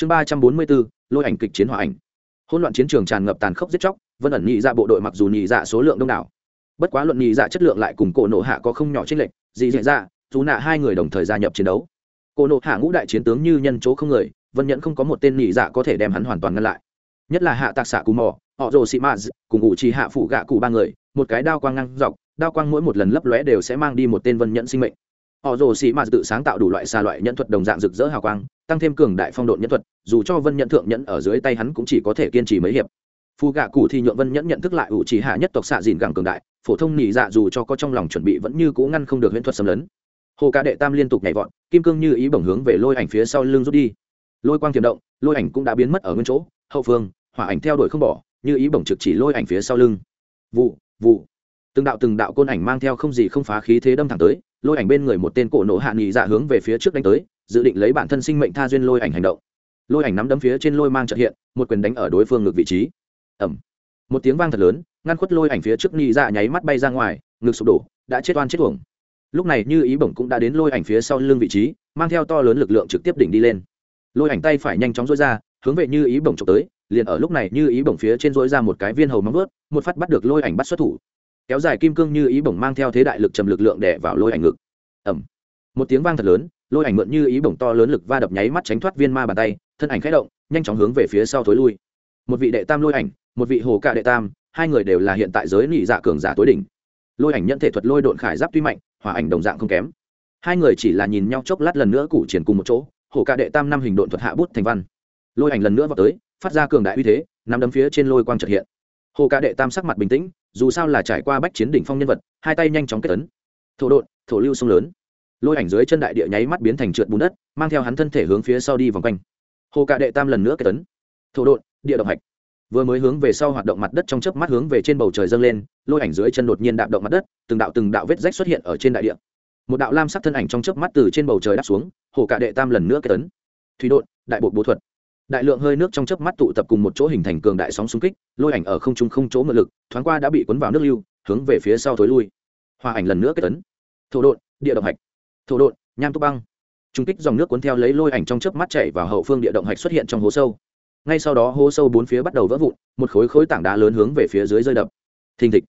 chương ba trăm bốn mươi bốn, lôi ảnh kịch chiến hòa ảnh. Hỗn loạn chiến trường tràn ngập tàn khốc giết chóc, vân ẩn nhị dạ bộ đội mặc dù nhị dạ số lượng đông đảo. Bất quá luận nhị dạ chất lượng lại cùng cổ nộ hạ có không nhỏ trích lệch. dị dạ dạ dù nạ hai người đồng thời gia nhập chiến đấu. Cổ nộ hạ ngũ đại chiến tướng như nhân chỗ không người, vân nhẫn không có một tên nhị dạ có thể đem hắn hoàn toàn ngăn lại. Nhất là hạ tạc xạ cù mò, họ rồ sĩ maz cùng ngụ trì hạ phụ gạ cụ ba người, một cái đao quang ngang dọc, đao quang mỗi một lần lấp lóe đều sẽ mang đi một tên vân nhẫn sinh mệnh. Họ rồ sĩ maz tự sáng tạo đủ loại xa loại nhẫn thuật đồng dạng rực rỡ hào quang tăng thêm cường đại phong độn nhân thuật, dù cho vân nhận thượng nhẫn ở dưới tay hắn cũng chỉ có thể kiên trì mấy hiệp. Phù gạ cụ thì nhượng vân nhẫn nhận thức lại ủ chỉ hạ nhất tộc xạ dìn gẳng cường đại, phổ thông nhị dạ dù cho có trong lòng chuẩn bị vẫn như cũ ngăn không được huyễn thuật xâm lấn. Hồ ca đệ tam liên tục nhảy vọt, kim cương như ý bổng hướng về lôi ảnh phía sau lưng rút đi. Lôi quang tiềm động, lôi ảnh cũng đã biến mất ở nguyên chỗ, hậu phương, hỏa ảnh theo đuổi không bỏ, như ý bổng trực chỉ lôi ảnh phía sau lưng. Vụ vụ. Từng đạo từng đạo côn ảnh mang theo không gì không phá khí thế đâm thẳng tới, lôi ảnh bên người một tên cổ nổ hạ nhị dạ hướng về phía trước đánh tới dự định lấy bản thân sinh mệnh tha duyên lôi ảnh hành động. Lôi ảnh nắm đấm phía trên lôi mang trợ hiện, một quyền đánh ở đối phương ngược vị trí. Ẩm một tiếng vang thật lớn, ngăn khuất lôi ảnh phía trước nghị dạ nháy mắt bay ra ngoài, ngực sụp đổ, đã chết oan chết tuồng lúc này như ý bổng cũng đã đến lôi ảnh phía sau lưng vị trí, mang theo to lớn lực lượng trực tiếp đỉnh đi lên. Lôi ảnh tay phải nhanh chóng dối ra, hướng về như ý bổng trộm tới, liền ở lúc này như ý bổng phía trên dối ra một cái viên hầu móng vớt một phát bắt được lôi ảnh bắt xuất thủ. Kéo dài kim cương như ý bổng mang theo thế đại lực trầm lực lượng đè vào lôi ảnh ngực. Ẩm một tiếng vang thật lớn lôi ảnh mượn như ý bổng to lớn lực va đập nháy mắt tránh thoát viên ma bàn tay, thân ảnh khẽ động, nhanh chóng hướng về phía sau thối lui. Một vị đệ tam lôi ảnh, một vị hồ cạ đệ tam, hai người đều là hiện tại giới nị dạ cường giả tối đỉnh. Lôi ảnh nhận thể thuật lôi độn khải giáp tuy mạnh, hỏa ảnh đồng dạng không kém. Hai người chỉ là nhìn nhau chốc lát lần nữa cụ triển cùng một chỗ, hồ cạ đệ tam năm hình độn thuật hạ bút thành văn. Lôi ảnh lần nữa vào tới, phát ra cường đại uy thế nằm đấm phía trên lôi quang trật hiện. Hồ cạ đệ tam sắc mặt bình tĩnh, dù sao là trải qua bách chiến đỉnh phong nhân vật, hai tay nhanh chóng kết tấn thổ độn, thổ lưu sông lớn lôi ảnh dưới chân đại địa nháy mắt biến thành trượt bùn đất, mang theo hắn thân thể hướng phía sau đi vòng quanh. Hồ cạ đệ tam lần nữa kết tấn. Thổ độn, địa động hạch. Vừa mới hướng về sau hoạt động mặt đất trong chớp mắt hướng về trên bầu trời dâng lên, lôi ảnh dưới chân đột nhiên đạp động mặt đất, từng đạo từng đạo vết rách xuất hiện ở trên đại địa. Một đạo lam sắc thân ảnh trong chớp mắt từ trên bầu trời đáp xuống, hồ cạ đệ tam lần nữa kết tấn. Thủy độn, đại bộ bố thuật. Đại lượng hơi nước trong chớp mắt tụ tập cùng một chỗ hình thành cường đại sóng xung kích, lôi ảnh ở không trung không chỗ mượn lực, thoáng qua đã bị cuốn vào nước lưu, hướng về phía sau thối lui. Hoa ảnh lần nữa kết tấn. Thổ độn, địa động hạch thổ đột nham túc băng. Trung kích dòng nước cuốn theo lấy lôi ảnh trong chớp mắt chảy vào hậu phương địa động hạch xuất hiện trong hố sâu. Ngay sau đó hố sâu bốn phía bắt đầu vỡ vụn, một khối khối tảng đá lớn hướng về phía dưới rơi đập. Thình thịch.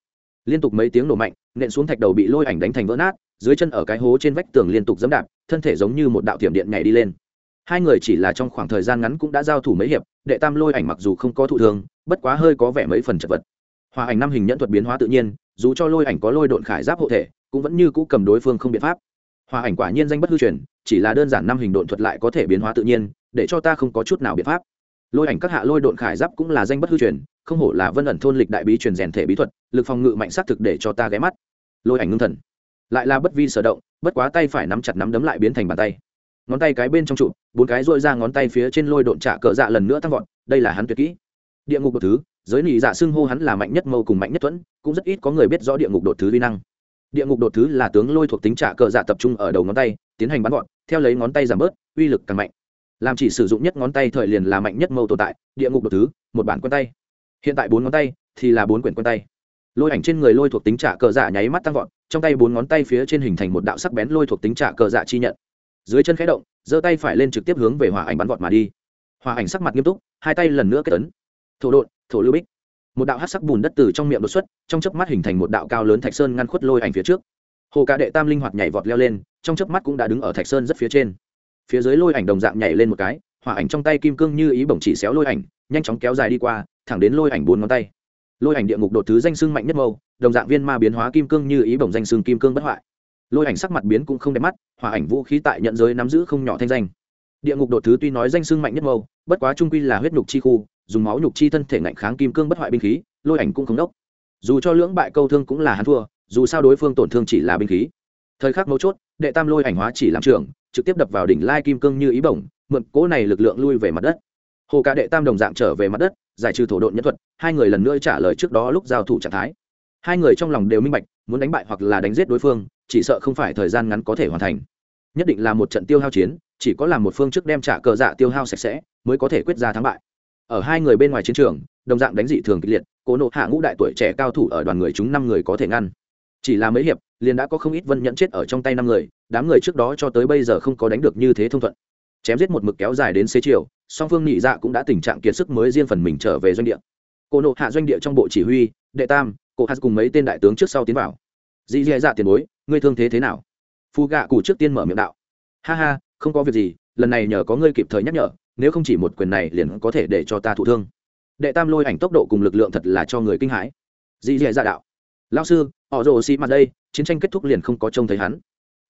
Liên tục mấy tiếng nổ mạnh, nện xuống thạch đầu bị lôi ảnh đánh thành vỡ nát, dưới chân ở cái hố trên vách tường liên tục dẫm đạp, thân thể giống như một đạo thiểm điện nhảy đi lên. Hai người chỉ là trong khoảng thời gian ngắn cũng đã giao thủ mấy hiệp, đệ tam lôi ảnh mặc dù không có thụ thường bất quá hơi có vẻ mấy phần chật vật. Hòa ảnh năm hình nhẫn thuật biến hóa tự nhiên, dù cho lôi ảnh có lôi độn khải giáp hộ thể, cũng vẫn như cũ cầm đối phương không biện pháp hòa ảnh quả nhiên danh bất hư truyền, chỉ là đơn giản năm hình độn thuật lại có thể biến hóa tự nhiên, để cho ta không có chút nào biện pháp. Lôi ảnh các hạ lôi độn khải giáp cũng là danh bất hư truyền, không hổ là vân ẩn thôn lịch đại bí truyền rèn thể bí thuật, lực phòng ngự mạnh xác thực để cho ta ghé mắt. Lôi ảnh ngưng thần. Lại là bất vi sở động, bất quá tay phải nắm chặt nắm đấm lại biến thành bàn tay. Ngón tay cái bên trong trụ, bốn cái dội ra ngón tay phía trên lôi độn trả cờ dạ lần nữa tăng vọt, đây là hắn tuyệt kỹ. Địa ngục đột thứ, giới nị dạ xưng hô hắn là mạnh nhất mâu cùng mạnh nhất thuẫn, cũng rất ít có người biết rõ địa ngục đột thứ vi năng địa ngục đột thứ là tướng lôi thuộc tính trả cờ dạ tập trung ở đầu ngón tay, tiến hành bắn gọn, theo lấy ngón tay giảm bớt, uy lực càng mạnh. Làm chỉ sử dụng nhất ngón tay thời liền là mạnh nhất mâu tồn tại, địa ngục đột thứ, một bản quen tay. Hiện tại bốn ngón tay thì là bốn quyển quen tay. Lôi ảnh trên người lôi thuộc tính trả cờ dạ nháy mắt tăng vọt, trong tay bốn ngón tay phía trên hình thành một đạo sắc bén lôi thuộc tính trả cờ dạ chi nhận. Dưới chân khẽ động, giơ tay phải lên trực tiếp hướng về hỏa ảnh bắn vọt mà đi. Hỏa ảnh sắc mặt nghiêm túc, hai tay lần nữa kết tấn thổ đột thổ lưu bích một đạo hát sắc bùn đất từ trong miệng đột xuất, trong chớp mắt hình thành một đạo cao lớn thạch sơn ngăn khuất lôi ảnh phía trước. Hồ cả đệ tam linh hoạt nhảy vọt leo lên, trong chớp mắt cũng đã đứng ở thạch sơn rất phía trên. Phía dưới lôi ảnh đồng dạng nhảy lên một cái, hỏa ảnh trong tay kim cương như ý bổng chỉ xéo lôi ảnh, nhanh chóng kéo dài đi qua, thẳng đến lôi ảnh bốn ngón tay. Lôi ảnh địa ngục đột thứ danh sưng mạnh nhất mâu, đồng dạng viên ma biến hóa kim cương như ý bổng danh sưng kim cương bất hoại. Lôi ảnh sắc mặt biến cũng không đẹp mắt, hỏa ảnh vũ khí tại nhận giới nắm giữ không nhỏ thanh danh địa ngục đột thứ tuy nói danh sưng mạnh nhất mâu, bất quá trung quy là huyết nhục chi khu, dùng máu nhục chi thân thể ngạnh kháng kim cương bất hoại binh khí, lôi ảnh cũng không đốc. Dù cho lưỡng bại câu thương cũng là hắn thua, dù sao đối phương tổn thương chỉ là binh khí. Thời khắc mấu chốt, đệ tam lôi ảnh hóa chỉ làm trưởng, trực tiếp đập vào đỉnh lai kim cương như ý bổng, mượn cố này lực lượng lui về mặt đất. Hồ cả đệ tam đồng dạng trở về mặt đất, giải trừ thổ độn nhân thuật, hai người lần nữa trả lời trước đó lúc giao thủ trạng thái. Hai người trong lòng đều minh bạch, muốn đánh bại hoặc là đánh giết đối phương, chỉ sợ không phải thời gian ngắn có thể hoàn thành nhất định là một trận tiêu hao chiến, chỉ có làm một phương trước đem trả cờ dạ tiêu hao sạch sẽ, mới có thể quyết ra thắng bại. Ở hai người bên ngoài chiến trường, đồng dạng đánh dị thường kịch liệt, cố nộ hạ ngũ đại tuổi trẻ cao thủ ở đoàn người chúng năm người có thể ngăn. Chỉ là mấy hiệp, liền đã có không ít vân nhẫn chết ở trong tay năm người, đám người trước đó cho tới bây giờ không có đánh được như thế thông thuận. Chém giết một mực kéo dài đến xế chiều, song phương nhị dạ cũng đã tình trạng kiệt sức mới riêng phần mình trở về doanh địa. Cô nộ hạ doanh địa trong bộ chỉ huy, đệ tam cô hát cùng mấy tên đại tướng trước sau tiến vào. Dì dì dạ tiền bối, ngươi thương thế thế nào? Phù gạ cụ trước tiên mở miệng đạo. Ha ha, không có việc gì, lần này nhờ có ngươi kịp thời nhắc nhở, nếu không chỉ một quyền này liền có thể để cho ta thụ thương. Đệ tam lôi ảnh tốc độ cùng lực lượng thật là cho người kinh hãi. Dì dì dạ đạo. Lao sư, họ rồ xị mặt đây, chiến tranh kết thúc liền không có trông thấy hắn.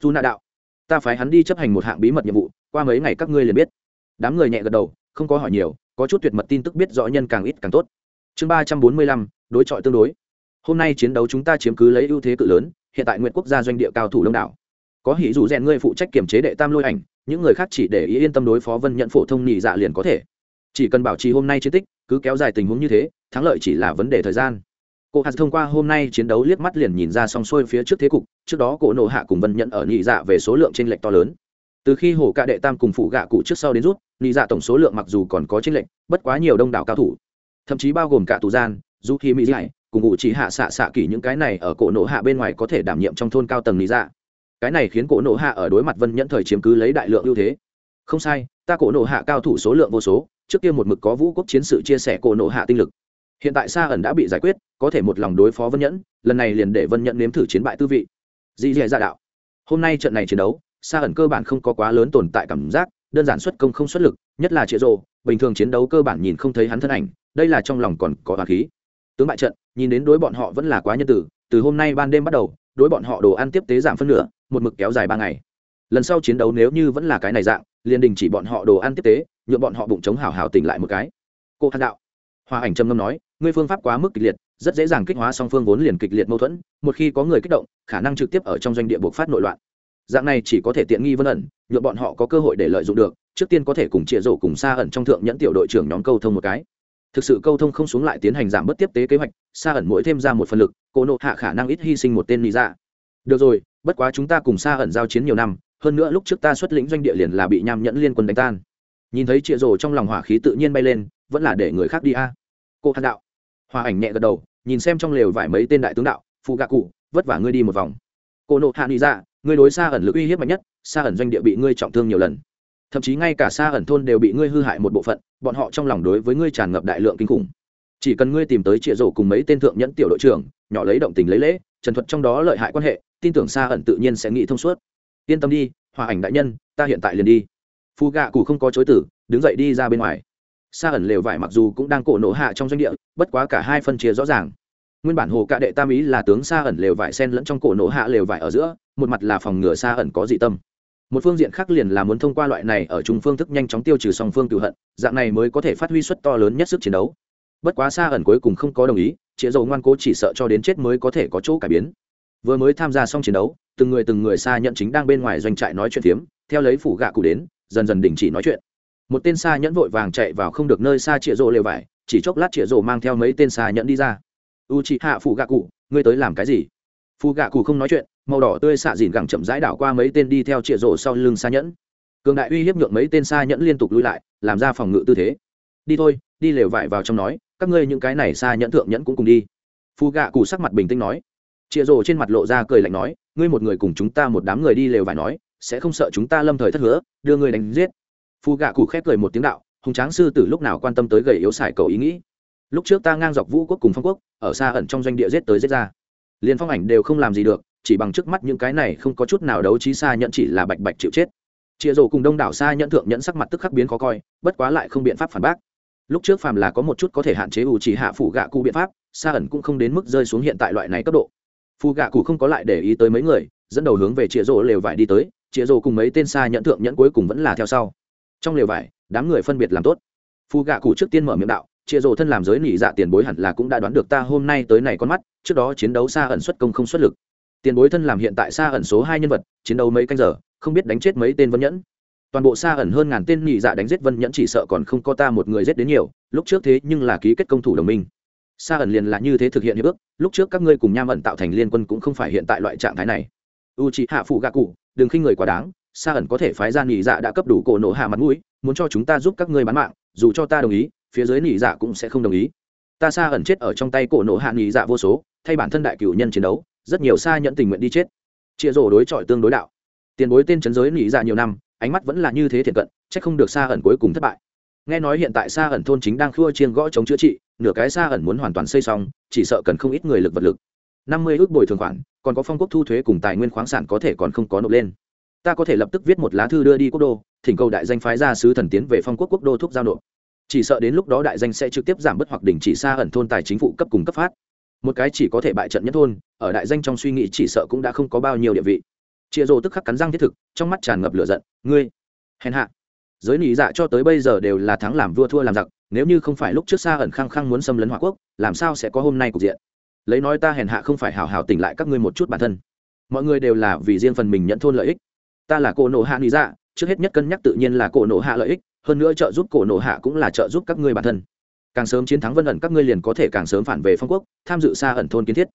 Dù nạ đạo, ta phái hắn đi chấp hành một hạng bí mật nhiệm vụ, qua mấy ngày các ngươi liền biết. Đám người nhẹ gật đầu, không có hỏi nhiều, có chút tuyệt mật tin tức biết rõ nhân càng ít càng tốt. Chương ba trăm bốn mươi lăm, đối chọi tương đối. Hôm nay chiến đấu chúng ta chiếm cứ lấy ưu thế cự lớn, hiện tại nguyện quốc gia doanh địa cao thủ đông đảo có hỉ dù rèn ngươi phụ trách kiểm chế đệ tam lôi ảnh, những người khác chỉ để ý yên tâm đối phó vân nhận phổ thông nhị dạ liền có thể. Chỉ cần bảo trì hôm nay chiến tích, cứ kéo dài tình huống như thế, thắng lợi chỉ là vấn đề thời gian. Cô hạt thông qua hôm nay chiến đấu liếc mắt liền nhìn ra song xuôi phía trước thế cục, trước đó cổ nộ hạ cùng vân nhận ở nhị dạ về số lượng tranh lệch to lớn. Từ khi hồ cạ đệ tam cùng phụ gạ cụ trước sau đến rút, nhị dạ tổng số lượng mặc dù còn có tranh lệch, bất quá nhiều đông đảo cao thủ. Thậm chí bao gồm cả tù gian dù khi mỹ dạy cùng ngụ chỉ hạ xạ xạ kỷ những cái này ở cổ nộ hạ bên ngoài có thể đảm nhiệm trong thôn cao tầng nhị dạ cái này khiến cổ nộ hạ ở đối mặt vân nhẫn thời chiếm cứ lấy đại lượng ưu thế. Không sai, ta cổ nộ hạ cao thủ số lượng vô số, trước kia một mực có vũ quốc chiến sự chia sẻ cổ nộ hạ tinh lực. Hiện tại sa ẩn đã bị giải quyết, có thể một lòng đối phó vân nhẫn, lần này liền để vân nhẫn nếm thử chiến bại tư vị. Dì dì dạ đạo. Hôm nay trận này chiến đấu, sa ẩn cơ bản không có quá lớn tồn tại cảm giác, đơn giản xuất công không xuất lực, nhất là chĩa rộ bình thường chiến đấu cơ bản nhìn không thấy hắn thân ảnh, đây là trong lòng còn có hoàng khí. Tướng bại trận, nhìn đến đối bọn họ vẫn là quá nhân tử từ hôm nay ban đêm bắt đầu đối bọn họ đồ ăn tiếp tế giảm phân nửa, một mực kéo dài ba ngày. Lần sau chiến đấu nếu như vẫn là cái này dạng, liền đình chỉ bọn họ đồ ăn tiếp tế nhuộm bọn họ bụng chống hào hào tỉnh lại một cái. Cô hàn đạo. Hòa ảnh trầm ngâm nói, ngươi phương pháp quá mức kịch liệt, rất dễ dàng kích hóa song phương vốn liền kịch liệt mâu thuẫn, một khi có người kích động, khả năng trực tiếp ở trong doanh địa buộc phát nội loạn. Dạng này chỉ có thể tiện nghi vân ẩn nhuộm bọn họ có cơ hội để lợi dụng được, trước tiên có thể cùng chia rổ cùng xa ẩn trong thượng nhẫn tiểu đội trưởng nhóm câu thông một cái thực sự câu thông không xuống lại tiến hành giảm bớt tiếp tế kế hoạch xa ẩn mỗi thêm ra một phần lực cô nộ hạ khả năng ít hy sinh một tên lý ra dạ. được rồi, bất quá chúng ta cùng xa ẩn giao chiến nhiều năm, hơn nữa lúc trước ta xuất lĩnh doanh địa liền là bị nham nhẫn liên quân đánh tan. Nhìn thấy chịa rồ trong lòng hỏa khí tự nhiên bay lên, vẫn là để người khác đi a. Cô hạt đạo. Hòa ảnh nhẹ gật đầu, nhìn xem trong lều vải mấy tên đại tướng đạo phụ gạ cụ, vất vả ngươi đi một vòng. Cô nộ hạ nghĩ ra dạ, ngươi đối xa ẩn lực uy hiếp mạnh nhất xa ẩn doanh địa bị ngươi trọng thương nhiều lần thậm chí ngay cả xa ẩn thôn đều bị ngươi hư hại một bộ phận, bọn họ trong lòng đối với ngươi tràn ngập đại lượng kinh khủng. Chỉ cần ngươi tìm tới trịa rổ cùng mấy tên thượng nhẫn tiểu đội trưởng, nhỏ lấy động tình lấy lễ, trần thuật trong đó lợi hại quan hệ, tin tưởng xa ẩn tự nhiên sẽ nghĩ thông suốt. Yên tâm đi, hòa ảnh đại nhân, ta hiện tại liền đi. Phu gạ cụ không có chối tử đứng dậy đi ra bên ngoài. Xa ẩn lều vải mặc dù cũng đang cổ nổ hạ trong doanh địa, bất quá cả hai phân chia rõ ràng. Nguyên bản hồ cạ đệ tam ý là tướng xa ẩn lều vải sen lẫn trong cổ nổ hạ lều vải ở giữa, một mặt là phòng ngừa xa ẩn có dị tâm một phương diện khác liền là muốn thông qua loại này ở trung phương thức nhanh chóng tiêu trừ song phương cựu hận, dạng này mới có thể phát huy suất to lớn nhất sức chiến đấu. Bất quá xa ẩn cuối cùng không có đồng ý chĩa dầu ngoan cố chỉ sợ cho đến chết mới có thể có chỗ cải biến. Vừa mới tham gia xong chiến đấu, từng người từng người xa nhận chính đang bên ngoài doanh trại nói chuyện phiếm, theo lấy phủ gạ cụ đến, dần dần đình chỉ nói chuyện. Một tên xa nhẫn vội vàng chạy vào không được nơi xa chĩa rộ lều vải, chỉ chốc lát chĩa rộ mang theo mấy tên xa nhẫn đi ra. U chị hạ phủ gạ cụ, ngươi tới làm cái gì? Phù gạ cụ không nói chuyện màu đỏ tươi xạ dìn gẳng chậm rãi đảo qua mấy tên đi theo chĩa rổ sau lưng xa nhẫn. Cường đại uy hiếp nhượng mấy tên xa nhẫn liên tục lui lại, làm ra phòng ngự tư thế. Đi thôi, đi lều vải vào trong nói, các ngươi những cái này xa nhẫn thượng nhẫn cũng cùng đi. Phu gạ cụ sắc mặt bình tĩnh nói. Chĩa rổ trên mặt lộ ra cười lạnh nói, ngươi một người cùng chúng ta một đám người đi lều vải nói, sẽ không sợ chúng ta lâm thời thất hứa, đưa ngươi đánh giết. Phu gạ cụ khép cười một tiếng đạo, hùng tráng sư từ lúc nào quan tâm tới gầy yếu xài cầu ý nghĩ? Lúc trước ta ngang dọc vũ quốc cùng phong quốc, ở xa ẩn trong doanh địa giết tới giết ra. Liền phong ảnh đều không làm gì được chỉ bằng trước mắt những cái này không có chút nào đấu trí xa nhận chỉ là bạch bạch chịu chết. Chịa rổ cùng đông đảo xa nhận thượng nhẫn sắc mặt tức khắc biến khó coi, bất quá lại không biện pháp phản bác. Lúc trước phàm là có một chút có thể hạn chế ủ chỉ hạ phủ gạ cụ biện pháp xa ẩn cũng không đến mức rơi xuống hiện tại loại này cấp độ. Phù gạ cụ không có lại để ý tới mấy người, dẫn đầu hướng về chịa rổ lều vải đi tới, chịa rổ cùng mấy tên xa nhận thượng nhẫn cuối cùng vẫn là theo sau. Trong lều vải, đám người phân biệt làm tốt. Phù gạ cụ trước tiên mở miệng đạo chia rổ thân làm giới nỉ dạ tiền bối hẳn là cũng đã đoán được ta hôm nay tới này con mắt, trước đó chiến đấu xa ẩn xuất công không xuất lực tiền bối thân làm hiện tại xa ẩn số hai nhân vật, chiến đấu mấy canh giờ, không biết đánh chết mấy tên vân nhẫn. Toàn bộ xa ẩn hơn ngàn tên Nhị dạ đánh giết vân nhẫn chỉ sợ còn không có ta một người giết đến nhiều, lúc trước thế nhưng là ký kết công thủ đồng minh. Xa ẩn liền là như thế thực hiện hiệp ước, lúc trước các ngươi cùng nham ẩn tạo thành liên quân cũng không phải hiện tại loại trạng thái này. U c hạ phụ gạ cụ đừng khinh người quá đáng xa ẩn có thể phái ra Nhị dạ đã cấp đủ cổ nổ hạ mặt mũi, muốn cho chúng ta giúp các ngươi bán mạng, dù cho ta đồng ý, phía dưới Nhị dạ cũng sẽ không đồng ý. Ta xa ẩn chết ở trong tay cổ nổ hạ Nhị dạ vô số, thay bản thân đại cửu nhân chiến đấu rất nhiều xa nhận tình nguyện đi chết. Chia rổ đối chọi tương đối đạo. Tiền bối tên chấn giới nghĩ ra dạ nhiều năm, ánh mắt vẫn là như thế thiện cận c h ắ c không được xa ẩn cuối cùng thất bại. Nghe nói hiện tại xa ẩn thôn chính đang khua chiên gõ chống chữa trị, nửa cái xa ẩn muốn hoàn toàn xây xong, chỉ sợ cần không ít người lực vật lực. Năm mươi ước bồi thường khoản, còn có phong quốc thu thuế cùng tài nguyên khoáng sản có thể còn không có nộp lên. Ta có thể lập tức viết một lá thư đưa đi quốc đô, thỉnh cầu đại danh phái ra sứ thần tiến về phong quốc quốc đô thúc giao nộp. Chỉ sợ đến lúc đó đại danh sẽ trực tiếp giảm bớt hoặc đình chỉ xa ẩn thôn tài chính phụ cấp cùng cấp phát. Một cái chỉ có thể bại trận nhất thôn ở đại danh trong suy nghĩ chỉ sợ cũng đã không có bao nhiêu địa vị. Chia rồ tức khắc cắn răng thiết thực, trong mắt tràn ngập lửa giận, ngươi, hèn hạ. Giới nị dạ cho tới bây giờ đều là thắng làm vua thua làm giặc, nếu như không phải lúc trước xa ẩn khăng khăng muốn xâm lấn hòa quốc, làm sao sẽ có hôm nay cục diện? Lấy nói ta hèn hạ không phải hào hào tỉnh lại các ngươi một chút bản thân. Mọi người đều là vì riêng phần mình nhận thôn lợi ích. Ta là cổ nộ hạ nị dạ trước hết nhất cân nhắc tự nhiên là cổ nộ hạ lợi ích, hơn nữa trợ giúp cổ nộ hạ cũng là trợ giúp các ngươi bản thân. Càng sớm chiến thắng vân ẩn các ngươi liền có thể càng sớm phản về phong quốc, tham dự xa ẩn thôn kiến thiết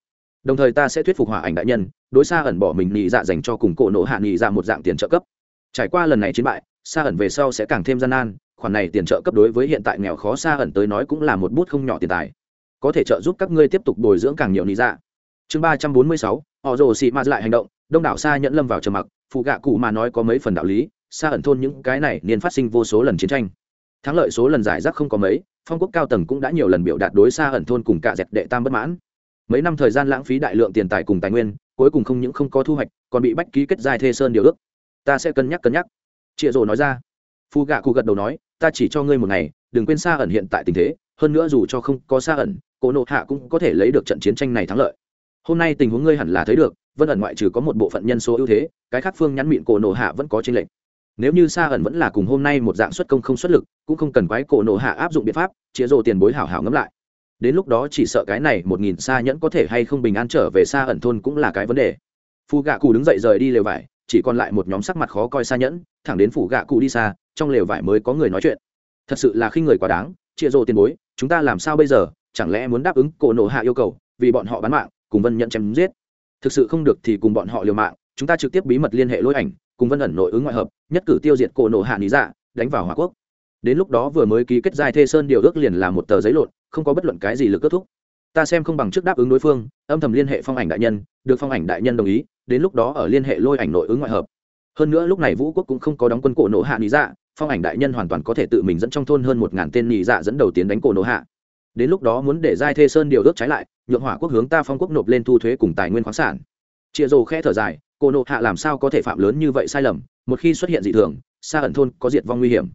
đồng thời ta sẽ thuyết phục hỏa ảnh đại nhân, đối xa ẩn bỏ mình nhị dạ dành cho cùng cổ nộ hạ nhị dạ một dạng tiền trợ cấp. Trải qua lần này chiến bại xa ẩn về sau sẽ càng thêm gian nan, khoản này tiền trợ cấp đối với hiện tại nghèo khó xa ẩn tới nói cũng là một bút không nhỏ tiền tài. Có thể trợ giúp các ngươi tiếp tục bồi dưỡng càng nhiều nhị dạ. Chương ba trăm bốn mươi sáu, họ rồ xị ma lại hành động, đông đảo xa nhẫn lâm vào trầm mặc, phụ gạ cụ mà nói có mấy phần đạo lý xa ẩn thôn những cái này nên phát sinh vô số lần chiến tranh. Thắng lợi số lần giải rác không có mấy, phong quốc cao tầng cũng đã nhiều lần biểu đạt đối xa ẩn thôn cùng cả dẹp đệ tam bất mãn mấy năm thời gian lãng phí đại lượng tiền tài cùng tài nguyên, cuối cùng không những không có thu hoạch, còn bị bách ký kết dài thê sơn điều ước. Ta sẽ cân nhắc cân nhắc. Chịa rồ nói ra. Phu gạ cụ gật đầu nói, ta chỉ cho ngươi một ngày, đừng quên xa ẩn hiện tại tình thế, hơn nữa dù cho không có xa ẩn, cổ nộ hạ cũng có thể lấy được trận chiến tranh này thắng lợi. Hôm nay tình huống ngươi hẳn là thấy được, vân ẩn ngoại trừ có một bộ phận nhân số ưu thế, cái khác phương nhắn mịn cổ nộ hạ vẫn có tranh lệch. Nếu như xa ẩn vẫn là cùng hôm nay một dạng xuất công không xuất lực, cũng không cần quái cổ nộ hạ áp dụng biện pháp chĩa rồ tiền bối hảo hảo ngẫm lại đến lúc đó chỉ sợ cái này một nghìn xa nhẫn có thể hay không bình an trở về xa ẩn thôn cũng là cái vấn đề. Phù gạ cụ đứng dậy rời đi lều vải, chỉ còn lại một nhóm sắc mặt khó coi xa nhẫn, thẳng đến phủ gạ cụ đi xa, trong lều vải mới có người nói chuyện. Thật sự là khi người quá đáng chia rô tiền bối, chúng ta làm sao bây giờ? Chẳng lẽ muốn đáp ứng cổ nổ hạ yêu cầu, vì bọn họ bán mạng, cùng vân nhận chém giết? Thực sự không được thì cùng bọn họ liều mạng, chúng ta trực tiếp bí mật liên hệ lôi ảnh, cùng vân ẩn nội ứng ngoại hợp, nhất cử tiêu diệt cổ nổ hạ lý dạ đánh vào hòa quốc. Đến lúc đó vừa mới ký kết giai thê sơn điều ước liền là một tờ giấy lộn không có bất luận cái gì lực kết thúc. Ta xem không bằng trước đáp ứng đối phương, âm thầm liên hệ phong ảnh đại nhân, được phong ảnh đại nhân đồng ý, đến lúc đó ở liên hệ lôi ảnh nội ứng ngoại hợp. Hơn nữa lúc này vũ quốc cũng không có đóng quân cổ nổ hạ nị dạ phong ảnh đại nhân hoàn toàn có thể tự mình dẫn trong thôn hơn một ngàn tên nị dạ dẫn đầu tiến đánh cổ nổ hạ. Đến lúc đó muốn để giai thê sơn điều ước trái lại, nhượng hỏa quốc hướng ta phong quốc nộp lên thu thuế cùng tài nguyên khoáng sản. Chịa rồ khe thở dài, cổ nổ hạ làm sao có thể phạm lớn như vậy sai lầm, một khi xuất hiện dị thường xa ẩn thôn có diệt vong nguy hiểm.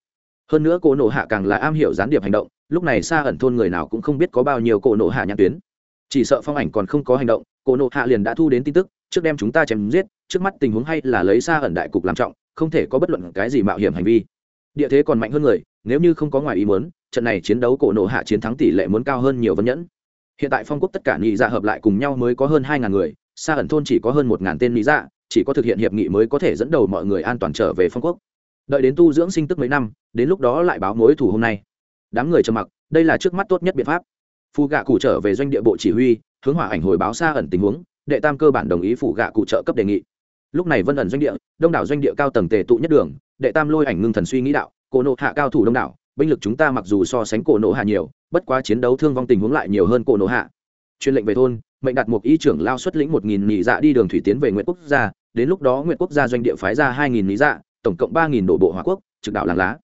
Hơn nữa cổ nổ hạ càng là am hiểu gián điệp hành động lúc này xa ẩn thôn người nào cũng không biết có bao nhiêu cổ nổ hạ nhãn tuyến. Chỉ sợ phong ảnh còn không có hành động, cổ nổ hạ liền đã thu đến tin tức, trước đem chúng ta chém giết, trước mắt tình huống hay là lấy xa ẩn đại cục làm trọng, không thể có bất luận cái gì mạo hiểm hành vi. Địa thế còn mạnh hơn người, nếu như không có ngoài ý muốn, trận này chiến đấu cổ nộ hạ chiến thắng tỷ lệ muốn cao hơn nhiều vấn nhẫn. Hiện tại phong quốc tất cả nghị dạ hợp lại cùng nhau mới có hơn hai ngàn người xa ẩn thôn chỉ có hơn một ngàn tên nghị dạ chỉ có thực hiện hiệp nghị mới có thể dẫn đầu mọi người an toàn trở về phong quốc. Đợi đến tu dưỡng sinh tức mấy năm, đến lúc đó lại báo mối thủ hôm nay đám người trầm mặc, đây là trước mắt tốt nhất biện pháp. Phù gạ cụ trở về doanh địa bộ chỉ huy, hướng hỏa ảnh hồi báo xa ẩn tình huống, đệ tam cơ bản đồng ý phủ gạ cụ trợ cấp đề nghị. Lúc này vân ẩn doanh địa, đông đảo doanh địa cao tầng tề tụ nhất đường, đệ tam lôi ảnh ngưng thần suy nghĩ đạo, cổ nộ hạ cao thủ đông đảo, binh lực chúng ta mặc dù so sánh cổ nộ hạ nhiều, bất quá chiến đấu thương vong tình huống lại nhiều hơn cổ nộ hạ. Chuyên lệnh về thôn, mệnh đặt một y trưởng lao xuất lĩnh một nghìn nhị dạ đi đường thủy tiến về nguyễn quốc gia, đến lúc đó nguyễn quốc gia doanh địa phái ra hai nghìn nhị dạ tổng cộng ba nghìn đổ bộ hòa quốc, trực đạo làng lá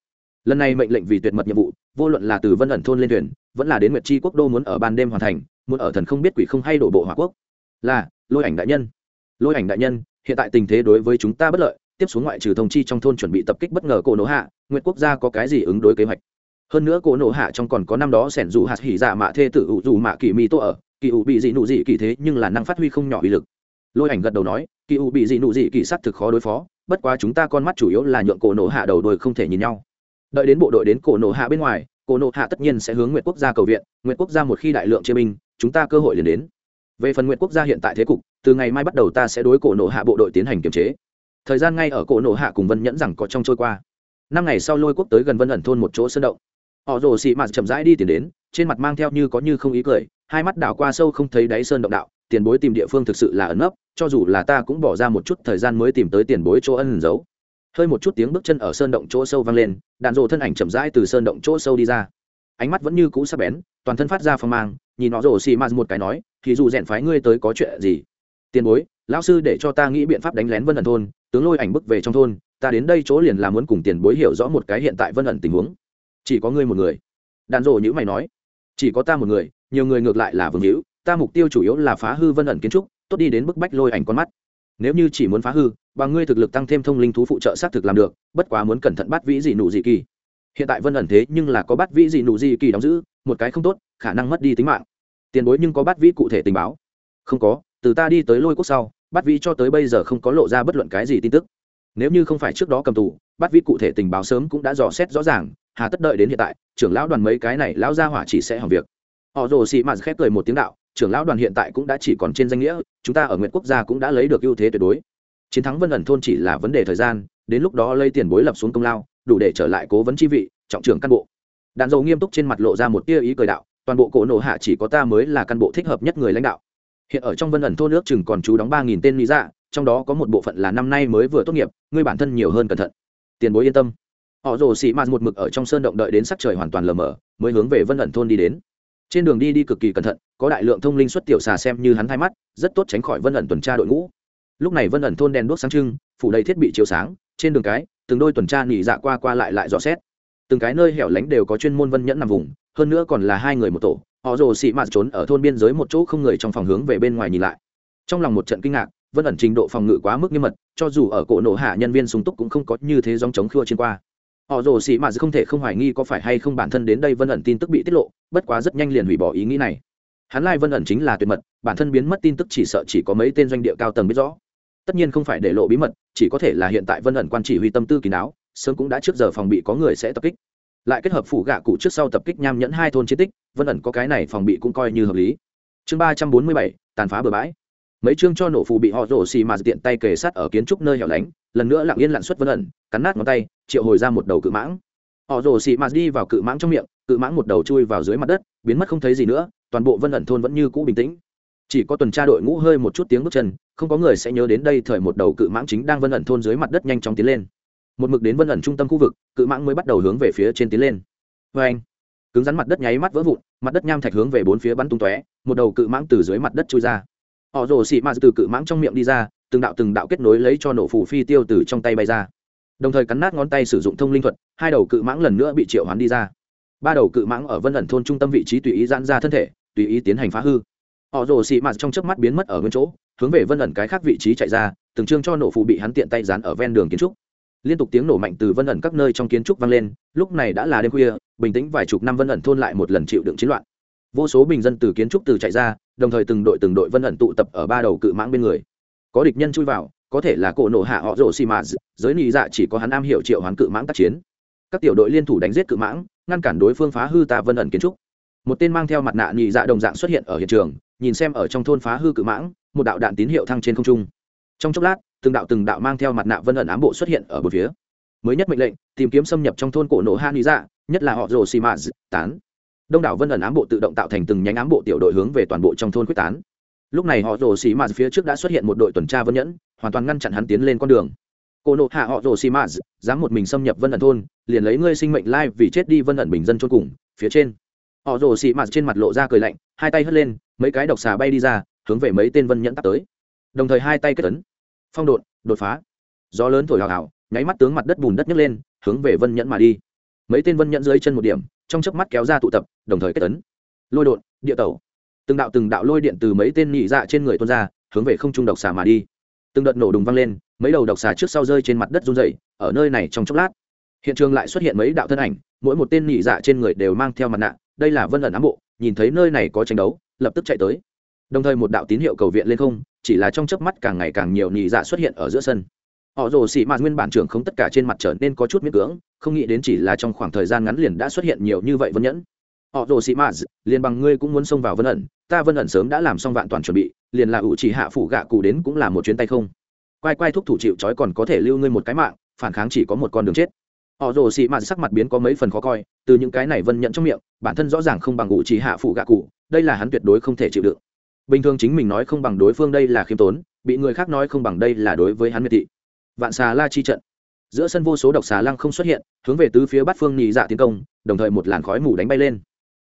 lần này mệnh lệnh vì tuyệt mật nhiệm vụ, vô luận là từ vân ẩn thôn lên thuyền, vẫn là đến nguyệt chi quốc đô muốn ở ban đêm hoàn thành, muốn ở thần không biết quỷ không hay đổ bộ hòa quốc. Là, lôi ảnh đại nhân. Lôi ảnh đại nhân, hiện tại tình thế đối với chúng ta bất lợi, tiếp xuống ngoại trừ thông chi trong thôn chuẩn bị tập kích bất ngờ cổ nổ hạ, Nguyệt quốc gia có cái gì ứng đối kế hoạch? Hơn nữa cổ nổ hạ trong còn có năm đó sẻn dù hạt hỉ dạ mạ thê tử ủ dù mạ kỳ mi tô ở kỳ ủ bị dị nụ dị kỳ thế nhưng là năng phát huy không nhỏ uy lực. Lôi ảnh gật đầu nói kỳ ủ bị dị nụ dị kỳ sắc thực khó đối phó, bất quá chúng ta con mắt chủ yếu là nhượng cổ nổ hạ đầu đôi không thể nhìn nhau đợi đến bộ đội đến cổ Nộ hạ bên ngoài, cổ Nộ hạ tất nhiên sẽ hướng nguyện quốc gia cầu viện nguyện quốc gia một khi đại lượng chia binh, chúng ta cơ hội liền đến. Về phần nguyện quốc gia hiện tại thế cục, từ ngày mai bắt đầu ta sẽ đối cổ Nộ hạ bộ đội tiến hành kiểm chế. Thời gian ngay ở cổ Nộ hạ cùng vân nhẫn rằng có trong trôi qua. Năm ngày sau lôi quốc tới gần vân ẩn thôn một chỗ sơn động. Họ rồ xị mạt chậm rãi đi tìm đến, trên mặt mang theo như có như không ý cười, hai mắt đảo qua sâu không thấy đáy sơn động đạo, tiền bối tìm địa phương thực sự là ẩn nấp, cho dù là ta cũng bỏ ra một chút thời gian mới tìm tới tiền bối chỗ ẩn giấu hơi một chút tiếng bước chân ở sơn động chỗ sâu vang lên, đạn rồ thân ảnh chậm rãi từ sơn động chỗ sâu đi ra. Ánh mắt vẫn như cũ sắc bén, toàn thân phát ra phong mang, nhìn nó rồ xì mạt một cái nói, thì dù rèn phái ngươi tới có chuyện gì? Tiền bối, lão sư để cho ta nghĩ biện pháp đánh lén vân ẩn thôn, tướng lôi ảnh bức về trong thôn, ta đến đây chỗ liền là muốn cùng tiền bối hiểu rõ một cái hiện tại vân ẩn tình huống. Chỉ có ngươi một người. Đàn rộ nhữ mày nói. Chỉ có ta một người, nhiều người ngược lại là vương hữu, ta mục tiêu chủ yếu là phá hư vân ẩn kiến trúc, tốt đi đến bức bách lôi ảnh con mắt nếu như chỉ muốn phá hư, bằng ngươi thực lực tăng thêm thông linh thú phụ trợ xác thực làm được, bất quá muốn cẩn thận bắt vĩ dị nụ dị kỳ. Hiện tại vân ẩn thế nhưng là có bắt vĩ dị nụ dị kỳ đóng giữ, một cái không tốt, khả năng mất đi tính mạng. Tiền bối nhưng có bắt vĩ cụ thể tình báo? Không có, từ ta đi tới lôi quốc sau, bắt vĩ cho tới bây giờ không có lộ ra bất luận cái gì tin tức. Nếu như không phải trước đó cầm tù, bắt vĩ cụ thể tình báo sớm cũng đã dò xét rõ ràng, hà tất đợi đến hiện tại, trưởng lão đoàn mấy cái này lão gia hỏa chỉ sẽ hỏng việc. Họ rồ xị mạt khép cười một tiếng đạo trưởng lão đoàn hiện tại cũng đã chỉ còn trên danh nghĩa, chúng ta ở nguyện quốc gia cũng đã lấy được ưu thế tuyệt đối. Chiến thắng vân ẩn thôn chỉ là vấn đề thời gian, đến lúc đó lấy tiền bối lập xuống công lao, đủ để trở lại cố vấn chi vị, trọng trưởng cán bộ. Đạn dầu nghiêm túc trên mặt lộ ra một tia ý cười đạo, toàn bộ cổ nổ hạ chỉ có ta mới là cán bộ thích hợp nhất người lãnh đạo. Hiện ở trong vân ẩn thôn nước chừng còn chú đóng ba nghìn tên lý dạ trong đó có một bộ phận là năm nay mới vừa tốt nghiệp, ngươi bản thân nhiều hơn cẩn thận. Tiền bối yên tâm. Họ rồ xị mạt một mực ở trong sơn động đợi đến sắc trời hoàn toàn lờ mờ, mới hướng về vân ẩn thôn đi đến trên đường đi đi cực kỳ cẩn thận, có đại lượng thông linh xuất tiểu xà xem như hắn thay mắt, rất tốt tránh khỏi vân ẩn tuần tra đội ngũ. Lúc này vân ẩn thôn đèn đuốc sáng trưng, phủ đầy thiết bị chiếu sáng, trên đường cái, từng đôi tuần tra nghỉ dạ qua qua lại lại dò xét. Từng cái nơi hẻo lánh đều có chuyên môn vân nhẫn nằm vùng, hơn nữa còn là hai người một tổ, họ rồ xị mạt trốn ở thôn biên giới một chỗ không người trong phòng hướng về bên ngoài nhìn lại. Trong lòng một trận kinh ngạc, vân ẩn trình độ phòng ngự quá mức nghiêm mật, cho dù ở cổ nổ hạ nhân viên súng túc cũng không có như thế dòng chống khua trên qua họ rồ xị mà không thể không hoài nghi có phải hay không bản thân đến đây vân ẩn tin tức bị tiết lộ, bất quá rất nhanh liền hủy bỏ ý nghĩ này. Hắn lai vân ẩn chính là tuyệt mật, bản thân biến mất tin tức chỉ sợ chỉ có mấy tên doanh địa cao tầng biết rõ. Tất nhiên không phải để lộ bí mật, chỉ có thể là hiện tại vân ẩn quan chỉ huy tâm tư kỳ não, sớm cũng đã trước giờ phòng bị có người sẽ tập kích. Lại kết hợp phủ gạ cụ trước sau tập kích nham nhẫn hai thôn chiến tích, vân ẩn có cái này phòng bị cũng coi như hợp lý. Chương ba trăm bốn mươi bảy, tàn phá bờ bãi mấy chương cho nổ phù bị họ rổ xì mà tiện tay kề sát ở kiến trúc nơi hẻo lánh, lần nữa lặng yên lặn xuất vân ẩn, cắn nát ngón tay, triệu hồi ra một đầu cự mãng. Họ rổ xì mà đi vào cự mãng trong miệng, cự mãng một đầu chui vào dưới mặt đất, biến mất không thấy gì nữa, toàn bộ vân ẩn thôn vẫn như cũ bình tĩnh. Chỉ có tuần tra đội ngũ hơi một chút tiếng bước chân, không có người sẽ nhớ đến đây thời một đầu cự mãng chính đang vân ẩn thôn dưới mặt đất nhanh chóng tiến lên. Một mực đến vân ẩn trung tâm khu vực, cự mãng mới bắt đầu hướng về phía trên tiến lên. Vê anh. Cứng rắn mặt đất nháy mắt vỡ vụn, mặt đất nham thạch hướng về bốn phía bắn tung tóe, một đầu cự mãng từ dưới mặt đất trôi ra họ rồ xị mạt từ cự mãng trong miệng đi ra, từng đạo từng đạo kết nối lấy cho nổ phủ phi tiêu từ trong tay bay ra. Đồng thời cắn nát ngón tay sử dụng thông linh thuật, hai đầu cự mãng lần nữa bị triệu hoán đi ra. Ba đầu cự mãng ở vân ẩn thôn trung tâm vị trí tùy ý giãn ra thân thể, tùy ý tiến hành phá hư. Họ rồ xị mạt trong chớp mắt biến mất ở nguyên chỗ, hướng về vân ẩn cái khác vị trí chạy ra, từng chương cho nổ phụ bị hắn tiện tay dán ở ven đường kiến trúc. Liên tục tiếng nổ mạnh từ vân ẩn các nơi trong kiến trúc vang lên, lúc này đã là đêm khuya, bình tĩnh vài chục năm vân ẩn thôn lại một lần chịu đựng chiến loạn. Vô số bình dân từ kiến trúc từ chạy ra đồng thời từng đội từng đội vân ẩn tụ tập ở ba đầu cự mãng bên người. Có địch nhân chui vào, có thể là cổ nổ hạ họ rồ xì mà giới nị dạ chỉ có hắn am hiểu triệu hoán cự mãng tác chiến. Các tiểu đội liên thủ đánh giết cự mãng, ngăn cản đối phương phá hư tà vân ẩn kiến trúc. Một tên mang theo mặt nạ nhị dạ đồng dạng xuất hiện ở hiện trường, nhìn xem ở trong thôn phá hư cự mãng, một đạo đạn tín hiệu thăng trên không trung. Trong chốc lát, từng đạo từng đạo mang theo mặt nạ vân ẩn ám bộ xuất hiện ở một phía. Mới nhất mệnh lệnh, tìm kiếm xâm nhập trong thôn cổ nổ hạ lý dạ nhất là họ rồ xì mã tán đông đảo vân ẩn ám bộ tự động tạo thành từng nhánh ám bộ tiểu đội hướng về toàn bộ trong thôn quyết tán. Lúc này họ rồ xì mã phía trước đã xuất hiện một đội tuần tra vân nhẫn, hoàn toàn ngăn chặn hắn tiến lên con đường. Cô nộ hạ họ rồ xì mã dám một mình xâm nhập vân ẩn thôn, liền lấy ngươi sinh mệnh lai vì chết đi vân ẩn bình dân chôn cùng, phía trên. Họ rồ xì mã trên mặt lộ ra cười lạnh, hai tay hất lên, mấy cái độc xà bay đi ra, hướng về mấy tên vân nhẫn tắt tới. Đồng thời hai tay kết ấn. Phong độn đột phá. Gió lớn thổi hào hào, nháy mắt tướng mặt đất bùn đất nhấc lên, hướng về vân nhẫn mà đi. Mấy tên vân nhẫn dưới chân một điểm trong chớp mắt kéo ra tụ tập, đồng thời kết ấn lôi đột địa tẩu. Từng đạo từng đạo lôi điện từ mấy tên nhị dạ trên người tuôn ra, hướng về không trung độc xà mà đi. Từng đợt nổ đùng vang lên, mấy đầu độc xà trước sau rơi trên mặt đất run rẩy, ở nơi này trong chốc lát. Hiện trường lại xuất hiện mấy đạo thân ảnh, mỗi một tên nhị dạ trên người đều mang theo mặt nạ, đây là vân ẩn ám bộ, nhìn thấy nơi này có tranh đấu, lập tức chạy tới. Đồng thời một đạo tín hiệu cầu viện lên không, chỉ là trong chớp mắt càng ngày càng nhiều nhị dạ xuất hiện ở giữa sân họ rồ xì mạt nguyên bản trưởng không tất cả trên mặt trở nên có chút miễn cưỡng, không nghĩ đến chỉ là trong khoảng thời gian ngắn liền đã xuất hiện nhiều như vậy vân nhẫn. Họ rồ xì mạt, liền bằng ngươi cũng muốn xông vào vân ẩn, ta vân ẩn sớm đã làm xong vạn toàn chuẩn bị, liền là ủ chỉ hạ phủ gạ cụ đến cũng là một chuyến tay không. Quay quay thúc thủ chịu trói còn có thể lưu ngươi một cái mạng, phản kháng chỉ có một con đường chết. Họ rồ xì mạt sắc mặt biến có mấy phần khó coi, từ những cái này vân nhận trong miệng, bản thân rõ ràng không bằng ủ chỉ hạ phủ gạ cụ, đây là hắn tuyệt đối không thể chịu đựng. Bình thường chính mình nói không bằng đối phương đây là khiêm tốn, bị người khác nói không bằng đây là đối với hắn miệt thị vạn xà la chi trận. Giữa sân vô số độc xà lăng không xuất hiện, hướng về tứ phía bát phương nhị dạ tiến công, đồng thời một làn khói mù đánh bay lên.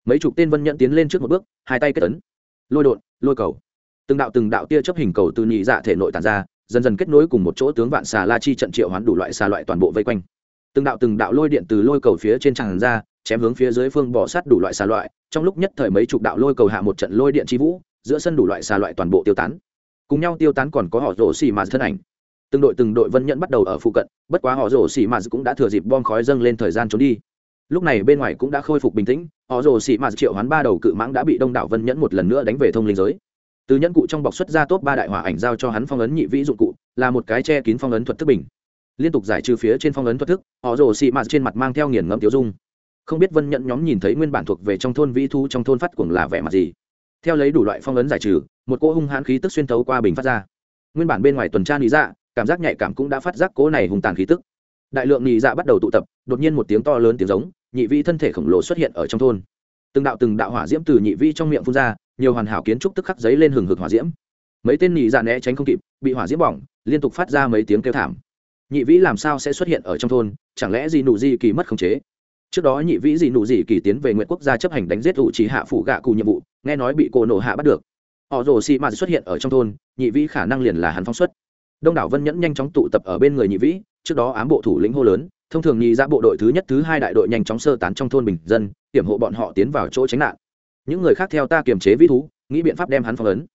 Mấy chục tên vân nhận tiến lên trước một bước, hai tay kết tấn lôi đột lôi cầu. Từng đạo từng đạo tia chấp hình cầu từ nhị dạ thể nội tàn ra, dần dần kết nối cùng một chỗ tướng vạn xà la chi trận triệu hoán đủ loại xà loại toàn bộ vây quanh. Từng đạo từng đạo lôi điện từ lôi cầu phía trên tràn ra, chém hướng phía dưới phương bỏ sát đủ loại xà loại, trong lúc nhất thời mấy chục đạo lôi cầu hạ một trận lôi điện chi vũ, giữa sân đủ loại xà loại toàn bộ tiêu tán. Cùng nhau tiêu tán còn có họ rổ xì mà thân ảnh từng đội từng đội vân nhẫn bắt đầu ở phụ cận, bất quá họ rổ xì mà cũng đã thừa dịp bom khói dâng lên thời gian trốn đi. Lúc này bên ngoài cũng đã khôi phục bình tĩnh, họ rồ xì mà triệu hoán ba đầu cự mãng đã bị đông đảo vân nhẫn một lần nữa đánh về thông linh giới. Từ nhẫn cụ trong bọc xuất ra top ba đại hỏa ảnh giao cho hắn phong ấn nhị vĩ dụng cụ, là một cái che kín phong ấn thuật thức bình. Liên tục giải trừ phía trên phong ấn thuật thức, họ rồ xị mạt trên mặt mang theo nghiền ngẫm tiêu dung. Không biết vân nhẫn nhóm nhìn thấy nguyên bản thuộc về trong thôn vĩ thu trong thôn phát cuồng là vẻ mặt gì. Theo lấy đủ loại phong ấn giải trừ, một cỗ hung hãn khí tức xuyên thấu qua bình phát ra. Nguyên bản bên ngoài tuần tra lý dạ cảm giác nhạy cảm cũng đã phát giác cố này hung tàn khí tức. Đại lượng nhị dạ bắt đầu tụ tập, đột nhiên một tiếng to lớn tiếng giống, nhị vị thân thể khổng lồ xuất hiện ở trong thôn. Từng đạo từng đạo hỏa diễm từ nhị vị trong miệng phun ra, nhiều hoàn hảo kiến trúc tức khắc giấy lên hừng hực hỏa diễm. Mấy tên nhị dạ né tránh không kịp, bị hỏa diễm bỏng, liên tục phát ra mấy tiếng kêu thảm. Nhị vĩ làm sao sẽ xuất hiện ở trong thôn, chẳng lẽ gì nụ gì kỳ mất khống chế? Trước đó nhị vĩ gì nụ gì kỳ tiến về nguyện quốc gia chấp hành đánh giết ủ trí hạ phủ gạ cụ nhiệm vụ, nghe nói bị cô nổ hạ bắt được. Họ rồ xì mà xuất hiện ở trong thôn, nhị vĩ khả năng liền là hắn phóng xuất đông đảo vân nhẫn nhanh chóng tụ tập ở bên người nhị vĩ, trước đó ám bộ thủ lĩnh hô lớn, thông thường nhị ra bộ đội thứ nhất, thứ hai đại đội nhanh chóng sơ tán trong thôn bình dân, hiểm hộ bọn họ tiến vào chỗ tránh nạn. Những người khác theo ta kiềm chế vĩ thú, nghĩ biện pháp đem hắn phong ấn.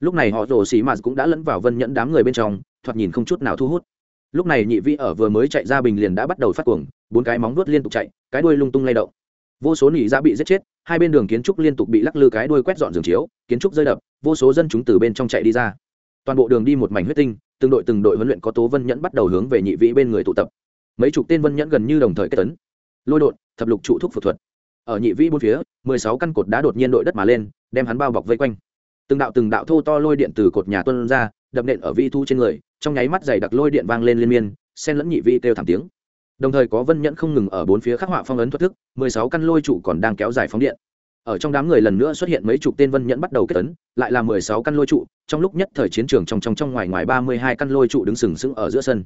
Lúc này họ rồ xì mạt cũng đã lẫn vào vân nhẫn đám người bên trong, thoạt nhìn không chút nào thu hút. Lúc này nhị vĩ ở vừa mới chạy ra bình liền đã bắt đầu phát cuồng, bốn cái móng vuốt liên tục chạy, cái đuôi lung tung lay động. Vô số nỉ ra dạ bị giết chết, hai bên đường kiến trúc liên tục bị lắc lư cái đuôi quét dọn giường chiếu, kiến trúc rơi đập, vô số dân chúng từ bên trong chạy đi ra. Toàn bộ đường đi một mảnh huyết tinh từng đội từng đội huấn luyện có tố vân nhẫn bắt đầu hướng về nhị vĩ bên người tụ tập. Mấy chục tên vân nhẫn gần như đồng thời kết tấn. Lôi đột, thập lục trụ thuốc phẫu thuật. Ở nhị vĩ bốn phía, mười sáu căn cột đá đột nhiên đội đất mà lên, đem hắn bao bọc vây quanh. Từng đạo từng đạo thô to lôi điện từ cột nhà tuân ra, đập nện ở vi thu trên người, trong nháy mắt dày đặc lôi điện vang lên liên miên sen lẫn nhị vi kêu thảm tiếng. Đồng thời có vân nhẫn không ngừng ở bốn phía khắc họa phong ấn thoát thức, mười sáu căn lôi trụ còn đang kéo dài phóng điện ở trong đám người lần nữa xuất hiện mấy chục tên vân nhẫn bắt đầu kết tấn, lại là mười sáu căn lôi trụ, trong lúc nhất thời chiến trường trong trong trong ngoài ngoài ba mươi hai căn lôi trụ đứng sừng sững ở giữa sân.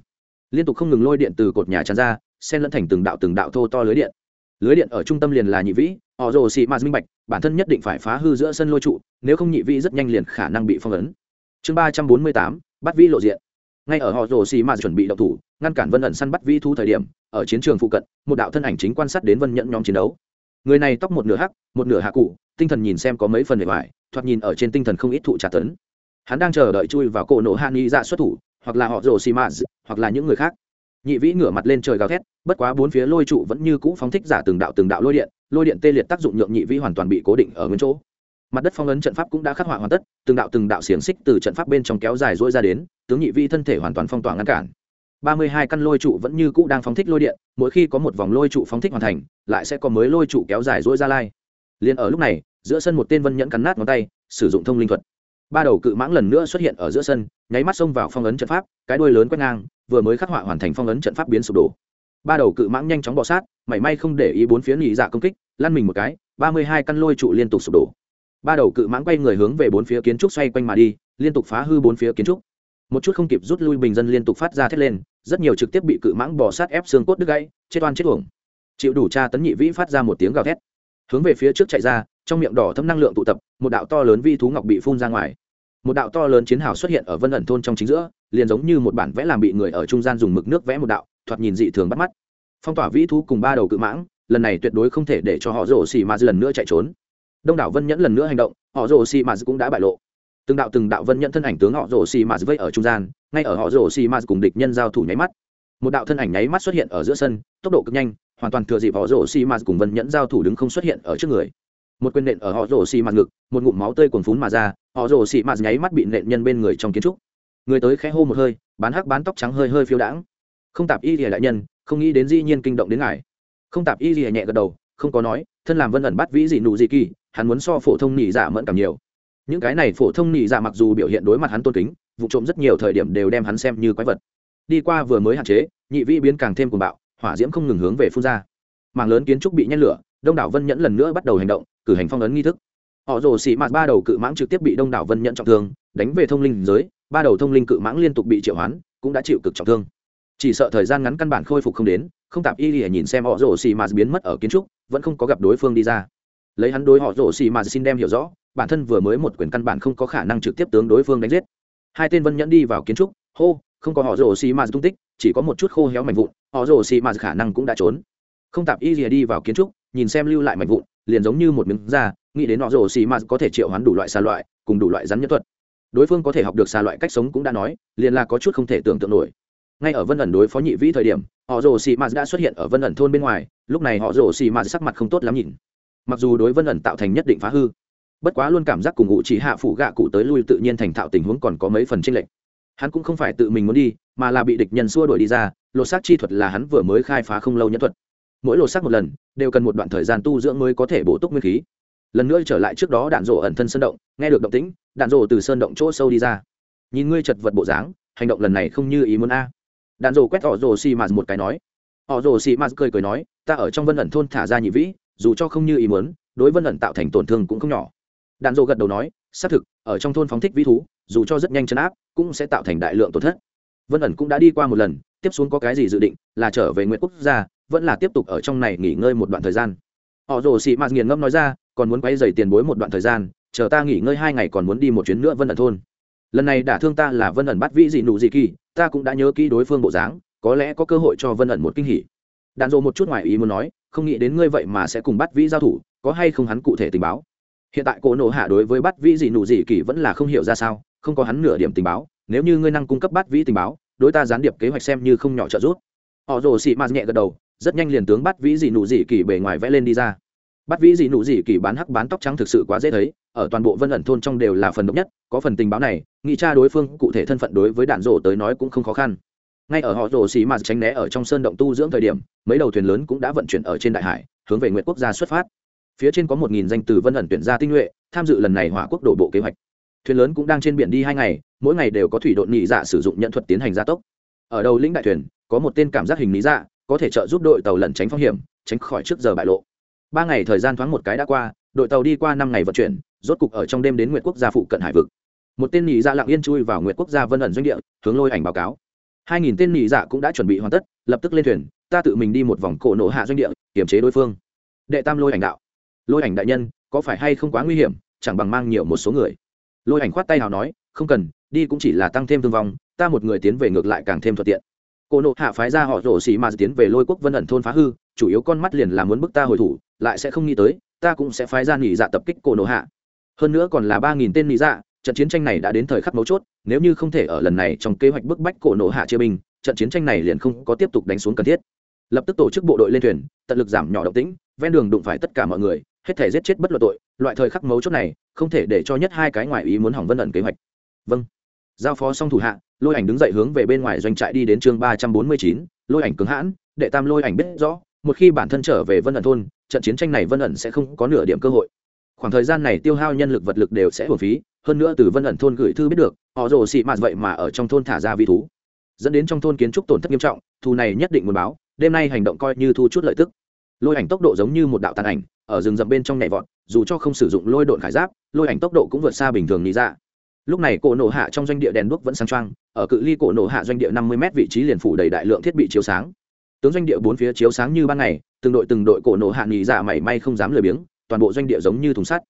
Liên tục không ngừng lôi điện từ cột nhà tràn ra sen lẫn thành từng đạo từng đạo thô to lưới điện. Lưới điện ở trung tâm liền là nhị vĩ, họ rồ xị mạt minh bạch, bản thân nhất định phải phá hư giữa sân lôi trụ, nếu không nhị vĩ rất nhanh liền khả năng bị phong ấn. Chương ba trăm bốn mươi tám, bắt vĩ lộ diện. Ngay ở họ rồ xì mà chuẩn bị đậu thủ, ngăn cản vân ẩn săn bắt vi thu thời điểm, ở chiến trường phụ cận, một đạo thân ảnh chính quan sát đến vân nhẫn nhóm chiến đấu người này tóc một nửa hắc, một nửa hạ cụ tinh thần nhìn xem có mấy phần bề ngoài thoạt nhìn ở trên tinh thần không ít thụ trả tấn. Hắn đang chờ đợi chui vào cổ nổ hạ nghi dạ xuất thủ, hoặc là họ rồ xì mà hoặc là những người khác. Nhị vĩ ngửa mặt lên trời gào thét, bất quá bốn phía lôi trụ vẫn như cũ phóng thích giả từng đạo từng đạo lôi điện lôi điện tê liệt tác dụng nhượng nhị vĩ hoàn toàn bị cố định ở nguyên chỗ. Mặt đất phong ấn trận pháp cũng đã khắc họa hoàn tất, từng đạo từng đạo xiềng xích từ trận pháp bên trong kéo dài dỗi ra đến, tướng nhị vĩ thân thể hoàn toàn phong tỏa ngăn cản ba mươi hai căn lôi trụ vẫn như cũ đang phóng thích lôi điện, mỗi khi có một vòng lôi trụ phóng thích hoàn thành, lại sẽ có mới lôi trụ kéo dài dỗi ra lai. Liền ở lúc này, giữa sân một tên vân nhẫn cắn nát ngón tay, sử dụng thông linh thuật. Ba đầu cự mãng lần nữa xuất hiện ở giữa sân, nháy mắt xông vào phong ấn trận pháp, cái đuôi lớn quét ngang, vừa mới khắc họa hoàn thành phong ấn trận pháp biến sụp đổ. Ba đầu cự mãng nhanh chóng bọ sát, mảy may không để ý bốn phía nhị dạ công kích, lăn mình một cái, ba mươi hai căn lôi trụ liên tục sụp đổ. Ba đầu cự mãng quay người hướng về bốn phía kiến trúc xoay quanh mà đi, liên tục phá hư bốn phía kiến trúc. Một chút không kịp rút lui bình dân liên tục phát ra thét lên rất nhiều trực tiếp bị cự mãng bò sát ép xương cốt đứt gãy, chết oan chết uổng. Chịu đủ tra tấn nhị vĩ phát ra một tiếng gào thét. Hướng về phía trước chạy ra, trong miệng đỏ thâm năng lượng tụ tập, một đạo to lớn vi thú ngọc bị phun ra ngoài. Một đạo to lớn chiến hào xuất hiện ở vân ẩn thôn trong chính giữa, liền giống như một bản vẽ làm bị người ở trung gian dùng mực nước vẽ một đạo, thoạt nhìn dị thường bắt mắt. Phong tỏa vĩ thú cùng ba đầu cự mãng, lần này tuyệt đối không thể để cho họ rổ xì mà lần nữa chạy trốn. Đông đảo vân nhẫn lần nữa hành động, họ rổ xì mà cũng đã bại lộ. Từng đạo từng đạo vân nhẫn thân ảnh tướng họ rổ xì mà vây ở trung gian ngay ở họ rổ xì ma cùng địch nhân giao thủ nháy mắt. Một đạo thân ảnh nháy mắt xuất hiện ở giữa sân, tốc độ cực nhanh, hoàn toàn thừa dịp họ rổ xì ma cùng vân nhẫn giao thủ đứng không xuất hiện ở trước người. Một quyền nện ở họ rổ xì ma ngực, một ngụm máu tươi cuồn phún mà ra, họ rổ xì ma nháy mắt bị nện nhân bên người trong kiến trúc. Người tới khẽ hô một hơi, bán hắc bán tóc trắng hơi hơi phiêu đãng. Không tạp y lìa đại nhân, không nghĩ đến dĩ nhiên kinh động đến ngài. Không tạp y lìa nhẹ gật đầu, không có nói, thân làm vân ẩn bắt vĩ dị nụ dị kỳ, hắn muốn so phổ thông nỉ dạ mẫn cảm nhiều. Những cái này phổ thông nỉ dạ mặc dù biểu hiện đối mặt hắn tôn kính vụ trộm rất nhiều thời điểm đều đem hắn xem như quái vật. Đi qua vừa mới hạn chế, nhị vĩ biến càng thêm cuồng bạo, hỏa diễm không ngừng hướng về phun ra. Mảng lớn kiến trúc bị nhen lửa, đông đảo vân nhẫn lần nữa bắt đầu hành động, cử hành phong ấn nghi thức. Họ rồ xị mạt ba đầu cự mãng trực tiếp bị đông đảo vân nhẫn trọng thương, đánh về thông linh giới, ba đầu thông linh cự mãng liên tục bị triệu hoán, cũng đã chịu cực trọng thương. Chỉ sợ thời gian ngắn căn bản khôi phục không đến, không tạp y lìa nhìn xem họ rồ xì mạt biến mất ở kiến trúc, vẫn không có gặp đối phương đi ra. Lấy hắn đối họ rồ xì mạt xin đem hiểu rõ, bản thân vừa mới một quyền căn bản không có khả năng trực tiếp tướng đối phương đánh giết hai tên vân nhẫn đi vào kiến trúc, hô, không có họ rồ xì mạt tung tích, chỉ có một chút khô héo mảnh vụn, họ rồ xì mạt khả năng cũng đã trốn. Không tạp y rìa đi vào kiến trúc, nhìn xem lưu lại mảnh vụn, liền giống như một miếng da, nghĩ đến họ rồ xì mạt có thể triệu hoán đủ loại xà loại, cùng đủ loại rắn nhất thuật. Đối phương có thể học được xà loại cách sống cũng đã nói, liền là có chút không thể tưởng tượng nổi. Ngay ở vân ẩn đối phó nhị vĩ thời điểm, họ rồ xì mạt đã xuất hiện ở vân ẩn thôn bên ngoài, lúc này họ rồ xì mạt sắc mặt không tốt lắm nhìn. Mặc dù đối vân ẩn tạo thành nhất định phá hư bất quá luôn cảm giác cùng ngụ chỉ hạ phủ gạ cụ tới lui tự nhiên thành thạo tình huống còn có mấy phần tranh lệch. Hắn cũng không phải tự mình muốn đi, mà là bị địch nhân xua đuổi đi ra, lột xác chi thuật là hắn vừa mới khai phá không lâu nhất thuật. Mỗi lột xác một lần, đều cần một đoạn thời gian tu dưỡng mới có thể bổ túc nguyên khí. Lần nữa trở lại trước đó đạn rổ ẩn thân sơn động, nghe được động tĩnh, đạn rổ từ sơn động chỗ sâu đi ra. Nhìn ngươi chật vật bộ dáng, hành động lần này không như ý muốn a. Đạn rổ quét họ rổ xì mạt một cái nói. Họ rổ xì mạt cười cười nói, ta ở trong vân ẩn thôn thả ra nhị vĩ, dù cho không như ý muốn, đối vân ẩn tạo thành tổn thương cũng không nhỏ đạn rổ gật đầu nói, xác thực, ở trong thôn phóng thích vĩ thú, dù cho rất nhanh chấn áp, cũng sẽ tạo thành đại lượng tổn thất. Vân ẩn cũng đã đi qua một lần, tiếp xuống có cái gì dự định là trở về nguyện quốc gia, vẫn là tiếp tục ở trong này nghỉ ngơi một đoạn thời gian. Họ rồ xị mạt nghiền ngâm nói ra, còn muốn quay dày tiền bối một đoạn thời gian, chờ ta nghỉ ngơi hai ngày còn muốn đi một chuyến nữa vân ẩn thôn. Lần này đả thương ta là vân ẩn bắt vĩ dị nụ dị kỳ, ta cũng đã nhớ kỹ đối phương bộ dáng, có lẽ có cơ hội cho vân ẩn một kinh hỉ. Đạn dộ một chút ngoài ý muốn nói, không nghĩ đến ngươi vậy mà sẽ cùng bắt vĩ giao thủ, có hay không hắn cụ thể tình báo? Hiện tại cổ nộ hạ đối với bắt vĩ dị nụ dị kỳ vẫn là không hiểu ra sao, không có hắn nửa điểm tình báo. Nếu như ngươi năng cung cấp bắt vĩ tình báo, đối ta gián điệp kế hoạch xem như không nhỏ trợ giúp. Họ rồ xị mạt nhẹ gật đầu, rất nhanh liền tướng bắt vĩ dị nụ dị kỳ bề ngoài vẽ lên đi ra. Bắt vĩ dị nụ dị kỳ bán hắc bán tóc trắng thực sự quá dễ thấy, ở toàn bộ vân ẩn thôn trong đều là phần độc nhất, có phần tình báo này nghị tra đối phương, cụ thể thân phận đối với đạn rổ tới nói cũng không khó khăn. Ngay ở họ rồ xì mạt tránh né ở trong sơn động tu dưỡng thời điểm, mấy đầu thuyền lớn cũng đã vận chuyển ở trên đại hải, hướng về nguyện quốc gia xuất phát phía trên có một nghìn danh từ vân ẩn tuyển ra tinh nhuệ, tham dự lần này hỏa quốc đổ bộ kế hoạch. Thuyền lớn cũng đang trên biển đi hai ngày, mỗi ngày đều có thủy đội nhị dạ sử dụng nhận thuật tiến hành gia tốc. Ở đầu lĩnh đại thuyền, có một tên cảm giác hình lý dạ có thể trợ giúp đội tàu lẩn tránh phong hiểm, tránh khỏi trước giờ bại lộ. Ba ngày thời gian thoáng một cái đã qua, đội tàu đi qua năm ngày vận chuyển, rốt cục ở trong đêm đến nguyệt quốc gia phụ cận hải vực. Một tên nhị dạ lặng yên chui vào nguyệt quốc gia vân ẩn doanh địa, hướng lôi ảnh báo cáo. Hai nghìn tên nhị dạ cũng đã chuẩn bị hoàn tất, lập tức lên thuyền, ta tự mình đi một vòng cổ nổ hạ doanh địa, kiềm chế đối phương. Đệ tam lôi ảnh đạo lôi ảnh đại nhân, có phải hay không quá nguy hiểm, chẳng bằng mang nhiều một số người. Lôi ảnh khoát tay nào nói, không cần, đi cũng chỉ là tăng thêm thương vong, ta một người tiến về ngược lại càng thêm thuận tiện. Cô nộ hạ phái ra họ rổ xì mà tiến về lôi quốc vân ẩn thôn phá hư, chủ yếu con mắt liền là muốn bức ta hồi thủ, lại sẽ không nghĩ tới, ta cũng sẽ phái ra nghỉ dạ tập kích cô nộ hạ. Hơn nữa còn là ba nghìn tên nghỉ dạ trận chiến tranh này đã đến thời khắc mấu chốt, nếu như không thể ở lần này trong kế hoạch bức bách cổ nộ hạ chia binh, trận chiến tranh này liền không có tiếp tục đánh xuống cần thiết. Lập tức tổ chức bộ đội lên thuyền, tận lực giảm nhỏ động tĩnh, ven đường đụng phải tất cả mọi người hết thể giết chết bất luận tội, loại thời khắc mấu chốt này, không thể để cho nhất hai cái ngoài ý muốn hỏng vân ẩn kế hoạch. Vâng. Giao phó xong thủ hạ, lôi ảnh đứng dậy hướng về bên ngoài doanh trại đi đến chương ba trăm bốn mươi chín, lôi ảnh cứng hãn, đệ tam lôi ảnh biết rõ, một khi bản thân trở về vân ẩn thôn, trận chiến tranh này vân ẩn sẽ không có nửa điểm cơ hội. Khoảng thời gian này tiêu hao nhân lực vật lực đều sẽ hồn phí, hơn nữa từ vân ẩn thôn gửi thư biết được, họ rồ xị mạt vậy mà ở trong thôn thả ra vi thú. Dẫn đến trong thôn kiến trúc tổn thất nghiêm trọng, thù này nhất định muốn báo, đêm nay hành động coi như thu chút lợi tức lôi ảnh tốc độ giống như một đạo tàn ảnh, ở rừng rậm bên trong nhảy vọt, dù cho không sử dụng lôi độn khải giáp, lôi ảnh tốc độ cũng vượt xa bình thường lý ra lúc này cổ nổ hạ trong doanh địa đèn đuốc vẫn sáng trăng ở cự ly cổ nổ hạ doanh địa năm mươi m vị trí liền phủ đầy đại lượng thiết bị chiếu sáng. Tướng doanh địa bốn phía chiếu sáng như ban ngày, từng đội từng đội cổ nổ hạ nghỉ dạ mảy may không dám lười biếng, toàn bộ doanh địa giống như thùng sắt.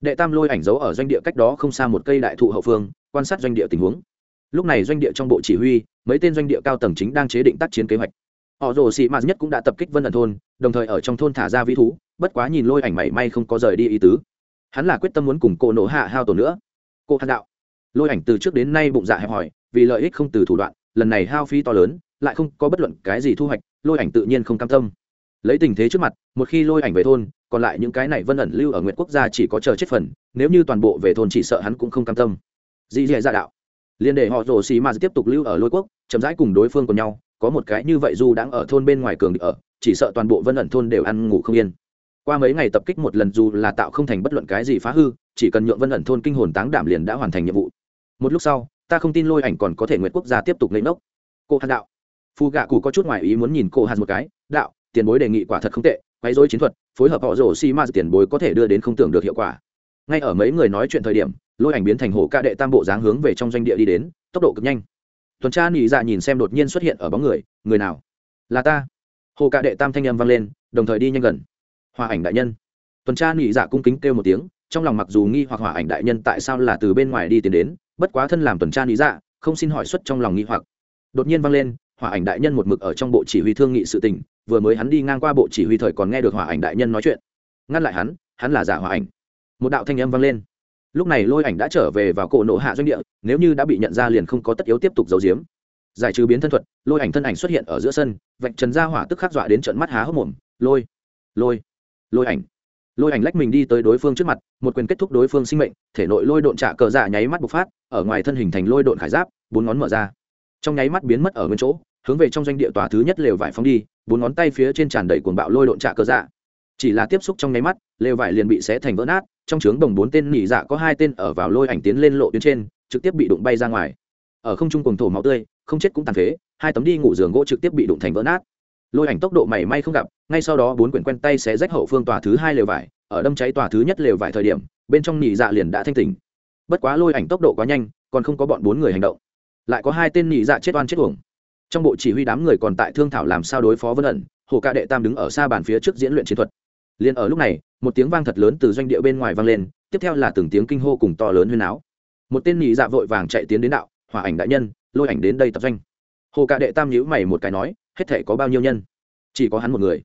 Đệ tam lôi ảnh giấu ở doanh địa cách đó không xa một cây đại thụ hậu phương, quan sát doanh địa tình huống. Lúc này doanh địa trong bộ chỉ huy, mấy tên doanh địa cao tầng chính đang chế định tác chiến kế hoạch họ rồ sĩ mạt nhất cũng đã tập kích vân ẩn thôn, đồng thời ở trong thôn thả ra vĩ thú, bất quá nhìn lôi ảnh mảy may không có rời đi ý tứ. Hắn là quyết tâm muốn cùng cô nổ hạ hao tổn nữa. Cô hạt đạo. Lôi ảnh từ trước đến nay bụng dạ hẹp hòi, vì lợi ích không từ thủ đoạn, lần này hao phí to lớn, lại không có bất luận cái gì thu hoạch, lôi ảnh tự nhiên không cam tâm. Lấy tình thế trước mặt, một khi lôi ảnh về thôn, còn lại những cái này vân ẩn lưu ở nguyện quốc gia chỉ có chờ chết phần, nếu như toàn bộ về thôn chỉ sợ hắn cũng không cam tâm. Dì dì dạ, dạ đạo. Liên để họ rồ xì mà tiếp tục lưu ở lôi quốc, chậm rãi cùng đối phương của nhau có một cái như vậy dù đang ở thôn bên ngoài cường ở, chỉ sợ toàn bộ vân ẩn thôn đều ăn ngủ không yên. Qua mấy ngày tập kích một lần dù là tạo không thành bất luận cái gì phá hư, chỉ cần nhượng vân ẩn thôn kinh hồn táng đảm liền đã hoàn thành nhiệm vụ. Một lúc sau, ta không tin lôi ảnh còn có thể nguyện quốc gia tiếp tục lấy nốc cô hạt đạo. Phù gạ cụ có chút ngoài ý muốn nhìn cô hạt một cái, đạo, tiền bối đề nghị quả thật không tệ, quấy dối chiến thuật, phối hợp họ rổ xi ma tiền bối có thể đưa đến không tưởng được hiệu quả. Ngay ở mấy người nói chuyện thời điểm, lôi ảnh biến thành hổ ca đệ tam bộ dáng hướng về trong doanh địa đi đến, tốc độ cực nhanh tuần tra nỉ dạ nhìn xem đột nhiên xuất hiện ở bóng người người nào? Là ta. Hồ cạ đệ tam thanh âm vang lên, đồng thời đi nhanh gần. Hòa ảnh đại nhân. Tuần tra nỉ dạ cung kính kêu một tiếng, trong lòng mặc dù nghi hoặc hòa ảnh đại nhân tại sao là từ bên ngoài đi tiến đến, bất quá thân làm tuần tra lý dạ không xin hỏi xuất trong lòng nghi hoặc. Đột nhiên vang lên hòa ảnh đại nhân một mực ở trong bộ chỉ huy thương nghị sự tình, vừa mới hắn đi ngang qua bộ chỉ huy thời còn nghe được hòa ảnh đại nhân nói chuyện. Ngăn lại hắn hắn là giả hòa ảnh. Một đạo thanh âm vang lên lúc này lôi ảnh đã trở về vào cổ nộ hạ doanh địa, nếu như đã bị nhận ra liền không có tất yếu tiếp tục giấu giếm. Giải trừ biến thân thuật, lôi ảnh thân ảnh xuất hiện ở giữa sân, vạch trần ra hỏa tức khắc dọa đến trận mắt há hốc mồm, lôi lôi lôi ảnh. Lôi ảnh lách mình đi tới đối phương trước mặt, một quyền kết thúc đối phương sinh mệnh, thể nội lôi độn trả cờ dạ nháy mắt bộc phát, ở ngoài thân hình thành lôi độn khải giáp, bốn ngón mở ra. Trong nháy mắt biến mất ở nguyên chỗ, hướng về trong doanh địa tòa thứ nhất lều vải phóng đi, bốn ngón tay phía trên tràn đầy cuồng bạo lôi độn trả cờ dạ chỉ là tiếp xúc trong nháy mắt, lều vải liền bị xé thành vỡ nát, trong trướng đồng bốn tên nỉ dạ có hai tên ở vào lôi ảnh tiến lên lộ tuyến trên, trực tiếp bị đụng bay ra ngoài. Ở không trung cùng thổ máu tươi, không chết cũng tàn phế, hai tấm đi ngủ giường gỗ trực tiếp bị đụng thành vỡ nát. Lôi ảnh tốc độ mảy may không gặp, ngay sau đó bốn quyển quen tay sẽ rách hậu phương tòa thứ hai lều vải, ở đâm cháy tòa thứ nhất lều vải thời điểm, bên trong nỉ dạ liền đã thanh tỉnh. Bất quá lôi ảnh tốc độ quá nhanh, còn không có bọn bốn người hành động. Lại có hai tên nỉ dạ chết oan chết uổng. Trong bộ chỉ huy đám người còn tại thương thảo làm sao đối phó vân ẩn, hồ ca đệ tam đứng ở xa bàn phía trước diễn luyện chiến thuật liền ở lúc này, một tiếng vang thật lớn từ doanh địa bên ngoài vang lên, tiếp theo là từng tiếng kinh hô cùng to lớn huyên áo một tên nhị dạ vội vàng chạy tiến đến đạo hỏa ảnh đại nhân, lôi ảnh đến đây tập doanh. Hồ cạ đệ tam nhíu mày một cái nói, hết thể có bao nhiêu nhân? Chỉ có hắn một người.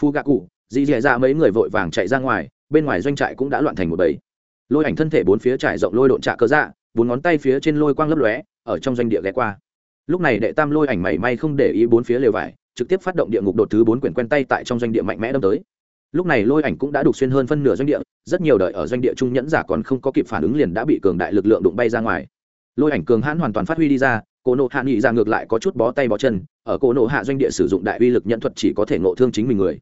Phu gạ cụ dì dì dạ mấy người vội vàng chạy ra ngoài, bên ngoài doanh trại cũng đã loạn thành một bầy. Lôi ảnh thân thể bốn phía trải rộng lôi độn trạ cơ dạ bốn ngón tay phía trên lôi quang lấp lóe, ở trong doanh địa ghé qua. Lúc này đệ tam lôi ảnh mảy may không để ý bốn phía lều vải, trực tiếp phát động địa ngục đột thứ bốn quyển quen tay tại trong doanh địa mạnh mẽ đâm tới lúc này lôi ảnh cũng đã đục xuyên hơn phân nửa doanh địa, rất nhiều đợi ở doanh địa trung nhẫn giả còn không có kịp phản ứng liền đã bị cường đại lực lượng đụng bay ra ngoài. Lôi ảnh cường hãn hoàn toàn phát huy đi ra, cổ nộ hạ nghị ra ngược lại có chút bó tay bó chân, ở cổ nộ hạ doanh địa sử dụng đại uy lực nhận thuật chỉ có thể nộ thương chính mình người.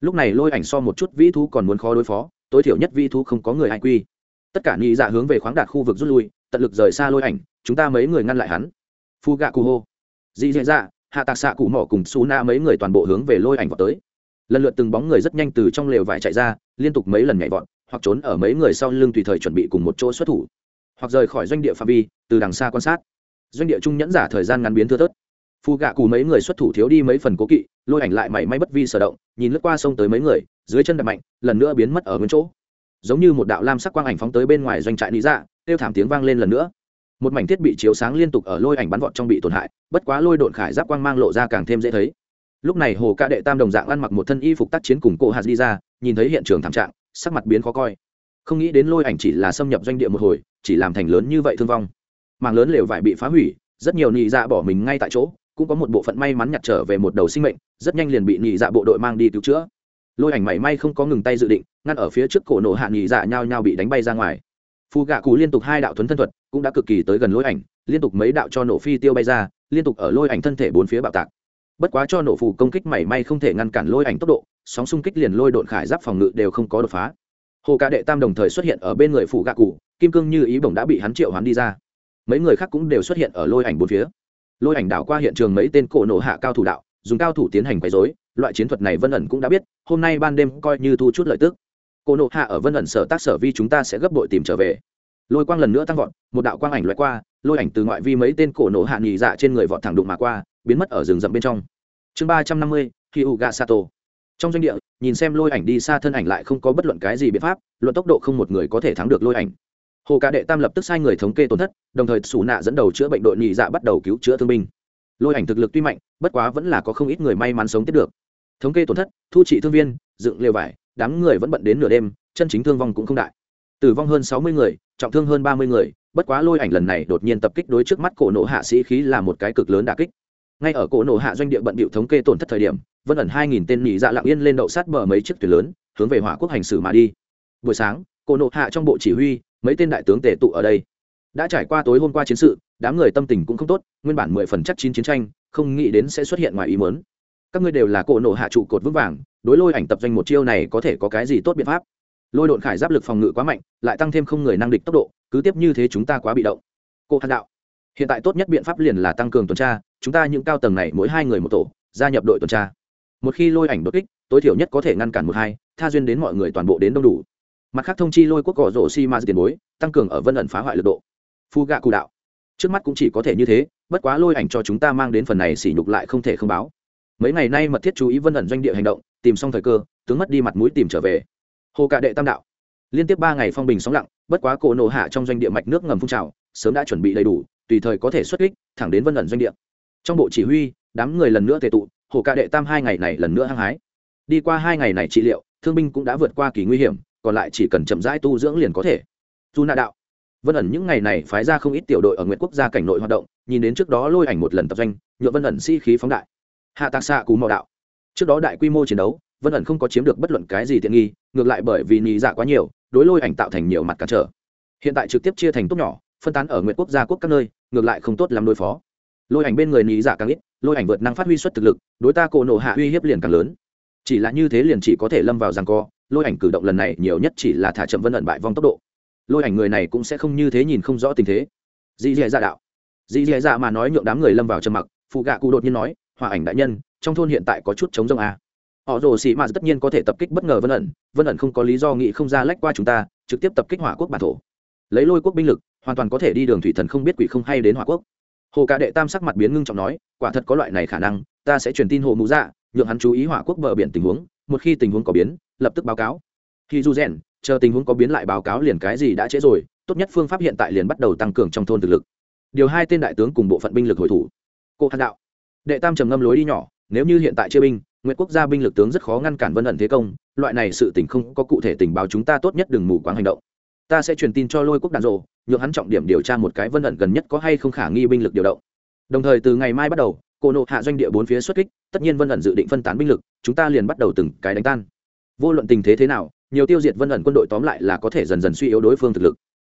Lúc này lôi ảnh so một chút vĩ thú còn muốn khó đối phó, tối thiểu nhất vĩ thú không có người ai quy. Tất cả nghị dạ hướng về khoáng đạt khu vực rút lui, tận lực rời xa lôi ảnh, chúng ta mấy người ngăn lại hắn. Phu gạ cù hô. Dị dạ dạ hạ tạc xạ cụ mỏ cùng xú na mấy người toàn bộ hướng về lôi ảnh vào tới lần lượt từng bóng người rất nhanh từ trong lều vải chạy ra, liên tục mấy lần nhảy vọt, hoặc trốn ở mấy người sau lưng tùy thời chuẩn bị cùng một chỗ xuất thủ. Hoặc rời khỏi doanh địa phạm vi, từ đằng xa quan sát. Doanh địa trung nhẫn giả thời gian ngắn biến thưa thớt. Phù gạ cù mấy người xuất thủ thiếu đi mấy phần cố kỵ, lôi ảnh lại mảy may bất vi sở động, nhìn lướt qua sông tới mấy người, dưới chân đập mạnh, lần nữa biến mất ở nguyên chỗ. Giống như một đạo lam sắc quang ảnh phóng tới bên ngoài doanh trại lý dạ kêu thảm tiếng vang lên lần nữa. Một mảnh thiết bị chiếu sáng liên tục ở lôi ảnh bắn vọt trong bị tổn hại, bất quá lôi độn khải giáp quang mang lộ ra càng thêm dễ thấy lúc này hồ ca đệ tam đồng dạng ăn mặc một thân y phục tác chiến cùng cô hạt đi ra nhìn thấy hiện trường thảm trạng, sắc mặt biến khó coi. Không nghĩ đến lôi ảnh chỉ là xâm nhập doanh địa một hồi, chỉ làm thành lớn như vậy thương vong. Mảng lớn lều vải bị phá hủy, rất nhiều nhị dạ bỏ mình ngay tại chỗ, cũng có một bộ phận may mắn nhặt trở về một đầu sinh mệnh, rất nhanh liền bị nhị dạ bộ đội mang đi cứu chữa. Lôi ảnh mảy may không có ngừng tay dự định, ngăn ở phía trước cổ nổ hạ nhị dạ nhao nhao bị đánh bay ra ngoài. Phù gạ cù liên tục hai đạo thuấn thân thuật, cũng đã cực kỳ tới gần lôi ảnh, liên tục mấy đạo cho nổ phi tiêu bay ra, liên tục ở lôi ảnh thân thể bốn phía bạo tạc bất quá cho nổ phù công kích mảy may không thể ngăn cản lôi ảnh tốc độ, sóng xung kích liền lôi độn khải giáp phòng ngự đều không có đột phá. Hồ ca đệ tam đồng thời xuất hiện ở bên người phụ gạ cụ, kim cương như ý bổng đã bị hắn triệu hắn đi ra. Mấy người khác cũng đều xuất hiện ở lôi ảnh bốn phía. Lôi ảnh đảo qua hiện trường mấy tên cổ nổ hạ cao thủ đạo, dùng cao thủ tiến hành quấy dối loại chiến thuật này vân ẩn cũng đã biết, hôm nay ban đêm coi như thu chút lợi tức. Cổ nổ hạ ở vân ẩn sở tác sở vi chúng ta sẽ gấp đội tìm trở về. Lôi quang lần nữa tăng vọt, một đạo quang ảnh loại qua, lôi ảnh từ ngoại vi mấy tên cổ nổ hạ nghỉ dạ trên người vọt thẳng đụng mà qua biến mất ở rừng rậm bên trong. Chương ba trăm năm mươi khi u gà sato trong doanh địa, nhìn xem lôi ảnh đi xa thân ảnh lại không có bất luận cái gì biện pháp, luận tốc độ không một người có thể thắng được lôi ảnh. Hồ ca đệ tam lập tức sai người thống kê tổn thất, đồng thời xù nạ dẫn đầu chữa bệnh đội nhị dạ bắt đầu cứu chữa thương binh. Lôi ảnh thực lực tuy mạnh, bất quá vẫn là có không ít người may mắn sống tiếp được. Thống kê tổn thất, thu trị thương viên, dựng lều vải, đám người vẫn bận đến nửa đêm, chân chính thương vong cũng không đại. Tử vong hơn sáu mươi người, trọng thương hơn ba mươi người, bất quá lôi ảnh lần này đột nhiên tập kích đối trước mắt cổ nộ hạ sĩ khí là một cái cực lớn đà kích ngay ở cổ nổ hạ doanh địa bận bịu thống kê tổn thất thời điểm, vân ẩn hai nghìn tên nhị dạ lặng yên lên đậu sát bờ mấy chiếc thuyền lớn, hướng về hỏa quốc hành xử mà đi. Buổi sáng, cổ nộ hạ trong bộ chỉ huy, mấy tên đại tướng tề tụ ở đây. Đã trải qua tối hôm qua chiến sự, đám người tâm tình cũng không tốt, nguyên bản mười phần chắc chín chiến tranh, không nghĩ đến sẽ xuất hiện ngoài ý mớn các ngươi đều là cổ nộ hạ trụ cột vững vàng, đối lôi ảnh tập doanh một chiêu này có thể có cái gì tốt biện pháp? Lôi độn khải giáp lực phòng ngự quá mạnh, lại tăng thêm không người năng địch tốc độ, cứ tiếp như thế chúng ta quá bị động. Cô hạt đạo hiện tại tốt nhất biện pháp liền là tăng cường tuần tra, chúng ta những cao tầng này mỗi hai người một tổ, gia nhập đội tuần tra. Một khi lôi ảnh đột kích, tối thiểu nhất có thể ngăn cản một hai, tha duyên đến mọi người toàn bộ đến đông đủ. Mặt khác thông chi lôi quốc cỏ rổ xi ma tiền bối, tăng cường ở vân ẩn phá hoại lực độ. Phu gạ cụ đạo. Trước mắt cũng chỉ có thể như thế, bất quá lôi ảnh cho chúng ta mang đến phần này sỉ nhục lại không thể không báo. Mấy ngày nay mật thiết chú ý vân ẩn doanh địa hành động, tìm xong thời cơ, tướng mất đi mặt mũi tìm trở về. Hồ cạ đệ tam đạo. Liên tiếp ba ngày phong bình sóng lặng, bất quá cổ nổ hạ trong doanh địa mạch nước ngầm phun trào, sớm đã chuẩn bị đầy đủ tùy thời có thể xuất kích, thẳng đến vân ẩn doanh địa. Trong bộ chỉ huy, đám người lần nữa tề tụ hồ ca đệ tam hai ngày này lần nữa hăng hái. Đi qua hai ngày này trị liệu, thương binh cũng đã vượt qua kỳ nguy hiểm, còn lại chỉ cần chậm rãi tu dưỡng liền có thể. Dù nạ đạo. Vân ẩn những ngày này phái ra không ít tiểu đội ở nguyện quốc gia cảnh nội hoạt động, nhìn đến trước đó lôi ảnh một lần tập doanh nhựa vân ẩn sĩ、si、khí phóng đại. Hạ tạc xạ cú mò đạo. Trước đó đại quy mô chiến đấu, vân ẩn không có chiếm được bất luận cái gì tiện nghi, ngược lại bởi vì nhị dạ quá nhiều, đối lôi ảnh tạo thành nhiều mặt cản trở. Hiện tại trực tiếp chia thành tốt nhỏ phân tán ở nguyện quốc gia quốc các nơi, ngược lại không tốt làm đối phó. Lôi ảnh bên người nhị dạ càng ít, lôi ảnh vượt năng phát huy suất thực lực, đối ta cổ nổ hạ uy hiếp liền càng lớn. Chỉ là như thế liền chỉ có thể lâm vào rằng co, lôi ảnh cử động lần này nhiều nhất chỉ là thả chậm vân ẩn bại vong tốc độ. Lôi ảnh người này cũng sẽ không như thế nhìn không rõ tình thế. Dì dì dạ, dạ đạo. Dì dì dạ, dạ mà nói nhượng đám người lâm vào trầm mặc, phụ gạ cụ đột nhiên nói, hòa ảnh đại nhân, trong thôn hiện tại có chút chống rông à. họ rồ xì mà tất nhiên có thể tập kích bất ngờ vân ẩn vân ẩn không có lý do nghĩ không ra lách qua chúng ta, trực tiếp tập kích hỏa quốc bản thổ. Lấy lôi quốc binh lực hoàn toàn có thể đi đường thủy thần không biết quỷ không hay đến hỏa quốc. Hồ cả đệ tam sắc mặt biến ngưng trọng nói, quả thật có loại này khả năng, ta sẽ truyền tin hồ mũ dạ nhượng hắn chú ý hỏa quốc bờ biển tình huống, một khi tình huống có biến, lập tức báo cáo. Khi du rèn, chờ tình huống có biến lại báo cáo liền cái gì đã trễ rồi, tốt nhất phương pháp hiện tại liền bắt đầu tăng cường trong thôn thực lực. Điều hai tên đại tướng cùng bộ phận binh lực hồi thủ. Cô hạt đạo. Đệ tam trầm ngâm lối đi nhỏ, nếu như hiện tại chưa binh nguyễn quốc gia binh lực tướng rất khó ngăn cản vân ẩn thế công, loại này sự tình không có cụ thể tình báo chúng ta tốt nhất đừng mù quáng hành động ta sẽ truyền tin cho lôi quốc đàn rộ nhượng hắn trọng điểm điều tra một cái vân ẩn gần nhất có hay không khả nghi binh lực điều động. Đồng thời từ ngày mai bắt đầu, cô nộ hạ doanh địa bốn phía xuất kích, tất nhiên vân ẩn dự định phân tán binh lực, chúng ta liền bắt đầu từng cái đánh tan. Vô luận tình thế thế nào, nhiều tiêu diệt vân ẩn quân đội tóm lại là có thể dần dần suy yếu đối phương thực lực.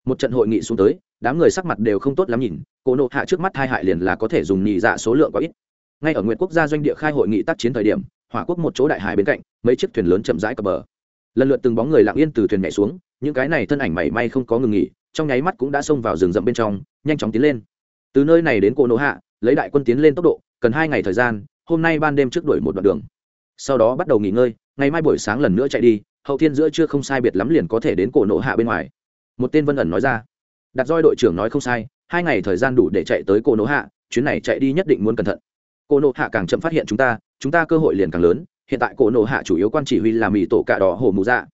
Một trận hội nghị xuống tới, đám người sắc mặt đều không tốt lắm nhìn, cô nộ hạ trước mắt hai hại liền là có thể dùng nhị dạ số lượng có ít. Ngay ở nguyện quốc gia doanh địa khai hội nghị tác chiến thời điểm, hỏa quốc một chỗ đại hải bên cạnh, mấy chiếc thuyền lớn chậm rãi cập bờ. Lần lượt từng bóng người lặng yên từ thuyền nhảy xuống những cái này thân ảnh mảy may không có ngừng nghỉ, trong nháy mắt cũng đã xông vào rừng rậm bên trong, nhanh chóng tiến lên. Từ nơi này đến Cổ nỗ hạ, lấy đại quân tiến lên tốc độ, cần hai ngày thời gian, hôm nay ban đêm trước đuổi một đoạn đường. Sau đó bắt đầu nghỉ ngơi, ngày mai buổi sáng lần nữa chạy đi, hậu thiên giữa chưa không sai biệt lắm liền có thể đến cổ nộ hạ bên ngoài. Một tên vân ẩn nói ra. Đặt roi đội trưởng nói không sai, hai ngày thời gian đủ để chạy tới cổ nộ hạ, chuyến này chạy đi nhất định muốn cẩn thận. Cổ nộ hạ càng chậm phát hiện chúng ta chúng ta cơ hội liền càng lớn, hiện tại cổ nộ hạ chủ yếu quan chỉ huy là mỹ tổ cạ đỏ hồ mù dạ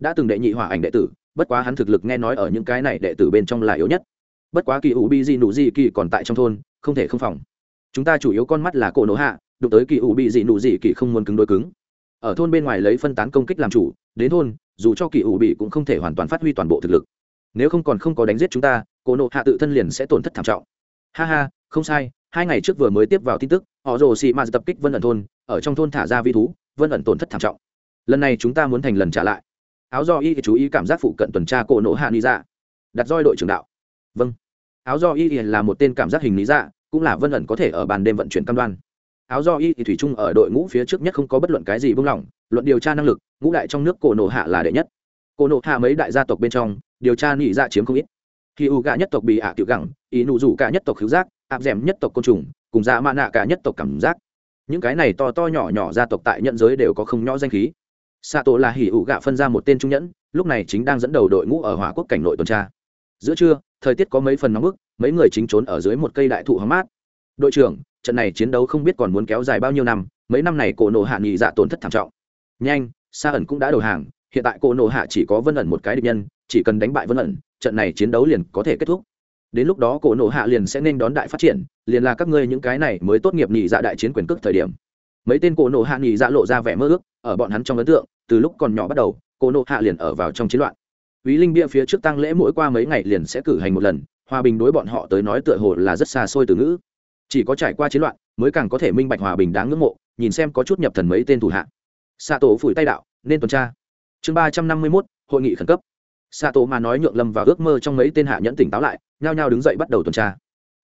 đã từng đệ nhị hỏa ảnh đệ tử, bất quá hắn thực lực nghe nói ở những cái này đệ tử bên trong là yếu nhất. Bất quá kỳ ủ bi di nụ di kỳ còn tại trong thôn, không thể không phòng. Chúng ta chủ yếu con mắt là cổ nổ hạ, đụng tới kỳ ủ bi di nụ di kỳ không muốn cứng đối cứng. Ở thôn bên ngoài lấy phân tán công kích làm chủ, đến thôn, dù cho kỳ ủ bị cũng không thể hoàn toàn phát huy toàn bộ thực lực. Nếu không còn không có đánh giết chúng ta, cổ nộ hạ tự thân liền sẽ tổn thất thảm trọng. Ha ha, không sai, hai ngày trước vừa mới tiếp vào tin tức, họ rồ xì mạt tập kích vân ẩn thôn, ở trong thôn thả ra vi thú, vân ẩn tổn thất thảm trọng. Lần này chúng ta muốn thành lần trả lại áo do y chú ý cảm giác phụ cận tuần tra cổ nộ hạ lý dạ. Đặt roi đội trưởng đạo. Vâng. Áo do y là một tên cảm giác hình lý dạ cũng là vân ẩn có thể ở bàn đêm vận chuyển cam đoan. Áo do y thì thủy chung ở đội ngũ phía trước nhất không có bất luận cái gì buông lỏng, luận điều tra năng lực, ngũ đại trong nước cổ nộ hạ là đệ nhất. Cổ nộ hạ mấy đại gia tộc bên trong, điều tra nhị dạ chiếm không ít. Khi u gạ nhất tộc bị ạ tiểu gẳng, ý nụ rủ cả nhất tộc khứu giác áp d nhất tộc côn trùng, cùng dạ mạ nạ cả nhất tộc cảm giác. Những cái này to to nhỏ nhỏ gia tộc tại nhận giới đều có không nhỏ danh khí xạ tổ là hỉ ủ gạ phân ra một tên trung nhẫn, lúc này chính đang dẫn đầu đội ngũ ở hỏa quốc cảnh nội tuần tra. Giữa trưa, thời tiết có mấy phần nóng bức, mấy người chính trốn ở dưới một cây đại thụ hóng mát. Đội trưởng, trận này chiến đấu không biết còn muốn kéo dài bao nhiêu năm, mấy năm này cổ nộ hạ nghị dạ tổn thất thảm trọng. Nhanh, sa ẩn cũng đã đầu hàng, hiện tại cổ nộ hạ chỉ có vân ẩn một cái địch nhân, chỉ cần đánh bại vân ẩn, trận này chiến đấu liền có thể kết thúc. Đến lúc đó cổ nộ hạ liền sẽ nên đón đại phát triển, liền là các ngươi những cái này mới tốt nghiệp nhị dạ đại chiến quyền cước thời điểm mấy tên cổ nộ hạ nghỉ dạ lộ ra vẻ mơ ước ở bọn hắn trong ấn tượng từ lúc còn nhỏ bắt đầu cổ nộ hạ liền ở vào trong chiến loạn Úy Linh bia phía trước tăng lễ mỗi qua mấy ngày liền sẽ cử hành một lần, hòa bình đối bọn họ tới nói tựa hồ là rất xa xôi từ ngữ. Chỉ có trải qua chiến loạn, mới càng có thể minh bạch hòa bình đáng ngưỡng mộ, nhìn xem có chút nhập thần mấy tên thủ hạ. Sa tổ phủi tay đạo, nên tuần tra. Chương ba trăm năm mươi 351, hội nghị khẩn cấp. Sa tổ mà nói nhượng Lâm vào ước mơ trong mấy tên hạ nhẫn tỉnh táo lại, nhao nhao đứng dậy bắt đầu tuần tra.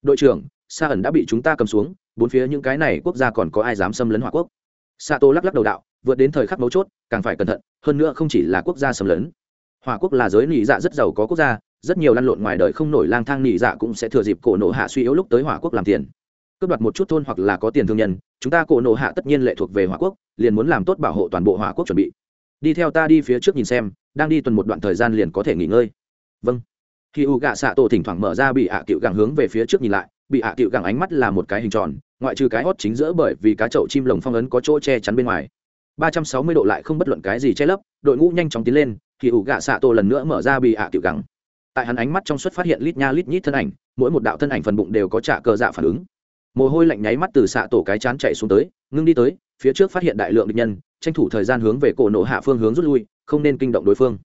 Đội trưởng, Sa ẩn đã bị chúng ta cầm xuống, bốn phía những cái này quốc gia còn có ai dám xâm lấn Hỏa quốc. Sa tô lắc lắc đầu đạo, vượt đến thời khắc mấu chốt, càng phải cẩn thận, hơn nữa không chỉ là quốc gia xâm lấn. Hỏa quốc là giới nỉ dạ rất giàu có quốc gia rất nhiều lăn lộn ngoài đời không nổi lang thang nỉ dạ cũng sẽ thừa dịp cổ nộ hạ suy yếu lúc tới hỏa quốc làm tiền. Cướp đoạt một chút thôn hoặc là có tiền thương nhân chúng ta cổ nộ hạ tất nhiên lệ thuộc về hỏa quốc liền muốn làm tốt bảo hộ toàn bộ hỏa quốc chuẩn bị. Đi theo ta đi phía trước nhìn xem đang đi tuần một đoạn thời gian liền có thể nghỉ ngơi. Vâng. Khi u gạ xạ tổ thỉnh thoảng mở ra bị ạ à cựu gẳng hướng về phía trước nhìn lại bị ạ à cựu gẳng ánh mắt là một cái hình tròn, ngoại trừ cái hót chính giữa bởi vì cá chậu chim lồng phong ấn có chỗ che chắn bên ngoài. ba trăm sáu mươi độ lại không bất luận cái gì che lấp, đội ngũ nhanh chóng tiến lên, thì ủ gạ xạ tổ lần nữa mở ra bị ạ tiểu gẳng. Tại hắn ánh mắt trong suất phát hiện lít nha lít nhít thân ảnh, mỗi một đạo thân ảnh phần bụng đều có trả cờ dạ phản ứng. Mồ hôi lạnh nháy mắt từ xạ tổ cái chán chạy xuống tới, ngưng đi tới, phía trước phát hiện đại lượng địch nhân, tranh thủ thời gian hướng về cổ nổ hạ phương hướng rút lui, không nên kinh động đối phương.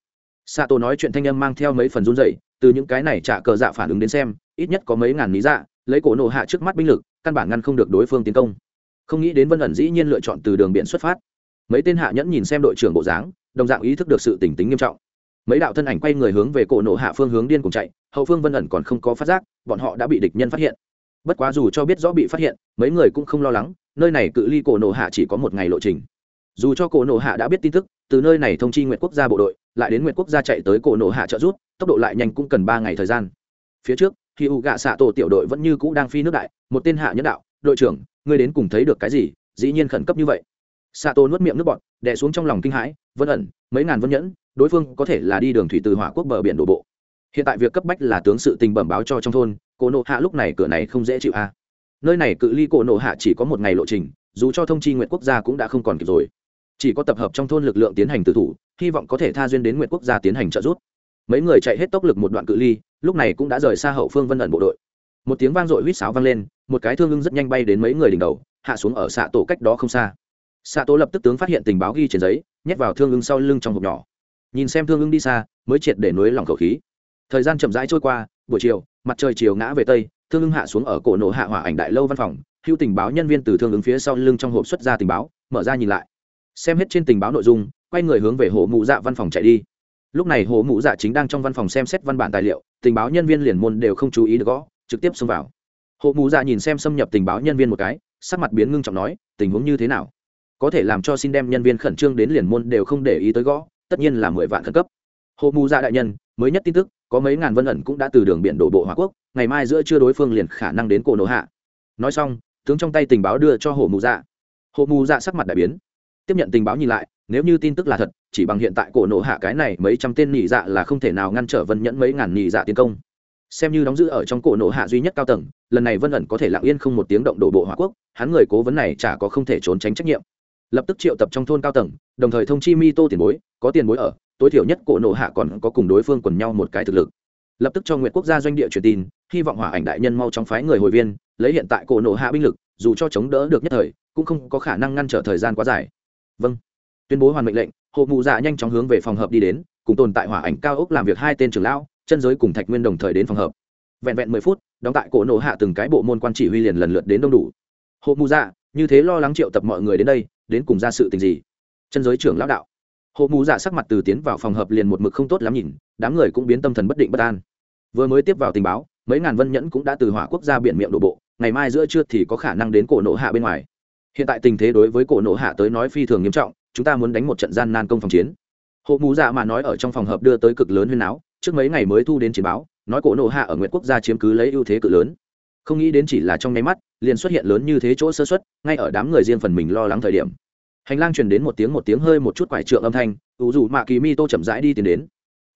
Xạ tổ nói chuyện thanh âm mang theo mấy phần run dậy từ những cái này trả cờ dạ phản ứng đến xem, ít nhất có mấy ngàn lý dạ lấy cổ nộ hạ trước mắt binh lực, căn bản ngăn không được đối phương tiến công. Không nghĩ đến vân ẩn dĩ nhiên lựa chọn từ đường biển xuất phát. Mấy tên hạ nhẫn nhìn xem đội trưởng bộ dáng, đồng dạng ý thức được sự tỉnh tính nghiêm trọng. Mấy đạo thân ảnh quay người hướng về cổ nộ hạ phương hướng điên cùng chạy, hậu phương vân ẩn còn không có phát giác, bọn họ đã bị địch nhân phát hiện. Bất quá dù cho biết rõ bị phát hiện, mấy người cũng không lo lắng, nơi này cự ly cổ nộ hạ chỉ có một ngày lộ trình. Dù cho cổ nộ hạ đã biết tin tức, từ nơi này thông chi nguyện quốc gia bộ đội, lại đến nguyện quốc gia chạy tới cổ nộ hạ trợ rút tốc độ lại nhanh cũng cần ba ngày thời gian. Phía trước khi u gạ xạ tổ tiểu đội vẫn như cũ đang phi nước đại, một tên hạ nhân đạo, đội trưởng, ngươi đến cùng thấy được cái gì? Dĩ nhiên khẩn cấp như vậy. Xạ tổ nuốt miệng nước bọt, đè xuống trong lòng kinh hãi, vân ẩn, mấy ngàn vân nhẫn, đối phương có thể là đi đường thủy từ hỏa quốc bờ biển đổ bộ. Hiện tại việc cấp bách là tướng sự tình bẩm báo cho trong thôn, cổ nộ hạ lúc này cửa này không dễ chịu a. Nơi này cự ly cổ nộ hạ chỉ có một ngày lộ trình, dù cho thông chi nguyện quốc gia cũng đã không còn kịp rồi. Chỉ có tập hợp trong thôn lực lượng tiến hành tự thủ, hy vọng có thể tha duyên đến nguyện quốc gia tiến hành trợ giúp mấy người chạy hết tốc lực một đoạn cự ly, lúc này cũng đã rời xa hậu phương vân ẩn bộ đội. Một tiếng vang dội huýt sáo vang lên, một cái thương ưng rất nhanh bay đến mấy người đỉnh đầu, hạ xuống ở xạ tổ cách đó không xa. Xạ tổ lập tức tướng phát hiện tình báo ghi trên giấy, nhét vào thương ưng sau lưng trong hộp nhỏ. Nhìn xem thương ưng đi xa, mới triệt để nối lòng khẩu khí. Thời gian chậm rãi trôi qua, buổi chiều, mặt trời chiều ngã về tây, thương ưng hạ xuống ở cổ nổ hạ hỏa ảnh đại lâu văn phòng, hưu tình báo nhân viên từ thương ứng phía sau lưng trong hộp xuất ra tình báo, mở ra nhìn lại. Xem hết trên tình báo nội dung, quay người hướng về hồ mụ dạ văn phòng chạy đi lúc này hồ mụ dạ chính đang trong văn phòng xem xét văn bản tài liệu, tình báo nhân viên liền môn đều không chú ý được gõ, trực tiếp xông vào. Hồ mụ dạ nhìn xem xâm nhập tình báo nhân viên một cái, sắc mặt biến ngưng trọng nói, tình huống như thế nào? Có thể làm cho xin đem nhân viên khẩn trương đến liền môn đều không để ý tới gõ, tất nhiên là mười vạn khẩn cấp. Hồ mù dạ đại nhân, mới nhất tin tức, có mấy ngàn vân ẩn cũng đã từ đường biển đổ bộ hòa quốc, ngày mai giữa trưa đối phương liền khả năng đến cổ nổ hạ. Nói xong, tướng trong tay tình báo đưa cho hồ mù dạ. Hồ mù dạ sắc mặt đại biến. Tiếp nhận tình báo nhìn lại, nếu như tin tức là thật chỉ bằng hiện tại cổ nổ hạ cái này mấy trăm tên nhị dạ là không thể nào ngăn trở vân nhẫn mấy ngàn nhị dạ tiến công. Xem như đóng giữ ở trong cổ nổ hạ duy nhất cao tầng, lần này vân ẩn có thể lặng yên không một tiếng động đổ bộ hỏa quốc, hắn người cố vấn này chả có không thể trốn tránh trách nhiệm. Lập tức triệu tập trong thôn cao tầng, đồng thời thông chi mi tô tiền bối, có tiền bối ở, tối thiểu nhất cổ nổ hạ còn có cùng đối phương quần nhau một cái thực lực. Lập tức cho nguyện quốc gia doanh địa truyền tin, hy vọng hỏa ảnh đại nhân mau chóng phái người hồi viên, lấy hiện tại cổ nổ hạ binh lực, dù cho chống đỡ được nhất thời, cũng không có khả năng ngăn trở thời gian quá dài. Vâng. Tuyên bố hoàn mệnh lệnh hộ mụ dạ nhanh chóng hướng về phòng hợp đi đến, cùng tồn tại hỏa ảnh cao ốc làm việc hai tên trưởng lão, chân giới cùng thạch nguyên đồng thời đến phòng hợp. Vẹn vẹn mười phút, đóng tại cổ nổ hạ từng cái bộ môn quan chỉ huy liền lần lượt đến đông đủ. Hộ mụ dạ như thế lo lắng triệu tập mọi người đến đây, đến cùng ra sự tình gì? Chân giới trưởng lão đạo. Hộ mù dạ sắc mặt từ tiến vào phòng hợp liền một mực không tốt lắm nhìn, đám người cũng biến tâm thần bất định bất an. Vừa mới tiếp vào tình báo, mấy ngàn vân nhẫn cũng đã từ hỏa quốc gia biển miệng đổ bộ, ngày mai giữa trưa thì có khả năng đến cổ nộ hạ bên ngoài. Hiện tại tình thế đối với cổ nộ hạ tới nói phi thường nghiêm trọng chúng ta muốn đánh một trận gian nan công phòng chiến. Hộ mù dạ mà nói ở trong phòng hợp đưa tới cực lớn huyên áo trước mấy ngày mới thu đến chiến báo, nói cổ nộ hạ ở nguyện quốc gia chiếm cứ lấy ưu thế cực lớn. Không nghĩ đến chỉ là trong nháy mắt, liền xuất hiện lớn như thế chỗ sơ xuất ngay ở đám người riêng phần mình lo lắng thời điểm. Hành lang truyền đến một tiếng một tiếng hơi một chút quải trượng âm thanh, ủ dù mạ kỳ mi tô chậm rãi đi tiến đến.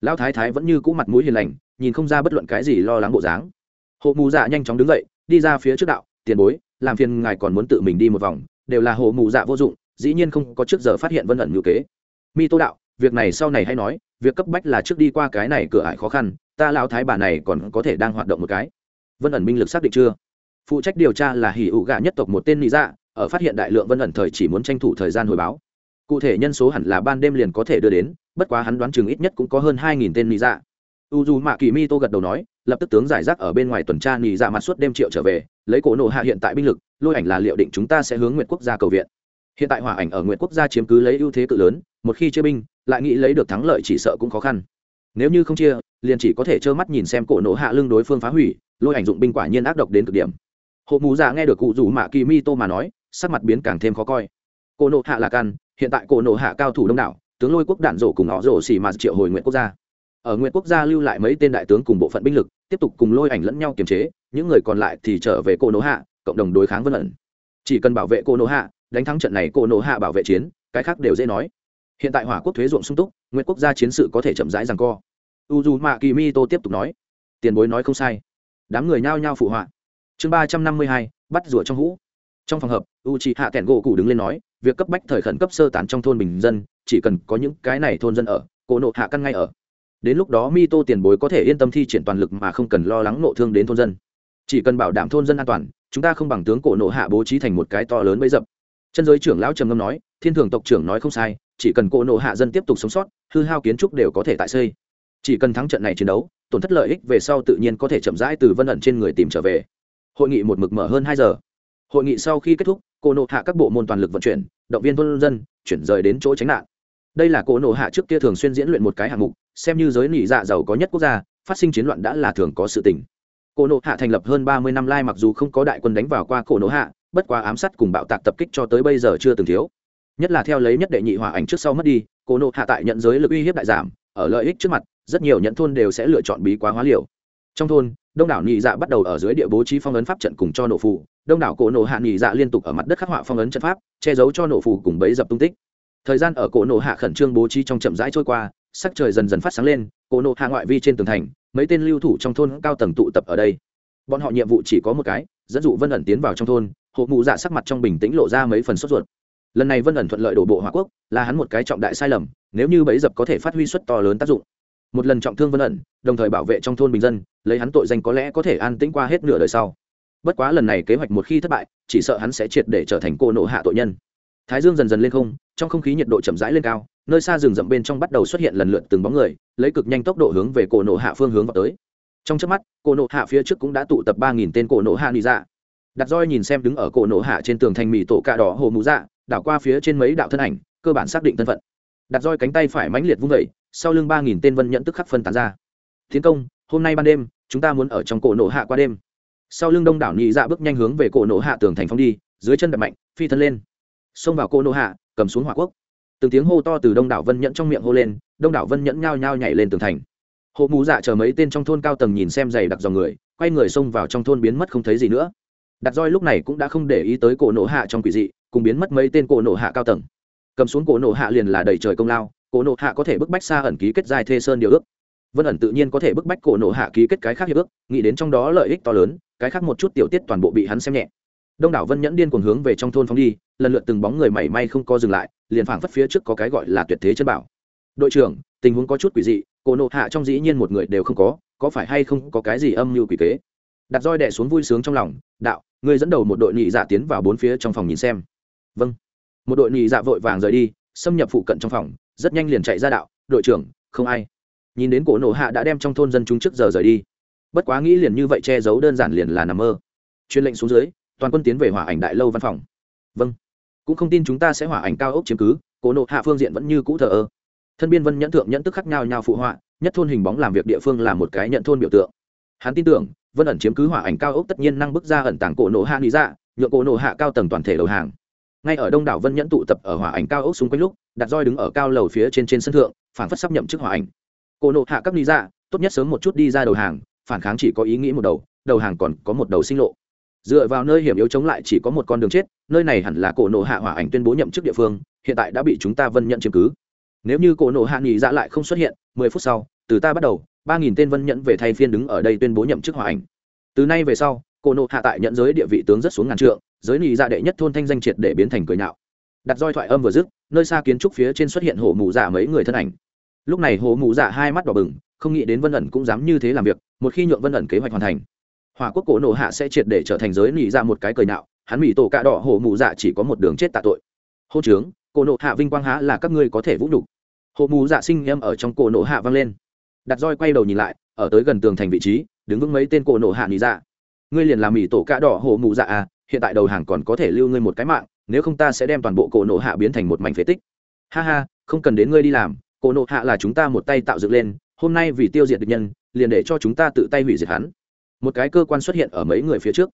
Lão thái thái vẫn như cũ mặt mũi hiền lành, nhìn không ra bất luận cái gì lo lắng bộ dáng. Hộ mù dạ nhanh chóng đứng dậy, đi ra phía trước đạo, tiền bối, làm phiền ngài còn muốn tự mình đi một vòng, đều là hộ mù dạ vô dụng dĩ nhiên không có trước giờ phát hiện vân ẩn ngữ kế. Mi tô đạo, việc này sau này hay nói, việc cấp bách là trước đi qua cái này cửa ải khó khăn, ta lão thái bà này còn có thể đang hoạt động một cái. Vân ẩn binh lực xác định chưa? Phụ trách điều tra là hỉ ủ gạ nhất tộc một tên lý dạ ở phát hiện đại lượng vân ẩn thời chỉ muốn tranh thủ thời gian hồi báo. Cụ thể nhân số hẳn là ban đêm liền có thể đưa đến, bất quá hắn đoán chừng ít nhất cũng có hơn hai nghìn tên lý dạ. U dù mạ kỳ mi tô gật đầu nói, lập tức tướng giải rác ở bên ngoài tuần tra nghỉ dạ mặt suốt đêm triệu trở về, lấy cổ nộ hạ hiện tại binh lực, lôi ảnh là liệu định chúng ta sẽ hướng nguyện quốc gia cầu viện hiện tại hỏa ảnh ở nguyện quốc gia chiếm cứ lấy ưu thế cự lớn, một khi chia binh, lại nghĩ lấy được thắng lợi chỉ sợ cũng khó khăn. Nếu như không chia, liền chỉ có thể trơ mắt nhìn xem cổ nổ hạ lưng đối phương phá hủy, lôi ảnh dụng binh quả nhiên ác độc đến cực điểm. Hộ mù dạ nghe được cụ rủ mạ kỳ mi tô mà nói, sắc mặt biến càng thêm khó coi. Cổ nộ hạ là căn, hiện tại cổ nộ hạ cao thủ đông đảo, tướng lôi quốc đạn rổ cùng họ rổ xì mà triệu hồi nguyện quốc gia. Ở nguyện quốc gia lưu lại mấy tên đại tướng cùng bộ phận binh lực, tiếp tục cùng lôi ảnh lẫn nhau kiềm chế, những người còn lại thì trở về cổ nộ hạ, cộng đồng đối kháng vân ẩn. Chỉ cần bảo vệ cổ nộ hạ đánh thắng trận này cổ nộ hạ bảo vệ chiến, cái khác đều dễ nói. Hiện tại hỏa quốc thuế ruộng sung túc nguyện quốc gia chiến sự có thể chậm rãi rằng co. U dù mạ kỳ mi tô tiếp tục nói. Tiền bối nói không sai. Đám người nhao nhao phụ họa. Chương ba trăm năm mươi hai, bắt rủa trong hũ. Trong phòng hợp u chị hạ kẹn gỗ cụ đứng lên nói, việc cấp bách thời khẩn cấp sơ tán trong thôn bình dân, chỉ cần có những cái này thôn dân ở cổ nộ hạ căn ngay ở. Đến lúc đó mi tô tiền bối có thể yên tâm thi triển toàn lực mà không cần lo lắng nộ thương đến thôn dân. Chỉ cần bảo đảm thôn dân an toàn, chúng ta không bằng tướng cổ nộ hạ bố trí thành một cái to lớn bấy dập chân giới trưởng lão trầm ngâm nói, thiên thường tộc trưởng nói không sai, chỉ cần cổ nộ hạ dân tiếp tục sống sót, hư hao kiến trúc đều có thể tại xây. Chỉ cần thắng trận này chiến đấu, tổn thất lợi ích về sau tự nhiên có thể chậm rãi từ vân ẩn trên người tìm trở về. Hội nghị một mực mở hơn hai giờ. Hội nghị sau khi kết thúc cổ nộ hạ các bộ môn toàn lực vận chuyển, động viên quân dân, chuyển rời đến chỗ tránh nạn. Đây là cổ nộ hạ trước kia thường xuyên diễn luyện một cái hạng mục, xem như giới nỉ dạ giàu có nhất quốc gia, phát sinh chiến loạn đã là thường có sự tình. Cổ nộ hạ thành lập hơn ba mươi năm lai mặc dù không có đại quân đánh vào qua cổ nộ hạ bất quá ám sát cùng bạo tạc tập kích cho tới bây giờ chưa từng thiếu. Nhất là theo lấy nhất đệ nhị hòa ảnh trước sau mất đi cô nộ hạ tại nhận giới lực uy hiếp đại giảm, ở lợi ích trước mặt, rất nhiều nhận thôn đều sẽ lựa chọn bí quá hóa liều. Trong thôn, đông đảo nhị dạ bắt đầu ở dưới địa bố trí phong ấn pháp trận cùng cho nổ phụ đông đảo cổ nổ hạ nhị dạ liên tục ở mặt đất khắc họa phong ấn trận pháp, che giấu cho nổ phụ cùng bấy dập tung tích. Thời gian ở cổ nổ hạ khẩn trương bố trí trong chậm rãi trôi qua, sắc trời dần dần phát sáng lên cổ nổ hạ ngoại vi trên tường thành, mấy tên lưu thủ trong thôn cao tầng tụ tập ở đây. Bọn họ nhiệm vụ chỉ có một cái, dẫn dụ vân ẩn tiến vào trong thôn hộ mụ dạ sắc mặt trong bình tĩnh lộ ra mấy phần sốt ruột. Lần này vân ẩn thuận lợi đổ bộ hòa quốc, là hắn một cái trọng đại sai lầm, nếu như bấy dập có thể phát huy suất to lớn tác dụng. Một lần trọng thương vân ẩn, đồng thời bảo vệ trong thôn bình dân, lấy hắn tội danh có lẽ có thể an tĩnh qua hết nửa đời sau. Bất quá lần này kế hoạch một khi thất bại, chỉ sợ hắn sẽ triệt để trở thành cô nộ hạ tội nhân. Thái dương dần dần lên không, trong không khí nhiệt độ chậm rãi lên cao, nơi xa rừng rậm bên trong bắt đầu xuất hiện lần lượt từng bóng người, lấy cực nhanh tốc độ hướng về cổ nộ hạ phương hướng vào tới. Trong trước mắt cổ nộ hạ phía trước cũng đã tụ tập ba nghìn tên cổ nộ hạ nị dạ đặt roi nhìn xem đứng ở cổ nổ hạ trên tường thành mì tổ cà đỏ hồ mũ dạ đảo qua phía trên mấy đạo thân ảnh, cơ bản xác định thân phận. Đặt roi cánh tay phải mãnh liệt vung vẩy sau lưng ba nghìn tên vân nhận tức khắc phân tán ra. Tiến công, hôm nay ban đêm, chúng ta muốn ở trong cổ nổ hạ qua đêm. Sau lưng đông đảo nhị dạ bước nhanh hướng về cổ nổ hạ tường thành phong đi, dưới chân đập mạnh, phi thân lên. Xông vào cổ nổ hạ, cầm xuống hỏa quốc. Từng tiếng hô to từ đông đảo vân nhẫn trong miệng hô lên, đông đảo vân nhẫn nhao nhao nhảy lên tường thành. Hộ mù dạ chờ mấy tên trong thôn cao tầng nhìn xem dày đặc dòng người, quay người xông vào trong thôn biến mất không thấy gì nữa đặt roi lúc này cũng đã không để ý tới cổ nổ hạ trong quỷ dị, cùng biến mất mấy tên cổ nổ hạ cao tầng. Cầm xuống cổ nổ hạ liền là đầy trời công lao, cổ nổ hạ có thể bức bách xa ẩn ký kết dài thê sơn điều ước. Vân ẩn tự nhiên có thể bức bách cổ nổ hạ ký kết cái khác hiệp ước, nghĩ đến trong đó lợi ích to lớn, cái khác một chút tiểu tiết toàn bộ bị hắn xem nhẹ. Đông đảo vân nhẫn điên cuồng hướng về trong thôn phóng đi, lần lượt từng bóng người mảy may không co dừng lại, liền phảng phất phía trước có cái gọi là tuyệt thế chân bảo. Đội trưởng, tình huống có chút quỷ dị, cổ nộ hạ trong dĩ nhiên một người đều không có có phải hay không có cái gì âm mưu quỷ kế? Đặt roi đẻ xuống vui sướng trong lòng, đạo người dẫn đầu một đội nhị dạ tiến vào bốn phía trong phòng nhìn xem. Vâng. Một đội nhị dạ vội vàng rời đi, xâm nhập phụ cận trong phòng, rất nhanh liền chạy ra đạo, đội trưởng, không ai. Nhìn đến cổ nổ hạ đã đem trong thôn dân chúng trước giờ rời đi. Bất quá nghĩ liền như vậy che giấu đơn giản liền là nằm mơ. Chuyên lệnh xuống dưới, toàn quân tiến về hỏa ảnh đại lâu văn phòng. Vâng. Cũng không tin chúng ta sẽ hỏa ảnh cao ốc chiếm cứ, cổ nộ hạ phương diện vẫn như cũ thờ ơ. Thân biên vân nhẫn thượng nhẫn tức khắc nhau nhau phụ họa, nhất thôn hình bóng làm việc địa phương là một cái nhận thôn biểu tượng. Hắn tin tưởng vân ẩn chiếm cứ hỏa ảnh cao ốc tất nhiên năng bức ra ẩn tàng cổ nổ hạ lý dạ nhựa cổ nổ hạ cao tầng toàn thể đầu hàng. Ngay ở đông đảo vân nhẫn tụ tập ở hỏa ảnh cao ốc xung quanh lúc đặt roi đứng ở cao lầu phía trên trên sân thượng, phản phất sắp nhậm chức hỏa ảnh. Cổ nổ hạ các lý dạ tốt nhất sớm một chút đi ra đầu hàng, phản kháng chỉ có ý nghĩ một đầu đầu hàng còn có một đầu sinh lộ. Dựa vào nơi hiểm yếu chống lại chỉ có một con đường chết, nơi này hẳn là cổ nổ hạ hỏa ảnh tuyên bố nhậm chức địa phương, hiện tại đã bị chúng ta vân nhận chiếm cứ. Nếu như cổ nổ hạ nghỉ dạ lại không xuất hiện, mười phút sau, từ ta bắt đầu ba nghìn tên vân nhẫn về thay phiên đứng ở đây tuyên bố nhậm chức hòa ảnh. Từ nay về sau, cổ nộ hạ tại nhận giới địa vị tướng rất xuống ngàn trượng, giới nị dạ đệ nhất thôn thanh danh triệt để biến thành cười nhạo. Đặt roi thoại âm vừa dứt, nơi xa kiến trúc phía trên xuất hiện hổ mù dạ mấy người thân ảnh. Lúc này hổ mù dạ hai mắt đỏ bừng, không nghĩ đến vân ẩn cũng dám như thế làm việc, một khi nhượng vân ẩn kế hoạch hoàn thành, hỏa quốc cổ nộ hạ sẽ triệt để trở thành giới nị dạ một cái cười nhạo, hắn mỹ tổ cạ đỏ hổ mù dạ chỉ có một đường chết tạ tội. Hô trướng, cổ nộ hạ vinh quang há là các ngươi có thể vũ đục hộ mù dạ sinh em ở trong cổ nộ hạ vang lên đặt roi quay đầu nhìn lại, ở tới gần tường thành vị trí, đứng vững mấy tên cổ nổ hạ nghỉ dạ. Ngươi liền làm mỹ tổ cạ đỏ hổ mụ dạ à hiện tại đầu hàng còn có thể lưu ngươi một cái mạng, nếu không ta sẽ đem toàn bộ cổ nổ hạ biến thành một mảnh phế tích. Ha ha, không cần đến ngươi đi làm, cổ nổ hạ là chúng ta một tay tạo dựng lên, hôm nay vì tiêu diệt địch nhân, liền để cho chúng ta tự tay hủy diệt hắn. Một cái cơ quan xuất hiện ở mấy người phía trước.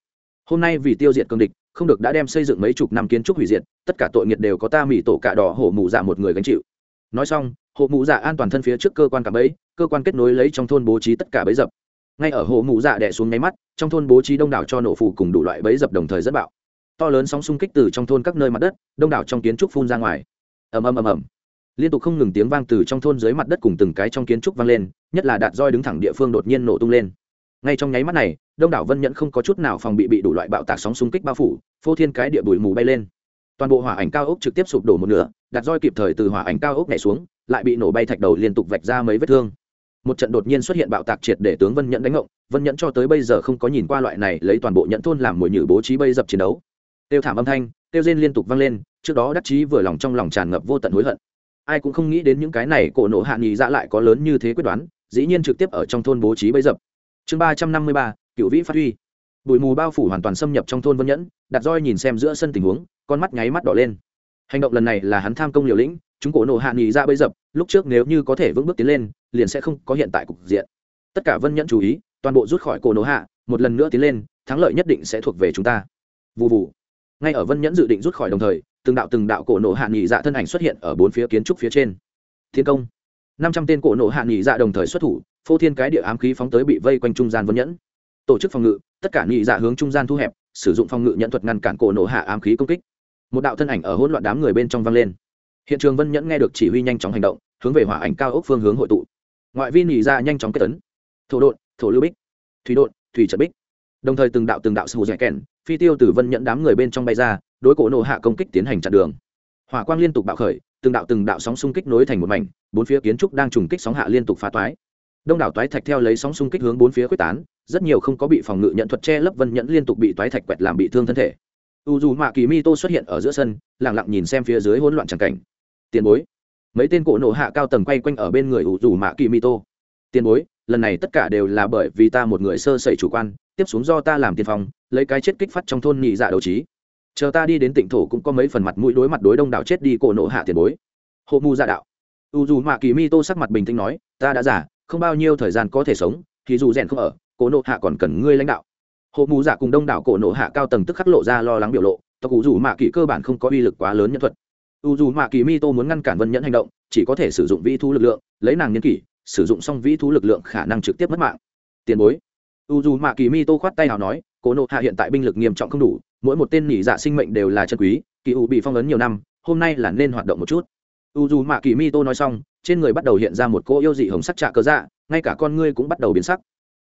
Hôm nay vì tiêu diệt cương địch, không được đã đem xây dựng mấy chục năm kiến trúc hủy diệt, tất cả tội nghiệt đều có ta mỹ tổ cạ đỏ hổ mù dạ một người gánh chịu nói xong hộ mụ dạ an toàn thân phía trước cơ quan cả bẫy, cơ quan kết nối lấy trong thôn bố trí tất cả bẫy dập. Ngay ở hộ mụ dạ đẻ xuống nháy mắt, trong thôn bố trí đông đảo cho nổ phủ cùng đủ loại bẫy dập đồng thời rất bạo. To lớn sóng xung kích từ trong thôn các nơi mặt đất, đông đảo trong kiến trúc phun ra ngoài. Ầm ầm ầm ầm. Liên tục không ngừng tiếng vang từ trong thôn dưới mặt đất cùng từng cái trong kiến trúc vang lên, nhất là đạt roi đứng thẳng địa phương đột nhiên nổ tung lên. Ngay trong nháy mắt này, đông đảo vân nhẫn không có chút nào phòng bị bị đủ loại bạo tạc sóng xung kích bao phủ, phô thiên cái địa bụi mù bay lên. Toàn bộ hỏa ảnh cao ốc trực tiếp sụp đổ một nửa đặt roi kịp thời từ hỏa ảnh cao ốc nhảy xuống, lại bị nổ bay thạch đầu liên tục vạch ra mấy vết thương. Một trận đột nhiên xuất hiện bạo tạc triệt để tướng vân nhẫn đánh ngộng, vân nhẫn cho tới bây giờ không có nhìn qua loại này lấy toàn bộ nhẫn thôn làm mồi nhử bố trí bây dập chiến đấu. Tiêu thảm âm thanh, tiêu rên liên tục vang lên, trước đó đắc chí vừa lòng trong lòng tràn ngập vô tận hối hận. Ai cũng không nghĩ đến những cái này cổ nổ hạ nghỉ dạ lại có lớn như thế quyết đoán, dĩ nhiên trực tiếp ở trong thôn bố trí bấy dập. Chương ba trăm năm mươi ba, cựu vĩ phát huy. Bụi mù bao phủ hoàn toàn xâm nhập trong thôn vân nhẫn đặt roi nhìn xem giữa sân tình huống, con mắt nháy mắt đỏ lên hành động lần này là hắn tham công liều lĩnh, chúng cổ nộ hạ nghỉ ra dạ bấy dập, lúc trước nếu như có thể vững bước tiến lên, liền sẽ không có hiện tại cục diện. Tất cả vân nhẫn chú ý, toàn bộ rút khỏi cổ nộ hạ, một lần nữa tiến lên, thắng lợi nhất định sẽ thuộc về chúng ta. Vụ vụ ngay ở vân nhẫn dự định rút khỏi đồng thời, từng đạo từng đạo cổ nộ hạ nghỉ dạ thân ảnh xuất hiện ở bốn phía kiến trúc phía trên. Thiên công. Năm trăm tên cổ nộ hạ nghỉ dạ đồng thời xuất thủ, phô thiên cái địa ám khí phóng tới bị vây quanh trung gian vân nhẫn. Tổ chức phòng ngự, tất cả nghỉ dạ hướng trung gian thu hẹp, sử dụng phòng ngự nhận thuật ngăn cản cổ nộ hạ ám khí công kích một đạo thân ảnh ở hỗn loạn đám người bên trong vang lên. Hiện trường vân nhẫn nghe được chỉ huy nhanh chóng hành động, hướng về hỏa ảnh cao ốc phương hướng hội tụ. Ngoại vi nỉ ra nhanh chóng kết tấn thổ đột thổ lưu bích, thủy đột thủy trận bích. Đồng thời từng đạo từng đạo sù dẻ kèn, phi tiêu từ vân nhẫn đám người bên trong bay ra, đối cổ nổ hạ công kích tiến hành chặn đường. Hỏa quang liên tục bạo khởi, từng đạo từng đạo sóng xung kích nối thành một mảnh, bốn phía kiến trúc đang trùng kích sóng hạ liên tục phá toái. Đông đảo toái thạch theo lấy sóng xung kích hướng bốn phía quyết tán, rất nhiều không có bị phòng ngự nhận thuật che lấp vân nhẫn liên tục bị toái thạch quẹt làm bị thương thân thể u dù mạ kỳ mi tô xuất hiện ở giữa sân lẳng lặng nhìn xem phía dưới hỗn loạn tràng cảnh. Tiền bối. Mấy tên cổ nộ hạ cao tầng quay quanh ở bên người u dù mạ kỳ mi tô. Tiền bối, lần này tất cả đều là bởi vì ta một người sơ sẩy chủ quan, tiếp xuống do ta làm tiên phong, lấy cái chết kích phát trong thôn nhị dạ đấu trí. Chờ ta đi đến tỉnh thổ cũng có mấy phần mặt mũi đối mặt đối đông đảo chết đi cổ nộ hạ tiền bối. Hộ mù dạ đạo. U dù mạ kỳ mi tô sắc mặt bình tĩnh nói, ta đã giả không bao nhiêu thời gian có thể sống, thì dù rèn không ở, cổ nộ hạ còn cần ngươi lãnh đạo hộ mù giả cùng đông đảo cổ nộ hạ cao tầng tức khắc lộ ra lo lắng biểu lộ, tộc cụ dù mạ kỳ cơ bản không có uy lực quá lớn nhân thuật. U dù mạ kỳ mi tô muốn ngăn cản vân nhẫn hành động, chỉ có thể sử dụng vĩ thu lực lượng, lấy nàng nhân kỷ, sử dụng xong vĩ thu lực lượng khả năng trực tiếp mất mạng. Tiền bối. U dù mạ kỳ mi tô khoát tay nào nói, cổ nộ hạ hiện tại binh lực nghiêm trọng không đủ, mỗi một tên nỉ dạ sinh mệnh đều là chân quý, kỳ u bị phong ấn nhiều năm, hôm nay là nên hoạt động một chút. U dù mạ kỳ mi tô nói xong, trên người bắt đầu hiện ra một cô yêu dị hồng sắc trạ cớ dạ ngay cả con ngươi cũng bắt đầu biến sắc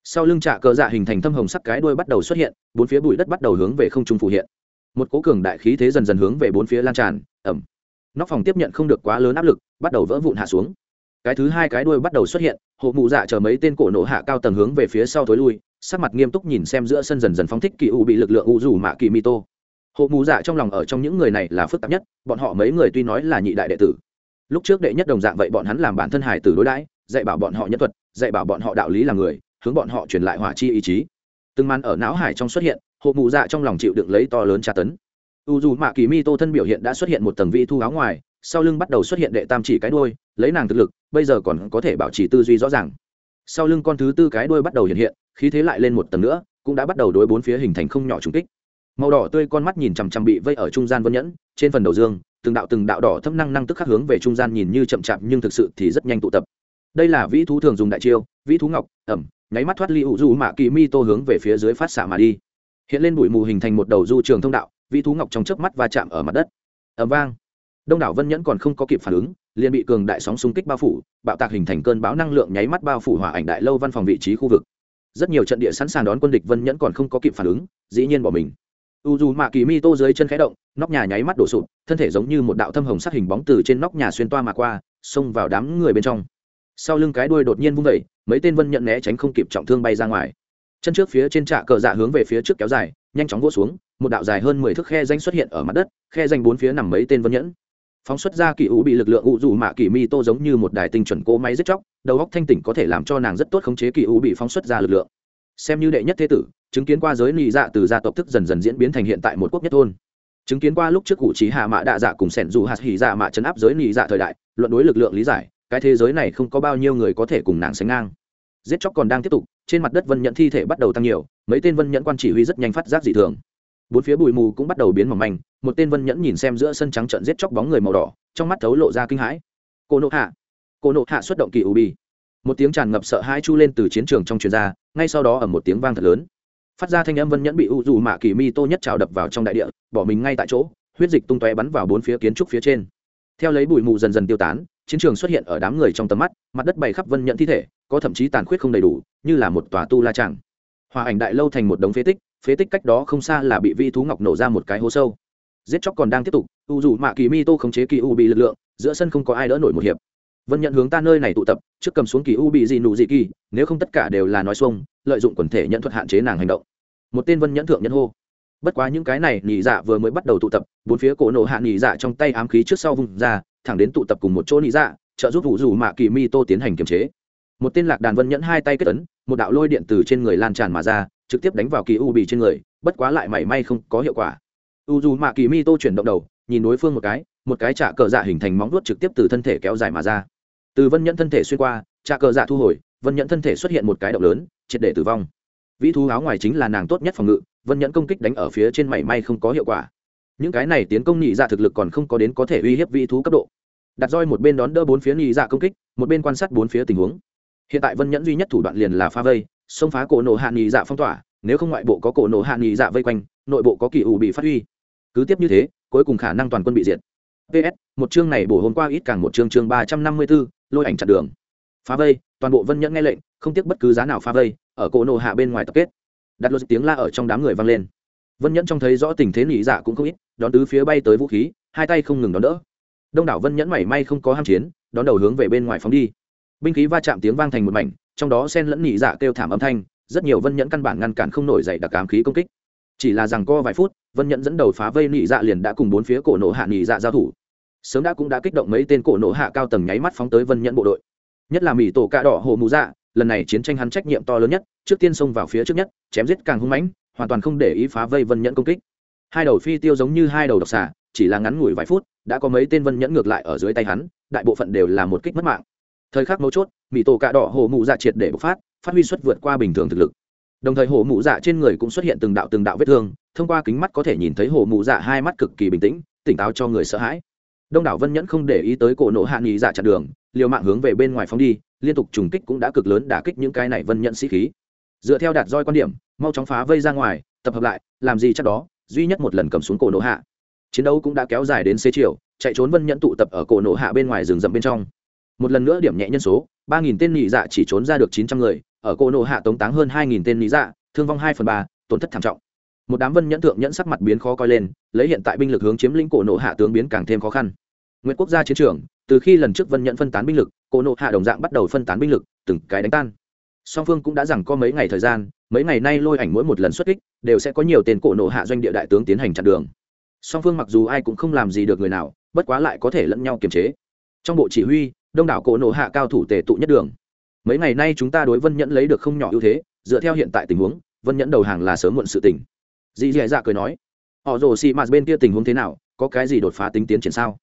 sau lưng trạ cờ dạ hình thành thâm hồng sắc cái đuôi bắt đầu xuất hiện, bốn phía bụi đất bắt đầu hướng về không trung phù hiện. Một cỗ cường đại khí thế dần dần hướng về bốn phía lan tràn ẩm nóc phòng tiếp nhận không được quá lớn áp lực, bắt đầu vỡ vụn hạ xuống. Cái thứ hai cái đuôi bắt đầu xuất hiện, hộ mụ dạ chờ mấy tên cổ nổ hạ cao tầng hướng về phía sau thối lui, sắc mặt nghiêm túc nhìn xem giữa sân dần dần phóng thích kỳ u bị lực lượng u dù mạ kỳ mi tô. Hộ mù dạ trong lòng ở trong những người này là phức tạp nhất, bọn họ mấy người tuy nói là nhị đại đệ tử, lúc trước đệ nhất đồng dạng vậy bọn hắn làm bản thân hải tử đối đãi, dạy bảo bọn họ nhân thuật, dạy bảo bọn họ đạo lý là người hướng bọn họ truyền lại hỏa chi ý chí. Từng màn ở não hải trong xuất hiện, hộ mù dạ trong lòng chịu đựng lấy to lớn tra tấn. U dù mạ kỳ mi tô thân biểu hiện đã xuất hiện một tầng vị thu áo ngoài, sau lưng bắt đầu xuất hiện đệ tam chỉ cái đuôi, lấy nàng thực lực, bây giờ còn có thể bảo trì tư duy rõ ràng. Sau lưng con thứ tư cái đuôi bắt đầu hiện hiện, khí thế lại lên một tầng nữa, cũng đã bắt đầu đối bốn phía hình thành không nhỏ trùng kích. Màu đỏ tươi con mắt nhìn chằm chằm bị vây ở trung gian vân nhẫn, trên phần đầu dương, từng đạo từng đạo đỏ thâm năng năng tức khắc hướng về trung gian nhìn như chậm chạp nhưng thực sự thì rất nhanh tụ tập. Đây là vĩ thú thường dùng đại chiêu, vĩ thú ngọc, ẩm nháy mắt thoát ly ủ du mạ kỳ mi tô hướng về phía dưới phát xạ mà đi. Hiện lên bụi mù hình thành một đầu du trường thông đạo vị thú ngọc trong chớp mắt va chạm ở mặt đất. Ẩm vang. Đông đảo vân nhẫn còn không có kịp phản ứng, liền bị cường đại sóng xung kích bao phủ, bạo tạc hình thành cơn bão năng lượng nháy mắt bao phủ hỏa ảnh đại lâu văn phòng vị trí khu vực. Rất nhiều trận địa sẵn sàng đón quân địch vân nhẫn còn không có kịp phản ứng, dĩ nhiên bỏ mình. U dù mạ kỳ mi tô dưới chân khẽ động, nóc nhà nháy mắt đổ sụp, thân thể giống như một đạo thâm hồng sắc hình bóng từ trên nóc nhà xuyên toa mà qua, xông vào đám người bên trong sau lưng cái đuôi đột nhiên vung vẩy, mấy tên vân nhận né tránh không kịp trọng thương bay ra ngoài. Chân trước phía trên trạ cờ dạ hướng về phía trước kéo dài, nhanh chóng vỗ xuống, một đạo dài hơn mười thước khe danh xuất hiện ở mặt đất, khe danh bốn phía nằm mấy tên vân nhẫn. Phóng xuất ra kỳ ủ bị lực lượng ủ dù mạ kỳ mi tô giống như một đài tinh chuẩn cỗ máy giết chóc, đầu góc thanh tỉnh có thể làm cho nàng rất tốt khống chế kỳ ủ bị phóng xuất ra lực lượng. Xem như đệ nhất thế tử, chứng kiến qua giới lì dạ từ gia tộc thức dần dần diễn biến thành hiện tại một quốc nhất thôn. Chứng kiến qua lúc trước cụ trí hạ mạ đạ dạ cùng sẻn dù hạt hỉ dạ mạ chấn áp giới lì dạ thời đại, luận đối lực lượng lý giải cái thế giới này không có bao nhiêu người có thể cùng nàng sánh ngang. Giết chóc còn đang tiếp tục, trên mặt đất vân nhận thi thể bắt đầu tăng nhiều, mấy tên vân nhẫn quan chỉ huy rất nhanh phát giác dị thường. Bốn phía bụi mù cũng bắt đầu biến mỏng manh, một tên vân nhẫn nhìn xem giữa sân trắng trận giết chóc bóng người màu đỏ, trong mắt thấu lộ ra kinh hãi. Cô nộ hạ, cô nộ hạ xuất động kỳ ubi một tiếng tràn ngập sợ hãi chu lên từ chiến trường trong truyền ra, ngay sau đó ở một tiếng vang thật lớn. Phát ra thanh âm vân nhẫn bị u dù mạ kỳ mi tô nhất trào đập vào trong đại địa, bỏ mình ngay tại chỗ, huyết dịch tung tóe bắn vào bốn phía kiến trúc phía trên theo lấy bụi mù dần dần tiêu tán, chiến trường xuất hiện ở đám người trong tầm mắt, mặt đất bày khắp vân nhẫn thi thể, có thậm chí tàn khuyết không đầy đủ, như là một tòa tu la tràng. Hòa ảnh đại lâu thành một đống phế tích phế tích cách đó không xa là bị vi thú ngọc nổ ra một cái hố sâu. Giết chóc còn đang tiếp tục, u dù mạ kỳ mi tô khống chế kỳ u bị lực lượng, giữa sân không có ai đỡ nổi một hiệp. Vân nhận hướng ta nơi này tụ tập, trước cầm xuống kỳ u bị gì nụ gì kỳ, nếu không tất cả đều là nói xuông, lợi dụng quần thể nhận thuật hạn chế nàng hành động. Một tên vân nhẫn thượng nhân hô bất quá những cái này nhị dạ vừa mới bắt đầu tụ tập, bốn phía cổ nổ hạ nhị dạ trong tay ám khí trước sau vùng ra, thẳng đến tụ tập cùng một chỗ nhị dạ trợ giúp vụ dù mạ kỳ mi tô tiến hành kiềm chế. Một tên lạc đàn vân nhẫn hai tay kết ấn, một đạo lôi điện từ trên người lan tràn mà ra, trực tiếp đánh vào kỳ u bì trên người, bất quá lại mảy may không có hiệu quả. U dù mạ kỳ mi tô chuyển động đầu, nhìn đối phương một cái một cái trả cờ dạ hình thành móng vuốt trực tiếp từ thân thể kéo dài mà ra. Từ vân nhẫn thân thể xuyên qua, trả cờ dạ thu hồi, vân nhẫn thân thể xuất hiện một cái động lớn, triệt để tử vong. Vĩ thú áo ngoài chính là nàng tốt nhất phòng ngự vân nhẫn công kích đánh ở phía trên mảy may không có hiệu quả. Những cái này tiến công nhị dạ thực lực còn không có đến có thể uy hiếp vị thú cấp độ. Đặt roi một bên đón đỡ bốn phía nhị dạ công kích một bên quan sát bốn phía tình huống. Hiện tại vân nhẫn duy nhất thủ đoạn liền là pha vây xông phá cổ nổ hạ nhị dạ phong tỏa nếu không ngoại bộ có cổ nổ hạ nhị dạ vây quanh nội bộ có kỳ ủ bị phát huy. Cứ tiếp như thế cuối cùng khả năng toàn quân bị diệt. Ps một chương này bổ hôm qua ít càng một chương chương ba trăm năm mươi 354, lôi ảnh chặn đường. Phá vây toàn bộ vân nhẫn nghe lệnh không tiếc bất cứ giá nào phá vây ở cổ nổ hạ bên ngoài tập kết đặt lột tiếng la ở trong đám người vang lên. Vân nhẫn trông thấy rõ tình thế nỉ dạ cũng không ít, đón tứ phía bay tới vũ khí, hai tay không ngừng đón đỡ. Đông đảo vân nhẫn mảy may không có ham chiến, đón đầu hướng về bên ngoài phóng đi. Binh khí va chạm tiếng vang thành một mảnh, trong đó sen lẫn nỉ dạ kêu thảm âm thanh, rất nhiều vân nhẫn căn bản ngăn cản không nổi dậy đặc ám khí công kích. Chỉ là rằng co vài phút, vân nhẫn dẫn đầu phá vây nỉ dạ liền đã cùng bốn phía cổ nổ hạ nỉ dạ giao thủ. Sớm đã cũng đã kích động mấy tên cổ nổ hạ cao tầng nháy mắt phóng tới vân nhẫn bộ đội. Nhất là mỹ tổ cạ đỏ hồ mù dạ lần này chiến tranh hắn trách nhiệm to lớn nhất, trước tiên xông vào phía trước nhất, chém giết càng hung mãnh, hoàn toàn không để ý phá vây vân nhẫn công kích. Hai đầu phi tiêu giống như hai đầu độc xà, chỉ là ngắn ngủi vài phút, đã có mấy tên vân nhẫn ngược lại ở dưới tay hắn, đại bộ phận đều là một kích mất mạng. Thời khắc mấu chốt mỹ tổ cạ đỏ hồ mụ dạ triệt để bộc phát phát huy suất vượt qua bình thường thực lực. Đồng thời hồ mụ dạ trên người cũng xuất hiện từng đạo từng đạo vết thương, thông qua kính mắt có thể nhìn thấy hồ mụ dạ hai mắt cực kỳ bình tĩnh, tỉnh táo cho người sợ hãi. Đông đảo vân nhẫn không để ý tới cổ nộ hạ nghỉ dạ chặn đường, liều mạng hướng về bên ngoài phóng đi liên tục trùng kích cũng đã cực lớn đả kích những cái này vân nhẫn sĩ khí. Dựa theo đạt roi quan điểm, mau chóng phá vây ra ngoài, tập hợp lại, làm gì chắc đó, duy nhất một lần cầm xuống cổ nổ hạ. Chiến đấu cũng đã kéo dài đến xế chiều, chạy trốn vân nhẫn tụ tập ở cổ nổ hạ bên ngoài rừng rậm bên trong. Một lần nữa điểm nhẹ nhân số, ba nghìn tên nhị dạ chỉ trốn ra được chín trăm người, ở cổ nổ hạ tống táng hơn hai nghìn tên nhị dạ thương vong hai phần ba, tổn thất thảm trọng. Một đám vân nhẫn thượng nhẫn sắc mặt biến khó coi lên, lấy hiện tại binh lực hướng chiếm lĩnh cổ nổ hạ tướng biến càng thêm khó khăn. Nguyễn quốc gia chiến trường từ khi lần trước vân nhận phân tán binh lực, cổ nộ hạ đồng dạng bắt đầu phân tán binh lực, từng cái đánh tan. Song phương cũng đã rằng có mấy ngày thời gian, mấy ngày nay lôi ảnh mỗi một lần xuất kích, đều sẽ có nhiều tên cổ nộ hạ doanh địa đại tướng tiến hành chặn đường. Song phương mặc dù ai cũng không làm gì được người nào, bất quá lại có thể lẫn nhau kiềm chế. Trong bộ chỉ huy, đông đảo cổ nộ hạ cao thủ tề tụ nhất đường. Mấy ngày nay chúng ta đối vân nhẫn lấy được không nhỏ ưu thế, dựa theo hiện tại tình huống, vân nhẫn đầu hàng là sớm muộn sự tình. Dì dì dạ cười nói, họ rồ xì mạt bên kia tình huống thế nào, có cái gì đột phá tính tiến triển sao?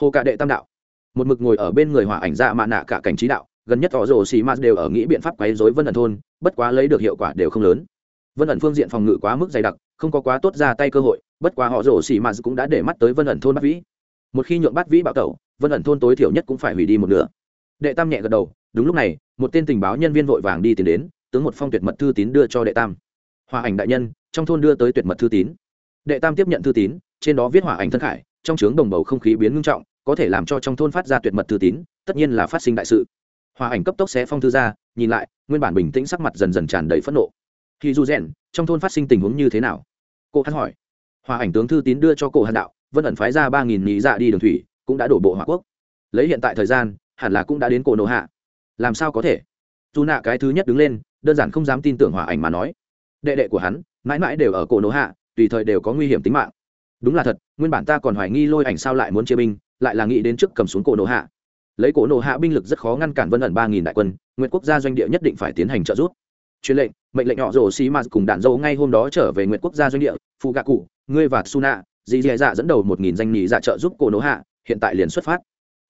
Hồ Cả đệ tam đạo một mực ngồi ở bên người hỏa ảnh dạ mạ nạ cả cảnh trí đạo, gần nhất họ rồ xì mạt đều ở nghĩ biện pháp quấy dối vân ẩn thôn, bất quá lấy được hiệu quả đều không lớn. Vân ẩn phương diện phòng ngự quá mức dày đặc, không có quá tốt ra tay cơ hội, bất quá họ rồ xì mạt cũng đã để mắt tới vân ẩn thôn bắt vĩ. Một khi nhượng bắt vĩ bạo tẩu, vân ẩn thôn tối thiểu nhất cũng phải hủy đi một nửa. Đệ tam nhẹ gật đầu, đúng lúc này, một tên tình báo nhân viên vội vàng đi tìm đến, tướng một phong tuyệt mật thư tín đưa cho đệ tam. Hòa ảnh đại nhân, trong thôn đưa tới tuyệt mật thư tín. Đệ tam tiếp nhận thư tín, trên đó viết hòa ảnh thân khải, trong trướng đồng bầu không khí biến ngưng trọng có thể làm cho trong thôn phát ra tuyệt mật thư tín, tất nhiên là phát sinh đại sự. Hòa ảnh cấp tốc xé phong thư ra, nhìn lại, nguyên bản bình tĩnh sắc mặt dần dần tràn đầy phẫn nộ. Khi du rèn trong thôn phát sinh tình huống như thế nào? Cô hắn hỏi. Hòa ảnh tướng thư tín đưa cho cổ hàn đạo, vân ẩn phái ra ba nghìn nhị dạ đi đường thủy, cũng đã đổ bộ hỏa quốc. Lấy hiện tại thời gian, hẳn là cũng đã đến cổ nổ hạ. Làm sao có thể? Dù nạ cái thứ nhất đứng lên, đơn giản không dám tin tưởng hòa ảnh mà nói. Đệ đệ của hắn, mãi mãi đều ở cổ nổ hạ, tùy thời đều có nguy hiểm tính mạng. Đúng là thật, nguyên bản ta còn hoài nghi lôi ảnh sao lại muốn chia binh lại là nghĩ đến trước cầm xuống cổ nổ hạ. Lấy cổ nổ hạ binh lực rất khó ngăn cản vân ẩn ba nghìn đại quân, nguyện quốc gia doanh địa nhất định phải tiến hành trợ giúp. Truyền lệnh, mệnh lệnh họ rồ xì m cùng đạn dâu ngay hôm đó trở về nguyện quốc gia doanh địa phụ gạ cụ, ngươi và suna dì dì dạ dẫn đầu một nghìn danh nhị dạ trợ giúp cổ nổ hạ, hiện tại liền xuất phát.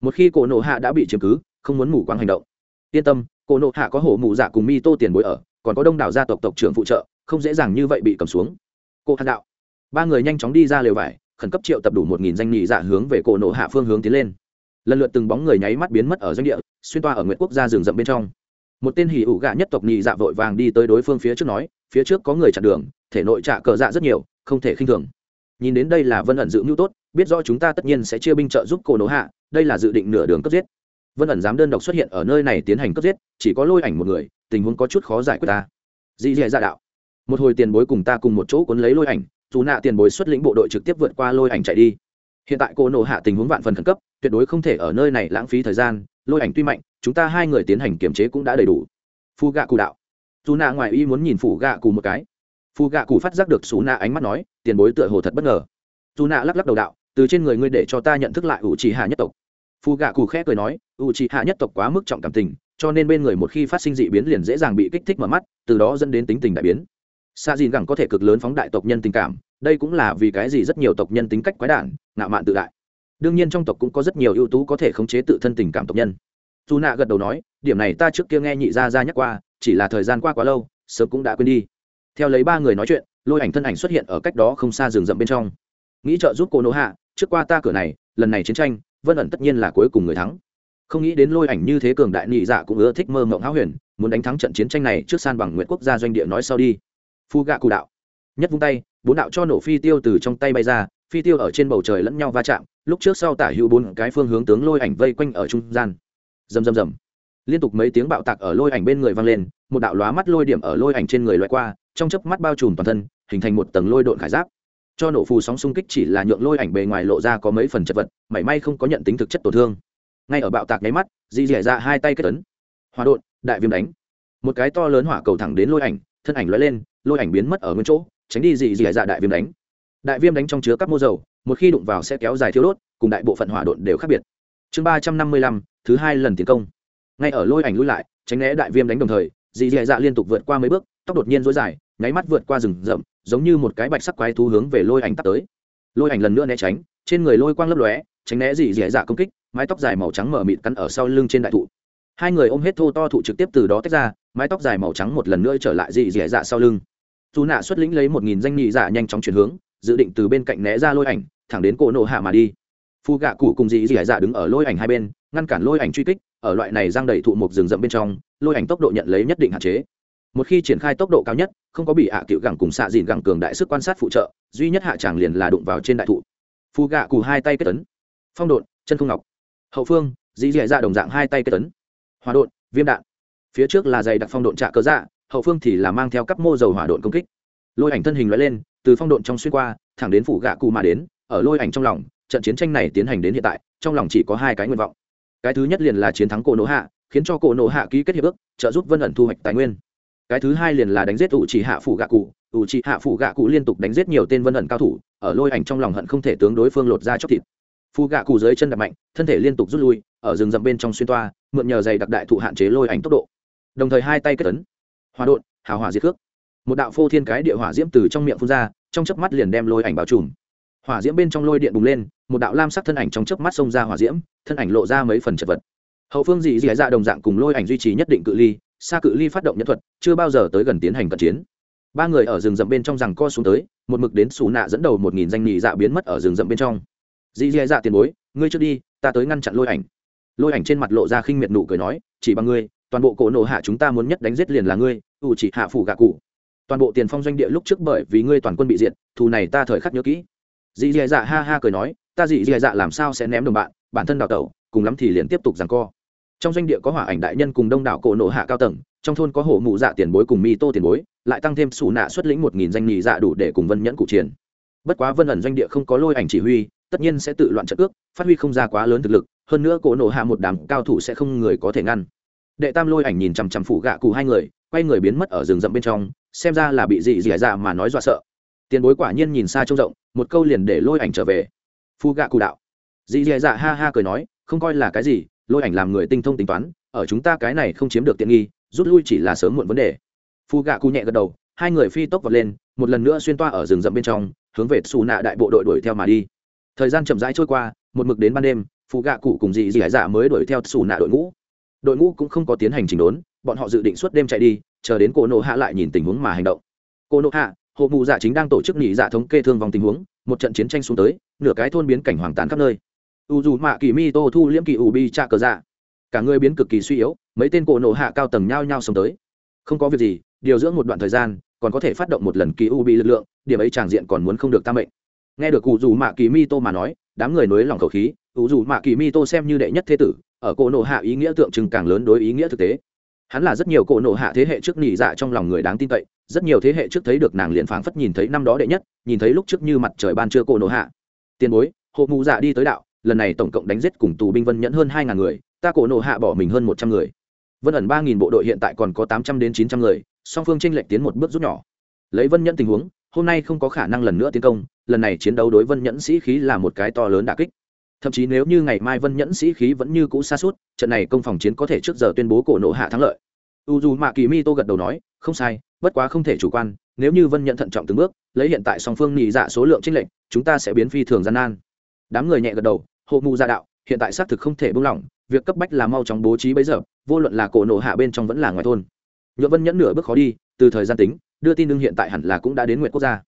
Một khi cổ nổ hạ đã bị chiếm cứ, không muốn mù quáng hành động. Yên tâm, cổ nổ hạ có hổ mù dạ cùng mi tô tiền bối ở, còn có đông đảo gia tộc tộc trưởng phụ trợ, không dễ dàng như vậy bị cầm xuống. Cô hạt đạo, ba người nhanh chóng đi ra lều vải khẩn cấp triệu tập đủ một nghìn danh nhị dạ hướng về cổ nộ hạ phương hướng tiến lên. Lần lượt từng bóng người nháy mắt biến mất ở doanh địa, xuyên toa ở nguyện quốc gia rừng rậm bên trong. Một tên hỉ ủ gạ nhất tộc nhị dạ vội vàng đi tới đối phương phía trước nói, phía trước có người chặn đường, thể nội trạ cờ dạ rất nhiều, không thể khinh thường. Nhìn đến đây là vân ẩn dự mưu tốt, biết rõ chúng ta tất nhiên sẽ chia binh trợ giúp cổ nổ hạ, đây là dự định nửa đường cấp giết. Vân ẩn dám đơn độc xuất hiện ở nơi này tiến hành cấp giết, chỉ có lôi ảnh một người, tình huống có chút khó giải quyết ta. Dị dì dạ đạo. Một hồi tiền bối cùng ta cùng một chỗ cuốn lấy lôi ảnh dù nạ tiền bối xuất lĩnh bộ đội trực tiếp vượt qua lôi ảnh chạy đi. Hiện tại cô nổ hạ tình huống vạn phần khẩn cấp, tuyệt đối không thể ở nơi này lãng phí thời gian. Lôi ảnh tuy mạnh, chúng ta hai người tiến hành kiểm chế cũng đã đầy đủ. Phu gạ cụ đạo. Dù nạ ngoài ý muốn nhìn phủ gạ cụ một cái. Phu gạ cụ phát giác được xú nạ ánh mắt nói, tiền bối tựa hồ thật bất ngờ. Dù nạ lắc lắc đầu đạo, từ trên người ngươi để cho ta nhận thức lại ủ trì hạ nhất tộc. Phu gạ cụ khẽ cười nói, ủ trì hạ nhất tộc quá mức trọng cảm tình, cho nên bên người một khi phát sinh dị biến liền dễ dàng bị kích thích mở mắt, từ đó dẫn đến tính tình đại biến xa dìn gẳng có thể cực lớn phóng đại tộc nhân tình cảm, đây cũng là vì cái gì rất nhiều tộc nhân tính cách quái đản, ngạo mạn tự đại. Đương nhiên trong tộc cũng có rất nhiều ưu tú có thể khống chế tự thân tình cảm tộc nhân. Dù nạ gật đầu nói, điểm này ta trước kia nghe nhị gia ra nhắc qua, chỉ là thời gian qua quá lâu, sớm cũng đã quên đi. Theo lấy ba người nói chuyện, lôi ảnh thân ảnh xuất hiện ở cách đó không xa rừng rậm bên trong. Nghĩ trợ giúp cô nỗ hạ, trước qua ta cửa này, lần này chiến tranh, vân ẩn tất nhiên là cuối cùng người thắng. Không nghĩ đến lôi ảnh như thế cường đại nhị dạ cũng ưa thích mơ mộng háo huyền, muốn đánh thắng trận chiến tranh này trước san bằng nguyện quốc gia doanh địa nói sau đi phu gạ cụ đạo. Nhất vung tay, bốn đạo cho nổ phi tiêu từ trong tay bay ra, phi tiêu ở trên bầu trời lẫn nhau va chạm, lúc trước sau tả hữu bốn cái phương hướng tướng lôi ảnh vây quanh ở trung gian. Rầm rầm rầm. Liên tục mấy tiếng bạo tạc ở lôi ảnh bên người vang lên, một đạo lóa mắt lôi điểm ở lôi ảnh trên người loại qua, trong chớp mắt bao trùm toàn thân, hình thành một tầng lôi độn khải giáp. Cho nổ phù sóng xung kích chỉ là nhượng lôi ảnh bề ngoài lộ ra có mấy phần chật vật, mảy may không có nhận tính thực chất tổn thương. Ngay ở bạo tạc nháy mắt di dẻ ra hai tay kết tấn hòa đột đại viêm đánh. Một cái to lớn hỏa cầu thẳng đến lôi ảnh, thân ảnh lóe lên lôi ảnh biến mất ở nguyên chỗ, tránh đi dị dẻ dạ đại viêm đánh. Đại viêm đánh trong chứa các mô dầu, một khi đụng vào sẽ kéo dài thiếu đốt, cùng đại bộ phận hỏa độn đều khác biệt. Chương ba trăm năm mươi lăm, thứ hai lần tiến công. Ngay ở lôi ảnh lui lại, tránh né đại viêm đánh đồng thời, dị dẻ dạ liên tục vượt qua mấy bước tóc đột nhiên dối dài, nháy mắt vượt qua rừng rậm, giống như một cái bạch sắc quái thú hướng về lôi ảnh tắt tới. Lôi ảnh lần nữa né tránh, trên người lôi quang lấp lóe, tránh né dị dẻ dạ công kích, mái tóc dài màu trắng mở mịt cắn ở sau lưng trên đại thụ. Hai người ôm hết thô to thụ trực tiếp từ đó tách ra, mái tóc dài màu trắng một lần nữa trở lại dị dẻ dạ sau lưng dù nạ xuất lĩnh lấy một nghìn danh nhị giả nhanh chóng chuyển hướng, dự định từ bên cạnh né ra lôi ảnh, thẳng đến cổ nổ hạ mà đi. Phu gạ cụ cùng dị dị dạ đứng ở lôi ảnh hai bên, ngăn cản lôi ảnh truy kích, ở loại này giang đầy thụ một rừng rậm bên trong, lôi ảnh tốc độ nhận lấy nhất định hạn chế. Một khi triển khai tốc độ cao nhất, không có bị hạ à cựu gẳng cùng xạ dìn gẳng cường đại sức quan sát phụ trợ, duy nhất hạ tràng liền là đụng vào trên đại thụ. Phu gạ cù hai tay kết tấn phong độn, chân không ngọc. Hậu phương dĩ dẻ ra đồng dạng hai tay kết tấn hòa độn, viêm đạn. Phía trước là dày đặc phong độn trạ cơ dạ hậu phương thì là mang theo các mô dầu hỏa độn công kích. Lôi ảnh thân hình loại lên, từ phong độn trong xuyên qua, thẳng đến phủ gạ cụ mà đến, ở lôi ảnh trong lòng, trận chiến tranh này tiến hành đến hiện tại, trong lòng chỉ có hai cái nguyện vọng. Cái thứ nhất liền là chiến thắng cổ nổ hạ, khiến cho cổ nổ hạ ký kết hiệp ước, trợ giúp vân ẩn thu hoạch tài nguyên. Cái thứ hai liền là đánh giết ủ chỉ hạ phủ gạ cụ ủ chỉ hạ phủ gạ cụ liên tục đánh giết nhiều tên vân ẩn cao thủ, ở lôi ảnh trong lòng hận không thể tướng đối phương lột ra chóc thịt. Phù gạ cụ dưới chân đập mạnh, thân thể liên tục rút lui, ở rừng rậm bên trong xuyên toa, mượn nhờ dày đặc đại thụ hạn chế lôi ảnh tốc độ. Đồng thời hai tay kết tấn hòa đột hào hỏa diệt cước một đạo phô thiên cái địa hỏa diễm từ trong miệng phun ra, trong chớp mắt liền đem lôi ảnh bao trùm. Hỏa diễm bên trong lôi điện bùng lên, một đạo lam sắc thân ảnh trong chớp mắt xông ra hỏa diễm, thân ảnh lộ ra mấy phần chật vật. Hậu phương dị dị dạ đồng dạng cùng lôi ảnh duy trì nhất định cự ly, xa cự ly phát động nhân thuật, chưa bao giờ tới gần tiến hành cận chiến. Ba người ở rừng rậm bên trong rằng co xuống tới, một mực đến xù nạ dẫn đầu một nghìn danh nhị dạ biến mất ở rừng rậm bên trong. Dị dị dạ tiền bối, ngươi trước đi, ta tới ngăn chặn lôi ảnh. Lôi ảnh trên mặt lộ ra khinh miệt nụ cười nói, chỉ bằng ngươi toàn bộ cổ nổ hạ chúng ta muốn nhất đánh giết liền là ngươi, ủ chỉ hạ phủ gạ cụ. Toàn bộ tiền phong doanh địa lúc trước bởi vì ngươi toàn quân bị diệt, thù này ta thời khắc nhớ kỹ. Dì dì dạ ha ha cười nói, ta dì dì dạ làm sao sẽ ném đồng bạn, bản thân đào tẩu, cùng lắm thì liền tiếp tục giằng co. Trong doanh địa có hỏa ảnh đại nhân cùng đông đảo cổ nộ hạ cao tầng, trong thôn có hổ mụ dạ tiền bối cùng mi tô tiền bối, lại tăng thêm sủ nạ xuất lĩnh một nghìn danh nhị dạ đủ để cùng vân nhẫn cụ chiến bất quá vân ẩn doanh địa không có lôi ảnh chỉ huy, tất nhiên sẽ tự loạn trận ước, phát huy không ra quá lớn thực lực, hơn nữa cổ nộ hạ một đám cao thủ sẽ không người có thể ngăn đệ tam lôi ảnh nhìn chằm chằm phủ gạ cụ hai người, quay người biến mất ở rừng rậm bên trong, xem ra là bị dị dị dạ mà nói dọa sợ. Tiền bối quả nhiên nhìn xa trông rộng, một câu liền để lôi ảnh trở về. Phu gạ cụ đạo. Dị dị dạ ha ha cười nói, không coi là cái gì, lôi ảnh làm người tinh thông tính toán, ở chúng ta cái này không chiếm được tiện nghi, rút lui chỉ là sớm muộn vấn đề. Phu gạ cụ nhẹ gật đầu, hai người phi tốc vọt lên, một lần nữa xuyên toa ở rừng rậm bên trong, hướng về xù nạ đại bộ đội đuổi theo mà đi. Thời gian chậm rãi trôi qua, một mực đến ban đêm phụ gạ cụ cùng dị dị dạ mới đuổi theo xù nạ đội ngũ đội ngũ cũng không có tiến hành chỉnh đốn, bọn họ dự định suốt đêm chạy đi, chờ đến cổ nộ hạ lại nhìn tình huống mà hành động. Cổ nộ hạ hộ mù dạ chính đang tổ chức nghỉ dạ thống kê thương vòng tình huống, một trận chiến tranh xuống tới, nửa cái thôn biến cảnh hoàng tàn khắp nơi. U dù mạ kỳ mi tô thu liễm kỳ u bi trạ cờ dạ. Cả người biến cực kỳ suy yếu, mấy tên cổ nộ hạ cao tầng nhao nhao sống tới. Không có việc gì, điều dưỡng một đoạn thời gian, còn có thể phát động một lần kỳ u bị lực lượng, điểm ấy tràng diện còn muốn không được tam mệnh. Nghe được cụ dù mạ kỳ mi tô mà nói, đám người nối lòng khẩu khí cụ dù mạ kỳ mi tô xem như đệ nhất thế tử ở cổ nộ hạ ý nghĩa tượng trưng càng lớn đối ý nghĩa thực tế. Hắn là rất nhiều cổ nộ hạ thế hệ trước nỉ dạ trong lòng người đáng tin cậy, rất nhiều thế hệ trước thấy được nàng liền phảng phất nhìn thấy năm đó đệ nhất, nhìn thấy lúc trước như mặt trời ban trưa cổ nộ hạ. Tiền bối, hộ mụ dạ đi tới đạo, lần này tổng cộng đánh giết cùng tù binh vân nhẫn hơn hai ngàn người, ta cổ nộ hạ bỏ mình hơn một trăm người. Vân ẩn ba nghìn bộ đội hiện tại còn có tám trăm đến chín trăm người, song phương tranh lệch tiến một bước rút nhỏ. Lấy vân nhẫn tình huống, hôm nay không có khả năng lần nữa tiến công, lần này chiến đấu đối vân nhẫn sĩ khí là một cái to lớn đà kích thậm chí nếu như ngày mai vân nhẫn sĩ khí vẫn như cũ xa suốt trận này công phòng chiến có thể trước giờ tuyên bố cổ nộ hạ thắng lợi. U dù mạ kỳ mi tô gật đầu nói không sai bất quá không thể chủ quan nếu như vân nhận thận trọng từng bước lấy hiện tại song phương nhị dạ số lượng trinh lệnh, chúng ta sẽ biến phi thường gian nan. Đám người nhẹ gật đầu hộ mù gia đạo hiện tại xác thực không thể buông lỏng việc cấp bách là mau chóng bố trí bấy giờ vô luận là cổ nộ hạ bên trong vẫn là ngoài thôn. Nhựa vân nhẫn nửa bước khó đi từ thời gian tính đưa tin đương hiện tại hẳn là cũng đã đến nguyện quốc gia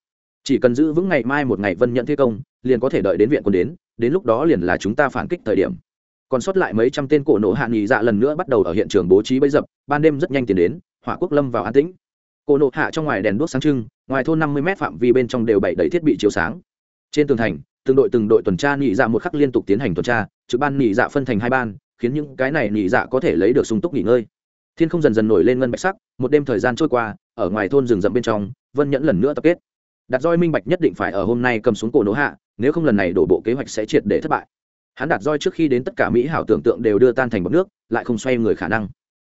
chỉ cần giữ vững ngày mai một ngày vân nhận thi công, liền có thể đợi đến viện quân đến đến lúc đó liền là chúng ta phản kích thời điểm. Còn sót lại mấy trăm tên cổ nộ hạ nghỉ dạ lần nữa bắt đầu ở hiện trường bố trí bấy dập, ban đêm rất nhanh tiến đến, hỏa quốc lâm vào an tĩnh. Cổ nộ hạ trong ngoài đèn đuốc sáng trưng, ngoài thôn năm mươi m phạm vi bên trong đều bảy đầy thiết bị chiếu sáng. Trên tường thành, từng đội từng đội tuần tra nghỉ dạ một khắc liên tục tiến hành tuần tra, trực ban nghỉ dạ phân thành hai ban, khiến những cái này nghỉ dạ có thể lấy được sung túc nghỉ ngơi. Thiên không dần dần nổi lên ngân bạch sắc, một đêm thời gian trôi qua, ở ngoài thôn rừng rậm bên trong, vân nhẫn lần nữa tập kết đặt roi minh bạch nhất định phải ở hôm nay cầm xuống cổ nỗ hạ, nếu không lần này đổ bộ kế hoạch sẽ triệt để thất bại. Hắn đặt roi trước khi đến tất cả mỹ hảo tưởng tượng đều đưa tan thành bọc nước, lại không xoay người khả năng.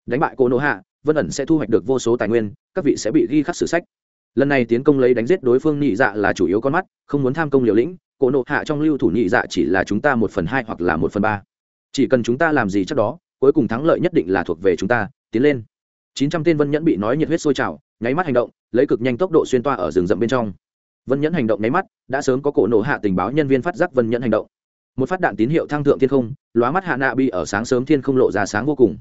Đánh bại cổ nỗ hạ, vân ẩn sẽ thu hoạch được vô số tài nguyên, các vị sẽ bị ghi khắc sử sách. Lần này tiến công lấy đánh giết đối phương nhị dạ là chủ yếu con mắt, không muốn tham công liều lĩnh, cổ nộ hạ trong lưu thủ nhị dạ chỉ là chúng ta một phần hai hoặc là một phần ba. Chỉ cần chúng ta làm gì chắc đó, cuối cùng thắng lợi nhất định là thuộc về chúng ta, tiến lên. Chín trăm tên vân nhẫn bị nói nhiệt huyết sôi trào nháy mắt hành động, lấy cực nhanh tốc độ xuyên toa ở rừng rậm bên trong. Vân nhẫn hành động nháy mắt, đã sớm có cổ nổ hạ tình báo nhân viên phát giác vân nhẫn hành động. Một phát đạn tín hiệu thăng thượng thiên không, lóa mắt hạ nạ bi ở sáng sớm thiên không lộ ra sáng vô cùng.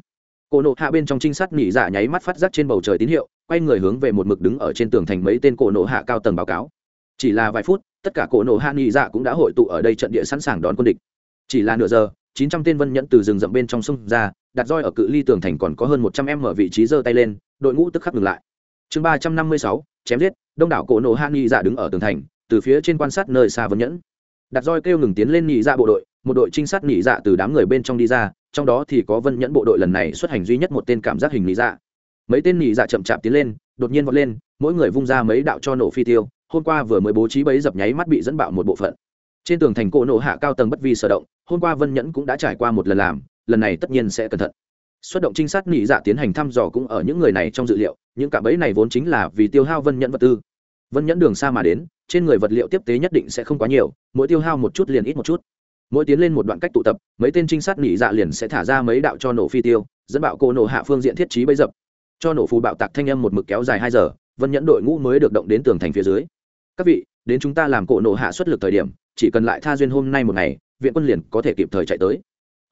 Cổ nổ hạ bên trong trinh sát nỉ dạ nháy mắt phát giác trên bầu trời tín hiệu, quay người hướng về một mực đứng ở trên tường thành mấy tên cổ nổ hạ cao tầng báo cáo. Chỉ là vài phút, tất cả cổ nổ hạ nỉ dạ cũng đã hội tụ ở đây trận địa sẵn sàng đón quân địch. Chỉ là nửa giờ, chín trăm tên vân nhẫn từ rừng rậm bên trong sông ra, đặt roi ở cự ly tường thành còn có hơn một trăm em ở vị trí giơ tay lên, đội ngũ tức khắc ngừng lại chương ba trăm năm mươi sáu, chém giết, đông đảo cổ nổ hạ nghi dạ đứng ở tường thành, từ phía trên quan sát nơi xa vân nhẫn. Đặt roi kêu ngừng tiến lên nhị dạ bộ đội, một đội trinh sát nhị dạ từ đám người bên trong đi ra, trong đó thì có vân nhẫn bộ đội lần này xuất hành duy nhất một tên cảm giác hình nhị dạ. Mấy tên nhị dạ chậm chạp tiến lên, đột nhiên vọt lên, mỗi người vung ra mấy đạo cho nổ phi tiêu, hôm qua vừa mới bố trí bấy dập nháy mắt bị dẫn bạo một bộ phận. Trên tường thành cổ nổ hạ cao tầng bất vi sở động, hôm qua vân nhẫn cũng đã trải qua một lần làm, lần này tất nhiên sẽ cẩn thận xuất động trinh sát nhị dạ tiến hành thăm dò cũng ở những người này trong dự liệu, những cạm bẫy này vốn chính là vì tiêu hao vân nhẫn vật tư. Vân nhẫn đường xa mà đến, trên người vật liệu tiếp tế nhất định sẽ không quá nhiều, mỗi tiêu hao một chút liền ít một chút. Mỗi tiến lên một đoạn cách tụ tập, mấy tên trinh sát nhị dạ liền sẽ thả ra mấy đạo cho nổ phi tiêu, dẫn bạo cô nổ hạ phương diện thiết trí bấy dập. Cho nổ phù bạo tạc thanh âm một mực kéo dài hai giờ, vân nhẫn đội ngũ mới được động đến tường thành phía dưới. Các vị, đến chúng ta làm cổ nổ hạ xuất lực thời điểm, chỉ cần lại tha duyên hôm nay một ngày, viện quân liền có thể kịp thời chạy tới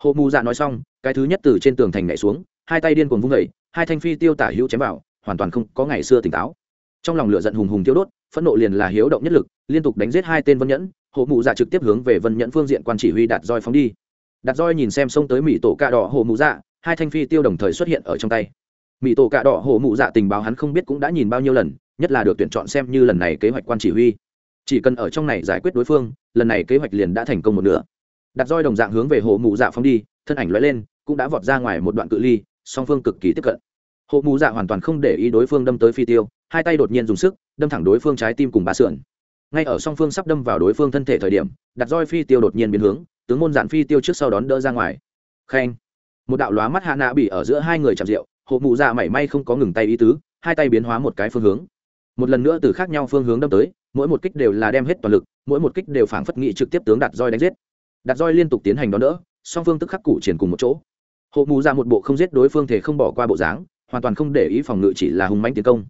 hộ mù dạ nói xong, cái thứ nhất từ trên tường thành nhảy xuống, hai tay điên cuồng vung vẩy hai thanh phi tiêu tả hữu chém vào, hoàn toàn không có ngày xưa tỉnh táo. Trong lòng lửa giận hùng hùng tiêu đốt, phẫn nộ liền là hiếu động nhất lực, liên tục đánh giết hai tên vân nhẫn hộ mù dạ trực tiếp hướng về vân nhẫn phương diện quan chỉ huy đạt roi phóng đi. Đạt roi nhìn xem xông tới mỹ tổ cạ đỏ hộ mù dạ hai thanh phi tiêu đồng thời xuất hiện ở trong tay. Mỹ tổ cạ đỏ hộ mù dạ tình báo hắn không biết cũng đã nhìn bao nhiêu lần, nhất là được tuyển chọn xem như lần này kế hoạch quan chỉ huy. Chỉ cần ở trong này giải quyết đối phương, lần này kế hoạch liền đã thành công một nửa đặt roi đồng dạng hướng về hồ mụ dạ phóng đi, thân ảnh lóe lên, cũng đã vọt ra ngoài một đoạn cự ly, song phương cực kỳ tiếp cận. Hồ mù dạ hoàn toàn không để ý đối phương đâm tới phi tiêu, hai tay đột nhiên dùng sức, đâm thẳng đối phương trái tim cùng bà sườn. Ngay ở song phương sắp đâm vào đối phương thân thể thời điểm, đặt roi phi tiêu đột nhiên biến hướng, tướng môn dạn phi tiêu trước sau đón đỡ ra ngoài. Khen. Một đạo lóa mắt hạ nạ bị ở giữa hai người chạm rượu hộ mụ dạ mảy may không có ngừng tay ý tứ, hai tay biến hóa một cái phương hướng. Một lần nữa từ khác nhau phương hướng đâm tới, mỗi một kích đều là đem hết toàn lực, mỗi một kích đều phảng phất nghị trực tiếp tướng đặt roi đánh giết đặt roi liên tục tiến hành đón đỡ, song phương tức khắc cụ triển cùng một chỗ. Hộ mù ra một bộ không giết đối phương thể không bỏ qua bộ dáng, hoàn toàn không để ý phòng ngự chỉ là hùng manh tiến công.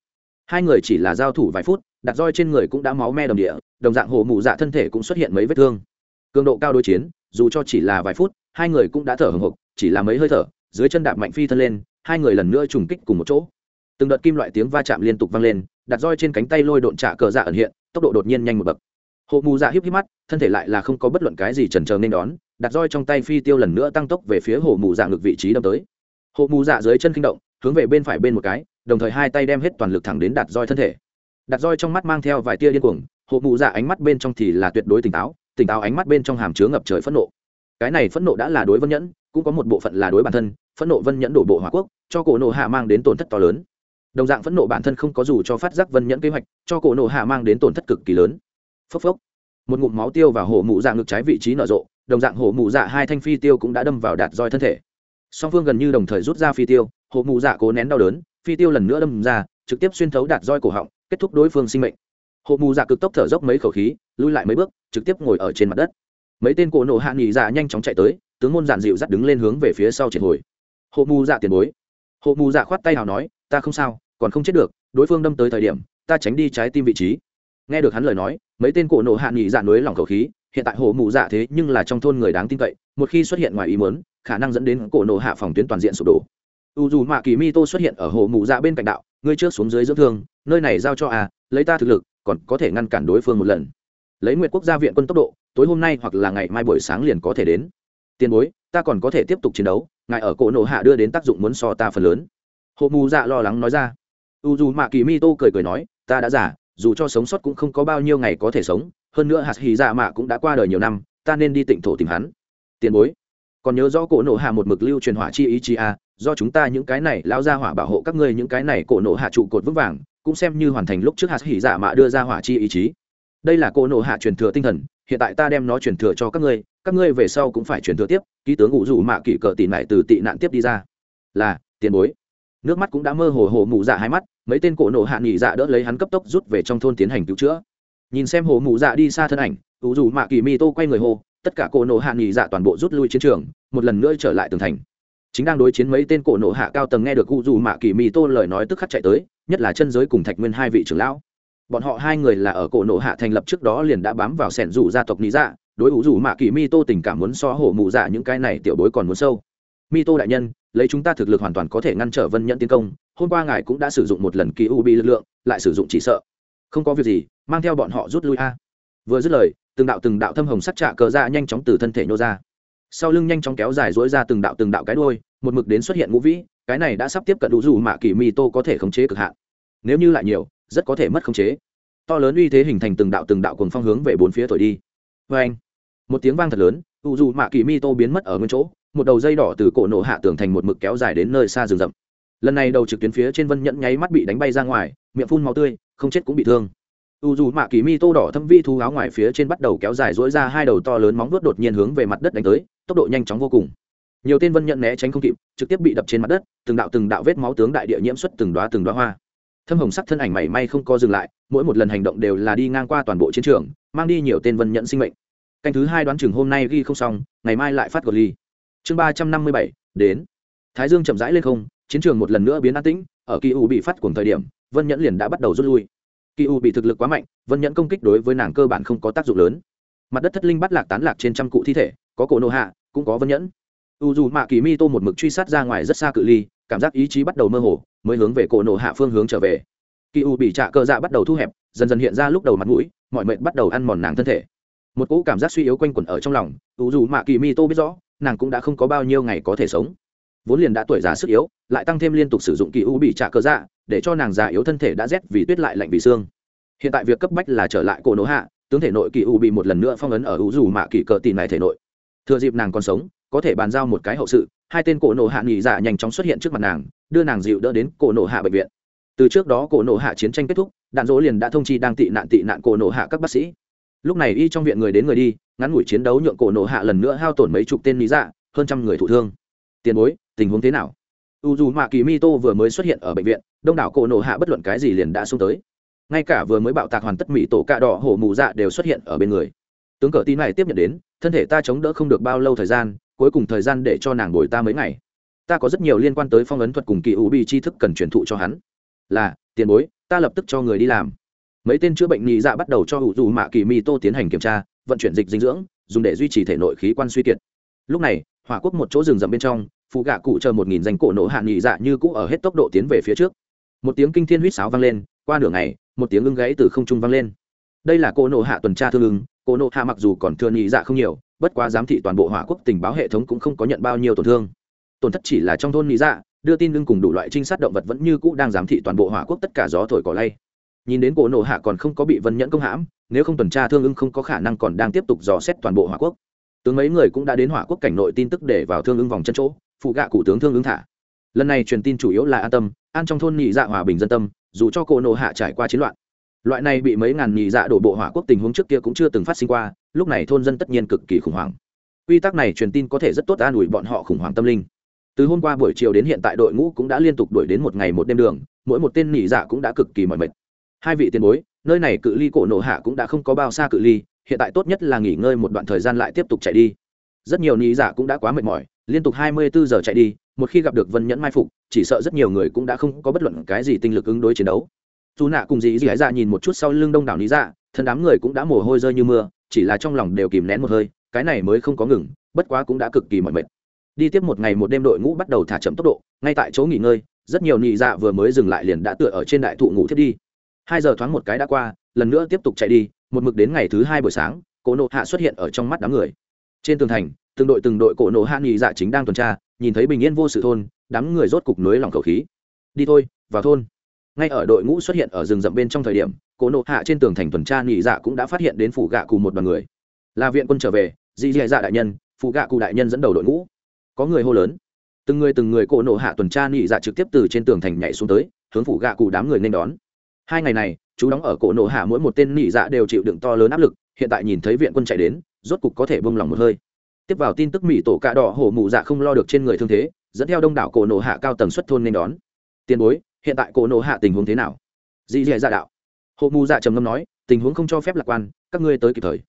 Hai người chỉ là giao thủ vài phút đặt roi trên người cũng đã máu me đồng địa, đồng dạng hộ mù dạ thân thể cũng xuất hiện mấy vết thương. Cường độ cao đối chiến, dù cho chỉ là vài phút, hai người cũng đã thở hồng hộc, chỉ là mấy hơi thở, dưới chân đạp mạnh phi thân lên, hai người lần nữa trùng kích cùng một chỗ. Từng đợt kim loại tiếng va chạm liên tục vang lên đặt roi trên cánh tay lôi độn trả cờ dạ ẩn hiện, tốc độ đột nhiên nhanh một bậc hộ mù dạ híp híp mắt, thân thể lại là không có bất luận cái gì chần trờ nên đón, đặt roi trong tay phi tiêu lần nữa tăng tốc về phía hộ mù dạ ngực vị trí đâm tới. Hộ mù dạ dưới chân kinh động, hướng về bên phải bên một cái, đồng thời hai tay đem hết toàn lực thẳng đến đặt roi thân thể. Đặt roi trong mắt mang theo vài tia điên cuồng, hộ mù dạ ánh mắt bên trong thì là tuyệt đối tỉnh táo tỉnh táo ánh mắt bên trong hàm chứa ngập trời phẫn nộ. Cái này phẫn nộ đã là đối vân nhẫn, cũng có một bộ phận là đối bản thân, phẫn nộ vân nhẫn đổ bộ hòa quốc, cho cổ nộ hạ mang đến tổn thất to lớn. Đồng dạng phẫn nộ bản thân không có dù cho phát giác vân nhẫn kế hoạch, cho cổ nộ hạ mang đến tổn thất cực kỳ lớn phốc phốc. Một ngụm máu tiêu vào hổ mụ dạ ngực trái vị trí nở rộ, đồng dạng hổ mụ dạ hai thanh phi tiêu cũng đã đâm vào đạt roi thân thể. Song phương gần như đồng thời rút ra phi tiêu, hổ mụ dạ cố nén đau đớn, phi tiêu lần nữa đâm ra, trực tiếp xuyên thấu đạt roi cổ họng, kết thúc đối phương sinh mệnh. Hộ mù dạ cực tốc thở dốc mấy khẩu khí, lui lại mấy bước, trực tiếp ngồi ở trên mặt đất. Mấy tên cổ nổ hạ nghỉ dạ nhanh chóng chạy tới, tướng môn giản dịu dắt đứng lên hướng về phía sau triệt hồi. Hộ mù dạ tiền bối. Hộ mù dạ khoát tay nào nói, ta không sao, còn không chết được, đối phương đâm tới thời điểm, ta tránh đi trái tim vị trí nghe được hắn lời nói, mấy tên cổ nộ hạ nghỉ dạ nối lòng khẩu khí, hiện tại hổ mụ dạ thế nhưng là trong thôn người đáng tin cậy, một khi xuất hiện ngoài ý muốn, khả năng dẫn đến cổ nộ hạ phòng tuyến toàn diện sụp đổ. U dù mạ kỳ mi tô xuất hiện ở hồ mụ dạ bên cạnh đạo, ngươi trước xuống dưới dưỡng thương, nơi này giao cho à lấy ta thực lực, còn có thể ngăn cản đối phương một lần. Lấy nguyện quốc gia viện quân tốc độ, tối hôm nay hoặc là ngày mai buổi sáng liền có thể đến. Tiền bối, ta còn có thể tiếp tục chiến đấu, ngài ở cổ nộ hạ đưa đến tác dụng muốn so ta phần lớn. Hồ mù dạ lo lắng nói ra. U dù mạ kỳ mi tô cười cười nói, ta đã giả dù cho sống sót cũng không có bao nhiêu ngày có thể sống hơn nữa hạt hì dạ mạ cũng đã qua đời nhiều năm ta nên đi tịnh thổ tìm hắn. Tiền bối. Còn nhớ rõ cổ nổ hạ một mực lưu truyền hỏa chi ý chí a à, do chúng ta những cái này lao ra hỏa bảo hộ các ngươi những cái này cổ nổ hạ trụ cột vững vàng cũng xem như hoàn thành lúc trước hạt hỉ dạ mạ đưa ra hỏa chi ý chí. Đây là cổ nổ hạ truyền thừa tinh thần hiện tại ta đem nó truyền thừa cho các ngươi các ngươi về sau cũng phải truyền thừa tiếp ký tướng ngụ rủ mạ kỷ cờ tỉ lại từ tị nạn tiếp đi ra. Là tiền bối. Nước mắt cũng đã mơ hồ hồ mụ dạ hai mắt mấy tên cổ nổ hạ nghỉ dạ đỡ lấy hắn cấp tốc rút về trong thôn tiến hành cứu chữa. Nhìn xem hồ mụ dạ đi xa thân ảnh ủ dù mạ kỳ mi tô quay người hô, tất cả cổ nổ hạ nghỉ dạ toàn bộ rút lui chiến trường một lần nữa trở lại tường thành. Chính đang đối chiến mấy tên cổ nổ hạ cao tầng nghe được cụ dù mạ kỳ mi tô lời nói tức khắc chạy tới nhất là chân giới cùng thạch nguyên hai vị trưởng lão. Bọn họ hai người là ở cổ nổ hạ thành lập trước đó liền đã bám vào sẻn rủ gia tộc lý dạ đối ủ dù mạ kỳ mi tô tình cảm muốn so hổ mụ dạ những cái này tiểu bối còn muốn sâu. Mi tô đại nhân lấy chúng ta thực lực hoàn toàn có thể ngăn trở vân nhận tiến công hôm qua ngài cũng đã sử dụng một lần kỳ u bị lực lượng, lại sử dụng chỉ sợ. Không có việc gì, mang theo bọn họ rút lui a. Vừa dứt lời, từng đạo từng đạo thâm hồng sắc trạ cờ ra nhanh chóng từ thân thể nhô ra. Sau lưng nhanh chóng kéo dài dối ra từng đạo từng đạo cái đôi một mực đến xuất hiện ngũ vĩ, cái này đã sắp tiếp cận đủ dù mạ kỳ mi tô có thể khống chế cực hạn. Nếu như lại nhiều, rất có thể mất khống chế. To lớn uy thế hình thành từng đạo từng đạo cùng phong hướng về bốn phía thổi đi. Vê anh, một tiếng vang thật lớn u dù mạ kỳ mi tô biến mất ở nguyên chỗ, một đầu dây đỏ từ cổ nổ hạ tường thành một mực kéo dài đến nơi xa rừng rậm lần này đầu trực tuyến phía trên vân nhẫn nháy mắt bị đánh bay ra ngoài, miệng phun màu tươi, không chết cũng bị thương. U dù mạ kỳ mi tô đỏ thâm vi thu áo ngoài phía trên bắt đầu kéo dài dỗi ra hai đầu to lớn móng vuốt đột nhiên hướng về mặt đất đánh tới, tốc độ nhanh chóng vô cùng. Nhiều tên vân nhận né tránh không kịp, trực tiếp bị đập trên mặt đất, từng đạo từng đạo vết máu tướng đại địa nhiễm xuất từng đoá từng đoá hoa. Thâm hồng sắc thân ảnh mảy may không co dừng lại, mỗi một lần hành động đều là đi ngang qua toàn bộ chiến trường, mang đi nhiều tên vân nhận sinh mệnh. Canh thứ hai đoán chừng hôm nay ghi không xong, ngày mai lại phát gọt ly. Chương ba trăm năm mươi bảy, đến. Thái dương chậm rãi lên không chiến trường một lần nữa biến an tĩnh, ở kỳ u bị phát cùng thời điểm, vân nhẫn liền đã bắt đầu rút lui. Kỳ u bị thực lực quá mạnh, vân nhẫn công kích đối với nàng cơ bản không có tác dụng lớn. Mặt đất thất linh bắt lạc tán lạc trên trăm cụ thi thể, có cổ nộ hạ, cũng có vân nhẫn. U dù mạ kỳ mi tô một mực truy sát ra ngoài rất xa cự ly, cảm giác ý chí bắt đầu mơ hồ, mới hướng về cổ nộ hạ phương hướng trở về. Kỳ u bị trạ cơ dạ bắt đầu thu hẹp, dần dần hiện ra lúc đầu mặt mũi, mọi mệnh bắt đầu ăn mòn nàng thân thể. Một cỗ cảm giác suy yếu quanh quẩn ở trong lòng, u dù mạ kỳ mi tô biết rõ, nàng cũng đã không có bao nhiêu ngày có thể sống vốn liền đã tuổi già sức yếu, lại tăng thêm liên tục sử dụng kỳ u bị trả cơ dạ để cho nàng già yếu thân thể đã rét vì tuyết lại lạnh vì xương. Hiện tại việc cấp bách là trở lại cổ nổ hạ, tướng thể nội kỳ u bị một lần nữa phong ấn ở u dù mạ kỳ cờ tì này thể nội. Thừa dịp nàng còn sống, có thể bàn giao một cái hậu sự, hai tên cổ nổ hạ nghỉ dạ nhanh chóng xuất hiện trước mặt nàng, đưa nàng dịu đỡ đến cổ nổ hạ bệnh viện. Từ trước đó cổ nổ hạ chiến tranh kết thúc, đạn dỗ liền đã thông chi đang tị nạn tị nạn cổ nổ hạ các bác sĩ. Lúc này y trong viện người đến người đi, ngắn ngủi chiến đấu nhượng cổ nổ hạ lần nữa hao tổn mấy chục tên lý dạ hơn trăm người thụ thương. Tiền bối tình huống thế nào? U dù mạ kỳ mi tô vừa mới xuất hiện ở bệnh viện, đông đảo cổ nổ hạ bất luận cái gì liền đã xuống tới. Ngay cả vừa mới bạo tạc hoàn tất mỹ tổ cạ đỏ hổ mù dạ đều xuất hiện ở bên người. Tướng cờ tin này tiếp nhận đến, thân thể ta chống đỡ không được bao lâu thời gian, cuối cùng thời gian để cho nàng bồi ta mấy ngày. Ta có rất nhiều liên quan tới phong ấn thuật cùng kỳ u bi tri thức cần truyền thụ cho hắn. Là, tiền bối, ta lập tức cho người đi làm. Mấy tên chữa bệnh nhị dạ bắt đầu cho hữu dù mạ kỳ mi tô tiến hành kiểm tra, vận chuyển dịch dinh dưỡng, dùng để duy trì thể nội khí quan suy kiệt. Lúc này, hỏa quốc một chỗ rừng rậm bên trong phụ gạ cụ chờ một nghìn danh cổ nổ hạ nhị dạ như cũ ở hết tốc độ tiến về phía trước. Một tiếng kinh thiên huýt sáo vang lên, qua nửa ngày, một tiếng ưng gãy từ không trung vang lên. Đây là cổ nổ hạ tuần tra thương ưng cổ nổ hạ mặc dù còn thừa nhị dạ không nhiều, bất quá giám thị toàn bộ hỏa quốc tình báo hệ thống cũng không có nhận bao nhiêu tổn thương. Tổn thất chỉ là trong thôn nhị dạ đưa tin ưng cùng đủ loại trinh sát động vật vẫn như cũ đang giám thị toàn bộ hỏa quốc tất cả gió thổi cỏ lay. Nhìn đến cổ nổ hạ còn không có bị vân nhẫn công hãm, nếu không tuần tra thương ưng không có khả năng còn đang tiếp tục dò xét toàn bộ hỏa quốc. Tướng mấy người cũng đã đến hỏa quốc cảnh nội tin tức để vào thương ưng vòng chân chỗ phụ gạ cụ tướng thương ứng thả. Lần này truyền tin chủ yếu là an tâm, an trong thôn nhị dạ hòa bình dân tâm, dù cho cổ nộ hạ trải qua chiến loạn. Loại này bị mấy ngàn nhị dạ đổ bộ hỏa quốc tình huống trước kia cũng chưa từng phát sinh qua, lúc này thôn dân tất nhiên cực kỳ khủng hoảng. Quy tắc này truyền tin có thể rất tốt an ủi bọn họ khủng hoảng tâm linh. Từ hôm qua buổi chiều đến hiện tại đội ngũ cũng đã liên tục đuổi đến một ngày một đêm đường, mỗi một tên nhị dạ cũng đã cực kỳ mỏi mệt. Hai vị tiền bối, nơi này cự ly cổ nộ hạ cũng đã không có bao xa cự ly, hiện tại tốt nhất là nghỉ ngơi một đoạn thời gian lại tiếp tục chạy đi. Rất nhiều nhị dạ cũng đã quá mệt mỏi liên tục hai mươi bốn giờ chạy đi, một khi gặp được vân nhẫn mai phục, chỉ sợ rất nhiều người cũng đã không có bất luận cái gì tinh lực ứng đối chiến đấu. Dù nạ cùng dì dì dạ nhìn một chút sau lưng đông đảo lý dạ thân đám người cũng đã mồ hôi rơi như mưa, chỉ là trong lòng đều kìm nén một hơi, cái này mới không có ngừng, bất quá cũng đã cực kỳ mỏi mệt. Đi tiếp một ngày một đêm đội ngũ bắt đầu thả chậm tốc độ, ngay tại chỗ nghỉ ngơi, rất nhiều nị dạ vừa mới dừng lại liền đã tựa ở trên đại thụ ngủ thiết đi. Hai giờ thoáng một cái đã qua, lần nữa tiếp tục chạy đi, một mực đến ngày thứ hai buổi sáng cổ nộ hạ xuất hiện ở trong mắt đám người. Trên tường thành từng đội từng đội cổ nộ hạ nị dạ chính đang tuần tra, nhìn thấy bình yên vô sự thôn, đám người rốt cục nối lòng khẩu khí. Đi thôi, vào thôn. Ngay ở đội ngũ xuất hiện ở rừng rậm bên trong thời điểm, cổ nộ hạ trên tường thành tuần tra nị dạ cũng đã phát hiện đến phủ gạ cù một đoàn người. Là viện quân trở về dị dạ dạ đại nhân phụ gạ cụ đại nhân dẫn đầu đội ngũ. Có người hô lớn. Từng người từng người cổ nộ hạ tuần tra nị dạ trực tiếp từ trên tường thành nhảy xuống tới, hướng phủ gạ cụ đám người nên đón. Hai ngày này, chú đóng ở cổ nộ hạ mỗi một tên nị dạ đều chịu đựng to lớn áp lực, hiện tại nhìn thấy viện quân chạy đến, rốt cục có thể bông lòng một hơi tiếp vào tin tức mỹ tổ cạ đỏ hổ mụ dạ không lo được trên người thương thế, dẫn theo đông đảo cổ nổ hạ cao tầng xuất thôn nên đón. Tiền bối, hiện tại cổ nổ hạ tình huống thế nào? Dị dì dạ đạo. Hộ mù dạ trầm ngâm nói, tình huống không cho phép lạc quan, các ngươi tới kịp thời.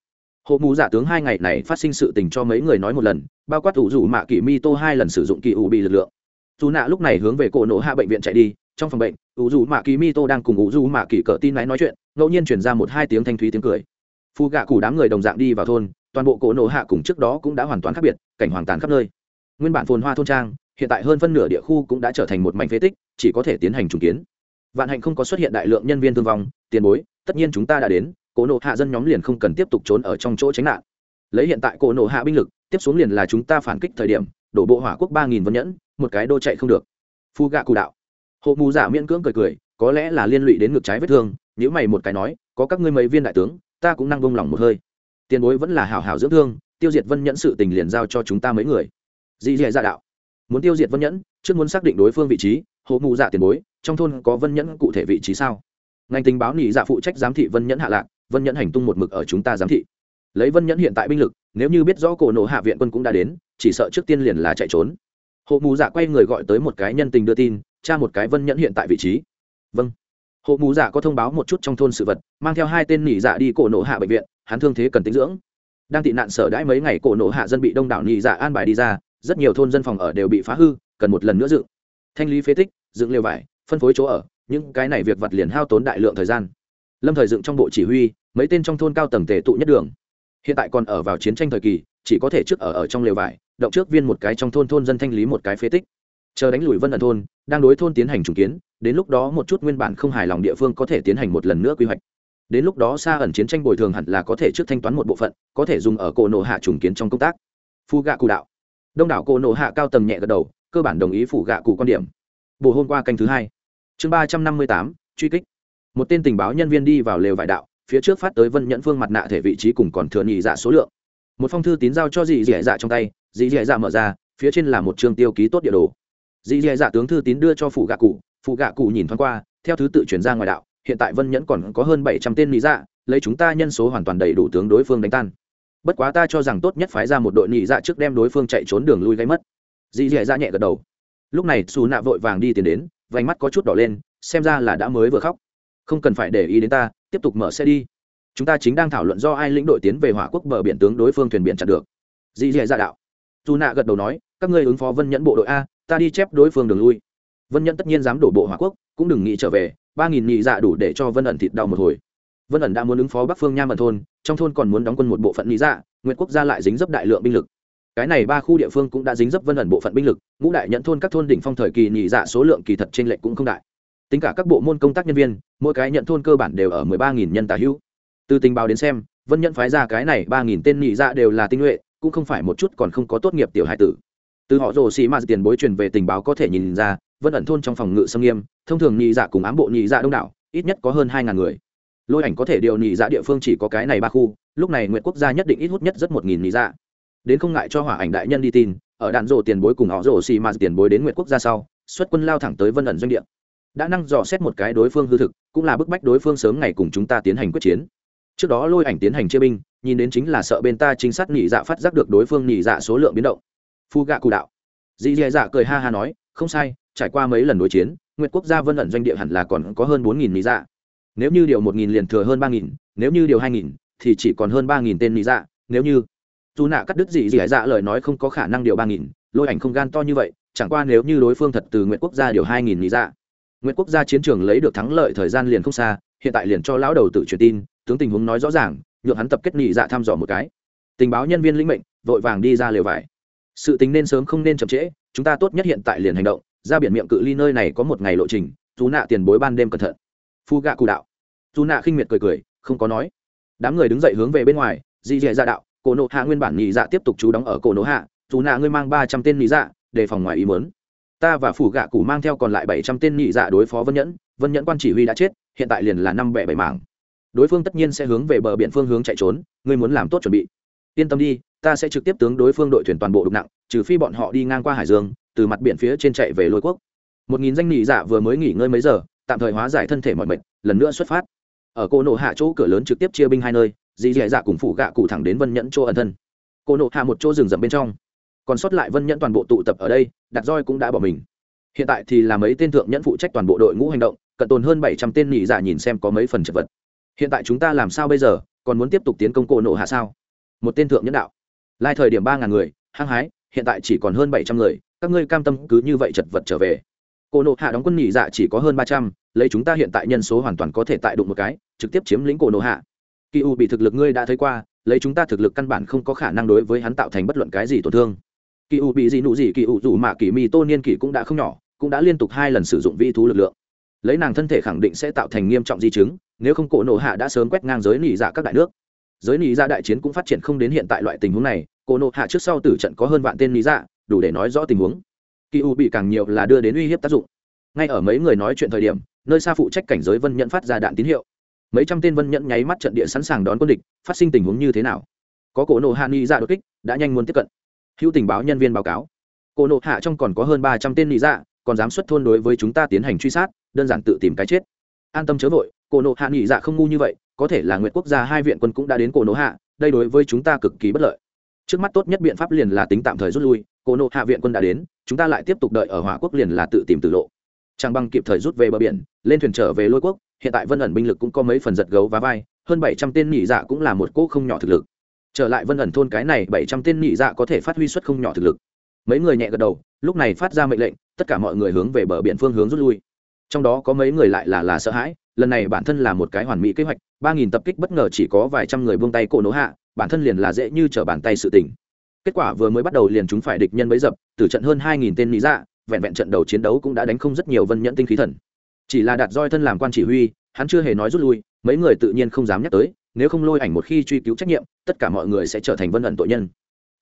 Hộ mù dạ tướng hai ngày này phát sinh sự tình cho mấy người nói một lần, bao quát ủ rủ mạ kỳ mi tô hai lần sử dụng kỳ ủ bị lực lượng. Dù nạ lúc này hướng về cổ nổ hạ bệnh viện chạy đi, trong phòng bệnh, ủ rủ mạ kỳ mi tô đang cùng ủ rủ mạ kỳ cỡ tin máy nói chuyện, ngẫu nhiên chuyển ra một hai tiếng thanh thúy tiếng cười. Phu gạ củ đám người đồng dạng đi vào thôn toàn bộ cổ nổ hạ cùng trước đó cũng đã hoàn toàn khác biệt, cảnh hoàng tàn khắp nơi. Nguyên bản phồn hoa thôn trang, hiện tại hơn phân nửa địa khu cũng đã trở thành một mảnh phế tích, chỉ có thể tiến hành trùng kiến. Vạn hạnh không có xuất hiện đại lượng nhân viên thương vong, tiền bối, tất nhiên chúng ta đã đến, cổ nộ hạ dân nhóm liền không cần tiếp tục trốn ở trong chỗ tránh nạn. Lấy hiện tại cổ nộ hạ binh lực, tiếp xuống liền là chúng ta phản kích thời điểm, đổ bộ hỏa quốc ba nghìn vân nhẫn, một cái đô chạy không được. Phu gạ cụ đạo. Hộ mù giả miễn cưỡng cười cười, có lẽ là liên lụy đến ngực trái vết thương nếu mày một cái nói, có các ngươi mấy viên đại tướng, ta cũng năng bông lòng một hơi tiền bối vẫn là hảo hảo dưỡng thương, tiêu diệt vân nhẫn sự tình liền giao cho chúng ta mấy người. Dì dì dạ đạo. Muốn tiêu diệt vân nhẫn, trước muốn xác định đối phương vị trí, hộ mụ giả dạ tiền bối, trong thôn có vân nhẫn cụ thể vị trí sao? Ngành tình báo nỉ dạ phụ trách giám thị vân nhẫn hạ lạc, vân nhẫn hành tung một mực ở chúng ta giám thị. Lấy vân nhẫn hiện tại binh lực, nếu như biết rõ cổ nộ hạ viện quân cũng đã đến, chỉ sợ trước tiên liền là chạy trốn. Hộ mù dạ quay người gọi tới một cái nhân tình đưa tin, tra một cái vân nhẫn hiện tại vị trí. Vâng. Hộ mù dạ có thông báo một chút trong thôn sự vật, mang theo hai tên nỉ dạ đi cổ nộ hạ bệnh viện hắn thương thế cần tính dưỡng. Đang tị nạn sở đãi mấy ngày, cổ nộ hạ dân bị đông đảo nhị dạ an bài đi ra, rất nhiều thôn dân phòng ở đều bị phá hư, cần một lần nữa dựng. Thanh lý phế tích, dựng liều vải, phân phối chỗ ở, những cái này việc vặt liền hao tốn đại lượng thời gian. Lâm thời dựng trong bộ chỉ huy, mấy tên trong thôn cao tầng tề tụ nhất đường. Hiện tại còn ở vào chiến tranh thời kỳ, chỉ có thể trước ở ở trong lều vải, động trước viên một cái trong thôn thôn dân thanh lý một cái phế tích. Chờ đánh lùi vân ẩn thôn, đang đối thôn tiến hành trùng kiến, đến lúc đó một chút nguyên bản không hài lòng địa phương có thể tiến hành một lần nữa quy hoạch đến lúc đó xa ẩn chiến tranh bồi thường hẳn là có thể trước thanh toán một bộ phận, có thể dùng ở cổ nộ hạ trùng kiến trong công tác. Phu gạ cụ đạo. Đông đảo cổ nộ hạ cao tầng nhẹ gật đầu, cơ bản đồng ý phủ gạ cụ quan điểm. Bồ hôm qua canh thứ hai. Chương ba trăm năm mươi tám, truy kích. Một tên tình báo nhân viên đi vào lều vải đạo, phía trước phát tới vân nhẫn phương mặt nạ thể vị trí cùng còn thừa nhị dạ số lượng. Một phong thư tín giao cho dì dì dạ trong tay, dì dì dạ mở ra, phía trên là một trường tiêu ký tốt địa đồ. Dì dì dạ tướng thư tín đưa cho phủ gạ cụ phụ gạ cụ nhìn thoáng qua, theo thứ tự chuyển ra ngoài đạo hiện tại vân nhẫn còn có hơn bảy trăm tên nhị dạ lấy chúng ta nhân số hoàn toàn đầy đủ tướng đối phương đánh tan. Bất quá ta cho rằng tốt nhất phái ra một đội nhị dạ trước đem đối phương chạy trốn đường lui gây mất. Dì dì dạ nhẹ gật đầu. Lúc này xù nạ vội vàng đi tiến đến, vành mắt có chút đỏ lên, xem ra là đã mới vừa khóc. Không cần phải để ý đến ta, tiếp tục mở xe đi. Chúng ta chính đang thảo luận do ai lĩnh đội tiến về hỏa quốc bờ biển tướng đối phương thuyền biển chặn được. Dì dì dạ đạo. Dù nạ gật đầu nói, các ngươi ứng phó vân nhẫn bộ đội a, ta đi chép đối phương đường lui. Vân nhẫn tất nhiên dám đổ bộ hỏa quốc cũng đừng nghĩ trở về, ba nghìn nhị dạ đủ để cho vân ẩn thịt đau một hồi. Vân ẩn đã muốn ứng phó bắc phương nha ẩn thôn, trong thôn còn muốn đóng quân một bộ phận nhị dạ nguyệt quốc gia lại dính dấp đại lượng binh lực. Cái này ba khu địa phương cũng đã dính dấp vân ẩn bộ phận binh lực, ngũ đại nhận thôn các thôn đỉnh phong thời kỳ nhị dạ số lượng kỳ thật trên lệch cũng không đại. Tính cả các bộ môn công tác nhân viên, mỗi cái nhận thôn cơ bản đều ở mười ba nghìn nhân tà hữu. Từ tình báo đến xem, vân nhận phái ra cái này ba nghìn tên nhị dạ đều là tinh nhuệ, cũng không phải một chút còn không có tốt nghiệp tiểu hải tử. Từ họ rồ sĩ mà tiền bối truyền về tình báo có thể nhìn ra vân ẩn thôn trong phòng ngự sâm nghiêm, thông thường nhị dạ cùng ám bộ nhị dạ đông đảo, ít nhất có hơn hai ngàn người. Lôi ảnh có thể điều nhị dạ địa phương chỉ có cái này ba khu, lúc này nguyện quốc gia nhất định ít hút nhất rất một nghìn nhị dạ. Đến không ngại cho hỏa ảnh đại nhân đi tin, ở đạn rổ tiền bối cùng họ rổ xì mà tiền bối đến nguyện quốc gia sau, xuất quân lao thẳng tới vân ẩn doanh địa. Đã năng dò xét một cái đối phương hư thực, cũng là bức bách đối phương sớm ngày cùng chúng ta tiến hành quyết chiến. Trước đó lôi ảnh tiến hành chia binh, nhìn đến chính là sợ bên ta chính sát nhị dạ phát giác được đối phương nhị dạ số lượng biến động. Phu gạ cụ đạo. Dì dì dạ cười ha ha nói, không sai trải qua mấy lần đối chiến, nguyệt quốc gia vân ẩn doanh địa hẳn là còn có hơn bốn nghìn lý dạ. Nếu như điều một nghìn liền thừa hơn ba nghìn, nếu như điều hai nghìn, thì chỉ còn hơn ba nghìn tên lý dạ. Nếu như dù nạ cắt đứt gì dì dạ lời nói không có khả năng điều ba nghìn, lôi ảnh không gan to như vậy, chẳng qua nếu như đối phương thật từ nguyệt quốc gia điều hai nghìn lý dạ. Nguyệt quốc gia chiến trường lấy được thắng lợi thời gian liền không xa, hiện tại liền cho lão đầu tự truyền tin, tướng tình huống nói rõ ràng, nhượng hắn tập kết nhị dạ thăm dò một cái. Tình báo nhân viên lĩnh mệnh, vội vàng đi ra lều vải. Sự tính nên sớm không nên chậm trễ, chúng ta tốt nhất hiện tại liền hành động ra biển miệng cự ly nơi này có một ngày lộ trình dù nạ tiền bối ban đêm cẩn thận. Phu gạ cụ đạo. Dù nạ khinh miệt cười cười, không có nói. Đám người đứng dậy hướng về bên ngoài, dị dẹ ra dạ đạo, cổ nộ hạ nguyên bản nhị dạ tiếp tục trú đóng ở cổ nộ hạ dù nạ ngươi mang ba trăm tên nhị dạ đề phòng ngoài ý mớn ta và phủ gạ cụ mang theo còn lại bảy trăm tên nhị dạ đối phó vân nhẫn vân nhẫn quan chỉ huy đã chết, hiện tại liền là năm bẻ bảy mảng. Đối phương tất nhiên sẽ hướng về bờ biển phương hướng chạy trốn, ngươi muốn làm tốt chuẩn bị. Yên tâm đi, ta sẽ trực tiếp tướng đối phương đội thuyền toàn bộ đục nặng, trừ phi bọn họ đi ngang qua hải dương từ mặt biển phía trên chạy về lôi quốc. Một nghìn danh nghỉ dạ vừa mới nghỉ ngơi mấy giờ, tạm thời hóa giải thân thể mọi mệt lần nữa xuất phát. Ở cô nộ hạ chỗ cửa lớn trực tiếp chia binh hai nơi, dì dì dạ cùng phủ gạ cụ thẳng đến vân nhẫn chỗ ẩn thân. Cô nộ hạ một chỗ rừng rậm bên trong. Còn sót lại vân nhẫn toàn bộ tụ tập ở đây, đặt roi cũng đã bỏ mình. Hiện tại thì là mấy tên thượng nhẫn phụ trách toàn bộ đội ngũ hành động, cận tồn hơn bảy trăm tên nghỉ dạ nhìn xem có mấy phần chật vật. Hiện tại chúng ta làm sao bây giờ, còn muốn tiếp tục tiến công cô nộ hạ sao? Một tên thượng nhẫn đạo. Lai thời điểm ba ngàn người, hăng hái, hiện tại chỉ còn hơn bảy trăm người các ngươi cam tâm cứ như vậy chật vật trở về. Cô nộ hạ đóng quân nhị dạ chỉ có hơn ba trăm, lấy chúng ta hiện tại nhân số hoàn toàn có thể tại đụng một cái, trực tiếp chiếm lĩnh cổ nộ hạ. Kỳ u bị thực lực ngươi đã thấy qua, lấy chúng ta thực lực căn bản không có khả năng đối với hắn tạo thành bất luận cái gì tổn thương. Kỳ u bị gì nụ gì kỳ u dù mà kỳ mi tô niên kỳ cũng đã không nhỏ, cũng đã liên tục hai lần sử dụng vi thú lực lượng. Lấy nàng thân thể khẳng định sẽ tạo thành nghiêm trọng di chứng, nếu không cổ nộ hạ đã sớm quét ngang giới nỉ dạ các đại nước. Giới nỉ dạ đại chiến cũng phát triển không đến hiện tại loại tình huống này cổ nộ hạ trước sau tử trận có hơn vạn tên nỉ dạ đủ để nói rõ tình huống. Kỳ u bị càng nhiều là đưa đến uy hiếp tác dụng. Ngay ở mấy người nói chuyện thời điểm, nơi xa phụ trách cảnh giới vân nhẫn phát ra đạn tín hiệu. Mấy trăm tên vân nhẫn nháy mắt trận địa sẵn sàng đón quân địch, phát sinh tình huống như thế nào? Có cổ nộ hạ nỉ dạ đột kích, đã nhanh muốn tiếp cận. Hữu tình báo nhân viên báo cáo. Cổ nộ hạ trong còn có hơn ba trăm tên nỉ dạ còn dám xuất thôn đối với chúng ta tiến hành truy sát, đơn giản tự tìm cái chết. An tâm chớ vội, cổ nộ hạ nghỉ dạ không ngu như vậy, có thể là nguyệt quốc gia hai viện quân cũng đã đến cổ nộ hạ, đây đối với chúng ta cực kỳ bất lợi trước mắt tốt nhất biện pháp liền là tính tạm thời rút lui cô nộ hạ viện quân đã đến, chúng ta lại tiếp tục đợi ở hỏa quốc liền là tự tìm tự lộ. Trang băng kịp thời rút về bờ biển, lên thuyền trở về lôi quốc, hiện tại vân ẩn binh lực cũng có mấy phần giật gấu và vai, hơn bảy trăm tên nhị dạ cũng là một cỗ không nhỏ thực lực. Trở lại vân ẩn thôn cái này bảy trăm tên nhị dạ có thể phát huy suất không nhỏ thực lực. Mấy người nhẹ gật đầu, lúc này phát ra mệnh lệnh, tất cả mọi người hướng về bờ biển phương hướng rút lui. Trong đó có mấy người lại là là sợ hãi, lần này bản thân là một cái hoàn mỹ kế hoạch, ba nghìn tập kích bất ngờ chỉ có vài trăm người buông tay cổ nỗ hạ bản thân liền là dễ như trở bàn tay sự tình. kết quả vừa mới bắt đầu liền chúng phải địch nhân bấy dập, từ trận hơn hai nghìn tên lý dạ vẹn vẹn trận đầu chiến đấu cũng đã đánh không rất nhiều vân nhẫn tinh khí thần. Chỉ là đặt roi thân làm quan chỉ huy, hắn chưa hề nói rút lui, mấy người tự nhiên không dám nhắc tới, nếu không lôi ảnh một khi truy cứu trách nhiệm, tất cả mọi người sẽ trở thành vân ẩn tội nhân.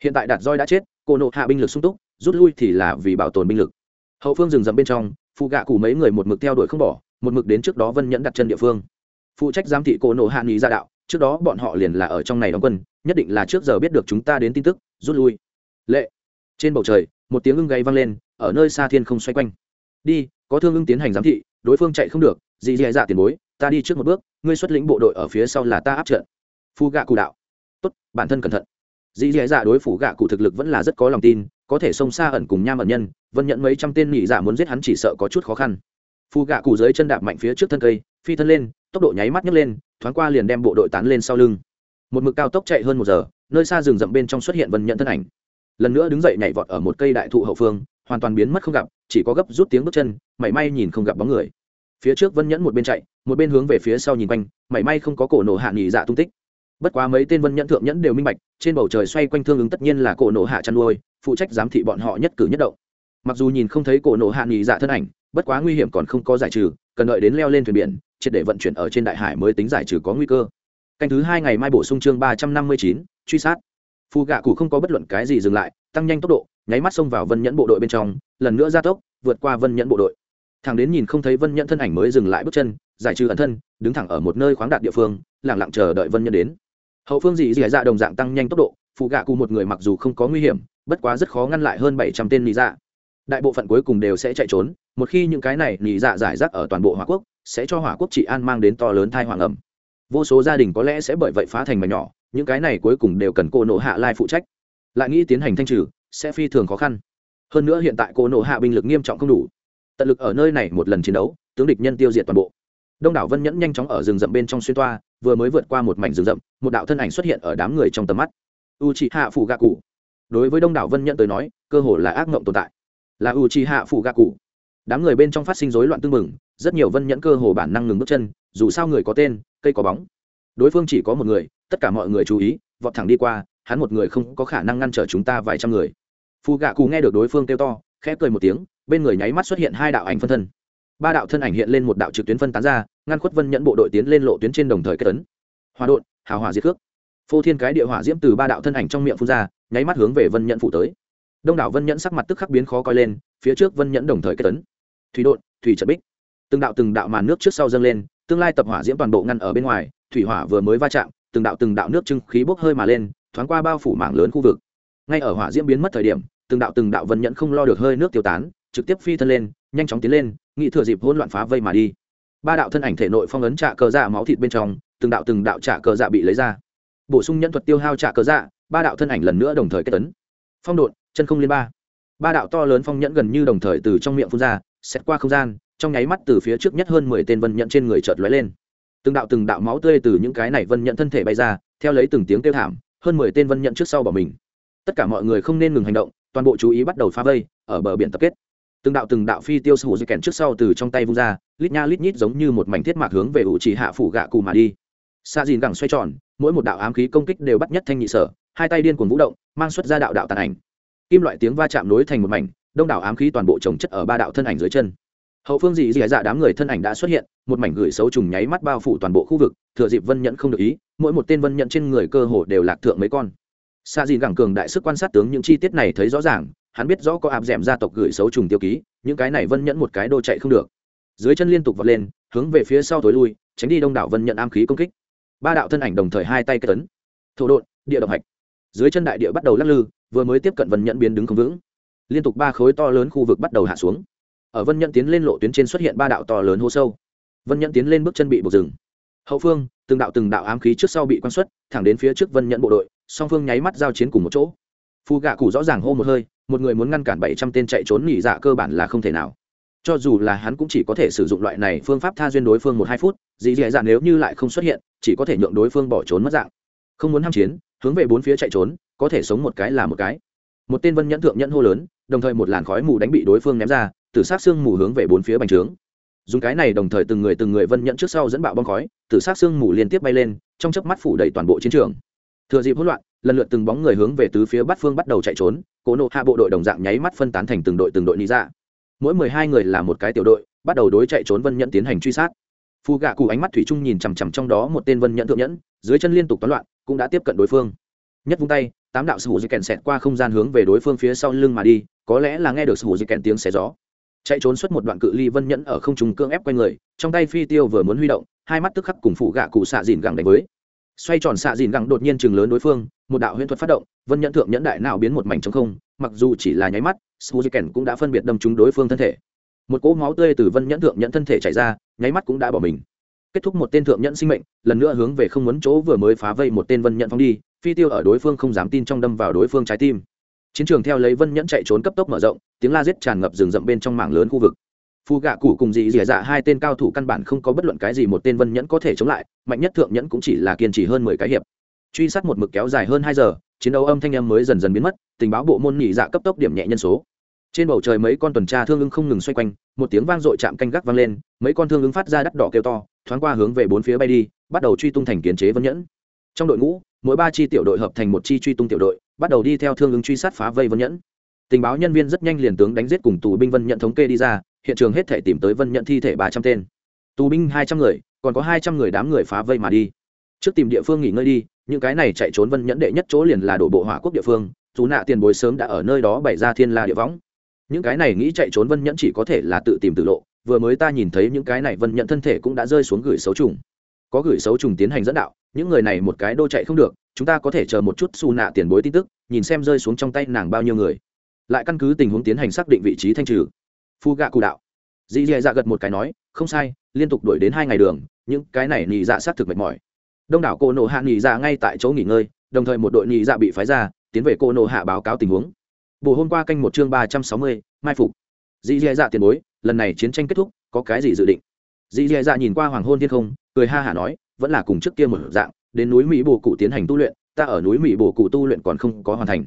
Hiện tại đạt roi đã chết, cô nộ hạ binh lực sung túc, rút lui thì là vì bảo tồn binh lực. Hậu phương rừng rậm bên trong phụ gạ cụ mấy người một mực theo đuổi không bỏ, một mực đến trước đó vân nhẫn đặt chân địa phương. Phụ trách giám thị cô nộ hạ nghĩ ra dạ đạo trước đó bọn họ liền là ở trong này đóng quân, nhất định là trước giờ biết được chúng ta đến tin tức, rút lui. Lệ. Trên bầu trời, một tiếng ưng gáy vang lên, ở nơi xa thiên không xoay quanh. Đi, có thương ưng tiến hành giám thị, đối phương chạy không được, dì dì dạ tiền bối, ta đi trước một bước, ngươi xuất lĩnh bộ đội ở phía sau là ta áp trận. Phu gạ cụ đạo. Tốt, bản thân cẩn thận. Dì dì dạ đối phủ gạ cụ thực lực vẫn là rất có lòng tin, có thể xông xa ẩn cùng nham ẩn nhân, vân nhận mấy trăm tên nhị dạ muốn giết hắn chỉ sợ có chút khó khăn. Phù gạ cụ dưới chân đạp mạnh phía trước thân cây, phi thân lên tốc độ nháy mắt nhấc lên, thoáng qua liền đem bộ đội tán lên sau lưng. Một mực cao tốc chạy hơn một giờ, nơi xa rừng rậm bên trong xuất hiện vân nhận thân ảnh. Lần nữa đứng dậy nhảy vọt ở một cây đại thụ hậu phương, hoàn toàn biến mất không gặp, chỉ có gấp rút tiếng bước chân, mảy may nhìn không gặp bóng người. Phía trước vân nhẫn một bên chạy, một bên hướng về phía sau nhìn quanh, mảy may không có cổ nổ hạ nghỉ dạ tung tích. Bất quá mấy tên vân nhẫn thượng nhẫn đều minh bạch, trên bầu trời xoay quanh thương ứng tất nhiên là cổ nổ hạ chăn nuôi, phụ trách giám thị bọn họ nhất cử nhất động. Mặc dù nhìn không thấy cổ nổ hạ nghỉ dạ thân ảnh, bất quá nguy hiểm còn không có giải trừ, cần đợi đến leo lên thuyền biển triệt để vận chuyển ở trên đại hải mới tính giải trừ có nguy cơ. Canh thứ hai ngày mai bổ sung chương ba trăm năm mươi chín, truy sát. Phù gạ cụ không có bất luận cái gì dừng lại, tăng nhanh tốc độ, nháy mắt xông vào vân nhẫn bộ đội bên trong, lần nữa ra tốc, vượt qua vân nhẫn bộ đội. Thằng đến nhìn không thấy vân nhẫn thân ảnh mới dừng lại bước chân, giải trừ ẩn thân, đứng thẳng ở một nơi khoáng đạt địa phương lẳng lặng chờ đợi vân nhẫn đến. Hậu phương dị dị dạ đồng dạng tăng nhanh tốc độ phụ gạ cụ một người mặc dù không có nguy hiểm, bất quá rất khó ngăn lại hơn bảy trăm tên nị dạ. Đại bộ phận cuối cùng đều sẽ chạy trốn, một khi những cái này nị dạ giải rác ở toàn bộ hỏa quốc sẽ cho hỏa quốc trị an mang đến to lớn thai hoàng ẩm. Vô số gia đình có lẽ sẽ bởi vậy phá thành mà nhỏ, những cái này cuối cùng đều cần cô nộ hạ lai phụ trách. Lại nghĩ tiến hành thanh trừ, sẽ phi thường khó khăn. Hơn nữa hiện tại cô nộ hạ binh lực nghiêm trọng không đủ. Tận lực ở nơi này một lần chiến đấu, tướng địch nhân tiêu diệt toàn bộ. Đông đảo vân nhẫn nhanh chóng ở rừng rậm bên trong xuyên toa, vừa mới vượt qua một mảnh rừng rậm, một đạo thân ảnh xuất hiện ở đám người trong tầm mắt. U c h hạ phủ gạ cụ đối với đông đảo vân nhẫn tới nói, cơ hồ là ác mộng tồn tại. Là u c h hạ phủ gạ cụ đám người bên trong phát sinh rối loạn tương mừng rất nhiều vân nhẫn cơ hồ bản năng ngừng bước chân, dù sao người có tên, cây có bóng. Đối phương chỉ có một người, tất cả mọi người chú ý, vọt thẳng đi qua, hắn một người không có khả năng ngăn trở chúng ta vài trăm người. Phù gạ cù nghe được đối phương kêu to, khẽ cười một tiếng, bên người nháy mắt xuất hiện hai đạo ảnh phân thân. Ba đạo thân ảnh hiện lên một đạo trực tuyến phân tán ra, ngăn khuất vân nhẫn bộ đội tiến lên lộ tuyến trên đồng thời kết tấn hòa đột hào hòa diệt cước phô thiên cái địa hỏa diễm từ ba đạo thân ảnh trong miệng phun ra, nháy mắt hướng về vân nhẫn phủ tới. Đông đảo vân nhẫn sắc mặt tức khắc biến khó coi lên, phía trước vân nhẫn đồng thời kết tấn thủy đột thủy trận bích từng đạo từng đạo màn nước trước sau dâng lên, tương lai tập hỏa diễm toàn bộ ngăn ở bên ngoài, thủy hỏa vừa mới va chạm, từng đạo từng đạo nước trưng khí bốc hơi mà lên, thoáng qua bao phủ mảng lớn khu vực. Ngay ở hỏa diễm biến mất thời điểm, từng đạo từng đạo vân nhẫn không lo được hơi nước tiêu tán, trực tiếp phi thân lên, nhanh chóng tiến lên, nghị thừa dịp hỗn loạn phá vây mà đi. Ba đạo thân ảnh thể nội phong ấn trạ cờ dạ máu thịt bên trong, từng đạo từng đạo trạ cờ dạ bị lấy ra. Bổ sung nhân thuật tiêu hao trạ cờ dạ ba đạo thân ảnh lần nữa đồng thời kết tấn. Phong độn, chân không liên ba. Ba đạo to lớn phong nhẫn gần như đồng thời từ trong miệng phun ra xét qua không gian trong nháy mắt từ phía trước nhất hơn mười tên vân nhẫn trên người chợt lóe lên. Từng đạo từng đạo máu tươi từ những cái này vân nhẫn thân thể bay ra, theo lấy từng tiếng kêu thảm, hơn mười tên vân nhẫn trước sau bỏ mình. Tất cả mọi người không nên ngừng hành động, toàn bộ chú ý bắt đầu phá vây, ở bờ biển tập kết. Từng đạo từng đạo phi tiêu sù dây kèn trước sau từ trong tay vung ra, lít nha lít nhít giống như một mảnh thiết mạc hướng về ủ chỉ hạ phủ gạ cù mà đi. Xa dìn gẳng xoay tròn, mỗi một đạo ám khí công kích đều bắt nhất thanh nhị sở, hai tay điên cuồng vũ động, mang xuất ra đạo đạo tàn ảnh. Kim loại tiếng va chạm nối thành một mảnh, đông đảo ám khí toàn bộ trồng chất ở ba đạo thân ảnh dưới chân hậu phương dị dị dạ đám người thân ảnh đã xuất hiện, một mảnh gửi xấu trùng nháy mắt bao phủ toàn bộ khu vực, thừa dịp vân nhận không được ý, mỗi một tên vân nhận trên người cơ hồ đều lạc thượng mấy con. Xa dìn gẳng cường đại sức quan sát tướng những chi tiết này thấy rõ ràng, hắn biết rõ có áp d ẻ m gia tộc gửi xấu trùng tiêu ký, những cái này vân nhẫn một cái đô chạy không được. Dưới chân liên tục vọt lên, hướng về phía sau tối lui, tránh đi đông đảo vân nhận am khí công kích. Ba đạo thân ảnh đồng thời hai tay kết tấn. Thổ đột địa động hạch. Dưới chân đại địa bắt đầu lắc lư, vừa mới tiếp cận vân nhẫn biến đứng không vững. Liên tục ba khối to lớn khu vực bắt đầu hạ xuống ở vân nhẫn tiến lên lộ tuyến trên xuất hiện ba đạo to lớn hô sâu vân nhẫn tiến lên bước chân bị buộc rừng hậu phương từng đạo từng đạo ám khí trước sau bị quan xuất thẳng đến phía trước vân nhẫn bộ đội song phương nháy mắt giao chiến cùng một chỗ phù gạ cụ rõ ràng hô một hơi một người muốn ngăn cản bảy trăm tên chạy trốn nghỉ dạ cơ bản là không thể nào cho dù là hắn cũng chỉ có thể sử dụng loại này phương pháp tha duyên đối phương một hai phút dì dì dạ nếu như lại không xuất hiện chỉ có thể nhượng đối phương bỏ trốn mất dạng không muốn ham chiến hướng về bốn phía chạy trốn có thể sống một cái là một cái một tên vân nhẫn thượng nhẫn hô lớn đồng thời một làn khói mù đánh bị đối phương ném ra tử sát xương mù hướng về bốn phía bành trướng. Dùng cái này đồng thời từng người từng người vân nhận trước sau dẫn bạo bong khói tử sát xương mù liên tiếp bay lên, trong chớp mắt phủ đầy toàn bộ chiến trường. Thừa dịp hỗn loạn, lần lượt từng bóng người hướng về tứ phía bát phương bắt đầu chạy trốn, cố nộ hạ bộ đội đồng dạng nháy mắt phân tán thành từng đội từng đội lý ra dạ. mỗi mười hai người là một cái tiểu đội, bắt đầu đối chạy trốn vân nhẫn tiến hành truy sát. Phù gạ cụ ánh mắt thủy trung nhìn chằm chằm trong đó một tên vân nhẫn thượng nhẫn, dưới chân liên tục toán loạn, cũng đã tiếp cận đối phương. Nhất vung tay, tám đạo sủ di kèn xẹt qua không gian hướng về đối phương phía sau lưng mà đi, có lẽ là nghe được sủ di kèn tiếng xé gió chạy trốn suốt một đoạn cự ly vân nhẫn ở không trung cưỡng ép quanh người, trong tay phi tiêu vừa muốn huy động, hai mắt tức khắc cùng phụ gạ cụ xạ dìn gẳng đánh với. Xoay tròn xạ dìn gẳng đột nhiên chừng lớn đối phương, một đạo huyễn thuật phát động, vân nhẫn thượng nhẫn đại nào biến một mảnh trống không, mặc dù chỉ là nháy mắt suzuken cũng đã phân biệt đâm trúng đối phương thân thể. Một cỗ máu tươi từ vân nhẫn thượng nhẫn thân thể chảy ra, nháy mắt cũng đã bỏ mình. Kết thúc một tên thượng nhẫn sinh mệnh, lần nữa hướng về không muốn chỗ vừa mới phá vây một tên vân nhẫn phóng đi, phi tiêu ở đối phương không dám tin trong đâm vào đối phương trái tim chiến trường theo lấy vân nhẫn chạy trốn cấp tốc mở rộng, tiếng la giết tràn ngập rừng rậm bên trong mảng lớn khu vực. Phu gạ cụ cùng dị dì dạ hai tên cao thủ căn bản không có bất luận cái gì một tên vân nhẫn có thể chống lại, mạnh nhất thượng nhẫn cũng chỉ là kiên trì hơn mười cái hiệp. Truy sát một mực kéo dài hơn hai giờ, chiến đấu âm thanh âm mới dần dần biến mất, tình báo bộ môn nhị dạ cấp tốc điểm nhẹ nhân số. Trên bầu trời mấy con tuần tra thương ưng không ngừng xoay quanh, một tiếng vang dội chạm canh gác vang lên, mấy con thương ưng phát ra đắt đỏ kêu to, thoáng qua hướng về bốn phía bay đi, bắt đầu truy tung thành kiến chế vân nhẫn. Trong đội ngũ, mỗi ba chi tiểu đội hợp thành một chi truy tung tiểu đội bắt đầu đi theo thương ứng truy sát phá vây vân nhẫn. Tình báo nhân viên rất nhanh liền tướng đánh giết cùng tù binh vân nhận thống kê đi ra, hiện trường hết thể tìm tới vân nhận thi thể ba trăm tên. Tù binh hai trăm người, còn có hai trăm người đám người phá vây mà đi. Trước tìm địa phương nghỉ ngơi đi, những cái này chạy trốn vân nhẫn đệ nhất chỗ liền là đổ bộ hỏa quốc địa phương, dù nạ tiền bối sớm đã ở nơi đó bày ra thiên la địa võng. Những cái này nghĩ chạy trốn vân nhẫn chỉ có thể là tự tìm tự lộ, vừa mới ta nhìn thấy những cái này vân nhẫn thân thể cũng đã rơi xuống gửi xấu trùng. Có gửi xấu trùng tiến hành dẫn đạo, những người này một cái đô chạy không được chúng ta có thể chờ một chút xù nạ tiền bối tin tức, nhìn xem rơi xuống trong tay nàng bao nhiêu người. Lại căn cứ tình huống tiến hành xác định vị trí thanh trừ. Phu gạ cụ đạo. Dì dì dạ gật một cái nói, không sai, liên tục đuổi đến hai ngày đường, những cái này nhị dạ xác thực mệt mỏi. Đông đảo cô nộ hạ nhị dạ ngay tại chỗ nghỉ ngơi, đồng thời một đội nhị dạ bị phái ra, tiến về cô nộ hạ báo cáo tình huống. Bộ hôm qua canh một chương ba trăm sáu mươi, mai phục. Dì dì dạ tiền bối, lần này chiến tranh kết thúc, có cái gì dự định? Dì dì dạ nhìn qua hoàng hôn thiên không, cười ha hả nói, vẫn là cùng trước kia một dạng đến núi mỹ bồ cụ tiến hành tu luyện, ta ở núi mỹ bồ cụ tu luyện còn không có hoàn thành.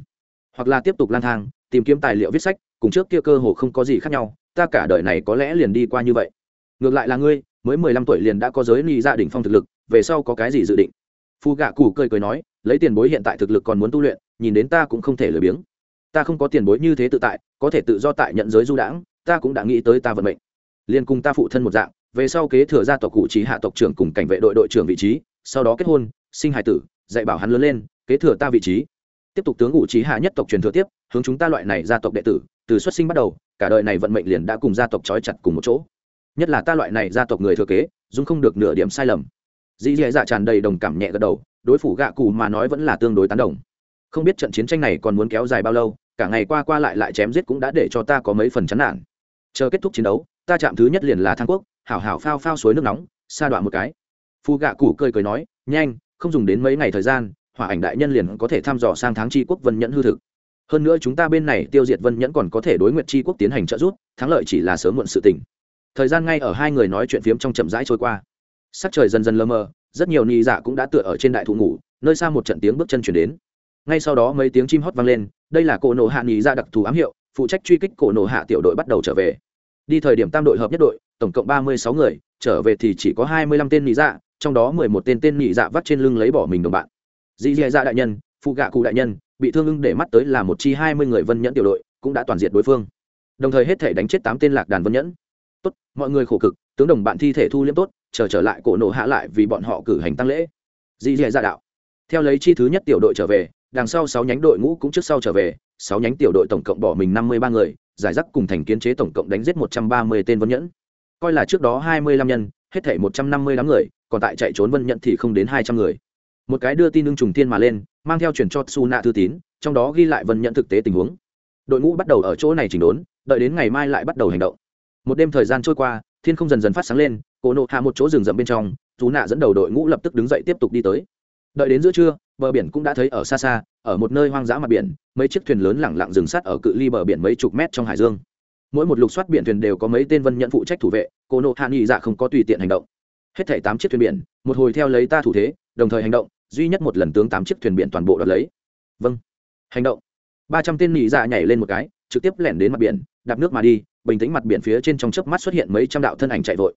Hoặc là tiếp tục lang thang, tìm kiếm tài liệu viết sách, cùng trước kia cơ hồ không có gì khác nhau, ta cả đời này có lẽ liền đi qua như vậy. Ngược lại là ngươi, mới mười lăm tuổi liền đã có giới ly gia đình phong thực lực, về sau có cái gì dự định? Phu gạ cụ cười cười nói, lấy tiền bối hiện tại thực lực còn muốn tu luyện, nhìn đến ta cũng không thể lười biếng. Ta không có tiền bối như thế tự tại, có thể tự do tại nhận giới du đãng, ta cũng đã nghĩ tới ta vận mệnh. Liền cùng ta phụ thân một dạng, về sau kế thừa gia tộc cụ trí hạ tộc trưởng cùng cảnh vệ đội đội trưởng vị trí sau đó kết hôn, sinh hài tử, dạy bảo hắn lớn lên, kế thừa ta vị trí. Tiếp tục tướng ngụ trí hạ nhất tộc truyền thừa tiếp, hướng chúng ta loại này gia tộc đệ tử, từ xuất sinh bắt đầu, cả đời này vận mệnh liền đã cùng gia tộc trói chặt cùng một chỗ. Nhất là ta loại này gia tộc người thừa kế dung không được nửa điểm sai lầm. Dì dì dạ tràn đầy đồng cảm nhẹ gật đầu, đối phủ gạ cụ mà nói vẫn là tương đối tán đồng. Không biết trận chiến tranh này còn muốn kéo dài bao lâu, cả ngày qua qua lại lại chém giết cũng đã để cho ta có mấy phần chán nản. Chờ kết thúc chiến đấu, ta chạm thứ nhất liền là thang quốc, hảo hảo phao phao suối nước nóng, sa đoạn một cái phu gạ cụ cười cười nói, nhanh, không dùng đến mấy ngày thời gian, hỏa ảnh đại nhân liền có thể thăm dò sang tháng tri quốc vân nhẫn hư thực. Hơn nữa chúng ta bên này tiêu diệt vân nhẫn còn có thể đối nguyện tri quốc tiến hành trợ giúp, thắng lợi chỉ là sớm muộn sự tình. Thời gian ngay ở hai người nói chuyện phiếm trong chậm rãi trôi qua. Sắc trời dần dần lơ mơ rất nhiều nị dạ cũng đã tựa ở trên đại thụ ngủ, nơi xa một trận tiếng bước chân chuyển đến. Ngay sau đó mấy tiếng chim hót vang lên, đây là cổ nổ hạ nị dạ đặc thù ám hiệu, phụ trách truy kích cổ nổ hạ tiểu đội bắt đầu trở về. Đi thời điểm tam đội hợp nhất đội, tổng cộng ba mươi sáu người, trở về thì chỉ có hai mươi lăm tên nị dạ trong đó mười một tên tên nhị dạ vắt trên lưng lấy bỏ mình đồng bạn. Dì dì dạ đại nhân phụ gạ cụ đại nhân bị thương ưng để mắt tới là một chi hai mươi người vân nhẫn tiểu đội cũng đã toàn diệt đối phương. Đồng thời hết thể đánh chết tám tên lạc đàn vân nhẫn. Tốt mọi người khổ cực tướng đồng bạn thi thể thu liêm tốt chờ trở, trở lại cổ nổ hạ lại vì bọn họ cử hành tăng lễ. Dì dì dạ đạo. Theo lấy chi thứ nhất tiểu đội trở về đằng sau sáu nhánh đội ngũ cũng trước sau trở về sáu nhánh tiểu đội tổng cộng bỏ mình năm mươi ba người giải rác cùng thành kiến chế tổng cộng đánh giết một trăm ba mươi tên vân nhẫn. Coi là trước đó hai mươi lăm nhân hết thể một trăm năm mươi đám người còn tại chạy trốn vân nhẫn thì không đến hai trăm người. Một cái đưa tin ưng trùng tiên mà lên, mang theo chuyển cho su nạ thư tín, trong đó ghi lại vân nhẫn thực tế tình huống. Đội ngũ bắt đầu ở chỗ này chỉnh đốn, đợi đến ngày mai lại bắt đầu hành động. Một đêm thời gian trôi qua, thiên không dần dần phát sáng lên cổ nộ hạ một chỗ rừng rậm bên trong chú nạ dẫn đầu đội ngũ lập tức đứng dậy tiếp tục đi tới. Đợi đến giữa trưa, bờ biển cũng đã thấy ở xa xa, ở một nơi hoang dã mặt biển, mấy chiếc thuyền lớn lẳng lặng dừng sát ở cự ly bờ biển mấy chục mét trong hải dương. Mỗi một lục soát biển thuyền đều có mấy tên vân nhận phụ trách thủ vệ cổ nộ hạ nghị dạ không có tùy tiện hành động hết thảy tám chiếc thuyền biển, một hồi theo lấy ta thủ thế, đồng thời hành động, duy nhất một lần tướng tám chiếc thuyền biển toàn bộ đoạt lấy. Vâng. Hành động. Ba trăm tên nghị dạ nhảy lên một cái, trực tiếp lẻn đến mặt biển, đạp nước mà đi, bình tĩnh mặt biển phía trên trong chớp mắt xuất hiện mấy trăm đạo thân ảnh chạy vội.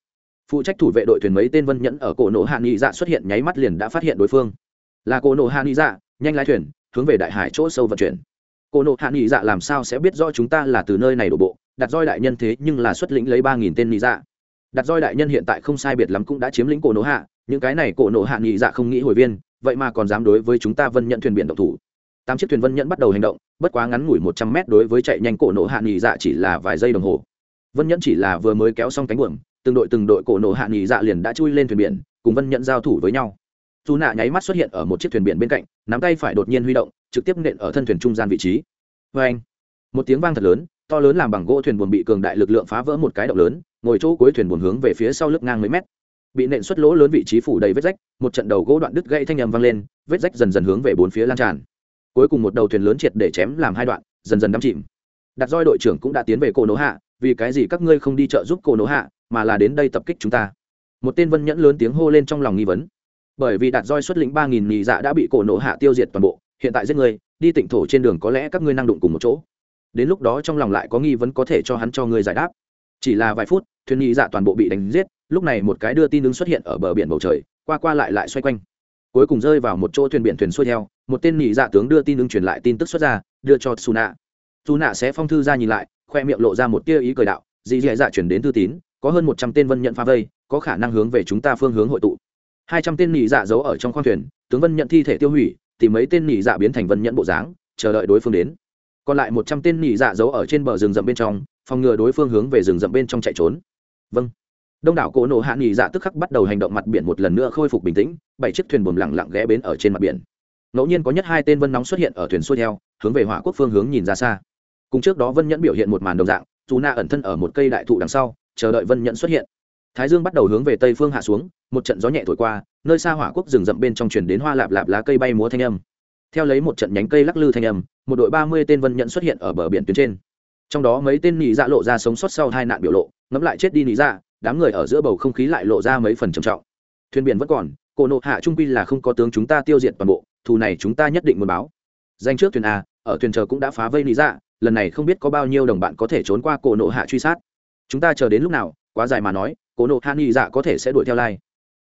Phụ trách thủ vệ đội thuyền mấy tên vân nhẫn ở cổ nổ hạ nghị dạ xuất hiện nháy mắt liền đã phát hiện đối phương. Là cổ nổ hạ nghị dạ nhanh lái thuyền, hướng về đại hải chỗ sâu vận chuyển. Cổ nộ hạ nghị dạ làm sao sẽ biết rõ chúng ta là từ nơi này đổ bộ, đặt roi đại nhân thế nhưng là xuất lĩnh lấy ba nghìn tên nghị dạ đặt roi đại nhân hiện tại không sai biệt lắm cũng đã chiếm lĩnh cổ nổ hạ, những cái này cổ nổ hạ nghị dạ không nghĩ hồi viên, vậy mà còn dám đối với chúng ta vân nhận thuyền biển độc thủ. Tám chiếc thuyền vân nhẫn bắt đầu hành động, bất quá ngắn ngủi một trăm mét đối với chạy nhanh cổ nổ hạ nghỉ dạ chỉ là vài giây đồng hồ. Vân nhẫn chỉ là vừa mới kéo xong cánh buồm, từng đội từng đội cổ nổ hạ nghỉ dạ liền đã chui lên thuyền biển, cùng vân nhẫn giao thủ với nhau. Dù nạ nháy mắt xuất hiện ở một chiếc thuyền biển bên cạnh, nắm tay phải đột nhiên huy động, trực tiếp nện ở thân thuyền trung gian vị trí. Vê anh một tiếng vang thật lớn to lớn làm bằng gỗ thuyền buồn bị cường đại lực lượng phá vỡ một cái động lớn, ngồi chỗ cuối thuyền buồn hướng về phía sau lớp ngang mấy mét. Bị nện xuất lỗ lớn vị trí phủ đầy vết rách, một trận đầu gỗ đoạn đứt gãy thanh nhầm vang lên, vết rách dần dần hướng về bốn phía lan tràn. Cuối cùng một đầu thuyền lớn triệt để chém làm hai đoạn, dần dần đắm chìm. Đặt roi đội trưởng cũng đã tiến về cổ nỗ hạ, vì cái gì các ngươi không đi trợ giúp cổ nỗ hạ, mà là đến đây tập kích chúng ta? Một tên vân nhẫn lớn tiếng hô lên trong lòng nghi vấn. Bởi vì đặt roi xuất lĩnh ba nghìn nhị dạ đã bị cổ nỗ hạ tiêu diệt toàn bộ, hiện tại giết người đi tỉnh thổ trên đường có lẽ các ngươi năng đụng cùng một chỗ đến lúc đó trong lòng lại có nghi vấn có thể cho hắn cho ngươi giải đáp. Chỉ là vài phút, thuyền nhị dạ toàn bộ bị đánh giết, lúc này một cái đưa tin ứng xuất hiện ở bờ biển bầu trời, qua qua lại lại xoay quanh. Cuối cùng rơi vào một chỗ thuyền biển thuyền xuôi theo, một tên nhị dạ tướng đưa tin ứng truyền lại tin tức xuất ra, đưa cho su nạ su nạ sẽ phong thư ra nhìn lại, khoe miệng lộ ra một tia ý cười đạo dị dạ dạ chuyển đến thư tín, có hơn một trăm tên vân nhận pha vây, có khả năng hướng về chúng ta phương hướng hội tụ. Hai trăm tên nhị dạ giấu ở trong khoang thuyền, tướng vân nhận thi thể tiêu hủy, tìm mấy tên nhị dạ biến thành vân nhận bộ dáng, chờ đợi đối phương đến còn lại một trăm tên nỉ dạ giấu ở trên bờ rừng rậm bên trong, phòng ngừa đối phương hướng về rừng rậm bên trong chạy trốn. Vâng. Đông đảo cổ nổ hạ nghỉ dạ tức khắc bắt đầu hành động mặt biển một lần nữa khôi phục bình tĩnh, bảy chiếc thuyền buồm lẳng lặng ghé bến ở trên mặt biển. Ngẫu nhiên có nhất hai tên vân nóng xuất hiện ở thuyền xuôi theo, hướng về hỏa quốc phương hướng nhìn ra xa. Cùng trước đó vân nhẫn biểu hiện một màn đồng dạng dù na ẩn thân ở một cây đại thụ đằng sau, chờ đợi vân nhẫn xuất hiện. Thái dương bắt đầu hướng về tây phương hạ xuống, một trận gió nhẹ thổi qua, nơi xa hỏa quốc rừng rậm bên trong truyền đến hoa lạp lạp lá cây bay múa thanh âm. Theo lấy một trận nhánh cây lắc lư thanh âm một đội ba mươi tên vân nhận xuất hiện ở bờ biển tuyến trên. Trong đó mấy tên nị dạ lộ ra sống sót sau hai nạn biểu lộ, ngẫm lại chết đi nị dạ đám người ở giữa bầu không khí lại lộ ra mấy phần trầm trọng. Thuyền biển vẫn còn, cổ nộ hạ trung quy là không có tướng chúng ta tiêu diệt toàn bộ, thù này chúng ta nhất định muốn báo. Danh trước thuyền a, ở thuyền chờ cũng đã phá vây nị dạ lần này không biết có bao nhiêu đồng bạn có thể trốn qua cổ nộ hạ truy sát. Chúng ta chờ đến lúc nào, quá dài mà nói, cổ nộ hạ nị dạ có thể sẽ đuổi theo lai.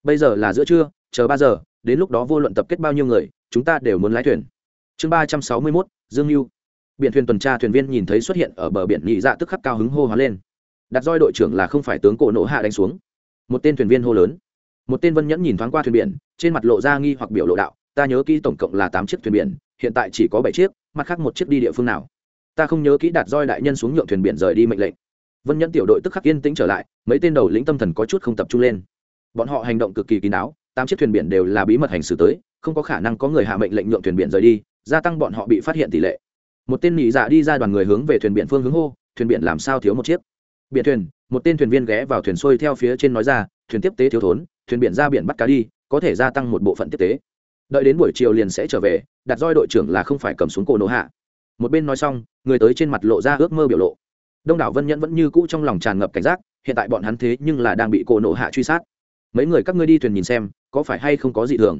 Bây giờ là giữa trưa, chờ ba giờ, đến lúc đó vô luận tập kết bao nhiêu người, chúng ta đều muốn lái thuyền chương ba trăm sáu mươi mốt, dương mưu biển thuyền tuần tra thuyền viên nhìn thấy xuất hiện ở bờ biển nhị dạ tức khắc cao hứng hô hóa lên. Đặt roi đội trưởng là không phải tướng cổ nộ hạ đánh xuống. Một tên thuyền viên hô lớn. Một tên vân nhẫn nhìn thoáng qua thuyền biển, trên mặt lộ ra nghi hoặc biểu lộ đạo, ta nhớ kỹ tổng cộng là tám chiếc thuyền biển, hiện tại chỉ có bảy chiếc, mặt khác một chiếc đi địa phương nào? Ta không nhớ kỹ đặt roi đại nhân xuống nhượng thuyền biển rời đi mệnh lệnh. Vân nhẫn tiểu đội tức khắc yên tĩnh trở lại, mấy tên đầu lĩnh tâm thần có chút không tập trung lên. Bọn họ hành động cực kỳ kín đáo, tám chiếc thuyền biển đều là bí mật hành xử tới, không có khả năng có người hạ mệnh lệnh nhượng thuyền biển rời đi gia tăng bọn họ bị phát hiện tỷ lệ. Một tên nỉ dạ đi ra đoàn người hướng về thuyền biển phương hướng hô, thuyền biển làm sao thiếu một chiếc? Biển thuyền? Một tên thuyền viên ghé vào thuyền xuôi theo phía trên nói ra, thuyền tiếp tế thiếu thốn, thuyền biển ra biển bắt cá đi, có thể gia tăng một bộ phận tiếp tế. Đợi đến buổi chiều liền sẽ trở về, đặt roi đội trưởng là không phải cầm xuống cổ nổ hạ. Một bên nói xong, người tới trên mặt lộ ra ước mơ biểu lộ. Đông đảo vân nhẫn vẫn như cũ trong lòng tràn ngập cảnh giác, hiện tại bọn hắn thế nhưng là đang bị cổ nổ hạ truy sát. Mấy người các ngươi đi thuyền nhìn xem, có phải hay không có gì thường?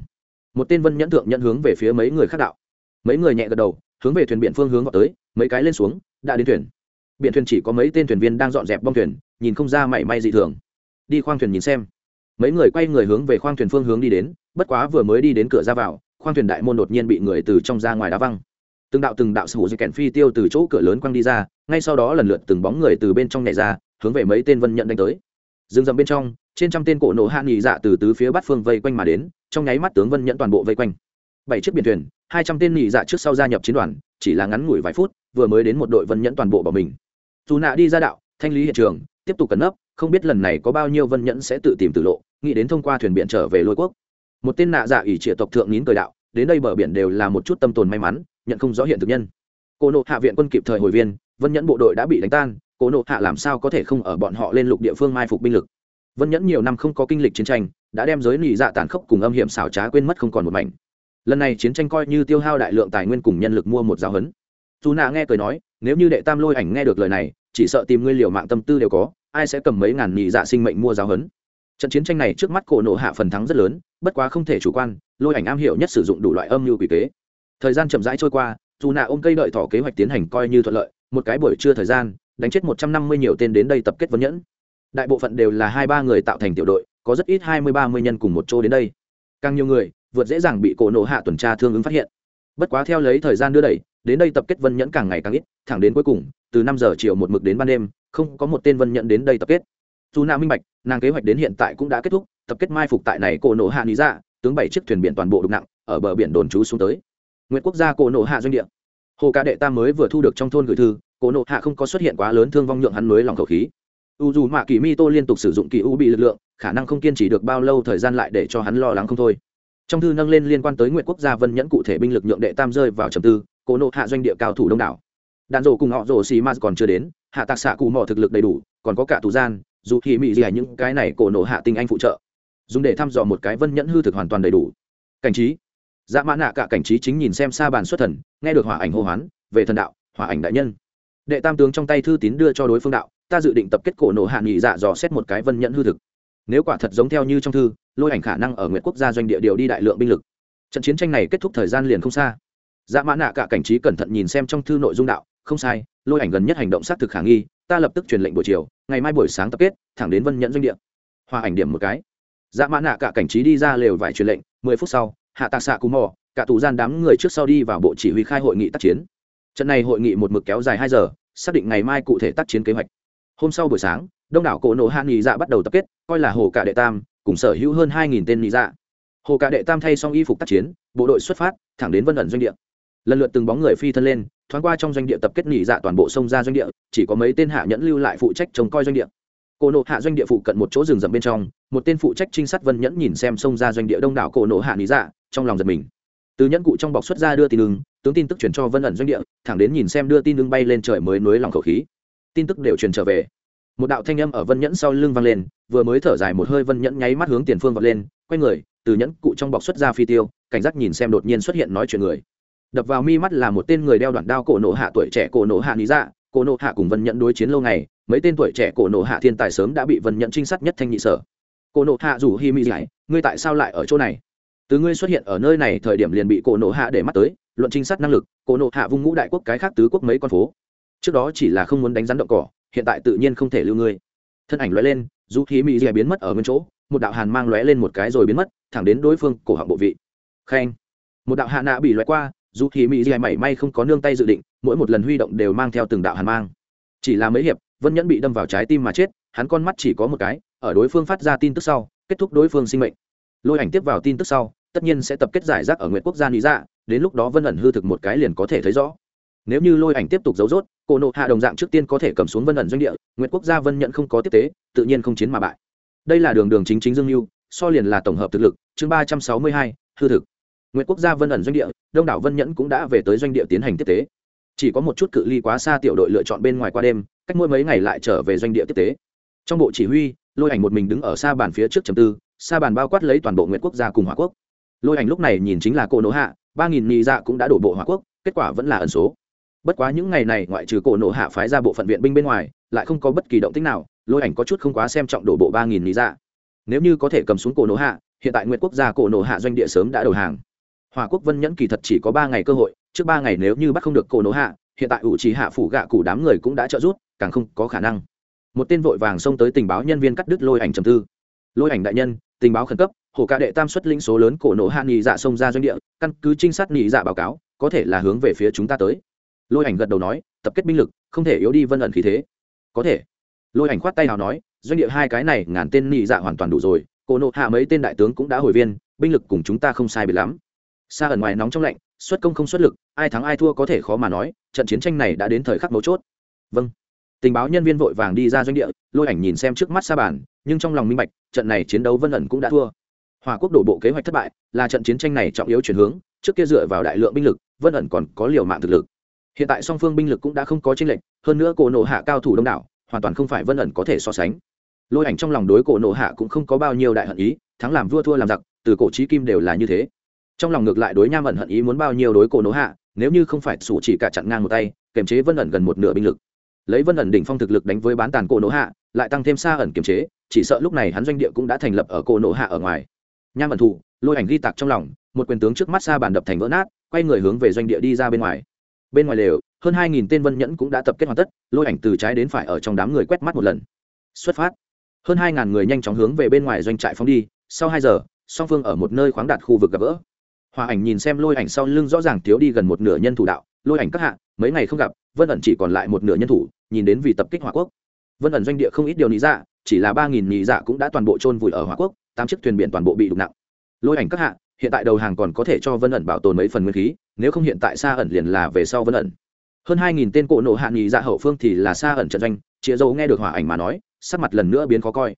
Một tên vân nhẫn thượng nhận hướng về phía mấy người khác đạo mấy người nhẹ gật đầu, hướng về thuyền biển phương hướng vào tới, mấy cái lên xuống, đã đến thuyền. Biển thuyền chỉ có mấy tên thuyền viên đang dọn dẹp bong thuyền, nhìn không ra mảy may dị thường. Đi khoang thuyền nhìn xem. Mấy người quay người hướng về khoang thuyền phương hướng đi đến, bất quá vừa mới đi đến cửa ra vào, khoang thuyền đại môn đột nhiên bị người từ trong ra ngoài đá văng. Từng đạo từng đạo sủ dây kèn phi tiêu từ chỗ cửa lớn quăng đi ra, ngay sau đó lần lượt từng bóng người từ bên trong nhảy ra, hướng về mấy tên vân nhận đánh tới. Dừng dầm bên trong, trên trăm tên cổ nổ hạ nghỉ dạ từ tứ phía bát phương vây quanh mà đến, trong nháy mắt tướng vân nhận toàn bộ vây quanh bảy chiếc biển thuyền, hai trăm tên nghỉ dạ trước sau gia nhập chiến đoàn, chỉ là ngắn ngủi vài phút, vừa mới đến một đội vân nhẫn toàn bộ bỏ mình. Dù nạ đi ra đạo, thanh lý hiện trường, tiếp tục cẩn nấp, không biết lần này có bao nhiêu vân nhẫn sẽ tự tìm tử lộ, nghĩ đến thông qua thuyền biển trở về lôi quốc. Một tên nạ dạ ỷ trịa tộc thượng nín cười đạo, đến đây bờ biển đều là một chút tâm tồn may mắn, nhận không rõ hiện thực nhân. Cô nộ hạ viện quân kịp thời hồi viên, vân nhẫn bộ đội đã bị đánh tan cô nộ hạ làm sao có thể không ở bọn họ lên lục địa phương mai phục binh lực. Vân nhẫn nhiều năm không có kinh lịch chiến tranh, đã đem giới nị dạ tàn khốc cùng âm hiểm xảo trá quên mất không còn một mảnh lần này chiến tranh coi như tiêu hao đại lượng tài nguyên cùng nhân lực mua một giáo huấn. Dù nạ nghe cười nói, nếu như đệ tam lôi ảnh nghe được lời này, chỉ sợ tìm ngươi liều mạng tâm tư đều có, ai sẽ cầm mấy ngàn nhị dạ sinh mệnh mua giáo huấn? Trận chiến tranh này trước mắt cổ nộ hạ phần thắng rất lớn, bất quá không thể chủ quan, lôi ảnh am hiểu nhất sử dụng đủ loại âm mưu quỷ kế. Thời gian chậm rãi trôi qua dù nạ ôm cây đợi thỏ kế hoạch tiến hành coi như thuận lợi, một cái buổi trưa thời gian, đánh chết một trăm năm mươi nhiều tên đến đây tập kết vấn nhẫn. Đại bộ phận đều là hai ba người tạo thành tiểu đội, có rất ít hai mươi ba mươi nhân cùng một chỗ đến đây. Càng nhiều người vượt dễ dàng bị cổ nộ hạ tuần tra thương ứng phát hiện. Bất quá theo lấy thời gian đưa đẩy, đến đây tập kết vân nhẫn càng ngày càng ít, thẳng đến cuối cùng, từ năm giờ chiều một mực đến ban đêm, không có một tên vân nhẫn đến đây tập kết. Dù nạ minh bạch, nàng kế hoạch đến hiện tại cũng đã kết thúc, tập kết mai phục tại này cổ nộ hạ lý ra dạ, tướng bảy chiếc thuyền biển toàn bộ đục nặng, ở bờ biển đồn trú xuống tới. Nguyện quốc gia cổ nộ hạ doanh địa. Hồ ca đệ tam mới vừa thu được trong thôn gửi thư, cổ nộ hạ không có xuất hiện quá lớn thương vong nhượng hắn mới lòng khẩu khí. U dù mạ kỳ mi tô liên tục sử dụng kỳ u bị lực lượng, khả năng không kiên trì được bao lâu thời gian lại để cho hắn lo lắng không thôi trong thư nâng lên liên quan tới nguyện quốc gia vân nhẫn cụ thể binh lực nhượng đệ tam rơi vào trầm tư cổ nộ hạ doanh địa cao thủ đông đảo. Đạn rổ cùng họ rổ xì ma còn chưa đến, hạ tạc xạ cù mò thực lực đầy đủ, còn có cả tù gian, dù thì mỹ gì hay những cái này cổ nộ hạ tinh anh phụ trợ. Dùng để thăm dò một cái vân nhẫn hư thực hoàn toàn đầy đủ. Cảnh trí. Dạ mã nạ cả cảnh trí chính nhìn xem xa bàn xuất thần, nghe được hỏa ảnh hô hoán, về thần đạo, hỏa ảnh đại nhân. Đệ tam tướng trong tay thư tín đưa cho đối phương đạo, ta dự định tập kết cổ nộ hạ nghị dạ dò xét một cái vân nhẫn hư thực. Nếu quả thật giống theo như trong thư lôi ảnh khả năng ở nguyện quốc gia doanh địa điều đi đại lượng binh lực. Trận chiến tranh này kết thúc thời gian liền không xa. Dạ mã nạ cả cảnh trí cẩn thận nhìn xem trong thư nội dung đạo, không sai, lôi ảnh gần nhất hành động xác thực khả nghi, ta lập tức truyền lệnh buổi chiều, ngày mai buổi sáng tập kết, thẳng đến vân nhẫn doanh địa. Hòa ảnh điểm một cái. Dạ mã nạ cả cảnh trí đi ra lều vải truyền lệnh, mười phút sau, hạ tạc xạ cú mò, cả tù gian đám người trước sau đi vào bộ chỉ huy khai hội nghị tác chiến. Trận này hội nghị một mực kéo dài hai giờ, xác định ngày mai cụ thể tác chiến kế hoạch. Hôm sau buổi sáng, đông đảo cổ nộ hạ nghị dạ bắt đầu tập kết, coi là hồ cả đệ tam cùng sở hữu hơn hai nghìn tên nghị dạ. Hồ cả đệ tam thay xong y phục tác chiến bộ đội xuất phát thẳng đến vân ẩn doanh địa. Lần lượt từng bóng người phi thân lên thoáng qua trong doanh địa tập kết nghỉ dạ toàn bộ sông ra doanh địa chỉ có mấy tên hạ nhẫn lưu lại phụ trách trông coi doanh địa. Cổ nộ hạ doanh địa phụ cận một chỗ rừng rậm bên trong một tên phụ trách trinh sát vân nhẫn nhìn xem sông ra doanh địa đông đảo cổ nộ hạ nghỉ dạ trong lòng giật mình. Từ nhẫn cụ trong bọc xuất ra đưa tin đường, tướng tin tức chuyển cho vân ẩn doanh địa thẳng đến nhìn xem đưa tin đường bay lên trời mới nối lòng khẩu khí. Tin tức đều truyền trở về một đạo thanh âm ở vân nhẫn sau lưng vang lên, vừa mới thở dài một hơi vân nhẫn nháy mắt hướng tiền phương vọt lên, quay người, từ nhẫn cụ trong bọc xuất ra phi tiêu, cảnh giác nhìn xem đột nhiên xuất hiện nói chuyện người. Đập vào mi mắt là một tên người đeo đoạn đao cổ nộ hạ tuổi trẻ cổ nộ hạ lý dạ cổ nộ hạ cùng vân Nhẫn đối chiến lâu ngày, mấy tên tuổi trẻ cổ nộ hạ thiên tài sớm đã bị vân Nhẫn trinh sát nhất thanh nhị sở. Cổ nộ hạ rủ hi mi giải ngươi tại sao lại ở chỗ này? Từ ngươi xuất hiện ở nơi này thời điểm liền bị cổ nộ hạ để mắt tới, luận trinh sát năng lực, cổ nộ hạ vung ngũ đại quốc cái khác tứ quốc mấy con phố. Trước đó chỉ là không muốn đánh rắn động cỏ hiện tại tự nhiên không thể lưu ngươi. Thân ảnh lóe lên dù khí mỹ dìa biến mất ở nguyên chỗ, một đạo hàn mang lóe lên một cái rồi biến mất, thẳng đến đối phương cổ họng bộ vị. Khen. Một đạo hạ nạ bị lóe qua dù khí mỹ dìa mảy may không có nương tay dự định, mỗi một lần huy động đều mang theo từng đạo hàn mang. Chỉ là mấy hiệp, vân nhẫn bị đâm vào trái tim mà chết, hắn con mắt chỉ có một cái, ở đối phương phát ra tin tức sau, kết thúc đối phương sinh mệnh. Lôi ảnh tiếp vào tin tức sau, tất nhiên sẽ tập kết giải rác ở nguyện quốc gia lý dạ đến lúc đó vân ẩn hư thực một cái liền có thể thấy rõ nếu như lôi ảnh tiếp tục giấu rốt cổ nộ hạ đồng dạng trước tiên có thể cầm xuống vân ẩn doanh địa nguyễn quốc gia vân nhận không có tiếp tế, tự nhiên không chiến mà bại. Đây là đường đường chính chính dương mưu so liền là tổng hợp thực lực, chương ba trăm sáu mươi hai, hư thực. Nguyễn quốc gia vân ẩn doanh địa, đông đảo vân nhẫn cũng đã về tới doanh địa tiến hành tiếp tế. Chỉ có một chút cự ly quá xa tiểu đội lựa chọn bên ngoài qua đêm, cách mỗi mấy ngày lại trở về doanh địa tiếp tế. Trong bộ chỉ huy, lôi ảnh một mình đứng ở xa bàn phía trước chầm tư, xa bàn bao quát lấy toàn bộ nguyễn quốc gia cùng hòa quốc. Lôi ảnh lúc này nhìn chính là cô nỗ hạ, ba nghìn nị dạ cũng đã đổ bộ hòa quốc, kết quả vẫn là ẩn số bất quá những ngày này ngoại trừ cổ nổ hạ phái ra bộ phận viện binh bên ngoài, lại không có bất kỳ động tích nào, lôi ảnh có chút không quá xem trọng đổ bộ ba nghìn lý ra nếu như có thể cầm xuống cổ nổ hạ, hiện tại nguyện quốc gia cổ nổ hạ doanh địa sớm đã đầu hàng. Hòa quốc vân nhẫn kỳ thật chỉ có ba ngày cơ hội, trước ba ngày nếu như bắt không được cổ nổ hạ, hiện tại ủ trí hạ phủ gạ củ đám người cũng đã trợ giúp, càng không có khả năng. Một tên vội vàng xông tới tình báo nhân viên cắt đứt lôi ảnh trầm tư. Lôi ảnh đại nhân, tình báo khẩn cấp, hồ ca đệ tam xuất lĩnh số lớn cổ nổ hạ nghỉ dạ xông ra doanh địa, căn cứ trinh sát nghỉ dạ báo cáo, có thể là hướng về phía chúng ta tới lôi ảnh gật đầu nói, tập kết binh lực, không thể yếu đi vân ẩn khí thế. Có thể. Lôi ảnh khoát tay nào nói, doanh địa hai cái này ngàn tên nị dạ hoàn toàn đủ rồi cổ nộ hạ mấy tên đại tướng cũng đã hồi viên, binh lực cùng chúng ta không sai biệt lắm. Xa ẩn ngoài nóng trong lạnh, xuất công không xuất lực, ai thắng ai thua có thể khó mà nói, trận chiến tranh này đã đến thời khắc mấu chốt. Vâng. Tình báo nhân viên vội vàng đi ra doanh địa, lôi ảnh nhìn xem trước mắt xa bàn nhưng trong lòng minh bạch, trận này chiến đấu vân ẩn cũng đã thua. Hòa quốc đổ bộ kế hoạch thất bại, là trận chiến tranh này trọng yếu chuyển hướng, trước kia dựa vào đại lượng binh lực, vân ẩn còn có liều mạng thực lực hiện tại song phương binh lực cũng đã không có chênh lệch, hơn nữa cổ nộ hạ cao thủ đông đảo, hoàn toàn không phải vân ẩn có thể so sánh. Lôi ảnh trong lòng đối cổ nộ hạ cũng không có bao nhiêu đại hận ý, thắng làm vua thua làm giặc, từ cổ trí kim đều là như thế. Trong lòng ngược lại đối nham ẩn hận ý muốn bao nhiêu đối cổ nộ hạ, nếu như không phải sủ chỉ cả chặn ngang một tay, kiềm chế vân ẩn gần một nửa binh lực. Lấy vân ẩn đỉnh phong thực lực đánh với bán tàn cổ nộ hạ, lại tăng thêm xa ẩn kiềm chế, chỉ sợ lúc này hắn doanh địa cũng đã thành lập ở cổ nộ hạ ở ngoài. Nham ẩn thủ, lôi ảnh ghi tặc trong lòng, một quyền tướng trước mắt xa bàn đập thành vỡ nát, quay người hướng về doanh địa đi ra bên ngoài bên ngoài lều, hơn hai nghìn tên vân nhẫn cũng đã tập kết hoàn tất, lôi ảnh từ trái đến phải ở trong đám người quét mắt một lần. Xuất phát. Hơn hai ngàn người nhanh chóng hướng về bên ngoài doanh trại phóng đi, sau hai giờ, song phương ở một nơi khoáng đạt khu vực gặp gỡ. Hòa ảnh nhìn xem lôi ảnh sau lưng rõ ràng thiếu đi gần một nửa nhân thủ đạo, lôi ảnh các hạ, mấy ngày không gặp, vân ẩn chỉ còn lại một nửa nhân thủ, nhìn đến vì tập kích hòa quốc. Vân ẩn doanh địa không ít điều lý dạ chỉ là ba nghìn lý dạ cũng đã toàn bộ trôn vùi ở hòa quốc, tám chiếc thuyền biển toàn bộ bị đục nặng. Lôi ảnh các hạ, hiện tại đầu hàng còn có thể cho vân ẩn bảo tồn mấy phần nguyên khí nếu không hiện tại xa ẩn liền là về sau vân ẩn. Hơn hai nghìn tên cổ nộ hạ nghị dạ hậu phương thì là xa ẩn trận doanh chĩa dâu nghe được hỏa ảnh mà nói, sắc mặt lần nữa biến khó coi.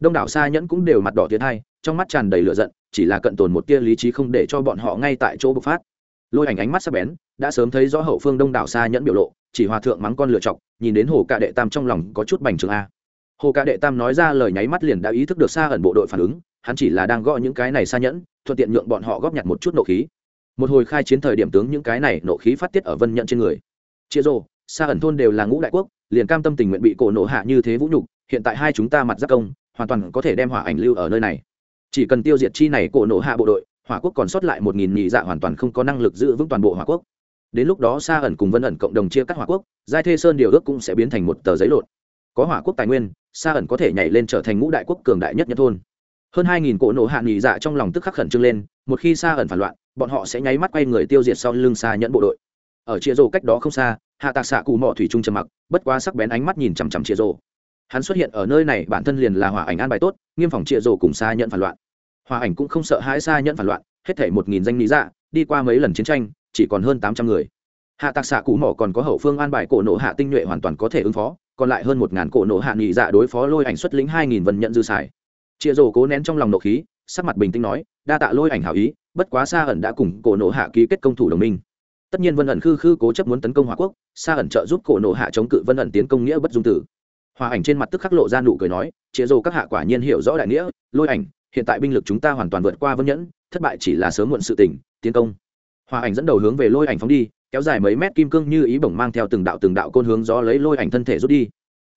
Đông đảo xa nhẫn cũng đều mặt đỏ tiến hai, trong mắt tràn đầy lửa giận, chỉ là cận tồn một tia lý trí không để cho bọn họ ngay tại chỗ bộc phát. Lôi ảnh ánh mắt sắc bén, đã sớm thấy rõ hậu phương đông đảo xa nhẫn biểu lộ, chỉ hòa thượng mắng con lựa chọc, nhìn đến hồ cạ đệ tam trong lòng có chút bành trường a. Hồ cạ đệ tam nói ra lời nháy mắt liền đã ý thức được xa ẩn bộ đội phản ứng, hắn chỉ là đang gõ những cái này xa nhẫn, thuận tiện nhượng bọn họ góp nhặt một chút nộ khí một hồi khai chiến thời điểm tướng những cái này nộ khí phát tiết ở vân nhận trên người. Chia rô xa ẩn thôn đều là ngũ đại quốc, liền cam tâm tình nguyện bị cổ nộ hạ như thế vũ nhục, hiện tại hai chúng ta mặt giác công, hoàn toàn có thể đem hỏa ảnh lưu ở nơi này. Chỉ cần tiêu diệt chi này cổ nộ hạ bộ đội, hỏa quốc còn sót lại một nghìn nhị dạ hoàn toàn không có năng lực giữ vững toàn bộ hỏa quốc. Đến lúc đó xa ẩn cùng vân ẩn cộng đồng chia cắt hỏa quốc, giai thê sơn điều ước cũng sẽ biến thành một tờ giấy lộn. Có hỏa quốc tài nguyên xa ẩn có thể nhảy lên trở thành ngũ đại quốc cường đại nhất nhất thôn. Hơn hai nghìn cổ nộ hạ nhị dạ trong lòng tức khắc khẩn trương lên, một khi xa ẩn phản loạn bọn họ sẽ nháy mắt quay người tiêu diệt sau lưng xa nhẫn bộ đội. Ở chia rổ cách đó không xa, hạ tạc xạ cụ mỏ thủy trung trầm mặc, bất quá sắc bén ánh mắt nhìn chằm chằm chia rổ hắn xuất hiện ở nơi này, bản thân liền là hỏa ảnh an bài tốt, nghiêm phòng chia rổ cùng xa Nhẫn phản loạn. Hỏa ảnh cũng không sợ hãi xa Nhẫn phản loạn, hết thể một nghìn danh lý dạ đi qua mấy lần chiến tranh, chỉ còn hơn tám trăm người. Hạ tạc xạ cụ mỏ còn có hậu phương an bài cổ nộ hạ tinh nhuệ hoàn toàn có thể ứng phó, còn lại hơn một ngàn cổ nộ hạ nghị dạ đối phó lôi ảnh xuất lĩnh hai nghìn vân nhận dư xài. Chia rổ cố nén trong lòng nộ khí sắc mặt bình tĩnh nói, đa tạ lôi ảnh hảo ý, bất quá xa ẩn đã cùng cổ nộ hạ ký kết công thủ đồng minh. Tất nhiên vân ẩn khư khư cố chấp muốn tấn công hòa quốc xa ẩn trợ giúp cổ nộ hạ chống cự vân ẩn tiến công nghĩa bất dung tử. Hòa ảnh trên mặt tức khắc lộ ra nụ cười nói chĩa rồ các hạ quả nhiên hiểu rõ đại nghĩa, lôi ảnh, hiện tại binh lực chúng ta hoàn toàn vượt qua vân nhẫn, thất bại chỉ là sớm muộn sự tỉnh tiến công. Hòa ảnh dẫn đầu hướng về lôi ảnh phóng đi, kéo dài mấy mét kim cương như ý bổng mang theo từng đạo từng đạo côn hướng gió lấy lôi ảnh thân thể rút đi.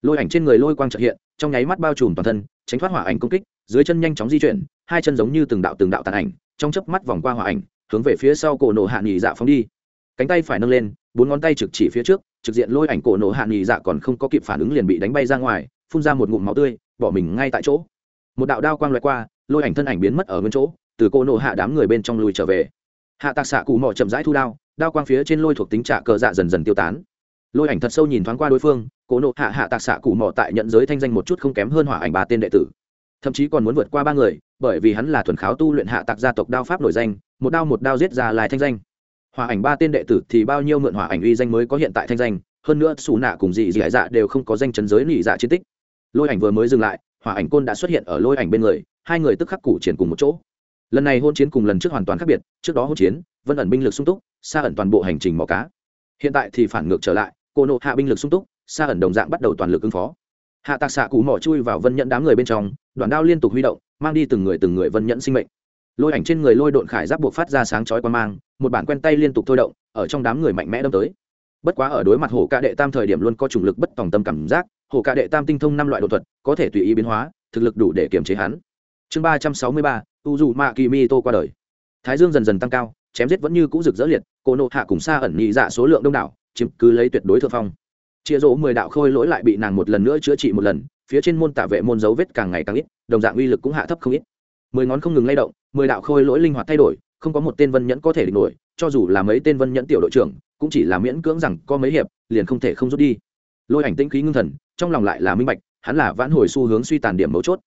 Lôi ảnh trên người lôi quang trợ hiện, trong nháy mắt bao trùm toàn thân, tránh thoát hỏa ảnh công kích, dưới chân nhanh chóng di chuyển hai chân giống như từng đạo từng đạo tàn ảnh, trong chớp mắt vòng qua hỏa ảnh, hướng về phía sau cổ nổ hạ nghỉ dạ phóng đi. Cánh tay phải nâng lên, bốn ngón tay trực chỉ phía trước, trực diện lôi ảnh cổ nổ hạ nghỉ dạ còn không có kịp phản ứng liền bị đánh bay ra ngoài, phun ra một ngụm máu tươi, bỏ mình ngay tại chỗ. Một đạo đao quang loại qua, lôi ảnh thân ảnh biến mất ở nguyên chỗ, từ cổ nổ hạ đám người bên trong lùi trở về. Hạ tạc xạ cụ mò chậm rãi thu đao đao quang phía trên lôi thuộc tính trạ cờ dạ dần dần tiêu tán. Lôi ảnh thật sâu nhìn thoáng qua đối phương, cổ nộ hạ hạ tạc xạ cụ mò tại nhận giới thanh danh một chút không kém hơn hỏa ảnh ba tên đệ tử. Thậm chí còn muốn vượt qua ba người bởi vì hắn là thuần kháo tu luyện hạ tạc gia tộc đao pháp nổi danh, một đao một đao giết ra lại thanh danh. Hỏa ảnh ba tên đệ tử thì bao nhiêu mượn hỏa ảnh uy danh mới có hiện tại thanh danh, hơn nữa xù nạ cùng dị dị dạ đều không có danh chấn giới nỉ dạ chiến tích. Lôi ảnh vừa mới dừng lại hỏa ảnh côn đã xuất hiện ở lôi ảnh bên người, hai người tức khắc củ triển cùng một chỗ. Lần này hôn chiến cùng lần trước hoàn toàn khác biệt, trước đó hôn chiến, vân ẩn binh lực sung túc xa ẩn toàn bộ hành trình mò cá. Hiện tại thì phản ngược trở lại, cô nộ hạ binh lực sung túc xa ẩn đồng dạng bắt đầu toàn lực ứng phó. Hạ tạc xạ cụ mỏ chui vào vân nhận đám người bên trong đoàn đao liên tục huy động, mang đi từng người từng người vân nhẫn sinh mệnh. Lôi ảnh trên người lôi độn khải giáp buộc phát ra sáng chói qua mang, một bản quen tay liên tục thôi động, ở trong đám người mạnh mẽ đâm tới. Bất quá ở đối mặt hổ ca đệ tam thời điểm luôn có chủng lực bất tòng tâm cảm giác hổ ca đệ tam tinh thông năm loại đột thuật, có thể tùy ý biến hóa, thực lực đủ để kiềm chế hắn. Chương ba trăm sáu mươi ba, u dù mạ kỳ mi tô qua đời. Thái dương dần dần tăng cao, chém giết vẫn như cũ rực rỡ liệt, cô nộ hạ cùng xa ẩn nhị dạ số lượng đông đảo, chiếm cứ lấy tuyệt đối thượng phong. Chia rỗ mười đạo khôi lỗi lại bị nàng một lần nữa chữa trị một lần phía trên môn tạ vệ môn dấu vết càng ngày càng ít, đồng dạng uy lực cũng hạ thấp không ít. Mười ngón không ngừng lay động, mười đạo khôi lỗi linh hoạt thay đổi, không có một tên vân nhẫn có thể địch nổi, cho dù là mấy tên vân nhẫn tiểu đội trưởng, cũng chỉ là miễn cưỡng rằng có mấy hiệp, liền không thể không rút đi. Lôi ảnh tĩnh khí ngưng thần, trong lòng lại là minh bạch, hắn là vãn hồi xu hướng suy tàn điểm mấu chốt.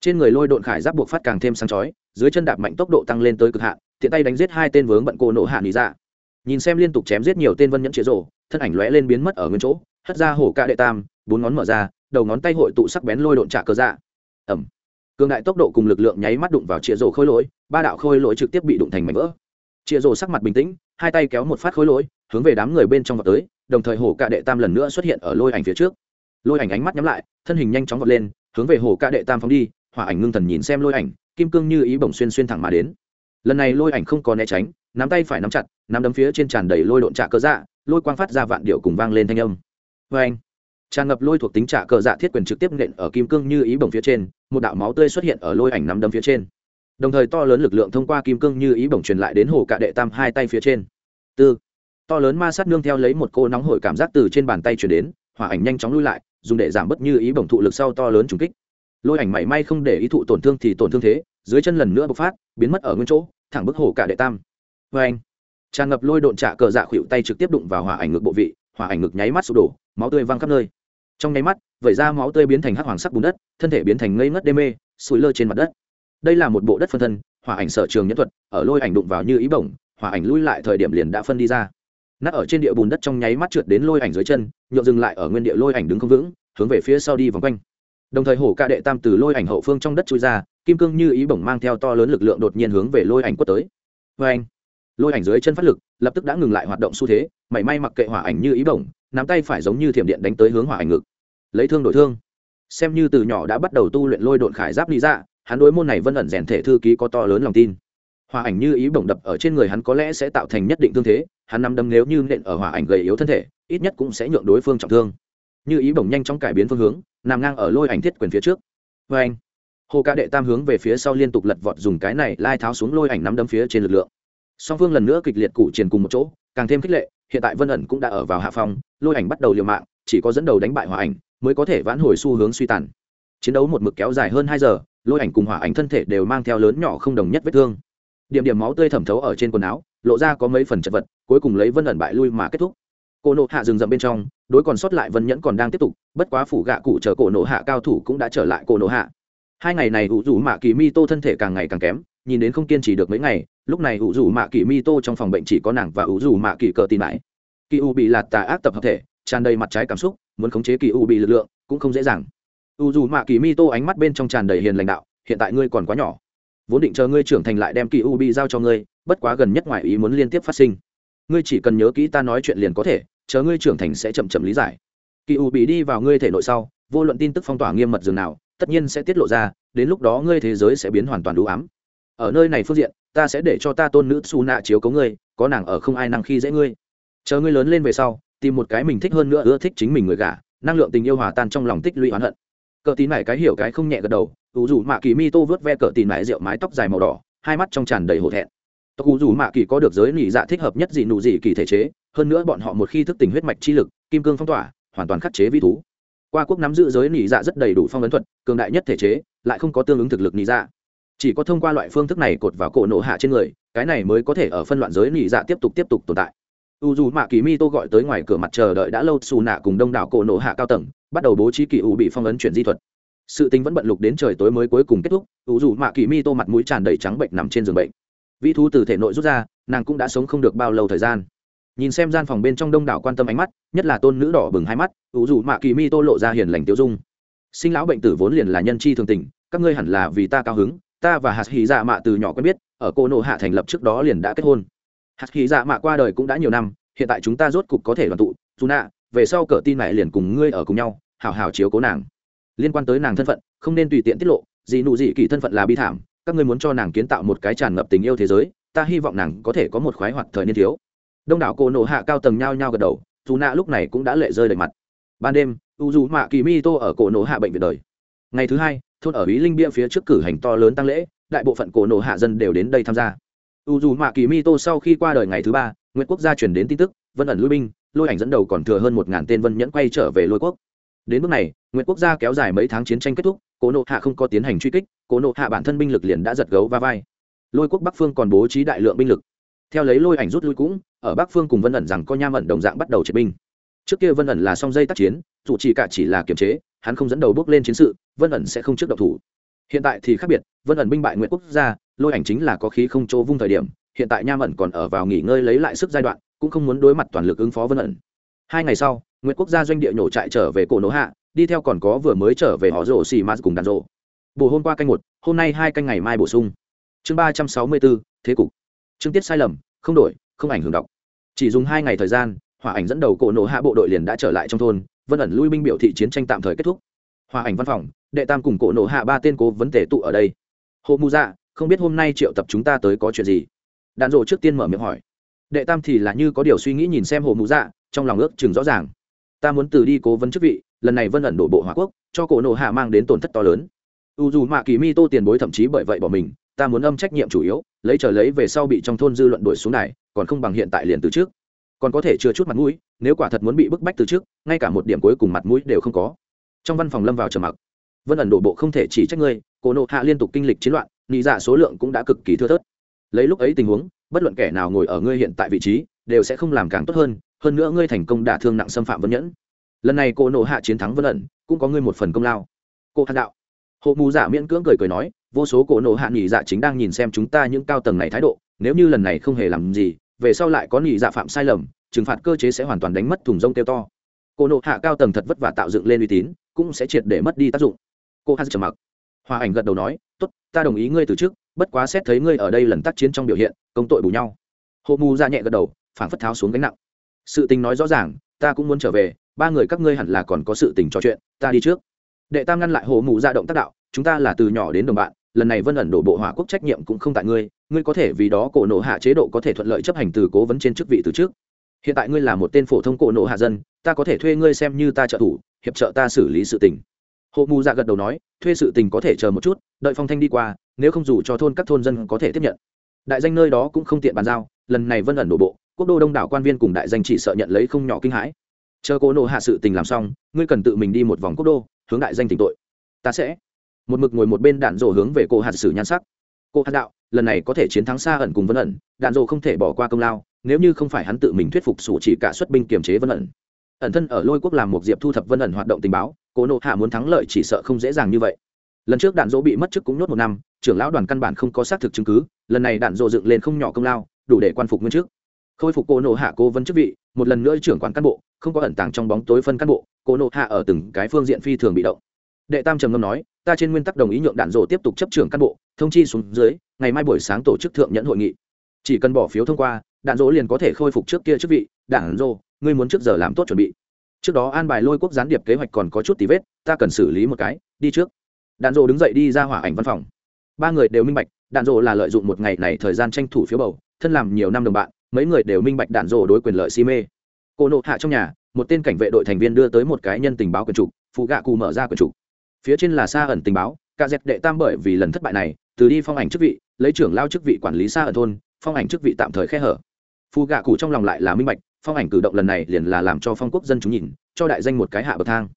Trên người lôi độn khải giáp buộc phát càng thêm sáng chói, dưới chân đạp mạnh tốc độ tăng lên tới cực hạn, tiện tay đánh giết hai tên vướng bận cô nộ hạ lý ra dạ. nhìn xem liên tục chém giết nhiều tên vân nhẫn chế rộ thân ảnh lóe lên biến mất ở nguyên chỗ, hất ra hổ ca đệ tam, bốn ngón mở ra đầu ngón tay hội tụ sắc bén lôi độn trả cơ dạ. Ẩm. Cường đại tốc độ cùng lực lượng nháy mắt đụng vào chĩa rổ khôi lỗi, ba đạo khôi lỗi trực tiếp bị đụng thành mảnh vỡ. Chĩa rổ sắc mặt bình tĩnh, hai tay kéo một phát khôi lỗi, hướng về đám người bên trong vào tới, đồng thời hổ cạ đệ tam lần nữa xuất hiện ở lôi ảnh phía trước. Lôi ảnh ánh mắt nhắm lại, thân hình nhanh chóng vọt lên, hướng về hổ cạ đệ tam phóng đi, hỏa ảnh ngưng thần nhìn xem lôi ảnh, kim cương như ý bổng xuyên xuyên thẳng mà đến. Lần này lôi ảnh không có né tránh, nắm tay phải nắm chặt, nắm đấm phía trên tràn đầy lôi độn trạ cơ dạ lôi quang phát ra vạn điệu cùng vang lên thanh âm. Vê anh tràn ngập lôi thuộc tính trả cờ dạ thiết quyền trực tiếp nện ở kim cương như ý bổng phía trên, một đạo máu tươi xuất hiện ở lôi ảnh nắm đấm phía trên. Đồng thời to lớn lực lượng thông qua kim cương như ý bổng truyền lại đến hồ cạ đệ tam hai tay phía trên. Tư. To lớn ma sát nương theo lấy một cô nóng hổi cảm giác từ trên bàn tay chuyển đến, hỏa ảnh nhanh chóng lui lại, dùng để giảm bớt như ý bổng thụ lực sau to lớn trùng kích. Lôi ảnh mảy may không để ý thụ tổn thương thì tổn thương thế, dưới chân lần nữa bộc phát, biến mất ở nguyên chỗ, thẳng bức hồ cạ đệ tam. Vê anh, tràn ngập lôi độn trả cờ dạ khuỵu tay trực tiếp đụng vào hỏa ảnh ngực bộ vị, hỏa ảnh ngực nháy mắt sụp đổ, máu tươi văng khắp nơi trong nháy mắt, vẩy ra máu tươi biến thành hắc hoàng sắc bùn đất, thân thể biến thành ngây ngất đê mê, sủi lơ trên mặt đất. Đây là một bộ đất phân thân, hỏa ảnh sở trường nhân thuật, ở lôi ảnh đụng vào như ý bổng, hỏa ảnh lui lại thời điểm liền đã phân đi ra. Nát ở trên địa bùn đất trong nháy mắt trượt đến lôi ảnh dưới chân, nhộn dừng lại ở nguyên địa lôi ảnh đứng không vững, hướng về phía sau đi vòng quanh. Đồng thời hổ ca đệ tam từ lôi ảnh hậu phương trong đất chui ra, kim cương như ý bổng mang theo to lớn lực lượng đột nhiên hướng về lôi ảnh quất tới. Vê anh lôi ảnh dưới chân phát lực, lập tức đã ngừng lại hoạt động xu thế, mảy may mặc kệ hỏa ảnh như ý bổng nắm tay phải giống như thiểm điện đánh tới hướng hỏa ảnh ngực. Lấy thương đổi thương. Xem như từ nhỏ đã bắt đầu tu luyện lôi độn khải giáp lý dạ hắn đối môn này vân ẩn rèn thể thư ký có to lớn lòng tin. Hỏa ảnh như ý bổng đập ở trên người hắn có lẽ sẽ tạo thành nhất định thương thế, hắn nắm đấm nếu như nện ở hỏa ảnh gầy yếu thân thể, ít nhất cũng sẽ nhượng đối phương trọng thương. Như ý bổng nhanh chóng cải biến phương hướng, nằm ngang ở lôi ảnh thiết quyền phía trước. Vê anh, hồ ca đệ tam hướng về phía sau liên tục lật vọt dùng cái này lai tháo xuống lôi ảnh nắm đấm phía trên lực lượng. Song phương lần nữa kịch liệt cụ triển cùng một chỗ, càng thêm khích lệ hiện tại vân ẩn cũng đã ở vào hạ phong, lôi ảnh bắt đầu liều mạng, chỉ có dẫn đầu đánh bại hỏa ảnh mới có thể vãn hồi xu hướng suy tàn. Chiến đấu một mực kéo dài hơn hai giờ, lôi ảnh cùng hỏa ảnh thân thể đều mang theo lớn nhỏ không đồng nhất vết thương. Điểm điểm máu tươi thẩm thấu ở trên quần áo, lộ ra có mấy phần chật vật, cuối cùng lấy vân ẩn bại lui mà kết thúc. Cổ nộ hạ rừng rậm bên trong, đối còn sót lại vân nhẫn còn đang tiếp tục, bất quá phủ gạ cụ chờ cổ nộ hạ cao thủ cũng đã trở lại cổ nộ hạ. Hai ngày này hữu dù mạ kỳ mi tô thân thể càng ngày càng kém nhìn đến không kiên trì được mấy ngày, lúc này ủ dù mạ kỳ mi tô trong phòng bệnh chỉ có nàng và ủ dù mạ kỳ cờ tin mãi kỳ u bị lạt tà ác tập hợp thể, tràn đầy mặt trái cảm xúc, muốn khống chế kỳ u bị lực lượng cũng không dễ dàng. U dù mạ kỳ mi tô ánh mắt bên trong tràn đầy hiền lãnh đạo, hiện tại ngươi còn quá nhỏ. Vốn định chờ ngươi trưởng thành lại đem kỳ u bị giao cho ngươi, bất quá gần nhất ngoại ý muốn liên tiếp phát sinh. Ngươi chỉ cần nhớ kỹ ta nói chuyện liền có thể, chờ ngươi trưởng thành sẽ chậm chậm lý giải. Kỳ u bị đi vào ngươi thể nội sau, vô luận tin tức phong tỏa nghiêm mật dường nào, tất nhiên sẽ tiết lộ ra, đến lúc đó ngươi thế giới sẽ biến hoàn toàn đủ ám ở nơi này phương diện, ta sẽ để cho ta tôn nữ xù nạ chiếu cấu ngươi, có nàng ở không ai năng khi dễ ngươi. Chờ ngươi lớn lên về sau, tìm một cái mình thích hơn nữa, ưa thích chính mình người gả, năng lượng tình yêu hòa tan trong lòng tích lũy oán hận. Cờ tín mải cái hiểu cái không nhẹ gật đầu ủ dù mạ kỳ mi tô vớt ve cờ tín mải rượu mái tóc dài màu đỏ, hai mắt trong tràn đầy hổ thẹn. Tộc ủ mạ kỳ có được giới nỉ dạ thích hợp nhất dị nụ dị kỳ thể chế, hơn nữa bọn họ một khi thức tỉnh huyết mạch chi lực, kim cương phong tỏa, hoàn toàn khắc chế vi thú. Qua quốc nắm giữ giới nỉ dạ rất đầy đủ phong ấn thuật, cường đại nhất thể chế, lại không có tương ứng thực lực nỉ dạ chỉ có thông qua loại phương thức này cột vào cổ nổ hạ trên người, cái này mới có thể ở phân loạn giới nỉ dạ tiếp tục tiếp tục tồn tại. U dù mạ kỳ mi tô gọi tới ngoài cửa mặt chờ đợi đã lâu xù nạ cùng đông đảo cổ nổ hạ cao tầng, bắt đầu bố trí kỳ u bị phong ấn chuyển di thuật. Sự tính vẫn bận lục đến trời tối mới cuối cùng kết thúc u dù mạ kỳ mi tô mặt mũi tràn đầy trắng bệnh nằm trên giường bệnh. Vĩ thú từ thể nội rút ra, nàng cũng đã sống không được bao lâu thời gian. Nhìn xem gian phòng bên trong đông đảo quan tâm ánh mắt, nhất là tôn nữ đỏ bừng hai mắt u dù mạ kỳ mi tô lộ ra hiền lành tiêu dung. Sinh lão bệnh tử vốn liền là nhân chi thường tình, các ngươi hẳn là vì ta cao hứng ta và hạt hỉ dạ mạ từ nhỏ quen biết, ở cô nộ hạ thành lập trước đó liền đã kết hôn. Hạt hỉ dạ mạ qua đời cũng đã nhiều năm, hiện tại chúng ta rốt cục có thể đoàn tụ. Dù nạ, về sau cờ tin mẹ liền cùng ngươi ở cùng nhau hào hào chiếu cố nàng. Liên quan tới nàng thân phận, không nên tùy tiện tiết lộ gì nụ gì kỳ thân phận là bi thảm, các ngươi muốn cho nàng kiến tạo một cái tràn ngập tình yêu thế giới, ta hy vọng nàng có thể có một khoái hoạt thời niên thiếu. Đông đảo cô nộ hạ cao tầng nhao nhao gật đầu, dù nạ lúc này cũng đã lệ rơi đầy mặt. Ban đêm u dù mạ kỳ mi tô ở cổ nộ hạ bệnh viện đời. Ngày thứ hai thôn ở ý linh bia phía trước cử hành to lớn tăng lễ, đại bộ phận cổ nộ hạ dân đều đến đây tham gia. U dù mạ kỳ mi tô sau khi qua đời ngày thứ ba nguyễn quốc gia chuyển đến tin tức, vân ẩn lui binh, lôi ảnh dẫn đầu còn thừa hơn một ngàn tên vân nhẫn quay trở về lôi quốc. Đến bước này nguyễn quốc gia kéo dài mấy tháng chiến tranh kết thúc, cổ nộ hạ không có tiến hành truy kích, cổ nộ hạ bản thân binh lực liền đã giật gấu va vai. Lôi quốc bắc phương còn bố trí đại lượng binh lực. Theo lấy lôi ảnh rút lui cũng, ở bắc phương cùng vân ẩn rằng có nham ẩn đồng dạng bắt đầu triệt binh trước kia vân ẩn là song dây tác chiến, dù chỉ cả chỉ là kiềm chế, hắn không dẫn đầu bước lên chiến sự, vân ẩn sẽ không trước độc thủ. Hiện tại thì khác biệt, vân ẩn binh bại nguyện quốc gia, lôi ảnh chính là có khí không chỗ vung thời điểm, hiện tại nham ẩn còn ở vào nghỉ ngơi lấy lại sức giai đoạn, cũng không muốn đối mặt toàn lực ứng phó vân ẩn. Hai ngày sau, nguyện quốc gia doanh địa nhổ trại trở về cổ nỗ hạ, đi theo còn có vừa mới trở về họ rổ xì m cùng đàn rộ Bù hôm qua canh một, hôm nay hai canh ngày mai bổ sung. Chương ba trăm sáu mươi bốn, thế cục. Chương tiết sai lầm, không đổi, không ảnh hưởng đọc. Chỉ dùng hai ngày thời gian hòa ảnh dẫn đầu cổ nộ hạ bộ đội liền đã trở lại trong thôn, vân ẩn lui binh biểu thị chiến tranh tạm thời kết thúc. Hòa ảnh văn phòng, đệ tam cùng cổ nộ hạ ba tên cố vấn tể tụ ở đây. Hộ mù dạ không biết hôm nay triệu tập chúng ta tới có chuyện gì? Đàn rộ trước tiên mở miệng hỏi. Đệ tam thì là như có điều suy nghĩ nhìn xem hồ mù dạ trong lòng ước chừng rõ ràng. Ta muốn từ đi cố vấn chức vị, lần này vân ẩn đổ bộ hòa quốc, cho cổ nộ hạ mang đến tổn thất to lớn. U dù mạ kỳ mi tô tiền bối thậm chí bởi vậy bỏ mình, ta muốn âm trách nhiệm chủ yếu, lấy trở lấy về sau bị trong thôn dư luận đuổi xuống này còn không bằng hiện tại liền từ trước còn có thể chưa chút mặt mũi, nếu quả thật muốn bị bức bách từ trước, ngay cả một điểm cuối cùng mặt mũi đều không có. Trong văn phòng lâm vào trầm mặc. Vân ẩn đổ bộ không thể chỉ trách ngươi, cổ nộ hạ liên tục kinh lịch chiến loạn, nị dạ số lượng cũng đã cực kỳ thưa thớt. Lấy lúc ấy tình huống, bất luận kẻ nào ngồi ở ngươi hiện tại vị trí, đều sẽ không làm càng tốt hơn hơn nữa ngươi thành công đả thương nặng xâm phạm vân nhẫn. Lần này cổ nộ hạ chiến thắng vân ẩn, cũng có ngươi một phần công lao. Cô hạ đạo. Hộ mù giả miễn cưỡng cười cười nói, vô số cổ nộ hạ nghỉ dạ chính đang nhìn xem chúng ta những cao tầng này thái độ, nếu như lần này không hề làm gì về sau lại có nghỉ dạ phạm sai lầm, trừng phạt cơ chế sẽ hoàn toàn đánh mất thùng rông kêu to. Cô nộ hạ cao tầng thật vất vả tạo dựng lên uy tín, cũng sẽ triệt để mất đi tác dụng. Cô hát trầm mặc. Hòa ảnh gật đầu nói, tốt, ta đồng ý ngươi từ trước, bất quá xét thấy ngươi ở đây lần tác chiến trong biểu hiện, công tội bù nhau. Hộ mù ra nhẹ gật đầu, phảng phất tháo xuống gánh nặng. Sự tình nói rõ ràng, ta cũng muốn trở về, ba người các ngươi hẳn là còn có sự tình trò chuyện, ta đi trước. Đệ tam ngăn lại hộ mù ra động tác đạo, chúng ta là từ nhỏ đến đồng bạn lần này vân ẩn đổ bộ hỏa quốc trách nhiệm cũng không tại ngươi ngươi có thể vì đó cổ nộ hạ chế độ có thể thuận lợi chấp hành từ cố vấn trên chức vị từ trước. Hiện tại ngươi là một tên phổ thông cổ nộ hạ dân, ta có thể thuê ngươi xem như ta trợ thủ, hiệp trợ ta xử lý sự tình. Hộ mù dạ gật đầu nói, thuê sự tình có thể chờ một chút, đợi phong thanh đi qua, nếu không dù cho thôn các thôn dân có thể tiếp nhận. Đại danh nơi đó cũng không tiện bàn giao, lần này vân ẩn đổ bộ, quốc đô đông đảo quan viên cùng đại danh chỉ sợ nhận lấy không nhỏ kinh hãi. Chờ cố nộ hạ sự tình làm xong, ngươi cần tự mình đi một vòng quốc đô, hướng đại danh tỉnh tội. Ta sẽ một mực ngồi một bên đạn rổ hướng về cô hạt sử nhan sắc. Cô hạt đạo, lần này có thể chiến thắng xa ẩn cùng vân ẩn, đạn rổ không thể bỏ qua công lao, nếu như không phải hắn tự mình thuyết phục sủ chỉ cả xuất binh kiềm chế vân ẩn. Ẩn thân ở lôi quốc làm một diệp thu thập vân ẩn hoạt động tình báo, Cô nộ hạ muốn thắng lợi chỉ sợ không dễ dàng như vậy. Lần trước đạn dỗ bị mất chức cũng nhốt một năm, trưởng lão đoàn căn bản không có xác thực chứng cứ, lần này đạn dỗ dựng lên không nhỏ công lao, đủ để quan phục nguyên trước khôi phục cô nộ hạ cố vấn chức vị, một lần nữa trưởng quản cán bộ, không có ẩn tàng trong bóng tối phân cán bộ, cô nộ hạ ở từng cái phương diện phi thường bị động đệ tam trầm ngâm nói, ta trên nguyên tắc đồng ý nhượng đạn dỗ tiếp tục chấp trưởng cán bộ, thông chi xuống dưới, ngày mai buổi sáng tổ chức thượng nhẫn hội nghị. Chỉ cần bỏ phiếu thông qua, đạn dỗ liền có thể khôi phục trước kia chức vị. Đạn dỗ ngươi muốn trước giờ làm tốt chuẩn bị. Trước đó an bài lôi quốc gián điệp kế hoạch còn có chút tí vết, ta cần xử lý một cái, đi trước. Đạn dỗ đứng dậy đi ra hỏa ảnh văn phòng. Ba người đều minh bạch, đạn dỗ là lợi dụng một ngày này thời gian tranh thủ phiếu bầu, thân làm nhiều năm đồng bạn, mấy người đều minh bạch đạn Dỗ đối quyền lợi si mê. Cô nộ hạ trong nhà, một tên cảnh vệ đội thành viên đưa tới một cái nhân tình báo quyền trục phụ gạ cù mở ra quyền trục phía trên là xa ẩn tình báo, cả dẹp đệ tam bởi vì lần thất bại này, từ đi phong ảnh chức vị, lấy trưởng lao chức vị quản lý xa ẩn thôn, phong ảnh chức vị tạm thời khe hở. Phù gạ cụ trong lòng lại là minh bạch, phong ảnh cử động lần này liền là làm cho phong quốc dân chúng nhìn, cho đại danh một cái hạ bậc thang.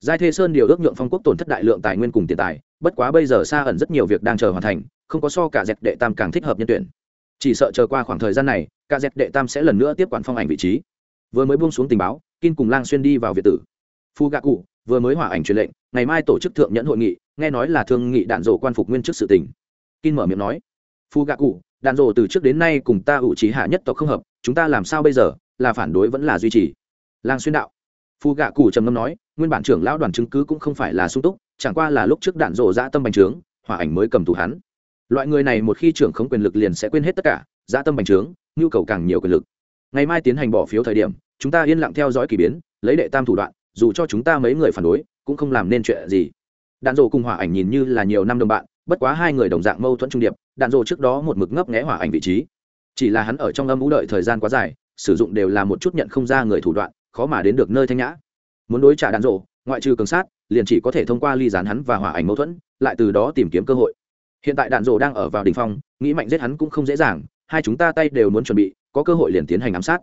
Giai thê sơn điều ước nhượng phong quốc tổn thất đại lượng tài nguyên cùng tiền tài, bất quá bây giờ xa ẩn rất nhiều việc đang chờ hoàn thành, không có so cả dẹp đệ tam càng thích hợp nhân tuyển. Chỉ sợ chờ qua khoảng thời gian này, cả dẹp đệ tam sẽ lần nữa tiếp quản phong ảnh vị trí. Vừa mới buông xuống tình báo kin cùng lang xuyên đi vào việt tử. Phu gạ cụ vừa mới hỏa ảnh truyền lệnh, ngày mai tổ chức thượng nhẫn hội nghị, nghe nói là thương nghị đạn dộ quan phục nguyên chức sự tình. Kin mở miệng nói, phu gạ cụ, đạn dộ từ trước đến nay cùng ta ủ trí hạ nhất tộc không hợp, chúng ta làm sao bây giờ, là phản đối vẫn là duy trì? Lang xuyên đạo. Phu gạ cụ trầm ngâm nói, nguyên bản trưởng lão đoàn chứng cứ cũng không phải là sung túc, chẳng qua là lúc trước đạn dộ dã tâm bành trướng, hỏa ảnh mới cầm tù hắn. Loại người này một khi trưởng không quyền lực liền sẽ quên hết tất cả, dã tâm bành trướng, nhu cầu càng nhiều quyền lực. Ngày mai tiến hành bỏ phiếu thời điểm, chúng ta yên lặng theo dõi k ỳ biến, lấy đệ tam thủ đoạn dù cho chúng ta mấy người phản đối, cũng không làm nên chuyện gì. Đạn dộ cùng hỏa ảnh nhìn như là nhiều năm đồng bạn, bất quá hai người đồng dạng mâu thuẫn trung điệp, đạn dộ trước đó một mực ngấp nghẽ hỏa ảnh vị trí. Chỉ là hắn ở trong âm ú đợi thời gian quá dài, sử dụng đều là một chút nhận không ra người thủ đoạn, khó mà đến được nơi thanh nhã. Muốn đối trả đạn dộ, ngoại trừ cường sát, liền chỉ có thể thông qua ly dán hắn và hỏa ảnh mâu thuẫn, lại từ đó tìm kiếm cơ hội. Hiện tại đạn dộ đang ở vào đ ỉ n h phong, nghĩ mạnh giết hắn cũng không dễ dàng, hai chúng ta tay đều muốn chuẩn bị, có cơ hội liền tiến hành ám sát.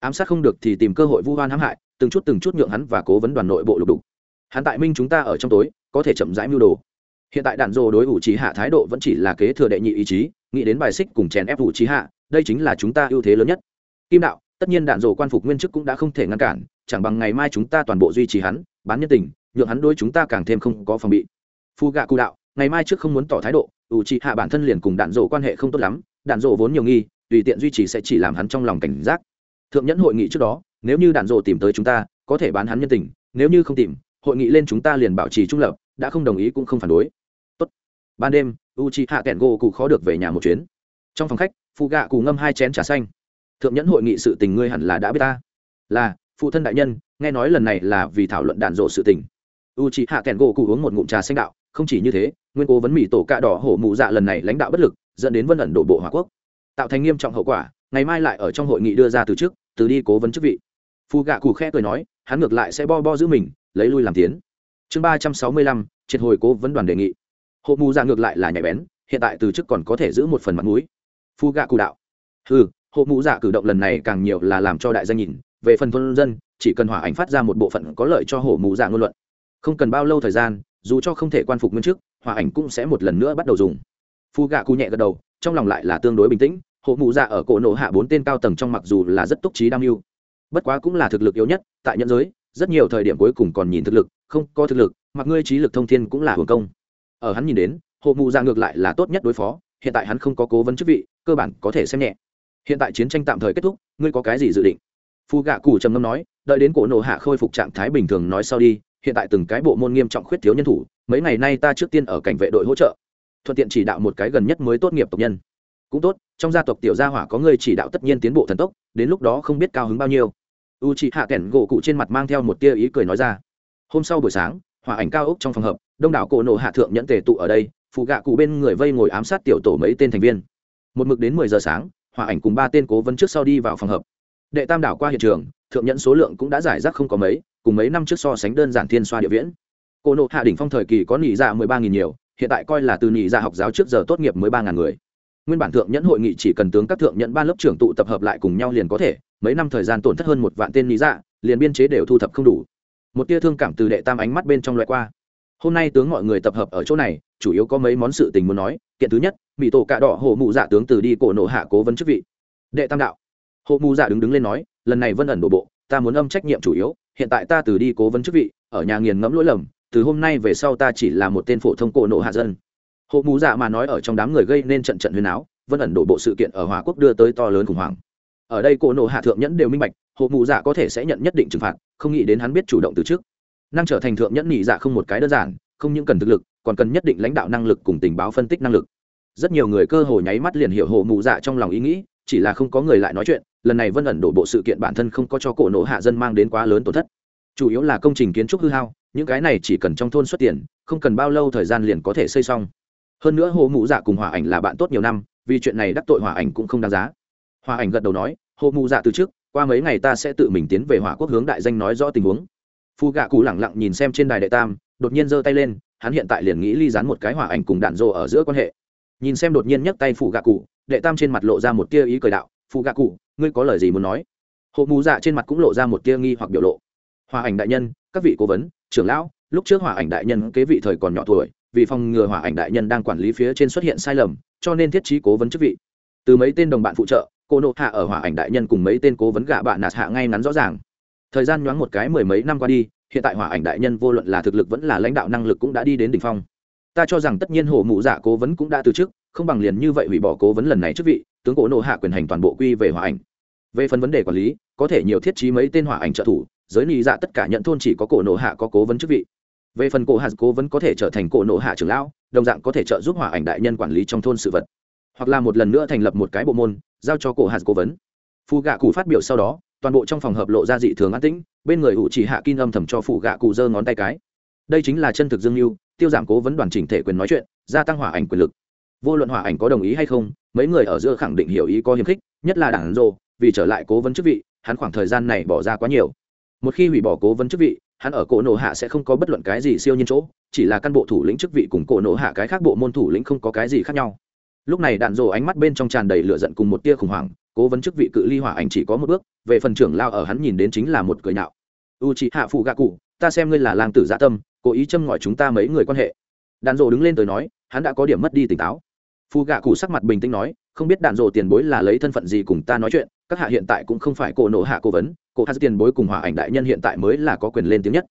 Ám sát không được thì tìm cơ hội vu hoan hãm hại từng chút từng chút nhượng hắn và cố vấn đoàn nội bộ lục đục. Hắn tại minh chúng ta ở trong tối, có thể chậm rãi mưu đồ. Hiện tại đạn dồ đối ủ trí hạ thái độ vẫn chỉ là kế thừa đệ nhị ý chí, nghĩ đến bài xích cùng chèn ép ủ trí hạ, đây chính là chúng ta ưu thế lớn nhất. Kim đạo, tất nhiên đạn dồ quan phục nguyên chức cũng đã không thể ngăn cản, chẳng bằng ngày mai chúng ta toàn bộ duy trì hắn, bán nhân tình, nhượng hắn đối chúng ta càng thêm không có phòng bị. Phu gạ cụ đạo, ngày mai trước không muốn tỏ thái độ, ủ trí hạ bản thân liền cùng đạn dồ quan hệ không tốt lắm, đạn dồ vốn nhiều nghi, tùy tiện duy trì sẽ chỉ làm hắn trong lòng cảnh giác. Thượng nhẫn hội nghị trước đó nếu như đạn dộ tìm tới chúng ta, có thể bán hắn nhân tình, nếu như không tìm, hội nghị lên chúng ta liền bảo trì trung lập, đã không đồng ý cũng không phản đối. Tốt. ban đêm u c hạ kẹn gỗ cụ khó được về nhà một chuyến. Trong phòng khách phụ gạ cụ ngâm hai chén trà xanh. Thượng nhẫn hội nghị sự tình ngươi hẳn là đã biết ta. Là, phụ thân đại nhân, nghe nói lần này là vì thảo luận đạn dộ sự tình. U c hạ kẹn gỗ cụ uống một ngụm trà xanh đạo, không chỉ như thế, nguyên cố vấn mỹ tổ cạ đỏ hổ mụ dạ lần này lãnh đạo bất lực, dẫn đến vân ẩn đổ bộ hòa quốc. Tạo thành nghiêm trọng hậu quả, ngày mai lại ở trong hội nghị đưa ra từ chức từ đi cố vấn chức vị phù gạ cụ khe cười nói, hắn ngược lại sẽ bo bo giữ mình, lấy lui làm tiến. Chương ba trăm sáu mươi lăm, triệt hồi cố vấn đoàn đề nghị. Hộ mù dạ ngược lại là nhạy bén, hiện tại từ chức còn có thể giữ một phần mặt mũi. Phu gạ cụ đạo. Ừ hộ mù dạ cử động lần này càng nhiều là làm cho đại danh nhìn, về phần thôn dân, chỉ cần hỏa ảnh phát ra một bộ phận có lợi cho Hộ mù dạ ngôn luận. Không cần bao lâu thời gian, dù cho không thể quan phục nguyên chức hòa ảnh cũng sẽ một lần nữa bắt đầu dùng. Phu gạ cụ nhẹ gật đầu, trong lòng lại là tương đối bình tĩnh, hộ mù dạ ở cổ nổ hạ bốn tên cao tầng trong mặc dù là rất túc trí đam mưu bất quá cũng là thực lực yếu nhất, tại nhân giới, rất nhiều thời điểm cuối cùng còn nhìn thực lực, không có thực lực, mặc ngươi trí lực thông thiên cũng là hưởng công. Ở hắn nhìn đến, hộ mụ ra ngược lại là tốt nhất đối phó, hiện tại hắn không có cố vấn chức vị, cơ bản có thể xem nhẹ. Hiện tại chiến tranh tạm thời kết thúc, ngươi có cái gì dự định? Phu gạ cù trầm ngâm nói, đợi đến cổ nổ hạ khôi phục trạng thái bình thường nói sau đi, hiện tại từng cái bộ môn nghiêm trọng khuyết thiếu nhân thủ, mấy ngày nay ta trước tiên ở cảnh vệ đội hỗ trợ. Thuận tiện chỉ đạo một cái gần nhất mới tốt nghiệp tộc nhân. Cũng tốt, trong gia tộc tiểu gia hỏa có người chỉ đạo tất nhiên tiến bộ thần tốc đến lúc đó không biết cao hứng bao nhiêu. U chị hạ kẻn gỗ cụ trên mặt mang theo một tia ý cười nói ra. Hôm sau buổi sáng hỏa ảnh cao ốc trong phòng hợp, đông đảo cổ nộ hạ thượng nhẫn tề tụ ở đây phụ gạ cụ bên người vây ngồi ám sát tiểu tổ mấy tên thành viên. Một mực đến mười giờ sáng hỏa ảnh cùng ba tên cố vấn trước sau đi vào phòng hợp. Đệ tam đảo qua hiện trường, thượng nhẫn số lượng cũng đã giải rác không có mấy, cùng mấy năm trước so sánh đơn giản thiên xoa địa viễn. Cổ nộ hạ đỉnh phong thời kỳ có nỉ dạ mười ba nghìn nhiều, hiện tại coi là từ nỉ dạ học giáo trước giờ tốt nghiệp mới ba ngàn người nguyên bản thượng nhẫn hội nghị chỉ cần tướng các thượng nhẫn ban lớp trưởng tụ tập hợp lại cùng nhau liền có thể, mấy năm thời gian tổn thất hơn một vạn tên lý dạ liền biên chế đều thu thập không đủ. Một tia thương cảm từ đệ tam ánh mắt bên trong loại qua. Hôm nay tướng mọi người tập hợp ở chỗ này, chủ yếu có mấy món sự tình muốn nói. Kiện thứ nhất bị tổ cạ đỏ hồ mụ dạ tướng từ đi cổ nộ hạ cố vấn chức vị. Đệ tam đạo. Hồ mụ dạ đứng đứng lên nói, lần này vân ẩn đổ bộ, ta muốn âm trách nhiệm chủ yếu, hiện tại ta từ đi cố vấn chức vị, ở nhà nghiền ngẫm lỗi lầm, từ hôm nay về sau ta chỉ là một tên phổ thông cổ nộ hạ dân hộ mù dạ mà nói ở trong đám người gây nên trận trận huyền áo vân ẩn đổ bộ sự kiện ở hòa quốc đưa tới to lớn khủng hoảng. Ở đây cổ nộ hạ thượng nhẫn đều minh bạch, hộ mù dạ có thể sẽ nhận nhất định trừng phạt, không nghĩ đến hắn biết chủ động từ trước. Năng trở thành thượng nhẫn nhị dạ không một cái đơn giản, không những cần thực lực, còn cần nhất định lãnh đạo năng lực cùng tình báo phân tích năng lực. Rất nhiều người cơ hồ nháy mắt liền hiểu hộ mù dạ trong lòng ý nghĩ, chỉ là không có người lại nói chuyện, lần này vân ẩn đổ bộ sự kiện bản thân không có cho cổ nộ hạ dân mang đến quá lớn tổn thất. Chủ yếu là công trình kiến trúc hư hao, những cái này chỉ cần trong thôn xuất tiền, không cần bao lâu thời gian liền có thể xây xong hơn nữa hồ mụ dạ cùng hòa ảnh là bạn tốt nhiều năm, vì chuyện này đắc tội hòa ảnh cũng không đáng giá. Hòa ảnh gật đầu nói, hồ mụ dạ từ trước, qua mấy ngày ta sẽ tự mình tiến về hỏa quốc hướng đại danh nói rõ tình huống. Phu gạ cụ lẳng lặng nhìn xem trên đài đệ tam, đột nhiên giơ tay lên, hắn hiện tại liền nghĩ ly dán một cái hỏa ảnh cùng đạn rồ ở giữa quan hệ. Nhìn xem đột nhiên nhấc tay phụ gạ cụ, đệ tam trên mặt lộ ra một tia ý cười đạo phụ gạ cụ, ngươi có lời gì muốn nói? Hộ mù dạ trên mặt cũng lộ ra một tia nghi hoặc biểu lộ. Hòa ảnh đại nhân, các vị cố vấn, trưởng lão, lúc trước hỏa ảnh đại nhân kế vị thời còn nhỏ tuổi vì phòng ngừa hỏa ảnh đại nhân đang quản lý phía trên xuất hiện sai lầm, cho nên thiết trí cố vấn chức vị. Từ mấy tên đồng bạn phụ trợ, cô nộ hạ ở hỏa ảnh đại nhân cùng mấy tên cố vấn gạ bạn nạt hạ ngay ngắn rõ ràng. Thời gian nhoáng một cái mười mấy năm qua đi, hiện tại hỏa ảnh đại nhân vô luận là thực lực vẫn là lãnh đạo năng lực cũng đã đi đến đỉnh phong. Ta cho rằng tất nhiên hổ mụ dạ cố vấn cũng đã từ chức, không bằng liền như vậy hủy bỏ cố vấn lần này chức vị, tướng cổ nộ hạ quyền hành toàn bộ quy về hỏa ảnh. Về phần vấn đề quản lý, có thể nhiều thiết trí mấy tên hỏa ảnh trợ thủ, giới nị dạ tất cả nhận thôn chỉ có cổ nộ hạ có cố vấn chức vị về phần cổ hạt, cố vẫn có thể trở thành cổ nộ hạ trưởng lão, đồng dạng có thể trợ giúp hỏa ảnh đại nhân quản lý trong thôn sự vật. Hoặc là một lần nữa thành lập một cái bộ môn, giao cho cổ hạt cố vấn. Phù gạ cụ phát biểu sau đó, toàn bộ trong phòng hợp lộ ra dị thường an tĩnh, bên người hụ chỉ hạ kim âm thầm cho phụ gạ cụ giơ ngón tay cái. Đây chính là chân thực dương mưu tiêu giảm cố vấn đoàn chỉnh thể quyền nói chuyện, gia tăng hỏa ảnh quyền lực. Vô luận hỏa ảnh có đồng ý hay không, mấy người ở giữa khẳng định hiểu ý có hiềm khích, nhất là đảng rô vì trở lại cố vấn chức vị, hắn khoảng thời gian này bỏ ra quá nhiều. Một khi hủy bỏ cố vấn chức vị hắn ở cổ nổ hạ sẽ không có bất luận cái gì siêu nhiên chỗ, chỉ là căn bộ thủ lĩnh chức vị cùng cổ nổ hạ cái khác bộ môn thủ lĩnh không có cái gì khác nhau. Lúc này đạn rổ ánh mắt bên trong tràn đầy lửa giận cùng một tia khủng hoảng, cố vấn chức vị cự ly hỏa ảnh chỉ có một bước, về phần trưởng lao ở hắn nhìn đến chính là một cười nhạo. u chị hạ phụ gạ cụ ta xem ngươi là lang tử dạ tâm, cố ý châm ngòi chúng ta mấy người quan hệ. Đạn rổ đứng lên tới nói, hắn đã có điểm mất đi tỉnh táo. Phụ gạ cụ sắc mặt bình tĩnh nói, không biết đạn rổ tiền bối là lấy thân phận gì cùng ta nói chuyện, các hạ hiện tại cũng không phải cổ nổ hạ cố vấn cổ hạt tiền bối cùng hòa ảnh đại nhân hiện tại mới là có quyền lên tiếng nhất.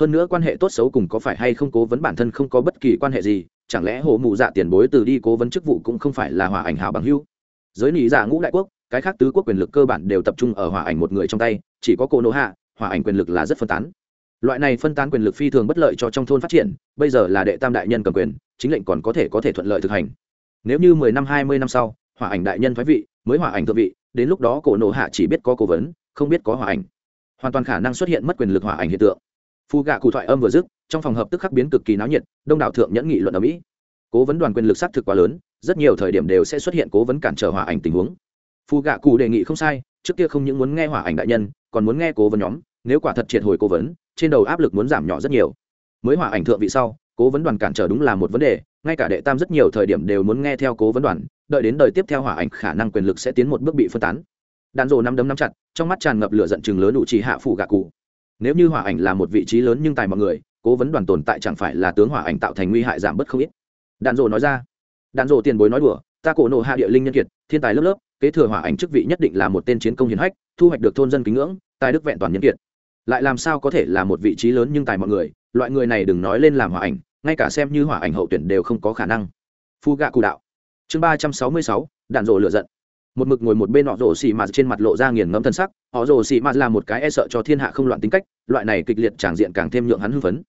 Hơn nữa quan hệ tốt xấu cùng có phải hay không cố vấn bản thân không có bất kỳ quan hệ gì, chẳng lẽ hồ mụ dạ tiền bối từ đi cố vấn chức vụ cũng không phải là hòa ảnh hảo bằng hưu? Giới lý giả dạ ngũ đại quốc, cái khác tứ quốc quyền lực cơ bản đều tập trung ở hòa ảnh một người trong tay, chỉ có cổ nô hạ hòa ảnh quyền lực là rất phân tán. Loại này phân tán quyền lực phi thường bất lợi cho trong thôn phát triển, bây giờ là đệ tam đại nhân cầm quyền, chính lệnh còn có thể có thể thuận lợi thực hành. Nếu như mười năm, hai mươi năm sau hòa ảnh đại nhân thoái vị, mới hòa ảnh thượng vị, đến lúc đó cổ nộ hạ chỉ biết có cố vấn không biết có hỏa ảnh. Hoàn toàn khả năng xuất hiện mất quyền lực hỏa ảnh hiện tượng. Phù gạ cụ thoại âm vừa dứt, trong phòng hợp tức khắc biến cực kỳ náo nhiệt, đông đảo thượng nhẫn nghị luận ở mỹ. Cố vấn đoàn quyền lực xác thực quá lớn, rất nhiều thời điểm đều sẽ xuất hiện cố vấn cản trở hỏa ảnh tình huống. Phù gạ cụ đề nghị không sai, trước kia không những muốn nghe hỏa ảnh đại nhân, còn muốn nghe cố vấn nhóm, nếu quả thật triệt hồi cố vấn, trên đầu áp lực muốn giảm nhỏ rất nhiều. Mới hỏa ảnh thượng vị sau, cố vấn đoàn cản trở đúng là một vấn đề, ngay cả đệ tam rất nhiều thời điểm đều muốn nghe theo cố vấn đoàn, đợi đến đời tiếp theo hỏa ảnh khả năng quyền lực sẽ tiến một bước bị phân tán đàn rồ năm đấm năm chặt, trong mắt tràn ngập lửa giận chừng lớn đủ chỉ hạ phủ gạ cụ. Nếu như hỏa ảnh là một vị trí lớn nhưng tài mọi người, cố vấn đoàn tồn tại chẳng phải là tướng hỏa ảnh tạo thành nguy hại giảm bớt không ít. Đàn rồ nói ra. Đàn rồ tiền bối nói đùa, ta cổ nộ hạ địa linh nhân kiệt, thiên tài lớp lớp, kế thừa hỏa ảnh chức vị nhất định là một tên chiến công hiển hách, thu hoạch được thôn dân kính ngưỡng, tài đức vẹn toàn nhân kiệt. Lại làm sao có thể là một vị trí lớn nhưng tài mọi người, loại người này đừng nói lên làm hỏa ảnh, ngay cả xem như hỏa ảnh hậu tuyển đều không có khả năng. Phu gạ cụ đạo. Chương ba trăm sáu mươi sáu đạn rộ lựa giận một mực ngồi một bên họ rồ xì mạt trên mặt lộ ra nghiền ngẫm thân sắc. Họ rồ xì mạt là một cái e sợ cho thiên hạ không loạn tính cách, loại này kịch liệt tràng diện càng thêm nhượng hắn hưng phấn.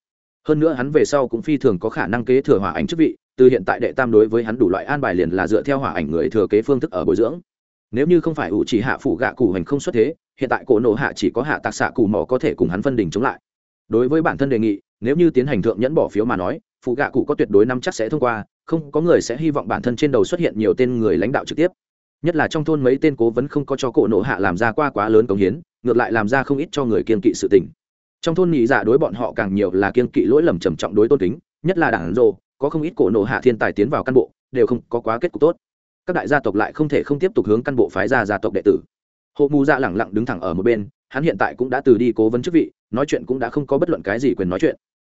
Hơn nữa hắn về sau cũng phi thường có khả năng kế thừa hỏa ảnh chức vị, từ hiện tại đệ tam đối với hắn đủ loại an bài liền là dựa theo hỏa ảnh người thừa kế phương thức ở bồi dưỡng. Nếu như không phải ủ chỉ hạ phủ gạ cụ hành không xuất thế, hiện tại cổ nộ hạ chỉ có hạ tạc xạ cụ mỏ có thể cùng hắn phân đình chống lại. Đối với bản thân đề nghị, nếu như tiến hành thượng nhẫn bỏ phiếu mà nói phụ gạ cụ có tuyệt đối năm chắc sẽ thông qua, không có người sẽ hy vọng bản thân trên đầu xuất hiện nhiều tên người lãnh đạo trực tiếp nhất là trong thôn mấy tên cố vấn không có cho cổ nộ hạ làm ra qua quá lớn công hiến, ngược lại làm ra không ít cho người kiên kỵ sự tình. Trong thôn nhị dạ đối bọn họ càng nhiều là kiên kỵ lỗi lầm trầm trọng đối tôn kính, nhất là đảng rồ, có không ít cổ nộ hạ thiên tài tiến vào căn bộ, đều không có quá kết cục tốt. Các đại gia tộc lại không thể không tiếp tục hướng căn bộ phái ra gia tộc đệ tử. Hộ mù dạ lẳng lặng đứng thẳng ở một bên, hắn hiện tại cũng đã từ đi cố vấn chức vị, nói chuyện cũng đã không có bất luận cái gì quyền nói chuyện.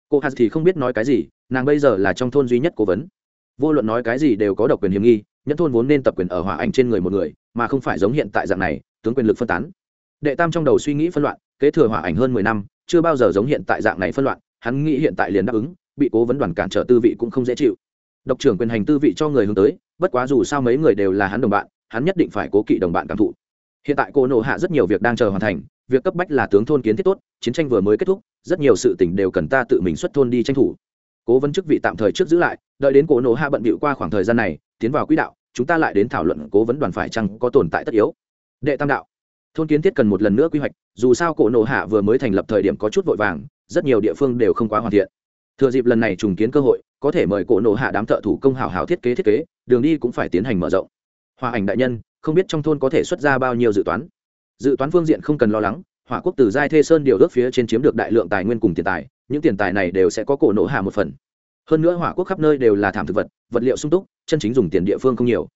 Cô hạt thì không biết nói cái gì, nàng bây giờ là trong thôn duy nhất cố vấn. Vô luận nói cái gì đều có độc quyền hiểm nghi nhất thôn vốn nên tập quyền ở hỏa ảnh trên người một người, mà không phải giống hiện tại dạng này, tướng quyền lực phân tán. Đệ tam trong đầu suy nghĩ phân loạn, kế thừa hỏa ảnh hơn mười năm, chưa bao giờ giống hiện tại dạng này phân loạn, hắn nghĩ hiện tại liền đáp ứng, bị cố vấn đoàn cản trở tư vị cũng không dễ chịu. Độc trưởng quyền hành tư vị cho người hướng tới, bất quá dù sao mấy người đều là hắn đồng bạn, hắn nhất định phải cố kỵ đồng bạn cảm thụ. Hiện tại cô nộ hạ rất nhiều việc đang chờ hoàn thành, việc cấp bách là tướng thôn kiến thiết tốt, chiến tranh vừa mới kết thúc, rất nhiều sự tình đều cần ta tự mình xuất thôn đi tranh thủ. Cố vấn chức vị tạm thời trước giữ lại đợi đến cổ nổ hạ bận bịu qua khoảng thời gian này, tiến vào quỹ đạo, chúng ta lại đến thảo luận cố vấn đoàn phải chăng có tồn tại tất yếu. Đệ tam đạo. Thôn kiến thiết cần một lần nữa quy hoạch, dù sao cổ nổ hạ vừa mới thành lập thời điểm có chút vội vàng, rất nhiều địa phương đều không quá hoàn thiện. Thừa dịp lần này trùng kiến cơ hội, có thể mời cổ nổ hạ đám thợ thủ công hảo hảo thiết kế thiết kế, đường đi cũng phải tiến hành mở rộng. Hòa ảnh đại nhân, không biết trong thôn có thể xuất ra bao nhiêu dự toán? Dự toán phương diện không cần lo lắng, hỏa quốc từ giai thê sơn điều ước phía trên chiếm được đại lượng tài nguyên cùng tiền tài, những tiền tài này đều sẽ có cổ nổ hạ một phần hơn nữa hỏa quốc khắp nơi đều là thảm thực vật vật liệu sung túc, chân chính dùng tiền địa phương không nhiều.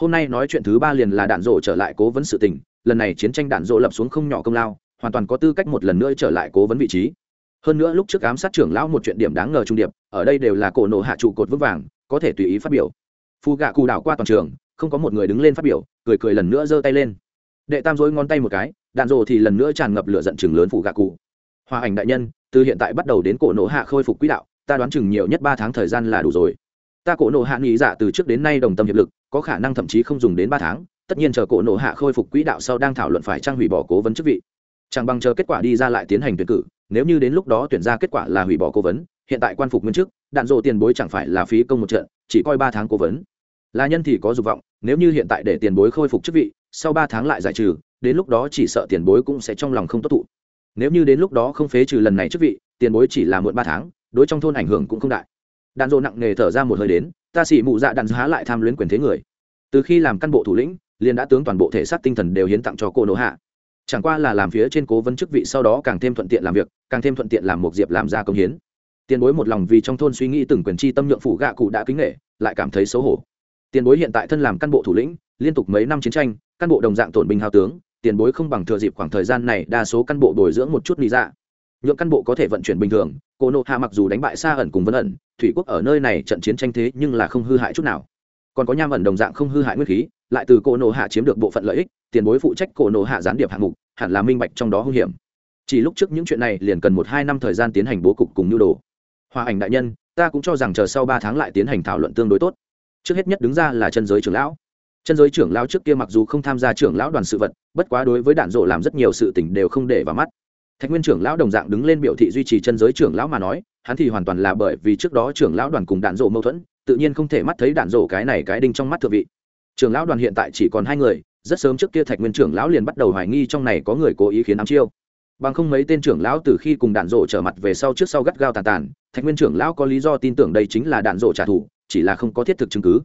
Hôm nay nói chuyện thứ ba liền là đạn rộ trở lại cố vấn sự tình, lần này chiến tranh đạn rộ lập xuống không nhỏ công lao, hoàn toàn có tư cách một lần nữa trở lại cố vấn vị trí. Hơn nữa lúc trước ám sát trưởng lão một chuyện điểm đáng ngờ trung điệp, ở đây đều là cổ nổ hạ trụ cột vững vàng, có thể tùy ý phát biểu. Phù gạ cù đảo qua toàn trường, không có một người đứng lên phát biểu, cười cười lần nữa giơ tay lên. Đệ tam dối ngón tay một cái, đạn rộ thì lần nữa tràn ngập lửa giận chừng lớn phù gạ cụ hòa ảnh đại nhân, từ hiện tại bắt đầu đến cổ nổ hạ khôi phục quỹ đạo ta đoán chừng nhiều nhất ba tháng thời gian là đủ rồi. Ta cổ nổ hạ nghĩ dạ từ trước đến nay đồng tâm hiệp lực, có khả năng thậm chí không dùng đến ba tháng, tất nhiên chờ cổ nổ hạ khôi phục quỹ đạo sau đang thảo luận phải trang hủy bỏ cố vấn chức vị. Chẳng bằng chờ kết quả đi ra lại tiến hành tuyển cử, nếu như đến lúc đó tuyển ra kết quả là hủy bỏ cố vấn, hiện tại quan phục nguyên chức, đạn dộ tiền bối chẳng phải là phí công một trận, chỉ coi ba tháng cố vấn. Là nhân thì có dục vọng, nếu như hiện tại để tiền bối khôi phục chức vị, sau ba tháng lại giải trừ, đến lúc đó chỉ sợ tiền bối cũng sẽ trong lòng không tốt thụ. Nếu như đến lúc đó không phế trừ lần này chức vị, tiền bối chỉ là muộn ba tháng đối trong thôn ảnh hưởng cũng không đại. Đạn dộ nặng nề thở ra một hơi đến, ta xỉ mụ dạ đạn há lại tham luyến quyền thế người. Từ khi làm căn bộ thủ lĩnh, liền đã tướng toàn bộ thể xác tinh thần đều hiến tặng cho cô nỗ hạ. Chẳng qua là làm phía trên cố vấn chức vị sau đó càng thêm thuận tiện làm việc, càng thêm thuận tiện làm một diệp làm ra công hiến. Tiền bối một lòng vì trong thôn suy nghĩ từng quyền chi tâm nhượng phủ gạ cụ đã kính nghệ lại cảm thấy xấu hổ. Tiền bối hiện tại thân làm căn bộ thủ lĩnh, liên tục mấy năm chiến tranh, căn bộ đồng dạng tổn binh hao tướng, tiền bối không bằng thừa dịp khoảng thời gian này đa số căn bộ bồi dưỡng một chút lý dạ nhượng căn bộ có thể vận chuyển bình thường, cô nộ hạ mặc dù đánh bại xa ẩn cùng vân ẩn, thủy quốc ở nơi này trận chiến tranh thế nhưng là không hư hại chút nào. Còn có nham ẩn đồng dạng không hư hại nguyên khí, lại từ cô nộ hạ chiếm được bộ phận lợi ích, tiền bối phụ trách cô nộ hạ gián điệp hạng mục, hẳn là minh bạch trong đó hung hiểm. Chỉ lúc trước những chuyện này liền cần một hai năm thời gian tiến hành bố cục cùng nhu đồ. Hòa ảnh đại nhân, ta cũng cho rằng chờ sau ba tháng lại tiến hành thảo luận tương đối tốt. Trước hết nhất đứng ra là chân giới trưởng lão. Chân giới trưởng lão trước kia mặc dù không tham gia trưởng lão đoàn sự vật, bất quá đối với đạn rộ làm rất nhiều sự tình đều không để vào mắt thạch nguyên trưởng lão đồng dạng đứng lên biểu thị duy trì chân giới trưởng lão mà nói, hắn thì hoàn toàn là bởi vì trước đó trưởng lão đoàn cùng đạn rộ mâu thuẫn, tự nhiên không thể mắt thấy đạn rộ cái này cái đinh trong mắt thượng vị. Trưởng lão đoàn hiện tại chỉ còn hai người, rất sớm trước kia thạch nguyên trưởng lão liền bắt đầu hoài nghi trong này có người cố ý khiến ám chiêu. Bằng không mấy tên trưởng lão từ khi cùng đạn rộ trở mặt về sau trước sau gắt gao tàn tàn, thạch nguyên trưởng lão có lý do tin tưởng đây chính là đạn rộ trả thù, chỉ là không có thiết thực chứng cứ.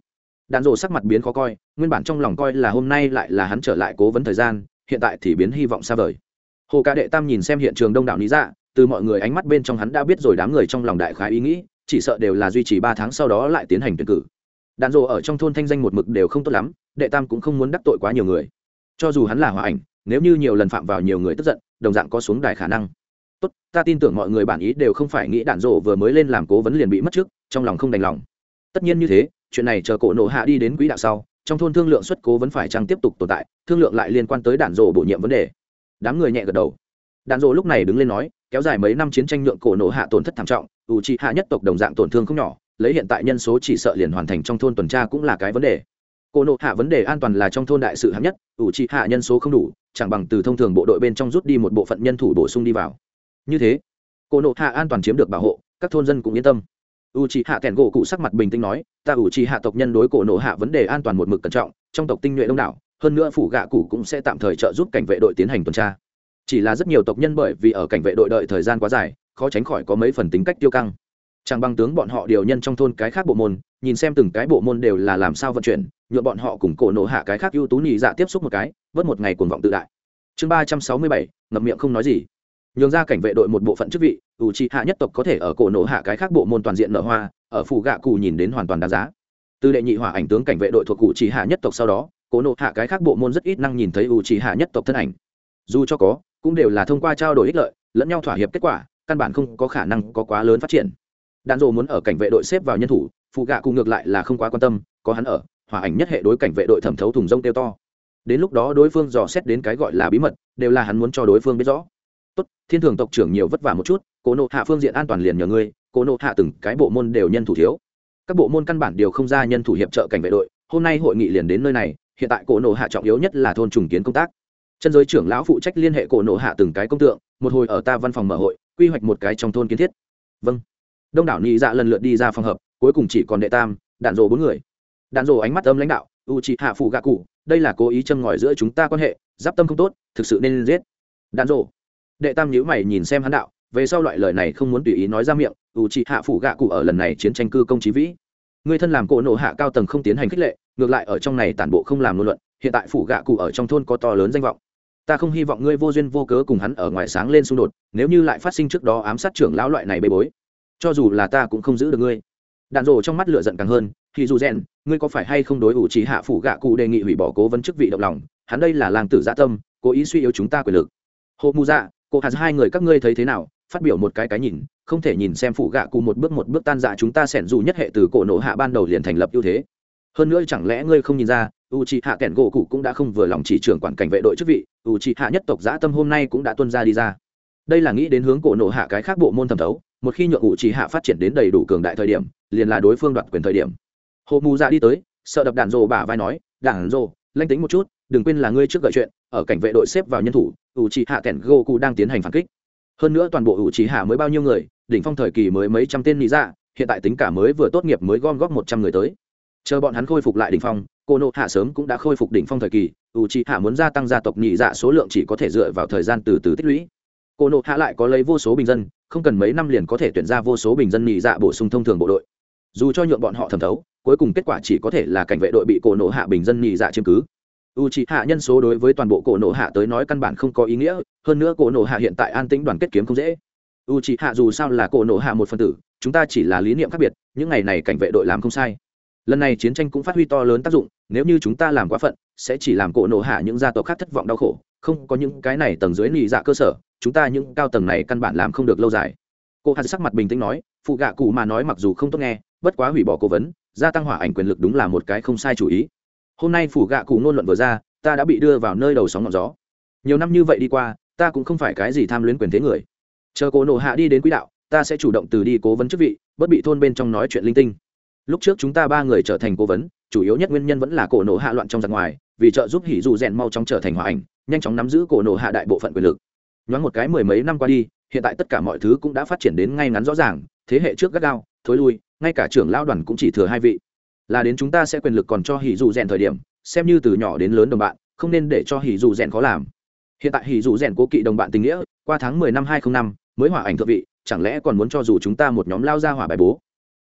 Đạn rộ sắc mặt biến khó coi, nguyên bản trong lòng coi là hôm nay lại là hắn trở lại cố vấn thời gian, hiện tại thì biến hy vọng xa vời hồ ca đệ tam nhìn xem hiện trường đông đảo lý dạ từ mọi người ánh mắt bên trong hắn đã biết rồi đám người trong lòng đại khái ý nghĩ, chỉ sợ đều là duy trì ba tháng sau đó lại tiến hành tuyển cử. Đạn rộ ở trong thôn thanh danh một mực đều không tốt lắm, đệ tam cũng không muốn đắc tội quá nhiều người. Cho dù hắn là hòa ảnh, nếu như nhiều lần phạm vào nhiều người tức giận, đồng dạng có xuống đài khả năng. Tốt, ta tin tưởng mọi người bản ý đều không phải nghĩ đạn rộ vừa mới lên làm cố vấn liền bị mất trước, trong lòng không đành lòng. Tất nhiên như thế, chuyện này chờ cổ nộ hạ đi đến quỹ đạo sau, trong thôn thương lượng xuất cố vẫn phải chăng tiếp tục tồn tại, thương lượng lại liên quan tới đạn rộ bổ nhiệm vấn đề đám người nhẹ gật đầu. Đàn rộ lúc này đứng lên nói, kéo dài mấy năm chiến tranh nhượng cổ nổ hạ tổn thất thảm trọng, ủ trị hạ nhất tộc đồng dạng tổn thương không nhỏ, lấy hiện tại nhân số chỉ sợ liền hoàn thành trong thôn tuần tra cũng là cái vấn đề. Cổ nộ hạ vấn đề an toàn là trong thôn đại sự hạng nhất, ủ trị hạ nhân số không đủ, chẳng bằng từ thông thường bộ đội bên trong rút đi một bộ phận nhân thủ bổ sung đi vào. Như thế, cổ nộ hạ an toàn chiếm được bảo hộ, các thôn dân cũng yên tâm. U trị hạ kèn gỗ cụ sắc mặt bình tĩnh nói, ta u trị hạ tộc nhân đối cổ nộ hạ vấn đề an toàn một mực cẩn trọng, trong tộc tinh nhuệ đông đảo hơn nữa phủ gạ cụ cũng sẽ tạm thời trợ giúp cảnh vệ đội tiến hành tuần tra. Chỉ là rất nhiều tộc nhân bởi vì ở cảnh vệ đội đợi thời gian quá dài, khó tránh khỏi có mấy phần tính cách tiêu căng. Chẳng bằng tướng bọn họ điều nhân trong thôn cái khác bộ môn, nhìn xem từng cái bộ môn đều là làm sao vận chuyển nhuộm bọn họ cùng cổ nổ hạ cái khác ưu tú nhị dạ tiếp xúc một cái, vớt một ngày cuồng vọng tự đại. Chương ba trăm sáu mươi bảy, ngậm miệng không nói gì. Nhường ra cảnh vệ đội một bộ phận chức vị, ủ trị hạ nhất tộc có thể ở cổ nổ hạ cái khác bộ môn toàn diện nở hoa, ở phủ gạ cụ nhìn đến hoàn toàn đáng giá. Từ đệ nhị hỏa ảnh tướng cảnh vệ đội thuộc cụ trị hạ nhất tộc sau đó cổ nộ hạ cái khác bộ môn rất ít năng nhìn thấy u trí hạ nhất tộc thân ảnh. Dù cho có, cũng đều là thông qua trao đổi ích lợi, lẫn nhau thỏa hiệp kết quả, căn bản không có khả năng có quá lớn phát triển. Đạn dộ muốn ở cảnh vệ đội xếp vào nhân thủ phụ gạ cùng ngược lại là không quá quan tâm, có hắn ở, hòa ảnh nhất hệ đối cảnh vệ đội thẩm thấu thùng rông tiêu to. Đến lúc đó đối phương dò xét đến cái gọi là bí mật, đều là hắn muốn cho đối phương biết rõ. Tốt, thiên thường tộc trưởng nhiều vất vả một chút, cố nộ hạ phương diện an toàn liền nhờ ngươi, cố nộ hạ từng cái bộ môn đều nhân thủ thiếu. Các bộ môn căn bản đều không ra nhân thủ hiệp trợ cảnh vệ đội, hôm nay hội nghị liền đến nơi này hiện tại cổ nộ hạ trọng yếu nhất là thôn trùng kiến công tác. Chân giới trưởng lão phụ trách liên hệ cổ nộ hạ từng cái công tượng, một hồi ở ta văn phòng mở hội, quy hoạch một cái trong thôn kiến thiết. Vâng. Đông đảo nị dạ lần lượt đi ra phòng hợp cuối cùng chỉ còn đệ tam, đạn rồ bốn người. Đạn rồ ánh mắt âm lãnh đạo, u chị hạ phụ gạ cụ, đây là cố ý châm ngòi giữa chúng ta quan hệ, giáp tâm không tốt, thực sự nên giết. Đạn rồ đệ tam nhữ mày nhìn xem hắn đạo, về sau loại lời này không muốn tùy ý nói ra miệng, u chị hạ phụ gạ cụ ở lần này chiến tranh cư công trí vĩ người thân làm cổ nộ hạ cao tầng không tiến hành khích lệ, ngược lại ở trong này tản bộ không làm ngôn luận, hiện tại phụ gạ cụ ở trong thôn có to lớn danh vọng. Ta không hy vọng ngươi vô duyên vô cớ cùng hắn ở ngoài sáng lên xung đột, nếu như lại phát sinh trước đó ám sát trưởng lão loại này bê bối. Cho dù là ta cũng không giữ được ngươi. Đạn rồ trong mắt lửa giận càng hơn, thì dù rèn, ngươi có phải hay không đối ủ trí hạ phủ gạ cụ đề nghị hủy bỏ cố vấn chức vị động lòng, hắn đây là làng tử gia tâm, cố ý suy yếu chúng ta quyền lực. Hộ mù dạ cô hạt hai người các ngươi thấy thế nào? Phát biểu một cái cái nhìn, không thể nhìn xem phụ gạ cụ một bước một bước tan dạ chúng ta sẻn dù nhất hệ từ cổ nổ hạ ban đầu liền thành lập ưu thế. Hơn nữa chẳng lẽ ngươi không nhìn ra u c hạ kẻn gỗ cụ cũng đã không vừa lòng chỉ trưởng quản cảnh vệ đội chức vị u c hạ nhất tộc giã tâm hôm nay cũng đã tuân ra đi ra. Đây là nghĩ đến hướng cổ nổ hạ cái khác bộ môn thẩm thấu, một khi nhượng u c hạ phát triển đến đầy đủ cường đại thời điểm, liền là đối phương đoạt quyền thời điểm. Hộ mù dạ đi tới, sợ đập đạn rồ bả vai nói, đạn rồ lanh tính một chút, đừng quên là ngươi trước gợi chuyện, ở cảnh vệ đội xếp vào nhân thủ u c hạ kẻn gỗ cụ đang tiến hành phản kích hơn nữa toàn bộ ủ trí hạ mới bao nhiêu người, đỉnh phong thời kỳ mới mấy trăm tên lý dạ hiện tại tính cả mới vừa tốt nghiệp mới gom góp một trăm người tới. Chờ bọn hắn khôi phục lại đỉnh phong, cô nộ hạ sớm cũng đã khôi phục đỉnh phong thời kỳ u trí hạ muốn gia tăng gia tộc nhị dạ số lượng chỉ có thể dựa vào thời gian từ từ tích lũy. Cô nộ hạ lại có lấy vô số bình dân, không cần mấy năm liền có thể tuyển ra vô số bình dân nhị dạ bổ sung thông thường bộ đội. Dù cho nhượng bọn họ thẩm thấu, cuối cùng kết quả chỉ có thể là cảnh vệ đội bị cổ nộ hạ bình dân nhị dạ chiếm cứ u c hạ nhân số đối với toàn bộ cổ nộ hạ tới nói căn bản không có ý nghĩa, hơn nữa cổ nộ hạ hiện tại an tĩnh đoàn kết kiếm không dễ. U c hạ dù sao là cổ nộ hạ một phần tử, chúng ta chỉ là lý niệm khác biệt, những ngày này cảnh vệ đội làm không sai. Lần này chiến tranh cũng phát huy to lớn tác dụng, nếu như chúng ta làm quá phận, sẽ chỉ làm cổ nộ hạ những gia tộc khác thất vọng đau khổ, không có những cái này tầng dưới lì dạ cơ sở, chúng ta những cao tầng này căn bản làm không được lâu dài. Cô hạt sắc mặt bình tĩnh nói, phụ gạ cụ mà nói mặc dù không tốt nghe, bất quá hủy bỏ cố vấn, gia tăng hỏa ảnh quyền lực đúng là một cái không sai chủ ý hôm nay phủ gạ cụ ngôn luận vừa ra, ta đã bị đưa vào nơi đầu sóng ngọn gió. Nhiều năm như vậy đi qua, ta cũng không phải cái gì tham luyến quyền thế người. Chờ cổ nộ hạ đi đến quỹ đạo, ta sẽ chủ động từ đi cố vấn chức vị bất bị thôn bên trong nói chuyện linh tinh. Lúc trước chúng ta ba người trở thành cố vấn, chủ yếu nhất nguyên nhân vẫn là cổ nộ hạ loạn trong giặc ngoài, vì trợ giúp hỉ dù rèn mau chóng trở thành hòa ảnh, nhanh chóng nắm giữ cổ nộ hạ đại bộ phận quyền lực. Nhoáng một cái mười mấy năm qua đi, hiện tại tất cả mọi thứ cũng đã phát triển đến ngay ngắn rõ ràng, thế hệ trước gắt gao, thối lui, ngay cả trưởng lao đoàn cũng chỉ thừa hai vị là đến chúng ta sẽ quyền lực còn cho hỉ dù rèn thời điểm, xem như từ nhỏ đến lớn đồng bạn, không nên để cho hỉ dù rèn khó làm. Hiện tại hỉ dù rèn cố kỵ đồng bạn tình nghĩa, qua tháng mười năm hai không năm, mới hỏa ảnh thượng vị, chẳng lẽ còn muốn cho dù chúng ta một nhóm lao ra hỏa bài bố?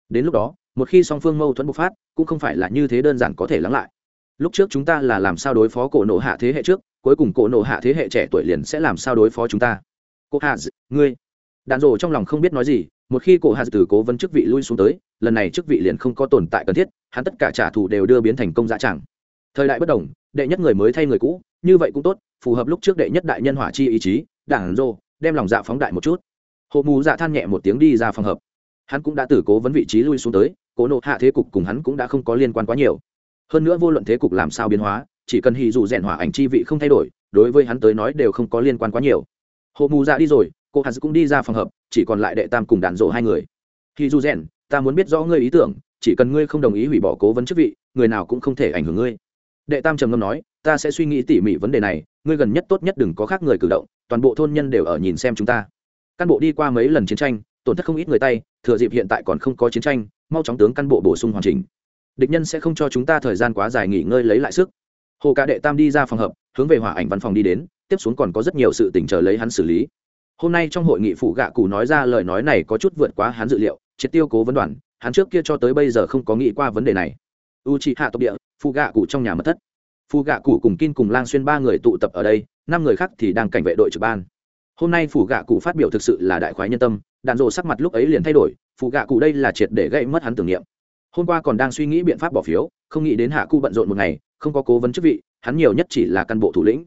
Đến lúc đó, một khi song phương mâu thuẫn bộc phát, cũng không phải là như thế đơn giản có thể lắng lại. Lúc trước chúng ta là làm sao đối phó cổ nộ hạ thế hệ trước, cuối cùng cổ nộ hạ thế hệ trẻ tuổi liền sẽ làm sao đối phó chúng ta? Cô hạ ngươi. Đạn rồ trong lòng không biết nói gì, một khi cổ hạ từ cố vấn chức vị lui xuống tới lần này chức vị liền không có tồn tại cần thiết, hắn tất cả trả thù đều đưa biến thành công dã tràng. Thời đại bất đồng, đệ nhất người mới thay người cũ, như vậy cũng tốt, phù hợp lúc trước đệ nhất đại nhân hỏa chi ý chí, đảng rô, đem lòng dạ phóng đại một chút. Hộ mù dạ than nhẹ một tiếng đi ra phòng hợp hắn cũng đã tử cố vấn vị trí lui xuống tới, cố nộ hạ thế cục cùng hắn cũng đã không có liên quan quá nhiều. Hơn nữa vô luận thế cục làm sao biến hóa, chỉ cần hì dù rèn hỏa ảnh chi vị không thay đổi, đối với hắn tới nói đều không có liên quan quá nhiều. Hộ mù dạ đi rồi, cô hắn cũng đi ra phòng hợp chỉ còn lại đệ tam cùng đàn rộ hai người. Hì dù rèn ta muốn biết rõ ngươi ý tưởng, chỉ cần ngươi không đồng ý hủy bỏ cố vấn chức vị, người nào cũng không thể ảnh hưởng ngươi. Đệ tam trầm ngâm nói, ta sẽ suy nghĩ tỉ mỉ vấn đề này, ngươi gần nhất tốt nhất đừng có khác người cử động, toàn bộ thôn nhân đều ở nhìn xem chúng ta. Căn bộ đi qua mấy lần chiến tranh, tổn thất không ít người tay, thừa dịp hiện tại còn không có chiến tranh, mau chóng tướng căn bộ bổ sung hoàn chỉnh. Địch nhân sẽ không cho chúng ta thời gian quá dài nghỉ ngơi lấy lại sức. Hồ ca đệ tam đi ra phòng hợp hướng về hỏa ảnh văn phòng đi đến, tiếp xuống còn có rất nhiều sự tỉnh chờ lấy hắn xử lý. Hôm nay trong hội nghị phụ gạ cụ nói ra lời nói này có chút vượt quá hắn dự liệu triệt tiêu cố vấn đoàn, hắn trước kia cho tới bây giờ không có nghĩ qua vấn đề này. U c hạ tộc địa phụ gạ cụ trong nhà mật thất. Phụ gạ cụ cùng kin cùng lang xuyên ba người tụ tập ở đây, năm người khác thì đang cảnh vệ đội trực ban. Hôm nay phủ gạ cụ phát biểu thực sự là đại khoái nhân tâm, đạn rộ sắc mặt lúc ấy liền thay đổi phụ gạ cụ đây là triệt để gây mất hắn tưởng niệm. Hôm qua còn đang suy nghĩ biện pháp bỏ phiếu, không nghĩ đến hạ cụ bận rộn một ngày, không có cố vấn chức vị, hắn nhiều nhất chỉ là căn bộ thủ lĩnh.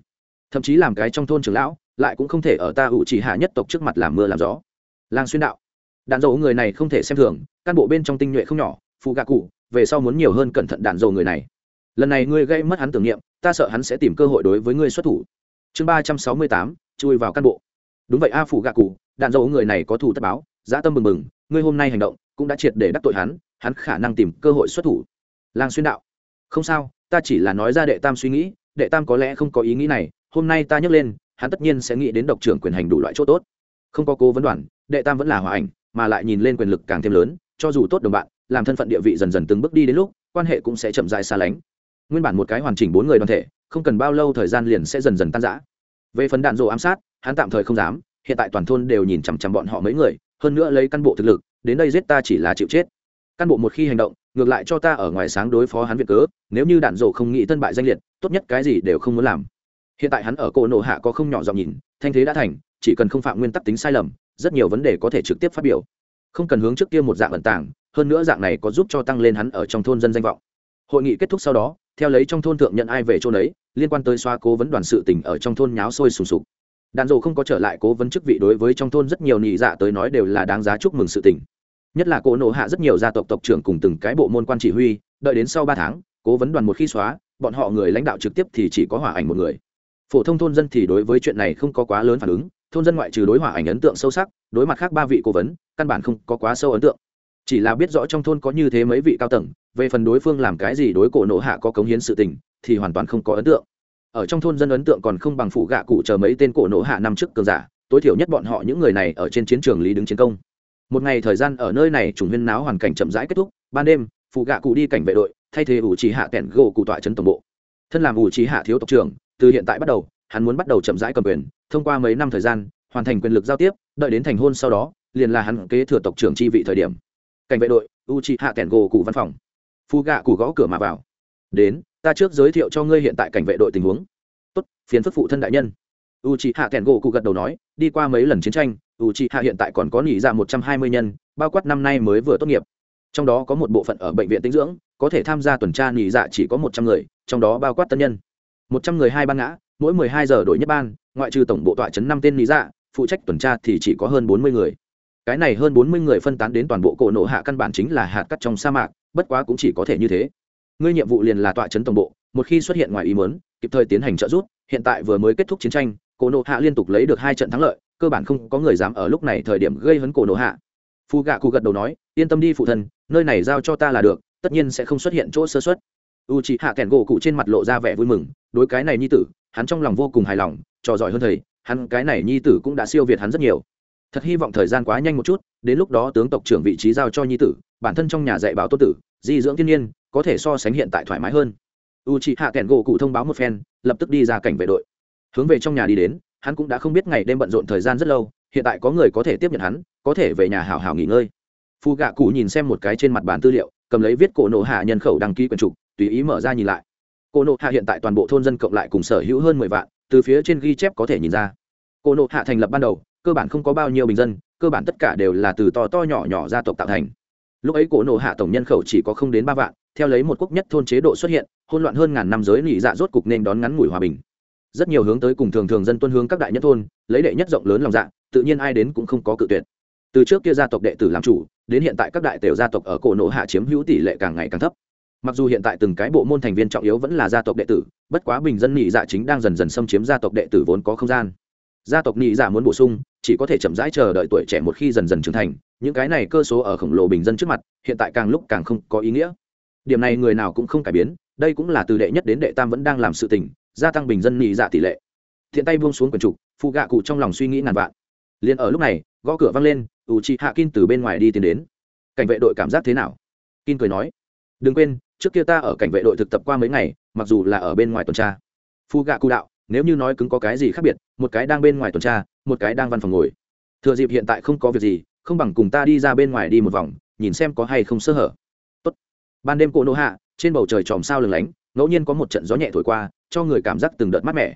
Thậm chí làm cái trong thôn trưởng lão, lại cũng không thể ở ta ủ chỉ hạ nhất tộc trước mặt làm mưa làm gió. Lang xuyên đạo đạn dầu người này không thể xem thường cán bộ bên trong tinh nhuệ không nhỏ, phụ gạ cụ, về sau muốn nhiều hơn cẩn thận đạn dầu người này. Lần này ngươi gây mất hắn tưởng niệm, ta sợ hắn sẽ tìm cơ hội đối với ngươi xuất thủ. Chương ba trăm sáu mươi tám, chui vào cán bộ. Đúng vậy a, phụ gạ cụ, đạn dầu người này có thủ tất báo, dã tâm mừng mừng ngươi hôm nay hành động cũng đã triệt để đắc tội hắn hắn khả năng tìm cơ hội xuất thủ. Lang xuyên đạo. Không sao, ta chỉ là nói ra đệ tam suy nghĩ, đệ tam có lẽ không có ý nghĩ này, hôm nay ta nhắc lên, hắn tất nhiên sẽ nghĩ đến độc trưởng quyền hành đủ loại chỗ tốt. Không có cố vấn đoàn, đệ tam vẫn là hòa ảnh mà lại nhìn lên quyền lực càng thêm lớn, cho dù tốt đồng bạn, làm thân phận địa vị dần dần từng bước đi đến lúc, quan hệ cũng sẽ chậm dài xa lánh. Nguyên bản một cái hoàn chỉnh bốn người đoàn thể, không cần bao lâu thời gian liền sẽ dần dần tan rã. Về phần đạn dộ ám sát, hắn tạm thời không dám, hiện tại toàn thôn đều nhìn chằm chằm bọn họ mấy người, hơn nữa lấy căn bộ thực lực, đến đây giết ta chỉ là chịu chết. Căn bộ một khi hành động, ngược lại cho ta ở ngoài sáng đối phó hắn việc cớ, nếu như đạn dộ không nghĩ thân bại danh liệt, tốt nhất cái gì đều không muốn làm. Hiện tại hắn ở cổ nổ hạ có không nhỏ giọng nhìn, thanh thế đã thành, chỉ cần không phạm nguyên tắc tính sai lầm rất nhiều vấn đề có thể trực tiếp phát biểu. Không cần hướng trước kia một dạng ẩn tàng, hơn nữa dạng này có giúp cho tăng lên hắn ở trong thôn dân danh vọng. Hội nghị kết thúc sau đó, theo lấy trong thôn thượng nhận ai về chỗ đấy liên quan tới xoa cố vấn đoàn sự tỉnh ở trong thôn nháo sôi sùng sục. Đàn dồ không có trở lại cố vấn chức vị đối với trong thôn rất nhiều nhị dạ tới nói đều là đáng giá chúc mừng sự tỉnh nhất là cỗ nộ hạ rất nhiều gia tộc tộc trưởng cùng từng cái bộ môn quan chỉ huy, đợi đến sau ba tháng, cố vấn đoàn một khi xóa, bọn họ người lãnh đạo trực tiếp thì chỉ có hỏa ảnh một người. Phổ thông thôn dân thì đối với chuyện này không có quá lớn phản ứng thôn dân ngoại trừ đối hỏa ảnh ấn tượng sâu sắc, đối mặt khác ba vị cố vấn, căn bản không có quá sâu ấn tượng. Chỉ là biết rõ trong thôn có như thế mấy vị cao tầng, về phần đối phương làm cái gì đối cổ nộ hạ có cống hiến sự tình, thì hoàn toàn không có ấn tượng. Ở trong thôn dân ấn tượng còn không bằng phụ gạ cụ chờ mấy tên cổ nộ hạ năm trước cường giả, tối thiểu nhất bọn họ những người này ở trên chiến trường lý đứng chiến công. Một ngày thời gian ở nơi này trùng huyên náo hoàn cảnh chậm rãi kết thúc, ban đêm phụ gạ cụ đi cảnh vệ đội, thay thế ủ trì hạ kẻn gỗ cụ tọa trấn tổng bộ. Thân làm ủ trì hạ thiếu tộc trưởng, từ hiện tại bắt đầu hắn muốn bắt đầu chậm rãi cầm quyền, thông qua mấy năm thời gian, hoàn thành quyền lực giao tiếp, đợi đến thành hôn sau đó, liền là hắn kế thừa tộc trưởng chi vị thời điểm. Cảnh vệ đội u chi hạ kẻn gỗ cụ văn phòng. Phu gạ cụ gõ cửa mà vào. Đến, ta trước giới thiệu cho ngươi hiện tại cảnh vệ đội tình huống. Tốt phiến phức phụ thân đại nhân. U chi hạ kèn gỗ cụ gật đầu nói, đi qua mấy lần chiến tranh u chi hạ hiện tại còn có nghỉ ra một trăm hai mươi nhân, bao quát năm nay mới vừa tốt nghiệp. Trong đó có một bộ phận ở bệnh viện tinh dưỡng, có thể tham gia tuần tra nghỉ dạ chỉ có một trăm người, trong đó bao quát tân nhân. Một trăm người hai ban ngã mỗi mười hai giờ đổi nhất ban, ngoại trừ tổng bộ tọa chấn năm tên lý dạ phụ trách tuần tra thì chỉ có hơn bốn mươi người. Cái này hơn bốn mươi người phân tán đến toàn bộ cổ nổ hạ căn bản chính là hạt cát trong sa mạc, bất quá cũng chỉ có thể như thế. Ngươi nhiệm vụ liền là tọa chấn tổng bộ, một khi xuất hiện ngoài ý muốn, kịp thời tiến hành trợ giúp, hiện tại vừa mới kết thúc chiến tranh, cổ nổ hạ liên tục lấy được hai trận thắng lợi, cơ bản không có người dám ở lúc này thời điểm gây hấn cổ nổ hạ. Phu gạ cụ gật đầu nói, yên tâm đi phụ thân, nơi này giao cho ta là được, tất nhiên sẽ không xuất hiện chỗ sơ suất. U c hạ kèn gỗ cụ trên mặt lộ ra vẻ vui mừng, đối cái này nhi tử hắn trong lòng vô cùng hài lòng, trò giỏi hơn thầy, hắn cái này nhi tử cũng đã siêu việt hắn rất nhiều. Thật hy vọng thời gian quá nhanh một chút, đến lúc đó tướng tộc trưởng vị trí giao cho nhi tử, bản thân trong nhà dạy bảo tốt tử, di dưỡng thiên nhiên, có thể so sánh hiện tại thoải mái hơn. U chị hạ kẹn gỗ cụ thông báo một phen, lập tức đi ra cảnh vệ đội. Hướng về trong nhà đi đến, hắn cũng đã không biết ngày đêm bận rộn thời gian rất lâu, hiện tại có người có thể tiếp nhận hắn, có thể về nhà hào hào nghỉ ngơi. Phu gạ cụ nhìn xem một cái trên mặt bàn tư liệu, cầm lấy viết cổ nộ hạ nhân khẩu đăng ký quần trục, tùy ý mở ra nhìn lại. Cô nộ hạ hiện tại toàn bộ thôn dân cộng lại cùng sở hữu hơn mười vạn, từ phía trên ghi chép có thể nhìn ra. Cô nộ hạ thành lập ban đầu, cơ bản không có bao nhiêu bình dân, cơ bản tất cả đều là từ to to nhỏ nhỏ gia tộc tạo thành. Lúc ấy cổ nộ hạ tổng nhân khẩu chỉ có không đến ba vạn, theo lấy một quốc nhất thôn chế độ xuất hiện hôn loạn hơn ngàn năm giới nỉ dạ rốt cục nên đón ngắn ngủi hòa bình. Rất nhiều hướng tới cùng thường thường dân tuân hướng các đại nhất thôn, lấy đệ nhất rộng lớn lòng dạ tự nhiên ai đến cũng không có cự tuyệt. Từ trước kia gia tộc đệ tử làm chủ, đến hiện tại các đại tiểu gia tộc ở cổ nộ hạ chiếm hữu tỷ lệ càng ngày càng thấp mặc dù hiện tại từng cái bộ môn thành viên trọng yếu vẫn là gia tộc đệ tử, bất quá bình dân nhị dạ chính đang dần dần xâm chiếm gia tộc đệ tử vốn có không gian. Gia tộc nhị dạ muốn bổ sung, chỉ có thể chậm rãi chờ đợi tuổi trẻ một khi dần dần trưởng thành, những cái này cơ số ở khổng lồ bình dân trước mặt, hiện tại càng lúc càng không có ý nghĩa. Điểm này người nào cũng không cải biến, đây cũng là từ đệ nhất đến đệ tam vẫn đang làm sự tình, gia tăng bình dân nhị dạ tỷ lệ. Thiện tay buông xuống quần trục phụ gạ cụ trong lòng suy nghĩ ngàn vạn. Liền ở lúc này, gõ cửa vang lên, ủ chị hạ kin từ bên ngoài đi tiến đến. Cảnh vệ đội cảm giác thế nào? Kin cười nói, đừng quên trước kia ta ở cảnh vệ đội thực tập qua mấy ngày, mặc dù là ở bên ngoài tuần tra. Phu gạ cụ đạo, nếu như nói cứng có cái gì khác biệt, một cái đang bên ngoài tuần tra, một cái đang văn phòng ngồi. Thừa dịp hiện tại không có việc gì, không bằng cùng ta đi ra bên ngoài đi một vòng, nhìn xem có hay không sơ hở. Tốt. ban đêm cổ nô hạ, trên bầu trời tròm sao lừng lánh, ngẫu nhiên có một trận gió nhẹ thổi qua, cho người cảm giác từng đợt mát mẻ.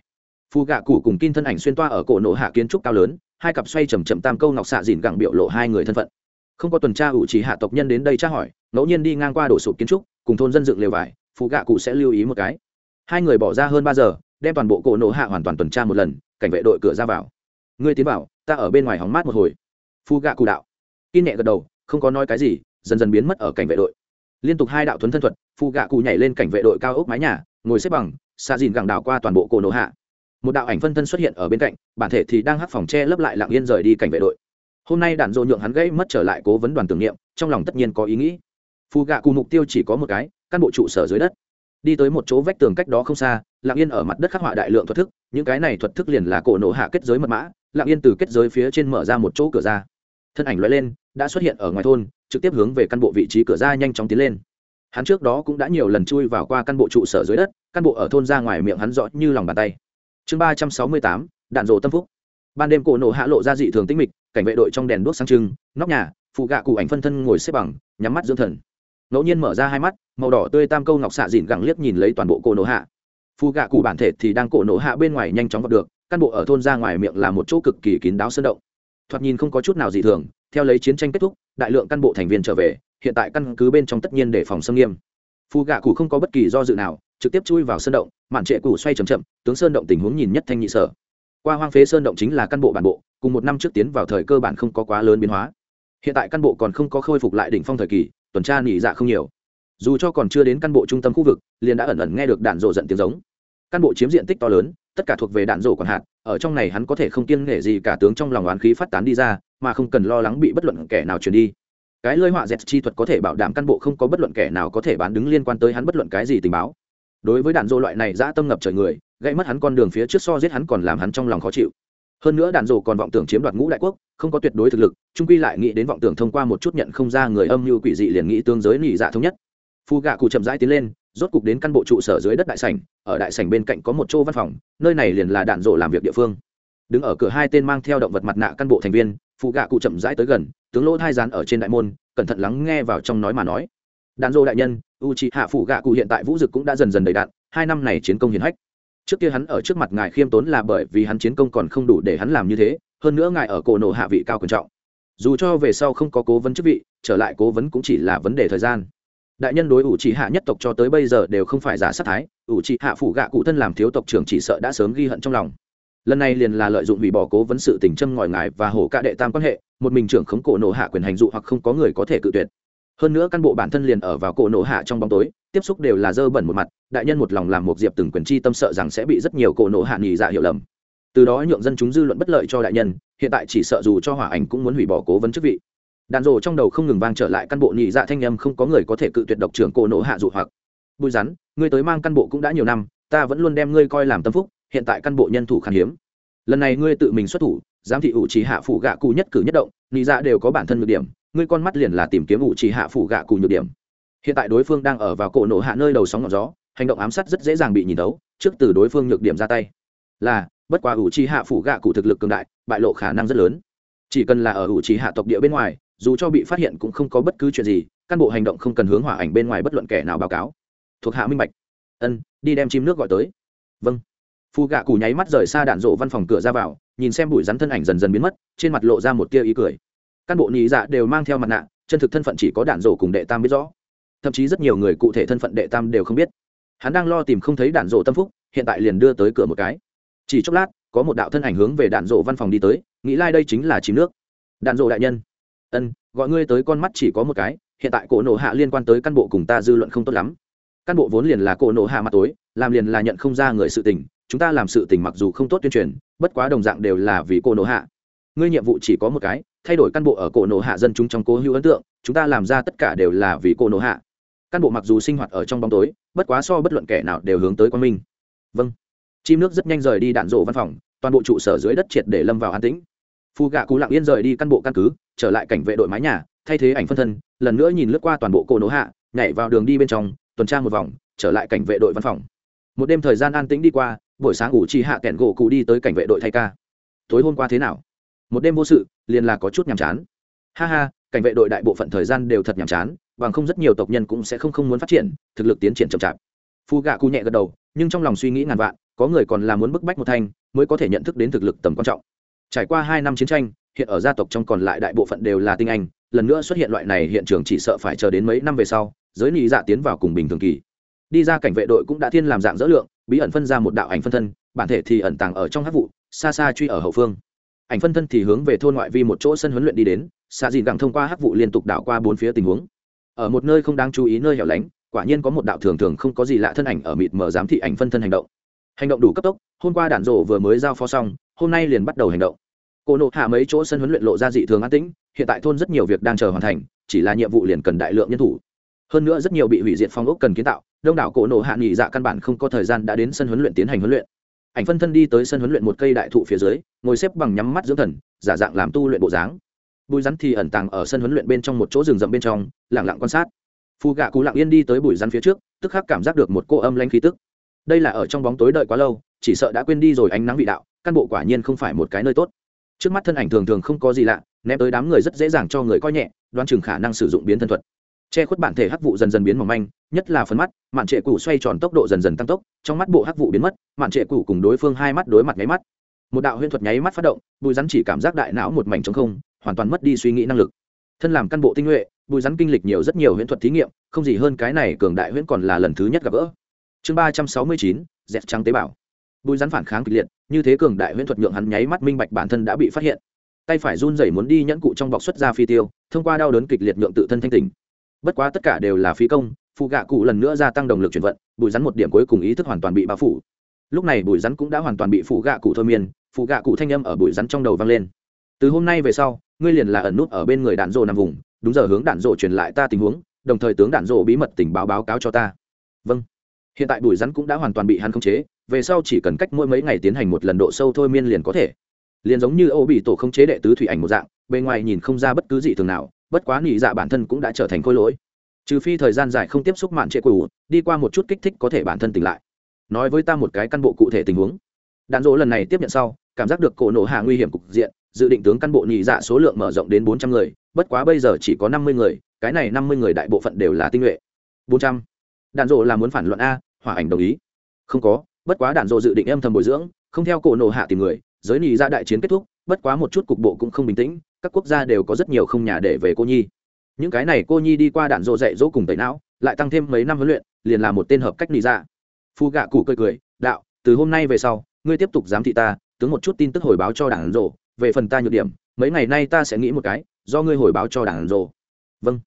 Phù gạ cụ cùng kin thân ảnh xuyên toa ở cổ nổ hạ kiến trúc cao lớn, hai cặp xoay chầm chậm tam câu ngọc xạ dìn gẳng biểu lộ hai người thân phận. Không có tuần tra ủ trì hạ tộc nhân đến đây tra hỏi, ngẫu nhiên đi ngang qua đổ sụp kiến trúc cùng thôn dân dựng lều vải, phụ gạ cụ sẽ lưu ý một cái. Hai người bỏ ra hơn ba giờ, đem toàn bộ cổ nổ hạ hoàn toàn tuần tra một lần, cảnh vệ đội cửa ra vào. Ngươi tiến vào, ta ở bên ngoài hóng mát một hồi. Phụ gạ cụ đạo. Kin nhẹ gật đầu, không có nói cái gì, dần dần biến mất ở cảnh vệ đội. Liên tục hai đạo thuấn thân thuật, phụ gạ cụ nhảy lên cảnh vệ đội cao ốc mái nhà, ngồi xếp bằng xa dìn gẳng đào qua toàn bộ cổ nổ hạ. Một đạo ảnh phân thân xuất hiện ở bên cạnh, bản thể thì đang hắc phòng che lấp lại lặng yên rời đi cảnh vệ đội. Hôm nay đạn dỗ nhượng hắn gãy mất trở lại cố vấn đoàn tưởng niệm, trong lòng tất nhiên có ý nghĩ phù gạ cụ mục tiêu chỉ có một cái, căn bộ trụ sở dưới đất. Đi tới một chỗ vách tường cách đó không xa, lặng yên ở mặt đất khắc họa đại lượng thuật thức, những cái này thuật thức liền là cổ nổ hạ kết giới mật mã, lặng yên từ kết giới phía trên mở ra một chỗ cửa ra. Thân ảnh loại lên, đã xuất hiện ở ngoài thôn, trực tiếp hướng về căn bộ vị trí cửa ra nhanh chóng tiến lên. Hắn trước đó cũng đã nhiều lần chui vào qua căn bộ trụ sở dưới đất, căn bộ ở thôn ra ngoài miệng hắn rõ như lòng bàn tay. Chương ba trăm sáu mươi tám, đạn rộ tâm phúc. Ban đêm cổ nổ hạ lộ ra dị thường tinh mịch, cảnh vệ đội trong đèn đuốc sang trưng, nóc nhà phụ gạ cụ ảnh phân thân ngồi xếp bằng, nhắm mắt dưỡng thần ngẫu nhiên mở ra hai mắt, màu đỏ tươi tam câu ngọc xạ dìn gẳng liếc nhìn lấy toàn bộ cổ nổ hạ. Phù gạ cụ bản thể thì đang cổ nổ hạ bên ngoài nhanh chóng vào được, căn bộ ở thôn ra ngoài miệng là một chỗ cực kỳ kín đáo sơn động. Thoạt nhìn không có chút nào dị thường, theo lấy chiến tranh kết thúc, đại lượng căn bộ thành viên trở về, hiện tại căn cứ bên trong tất nhiên để phòng xâm nghiêm. Phù gạ cụ không có bất kỳ do dự nào, trực tiếp chui vào sơn động, mạn trệ cụ xoay c h ậ m chậm, tướng sơn động tình huống nhìn nhất thanh nhị sở. Qua hoang phế sơn động chính là căn bộ bản bộ, cùng một năm trước tiến vào thời cơ bản không có quá lớn biến hóa. Hiện tại căn bộ còn không có khôi phục lại đỉnh phong thời kỳ tuần tra nỉ dạ không nhiều. Dù cho còn chưa đến căn bộ trung tâm khu vực, liền đã ẩn ẩn nghe được đạn rộ giận tiếng giống. Căn bộ chiếm diện tích to lớn, tất cả thuộc về đạn rổ còn hạt ở trong này hắn có thể không kiêng nể gì cả tướng trong lòng oán khí phát tán đi ra, mà không cần lo lắng bị bất luận kẻ nào truyền đi. Cái lơi họa dẹt chi thuật có thể bảo đảm căn bộ không có bất luận kẻ nào có thể bán đứng liên quan tới hắn bất luận cái gì tình báo. Đối với đạn rổ loại này dã tâm ngập trời người gây mất hắn con đường phía trước so giết hắn còn làm hắn trong lòng khó chịu hơn nữa đàn dỗ còn vọng tưởng chiếm đoạt ngũ đại quốc, không có tuyệt đối thực lực trung quy lại nghĩ đến vọng tưởng thông qua một chút nhận không ra người âm mưu quỷ dị liền nghĩ tương giới nhị dạ thống nhất. Phu gạ cụ chậm rãi tiến lên, rốt cục đến căn bộ trụ sở dưới đất đại sảnh, ở đại sảnh bên cạnh có một chỗ văn phòng, nơi này liền là đạn dỗ làm việc địa phương. Đứng ở cửa hai tên mang theo động vật mặt nạ căn bộ thành viên phụ gạ cụ chậm rãi tới gần, tướng lỗ hai dán ở trên đại môn, cẩn thận lắng nghe vào trong nói mà nói. Đạn dỗ đại nhân u c hạ phụ gạ cụ hiện tại vũ dực cũng đã dần dần đầy đạn, hai năm này chiến công hiển hách trước kia hắn ở trước mặt ngài khiêm tốn là bởi vì hắn chiến công còn không đủ để hắn làm như thế, hơn nữa ngài ở cổ nổ hạ vị cao quan trọng. Dù cho về sau không có cố vấn chức vị, trở lại cố vấn cũng chỉ là vấn đề thời gian. Đại nhân đối ủ trì hạ nhất tộc cho tới bây giờ đều không phải giả sát thái, ủ trì hạ phủ gạ cụ thân làm thiếu tộc trưởng chỉ sợ đã sớm ghi hận trong lòng. Lần này liền là lợi dụng hủy bỏ cố vấn sự tình châm ngòi ngài và hổ ca đệ tam quan hệ, một mình trưởng khống cổ nổ hạ quyền hành dụ hoặc không có người có thể cự tuyệt hơn nữa căn bộ bản thân liền ở vào cổ nổ hạ trong bóng tối, tiếp xúc đều là dơ bẩn một mặt, đại nhân một lòng làm một diệp từng quyền chi tâm sợ rằng sẽ bị rất nhiều cổ nổ hạ nghỉ dạ hiểu lầm. Từ đó nhượng dân chúng dư luận bất lợi cho đại nhân, hiện tại chỉ sợ dù cho hỏa ảnh cũng muốn hủy bỏ cố vấn chức vị. Đàn rồ trong đầu không ngừng vang trở lại căn bộ nhị dạ thanh âm không có người có thể cự tuyệt độc trưởng cổ nổ hạ dụ hoặc. Bùi rắn, ngươi tới mang căn bộ cũng đã nhiều năm, ta vẫn luôn đem ngươi coi làm tâm phúc, hiện tại căn bộ nhân thủ khan hiếm. Lần này ngươi tự mình xuất thủ, giám thị ủ trí hạ phụ gạ cụ nhất cử nhất động, nhị dạ đều có bản thân ngược điểm ngươi con mắt liền là tìm kiếm ủ trì hạ phủ gạ cụ nhược điểm. Hiện tại đối phương đang ở vào cổ nổ hạ nơi đầu sóng ngọn gió, hành động ám sát rất dễ dàng bị nhìn tấu trước từ đối phương nhược điểm ra tay. Là, bất quá ủ trì hạ phủ gạ cụ thực lực cường đại, bại lộ khả năng rất lớn. Chỉ cần là ở ủ trì hạ tộc địa bên ngoài, dù cho bị phát hiện cũng không có bất cứ chuyện gì, căn bộ hành động không cần hướng hỏa ảnh bên ngoài bất luận kẻ nào báo cáo. Thuộc hạ minh bạch. Ân, đi đem chim nước gọi tới. Vâng. Phù gạ cụ nháy mắt rời xa đạn rộ văn phòng cửa ra vào, nhìn xem bụi rắn thân ảnh dần dần biến mất, trên mặt lộ ra một tia ý cười căn bộ nhị dạ đều mang theo mặt nạ, chân thực thân phận chỉ có đạn rổ cùng đệ tam biết rõ. Thậm chí rất nhiều người cụ thể thân phận đệ tam đều không biết. Hắn đang lo tìm không thấy đạn rổ tâm phúc, hiện tại liền đưa tới cửa một cái. Chỉ chốc lát, có một đạo thân ảnh hướng về đạn rổ văn phòng đi tới, nghĩ lai、like、đây chính là chìm nước. Đạn rổ đại nhân. Ân, gọi ngươi tới con mắt chỉ có một cái, hiện tại cổ nộ hạ liên quan tới căn bộ cùng ta dư luận không tốt lắm. Căn bộ vốn liền là cổ nộ hạ mặt tối, làm liền là nhận không ra người sự tình, chúng ta làm sự tình mặc dù không tốt tuyên truyền, bất quá đồng dạng đều là vì cổ nộ hạ. Ngươi nhiệm vụ chỉ có một cái thay đổi căn bộ ở cổ nổ hạ dân chúng trong cố hữu ấn tượng, chúng ta làm ra tất cả đều là vì cổ nổ hạ. Căn bộ mặc dù sinh hoạt ở trong bóng tối, bất quá so bất luận kẻ nào đều hướng tới quan minh. Vâng. Chim nước rất nhanh rời đi đạn rộ văn phòng, toàn bộ trụ sở dưới đất triệt để lâm vào an tĩnh. Phù gạ cú lặng yên rời đi căn bộ căn cứ, trở lại cảnh vệ đội mái nhà, thay thế ảnh phân thân, lần nữa nhìn lướt qua toàn bộ cổ nổ hạ, nhảy vào đường đi bên trong, tuần tra một vòng, trở lại cảnh vệ đội văn phòng. Một đêm thời gian an tĩnh đi qua, buổi sáng ngủ chi hạ kẹn gỗ cụ đi tới cảnh vệ đội thay ca. Tối hôm qua thế nào? Một đêm vô sự, liền là có chút nhàm chán. Ha ha, cảnh vệ đội đại bộ phận thời gian đều thật nhàm chán, bằng không rất nhiều tộc nhân cũng sẽ không không muốn phát triển, thực lực tiến triển chậm chạp. Phu gạ cụ nhẹ gật đầu, nhưng trong lòng suy nghĩ ngàn vạn, có người còn là muốn bức bách một thanh, mới có thể nhận thức đến thực lực tầm quan trọng. Trải qua hai năm chiến tranh, hiện ở gia tộc trong còn lại đại bộ phận đều là tinh anh, lần nữa xuất hiện loại này hiện trường chỉ sợ phải chờ đến mấy năm về sau, giới nị dạ tiến vào cùng bình thường kỳ. Đi ra cảnh vệ đội cũng đã thiên làm dạng dỡ lượng, bí ẩn phân ra một đạo ảnh phân thân, bản thể thì ẩn tàng ở trong hát vụ, xa xa truy ở hậu phương ảnh phân thân thì hướng về thôn ngoại vi một chỗ sân huấn luyện đi đến xạ dìn gẳng thông qua hắc vụ liên tục đảo qua bốn phía tình huống. Ở một nơi không đáng chú ý nơi hẻo lánh, quả nhiên có một đạo thường thường không có gì lạ thân ảnh ở mịt mờ giám thị ảnh phân thân hành động. Hành động đủ cấp tốc, hôm qua đạn rổ vừa mới giao phó xong, hôm nay liền bắt đầu hành động. Cô nộ hạ mấy chỗ sân huấn luyện lộ ra dị thường an tĩnh, hiện tại thôn rất nhiều việc đang chờ hoàn thành, chỉ là nhiệm vụ liền cần đại lượng nhân thủ. Hơn nữa rất nhiều bị hủy diệt phong ốc cần kiến tạo, đông đảo cổ nộ hạ nghỉ dạ căn bản không có thời gian đã đến sân huấn luyện tiến hành huấn luyện ảnh phân thân đi tới sân huấn luyện một cây đại thụ phía dưới, ngồi xếp bằng nhắm mắt dưỡng thần, giả dạng làm tu luyện bộ dáng. Bùi rắn thì ẩn tàng ở sân huấn luyện bên trong một chỗ rừng rậm bên trong lẳng lặng quan sát. Phù gạ cú lặng yên đi tới bùi rắn phía trước, tức khắc cảm giác được một cô âm lanh khí tức. Đây là ở trong bóng tối đợi quá lâu, chỉ sợ đã quên đi rồi ánh nắng vị đạo, căn bộ quả nhiên không phải một cái nơi tốt. Trước mắt thân ảnh thường thường không có gì lạ, ném tới đám người rất dễ dàng cho người coi nhẹ, đoán chừng khả năng sử dụng biến thân thuật che khuất bản thể hắc vụ dần dần biến mỏng manh, nhất là phần mắt, mạn trệ cũ xoay tròn tốc độ dần dần tăng tốc, trong mắt bộ hắc vụ biến mất, mạn trệ cũ cùng đối phương hai mắt đối mặt nháy mắt. Một đạo huyễn thuật nháy mắt phát động, bùi rắn chỉ cảm giác đại não một mảnh trống không, hoàn toàn mất đi suy nghĩ năng lực. Thân làm căn bộ tinh nhuệ, bùi rắn kinh lịch nhiều rất nhiều huyễn thuật thí nghiệm, không gì hơn cái này cường đại huyễn còn là lần thứ nhất gặp gỡ. Chương ba trăm sáu mươi chín, dẹt trắng tế bào. Bùi rắn phản kháng kịch liệt, như thế cường đại huyễn thuật nhượng hắn nháy mắt minh bạch bản thân đã bị phát hiện. Tay phải run rẩy muốn đi nhẫn cụ trong bọc xuất ra phi tiêu, thông qua đau đớn kịch liệt nhượng tự thân thanh tỉnh bất quá tất cả đều là phí công, phụ gạ cụ lần nữa gia tăng động lực chuyển vận, bùi rắn một điểm cuối cùng ý thức hoàn toàn bị bao phủ. Lúc này bùi rắn cũng đã hoàn toàn bị phụ gạ cụ thôi miên, phụ gạ cụ thanh âm ở bụi rắn trong đầu vang lên. Từ hôm nay về sau, ngươi liền là ẩn nút ở bên người đạn rộ nằm vùng, đúng giờ hướng đạn rộ truyền lại ta tình huống, đồng thời tướng đạn rộ bí mật tình báo báo cáo cho ta. Vâng. Hiện tại bụi rắn cũng đã hoàn toàn bị hắn khống chế, về sau chỉ cần cách mỗi mấy ngày tiến hành một lần độ sâu thôi miên liền có thể. Liền giống như ô bị tổ khống chế đệ tứ thủy ảnh một dạng, bề ngoài nhìn không ra bất cứ gì thường nào bất quá nỉ dạ bản thân cũng đã trở thành khôi lỗi. Trừ phi thời gian dài không tiếp xúc mạn trệ cũ đi qua một chút kích thích có thể bản thân tỉnh lại. Nói với ta một cái căn bộ cụ thể tình huống. Đạn dỗ lần này tiếp nhận sau, cảm giác được cổ nổ hạ nguy hiểm cục diện, dự định tướng căn bộ nhị dạ số lượng mở rộng đến bốn trăm người, bất quá bây giờ chỉ có năm mươi người, cái này năm mươi người đại bộ phận đều là tinh nhuệ. bốn trăm. Đạn dỗ là muốn phản luận a, hỏa ảnh đồng ý. Không có, bất quá đạn dỗ dự định âm thầm bồi dưỡng, không theo cổ nổ hạ tìm người, giới nhị dạ đại chiến kết thúc, bất quá một chút cục bộ cũng không bình tĩnh các quốc gia đều có rất nhiều không nhà để về cô nhi. Những cái này cô nhi đi qua đạn dộ dạy dỗ cùng tẩy não, lại tăng thêm mấy năm huấn luyện, liền là một tên hợp cách nhị dạ. Phu gạ cụ cười cười, đạo, từ hôm nay về sau, ngươi tiếp tục giám thị ta, tướng một chút tin tức hồi báo cho đảng rộ về phần ta nhược điểm, mấy ngày nay ta sẽ nghĩ một cái, do ngươi hồi báo cho đảng rộ vâng.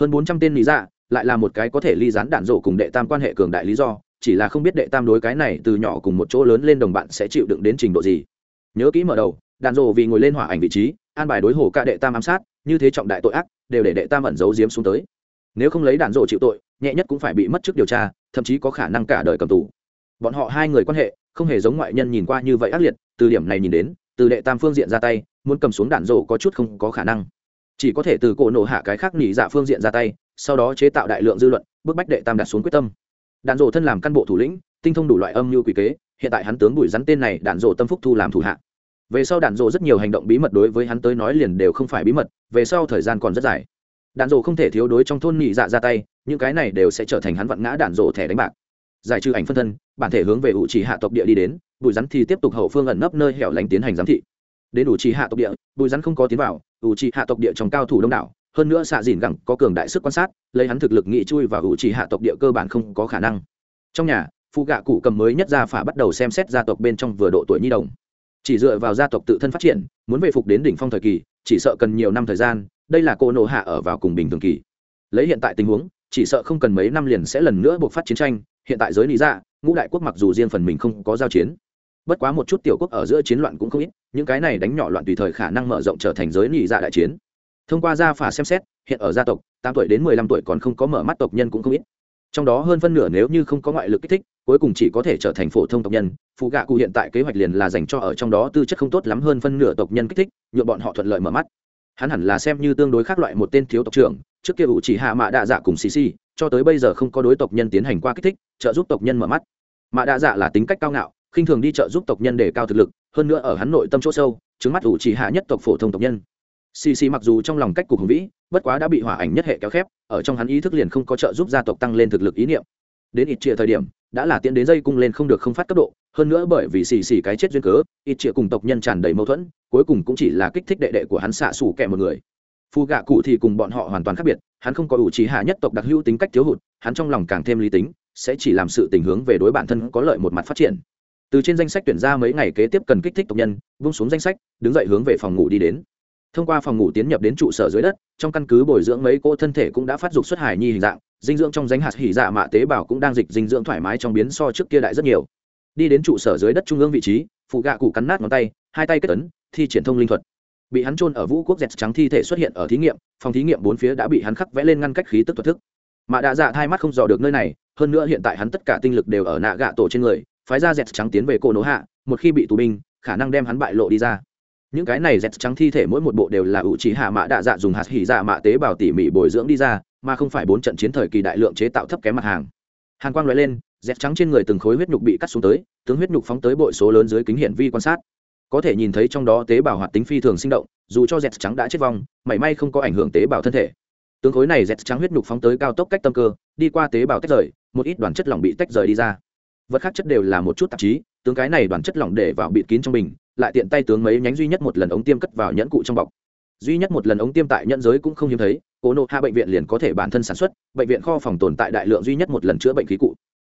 Hơn bốn trăm tên lý dạ lại là một cái có thể ly dán đạn rộ cùng đệ tam quan hệ cường đại lý do, chỉ là không biết đệ tam đối cái này từ nhỏ cùng một chỗ lớn lên đồng bạn sẽ chịu đựng đến trình độ gì. Nhớ kỹ mở đầu, đạn rộ vì ngồi lên hỏa ảnh vị trí an bài đối hồ ca đệ tam ám sát, như thế trọng đại tội ác, đều để đệ tam ẩn giấu diếm xuống tới. Nếu không lấy đạn rộ chịu tội, nhẹ nhất cũng phải bị mất chức điều tra, thậm chí có khả năng cả đời cầm tù. Bọn họ hai người quan hệ, không hề giống ngoại nhân nhìn qua như vậy ác liệt, từ điểm này nhìn đến, từ đệ tam phương diện ra tay, muốn cầm xuống đạn rộ có chút không có khả năng. Chỉ có thể từ cổ nổ hạ cái khác nhỉ dạ phương diện ra tay, sau đó chế tạo đại lượng dư luận, bức bách đệ tam đặt xuống quyết tâm. Đạn rộ thân làm căn bộ thủ lĩnh, tinh thông đủ loại âm như quỷ kế, hiện tại hắn tướng bùi rắn tên này đạn rộ tâm phúc thu làm thủ hạ về sau đạn Dộ rất nhiều hành động bí mật đối với hắn tới nói liền đều không phải bí mật, về sau thời gian còn rất dài. Đạn Dộ không thể thiếu đối trong thôn nhị dạ ra tay, những cái này đều sẽ trở thành hắn vặn ngã đạn Dộ thẻ đánh bạc. Giải trừ ảnh phân thân, bản thể hướng về ủ trì hạ tộc địa đi đến, bùi rắn thì tiếp tục hậu phương ẩn nấp nơi hẻo lánh tiến hành giám thị. Đến ủ trì hạ tộc địa, bùi rắn không có tiến vào ủ trì hạ tộc địa trong cao thủ đông đảo, hơn nữa xạ dìn gẳng có cường đại sức quan sát, lấy hắn thực lực nghị chui và ủ trì hạ tộc địa cơ bản không có khả năng. Trong nhà phụ gạ cụ cầm mới nhất ra phả bắt đầu xem xét gia tộc bên trong vừa độ tuổi nhi đồng chỉ dựa vào gia tộc tự thân phát triển, muốn về phục đến đỉnh phong thời kỳ, chỉ sợ cần nhiều năm thời gian, đây là cô nộ hạ ở vào cùng bình thường kỳ. Lấy hiện tại tình huống, chỉ sợ không cần mấy năm liền sẽ lần nữa buộc phát chiến tranh, hiện tại giới lý dạ ngũ đại quốc mặc dù riêng phần mình không có giao chiến, bất quá một chút tiểu quốc ở giữa chiến loạn cũng không ít, những cái này đánh nhỏ loạn tùy thời khả năng mở rộng trở thành giới lý dạ đại chiến. Thông qua gia phả xem xét, hiện ở gia tộc, tám tuổi đến mười lăm tuổi còn không có mở mắt tộc nhân cũng không ít trong đó hơn phân nửa nếu như không có ngoại lực kích thích, cuối cùng chỉ có thể trở thành phổ thông tộc nhân. Phụ gạ cụ hiện tại kế hoạch liền là dành cho ở trong đó tư chất không tốt lắm hơn phân nửa tộc nhân kích thích nhuộm bọn họ thuận lợi mở mắt. Hắn hẳn là xem như tương đối khác loại một tên thiếu tộc trưởng, trước kia ủ chỉ hạ mạ đạ dạ cùng xì xì, cho tới bây giờ không có đối tộc nhân tiến hành qua kích thích, trợ giúp tộc nhân mở mắt. Mạ đạ dạ là tính cách cao ngạo, khinh thường đi trợ giúp tộc nhân để cao thực lực, hơn nữa ở hắn nội tâm chỗ sâu, trứng mắt ủ chỉ hạ nhất tộc phổ thông tộc nhân xì xì mặc dù trong lòng cách cục hùng vĩ, bất quá đã bị hỏa ảnh nhất hệ kéo khép, ở trong hắn ý thức liền không có trợ giúp gia tộc tăng lên thực lực ý niệm. Đến ít trịa thời điểm, đã là tiến đến dây cung lên không được không phát cấp độ, hơn nữa bởi vì xì xì cái chết duyên cớ, ít trịa cùng tộc nhân tràn đầy mâu thuẫn, cuối cùng cũng chỉ là kích thích đệ đệ của hắn xạ xù kẻ một người. Phù gạ cụ thì cùng bọn họ hoàn toàn khác biệt, hắn không có ủ trí hạ nhất tộc đặc hữu tính cách thiếu hụt, hắn trong lòng càng thêm lý tính, sẽ chỉ làm sự tình hướng về đối bản thân có lợi một mặt phát triển. Từ trên danh sách tuyển ra mấy ngày kế tiếp cần kích thích tộc nhân, vung xuống danh sách, đứng dậy hướng về phòng ngủ đi đến thông qua phòng ngủ tiến nhập đến trụ sở dưới đất, trong căn cứ bồi dưỡng mấy cô thân thể cũng đã phát dục xuất hải nhi hình dạng, dinh dưỡng trong danh hạt hỉ dạ mạ tế bào cũng đang dịch dinh dưỡng thoải mái trong biến so trước kia đại rất nhiều. Đi đến trụ sở dưới đất trung ương vị trí, phụ gạ cụ cắn nát ngón tay, hai tay kết tấn thi triển thông linh thuật. Bị hắn trôn ở vũ quốc dẹt trắng thi thể xuất hiện ở thí nghiệm, phòng thí nghiệm bốn phía đã bị hắn khắc vẽ lên ngăn cách khí tức thuật thức. Mà đã dạ hai mắt không dò được nơi này, hơn nữa hiện tại hắn tất cả tinh lực đều ở nạ gạ tổ trên người, phái ra dẹt trắng tiến về cổ nỗ hạ, một khi bị tù binh, khả năng đem hắn bại lộ đi ra những cái này dẹt trắng thi thể mỗi một bộ đều là ủ trí hạ mạ đạ dạ dùng hạt hỉ dạ mạ tế bào tỉ mỉ bồi dưỡng đi ra, mà không phải bốn trận chiến thời kỳ đại lượng chế tạo thấp kém mặt hàng. Hàn quang loại lên dẹt trắng trên người từng khối huyết nhục bị cắt xuống tới, tướng huyết nhục phóng tới bội số lớn dưới kính hiển vi quan sát. Có thể nhìn thấy trong đó tế bào hoạt tính phi thường sinh động, dù cho dẹt trắng đã chết vong, mảy may không có ảnh hưởng tế bào thân thể. Tướng khối này dẹt trắng huyết nhục phóng tới cao tốc cách tâm cơ, đi qua tế bào tách rời, một ít đoàn chất lỏng bị tách rời đi ra. Vật khác chất đều là một chút tạp chí, tướng cái này đoàn chất lỏng để vào bịt kín trong bình lại tiện tay tướng mấy nhánh duy nhất một lần ống tiêm cất vào nhẫn cụ trong bọc. Duy nhất một lần ống tiêm tại nhẫn giới cũng không hiếm thấy, cố nộ hạ bệnh viện liền có thể bản thân sản xuất, bệnh viện kho phòng tồn tại đại lượng duy nhất một lần chữa bệnh khí cụ.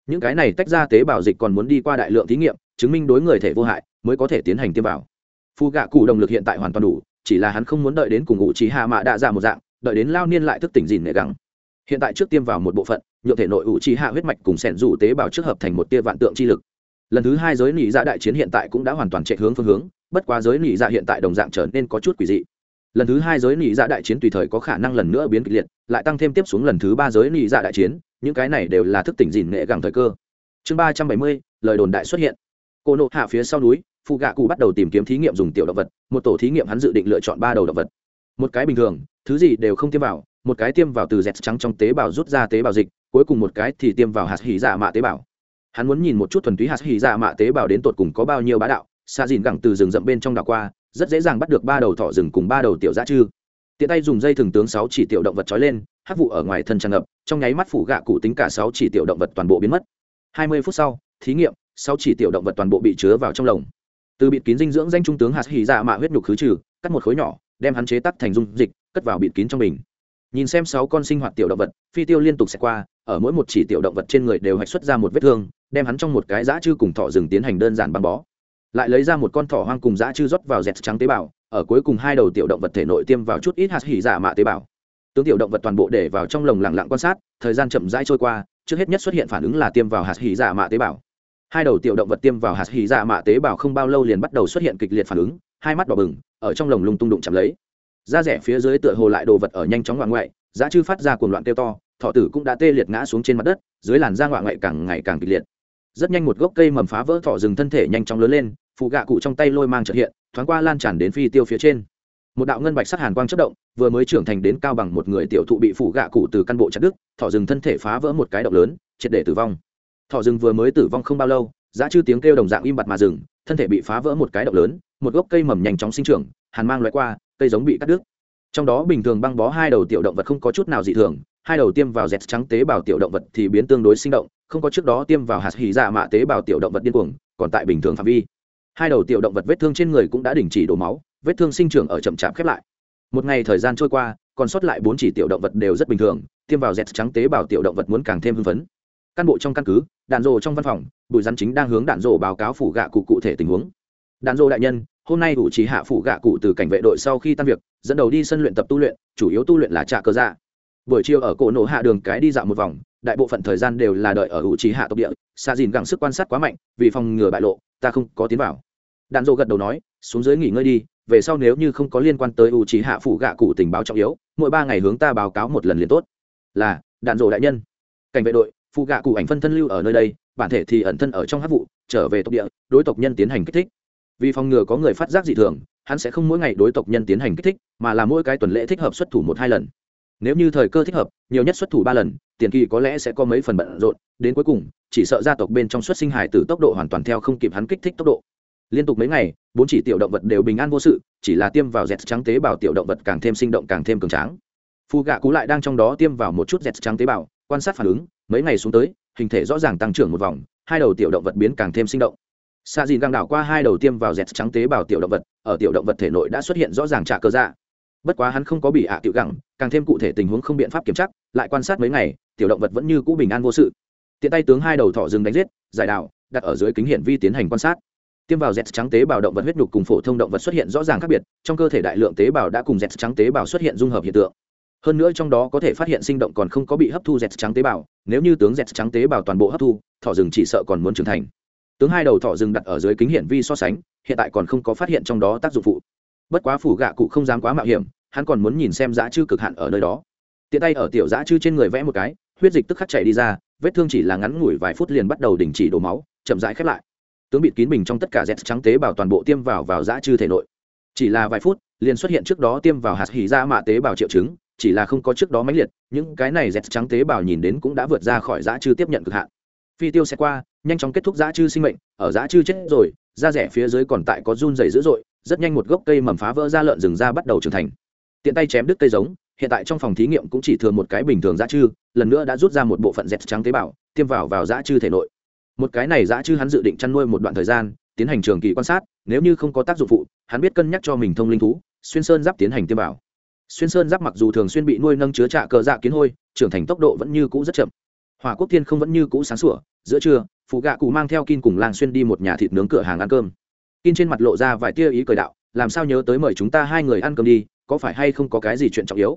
Những cái này tách ra tế bào dịch còn muốn đi qua đại lượng thí nghiệm, chứng minh đối người thể vô hại mới có thể tiến hành tiêm vào. Phu gạ cụ động lực hiện tại hoàn toàn đủ, chỉ là hắn không muốn đợi đến cùng ngụ trí hạ mạ đạ ra một dạng, đợi đến lao niên lại thức tỉnh dìn nệ gắng hiện tại trước tiêm vào một bộ phận nhựa thể nội ủ trí hạ huyết mạch cùng sẻn rủ tế bào trước hợp thành một tia vạn tượng chi lực lần thứ hai giới nỉ dạ đại chiến hiện tại cũng đã hoàn toàn chạy hướng phương hướng, bất quá giới nỉ dạ hiện tại đồng dạng trở nên có chút quỷ dị. Lần thứ hai giới nỉ dạ đại chiến tùy thời có khả năng lần nữa biến kịch liệt, lại tăng thêm tiếp xuống lần thứ ba giới nỉ dạ đại chiến, những cái này đều là thức tỉnh dìn nghệ gẳng thời cơ. Chương ba trăm bảy mươi, lời đồn đại xuất hiện. Cô nộ hạ phía sau núi phụ gạ cụ bắt đầu tìm kiếm thí nghiệm dùng tiểu động vật, một tổ thí nghiệm hắn dự định lựa chọn ba đầu động vật. Một cái bình thường, thứ gì đều không tiêm vào, một cái tiêm vào từ dẹt trắng trong tế bào rút ra tế bào dịch, cuối cùng một cái thì tiêm vào hạt hỉ dạ mạ tế bào hắn muốn nhìn một chút thuần túy hạt hỉ dạ mạ tế bào đến tột cùng có bao nhiêu bá đạo xa dìn gẳng từ rừng rậm bên trong đảo qua, rất dễ dàng bắt được ba đầu thỏ rừng cùng ba đầu tiểu dã chư. Tiện tay dùng dây thừng tướng sáu chỉ tiểu động vật trói lên, hắc vụ ở ngoài thân tràn ngập, trong nháy mắt phủ gạ cụ tính cả sáu chỉ tiểu động vật toàn bộ biến mất. Hai mươi phút sau, thí nghiệm, sáu chỉ tiểu động vật toàn bộ bị chứa vào trong lồng. Từ bịt kín dinh dưỡng danh trung tướng hạt hỉ dạ mạ huyết nhục khứ trừ, cắt một khối nhỏ, đem hắn chế tắc thành dung dịch, cất vào bịt kín trong bình. Nhìn xem sáu con sinh hoạt tiểu động vật, phi tiêu liên tục xẹt qua ở mỗi một chỉ tiểu động vật trên người đều hạch xuất ra một vết thương, đem hắn trong một cái dã chư cùng thỏ rừng tiến hành đơn giản băng bó. Lại lấy ra một con thỏ hoang cùng dã chư rót vào dẹt trắng tế bào, ở cuối cùng hai đầu tiểu động vật thể nội tiêm vào chút ít hạt hỉ giả mạ tế bào. Tướng tiểu động vật toàn bộ để vào trong lồng lặng lặng quan sát, thời gian chậm rãi trôi qua, trước hết nhất xuất hiện phản ứng là tiêm vào hạt hỉ giả mạ tế bào. Hai đầu tiểu động vật tiêm vào hạt hỉ giả mạ tế bào không bao lâu liền bắt đầu xuất hiện kịch liệt phản ứng, hai mắt đỏ bừng, ở trong lồng lung tung đụng chạm lấy. Da rẻ phía dưới tựa hồ lại đồ vật ở nhanh chóng ngoạn ngoại giá chư phát ra cuồng loạn kêu to thọ tử cũng đã tê liệt ngã xuống trên mặt đất, dưới làn da ngoạ ngoại càng ngày càng kịch liệt. Rất nhanh một gốc cây mầm phá vỡ thọ rừng thân thể nhanh chóng lớn lên phụ gạ cụ trong tay lôi mang trợ hiện, thoáng qua lan tràn đến phi tiêu phía trên. Một đạo ngân bạch sắc hàn quang chất động, vừa mới trưởng thành đến cao bằng một người tiểu thụ bị phụ gạ cụ từ căn bộ chặt đứt, thọ rừng thân thể phá vỡ một cái động lớn, triệt để tử vong. Thọ rừng vừa mới tử vong không bao lâu, giá chư tiếng kêu đồng dạng im bặt mà rừng thân thể bị phá vỡ một cái động lớn, một gốc cây mầm nhanh chóng sinh trưởng, hàn mang loại qua, cây giống bị cắt đứt. Trong đó bình thường băng bó hai đầu tiểu động vật không có chút nào dị thường hai đầu tiêm vào dẹt trắng tế bào tiểu động vật thì biến tương đối sinh động, không có trước đó tiêm vào hạt hỉ dạ mạ tế bào tiểu động vật điên cuồng, còn tại bình thường phạm vi. Hai đầu tiểu động vật vết thương trên người cũng đã đình chỉ đổ máu, vết thương sinh trưởng ở chậm chạp khép lại. Một ngày thời gian trôi qua, còn sót lại bốn chỉ tiểu động vật đều rất bình thường, tiêm vào dẹt trắng tế bào tiểu động vật muốn càng thêm hưng phấn. Căn bộ trong căn cứ, đạn rồ trong văn phòng bùi rắn chính đang hướng đạn rồ báo cáo phủ gạ cụ cụ thể tình huống. Đạn rồ đại nhân, hôm nay đủ chỉ hạ phủ gạ cụ từ cảnh vệ đội sau khi tan việc, dẫn đầu đi sân luyện tập tu luyện, chủ yếu tu luyện là trạ cơ dạ buổi chiều ở cổ nổ hạ đường cái đi dạo một vòng, đại bộ phận thời gian đều là đợi ở hữu trí hạ tộc địa. Xa dìn gẳng sức quan sát quá mạnh, vì phòng ngừa bại lộ, ta không có tiến vào. Đạn dộ gật đầu nói, xuống dưới nghỉ ngơi đi, về sau nếu như không có liên quan tới hữu trí hạ phủ gạ cụ tình báo trọng yếu, mỗi ba ngày hướng ta báo cáo một lần liền tốt. Là, đạn dộ đại nhân. Cảnh vệ đội phụ gạ cụ ảnh phân thân lưu ở nơi đây, bản thể thì ẩn thân ở trong hát vụ, trở về tộc địa, đối tộc nhân tiến hành kích thích. Vì phòng ngừa có người phát giác dị thường, hắn sẽ không mỗi ngày đối tộc nhân tiến hành kích thích, mà là mỗi cái tuần lễ thích hợp xuất thủ một hai lần nếu như thời cơ thích hợp, nhiều nhất xuất thủ ba lần, tiền kỳ có lẽ sẽ có mấy phần bận rộn, đến cuối cùng, chỉ sợ gia tộc bên trong xuất sinh hải tử tốc độ hoàn toàn theo không kịp hắn kích thích tốc độ. Liên tục mấy ngày, bốn chỉ tiểu động vật đều bình an vô sự, chỉ là tiêm vào dẹt trắng tế bào tiểu động vật càng thêm sinh động càng thêm cường tráng. Phù gạ cú lại đang trong đó tiêm vào một chút dẹt trắng tế bào, quan sát phản ứng, mấy ngày xuống tới, hình thể rõ ràng tăng trưởng một vòng, hai đầu tiểu động vật biến càng thêm sinh động. Xa dìn găng đảo qua hai đầu tiêm vào dẹt trắng tế bào tiểu động vật, ở tiểu động vật thể nội đã xuất hiện rõ ràng trả cơ dạ bất quá hắn không có bị hạ tiểu gẳng, càng thêm cụ thể tình huống không biện pháp kiểm tra, lại quan sát mấy ngày, tiểu động vật vẫn như cũ bình an vô sự. Tiện tay tướng hai đầu thỏ rừng đánh giết, giải đạo đặt ở dưới kính hiển vi tiến hành quan sát. Tiêm vào dẹt trắng tế bào động vật huyết nhục cùng phổ thông động vật xuất hiện rõ ràng khác biệt, trong cơ thể đại lượng tế bào đã cùng dẹt trắng tế bào xuất hiện dung hợp hiện tượng. Hơn nữa trong đó có thể phát hiện sinh động còn không có bị hấp thu dẹt trắng tế bào, nếu như tướng dẹt trắng tế bào toàn bộ hấp thu, thỏ rừng chỉ sợ còn muốn trưởng thành. Tướng hai đầu thỏ rừng đặt ở dưới kính hiển vi so sánh, hiện tại còn không có phát hiện trong đó tác dụng phụ bất quá phủ gạ cụ không dám quá mạo hiểm, hắn còn muốn nhìn xem dã chư cực hạn ở nơi đó. Tiện tay ở tiểu dã chư trên người vẽ một cái, huyết dịch tức khắc chảy đi ra, vết thương chỉ là ngắn ngủi vài phút liền bắt đầu đình chỉ đổ máu, chậm rãi khép lại. Tướng bịt kín bình trong tất cả dẹt trắng tế bào toàn bộ tiêm vào vào dã chư thể nội. Chỉ là vài phút, liền xuất hiện trước đó tiêm vào hạt hỉ ra mạ tế bào triệu chứng, chỉ là không có trước đó mãnh liệt, những cái này dẹt trắng tế bào nhìn đến cũng đã vượt ra khỏi dã chư tiếp nhận cực hạn. Phi tiêu sẽ qua, nhanh chóng kết thúc dã chư sinh mệnh, ở dã chư chết rồi, da rẻ phía dưới còn tại có run dày dữ dội rất nhanh một gốc cây mầm phá vỡ ra lợn rừng ra bắt đầu trưởng thành. Tiện tay chém đứt cây giống, hiện tại trong phòng thí nghiệm cũng chỉ thừa một cái bình thường dã chư, lần nữa đã rút ra một bộ phận dẹt trắng tế bào, tiêm vào vào dã chư thể nội. Một cái này dã chư hắn dự định chăn nuôi một đoạn thời gian, tiến hành trường kỳ quan sát, nếu như không có tác dụng phụ, hắn biết cân nhắc cho mình thông linh thú, xuyên sơn giáp tiến hành tiêm bảo xuyên sơn giáp mặc dù thường xuyên bị nuôi nâng chứa trạ cờ dạ kiến hôi, trưởng thành tốc độ vẫn như cũ rất chậm. Hỏa quốc thiên không vẫn như cũ sáng sủa, giữa trưa, phụ gạ cụ mang theo kin cùng lang xuyên đi một nhà thịt nướng cửa hàng ăn cơm kin trên mặt lộ ra vài tia ý cười đạo, làm sao nhớ tới mời chúng ta hai người ăn cơm đi, có phải hay không có cái gì chuyện trọng yếu?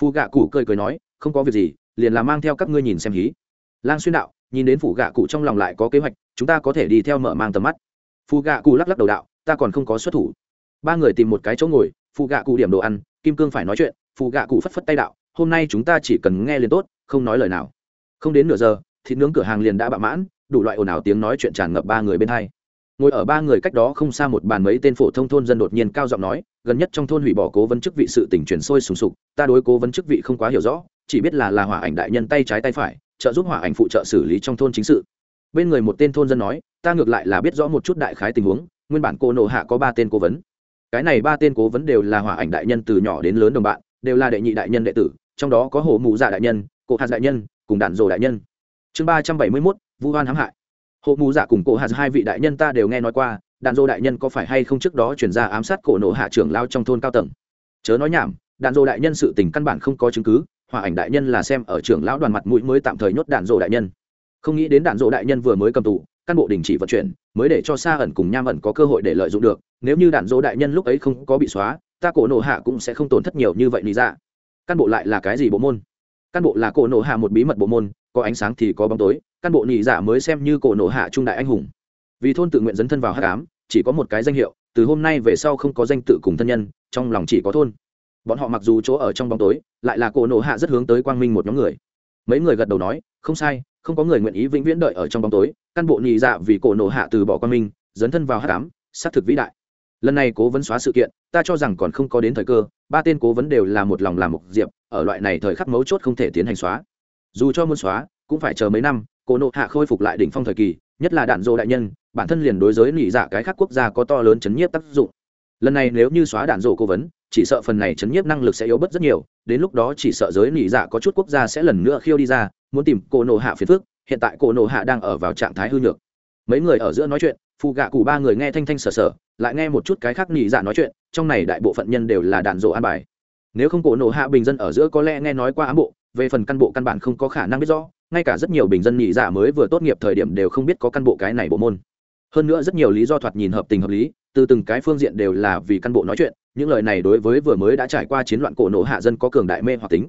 Phu gạ cụ cười cười nói, không có việc gì, liền là mang theo các ngươi nhìn xem hí. Lang xuyên đạo, nhìn đến phụ gạ cụ trong lòng lại có kế hoạch, chúng ta có thể đi theo mở mang tầm mắt. Phu gạ cụ lắc lắc đầu đạo, ta còn không có xuất thủ. Ba người tìm một cái chỗ ngồi phụ gạ cụ điểm đồ ăn, kim cương phải nói chuyện phụ gạ cụ phất phất tay đạo, hôm nay chúng ta chỉ cần nghe liền tốt, không nói lời nào. Không đến nửa giờ, thịt nướng cửa hàng liền đã bạ mãn, đủ loại ồn ào tiếng nói chuyện tràn ngập ba người bên hai ngồi ở ba người cách đó không xa một bàn mấy tên phổ thông thôn dân đột nhiên cao giọng nói, gần nhất trong thôn hủy bỏ cố vấn chức vị sự tỉnh truyền sôi sùng sục, ta đối cố vấn chức vị không quá hiểu rõ, chỉ biết là là hỏa ảnh đại nhân tay trái tay phải, trợ giúp hỏa ảnh phụ trợ xử lý trong thôn chính sự. Bên người một tên thôn dân nói, ta ngược lại là biết rõ một chút đại khái tình huống, nguyên bản cô nộ hạ có ba tên cố vấn. Cái này ba tên cố vấn đều là hỏa ảnh đại nhân từ nhỏ đến lớn đồng bạn, đều là đệ nhị đại nhân đệ tử, trong đó có hồ mụ dạ đại nhân, cổ hạt đại nhân, cùng đạn rồ đại nhân. Chương ba trăm bảy mươi mốt, vu hoan hãm hại hộ mù dạ cùng cổ hạt hai vị đại nhân ta đều nghe nói qua, đạn dô đại nhân có phải hay không trước đó chuyển ra ám sát cổ nộ hạ trưởng lao trong thôn cao tầng? Chớ nói nhảm, đạn dô đại nhân sự tình căn bản không có chứng cứ, hòa ảnh đại nhân là xem ở trưởng lão đoàn mặt mũi mới tạm thời nhốt đạn dô đại nhân. Không nghĩ đến đạn dô đại nhân vừa mới cầm tù, căn bộ đình chỉ vận chuyển, mới để cho xa ẩn cùng nham ẩn có cơ hội để lợi dụng được, nếu như đạn dô đại nhân lúc ấy không có bị xóa, ta cổ nộ hạ cũng sẽ không tổn thất nhiều như vậy lý ra dạ. căn bộ lại là cái gì bộ môn? Căn bộ là cổ nổ hạ một bí mật bộ môn, có ánh sáng thì có bóng tối, căn bộ nhị giả mới xem như cổ nổ hạ trung đại anh hùng. Vì thôn tự nguyện dấn thân vào hát cám chỉ có một cái danh hiệu, từ hôm nay về sau không có danh tự cùng thân nhân, trong lòng chỉ có thôn. Bọn họ mặc dù chỗ ở trong bóng tối, lại là cổ nổ hạ rất hướng tới quang minh một nhóm người. Mấy người gật đầu nói, không sai, không có người nguyện ý vĩnh viễn đợi ở trong bóng tối, căn bộ nhị dạ vì cổ nổ hạ từ bỏ quang minh, dấn thân vào hát cám xác thực vĩ đại lần này cố vấn xóa sự kiện, ta cho rằng còn không có đến thời cơ, ba tên cố vấn đều là một lòng làm một diệp, ở loại này thời khắc mấu chốt không thể tiến hành xóa. Dù cho muốn xóa, cũng phải chờ mấy năm cố nộ hạ khôi phục lại đỉnh phong thời kỳ, nhất là đạn dô đại nhân, bản thân liền đối giới nỉ dạ cái khác quốc gia có to lớn chấn nhiếp tác dụng. Lần này nếu như xóa đạn dô cố vấn, chỉ sợ phần này chấn nhiếp năng lực sẽ yếu bớt rất nhiều, đến lúc đó chỉ sợ giới nỉ dạ có chút quốc gia sẽ lần nữa khiêu đi ra, muốn tìm cố nộ hạ phiền phước hiện tại cố nộ hạ đang ở vào trạng thái hư nhược. Mấy người ở giữa nói chuyện phụ gạ cụ ba người nghe thanh thanh sờ sờ lại nghe một chút cái khác nhị dạ nói chuyện, trong này đại bộ phận nhân đều là đạn dộ an bài. Nếu không cổ nổ hạ bình dân ở giữa có lẽ nghe nói qua ám bộ, về phần căn bộ căn bản không có khả năng biết rõ, ngay cả rất nhiều bình dân nhị giả mới vừa tốt nghiệp thời điểm đều không biết có căn bộ cái này bộ môn. Hơn nữa rất nhiều lý do thoạt nhìn hợp tình hợp lý, từ từng cái phương diện đều là vì căn bộ nói chuyện, những lời này đối với vừa mới đã trải qua chiến loạn cổ nổ hạ dân có cường đại mê hoặc tính.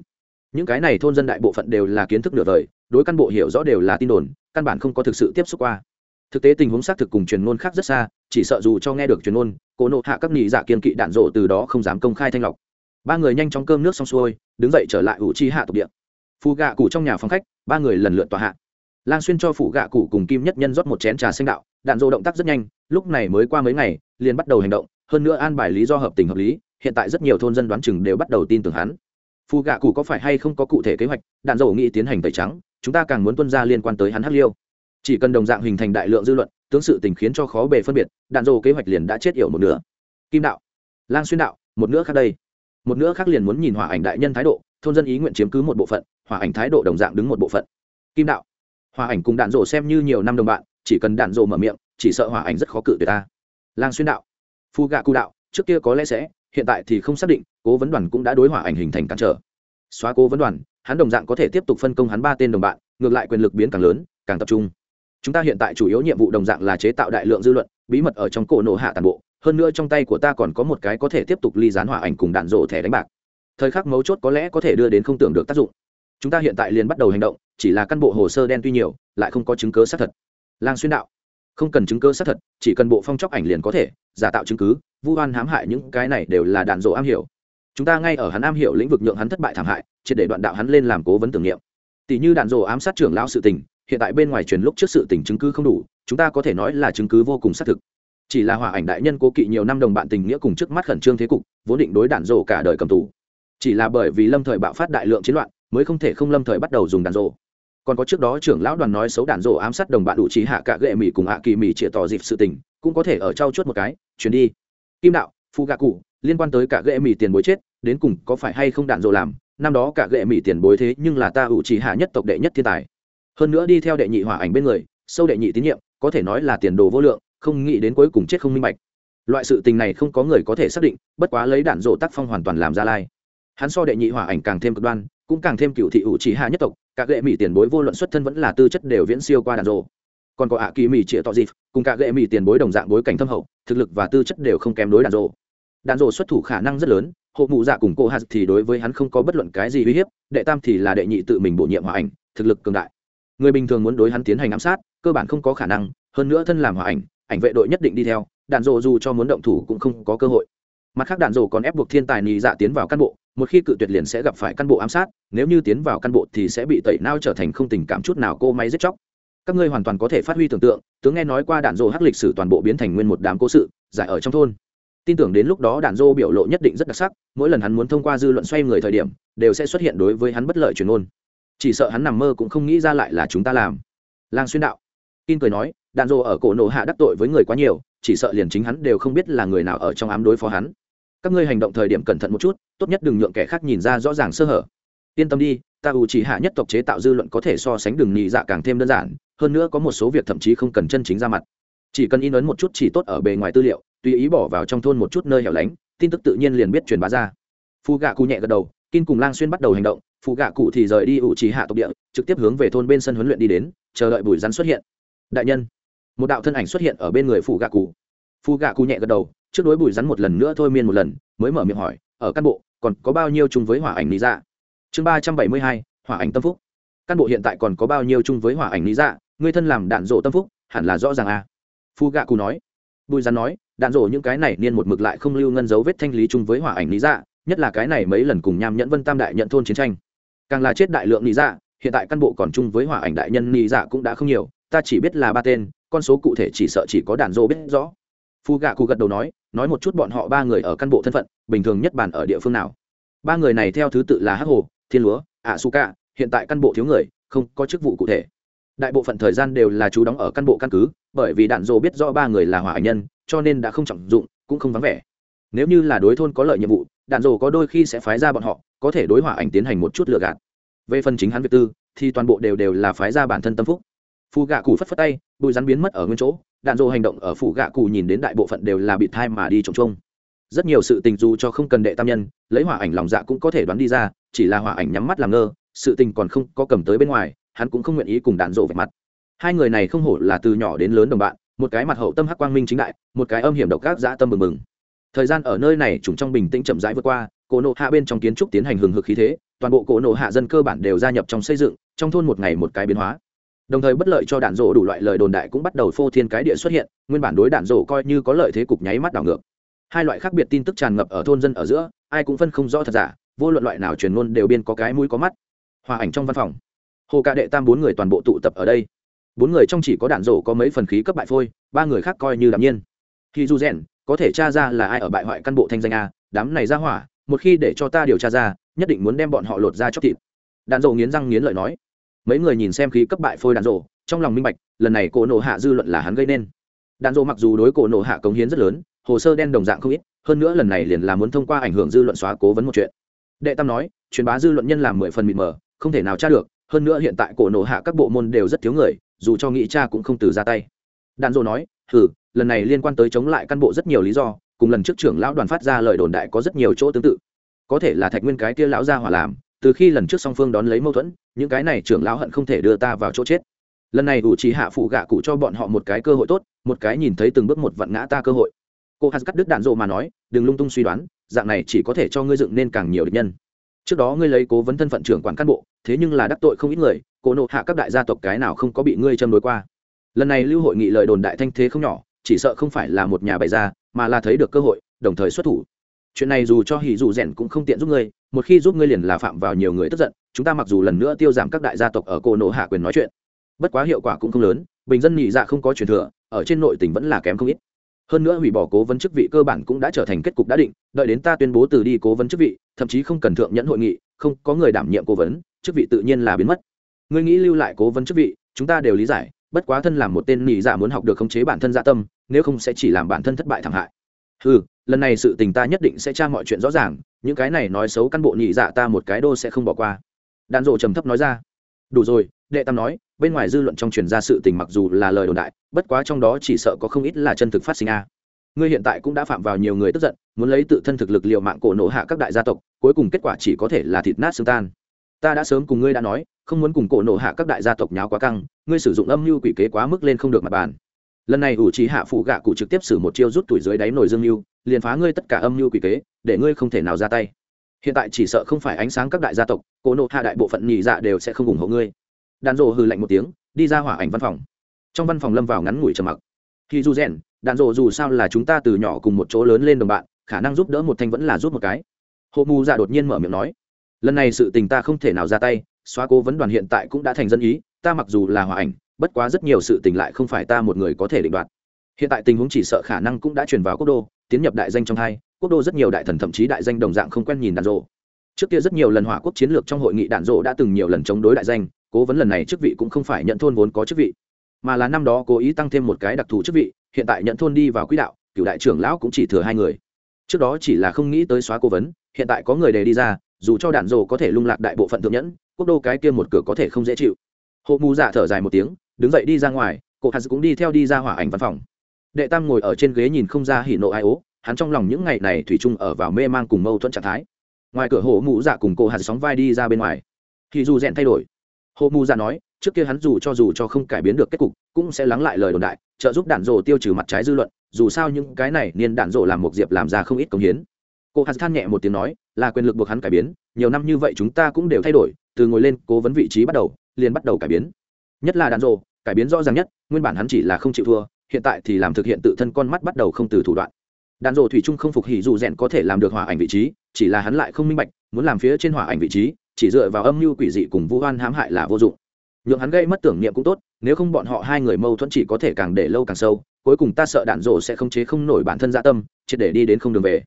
Những cái này thôn dân đại bộ phận đều là kiến thức nửa đời, đối căn bộ hiểu rõ đều là tin đồn, căn bản không có thực sự tiếp xúc qua thực tế tình huống xác thực cùng truyền ngôn khác rất xa, chỉ sợ dù cho nghe được truyền ngôn cổ nộ hạ các nghị giả dạ kiên kỵ đạn rộ từ đó không dám công khai thanh lọc. Ba người nhanh chóng cơm nước xong xuôi, đứng dậy trở lại ủ chi hạ tộc địa. Phù gạ cụ trong nhà phòng khách, ba người lần lượt tòa hạ. Lang xuyên cho phụ gạ cụ cùng kim nhất nhân rót một chén trà xanh đạo, đạn dộ động tác rất nhanh, lúc này mới qua mấy ngày, liền bắt đầu hành động, hơn nữa an bài lý do hợp tình hợp lý, hiện tại rất nhiều thôn dân đoán chừng đều bắt đầu tin tưởng hắn. Phù gạ cụ có phải hay không có cụ thể kế hoạch, đạn dộ nghĩ tiến hành tẩy trắng, chúng ta càng muốn tuân ra liên quan tới hắn hắc liêu chỉ cần đồng dạng hình thành đại lượng dư luận, tướng sự tình khiến cho khó bề phân biệt, đạn dồ kế hoạch liền đã chết yểu một nửa. Kim đạo, lang xuyên đạo, một nửa khác đây. Một nửa khác liền muốn nhìn hỏa ảnh đại nhân thái độ, thôn dân ý nguyện chiếm cứ một bộ phận, hỏa ảnh thái độ đồng dạng đứng một bộ phận. Kim đạo, hỏa ảnh cùng đạn dồ xem như nhiều năm đồng bạn, chỉ cần đạn dồ mở miệng, chỉ sợ hỏa ảnh rất khó cự tuyệt ta. Lang xuyên đạo, phu gạ cụ đạo, trước kia có lẽ sẽ, hiện tại thì không xác định, cố vấn đoàn cũng đã đối hỏa ảnh hình thành cản trở. Xóa cố vấn đoàn, hắn đồng dạng có thể tiếp tục phân công hắn ba tên đồng bạn, ngược lại quyền lực biến càng lớn, càng tập trung chúng ta hiện tại chủ yếu nhiệm vụ đồng dạng là chế tạo đại lượng dư luận, bí mật ở trong cổ nổ hạ toàn bộ. Hơn nữa trong tay của ta còn có một cái có thể tiếp tục ly gián hỏa ảnh cùng đạn rộ thẻ đánh bạc. Thời khắc mấu chốt có lẽ có thể đưa đến không tưởng được tác dụng. Chúng ta hiện tại liền bắt đầu hành động, chỉ là căn bộ hồ sơ đen tuy nhiều, lại không có chứng cứ xác thật. Lang xuyên đạo. Không cần chứng cứ xác thật, chỉ cần bộ phong chóc ảnh liền có thể, giả tạo chứng cứ, vu oan hãm hại những cái này đều là đạn dộ am hiểu. Chúng ta ngay ở hắn am hiểu lĩnh vực nhượng hắn thất bại thảm hại, triệt để đoạn đạo hắn lên làm cố vấn tưởng niệm. Tỷ như đạn dộ ám sát trưởng lão sự tình hiện tại bên ngoài truyền lúc trước sự tình chứng cứ không đủ, chúng ta có thể nói là chứng cứ vô cùng xác thực. Chỉ là hỏa ảnh đại nhân cố kỵ nhiều năm đồng bạn tình nghĩa cùng trước mắt khẩn trương thế cục, vốn định đối đạn dộ cả đời cầm tù. Chỉ là bởi vì lâm thời bạo phát đại lượng chiến loạn, mới không thể không lâm thời bắt đầu dùng đạn rộ còn có trước đó trưởng lão đoàn nói xấu đạn rộ ám sát đồng bạn đủ trí hạ cả gệ mỹ cùng hạ kỳ mỹ chĩa tỏ dịp sự tình, cũng có thể ở trao chuốt một cái, chuyển đi. Kim đạo, phu gạ cụ, liên quan tới cả gệ mỹ tiền bối chết, đến cùng có phải hay không đạn rộ làm, năm đó cả gệ mỹ tiền bối thế nhưng là ta ủ trí hạ nhất tộc đệ nhất thiên tài hơn nữa đi theo đệ nhị hỏa ảnh bên người, sâu đệ nhị tín nhiệm, có thể nói là tiền đồ vô lượng, không nghĩ đến cuối cùng chết không minh bạch. Loại sự tình này không có người có thể xác định, bất quá lấy đạn rộ tác phong hoàn toàn làm ra lai. Hắn so đệ nhị hỏa ảnh càng thêm cực đoan, cũng càng thêm cựu thị ủ chỉ hạ nhất tộc, cả gệ mỹ tiền bối vô luận xuất thân vẫn là tư chất đều viễn siêu qua đạn rộ. Còn có ạ kỳ mỹ trịa tọ dịp, cùng cả gệ mỹ tiền bối đồng dạng bối cảnh thâm hậu, thực lực và tư chất đều không kém đối đạn rộ. Đạn rộ xuất thủ khả năng rất lớn, hộ mụ dạ cùng cô hạt thì đối với hắn không có bất luận cái gì uy hiếp, đệ tam thì là đệ nhị tự mình bổ nhiệm hỏa ảnh, thực lực cường đại người bình thường muốn đối hắn tiến hành ám sát, cơ bản không có khả năng, hơn nữa thân làm hòa ảnh ảnh vệ đội nhất định đi theo, đạn dộ dù cho muốn động thủ cũng không có cơ hội. Mặt khác đạn dộ còn ép buộc thiên tài Nì dạ tiến vào căn bộ, một khi cự tuyệt liền sẽ gặp phải căn bộ ám sát, nếu như tiến vào căn bộ thì sẽ bị tẩy nao trở thành không tình cảm chút nào cô máy giết chóc. Các ngươi hoàn toàn có thể phát huy tưởng tượng, tướng nghe nói qua đạn dộ hắc lịch sử toàn bộ biến thành nguyên một đám cố sự, giải ở trong thôn. Tin tưởng đến lúc đó đạn dô biểu lộ nhất định rất đặc sắc, mỗi lần hắn muốn thông qua dư luận xoay người thời điểm, đều sẽ xuất hiện đối với hắn bất lợi truyền ôn chỉ sợ hắn nằm mơ cũng không nghĩ ra lại là chúng ta làm. Lang xuyên đạo. Kin cười nói, đạn dộ ở cổ nổ hạ đắc tội với người quá nhiều, chỉ sợ liền chính hắn đều không biết là người nào ở trong ám đối phó hắn. Các ngươi hành động thời điểm cẩn thận một chút, tốt nhất đừng nhượng kẻ khác nhìn ra rõ ràng sơ hở. Yên tâm đi, ta ủ chỉ hạ nhất tộc chế tạo dư luận có thể so sánh đường nhị dạ càng thêm đơn giản, hơn nữa có một số việc thậm chí không cần chân chính ra mặt. Chỉ cần in ấn một chút chỉ tốt ở bề ngoài tư liệu, tùy ý bỏ vào trong thôn một chút nơi hẻo lánh, tin tức tự nhiên liền biết truyền bá ra. Phu gạ cụ nhẹ gật đầu kin cùng lang xuyên bắt đầu hành động Phụ gạ cụ thì rời đi ủ trì hạ tộc địa, trực tiếp hướng về thôn bên sân huấn luyện đi đến, chờ đợi bùi rắn xuất hiện. Đại nhân, một đạo thân ảnh xuất hiện ở bên người phụ gạ cụ. Phụ gạ cụ nhẹ gật đầu, trước đối bùi rắn một lần nữa thôi miên một lần, mới mở miệng hỏi, ở căn bộ, còn có bao nhiêu chung với hỏa ảnh lý dạ? Chương ba trăm bảy mươi hai, hỏa ảnh tâm phúc. Căn bộ hiện tại còn có bao nhiêu chung với hỏa ảnh lý dạ? Người thân làm đạn dộ tâm phúc, hẳn là rõ ràng à? Phụ gạ cụ nói. Bùi rắn nói, đạn rổ những cái này niên một mực lại không lưu ngân dấu vết thanh lý chung với hỏa ảnh lý dạ nhất là cái này mấy lần cùng nham nhẫn vân tam đại nhận thôn chiến tranh càng là chết đại lượng nị dạ hiện tại căn bộ còn chung với hỏa ảnh đại nhân nị dạ cũng đã không nhiều, ta chỉ biết là ba tên, con số cụ thể chỉ sợ chỉ có đàn dô biết rõ. Phu gạ cụ gật đầu nói nói một chút bọn họ ba người ở căn bộ thân phận, bình thường nhất bản ở địa phương nào? Ba người này theo thứ tự là hắc hồ, thiên lúa ạ su ca hiện tại căn bộ thiếu người, không có chức vụ cụ thể. Đại bộ phận thời gian đều là chú đóng ở căn bộ căn cứ, bởi vì đạn dô biết rõ ba người là hỏa ảnh nhân, cho nên đã không trọng dụng, cũng không vắng vẻ. Nếu như là đối thôn có lợi nhiệm vụ đạn dồ có đôi khi sẽ phái ra bọn họ có thể đối hỏa ảnh tiến hành một chút lựa gạt. Về phần chính hắn việc tư, thì toàn bộ đều đều là phái ra bản thân tâm phúc. Phù gạ cụ phất phất tay, bụi rắn biến mất ở nguyên chỗ, đạn dồ hành động ở phụ gạ cụ nhìn đến đại bộ phận đều là bị thai mà đi trồng trông rất nhiều sự tình dù cho không cần đệ tam nhân, lấy hỏa ảnh lòng dạ cũng có thể đoán đi ra, chỉ là hỏa ảnh nhắm mắt làm ngơ, sự tình còn không có cầm tới bên ngoài, hắn cũng không nguyện ý cùng đạn dộ về mặt. Hai người này không hổ là từ nhỏ đến lớn đồng bạn, một cái mặt hậu tâm hắc quang minh chính đại, một cái âm hiểm độc ác dã tâm mừng mừng thời gian ở nơi này trùng trong bình tĩnh chậm rãi vượt qua cổ nộ hạ bên trong kiến trúc tiến hành hừng hực khí thế, toàn bộ cổ nộ hạ dân cơ bản đều gia nhập trong xây dựng, trong thôn một ngày một cái biến hóa. Đồng thời bất lợi cho đạn rổ đủ loại lời đồn đại cũng bắt đầu phô thiên cái địa xuất hiện, nguyên bản đối đạn rổ coi như có lợi thế cục nháy mắt đảo ngược. Hai loại khác biệt tin tức tràn ngập ở thôn dân ở giữa, ai cũng phân không rõ thật giả, vô luận loại nào truyền ngôn đều biên có cái mũi có mắt. Hòa ảnh trong văn phòng. Hồ ca đệ tam bốn người toàn bộ tụ tập ở đây. Bốn người trong chỉ có đạn rổ có mấy phần khí cấp bại phôi, ba người khác coi như đạm nhiên. Khi du rèn có thể tra ra là ai ở bại hoại căn bộ thanh danh a, đám này ra hỏa một khi để cho ta điều tra ra, nhất định muốn đem bọn họ lột ra chóc thịt. Đàn rộ nghiến răng nghiến lợi nói. Mấy người nhìn xem khí cấp bại phôi đàn rộ trong lòng minh bạch, lần này cổ nổ hạ dư luận là hắn gây nên. Đàn rộ mặc dù đối cổ nổ hạ cống hiến rất lớn, hồ sơ đen đồng dạng không ít, hơn nữa lần này liền là muốn thông qua ảnh hưởng dư luận xóa cố vấn một chuyện. Đệ tam nói, truyền bá dư luận nhân làm mười phần mịt mờ, không thể nào tra được, hơn nữa hiện tại cổ nổ hạ các bộ môn đều rất thiếu người, dù cho nghĩ cha cũng không từ ra tay. Đàn rộ nói, hừ, lần này liên quan tới chống lại căn bộ rất nhiều lý do cùng lần trước trưởng lão đoàn phát ra lời đồn đại có rất nhiều chỗ tương tự. Có thể là thạch nguyên cái kia lão gia hỏa làm, từ khi lần trước song phương đón lấy mâu thuẫn, những cái này trưởng lão hận không thể đưa ta vào chỗ chết. Lần này đủ chỉ hạ phụ gạ cụ cho bọn họ một cái cơ hội tốt, một cái nhìn thấy từng bước một vặn ngã ta cơ hội. Cô hạt cắt đứt đạn rộ mà nói, đừng lung tung suy đoán, dạng này chỉ có thể cho ngươi dựng nên càng nhiều địch nhân. Trước đó ngươi lấy cố vấn thân phận trưởng quản cán bộ, thế nhưng là đắc tội không ít người, cô nộ hạ các đại gia tộc cái nào không có bị ngươi châm đối qua. Lần này lưu hội nghị lời đồn đại thanh thế không nhỏ, chỉ sợ không phải là một nhà bày ra mà là thấy được cơ hội, đồng thời xuất thủ. Chuyện này dù cho hỉ dù rèn cũng không tiện giúp ngươi, một khi giúp ngươi liền là phạm vào nhiều người tức giận, chúng ta mặc dù lần nữa tiêu giảm các đại gia tộc ở cổ nộ hạ quyền nói chuyện, bất quá hiệu quả cũng không lớn, bình dân nhị dạ không có truyền thừa, ở trên nội tỉnh vẫn là kém không ít. Hơn nữa hủy bỏ cố vấn chức vị cơ bản cũng đã trở thành kết cục đã định, đợi đến ta tuyên bố từ đi cố vấn chức vị, thậm chí không cần thượng nhẫn hội nghị, không có người đảm nhiệm cố vấn, chức vị tự nhiên là biến mất. Ngươi nghĩ lưu lại cố vấn chức vị, chúng ta đều lý giải bất quá thân làm một tên nhị dạ muốn học được khống chế bản thân dạ tâm, nếu không sẽ chỉ làm bản thân thất bại thảm hại. Ừ lần này sự tình ta nhất định sẽ tra mọi chuyện rõ ràng, những cái này nói xấu căn bộ nhị dạ ta một cái đô sẽ không bỏ qua. Đạn dộ trầm thấp nói ra. Đủ rồi, đệ tam nói, bên ngoài dư luận trong truyền ra sự tình mặc dù là lời đồn đại, bất quá trong đó chỉ sợ có không ít là chân thực phát sinh a. Ngươi hiện tại cũng đã phạm vào nhiều người tức giận, muốn lấy tự thân thực lực liệu mạng cổ nổ hạ các đại gia tộc, cuối cùng kết quả chỉ có thể là thịt nát xương tan ta đã sớm cùng ngươi đã nói, không muốn cùng cổ nổ hạ các đại gia tộc nháo quá căng, ngươi sử dụng âm mưu quỷ kế quá mức lên không được mặt bàn. Lần này ủ trí hạ phụ gạ cụ trực tiếp xử một chiêu rút tuổi dưới đáy nồi dương mưu, liền phá ngươi tất cả âm mưu quỷ kế, để ngươi không thể nào ra tay. Hiện tại chỉ sợ không phải ánh sáng các đại gia tộc, cổ nộ hạ đại bộ phận nhị dạ đều sẽ không ủng hộ ngươi. Đàn rộ hừ lạnh một tiếng, đi ra hỏa ảnh văn phòng. Trong văn phòng lâm vào ngắn ngủi trầm mặc. Khi du rèn đàn rộ dù sao là chúng ta từ nhỏ cùng một chỗ lớn lên đồng bạn, khả năng giúp đỡ một thanh vẫn là giúp một cái. Hộ mù dạ đột nhiên mở miệng nói lần này sự tình ta không thể nào ra tay, xóa cố vấn đoàn hiện tại cũng đã thành dân ý, ta mặc dù là hòa ảnh, bất quá rất nhiều sự tình lại không phải ta một người có thể định đoạt. Hiện tại tình huống chỉ sợ khả năng cũng đã truyền vào quốc đô, tiến nhập đại danh trong hai, quốc đô rất nhiều đại thần thậm chí đại danh đồng dạng không quen nhìn đàn rộ. Trước kia rất nhiều lần hỏa quốc chiến lược trong hội nghị đạn rộ đã từng nhiều lần chống đối đại danh, cố vấn lần này chức vị cũng không phải nhận thôn vốn có chức vị, mà là năm đó cố ý tăng thêm một cái đặc thù chức vị, hiện tại nhận thôn đi vào quỹ đạo, cựu đại trưởng lão cũng chỉ thừa hai người. Trước đó chỉ là không nghĩ tới xóa cố vấn, hiện tại có người đề đi ra dù cho đạn rồ có thể lung lạc đại bộ phận thượng nhẫn, quốc đô cái kia một cửa có thể không dễ chịu. Hộ mù dạ thở dài một tiếng, đứng dậy đi ra ngoài, cô hạt cũng đi theo đi ra hỏa ảnh văn phòng. Đệ tam ngồi ở trên ghế nhìn không ra hỉ nộ ai ố, hắn trong lòng những ngày này thủy chung ở vào mê mang cùng mâu thuẫn trạng thái. Ngoài cửa hộ mù dạ cùng cô hạt sóng vai đi ra bên ngoài. Thì dù rèn thay đổi hộ mù dạ nói, trước kia hắn dù cho dù cho không cải biến được kết cục, cũng sẽ lắng lại lời đồn đại, trợ giúp đạn rồ tiêu trừ mặt trái dư luận, dù sao những cái này niên đạn rồ làm một diệp làm ra không ít công hiến cô hạt than nhẹ một tiếng nói, là quyền lực buộc hắn cải biến, nhiều năm như vậy chúng ta cũng đều thay đổi, từ ngồi lên cố vấn vị trí bắt đầu, liền bắt đầu cải biến. Nhất là đàn rồ cải biến rõ ràng nhất, nguyên bản hắn chỉ là không chịu thua, hiện tại thì làm thực hiện tự thân con mắt bắt đầu không từ thủ đoạn. Đàn rồ thủy trung không phục hỉ dù rèn có thể làm được hỏa ảnh vị trí, chỉ là hắn lại không minh bạch, muốn làm phía trên hỏa ảnh vị trí, chỉ dựa vào âm mưu quỷ dị cùng vu oan hãm hại là vô dụng. Nhượng hắn gây mất tưởng niệm cũng tốt, nếu không bọn họ hai người mâu thuẫn chỉ có thể càng để lâu càng sâu, cuối cùng ta sợ đạn rổ sẽ không chế không nổi bản thân dạ tâm, triệt để đi đến không đường về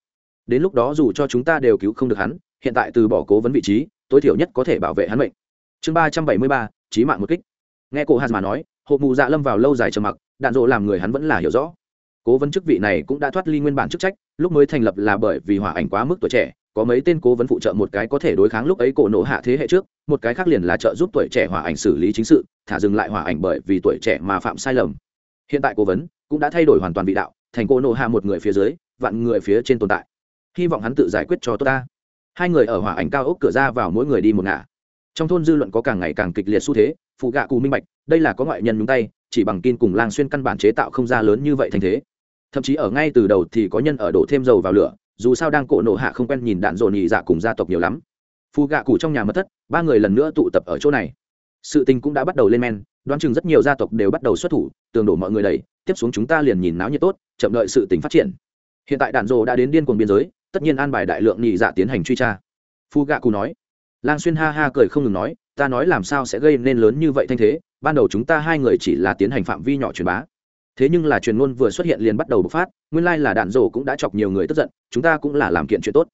đến lúc đó dù cho chúng ta đều cứu không được hắn, hiện tại từ bỏ cố vấn vị trí, tối thiểu nhất có thể bảo vệ hắn mệnh. Chương ba trăm bảy mươi ba trí mạng một kích. Nghe cổ hạt mà nói, hộp mù dạ lâm vào lâu dài trầm mặc, đạn dộ làm người hắn vẫn là hiểu rõ. Cố vấn chức vị này cũng đã thoát ly nguyên bản chức trách, lúc mới thành lập là bởi vì hỏa ảnh quá mức tuổi trẻ, có mấy tên cố vấn phụ trợ một cái có thể đối kháng lúc ấy cổ nộ hạ thế hệ trước, một cái khác liền là trợ giúp tuổi trẻ hỏa ảnh xử lý chính sự, thả dừng lại hỏa ảnh bởi vì tuổi trẻ mà phạm sai lầm. Hiện tại cố vấn cũng đã thay đổi hoàn toàn vị đạo, thành cổ nộ hạ một người phía dưới, vạn người phía trên tồn tại hy vọng hắn tự giải quyết cho tốt ta. Hai người ở hỏa ảnh cao ốc cửa ra vào mỗi người đi một ngả. Trong thôn dư luận có càng ngày càng kịch liệt xu thế, phụ gạ cù minh bạch, đây là có ngoại nhân nhúng tay, chỉ bằng kin cùng lang xuyên căn bản chế tạo không ra lớn như vậy thành thế. Thậm chí ở ngay từ đầu thì có nhân ở đổ thêm dầu vào lửa, dù sao đang cổ nộ hạ không quen nhìn đạn dồn nhị dạ cùng gia tộc nhiều lắm. Phụ gạ cù trong nhà mất thất, ba người lần nữa tụ tập ở chỗ này. Sự tình cũng đã bắt đầu lên men, đoán chừng rất nhiều gia tộc đều bắt đầu xuất thủ, tường đổ mọi người đầy tiếp xuống chúng ta liền nhìn náo nhiệt tốt, chậm đợi sự tình phát triển. Hiện tại đạn dồ đã đến điên cuồng biên giới tất nhiên an bài đại lượng nhị dạ tiến hành truy tra. Phu gạ cụ nói. Lang xuyên ha ha cười không ngừng nói, ta nói làm sao sẽ gây nên lớn như vậy thanh thế? Ban đầu chúng ta hai người chỉ là tiến hành phạm vi nhỏ truyền bá. Thế nhưng là truyền ngôn vừa xuất hiện liền bắt đầu bộc phát, nguyên lai là đạn rổ cũng đã chọc nhiều người tức giận, chúng ta cũng là làm kiện chuyện tốt.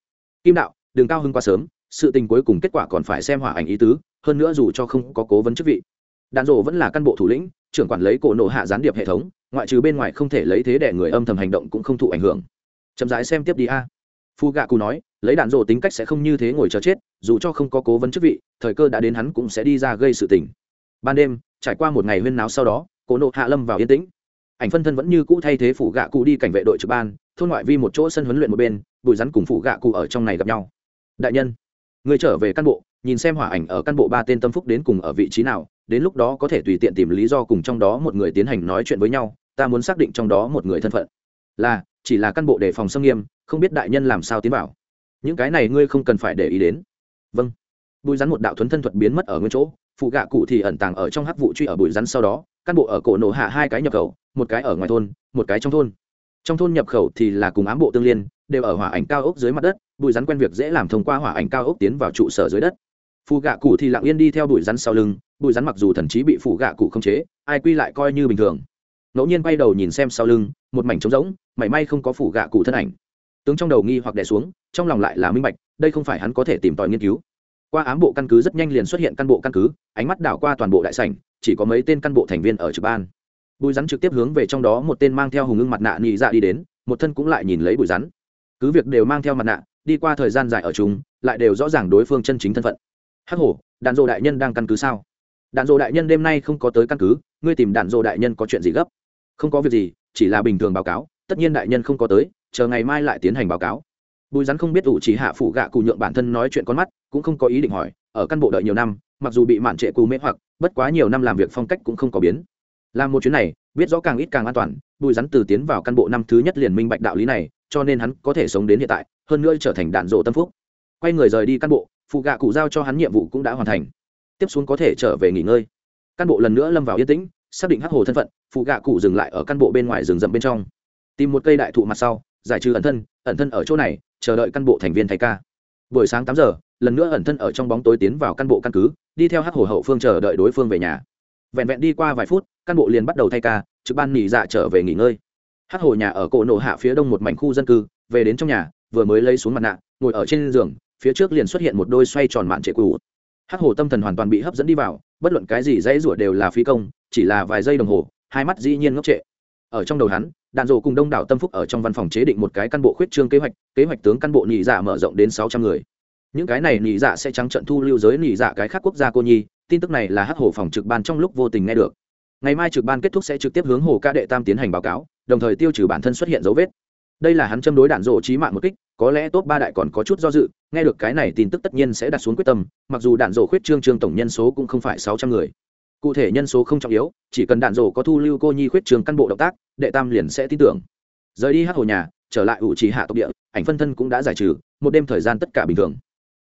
Kim đạo, đường cao hưng quá sớm, sự tình cuối cùng kết quả còn phải xem hỏa ảnh ý tứ, hơn nữa dù cho không có cố vấn chức vị, đạn rổ vẫn là căn bộ thủ lĩnh, trưởng quản lấy cổ nổ hạ gián điệp hệ thống, ngoại trừ bên ngoài không thể lấy thế để người âm thầm hành động cũng không thụ ảnh hưởng. Chậm rãi xem tiếp đi a phu gạ cụ nói, lấy đạn rổ tính cách sẽ không như thế ngồi chờ chết, dù cho không có cố vấn chức vị, thời cơ đã đến hắn cũng sẽ đi ra gây sự tình. Ban đêm, trải qua một ngày huyên náo sau đó, cổ nộ hạ lâm vào yên tĩnh. Ảnh phân thân vẫn như cũ thay thế phủ gạ cụ đi cảnh vệ đội trực ban, thôn ngoại vi một chỗ sân huấn luyện một bên bùi rắn cùng phủ gạ cụ ở trong này gặp nhau. Đại nhân, người trở về căn bộ, nhìn xem hỏa ảnh ở căn bộ ba tên tâm phúc đến cùng ở vị trí nào, đến lúc đó có thể tùy tiện tìm lý do cùng trong đó một người tiến hành nói chuyện với nhau, ta muốn xác định trong đó một người thân phận. Là, chỉ là căn bộ đề phòng xâm nghiêm không biết đại nhân làm sao tiến vào. Những cái này ngươi không cần phải để ý đến. Vâng. Bùi rắn một đạo thuấn thân thuật biến mất ở nguyên chỗ, phụ gạ cụ thì ẩn tàng ở trong hắc vụ truy ở bùi rắn sau đó cán bộ ở cổ nổ hạ hai cái nhập khẩu, một cái ở ngoài thôn, một cái trong thôn. Trong thôn nhập khẩu thì là cùng ám bộ tương liên, đều ở hỏa ảnh cao ốc dưới mặt đất, bùi rắn quen việc dễ làm thông qua hỏa ảnh cao ốc tiến vào trụ sở dưới đất. Phụ gạ cụ thì lặng yên đi theo bùi rắn sau lưng, bùi rắn mặc dù thần chí bị phụ gạ cụ không chế, ai quy lại coi như bình thường. Ngẫu nhiên quay đầu nhìn xem sau lưng, một mảnh trống rỗng, mảy may không có phụ gạ cụ thân ảnh tướng trong đầu nghi hoặc đè xuống, trong lòng lại là minh bạch, đây không phải hắn có thể tìm tòi nghiên cứu. Qua ám bộ căn cứ rất nhanh liền xuất hiện căn bộ căn cứ, ánh mắt đảo qua toàn bộ đại sảnh, chỉ có mấy tên căn bộ thành viên ở trực ban. Bùi rắn trực tiếp hướng về trong đó một tên mang theo hùng ưng mặt nạ nị dạ đi đến, một thân cũng lại nhìn lấy bùi rắn. Cứ việc đều mang theo mặt nạ, đi qua thời gian dài ở chúng lại đều rõ ràng đối phương chân chính thân phận. Hắc hổ, đạn dộ đại nhân đang căn cứ sao? Đạn dộ đại nhân đêm nay không có tới căn cứ, ngươi tìm đạn dộ đại nhân có chuyện gì gấp? Không có việc gì, chỉ là bình thường báo cáo, tất nhiên đại nhân không có tới chờ ngày mai lại tiến hành báo cáo. Bùi rắn không biết ủ chỉ hạ phụ gạ cụ nhượng bản thân nói chuyện con mắt, cũng không có ý định hỏi, ở căn bộ đợi nhiều năm, mặc dù bị mạn trệ cù mê hoặc, bất quá nhiều năm làm việc phong cách cũng không có biến. Làm một chuyến này, biết rõ càng ít càng an toàn, bùi rắn từ tiến vào căn bộ năm thứ nhất liền minh bạch đạo lý này, cho nên hắn có thể sống đến hiện tại, hơn nữa trở thành đạn rộ tâm phúc. Quay người rời đi căn bộ phụ gạ cụ giao cho hắn nhiệm vụ cũng đã hoàn thành. Tiếp xuống có thể trở về nghỉ ngơi. Căn bộ lần nữa lâm vào yên tĩnh, xác định hắc hồ thân phận phụ gạ cụ dừng lại ở căn bộ bên ngoài rừng rậm bên trong. Tìm một cây đại thụ mặt sau giải trừ ẩn thân ẩn thân ở chỗ này, chờ đợi căn bộ thành viên thay ca. Buổi sáng tám giờ, lần nữa ẩn thân ở trong bóng tối tiến vào căn bộ căn cứ, đi theo hắc hồ hậu phương chờ đợi đối phương về nhà. Vẹn vẹn đi qua vài phút, căn bộ liền bắt đầu thay ca, trực ban nghỉ dạ trở về nghỉ ngơi. Hắc hồ nhà ở cổ nổ hạ phía đông một mảnh khu dân cư, về đến trong nhà, vừa mới lấy xuống mặt nạ, ngồi ở trên giường, phía trước liền xuất hiện một đôi xoay tròn mạn trệ cũ. Hắc hồ tâm thần hoàn toàn bị hấp dẫn đi vào, bất luận cái gì dãy rủa đều là phi công, chỉ là vài giây đồng hồ, hai mắt dĩ nhiên ngốc trệ ở trong đầu hắn, đạn dộ cùng đông đảo tâm phúc ở trong văn phòng chế định một cái căn bộ khuyết trương kế hoạch kế hoạch tướng căn bộ nhị dạ mở rộng đến sáu trăm người. Những cái này nhị dạ sẽ trắng trận thu lưu giới nhị dạ cái khác quốc gia cô nhi, tin tức này là hắc hồ phòng trực ban trong lúc vô tình nghe được. Ngày mai trực ban kết thúc sẽ trực tiếp hướng hồ ca đệ tam tiến hành báo cáo, đồng thời tiêu trừ bản thân xuất hiện dấu vết. Đây là hắn châm đối đạn dộ trí mạng một kích, có lẽ top ba đại còn có chút do dự, nghe được cái này tin tức tất nhiên sẽ đặt xuống quyết tâm, mặc dù đạn dộ khuyết trương trương tổng nhân số cũng không phải sáu trăm người cụ thể nhân số không trọng yếu, chỉ cần đạn rổ có thu lưu cô nhi khuyết trường căn bộ động tác, đệ tam liền sẽ tin tưởng. Rời đi hát hồ nhà, trở lại ủ trì hạ tộc địa, ảnh phân thân cũng đã giải trừ, một đêm thời gian tất cả bình thường.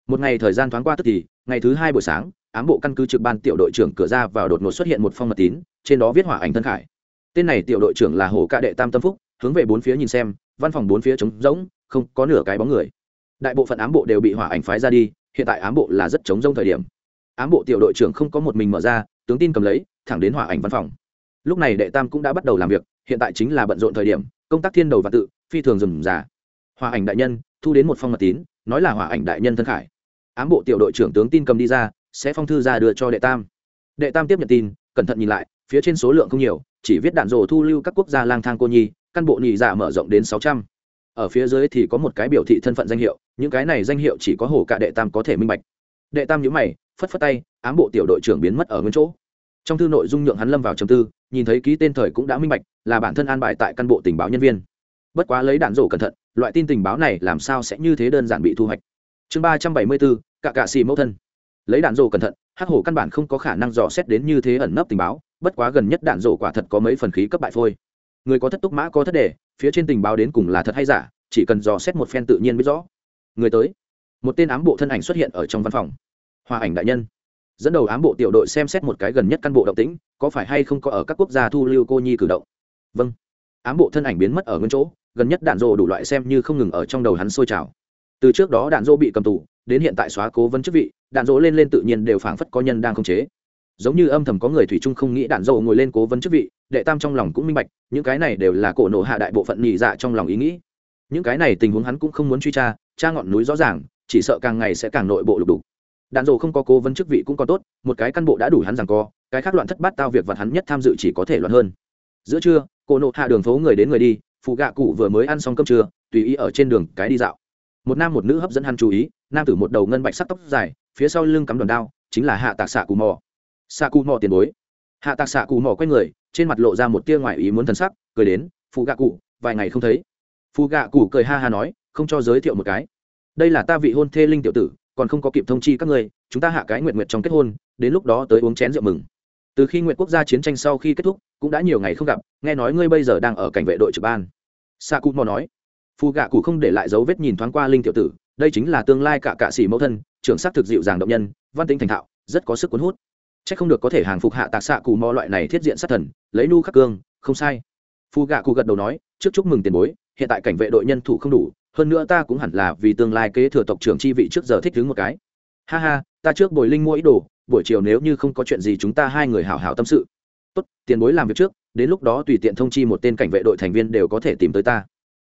Một ngày thời gian thoáng qua tức thì, ngày thứ hai buổi sáng, ám bộ căn cứ trực ban tiểu đội trưởng cửa ra vào đột ngột xuất hiện một phong mật tín, trên đó viết hỏa ảnh thân khải. Tên này tiểu đội trưởng là hồ ca đệ tam tâm phúc, hướng về bốn phía nhìn xem, văn phòng bốn phía trống rỗng, không có nửa cái bóng người. Đại bộ phận ám bộ đều bị hỏa ảnh phái ra đi, hiện tại ám bộ là rất trống rỗng thời điểm. Ám bộ tiểu đội trưởng không có một mình mở ra tướng tin cầm lấy, thẳng đến hỏa ảnh văn phòng. Lúc này đệ tam cũng đã bắt đầu làm việc, hiện tại chính là bận rộn thời điểm, công tác thiên đầu và tự, phi thường dừng già Hòa ảnh đại nhân, thu đến một phong mật tín, nói là Hòa ảnh đại nhân thân khải. Ám bộ tiểu đội trưởng tướng tin cầm đi ra, sẽ phong thư ra đưa cho đệ tam. Đệ tam tiếp nhận tin, cẩn thận nhìn lại, phía trên số lượng không nhiều, chỉ viết đạn rồ thu lưu các quốc gia lang thang cô nhi, căn bộ nhị giả mở rộng đến sáu trăm. Ở phía dưới thì có một cái biểu thị thân phận danh hiệu, những cái này danh hiệu chỉ có hồ cả đệ tam có thể minh bạch. Đệ tam nhữ mày phất phất tay, ám bộ tiểu đội trưởng biến mất ở nguyên chỗ. Trong thư nội dung nhượng hắn lâm vào trầm tư, nhìn thấy ký tên thời cũng đã minh bạch, là bản thân an bài tại căn bộ tình báo nhân viên. Bất quá lấy đạn rổ cẩn thận, loại tin tình báo này làm sao sẽ như thế đơn giản bị thu hoạch. Chương ba trăm bảy mươi bốn, cạ cạ xì mẫu thân. Lấy đạn rổ cẩn thận, hắc hổ căn bản không có khả năng dò xét đến như thế ẩn nấp tình báo, bất quá gần nhất đạn rổ quả thật có mấy phần khí cấp bại phôi. Người có thất túc mã có thất đề, phía trên tình báo đến cùng là thật hay giả, chỉ cần dò xét một phen tự nhiên biết rõ. Người tới. Một tên ám bộ thân ảnh xuất hiện ở trong văn phòng hòa ảnh đại nhân. Dẫn đầu ám bộ tiểu đội xem xét một cái gần nhất căn bộ động tĩnh, có phải hay không có ở các quốc gia thu lưu cô nhi cử động? Vâng. Ám bộ thân ảnh biến mất ở nguyên chỗ, gần nhất đạn rộ đủ loại xem như không ngừng ở trong đầu hắn sôi trào. Từ trước đó đạn rộ bị cầm tù, đến hiện tại xóa cố vấn chức vị, đạn rộ lên lên tự nhiên đều phảng phất có nhân đang khống chế. Giống như âm thầm có người thủy chung không nghĩ đạn rộ ngồi lên cố vấn chức vị, đệ tam trong lòng cũng minh bạch, những cái này đều là cổ nộ hạ đại bộ phận nhị dạ trong lòng ý nghĩ. Những cái này tình huống hắn cũng không muốn truy tra tra ngọn núi rõ ràng, chỉ sợ càng ngày sẽ càng nội bộ lục đục đạn dồ không có cố vấn chức vị cũng còn tốt, một cái căn bộ đã đủ hắn rằng co, cái khác loạn thất bát tao việc vặt hắn nhất tham dự chỉ có thể loạn hơn. Giữa trưa, cô nộ hạ đường phố người đến người đi, phụ gạ cụ vừa mới ăn xong cơm trưa, tùy ý ở trên đường cái đi dạo. Một nam một nữ hấp dẫn hắn chú ý, nam tử một đầu ngân bạch sắc tóc dài, phía sau lưng cắm đòn đao, chính là hạ tạc xạ cù mò. Xạ cù mò tiền bối. Hạ tạc xạ cù mò quay người, trên mặt lộ ra một tia ngoài ý muốn thân sắc, cười đến, phụ gạ cụ, vài ngày không thấy. Phụ gạ cụ cười ha ha nói, không cho giới thiệu một cái. Đây là ta vị hôn thê linh tiểu tử còn không có kịp thông chi các ngươi, chúng ta hạ cái nguyện nguyện trong kết hôn, đến lúc đó tới uống chén rượu mừng. Từ khi nguyện quốc gia chiến tranh sau khi kết thúc, cũng đã nhiều ngày không gặp, nghe nói ngươi bây giờ đang ở cảnh vệ đội trực ban. Sa cụ mò nói phù gạ cụ không để lại dấu vết nhìn thoáng qua linh tiểu tử, đây chính là tương lai cả cạ sĩ mẫu thân, trưởng sắc thực dịu dàng động nhân, văn tính thành thạo, rất có sức cuốn hút. Chắc không được có thể hàng phục hạ tạc xạ cù mò loại này thiết diện sát thần, lấy nu khắc cương, không sai. Phù gạ cụ gật đầu nói, trước chúc mừng tiền bối, hiện tại cảnh vệ đội nhân thủ không đủ hơn nữa ta cũng hẳn là vì tương lai kế thừa tộc trưởng chi vị trước giờ thích thứ một cái. Ha ha, ta trước bồi linh mua ý đồ, buổi chiều nếu như không có chuyện gì chúng ta hai người hảo hảo tâm sự. Tốt, tiền bối làm việc trước, đến lúc đó tùy tiện thông chi một tên cảnh vệ đội thành viên đều có thể tìm tới ta.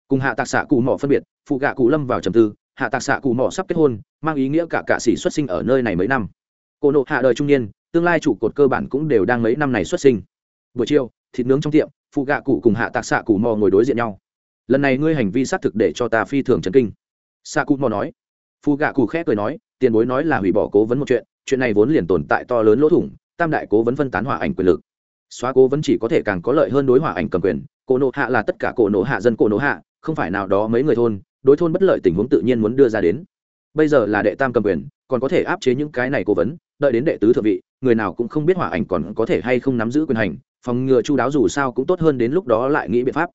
Cùng hạ tạc xạ cụ mỏ phân biệt, phụ gạ cụ lâm vào trầm tư, hạ tạc xạ cụ mỏ sắp kết hôn, mang ý nghĩa cả cạ sĩ xuất sinh ở nơi này mấy năm. Cô nộ hạ đời trung niên, tương lai trụ cột cơ bản cũng đều đang mấy năm này xuất sinh. Buổi chiều, thịt nướng trong tiệm, phụ gạ cụ cùng hạ tạc xạ cụ mò ngồi đối diện nhau lần này ngươi hành vi xác thực để cho ta phi thường chấn kinh. Sa cụ mò nói. Phu gạ cụ khẽ cười nói, tiền bối nói là hủy bỏ cố vấn một chuyện chuyện này vốn liền tồn tại to lớn lỗ thủng, tam đại cố vấn phân tán hỏa ảnh quyền lực. Xóa cố vấn chỉ có thể càng có lợi hơn đối hỏa ảnh cầm quyền, cổ nộ hạ là tất cả cổ nộ hạ dân cổ nộ hạ, không phải nào đó mấy người thôn, đối thôn bất lợi tình huống tự nhiên muốn đưa ra đến. Bây giờ là đệ tam cầm quyền, còn có thể áp chế những cái này cố vấn, đợi đến đệ tứ thượng vị, người nào cũng không biết hỏa ảnh còn có thể hay không nắm giữ quyền hành, phòng ngừa chu đáo dù sao cũng tốt hơn đến lúc đó lại nghĩ biện pháp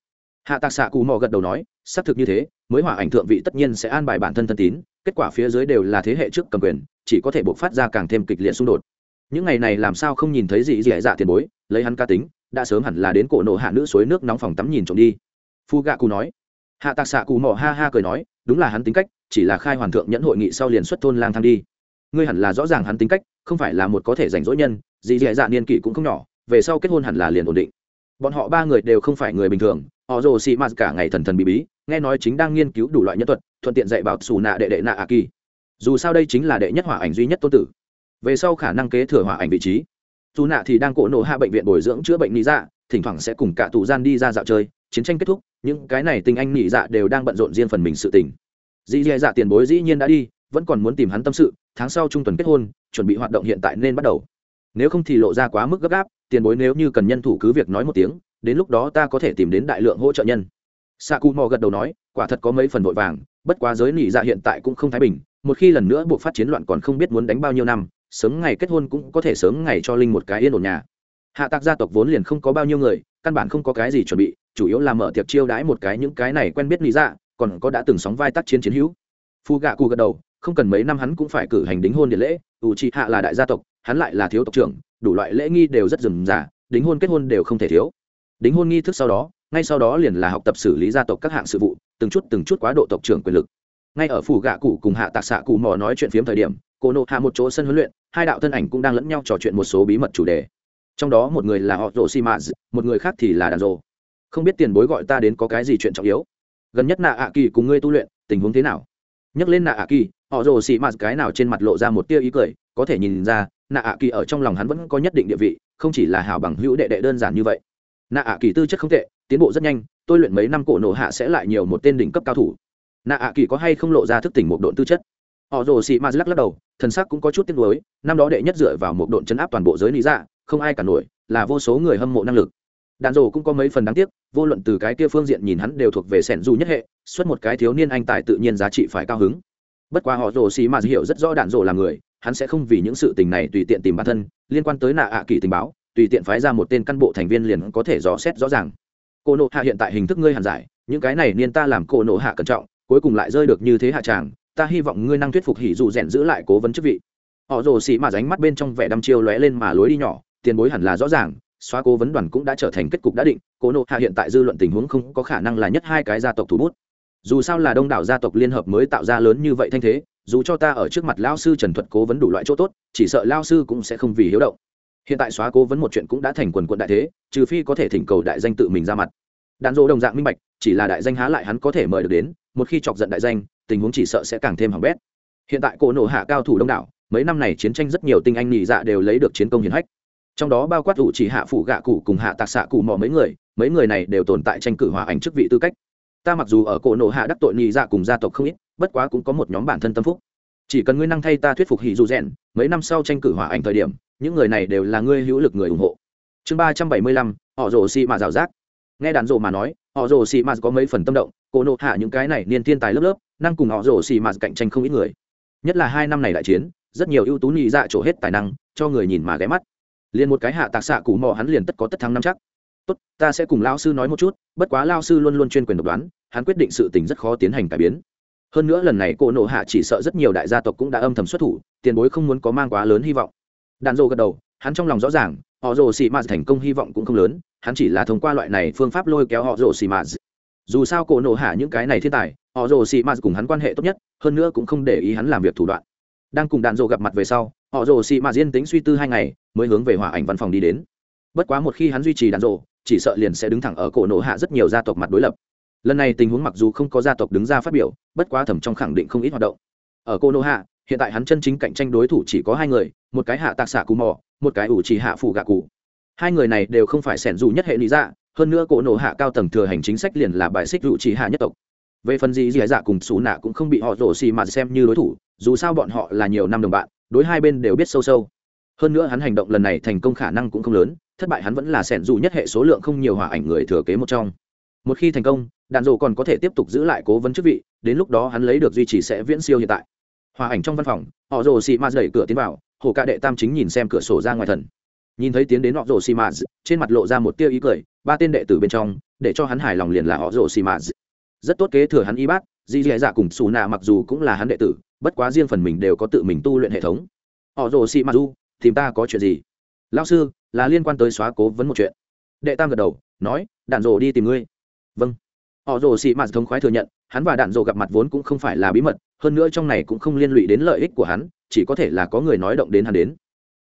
hạ tạc xạ cù mò gật đầu nói, xác thực như thế, mới hỏa ảnh thượng vị tất nhiên sẽ an bài bản thân thân tín, kết quả phía dưới đều là thế hệ trước cầm quyền, chỉ có thể buộc phát ra càng thêm kịch liệt xung đột. Những ngày này làm sao không nhìn thấy gì dị dạ tiền bối, lấy hắn ca tính, đã sớm hẳn là đến cổ nộ hạ nữ suối nước nóng phòng tắm nhìn trộm đi. Phu gạ cù nói. Hạ tạc xạ cù mò ha ha cười nói, đúng là hắn tính cách, chỉ là khai hoàn thượng nhẫn hội nghị sau liền xuất thôn lang thang đi. Ngươi hẳn là rõ ràng hắn tính cách, không phải là một có thể rảnh rỗi nhân dị dì dạ niên kỷ cũng không nhỏ, về sau kết hôn hẳn là liền ổn định. Bọn họ ba người đều không phải người bình thường họ rồ xì mạt cả ngày thần thần bí bí, nghe nói chính đang nghiên cứu đủ loại nhân thuật, thuận tiện dạy bảo xù nạ đệ đệ nạ a kỳ. Dù sao đây chính là đệ nhất hỏa ảnh duy nhất tôn tử. Về sau khả năng kế thừa hỏa ảnh vị trí. Dù nạ thì đang cổ nổ hạ bệnh viện bồi dưỡng chữa bệnh lý dạ thỉnh thoảng sẽ cùng cả tù gian đi ra dạo chơi, chiến tranh kết thúc, những cái này tình anh nghỉ dạ đều đang bận rộn riêng phần mình sự tình. Dĩ dạ dạ tiền bối dĩ nhiên đã đi, vẫn còn muốn tìm hắn tâm sự, tháng sau trung tuần kết hôn, chuẩn bị hoạt động hiện tại nên bắt đầu. Nếu không thì lộ ra quá mức gấp gáp, tiền bối nếu như cần nhân thủ cứ việc nói một tiếng đến lúc đó ta có thể tìm đến đại lượng hỗ trợ nhân. Sa cụ mò gật đầu nói, quả thật có mấy phần vội vàng, bất quá giới nỉ dạ hiện tại cũng không thái bình, một khi lần nữa buộc phát chiến loạn còn không biết muốn đánh bao nhiêu năm, sớm ngày kết hôn cũng có thể sớm ngày cho linh một cái yên ổn nhà. Hạ tạc gia tộc vốn liền không có bao nhiêu người, căn bản không có cái gì chuẩn bị, chủ yếu là mở tiệc chiêu đãi một cái những cái này quen biết lý dạ còn có đã từng sóng vai tác chiến chiến hữu. Phu gạ cù gật đầu, không cần mấy năm hắn cũng phải cử hành đính hôn điện lễ ủ trị hạ là đại gia tộc, hắn lại là thiếu tộc trưởng, đủ loại lễ nghi đều rất rườm rà, đính hôn kết hôn đều không thể thiếu đính hôn nghi thức sau đó, ngay sau đó liền là học tập xử lý gia tộc các hạng sự vụ, từng chút từng chút quá độ tộc trưởng quyền lực. Ngay ở phủ gạ cụ cùng hạ tạc xạ cụ mò nói chuyện phiếm thời điểm, cô nộ hạ một chỗ sân huấn luyện, hai đạo thân ảnh cũng đang lẫn nhau trò chuyện một số bí mật chủ đề. Trong đó một người là họ rồ xi mã một người khác thì là đàn rồ không biết tiền bối gọi ta đến có cái gì chuyện trọng yếu? Gần nhất nạ ạ kỳ cùng ngươi tu luyện, tình huống thế nào? Nhắc lên nạ ạ kỳ họ rồ xi mã cái nào trên mặt lộ ra một tia ý cười, có thể nhìn ra nạ ạ kỳ ở trong lòng hắn vẫn có nhất định địa vị, không chỉ là hào bằng hữu đệ đệ đơn giản như vậy nạ ạ kỳ tư chất không tệ, tiến bộ rất nhanh, tôi luyện mấy năm cổ nổ hạ sẽ lại nhiều một tên đỉnh cấp cao thủ. Nạ ạ kỳ có hay không lộ ra thức tỉnh một độn tư chất? Họ rồ xị ma lắc lắc đầu, thần sắc cũng có chút tiếc nuối, năm đó đệ nhất dựa vào một độn chấn áp toàn bộ giới lý dạ không ai cả nổi, là vô số người hâm mộ năng lực. Đàn rồ cũng có mấy phần đáng tiếc, vô luận từ cái kia phương diện nhìn hắn đều thuộc về sẻn du nhất hệ, xuất một cái thiếu niên anh tài tự nhiên giá trị phải cao hứng. Bất quá họ rồ xì mà hiểu rất rõ đạn rồ là người, hắn sẽ không vì những sự tình này tùy tiện tìm bản thân, liên quan tới nạ ạ kỳ tình báo tùy tiện phái ra một tên căn bộ thành viên liền có thể dò xét rõ ràng. Cô nộ hạ hiện tại hình thức ngươi hàn giải, những cái này niên ta làm cô nộ hạ cẩn trọng, cuối cùng lại rơi được như thế hạ tràng, ta hy vọng ngươi năng thuyết phục hỉ dù rèn giữ lại cố vấn chức vị. Họ rồ xì mà ránh mắt bên trong vẻ đăm chiêu lóe lên mà lối đi nhỏ, tiền bối hẳn là rõ ràng, xóa cố vấn đoàn cũng đã trở thành kết cục đã định, cô nộ hạ hiện tại dư luận tình huống không có khả năng là nhất hai cái gia tộc thủ bút. Dù sao là đông đảo gia tộc liên hợp mới tạo ra lớn như vậy thanh thế, dù cho ta ở trước mặt lao sư trần thuật cố vấn đủ loại chỗ tốt, chỉ sợ lao sư cũng sẽ không vì hiếu động hiện tại xóa cố vấn một chuyện cũng đã thành quần quận đại thế, trừ phi có thể thỉnh cầu đại danh tự mình ra mặt. Đàn dỗ đồng dạng minh bạch, chỉ là đại danh há lại hắn có thể mời được đến, một khi chọc giận đại danh, tình huống chỉ sợ sẽ càng thêm hỏng bét. Hiện tại cổ nổ hạ cao thủ đông đảo, mấy năm này chiến tranh rất nhiều tinh anh nhị dạ đều lấy được chiến công hiển hách. Trong đó bao quát ủ chỉ hạ phủ gạ cụ cùng hạ tạc xạ cụ mò mấy người mấy người này đều tồn tại tranh cử hòa ảnh chức vị tư cách. Ta mặc dù ở cổ nổ hạ đắc tội nhị dạ cùng gia tộc không ít, bất quá cũng có một nhóm bản thân tâm phúc. Chỉ cần ngươi năng thay ta thuyết phục hỉ dù rèn, mấy năm sau tranh cử hòa ảnh thời điểm những người này đều là ngươi hữu lực người ủng hộ. Chương ba trăm bảy mươi lăm, họ rồ xị mà rào rác. Nghe đàn rồ mà nói, họ rồ xị mà có mấy phần tâm động, Cô nộ hạ những cái này niên thiên tài lớp lớp, năng cùng họ rồ xị mà cạnh tranh không ít người. Nhất là hai năm này đại chiến, rất nhiều ưu tú nhị dạ trổ hết tài năng, cho người nhìn mà ghé mắt. Liền một cái hạ tạc xạ cù mò hắn liền tất có tất thắng năm chắc. Tốt, ta sẽ cùng lao sư nói một chút, bất quá lao sư luôn luôn chuyên quyền độc đoán, hắn quyết định sự tình rất khó tiến hành cải biến. Hơn nữa lần này cô nộ hạ chỉ sợ rất nhiều đại gia tộc cũng đã âm thầm xuất thủ, tiền bối không muốn có mang quá lớn hy vọng đàn rô gật đầu, hắn trong lòng rõ ràng, họ rồ xì mạt thành công hy vọng cũng không lớn, hắn chỉ là thông qua loại này phương pháp lôi kéo họ rồ xì mạt. Dù sao cổ nổ hạ những cái này thiên tài, họ rồ xì mạt cùng hắn quan hệ tốt nhất, hơn nữa cũng không để ý hắn làm việc thủ đoạn. Đang cùng đàn rô gặp mặt về sau, họ rồ xì mạt yên tính suy tư hai ngày, mới hướng về hòa ảnh văn phòng đi đến. Bất quá một khi hắn duy trì đàn rô chỉ sợ liền sẽ đứng thẳng ở cổ nổ hạ rất nhiều gia tộc mặt đối lập. Lần này tình huống mặc dù không có gia tộc đứng ra phát biểu, bất quá thẩm trong khẳng định không ít hoạt động. Ở cô nô hạ hiện tại hắn chân chính cạnh tranh đối thủ chỉ có hai người, một cái hạ tạc xạ cù mò, một cái ủ chỉ hạ phủ gạ cụ. Hai người này đều không phải sẻn dù nhất hệ lý dạ hơn nữa cổ nổ hạ cao tầng thừa hành chính sách liền là bài xích ủ chỉ hạ nhất tộc. Về phần gì dì dạ cùng xù nạ cũng không bị họ rổ xì mà xem như đối thủ, dù sao bọn họ là nhiều năm đồng bạn, đối hai bên đều biết sâu sâu. Hơn nữa hắn hành động lần này thành công khả năng cũng không lớn, thất bại hắn vẫn là sẻn dù nhất hệ số lượng không nhiều hòa ảnh người thừa kế một trong. Một khi thành công, đạn dộ còn có thể tiếp tục giữ lại cố vấn chức vị, đến lúc đó hắn lấy được duy trì sẽ viễn siêu hiện tại hòa ảnh trong văn phòng, họ rồ xì ma đẩy cửa tiến vào, hồ ca đệ tam chính nhìn xem cửa sổ ra ngoài thần. Nhìn thấy tiến đến họ rồ xì ma trên mặt lộ ra một tia ý cười, ba tên đệ tử bên trong, để cho hắn hài lòng liền là họ rồ xì ma rất tốt kế thừa hắn y bác, di dì dạ cùng xù nạ mặc dù cũng là hắn đệ tử, bất quá riêng phần mình đều có tự mình tu luyện hệ thống. Họ rồ xì ma du tìm ta có chuyện gì? Lao sư, là liên quan tới xóa cố vấn một chuyện. Đệ tam gật đầu, nói, đạn rồ đi tìm ngươi. Vâng họ rồ xì mạt thống khoái thừa nhận, hắn và đạn dộ gặp mặt vốn cũng không phải là bí mật, hơn nữa trong này cũng không liên lụy đến lợi ích của hắn, chỉ có thể là có người nói động đến hắn đến.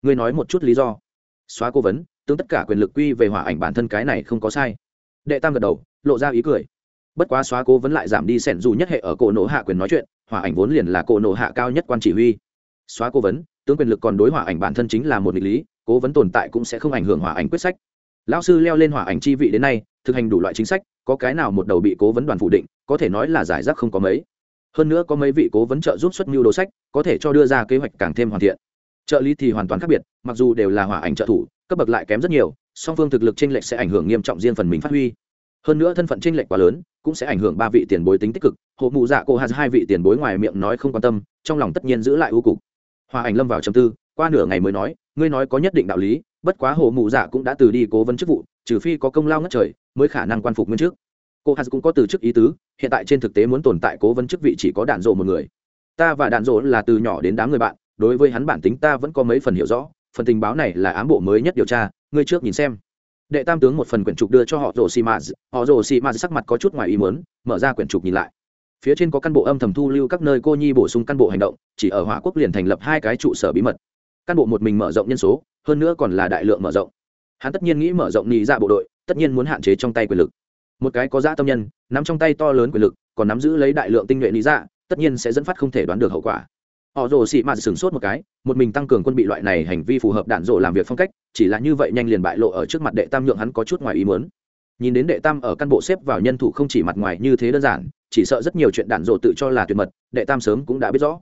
Ngươi nói một chút lý do. Xóa cố vấn, tương tất cả quyền lực quy về hỏa ảnh bản thân cái này không có sai. Đệ tam gật đầu, lộ ra ý cười. Bất quá xóa cố vấn lại giảm đi sẻn dù nhất hệ ở cổ nổ hạ quyền nói chuyện, hỏa ảnh vốn liền là cổ nổ hạ cao nhất quan chỉ huy. Xóa cố vấn tướng quyền lực còn đối hỏa ảnh bản thân chính là một nghịch lý, cố vấn tồn tại cũng sẽ không ảnh hưởng hỏa ảnh quyết sách. Lão sư leo lên hỏa ảnh chi vị đến nay thực hành đủ loại chính sách, có cái nào một đầu bị cố vấn đoàn phủ định, có thể nói là giải rác không có mấy. Hơn nữa có mấy vị cố vấn trợ giúp xuất mưu đồ sách, có thể cho đưa ra kế hoạch càng thêm hoàn thiện. Trợ lý thì hoàn toàn khác biệt, mặc dù đều là hỏa ảnh trợ thủ, cấp bậc lại kém rất nhiều, song phương thực lực tranh lệch sẽ ảnh hưởng nghiêm trọng riêng phần mình phát huy. Hơn nữa thân phận tranh lệch quá lớn, cũng sẽ ảnh hưởng ba vị tiền bối tính tích cực. Hộ mụ dạ cô hà hai vị tiền bối ngoài miệng nói không quan tâm, trong lòng tất nhiên giữ lại ưu cục. Hòa ảnh lâm vào chầm tư, qua nửa ngày mới nói, ngươi nói có nhất định đạo lý, bất quá hộ mụ dạ cũng đã từ đi cố vấn chức vụ trừ phi có công lao ngất trời mới khả năng quan phục nguyên trước cô hạt cũng có từ chức ý tứ, hiện tại trên thực tế muốn tồn tại cố vấn chức vị chỉ có đạn rộ một người. Ta và đạn rộ là từ nhỏ đến đám người bạn, đối với hắn bản tính ta vẫn có mấy phần hiểu rõ, phần tình báo này là ám bộ mới nhất điều tra, ngươi trước nhìn xem. Đệ tam tướng một phần quyển trục đưa cho họ rồ xì mạt họ rồ xì mạt sắc mặt có chút ngoài ý muốn, mở ra quyển trục nhìn lại. Phía trên có căn bộ âm thầm thu lưu các nơi cô nhi bổ sung căn bộ hành động, chỉ ở hỏa quốc liền thành lập hai cái trụ sở bí mật. Căn bộ một mình mở rộng nhân số, hơn nữa còn là đại lượng mở rộng hắn tất nhiên nghĩ mở rộng nhị dạ bộ đội, tất nhiên muốn hạn chế trong tay quyền lực. Một cái có dã tâm nhân, nắm trong tay to lớn quyền lực, còn nắm giữ lấy đại lượng tinh nhuệ lý dạ tất nhiên sẽ dẫn phát không thể đoán được hậu quả. Họ rồ xị mạt sửng sốt một cái, một mình tăng cường quân bị loại này hành vi phù hợp đạn rộ làm việc phong cách, chỉ là như vậy nhanh liền bại lộ ở trước mặt đệ tam nhượng hắn có chút ngoài ý muốn. Nhìn đến đệ tam ở căn bộ xếp vào nhân thủ không chỉ mặt ngoài như thế đơn giản, chỉ sợ rất nhiều chuyện đạn rộ tự cho là tuyệt mật, đệ tam sớm cũng đã biết rõ.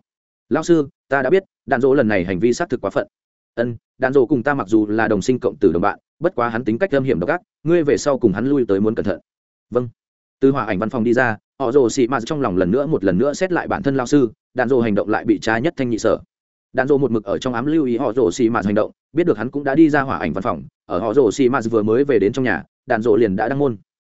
Lao sư, ta đã biết, đạn rộ lần này hành vi xác thực quá phận ân đàn rộ cùng ta mặc dù là đồng sinh cộng tử đồng bạn, bất quá hắn tính cách âm hiểm độc ác, ngươi về sau cùng hắn lui tới muốn cẩn thận. Vâng. Từ hòa ảnh văn phòng đi ra, họ rồ xị mạt trong lòng lần nữa một lần nữa xét lại bản thân lao sư đàn rộ hành động lại bị trái nhất thanh nhị sở. Đàn rộ một mực ở trong ám lưu ý họ rồ xị mạt hành động, biết được hắn cũng đã đi ra hỏa ảnh văn phòng, ở họ rồ xị mạt vừa mới về đến trong nhà đàn rộ liền đã đăng môn.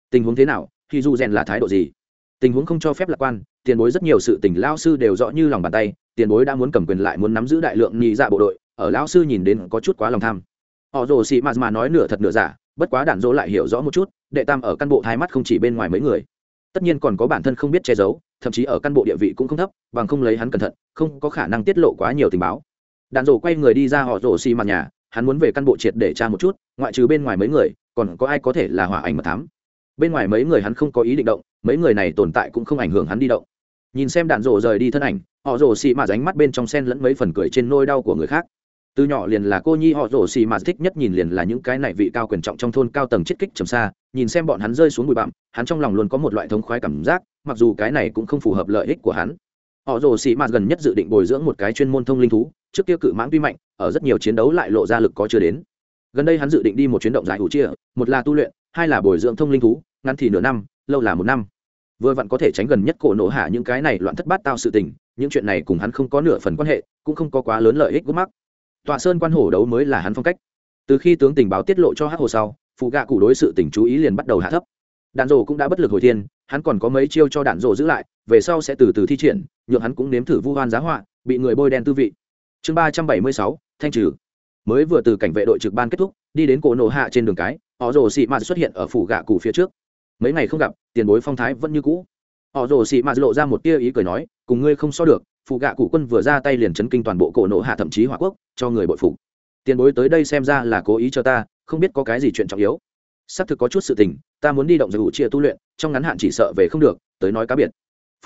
Tình huống thế nào khi du rèn là thái độ gì? Tình huống không cho phép lạc quan, tiền bối rất nhiều sự tình lao sư đều rõ như lòng bàn tay, tiền bối đã muốn cầm quyền lại muốn nắm giữ đại lượng nhị dạ bộ đội ở lão sư nhìn đến có chút quá lòng tham. Họ rồ xị mạt mà nói nửa thật nửa giả, bất quá đạn dỗ lại hiểu rõ một chút, đệ tam ở căn bộ thái mắt không chỉ bên ngoài mấy người. Tất nhiên còn có bản thân không biết che giấu, thậm chí ở căn bộ địa vị cũng không thấp, bằng không lấy hắn cẩn thận, không có khả năng tiết lộ quá nhiều tình báo. Đạn dỗ quay người đi ra họ rồ xì mà nhà, hắn muốn về căn bộ triệt để tra một chút, ngoại trừ bên ngoài mấy người, còn có ai có thể là hỏa ảnh mật thám. Bên ngoài mấy người hắn không có ý định động, mấy người này tồn tại cũng không ảnh hưởng hắn đi động. Nhìn xem đạn rổ rời đi thân ảnh, họ rổ xì mà ránh mắt bên trong sen lẫn mấy phần cười trên nôi đau của người khác từ nhỏ liền là cô nhi họ rổ xì mà thích nhất nhìn liền là những cái này vị cao quyền trọng trong thôn cao tầng chiết kích trầm xa, nhìn xem bọn hắn rơi xuống bụi bặm, hắn trong lòng luôn có một loại thống khoái cảm giác, mặc dù cái này cũng không phù hợp lợi ích của hắn. Họ rổ xì mà gần nhất dự định bồi dưỡng một cái chuyên môn thông linh thú, trước kia cự mãng tuy mạnh, ở rất nhiều chiến đấu lại lộ ra lực có chưa đến. Gần đây hắn dự định đi một chuyến động giải hữu chia, một là tu luyện, hai là bồi dưỡng thông linh thú, ngắn thì nửa năm, lâu là một năm. Vừa vặn có thể tránh gần nhất cổ nổ hạ những cái này loạn thất bát tao sự tình, những chuyện này cùng hắn không có nửa phần quan hệ, cũng không có quá lớn lợi ích gốc mắc tọa sơn quan hổ đấu mới là hắn phong cách. Từ khi tướng tình báo tiết lộ cho hắc hồ sau, phụ gạ cụ đối sự tình chú ý liền bắt đầu hạ thấp. Đạn rổ cũng đã bất lực hồi thiên, hắn còn có mấy chiêu cho đạn rổ giữ lại, về sau sẽ từ từ thi triển, nhượng hắn cũng nếm thử vu hoan giá họa, bị người bôi đen tư vị. Chương ba trăm bảy mươi sáu, thanh trừ. Mới vừa từ cảnh vệ đội trực ban kết thúc, đi đến cổ nổ hạ trên đường cái, họ rồ xị mạt xuất hiện ở phủ gạ cụ phía trước. Mấy ngày không gặp, tiền bối phong thái vẫn như cũ. Họ rồ xị mạt lộ ra một tia ý cười nói, cùng ngươi không so được phụ gạ cụ quân vừa ra tay liền chấn kinh toàn bộ cổ nộ hạ thậm chí hỏa quốc, cho người bội phục. Tiền bối tới đây xem ra là cố ý cho ta, không biết có cái gì chuyện trọng yếu. Xác thực có chút sự tình, ta muốn đi động giải chia tu luyện, trong ngắn hạn chỉ sợ về không được, tới nói cá biệt.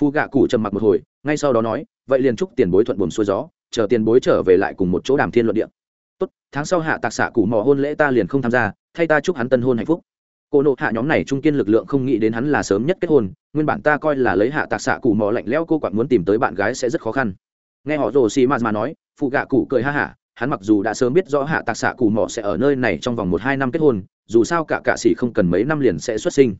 Phụ gạ cụ trầm mặc một hồi, ngay sau đó nói, vậy liền chúc tiền bối thuận buồm xuôi gió, chờ tiền bối trở về lại cùng một chỗ đàm thiên luận điện tốt, tháng sau hạ tạc xạ cụ mò hôn lễ ta liền không tham gia, thay ta chúc hắn tân hôn hạnh phúc cô nộ hạ nhóm này trung kiên lực lượng không nghĩ đến hắn là sớm nhất kết hôn, nguyên bản ta coi là lấy hạ tạc xạ cụ mò lạnh lẽo cô quặn muốn tìm tới bạn gái sẽ rất khó khăn. Nghe họ rồ xì mà mà nói, phụ gạ cụ cười ha hả, hắn mặc dù đã sớm biết rõ hạ tạc xạ cụ mò sẽ ở nơi này trong vòng một hai năm kết hôn, dù sao cả cạ xỉ không cần mấy năm liền sẽ xuất sinh.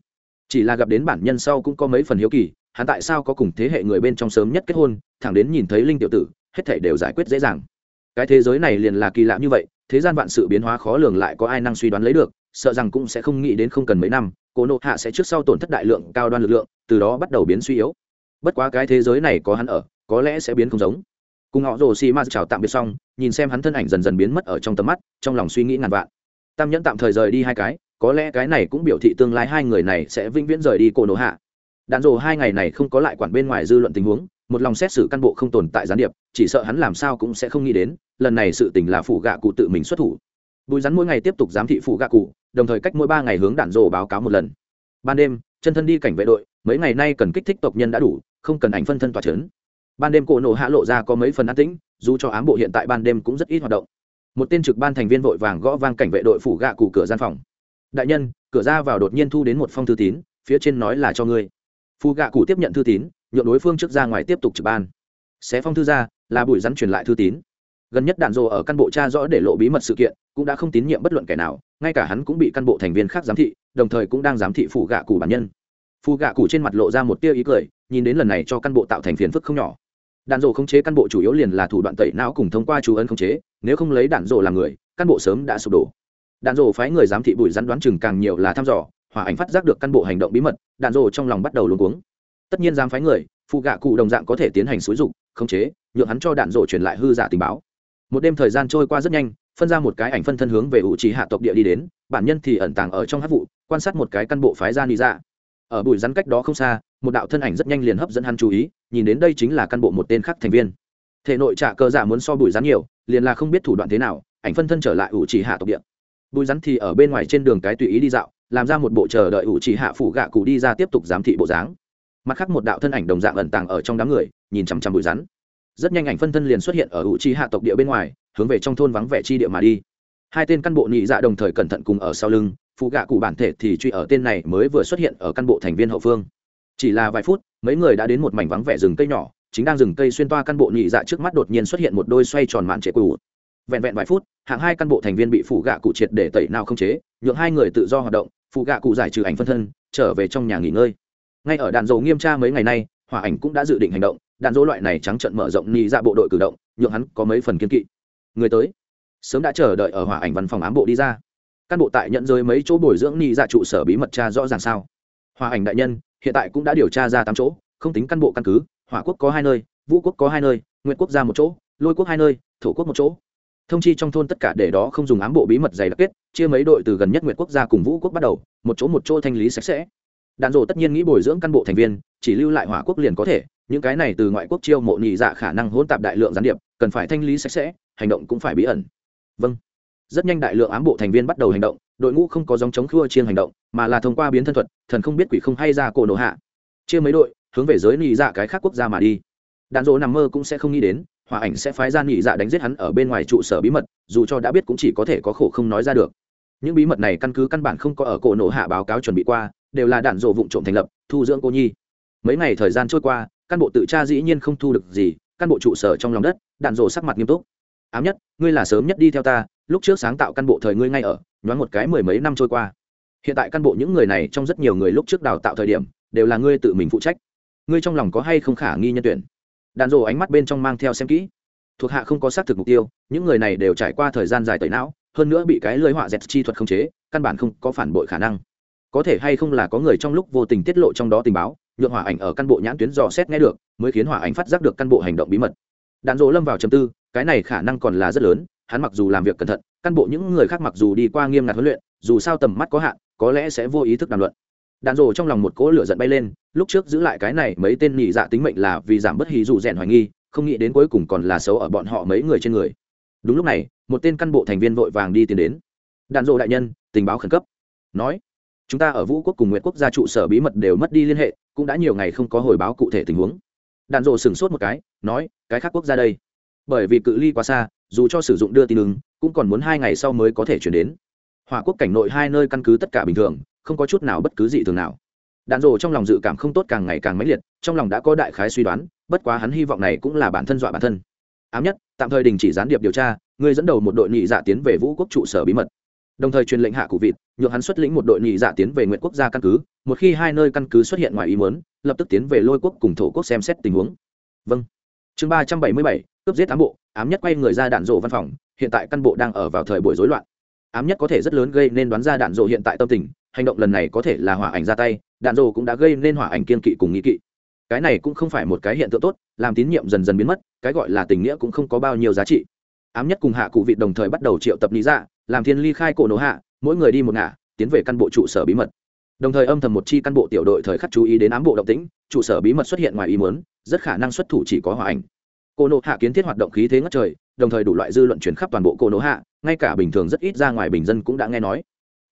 Chỉ là gặp đến bản nhân sau cũng có mấy phần hiếu kỳ, hắn tại sao có cùng thế hệ người bên trong sớm nhất kết hôn, thẳng đến nhìn thấy linh tiểu tử, hết thể đều giải quyết dễ dàng. Cái thế giới này liền là kỳ lạ như vậy, thế gian vạn sự biến hóa khó lường lại có ai năng suy đoán lấy được sợ rằng cũng sẽ không nghĩ đến không cần mấy năm cô nộ hạ sẽ trước sau tổn thất đại lượng cao đoan lực lượng, từ đó bắt đầu biến suy yếu. Bất quá cái thế giới này có hắn ở, có lẽ sẽ biến không giống. Cùng họ rồ xì ma chào tạm biệt xong, nhìn xem hắn thân ảnh dần dần biến mất ở trong tầm mắt, trong lòng suy nghĩ ngàn vạn. Tam nhẫn tạm thời rời đi hai cái, có lẽ cái này cũng biểu thị tương lai hai người này sẽ vĩnh viễn rời đi cổ Nộ hạ. Đạn rồ hai ngày này không có lại quản bên ngoài dư luận tình huống, một lòng xét xử căn bộ không tồn tại gián điệp, chỉ sợ hắn làm sao cũng sẽ không nghĩ đến, lần này sự tình là phủ gạ cụ tự mình xuất thủ bùi rắn mỗi ngày tiếp tục giám thị phụ gạ cụ, đồng thời cách mỗi ba ngày hướng đạn dồ báo cáo một lần. Ban đêm, chân thân đi cảnh vệ đội, mấy ngày nay cần kích thích tộc nhân đã đủ, không cần ảnh phân thân tỏa trấn ban đêm cổ nổ hạ lộ ra có mấy phần an tĩnh, dù cho ám bộ hiện tại ban đêm cũng rất ít hoạt động. Một tên trực ban thành viên vội vàng gõ vang cảnh vệ đội phủ gạ cụ cửa gian phòng. Đại nhân, cửa ra vào đột nhiên thu đến một phong thư tín, phía trên nói là cho ngươi. Phù gạ cụ tiếp nhận thư tín, nhượng đối phương trước ra ngoài tiếp tục trực ban. Xé phong thư ra, là bùi rắn truyền lại thư tín. Gần nhất đạn dồ ở căn bộ cha rõ để lộ bí mật sự kiện cũng đã không tín nhiệm bất luận kẻ nào, ngay cả hắn cũng bị căn bộ thành viên khác giám thị, đồng thời cũng đang giám thị phủ gạ cụ bản nhân. Phù gạ cụ trên mặt lộ ra một tia ý cười, nhìn đến lần này cho căn bộ tạo thành phiền phức không nhỏ. Đạn dộ khống chế căn bộ chủ yếu liền là thủ đoạn tẩy não cùng thông qua chú ân khống chế, nếu không lấy đạn dộ làm người, căn bộ sớm đã sụp đổ. Đạn dộ phái người giám thị bùi rắn đoán chừng càng nhiều là thăm dò hỏa ảnh phát giác được căn bộ hành động bí mật, đạn dộ trong lòng bắt đầu luống cuống. Tất nhiên dám phái người phụ gạ cụ đồng dạng có thể tiến hành xúi dục, khống chế, nhượng hắn cho đạn dộ truyền lại hư giả tình báo. Một đêm thời gian trôi qua rất nhanh phân ra một cái ảnh phân thân hướng về ủ trí hạ tộc địa đi đến, bản nhân thì ẩn tàng ở trong hát vụ, quan sát một cái căn bộ phái ra đi ra dạ. ở bụi rắn cách đó không xa, một đạo thân ảnh rất nhanh liền hấp dẫn hắn chú ý, nhìn đến đây chính là căn bộ một tên khác thành viên. Thể nội trạ cơ giả muốn so bụi rắn nhiều, liền là không biết thủ đoạn thế nào, ảnh phân thân trở lại ủ chỉ hạ tộc địa. Bụi rắn thì ở bên ngoài trên đường cái tùy ý đi dạo, làm ra một bộ chờ đợi ủ chỉ hạ phủ gạ cụ đi ra tiếp tục giám thị bộ dáng. Mặt khác một đạo thân ảnh đồng dạng ẩn tàng ở trong đám người, nhìn chằm chằm bụi rắn. Rất nhanh ảnh phân thân liền xuất hiện ở ủ chỉ hạ tộc địa bên ngoài hướng về trong thôn vắng vẻ chi địa mà đi. Hai tên căn bộ nhị dạ đồng thời cẩn thận cùng ở sau lưng, phụ gạ cụ bản thể thì truy ở tên này mới vừa xuất hiện ở căn bộ thành viên hậu phương. Chỉ là vài phút, mấy người đã đến một mảnh vắng vẻ rừng cây nhỏ, chính đang rừng cây xuyên toa căn bộ nhị dạ trước mắt đột nhiên xuất hiện một đôi xoay tròn mạn trệ cụ vẹn vẹn vài phút, hạng hai căn bộ thành viên bị phụ gạ cụ triệt để tẩy nào không chế, nhượng hai người tự do hoạt động, phụ gạ cụ giải trừ ảnh phân thân, trở về trong nhà nghỉ ngơi. Ngay ở đạn dầu nghiêm tra mấy ngày nay, hỏa ảnh cũng đã dự định hành động đạn dỗ loại này trắng trận mở rộng nhị dạ bộ đội cử động, nhượng hắn có mấy phần kiên kỵ người tới. Sớm đã chờ đợi ở hỏa ảnh văn phòng ám bộ đi ra. Căn bộ tại nhận rơi mấy chỗ bồi dưỡng nhị dạ trụ sở bí mật tra rõ ràng sao? Hỏa ảnh đại nhân, hiện tại cũng đã điều tra ra tám chỗ, không tính căn bộ căn cứ, hỏa quốc có hai nơi, vũ quốc có hai nơi nguyện quốc ra một chỗ, lôi quốc hai nơi, thổ quốc một chỗ. Thông chi trong thôn tất cả để đó không dùng ám bộ bí mật dày đặc kết, chia mấy đội từ gần nhất nguyện quốc gia cùng vũ quốc bắt đầu, một chỗ một chỗ thanh lý sạch sẽ. Đạn rộ tất nhiên nghĩ bồi dưỡng căn bộ thành viên, chỉ lưu lại hỏa quốc liền có thể, những cái này từ ngoại quốc chiêu mộ nhị dạ khả năng hỗn tạp đại lượng gián điệp, cần phải thanh lý sạch sẽ hành động cũng phải bí ẩn. Vâng. Rất nhanh đại lượng ám bộ thành viên bắt đầu hành động, đội ngũ không có dòng chống khua chiên hành động, mà là thông qua biến thân thuật, thần không biết quỷ không hay ra cổ nổ hạ. Chia mấy đội, hướng về giới nhị dạ cái khác quốc gia mà đi. Đạn dỗ nằm mơ cũng sẽ không nghĩ đến, hòa ảnh sẽ phái ra nhị dạ đánh giết hắn ở bên ngoài trụ sở bí mật, dù cho đã biết cũng chỉ có thể có khổ không nói ra được. Những bí mật này căn cứ căn bản không có ở cổ nổ hạ báo cáo chuẩn bị qua, đều là đạn dỗ vụng trộm thành lập, thu dưỡng cô nhi. Mấy ngày thời gian trôi qua căn bộ tự tra dĩ nhiên không thu được gì căn bộ trụ sở trong lòng đất, đạn dỗ sắc mặt nghiêm túc ám nhất, ngươi là sớm nhất đi theo ta, lúc trước sáng tạo căn bộ thời ngươi ngay ở, nhoáng một cái mười mấy năm trôi qua. Hiện tại căn bộ những người này trong rất nhiều người lúc trước đào tạo thời điểm, đều là ngươi tự mình phụ trách. Ngươi trong lòng có hay không khả nghi nhân tuyển? Đàn rộ ánh mắt bên trong mang theo xem kỹ. Thuộc hạ không có xác thực mục tiêu, những người này đều trải qua thời gian dài tẩy não, hơn nữa bị cái lưới họa dẹt chi thuật khống chế, căn bản không có phản bội khả năng. Có thể hay không là có người trong lúc vô tình tiết lộ trong đó tình báo, nhượng hỏa ảnh ở căn bộ nhãn tuyến dò xét nghe được, mới khiến hỏa ảnh phát giác được căn bộ hành động bí mật. Đạn dỗ lâm vào chầm tư cái này khả năng còn là rất lớn, hắn mặc dù làm việc cẩn thận, căn bộ những người khác mặc dù đi qua nghiêm ngặt huấn luyện, dù sao tầm mắt có hạn, có lẽ sẽ vô ý thức đàm luận. Đạn rồ trong lòng một cỗ lửa giận bay lên, lúc trước giữ lại cái này mấy tên nhị dạ tính mệnh là vì giảm bất hí dù rèn hoài nghi, không nghĩ đến cuối cùng còn là xấu ở bọn họ mấy người trên người. Đúng lúc này, một tên căn bộ thành viên vội vàng đi tiến đến. Đạn rồ đại nhân, tình báo khẩn cấp. Nói, chúng ta ở vũ quốc cùng nguyện quốc gia trụ sở bí mật đều mất đi liên hệ, cũng đã nhiều ngày không có hồi báo cụ thể tình huống. Đạn rồ sửng sốt một cái, nói, cái khác quốc gia đây? Bởi vì cự ly quá xa, dù cho sử dụng đưa tin ứng, cũng còn muốn hai ngày sau mới có thể chuyển đến. Hòa quốc cảnh nội hai nơi căn cứ tất cả bình thường, không có chút nào bất cứ gì thường nào. Đạn rồ trong lòng dự cảm không tốt càng ngày càng mãnh liệt, trong lòng đã có đại khái suy đoán, bất quá hắn hy vọng này cũng là bản thân dọa bản thân. Ám nhất, tạm thời đình chỉ gián điệp điều tra, người dẫn đầu một đội nhị dạ tiến về vũ quốc trụ sở bí mật. Đồng thời truyền lệnh hạ cụ vịt, nhượng hắn xuất lĩnh một đội nhị dạ tiến về nguyện quốc gia căn cứ, một khi hai nơi căn cứ xuất hiện ngoài ý muốn, lập tức tiến về lôi quốc cùng thổ quốc xem xét tình huống. Vâng. Chương ba trăm bảy mươi bảy cướp giết ám bộ, ám nhất quay người ra đạn rộ văn phòng, hiện tại căn bộ đang ở vào thời buổi rối loạn. Ám nhất có thể rất lớn gây nên đoán ra đạn rộ hiện tại tâm tình, hành động lần này có thể là hỏa ảnh ra tay, đạn rộ cũng đã gây nên hỏa ảnh kiên kỵ cùng nghĩ kỵ. Cái này cũng không phải một cái hiện tượng tốt, làm tín nhiệm dần dần biến mất, cái gọi là tình nghĩa cũng không có bao nhiêu giá trị. Ám nhất cùng hạ cụ vị đồng thời bắt đầu triệu tập lý dạ làm thiên ly khai cổ nổ hạ, mỗi người đi một ngả, tiến về căn bộ trụ sở bí mật. Đồng thời âm thầm một chi căn bộ tiểu đội thời khắc chú ý đến ám bộ động tĩnh, trụ sở bí mật xuất hiện ngoài ý muốn, rất khả năng xuất thủ chỉ có hòa ảnh cô nộ hạ kiến thiết hoạt động khí thế ngất trời, đồng thời đủ loại dư luận chuyển khắp toàn bộ cô nộ hạ, ngay cả bình thường rất ít ra ngoài bình dân cũng đã nghe nói.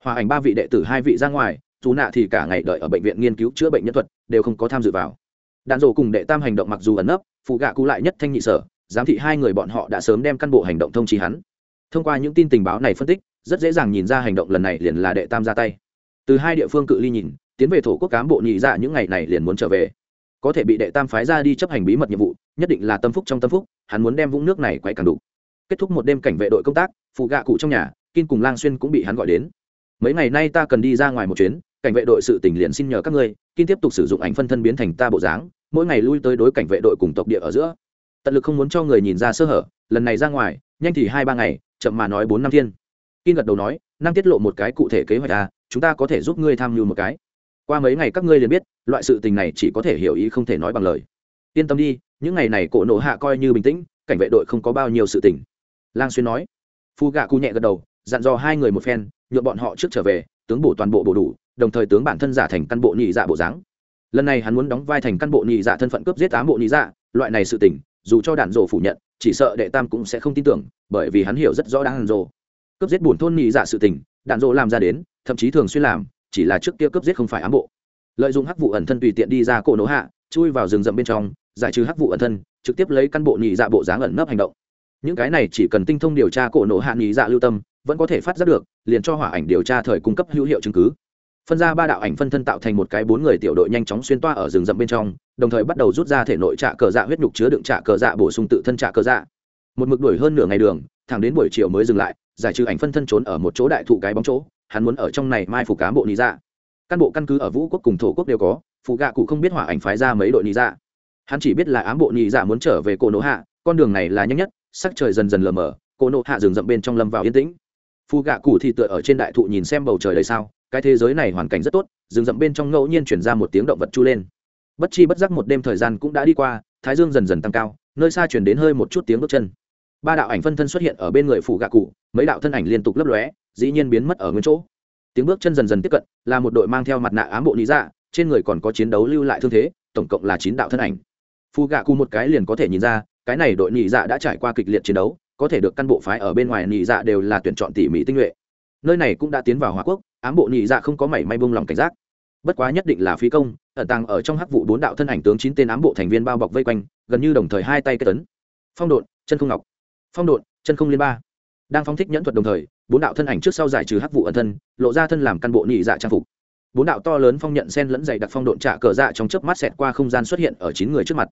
Hòa ảnh ba vị đệ tử hai vị ra ngoài, dù nạ thì cả ngày đợi ở bệnh viện nghiên cứu chữa bệnh nhân thuật, đều không có tham dự vào. Đạn dộ cùng đệ tam hành động mặc dù ẩn nấp, phụ gạ cũ lại nhất thanh nhị sở, giám thị hai người bọn họ đã sớm đem căn bộ hành động thông trí hắn. Thông qua những tin tình báo này phân tích, rất dễ dàng nhìn ra hành động lần này liền là đệ tam ra tay. Từ hai địa phương cự ly nhìn, tiến về thổ quốc cám bộ nhị dạ những ngày này liền muốn trở về. Có thể bị đệ tam phái ra đi chấp hành bí mật nhiệm vụ nhất định là tâm phúc trong tâm phúc, hắn muốn đem vũng nước này quay càng đủ. Kết thúc một đêm cảnh vệ đội công tác, phụ gạ cụ trong nhà kin cùng lang xuyên cũng bị hắn gọi đến. Mấy ngày nay ta cần đi ra ngoài một chuyến, cảnh vệ đội sự tỉnh liền xin nhờ các ngươi kin tiếp tục sử dụng ảnh phân thân biến thành ta bộ dáng, mỗi ngày lui tới đối cảnh vệ đội cùng tộc địa ở giữa. Tận lực không muốn cho người nhìn ra sơ hở, lần này ra ngoài, nhanh thì hai ba ngày, chậm mà nói bốn năm thiên. Kin gật đầu nói, năng tiết lộ một cái cụ thể kế hoạch à chúng ta có thể giúp ngươi tham mưu một cái. Qua mấy ngày các ngươi liền biết, loại sự tình này chỉ có thể hiểu ý không thể nói bằng lời. Yên tâm đi những ngày này cổ nộ hạ coi như bình tĩnh cảnh vệ đội không có bao nhiêu sự tỉnh. lang xuyên nói. Phu gạ cụ nhẹ gật đầu dặn dò hai người một phen nhuộm bọn họ trước trở về tướng bổ toàn bộ bổ đủ đồng thời tướng bản thân giả thành căn bộ nhị dạ bộ dáng. Lần này hắn muốn đóng vai thành căn bộ nhị dạ thân phận cướp giết tám bộ nhị dạ loại này sự tỉnh, dù cho đạn rổ phủ nhận chỉ sợ đệ tam cũng sẽ không tin tưởng bởi vì hắn hiểu rất rõ đạn rổ cướp giết bổn thôn nhị dạ sự tỉnh, đạn rổ làm ra đến thậm chí thường xuyên làm chỉ là trước kia cướp giết không phải ám bộ. Lợi dụng hắc vụ ẩn thân tùy tiện đi ra cổ nổ hạ chui vào rừng rậm bên trong giải trừ hắc vụ ẩn thân, trực tiếp lấy căn bộ nhị dạ bộ dáng ẩn nấp hành động. Những cái này chỉ cần tinh thông điều tra cổ nổ hạ nhị dạ lưu tâm, vẫn có thể phát giác được, liền cho hỏa ảnh điều tra thời cung cấp hữu hiệu chứng cứ. Phân ra ba đạo ảnh phân thân tạo thành một cái bốn người tiểu đội nhanh chóng xuyên toa ở rừng rậm bên trong, đồng thời bắt đầu rút ra thể nội trạ cờ dạ huyết nhục chứa đựng trạ cờ dạ bổ sung tự thân trạ cờ dạ. Một mực đuổi hơn nửa ngày đường, thẳng đến buổi chiều mới dừng lại, giải trừ ảnh phân thân trốn ở một chỗ đại thụ cái bóng chỗ, hắn muốn ở trong này mai phục cán bộ lý dạ. Căn bộ căn cứ ở vũ quốc cùng thổ quốc đều có phụ gạ cụ không biết hỏa ảnh phái ra mấy đội lý dạ hắn chỉ biết là ám bộ nhị dạ muốn trở về cổ nộ hạ, con đường này là nhanh nhất, sắc trời dần dần lờ mờ, cổ nộ hạ rừng rậm bên trong lâm vào yên tĩnh. Phù gạ cụ thì tựa ở trên đại thụ nhìn xem bầu trời đầy sao, cái thế giới này hoàn cảnh rất tốt, rừng rậm bên trong ngẫu nhiên chuyển ra một tiếng động vật chu lên. Bất chi bất giác một đêm thời gian cũng đã đi qua, thái dương dần dần tăng cao, nơi xa chuyển đến hơi một chút tiếng bước chân. Ba đạo ảnh phân thân xuất hiện ở bên người phủ gạ cụ, mấy đạo thân ảnh liên tục lấp lóe, dĩ nhiên biến mất ở nguyên chỗ. Tiếng bước chân dần dần tiếp cận, là một đội mang theo mặt nạ ám bộ lý dạ trên người còn có chiến đấu lưu lại thương thế, tổng cộng là chín đạo thân ảnh phù gạ cụ một cái liền có thể nhìn ra, cái này đội nhị dạ đã trải qua kịch liệt chiến đấu, có thể được căn bộ phái ở bên ngoài nhị dạ đều là tuyển chọn tỉ mỉ tinh nhuệ. Nơi này cũng đã tiến vào hòa quốc, ám bộ nhị dạ không có mảy may bông lòng cảnh giác. Bất quá nhất định là phí công, ẩn tàng ở trong hắc vụ bốn đạo thân ảnh tướng chín tên ám bộ thành viên bao bọc vây quanh, gần như đồng thời hai tay kết tấn. Phong độn, chân không ngọc. Phong độn, chân không liên ba. Đang phóng thích nhẫn thuật đồng thời, bốn đạo thân ảnh trước sau giải trừ hắc vụ ẩn thân, lộ ra thân làm căn bộ nhị dạ trang phục. Bốn đạo to lớn phong nhận sen lẫn dày đặc phong độn trả cờ dạ trong chớp mắt xẹt qua không gian xuất hiện ở chín người trước mặt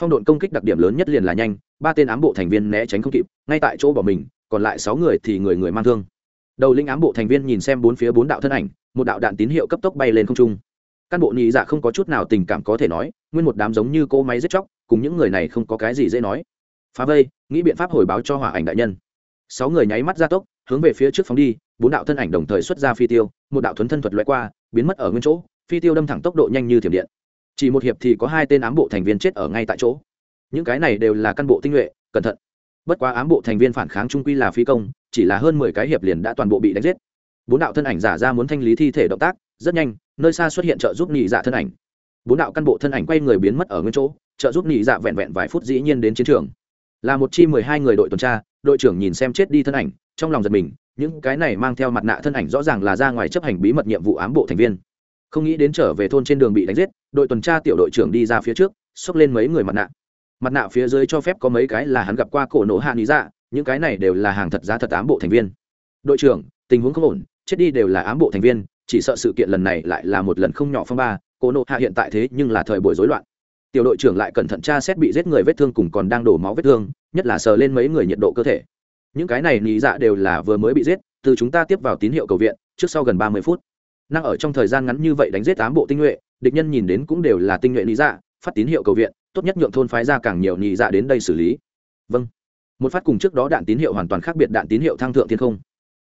phong độn công kích đặc điểm lớn nhất liền là nhanh, ba tên ám bộ thành viên né tránh không kịp, ngay tại chỗ bỏ mình, còn lại sáu người thì người người mang thương. Đầu linh ám bộ thành viên nhìn xem bốn phía bốn đạo thân ảnh, một đạo đạn tín hiệu cấp tốc bay lên không trung. Căn bộ nhị dạ không có chút nào tình cảm có thể nói, nguyên một đám giống như cô máy giết chóc, cùng những người này không có cái gì dễ nói. Phá vây, nghĩ biện pháp hồi báo cho hỏa ảnh đại nhân. Sáu người nháy mắt ra tốc, hướng về phía trước phóng đi, bốn đạo thân ảnh đồng thời xuất ra phi tiêu, một đạo thuấn thân thuật loại qua, biến mất ở nguyên chỗ, phi tiêu đâm thẳng tốc độ nhanh như thiểm điện chỉ một hiệp thì có hai tên ám bộ thành viên chết ở ngay tại chỗ. Những cái này đều là căn bộ tinh nhuệ, cẩn thận. Bất quá ám bộ thành viên phản kháng trung quy là phi công, chỉ là hơn mười cái hiệp liền đã toàn bộ bị đánh giết. Bốn đạo thân ảnh giả ra muốn thanh lý thi thể động tác, rất nhanh, nơi xa xuất hiện trợ giúp nhị dạ thân ảnh. Bốn đạo căn bộ thân ảnh quay người biến mất ở nguyên chỗ, trợ giúp nhị dạ vẹn vẹn vài phút dĩ nhiên đến chiến trường. Là một chi mười hai người đội tuần tra, đội trưởng nhìn xem chết đi thân ảnh, trong lòng giật mình, những cái này mang theo mặt nạ thân ảnh rõ ràng là ra ngoài chấp hành bí mật nhiệm vụ ám bộ thành viên không nghĩ đến trở về thôn trên đường bị đánh giết, đội tuần tra tiểu đội trưởng đi ra phía trước, xốc lên mấy người mặt nạ. Mặt nạ phía dưới cho phép có mấy cái là hắn gặp qua cổ nổ hạ lý dạ những cái này đều là hàng thật giá thật ám bộ thành viên. Đội trưởng, tình huống không ổn, chết đi đều là ám bộ thành viên, chỉ sợ sự kiện lần này lại là một lần không nhỏ phong ba, Cổ nộ hạ hiện tại thế nhưng là thời buổi rối loạn. Tiểu đội trưởng lại cẩn thận tra xét bị giết người vết thương cùng còn đang đổ máu vết thương, nhất là sờ lên mấy người nhiệt độ cơ thể. Những cái này lý dạ đều là vừa mới bị giết, từ chúng ta tiếp vào tín hiệu cầu viện, trước sau gần ba mươi phút năng ở trong thời gian ngắn như vậy đánh giết tám bộ tinh nhuệ, địch nhân nhìn đến cũng đều là tinh nhuệ nhị dạ phát tín hiệu cầu viện, tốt nhất nhượng thôn phái ra càng nhiều nhị dạ đến đây xử lý. Vâng. Một phát cùng trước đó đạn tín hiệu hoàn toàn khác biệt đạn tín hiệu thăng thượng thiên không.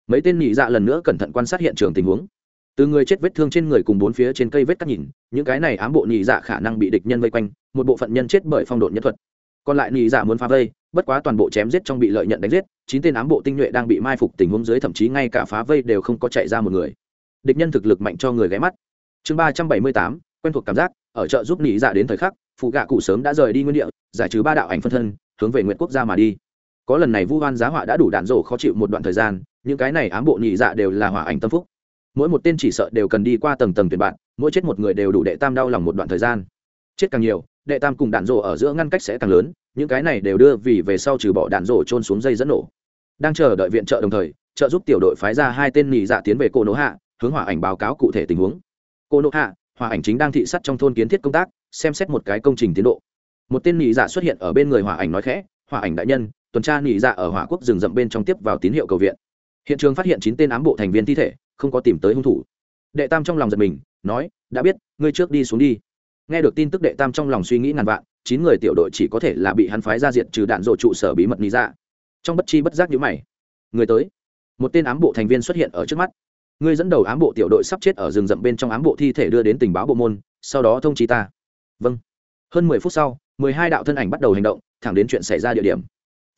Mấy tên nhị dạ lần nữa cẩn thận quan sát hiện trường tình huống. Từ người chết vết thương trên người cùng bốn phía trên cây vết cắt nhìn, những cái này ám bộ nhị dạ khả năng bị địch nhân vây quanh, một bộ phận nhân chết bởi phong độn nhân thuật. Còn lại nhị dạ muốn phá vây, bất quá toàn bộ chém giết trong bị lợi nhận đánh giết, chín tên ám bộ tinh nhuệ đang bị mai phục tình huống dưới thậm chí ngay cả phá vây đều không có chạy ra một người địch nhân thực lực mạnh cho người ghé mắt. Chương ba trăm bảy mươi tám, quen thuộc cảm giác, ở chợ giúp nỉ dạ đến thời khắc phụ gạ cụ sớm đã rời đi nguyên địa, giải trừ ba đạo ảnh phân thân, hướng về nguyện quốc gia mà đi. Có lần này vu hoan giá họa đã đủ đạn rổ khó chịu một đoạn thời gian, những cái này ám bộ nhị dạ đều là hỏa ảnh tâm phúc. Mỗi một tên chỉ sợ đều cần đi qua tầng tầng tuyển bạn, mỗi chết một người đều đủ đệ tam đau lòng một đoạn thời gian. Chết càng nhiều, đệ tam cùng đạn rổ ở giữa ngăn cách sẽ càng lớn, những cái này đều đưa vì về sau trừ bỏ đạn rổ trôn xuống dây dẫn nổ. Đang chờ đợi viện trợ đồng thời, trợ giúp tiểu đội phái ra hai tên nhị dạ tiến về cô nỗ hạ hướng hỏa ảnh báo cáo cụ thể tình huống. Cô nỗ hạ hòa ảnh chính đang thị sát trong thôn kiến thiết công tác, xem xét một cái công trình tiến độ. Một tên nị dạ xuất hiện ở bên người hòa ảnh nói khẽ hòa ảnh đại nhân, tuần tra nị dạ ở hỏa quốc rừng rậm bên trong tiếp vào tín hiệu cầu viện. Hiện trường phát hiện chín tên ám bộ thành viên thi thể, không có tìm tới hung thủ. Đệ tam trong lòng giật mình, nói, đã biết, ngươi trước đi xuống đi. Nghe được tin tức đệ tam trong lòng suy nghĩ ngàn vạn, chín người tiểu đội chỉ có thể là bị hắn phái ra diện trừ đạn dộ trụ sở bí mật nị dạ. Trong bất chi bất giác nhữ mày. Người tới. Một tên ám bộ thành viên xuất hiện ở trước mắt ngươi dẫn đầu ám bộ tiểu đội sắp chết ở rừng rậm bên trong ám bộ thi thể đưa đến tình báo bộ môn, sau đó thông trí ta. Vâng. Hơn mười phút sau, mười hai đạo thân ảnh bắt đầu hành động, thẳng đến chuyện xảy ra địa điểm.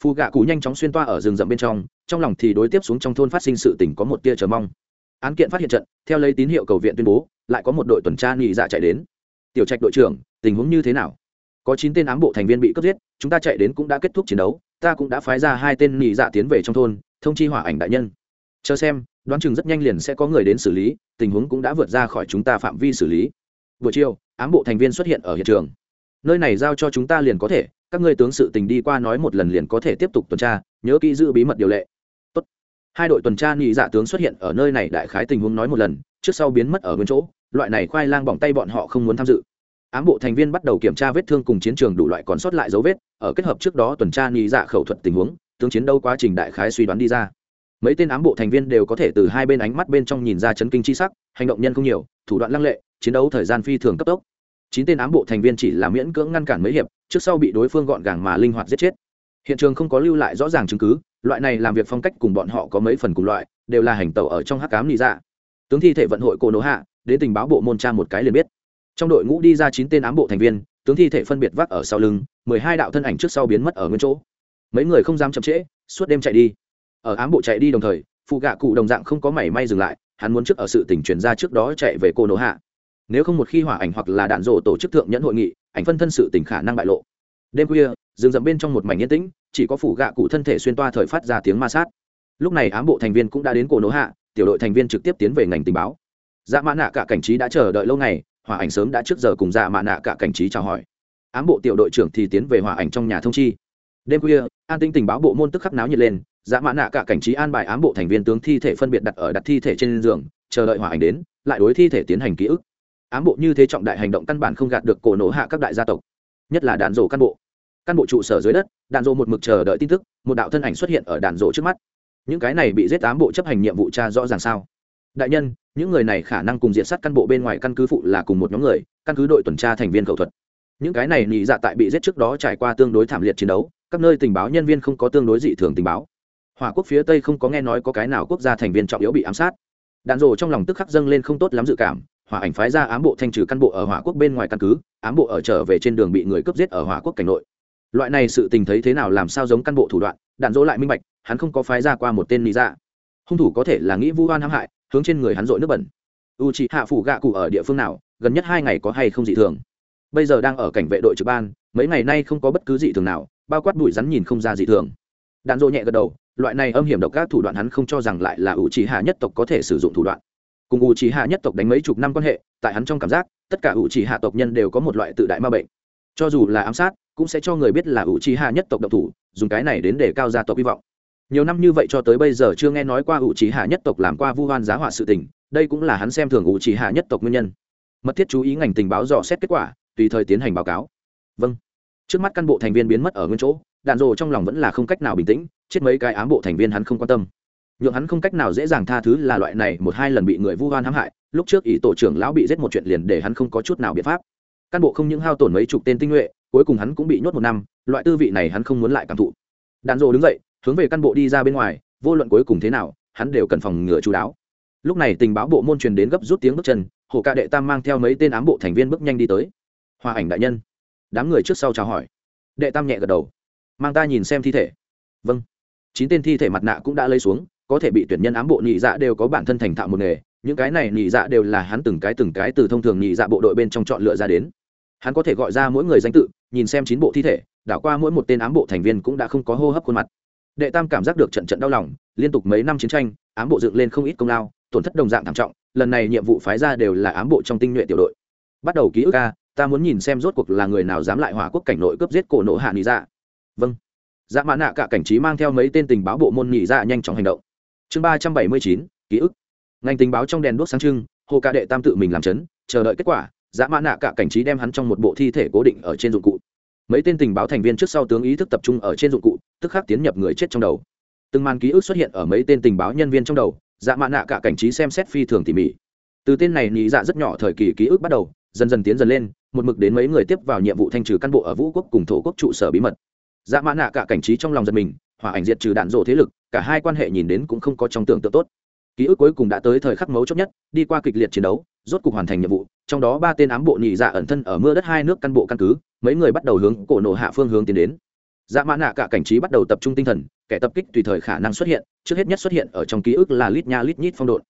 Phù gạ cụ nhanh chóng xuyên toa ở rừng rậm bên trong trong lòng thì đối tiếp xuống trong thôn phát sinh sự tỉnh có một tia chờ mong. Án kiện phát hiện trận, theo lấy tín hiệu cầu viện tuyên bố, lại có một đội tuần tra nghỉ dạ chạy đến. Tiểu trạch đội trưởng, tình huống như thế nào? Có chín tên ám bộ thành viên bị cướp giết, chúng ta chạy đến cũng đã kết thúc chiến đấu, ta cũng đã phái ra hai tên nghỉ dạ tiến về trong thôn, thông chi hỏa ảnh đại nhân. Chờ xem đoán chừng rất nhanh liền sẽ có người đến xử lý, tình huống cũng đã vượt ra khỏi chúng ta phạm vi xử lý. Buổi chiều, ám bộ thành viên xuất hiện ở hiện trường. Nơi này giao cho chúng ta liền có thể, các ngươi tướng sự tình đi qua nói một lần liền có thể tiếp tục tuần tra, nhớ kỹ giữ bí mật điều lệ. Tốt. hai đội tuần tra nhị dạ tướng xuất hiện ở nơi này đại khái tình huống nói một lần, trước sau biến mất ở nguyên chỗ, loại này khoai lang bỏng tay bọn họ không muốn tham dự. Ám bộ thành viên bắt đầu kiểm tra vết thương cùng chiến trường đủ loại còn sót lại dấu vết, ở kết hợp trước đó tuần tra nhị dạ khẩu thuật tình huống, tướng chiến đấu quá trình đại khái suy đoán đi ra mấy tên ám bộ thành viên đều có thể từ hai bên ánh mắt bên trong nhìn ra chấn kinh chi sắc, hành động nhân không nhiều, thủ đoạn lăng lệ, chiến đấu thời gian phi thường cấp tốc. Chín tên ám bộ thành viên chỉ là miễn cưỡng ngăn cản mấy hiệp, trước sau bị đối phương gọn gàng mà linh hoạt giết chết. Hiện trường không có lưu lại rõ ràng chứng cứ, loại này làm việc phong cách cùng bọn họ có mấy phần cùng loại, đều là hành tẩu ở trong hắc cám lý dạ. Tướng thi thể vận hội cổ nổ hạ, đến tình báo bộ môn tra một cái liền biết. Trong đội ngũ đi ra chín tên ám bộ thành viên, tướng thi thể phân biệt vác ở sau lưng, mười hai đạo thân ảnh trước sau biến mất ở nguyên chỗ. Mấy người không dám chậm trễ, suốt đêm chạy đi ở ám bộ chạy đi đồng thời, phụ gạ cụ đồng dạng không có mảy may dừng lại, hắn muốn trước ở sự tỉnh truyền ra trước đó chạy về cô nổ hạ. Nếu không một khi hỏa ảnh hoặc là đạn rổ tổ chức thượng nhẫn hội nghị, ảnh phân thân sự tỉnh khả năng bại lộ. Đêm khuya, rừng rậm bên trong một mảnh yên tĩnh, chỉ có phủ gạ cụ thân thể xuyên toa thời phát ra tiếng ma sát. Lúc này ám bộ thành viên cũng đã đến cổ nổ hạ, tiểu đội thành viên trực tiếp tiến về ngành tình báo. Dạ mã nạ cả cảnh trí đã chờ đợi lâu ngày, hỏa ảnh sớm đã trước giờ cùng dạ mã nạ cả cảnh trí chào hỏi. Ám bộ tiểu đội trưởng thì tiến về hỏa ảnh trong nhà thông chi. Đêm khuya, an tinh tình báo bộ môn tức khắc náo nhiệt lên dạ mã nạ cả cảnh trí an bài ám bộ thành viên tướng thi thể phân biệt đặt ở đặt thi thể trên giường, chờ đợi hỏa ảnh đến, lại đối thi thể tiến hành ký ức. Ám bộ như thế trọng đại hành động căn bản không gạt được cổ nổ hạ các đại gia tộc, nhất là đàn rổ căn bộ. Căn bộ trụ sở dưới đất đàn rổ một mực chờ đợi tin tức, một đạo thân ảnh xuất hiện ở đàn rổ trước mắt. Những cái này bị giết ám bộ chấp hành nhiệm vụ cha rõ ràng sao? Đại nhân, những người này khả năng cùng diện sát căn bộ bên ngoài căn cứ phụ là cùng một nhóm người, căn cứ đội tuần tra thành viên khẩu thuật. Những cái này nhị dạ tại bị giết trước đó trải qua tương đối thảm liệt chiến đấu, các nơi tình báo nhân viên không có tương đối dị thường tình báo hỏa quốc phía tây không có nghe nói có cái nào quốc gia thành viên trọng yếu bị ám sát. Đạn rồ trong lòng tức khắc dâng lên không tốt lắm dự cảm, hỏa ảnh phái ra ám bộ thanh trừ căn bộ ở hỏa quốc bên ngoài căn cứ, ám bộ ở trở về trên đường bị người cướp giết ở hỏa quốc cảnh nội. Loại này sự tình thấy thế nào làm sao giống căn bộ thủ đoạn, đạn dỗ lại minh bạch, hắn không có phái ra qua một tên lý ra dạ. hung thủ có thể là nghĩ vu oan hãm hại, hướng trên người hắn dội nước bẩn. U chị hạ phủ gạ cụ ở địa phương nào, gần nhất hai ngày có hay không dị thường? Bây giờ đang ở cảnh vệ đội trực ban, mấy ngày nay không có bất cứ dị thường nào, bao quát bụi rắn nhìn không ra dị thường. Đạn dỗ nhẹ gật đầu loại này âm hiểm độc các thủ đoạn hắn không cho rằng lại là u trì hạ nhất tộc có thể sử dụng thủ đoạn. Cùng u trí hạ nhất tộc đánh mấy chục năm quan hệ, tại hắn trong cảm giác, tất cả u trí hạ tộc nhân đều có một loại tự đại ma bệnh. Cho dù là ám sát, cũng sẽ cho người biết là u trí hạ nhất tộc độc thủ, dùng cái này đến để cao gia tộc hy vọng. Nhiều năm như vậy cho tới bây giờ chưa nghe nói qua u trí hạ nhất tộc làm qua vu hoan giá họa sự tình, đây cũng là hắn xem thường ủ trì hạ nhất tộc nguyên nhân. Mật thiết chú ý ngành tình báo dò xét kết quả, tùy thời tiến hành báo cáo. Vâng. Trước mắt căn bộ thành viên biến mất ở nguyên chỗ, đạn rồ trong lòng vẫn là không cách nào bình tĩnh chết mấy cái ám bộ thành viên hắn không quan tâm. Nhượng hắn không cách nào dễ dàng tha thứ là loại này một hai lần bị người vu oan hãm hại, lúc trước ý tổ trưởng lão bị giết một chuyện liền để hắn không có chút nào biện pháp. Cán bộ không những hao tổn mấy chục tên tinh nhuệ, cuối cùng hắn cũng bị nhốt một năm, loại tư vị này hắn không muốn lại cảm thụ. Đàn rồ đứng dậy, hướng về căn bộ đi ra bên ngoài, vô luận cuối cùng thế nào, hắn đều cần phòng ngừa chú đáo. Lúc này tình báo bộ môn truyền đến gấp rút tiếng bước chân, hồ ca đệ tam mang theo mấy tên ám bộ thành viên bước nhanh đi tới. Hòa ảnh đại nhân. Đám người trước sau chào hỏi. Đệ tam nhẹ gật đầu. Mang ta nhìn xem thi thể. Vâng chín tên thi thể mặt nạ cũng đã lấy xuống, có thể bị tuyển nhân ám bộ nhị dạ đều có bản thân thành thạo một nghề, những cái này nhị dạ đều là hắn từng cái từng cái từ thông thường nhị dạ bộ đội bên trong chọn lựa ra đến. Hắn có thể gọi ra mỗi người danh tự, nhìn xem chín bộ thi thể, đảo qua mỗi một tên ám bộ thành viên cũng đã không có hô hấp khuôn mặt. Đệ tam cảm giác được trận trận đau lòng, liên tục mấy năm chiến tranh, ám bộ dựng lên không ít công lao, tổn thất đồng dạng thảm trọng, lần này nhiệm vụ phái ra đều là ám bộ trong tinh nhuệ tiểu đội. Bắt đầu ký ức ca, ta muốn nhìn xem rốt cuộc là người nào dám lại hỏa quốc cảnh nội cướp giết cổ nộ hạ nghỉ dạ. Vâng dạ mã nạ cả cảnh trí mang theo mấy tên tình báo bộ môn nghỉ dạ nhanh chóng hành động. Chương ba trăm bảy mươi chín, ký ức. Ngành tình báo trong đèn đuốc sáng trưng, hồ ca đệ tam tự mình làm chấn, chờ đợi kết quả dạ mã nạ cả cảnh trí đem hắn trong một bộ thi thể cố định ở trên dụng cụ. Mấy tên tình báo thành viên trước sau tướng ý thức tập trung ở trên dụng cụ, tức khắc tiến nhập người chết trong đầu. Từng màn ký ức xuất hiện ở mấy tên tình báo nhân viên trong đầu dạ mã nạ cả cảnh trí xem xét phi thường tỉ mỉ. Từ tên này nhị dạ rất nhỏ thời kỳ ký ức bắt đầu, dần dần tiến dần lên, một mực đến mấy người tiếp vào nhiệm vụ thanh trừ cán bộ ở vũ quốc cùng thổ quốc trụ sở bí mật dạ mã nạ cả cảnh trí trong lòng giật mình hỏa ảnh diệt trừ đạn rộ thế lực, cả hai quan hệ nhìn đến cũng không có trong tưởng tượng tốt. Ký ức cuối cùng đã tới thời khắc mấu chốt nhất, đi qua kịch liệt chiến đấu, rốt cục hoàn thành nhiệm vụ, trong đó ba tên ám bộ nhị dạ ẩn thân ở mưa đất hai nước căn bộ căn cứ, mấy người bắt đầu hướng cổ nổ hạ phương hướng tiến đến. Dạ mã nạ cả cảnh trí bắt đầu tập trung tinh thần, kẻ tập kích tùy thời khả năng xuất hiện, trước hết nhất xuất hiện ở trong ký ức là lít nha lít nhít phong độn.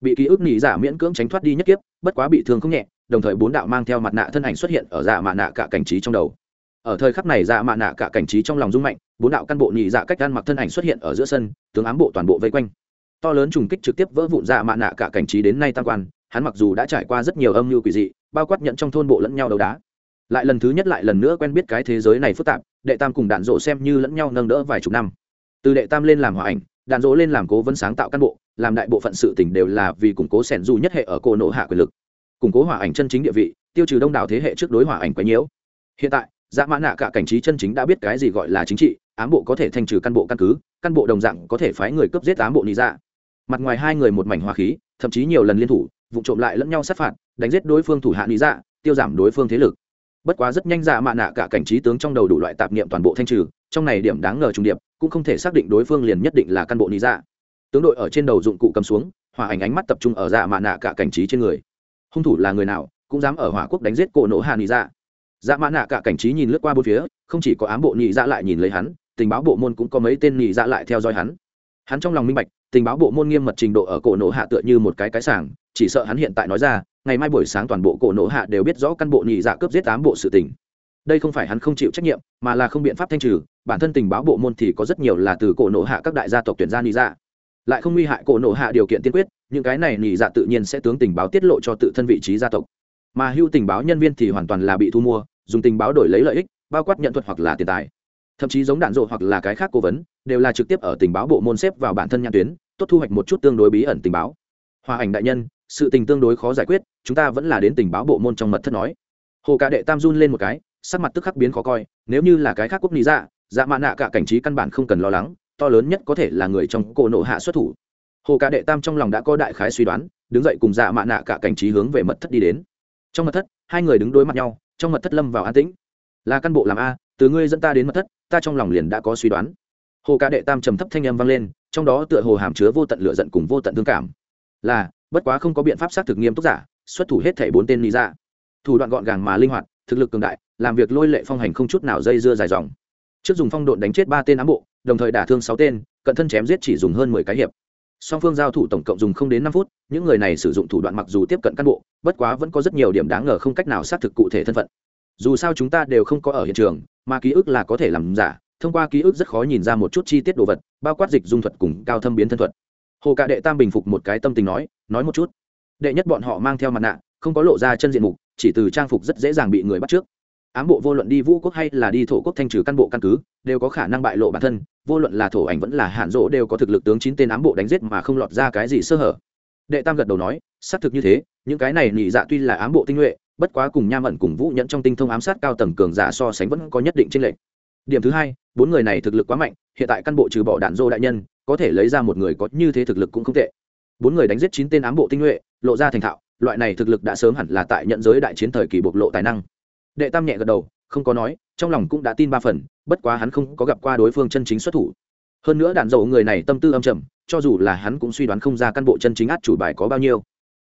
Bị ký ức nhị dạ miễn cưỡng tránh thoát đi nhất kiếp, bất quá bị thương không nhẹ, đồng thời bốn đạo mang theo mặt nạ thân ảnh xuất hiện ở dạ mã nạ cả cảnh trí trong đầu ở thời khắc này dạ mạ nạ cả cảnh trí trong lòng rung mạnh, bốn đạo căn bộ nhị dạ cách gan mặc thân ảnh xuất hiện ở giữa sân, tướng ám bộ toàn bộ vây quanh. To lớn trùng kích trực tiếp vỡ vụn dạ mạ nạ cả cảnh trí đến nay tam quan, hắn mặc dù đã trải qua rất nhiều âm mưu quỷ dị, bao quát nhận trong thôn bộ lẫn nhau đấu đá. Lại lần thứ nhất lại lần nữa quen biết cái thế giới này phức tạp, đệ tam cùng đạn dỗ xem như lẫn nhau nâng đỡ vài chục năm. Từ đệ tam lên làm hòa ảnh, đạn dỗ lên làm cố vấn sáng tạo căn bộ, làm đại bộ phận sự tỉnh đều là vì củng cố sẻn dù nhất hệ ở cổ nộ hạ quyền lực. Củng cố hòa ảnh chân chính địa vị, tiêu trừ đông đảo thế hệ trước đối hòa ảnh quấy nhiễu. Hiện tại dạ mã nạ cả cảnh trí chân chính đã biết cái gì gọi là chính trị, ám bộ có thể thanh trừ căn bộ căn cứ, căn bộ đồng dạng có thể phái người cướp giết ám bộ lý dạ. mặt ngoài hai người một mảnh hòa khí, thậm chí nhiều lần liên thủ, vụ trộm lại lẫn nhau sát phạt, đánh giết đối phương thủ hạ lý dạ tiêu giảm đối phương thế lực. Bất quá rất nhanh dạ mạ nạ cả cảnh trí tướng trong đầu đủ loại tạp niệm toàn bộ thanh trừ, trong này điểm đáng ngờ trung điệp, cũng không thể xác định đối phương liền nhất định là căn bộ lý dạ. Tướng đội ở trên đầu dụng cụ cầm xuống, hòa ảnh ánh mắt tập trung ở dạ mạ nạ cả cảnh trí trên người. Hung thủ là người nào, cũng dám ở hỏa quốc đánh giết cổ nổ hạ lý dạ dạ mã nạ cả cảnh trí nhìn lướt qua bốn phía, không chỉ có ám bộ nhị dạ lại nhìn lấy hắn, tình báo bộ môn cũng có mấy tên nhị dạ lại theo dõi hắn. Hắn trong lòng minh bạch, tình báo bộ môn nghiêm mật trình độ ở cổ nổ hạ tựa như một cái cái sàng chỉ sợ hắn hiện tại nói ra, ngày mai buổi sáng toàn bộ cổ nổ hạ đều biết rõ căn bộ nhị dạ cướp giết tám bộ sự tình. Đây không phải hắn không chịu trách nhiệm, mà là không biện pháp thanh trừ, bản thân tình báo bộ môn thì có rất nhiều là từ cổ nổ hạ các đại gia tộc tuyển gia nhị dạ. Lại không nguy hại cổ nổ hạ điều kiện tiên quyết, những cái này nhị dạ tự nhiên sẽ tướng tình báo tiết lộ cho tự thân vị trí gia tộc. Mà hưu tình báo nhân viên thì hoàn toàn là bị thu mua dùng tình báo đổi lấy lợi ích, bao quát nhận thuật hoặc là tiền tài. Thậm chí giống đạn dộ hoặc là cái khác cố vấn, đều là trực tiếp ở tình báo bộ môn xếp vào bản thân nhãn tuyến, tốt thu hoạch một chút tương đối bí ẩn tình báo. Hòa ảnh đại nhân, sự tình tương đối khó giải quyết, chúng ta vẫn là đến tình báo bộ môn trong mật thất nói. Hồ cả đệ tam run lên một cái, sắc mặt tức khắc biến khó coi, nếu như là cái khác quốc lý dạ dạ mạ nạ cả cảnh trí căn bản không cần lo lắng, to lớn nhất có thể là người trong cổ nộ hạ xuất thủ. Hồ cả đệ tam trong lòng đã có đại khái suy đoán, đứng dậy cùng dạ mạ nạ cả cảnh trí hướng về mật thất đi đến. Trong mật thất, hai người đứng đối mặt nhau trong mật thất lâm vào an tĩnh. Là căn bộ làm a, từ ngươi dẫn ta đến mật thất, ta trong lòng liền đã có suy đoán. Hồ ca đệ tam trầm thấp thanh âm vang lên, trong đó tựa hồ hàm chứa vô tận lửa giận cùng vô tận thương cảm. Là, bất quá không có biện pháp xác thực nghiêm túc giả, xuất thủ hết thảy bốn tên lý ra dạ. thủ đoạn gọn gàng mà linh hoạt, thực lực cường đại, làm việc lôi lệ phong hành không chút nào dây dưa dài dòng. Trước dùng phong độn đánh chết ba tên ám bộ, đồng thời đả thương sáu tên, cận thân chém giết chỉ dùng hơn mười cái hiệp song phương giao thủ tổng cộng dùng không đến năm phút, những người này sử dụng thủ đoạn mặc dù tiếp cận cán bộ, bất quá vẫn có rất nhiều điểm đáng ngờ không cách nào xác thực cụ thể thân phận. Dù sao chúng ta đều không có ở hiện trường, mà ký ức là có thể làm giả, thông qua ký ức rất khó nhìn ra một chút chi tiết đồ vật, bao quát dịch dung thuật cùng cao thâm biến thân thuật. Hồ cạ đệ tam bình phục một cái tâm tình nói nói một chút. Đệ nhất bọn họ mang theo mặt nạ, không có lộ ra chân diện mục, chỉ từ trang phục rất dễ dàng bị người bắt trước ám bộ vô luận đi vũ quốc hay là đi thổ quốc thanh trừ căn bộ căn cứ, đều có khả năng bại lộ bản thân, vô luận là thổ ảnh vẫn là hạn rỗ đều có thực lực tướng chín tên ám bộ đánh giết mà không lọt ra cái gì sơ hở. Đệ tam gật đầu nói, xác thực như thế, những cái này nhị dạ tuy là ám bộ tinh nhuệ, bất quá cùng nham ẩn cùng vũ nhẫn trong tinh thông ám sát cao tầng cường giả so sánh vẫn có nhất định tranh lệch. Điểm thứ hai, bốn người này thực lực quá mạnh, hiện tại căn bộ trừ bỏ đạn dô đại nhân, có thể lấy ra một người có như thế thực lực cũng không tệ. Bốn người đánh giết chín tên ám bộ tinh nhuệ, lộ ra thành thạo, loại này thực lực đã sớm hẳn là tại nhận giới đại chiến thời kỳ bộc lộ tài năng đệ tam nhẹ gật đầu, không có nói, trong lòng cũng đã tin ba phần, bất quá hắn không có gặp qua đối phương chân chính xuất thủ. Hơn nữa đạn dầu người này tâm tư âm trầm, cho dù là hắn cũng suy đoán không ra căn bộ chân chính át chủ bài có bao nhiêu.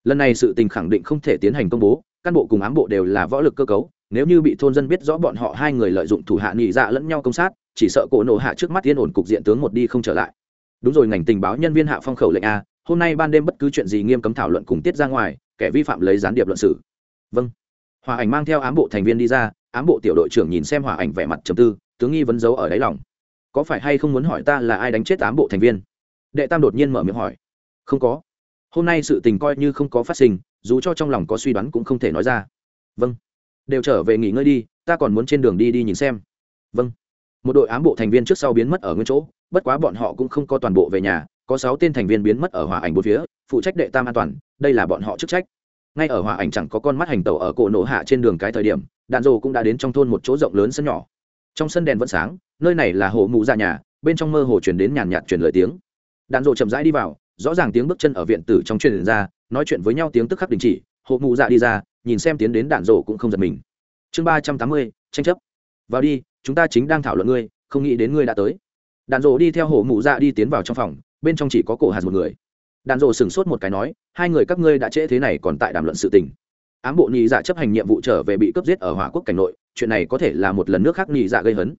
Lần này sự tình khẳng định không thể tiến hành công bố, căn bộ cùng ám bộ đều là võ lực cơ cấu, nếu như bị thôn dân biết rõ bọn họ hai người lợi dụng thủ hạ nhị dạ lẫn nhau công sát, chỉ sợ cổ nổ hạ trước mắt yên ổn cục diện tướng một đi không trở lại. Đúng rồi, ngành tình báo nhân viên hạ phong khẩu lệnh a, hôm nay ban đêm bất cứ chuyện gì nghiêm cấm thảo luận cùng tiết ra ngoài, kẻ vi phạm lấy gián điệp luận xử. Vâng hòa ảnh mang theo ám bộ thành viên đi ra, ám bộ tiểu đội trưởng nhìn xem hòa ảnh vẻ mặt trầm tư, tướng nghi vấn giấu ở đáy lòng. Có phải hay không muốn hỏi ta là ai đánh chết ám bộ thành viên? Đệ tam đột nhiên mở miệng hỏi. Không có. Hôm nay sự tình coi như không có phát sinh, dù cho trong lòng có suy đoán cũng không thể nói ra. Vâng. Đều trở về nghỉ ngơi đi, ta còn muốn trên đường đi đi nhìn xem. Vâng. Một đội ám bộ thành viên trước sau biến mất ở nguyên chỗ, bất quá bọn họ cũng không có toàn bộ về nhà, có sáu tên thành viên biến mất ở hòa ảnh bốn phía, phụ trách đệ tam an toàn, đây là bọn họ chức trách ngay ở hòa ảnh chẳng có con mắt hành tẩu ở cổ nổ hạ trên đường cái thời điểm, đạn dồ cũng đã đến trong thôn một chỗ rộng lớn sân nhỏ. Trong sân đèn vẫn sáng, nơi này là hồ mụ ra nhà, bên trong mơ hồ chuyển đến nhàn nhạt chuyển lời tiếng. Đạn dồ chậm rãi đi vào, rõ ràng tiếng bước chân ở viện tử trong truyền ra, nói chuyện với nhau tiếng tức khắc đình chỉ, hồ mụ dạ đi ra, nhìn xem tiến đến đạn dồ cũng không giật mình. Chương ba trăm tám mươi, tranh chấp. Vào đi, chúng ta chính đang thảo luận ngươi, không nghĩ đến ngươi đã tới. Đạn dồ đi theo hồ mụ dạ đi tiến vào trong phòng, bên trong chỉ có cổ hạt một người đàn rộ sửng sốt một cái nói, hai người các ngươi đã trễ thế này còn tại đàm luận sự tình. Ám bộ nhị dạ chấp hành nhiệm vụ trở về bị cướp giết ở hỏa quốc cảnh nội, chuyện này có thể là một lần nước khác nhị dạ gây hấn.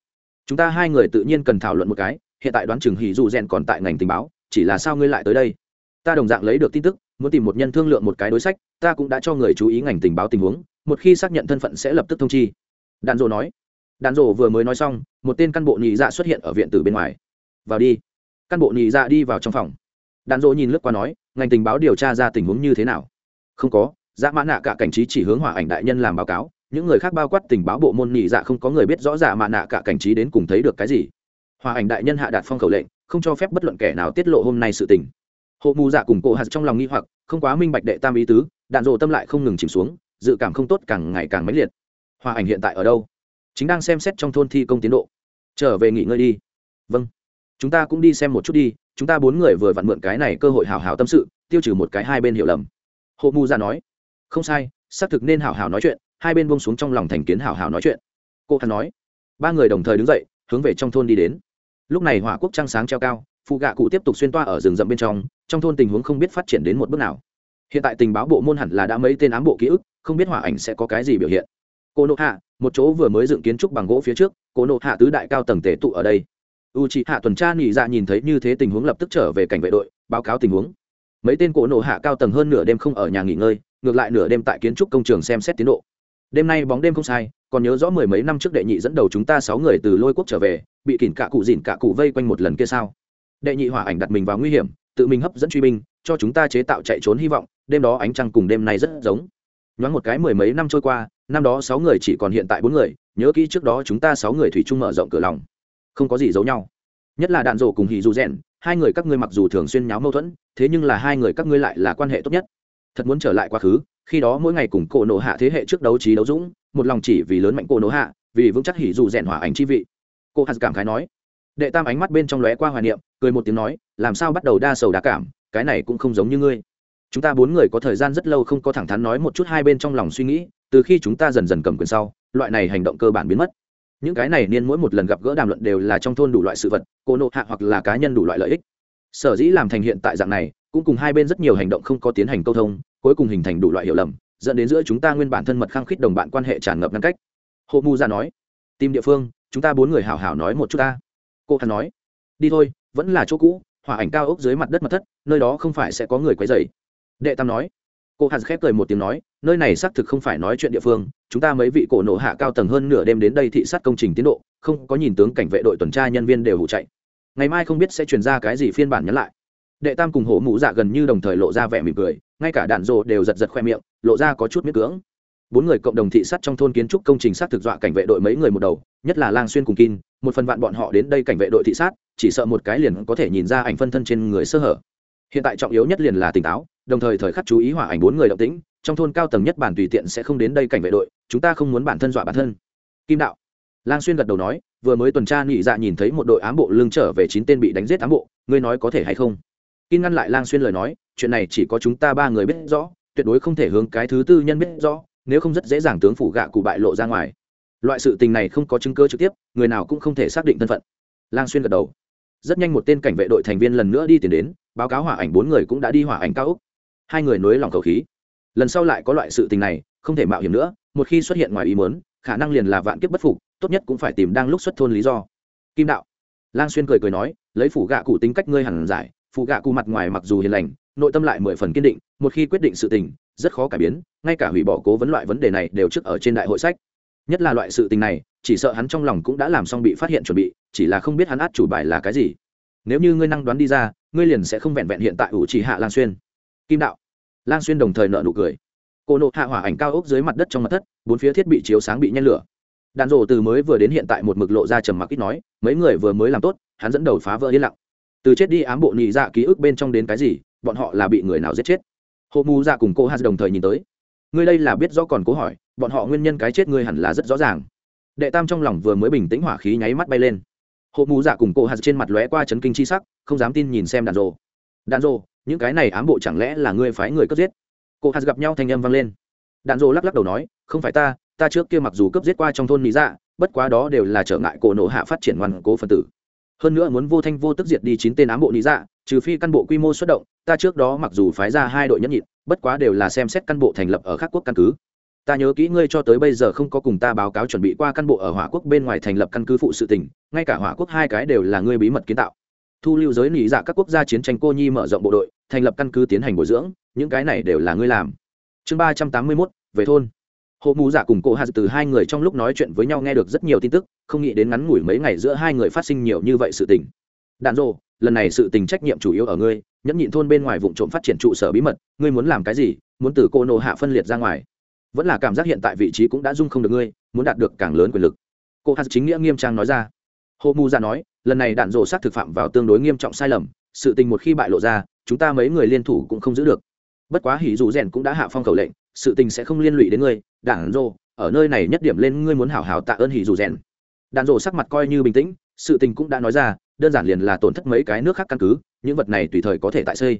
Chúng ta hai người tự nhiên cần thảo luận một cái, hiện tại đoán chừng hỉ dù rèn còn tại ngành tình báo, chỉ là sao ngươi lại tới đây? Ta đồng dạng lấy được tin tức, muốn tìm một nhân thương lượng một cái đối sách, ta cũng đã cho người chú ý ngành tình báo tình huống, một khi xác nhận thân phận sẽ lập tức thông chi. Đàn rộ nói. Đàn rộ vừa mới nói xong, một tên căn bộ nhị dạ xuất hiện ở viện tử bên ngoài. Vào đi. Căn bộ nhị dạ đi vào trong phòng đạn dỗ nhìn lướt qua nói, ngành tình báo điều tra ra tình huống như thế nào? Không có dạ mã nạ cả cảnh trí chỉ hướng hỏa ảnh đại nhân làm báo cáo, những người khác bao quát tình báo bộ môn nhị dạ không có người biết rõ dạ mã nạ cả cảnh trí đến cùng thấy được cái gì. Hòa ảnh đại nhân hạ đạt phong khẩu lệnh, không cho phép bất luận kẻ nào tiết lộ hôm nay sự tình. Hộ mù dạ cùng cổ hạt trong lòng nghi hoặc, không quá minh bạch đệ tam ý tứ đạn dỗ tâm lại không ngừng chìm xuống, dự cảm không tốt càng ngày càng mãnh liệt. Hòa ảnh hiện tại ở đâu? Chính đang xem xét trong thôn thi công tiến độ. Trở về nghỉ ngơi đi. Vâng. Chúng ta cũng đi xem một chút đi chúng ta bốn người vừa vặn mượn cái này cơ hội hào hào tâm sự, tiêu trừ một cái hai bên hiểu lầm. Hộ mù ra nói. Không sai, xác thực nên hào hào nói chuyện. Hai bên bông xuống trong lòng thành kiến hào hào nói chuyện. Cô hắn nói. Ba người đồng thời đứng dậy, hướng về trong thôn đi đến. Lúc này hỏa quốc trăng sáng treo cao, phụ gạ cụ tiếp tục xuyên toa ở rừng rậm bên trong trong thôn tình huống không biết phát triển đến một bước nào. Hiện tại tình báo bộ môn hẳn là đã mấy tên ám bộ ký ức, không biết hỏa ảnh sẽ có cái gì biểu hiện. Cô nộ hạ, một chỗ vừa mới dựng kiến trúc bằng gỗ phía trước, cô nộ hạ tứ đại cao tầng tể tụ ở đây u c h ị hạ tuần tra nghỉ dạ nhìn thấy như thế tình huống lập tức trở về cảnh vệ đội, báo cáo tình huống. Mấy tên cổ nổ hạ cao tầng hơn nửa đêm không ở nhà nghỉ ngơi, ngược lại nửa đêm tại kiến trúc công trường xem xét tiến độ. Đêm nay bóng đêm không sai, còn nhớ rõ mười mấy năm trước đệ nhị dẫn đầu chúng ta sáu người từ lôi quốc trở về, bị kỉn cả cụ dìn cả cụ vây quanh một lần kia sao? Đệ nhị hỏa ảnh đặt mình vào nguy hiểm, tự mình hấp dẫn truy binh, cho chúng ta chế tạo chạy trốn hy vọng, đêm đó ánh trăng cùng đêm nay rất giống. Nhoáng một cái mười mấy năm trôi qua, năm đó sáu người chỉ còn hiện tại bốn người, nhớ kỹ trước đó chúng ta sáu người thủy chung mở rộng cửa lòng không có gì giấu nhau. Nhất là đạn rổ cùng hì dù rèn, hai người các ngươi mặc dù thường xuyên nháo mâu thuẫn, thế nhưng là hai người các ngươi lại là quan hệ tốt nhất. Thật muốn trở lại quá khứ, khi đó mỗi ngày cùng cổ nộ hạ thế hệ trước đấu trí đấu dũng, một lòng chỉ vì lớn mạnh cổ nộ hạ, vì vững chắc hỉ dù rèn hỏa ảnh chi vị. Cô hạt cảm khái nói. Đệ tam ánh mắt bên trong lóe qua hoài niệm, cười một tiếng nói, làm sao bắt đầu đa sầu đa cảm, cái này cũng không giống như ngươi. Chúng ta bốn người có thời gian rất lâu không có thẳng thắn nói một chút hai bên trong lòng suy nghĩ, từ khi chúng ta dần dần cầm quyền sau, loại này hành động cơ bản biến mất những cái này niên mỗi một lần gặp gỡ đàm luận đều là trong thôn đủ loại sự vật, cô nộ hạ hoặc là cá nhân đủ loại lợi ích. Sở dĩ làm thành hiện tại dạng này, cũng cùng hai bên rất nhiều hành động không có tiến hành câu thông, cuối cùng hình thành đủ loại hiểu lầm, dẫn đến giữa chúng ta nguyên bản thân mật khăng khít đồng bạn quan hệ tràn ngập ngăn cách. Hộ mu ra nói, tìm địa phương, chúng ta bốn người hảo hảo nói một chút ta. Cô hắn nói, đi thôi, vẫn là chỗ cũ hỏa ảnh cao ốc dưới mặt đất mặt thất, nơi đó không phải sẽ có người quấy dày đệ tam nói cô hạt khép cười một tiếng nói, nơi này xác thực không phải nói chuyện địa phương, chúng ta mấy vị cổ nộ hạ cao tầng hơn nửa đêm đến đây thị sát công trình tiến độ, không có nhìn tướng cảnh vệ đội tuần tra nhân viên đều hụ chạy. Ngày mai không biết sẽ truyền ra cái gì phiên bản nhắn lại. Đệ tam cùng hổ mũ dạ gần như đồng thời lộ ra vẻ mỉm cười, ngay cả đạn rộ đều giật giật khoe miệng, lộ ra có chút miết cưỡng. Bốn người cộng đồng thị sát trong thôn kiến trúc công trình sát thực dọa cảnh vệ đội mấy người một đầu, nhất là lang xuyên cùng kin một phần vạn bọn họ đến đây cảnh vệ đội thị sát, chỉ sợ một cái liền có thể nhìn ra ảnh phân thân trên người sơ hở. Hiện tại trọng yếu nhất liền là tỉnh táo đồng thời thời khắc chú ý hỏa ảnh bốn người động tĩnh, trong thôn cao tầng nhất bản tùy tiện sẽ không đến đây cảnh vệ đội, chúng ta không muốn bản thân dọa bản thân. Kim đạo. Lang xuyên gật đầu nói, vừa mới tuần tra nhị dạ nhìn thấy một đội ám bộ lương trở về chín tên bị đánh giết ám bộ, ngươi nói có thể hay không? Kim ngăn lại lang xuyên lời nói, chuyện này chỉ có chúng ta ba người biết rõ, tuyệt đối không thể hướng cái thứ tư nhân biết rõ, nếu không rất dễ dàng tướng phủ gạ cụ bại lộ ra ngoài. Loại sự tình này không có chứng cơ trực tiếp, người nào cũng không thể xác định thân phận. Lang xuyên gật đầu. Rất nhanh một tên cảnh vệ đội thành viên lần nữa đi tìm đến, báo cáo hỏa ảnh bốn người cũng đã đi hỏa ảnh cao úc hai người nối lòng khẩu khí. Lần sau lại có loại sự tình này, không thể mạo hiểm nữa, một khi xuất hiện ngoài ý muốn, khả năng liền là vạn kiếp bất phục, tốt nhất cũng phải tìm đang lúc xuất thôn lý do. Kim đạo. Lang xuyên cười cười nói, lấy phủ gạ cụ tính cách ngươi hẳn giải, phủ gạ cụ mặt ngoài mặc dù hiền lành, nội tâm lại mười phần kiên định, một khi quyết định sự tình, rất khó cải biến, ngay cả hủy bỏ cố vấn loại vấn đề này đều trước ở trên đại hội sách. Nhất là loại sự tình này, chỉ sợ hắn trong lòng cũng đã làm xong bị phát hiện chuẩn bị, chỉ là không biết hắn át chủ bài là cái gì. Nếu như ngươi năng đoán đi ra, ngươi liền sẽ không vẹn vẹn hiện tại ủ chỉ hạ lang xuyên. Kim đạo lang xuyên đồng thời nợ nụ cười. Cô nộ hạ hỏa ảnh cao ốc dưới mặt đất trong mặt thất, bốn phía thiết bị chiếu sáng bị nhen lửa. Đạn rổ từ mới vừa đến hiện tại một mực lộ ra trầm mặc ít nói, mấy người vừa mới làm tốt, hắn dẫn đầu phá vỡ yên lặng. Từ chết đi ám bộ nhị dạ ký ức bên trong đến cái gì, bọn họ là bị người nào giết chết? Hộ mù dạ cùng cô hát đồng thời nhìn tới. Ngươi đây là biết rõ còn cố hỏi, bọn họ nguyên nhân cái chết ngươi hẳn là rất rõ ràng. Đệ tam trong lòng vừa mới bình tĩnh hỏa khí nháy mắt bay lên. Hộ mù dạ cùng cô hát trên mặt lóe qua chấn kinh chi sắc, không dám tin nhìn xem đàn rồ đạn rồ những cái này ám bộ chẳng lẽ là ngươi phái người cướp giết? Cô hát gặp nhau thanh âm vang lên. Đạn rồ lắc lắc đầu nói, không phải ta ta trước kia mặc dù cướp giết qua trong thôn mỹ dạ bất quá đó đều là trở ngại cổ nộ hạ phát triển ngoan cố phân tử. Hơn nữa muốn vô thanh vô tức diệt đi chín tên ám bộ lý dạ trừ phi căn bộ quy mô xuất động, ta trước đó mặc dù phái ra hai đội nhẫn nhịn, bất quá đều là xem xét căn bộ thành lập ở các quốc căn cứ. Ta nhớ kỹ ngươi cho tới bây giờ không có cùng ta báo cáo chuẩn bị qua căn bộ ở hỏa quốc bên ngoài thành lập căn cứ phụ sự tình, ngay cả hỏa quốc hai cái đều là ngươi bí mật kiến tạo thu lưu giới nỉ dạ các quốc gia chiến tranh cô nhi mở rộng bộ đội, thành lập căn cứ tiến hành bồi dưỡng, những cái này đều là ngươi làm. Chương ba trăm tám mươi mốt, về thôn. Hộ mù dạ cùng cô hà từ hai người trong lúc nói chuyện với nhau nghe được rất nhiều tin tức, không nghĩ đến ngắn ngủi mấy ngày giữa hai người phát sinh nhiều như vậy sự tình. Đạn dô, lần này sự tình trách nhiệm chủ yếu ở ngươi, nhẫn nhịn thôn bên ngoài vụ trộm phát triển trụ sở bí mật, ngươi muốn làm cái gì, muốn từ cô nộ hạ phân liệt ra ngoài. Vẫn là cảm giác hiện tại vị trí cũng đã dung không được ngươi, muốn đạt được càng lớn quyền lực. Cô hà chính nghĩa nghiêm trang nói ra. Hộ mù dạ nói lần này đạn dộ xác thực phạm vào tương đối nghiêm trọng sai lầm, sự tình một khi bại lộ ra, chúng ta mấy người liên thủ cũng không giữ được. Bất quá hỉ dù rèn cũng đã hạ phong khẩu lệnh, sự tình sẽ không liên lụy đến ngươi, đạn dộ ở nơi này nhất điểm lên ngươi muốn hảo hảo tạ ơn hỉ dù rèn đạn dộ sắc mặt coi như bình tĩnh, sự tình cũng đã nói ra, đơn giản liền là tổn thất mấy cái nước khác căn cứ, những vật này tùy thời có thể tại xây.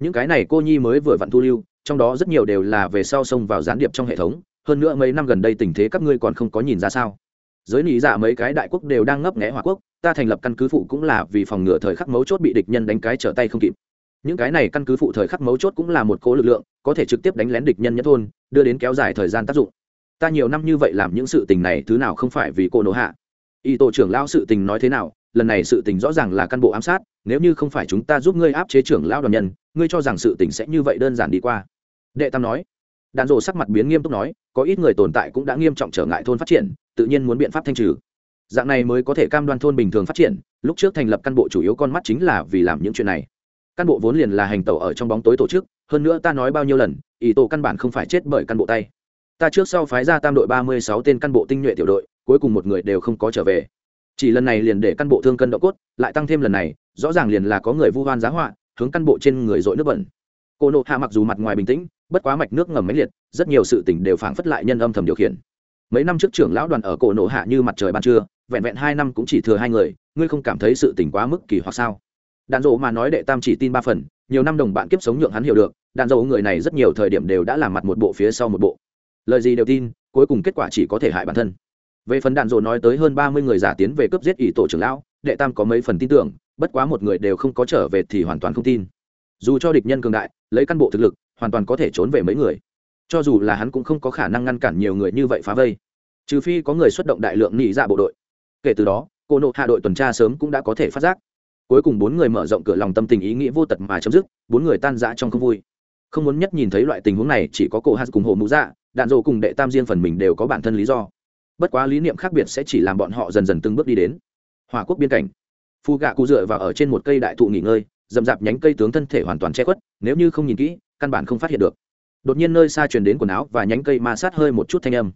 Những cái này cô nhi mới vừa vặn thu lưu, trong đó rất nhiều đều là về sau xông vào gián điệp trong hệ thống, hơn nữa mấy năm gần đây tình thế các ngươi còn không có nhìn ra sao? Giới nỉ dạ mấy cái đại quốc đều đang ngấp nghẽ hòa quốc, ta thành lập căn cứ phụ cũng là vì phòng ngừa thời khắc mấu chốt bị địch nhân đánh cái trở tay không kịp. Những cái này căn cứ phụ thời khắc mấu chốt cũng là một cố lực lượng, có thể trực tiếp đánh lén địch nhân nhất thôn, đưa đến kéo dài thời gian tác dụng. Ta nhiều năm như vậy làm những sự tình này thứ nào không phải vì cô nỗ hạ. Y tổ trưởng lao sự tình nói thế nào, lần này sự tình rõ ràng là căn bộ ám sát, nếu như không phải chúng ta giúp ngươi áp chế trưởng lao đoàn nhân, ngươi cho rằng sự tình sẽ như vậy đơn giản đi qua. Đệ tam nói đàn rộ sắc mặt biến nghiêm túc nói, có ít người tồn tại cũng đã nghiêm trọng trở ngại thôn phát triển, tự nhiên muốn biện pháp thanh trừ. Dạng này mới có thể cam đoan thôn bình thường phát triển, lúc trước thành lập căn bộ chủ yếu con mắt chính là vì làm những chuyện này. Căn bộ vốn liền là hành tẩu ở trong bóng tối tổ chức, hơn nữa ta nói bao nhiêu lần, ý tổ căn bản không phải chết bởi căn bộ tay. Ta trước sau phái ra tam đội ba mươi sáu tên căn bộ tinh nhuệ tiểu đội, cuối cùng một người đều không có trở về. Chỉ lần này liền để căn bộ thương cân độ cốt, lại tăng thêm lần này, rõ ràng liền là có người vu hoan giá họa, hướng căn bộ trên người dội nước bẩn. Cô nộ hạ mặc dù mặt ngoài bình tĩnh bất quá mạch nước ngầm máy liệt, rất nhiều sự tình đều phảng phất lại nhân âm thầm điều khiển. Mấy năm trước trưởng lão đoàn ở cổ nổ hạ như mặt trời ban trưa, vẹn vẹn hai năm cũng chỉ thừa hai người, ngươi không cảm thấy sự tình quá mức kỳ hoặc sao? Đàn dỗ mà nói đệ tam chỉ tin ba phần, nhiều năm đồng bạn kiếp sống nhượng hắn hiểu được đàn dỗ người này rất nhiều thời điểm đều đã làm mặt một bộ phía sau một bộ. Lời gì đều tin, cuối cùng kết quả chỉ có thể hại bản thân. Về phần đàn dỗ nói tới hơn ba mươi người giả tiến về cướp giết ỷ tổ trưởng lão, đệ tam có mấy phần tin tưởng, bất quá một người đều không có trở về thì hoàn toàn không tin. Dù cho địch nhân cường đại, lấy căn bộ thực lực hoàn toàn có thể trốn về mấy người. Cho dù là hắn cũng không có khả năng ngăn cản nhiều người như vậy phá vây. Trừ phi có người xuất động đại lượng nhị dạ bộ đội. Kể từ đó, cô nộ hạ đội tuần tra sớm cũng đã có thể phát giác. Cuối cùng bốn người mở rộng cửa lòng tâm tình ý nghĩa vô tật mà chấm dứt, bốn người tan rã trong không vui. Không muốn nhất nhìn thấy loại tình huống này, chỉ có cổ hát cùng hồ mũ dạ đạn dộ cùng đệ tam riêng phần mình đều có bản thân lý do. Bất quá lý niệm khác biệt sẽ chỉ làm bọn họ dần dần từng bước đi đến. Hòa quốc biên cảnh. Phu gạ cụ dựa vào ở trên một cây đại thụ nghỉ ngơi dầm dạp nhánh cây tướng thân thể hoàn toàn che khuất, nếu như không nhìn kỹ, căn bản không phát hiện được. Đột nhiên nơi xa truyền đến quần áo và nhánh cây ma sát hơi một chút thanh âm.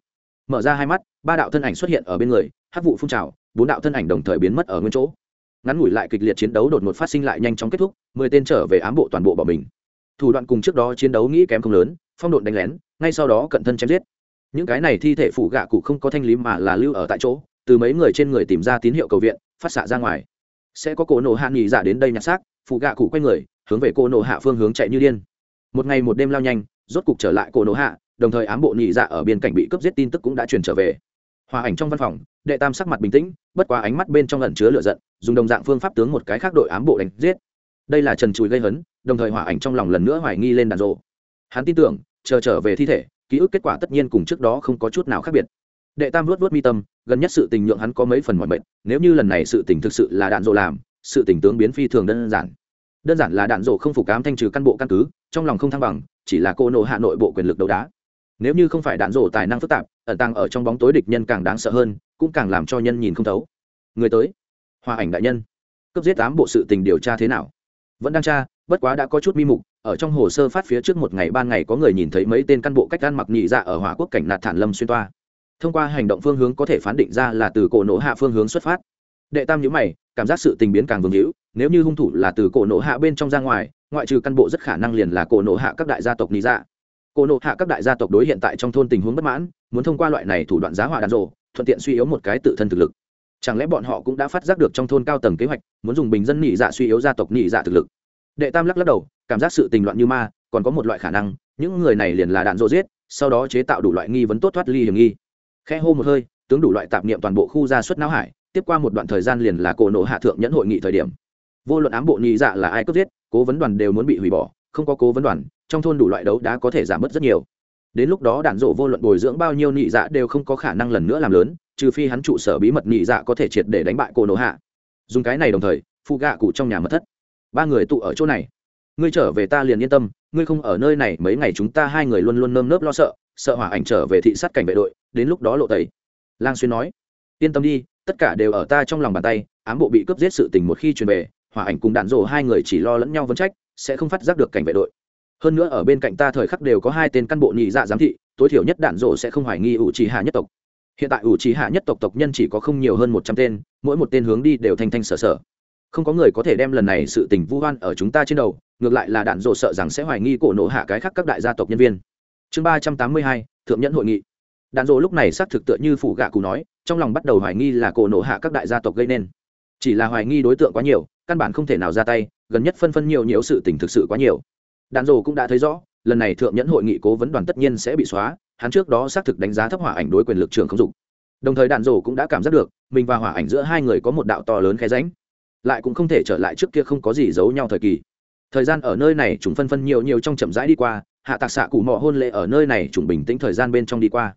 Mở ra hai mắt, ba đạo thân ảnh xuất hiện ở bên người hát vụ phun trào, bốn đạo thân ảnh đồng thời biến mất ở nguyên chỗ. Ngắn ngủi lại kịch liệt chiến đấu đột ngột phát sinh lại nhanh chóng kết thúc, mười tên trở về ám bộ toàn bộ bỏ mình. Thủ đoạn cùng trước đó chiến đấu nghĩ kém không lớn, phong độn đánh lén, ngay sau đó cận thân chém giết. Những cái này thi thể phụ gạ cụ không có thanh lý mà là lưu ở tại chỗ, từ mấy người trên người tìm ra tín hiệu cầu viện, phát xạ ra ngoài sẽ có cổ nổ hạ nghỉ dạ đến đây nhặt xác, phụ gạ cụ quay người, hướng về cổ nổ hạ phương hướng chạy như điên. Một ngày một đêm lao nhanh, rốt cục trở lại cổ nổ hạ, đồng thời ám bộ nghỉ dạ ở biên cảnh bị cướp giết tin tức cũng đã truyền trở về. Hòa ảnh trong văn phòng, đệ tam sắc mặt bình tĩnh, bất quá ánh mắt bên trong lẩn chứa lửa giận, dùng đồng dạng phương pháp tướng một cái khác đội ám bộ đánh giết. Đây là trần chùi gây hấn, đồng thời hỏa ảnh trong lòng lần nữa hoài nghi lên đàn rộ. Hắn tin tưởng, chờ trở về thi thể, ký ức kết quả tất nhiên cùng trước đó không có chút nào khác biệt đệ tam luốt luốt mi tâm, gần nhất sự tình nhượng hắn có mấy phần mọi mệnh nếu như lần này sự tình thực sự là đạn dộ làm, sự tình tướng biến phi thường đơn giản. Đơn giản là đạn dộ không phục cám thanh trừ căn bộ căn cứ, trong lòng không thăng bằng, chỉ là cô nộ hạ nội bộ quyền lực đấu đá. Nếu như không phải đạn dộ tài năng phức tạp, ẩn tăng ở trong bóng tối địch nhân càng đáng sợ hơn, cũng càng làm cho nhân nhìn không thấu. Người tới. Hòa ảnh đại nhân. Cấp giết tám bộ sự tình điều tra thế nào? Vẫn đang tra, bất quá đã có chút mi mục, ở trong hồ sơ phát phía trước một ngày ban ngày có người nhìn thấy mấy tên căn bộ cách ăn mặc nhị dạ ở hỏa quốc cảnh nạt thản lâm xuyên toa thông qua hành động phương hướng có thể phán định ra là từ cổ nổ hạ phương hướng xuất phát. Đệ tam nhữ mày, cảm giác sự tình biến càng vương hữu, nếu như hung thủ là từ cổ nổ hạ bên trong ra ngoài, ngoại trừ căn bộ rất khả năng liền là cổ nổ hạ các đại gia tộc lý dạ. Cổ nổ hạ các đại gia tộc đối hiện tại trong thôn tình huống bất mãn, muốn thông qua loại này thủ đoạn giá hỏa đàn rộ thuận tiện suy yếu một cái tự thân thực lực. Chẳng lẽ bọn họ cũng đã phát giác được trong thôn cao tầng kế hoạch, muốn dùng bình dân nhị dạ suy yếu gia tộc nhị dạ thực lực? Đệ tam lắc lắc đầu, cảm giác sự tình loạn như ma, còn có một loại khả năng, những người này liền là đạn dỗ giết, sau đó chế tạo đủ loại nghi vấn tốt thoát ly hiểm nghi khe hô một hơi, tướng đủ loại tạp niệm toàn bộ khu ra xuất não hải, tiếp qua một đoạn thời gian liền là cổ nộ hạ thượng nhẫn hội nghị thời điểm. Vô luận ám bộ nhị dạ là ai cướp giết, cố vấn đoàn đều muốn bị hủy bỏ, không có cố vấn đoàn, trong thôn đủ loại đấu đã có thể giảm bớt rất nhiều. Đến lúc đó đạn dộ vô luận bồi dưỡng bao nhiêu nhị dạ đều không có khả năng lần nữa làm lớn, trừ phi hắn trụ sở bí mật nhị dạ có thể triệt để đánh bại cổ nộ hạ. Dùng cái này đồng thời phụ gạ cụ trong nhà mật thất. Ba người tụ ở chỗ này. Ngươi trở về ta liền yên tâm, ngươi không ở nơi này, mấy ngày chúng ta hai người luôn luôn nơm nớp lo sợ sợ hỏa ảnh trở về thị sát cảnh vệ đội, đến lúc đó lộ tẩy. Lang xuyên nói. Yên tâm đi, tất cả đều ở ta trong lòng bàn tay, ám bộ bị cướp giết sự tình một khi truyền về, hỏa ảnh cùng đạn rổ hai người chỉ lo lẫn nhau vấn trách, sẽ không phát giác được cảnh vệ đội. Hơn nữa ở bên cạnh ta thời khắc đều có hai tên căn bộ nhị dạ giám thị, tối thiểu nhất đạn rổ sẽ không hoài nghi ủ trì hạ nhất tộc. Hiện tại ủ trì hạ nhất tộc tộc nhân chỉ có không nhiều hơn một trăm tên, mỗi một tên hướng đi đều thanh thanh sở sở. Không có người có thể đem lần này sự tình vu oan ở chúng ta trên đầu, ngược lại là đạn rổ sợ rằng sẽ hoài nghi cổ nổ hạ cái khác các đại gia tộc nhân viên chương ba trăm tám mươi hai, thượng nhẫn hội nghị. Đạn dỗ lúc này xác thực tựa như phụ gạ cụ nói, trong lòng bắt đầu hoài nghi là cổ nộ hạ các đại gia tộc gây nên. Chỉ là hoài nghi đối tượng quá nhiều, căn bản không thể nào ra tay, gần nhất phân phân nhiều nhiều sự tình thực sự quá nhiều. Đạn dỗ cũng đã thấy rõ, lần này thượng nhẫn hội nghị cố vấn đoàn tất nhiên sẽ bị xóa, hắn trước đó xác thực đánh giá thấp hỏa ảnh đối quyền lực trường không dụng đồng thời đạn dỗ cũng đã cảm giác được, mình và hỏa ảnh giữa hai người có một đạo to lớn khe ránh lại cũng không thể trở lại trước kia không có gì giấu nhau thời kỳ. Thời gian ở nơi này chúng phân phân nhiều nhiều trong chậm rãi đi qua hạ tạc xạ cụ mò hôn lễ ở nơi này chúng bình tĩnh thời gian bên trong đi qua.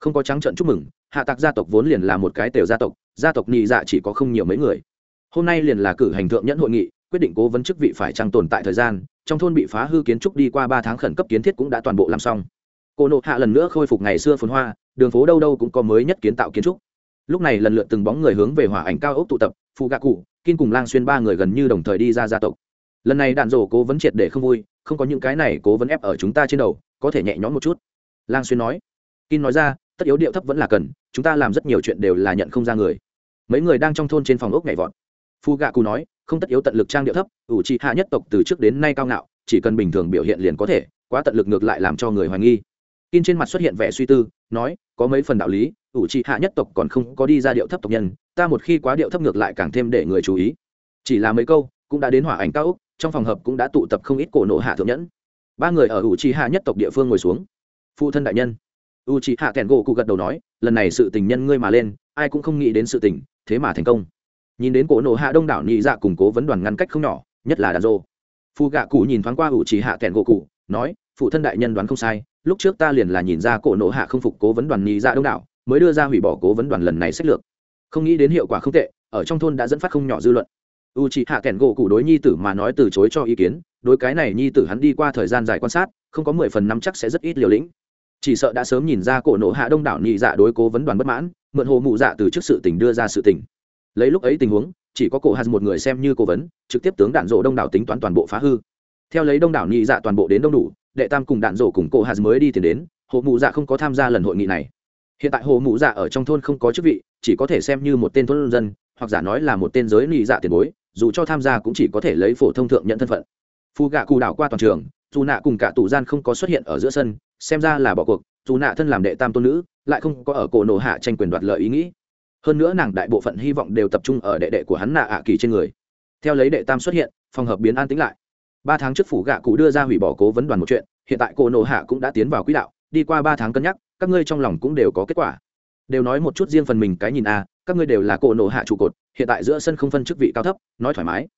Không có trắng trận chúc mừng, hạ tạc gia tộc vốn liền là một cái tều gia tộc gia tộc nhị dạ chỉ có không nhiều mấy người. Hôm nay liền là cử hành thượng nhẫn hội nghị, quyết định cố vấn chức vị phải trăng tồn tại thời gian, trong thôn bị phá hư kiến trúc đi qua ba tháng khẩn cấp kiến thiết cũng đã toàn bộ làm xong. Cô nộ hạ lần nữa khôi phục ngày xưa phồn hoa, đường phố đâu đâu cũng có mới nhất kiến tạo kiến trúc. Lúc này lần lượt từng bóng người hướng về hỏa ảnh cao ốc tụ tập phụ gạ cụ kin cùng lang xuyên ba người gần như đồng thời đi ra gia tộc. Lần này đạn rổ cố vấn triệt để không vui không có những cái này cố vấn ép ở chúng ta trên đầu, có thể nhẹ nhõm một chút. Lang xuyên nói. Kin nói ra, tất yếu điệu thấp vẫn là cần, chúng ta làm rất nhiều chuyện đều là nhận không ra người. Mấy người đang trong thôn trên phòng ốc nhảy vọt. Phu gạ cù nói, không tất yếu tận lực trang điệu thấp, ủ trị hạ nhất tộc từ trước đến nay cao ngạo, chỉ cần bình thường biểu hiện liền có thể, quá tận lực ngược lại làm cho người hoài nghi. Kin trên mặt xuất hiện vẻ suy tư, nói, có mấy phần đạo lý, ủ trị hạ nhất tộc còn không có đi ra điệu thấp tộc nhân, ta một khi quá điệu thấp ngược lại càng thêm để người chú ý. Chỉ là mấy câu, cũng đã đến hỏa ảnh cao úc trong phòng hợp cũng đã tụ tập không ít cổ nộ hạ thượng nhẫn. Ba người ở ủ trì hạ nhất tộc địa phương ngồi xuống. Phụ thân đại nhân. U trì hạ kèn gỗ cụ gật đầu nói, lần này sự tình nhân ngươi mà lên, ai cũng không nghĩ đến sự tình, thế mà thành công. Nhìn đến cổ nộ hạ đông đảo nhị dạ củng cố vấn đoàn ngăn cách không nhỏ, nhất là đàn rô phụ gạ cụ nhìn thoáng qua ủ trì hạ kèn gỗ cụ, nói, phụ thân đại nhân đoán không sai, lúc trước ta liền là nhìn ra cổ nộ hạ không phục cố vấn đoàn nhị dạ đông đảo, mới đưa ra hủy bỏ cố vấn đoàn lần này sách lược. Không nghĩ đến hiệu quả không tệ, ở trong thôn đã dẫn phát không nhỏ dư luận u c h ị hạ kẻn gỗ cụ đối nhi tử mà nói từ chối cho ý kiến, đối cái này nhi tử hắn đi qua thời gian dài quan sát, không có mười phần năm chắc sẽ rất ít liều lĩnh. Chỉ sợ đã sớm nhìn ra cổ nộ hạ đông đảo nhị dạ đối cố vấn đoàn bất mãn, mượn hồ mụ dạ từ trước sự tình đưa ra sự tình. Lấy lúc ấy tình huống, chỉ có cổ hạt một người xem như cố vấn, trực tiếp tướng đạn rộ đông đảo tính toán toàn bộ phá hư. Theo lấy đông đảo nhị dạ toàn bộ đến đông đủ, đệ tam cùng đạn rộ cùng cổ hạt mới đi tiền đến, hồ mụ dạ không có tham gia lần hội nghị này. Hiện tại hồ mụ dạ ở trong thôn không có chức vị, chỉ có thể xem như một tên thôn dân, hoặc giả nói là một tên giới nhị dạ tiền bối dù cho tham gia cũng chỉ có thể lấy phổ thông thượng nhận thân phận. Phù gạ cù đảo qua toàn trường, dù nạ cùng cả tù gian không có xuất hiện ở giữa sân, xem ra là bỏ cuộc, dù nạ thân làm đệ tam tôn nữ, lại không có ở cổ nổ hạ tranh quyền đoạt lợi ý nghĩ. Hơn nữa nàng đại bộ phận hy vọng đều tập trung ở đệ đệ của hắn nạ ạ kỳ trên người. Theo lấy đệ tam xuất hiện, phòng hợp biến an tĩnh lại. Ba tháng trước phủ gạ cụ đưa ra hủy bỏ cố vấn đoàn một chuyện, hiện tại cổ nổ hạ cũng đã tiến vào quỹ đạo, đi qua ba tháng cân nhắc, các ngươi trong lòng cũng đều có kết quả đều nói một chút riêng phần mình cái nhìn a, các ngươi đều là cổ nổ hạ trụ cột, hiện tại giữa sân không phân chức vị cao thấp, nói thoải mái.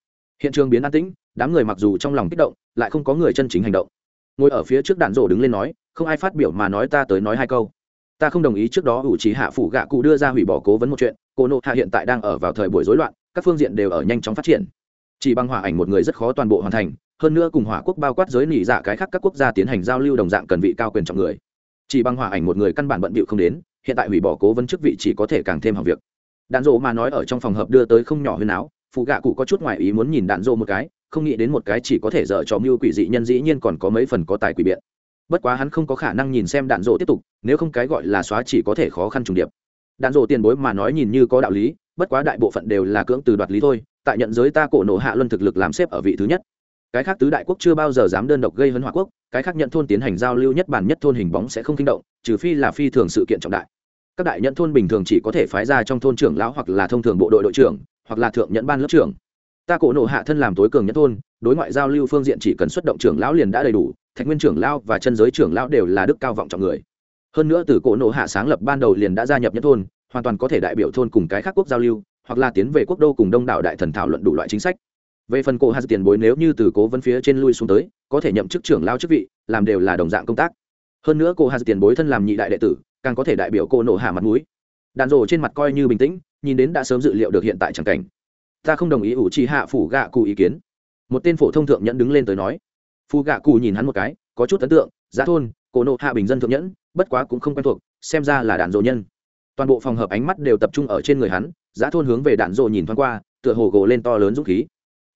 Hiện trường biến an tĩnh, đám người mặc dù trong lòng kích động, lại không có người chân chính hành động. Ngồi ở phía trước đạn rổ đứng lên nói, không ai phát biểu mà nói ta tới nói hai câu. Ta không đồng ý trước đó ủ trí hạ phủ gạ cụ đưa ra hủy bỏ cố vấn một chuyện cô nộ hạ hiện tại đang ở vào thời buổi rối loạn, các phương diện đều ở nhanh chóng phát triển. Chỉ bằng hỏa ảnh một người rất khó toàn bộ hoàn thành, hơn nữa cùng hỏa quốc bao quát giới nỉ dạ cái khác các quốc gia tiến hành giao lưu đồng dạng cần vị cao quyền trọng người. Chỉ bằng hỏa ảnh một người căn bản bận bịu không đến hiện tại hủy bỏ cố vấn chức vị chỉ có thể càng thêm học việc. Đạn dỗ mà nói ở trong phòng hợp đưa tới không nhỏ hơn áo phụ gạ cụ có chút ngoại ý muốn nhìn đạn dỗ một cái, không nghĩ đến một cái chỉ có thể dở cho mưu quỷ dị nhân dĩ nhiên còn có mấy phần có tài quỷ biện. Bất quá hắn không có khả năng nhìn xem đạn dỗ tiếp tục, nếu không cái gọi là xóa chỉ có thể khó khăn trùng điệp. Đạn dỗ tiền bối mà nói nhìn như có đạo lý, bất quá đại bộ phận đều là cưỡng từ đoạt lý thôi, tại nhận giới ta cổ nộ hạ luân thực lực làm xếp ở vị thứ nhất. Cái khác tứ đại quốc chưa bao giờ dám đơn độc gây hấn hỏa quốc, cái khác nhận thôn tiến hành giao lưu nhất bản nhất thôn hình bóng sẽ không kinh động, trừ phi là phi thường sự kiện trọng đại các đại nhận thôn bình thường chỉ có thể phái ra trong thôn trưởng lão hoặc là thông thường bộ đội đội trưởng, hoặc là thượng nhận ban lớp trưởng. Ta cổ nộ hạ thân làm tối cường nhất thôn, đối ngoại giao lưu phương diện chỉ cần xuất động trưởng lão liền đã đầy đủ, thạch nguyên trưởng lão và chân giới trưởng lão đều là đức cao vọng trọng người. Hơn nữa từ cổ nộ hạ sáng lập ban đầu liền đã gia nhập nhất thôn, hoàn toàn có thể đại biểu thôn cùng cái khác quốc giao lưu, hoặc là tiến về quốc đô cùng đông đảo đại thần thảo luận đủ loại chính sách. Về phần cổ hạ tiền bối nếu như từ cố vấn phía trên lui xuống tới, có thể nhậm chức trưởng lao chức vị, làm đều là đồng dạng công tác. Hơn nữa cổ hạ tiền bối thân làm nhị đại đệ tử càng có thể đại biểu cô nổ hạ mặt mũi. Đàn rồ trên mặt coi như bình tĩnh, nhìn đến đã sớm dự liệu được hiện tại chẳng cảnh. Ta không đồng ý ủ trì hạ phủ gạ cụ ý kiến. Một tên phổ thông thượng nhẫn đứng lên tới nói. Phù gạ cụ nhìn hắn một cái, có chút ấn tượng, giá thôn cổ nộ hạ bình dân thượng nhẫn, bất quá cũng không quen thuộc, xem ra là đạn dỗ nhân. Toàn bộ phòng hợp ánh mắt đều tập trung ở trên người hắn, giá thôn hướng về đạn dỗ nhìn thoáng qua, tựa hồ gồ lên to lớn dũng khí.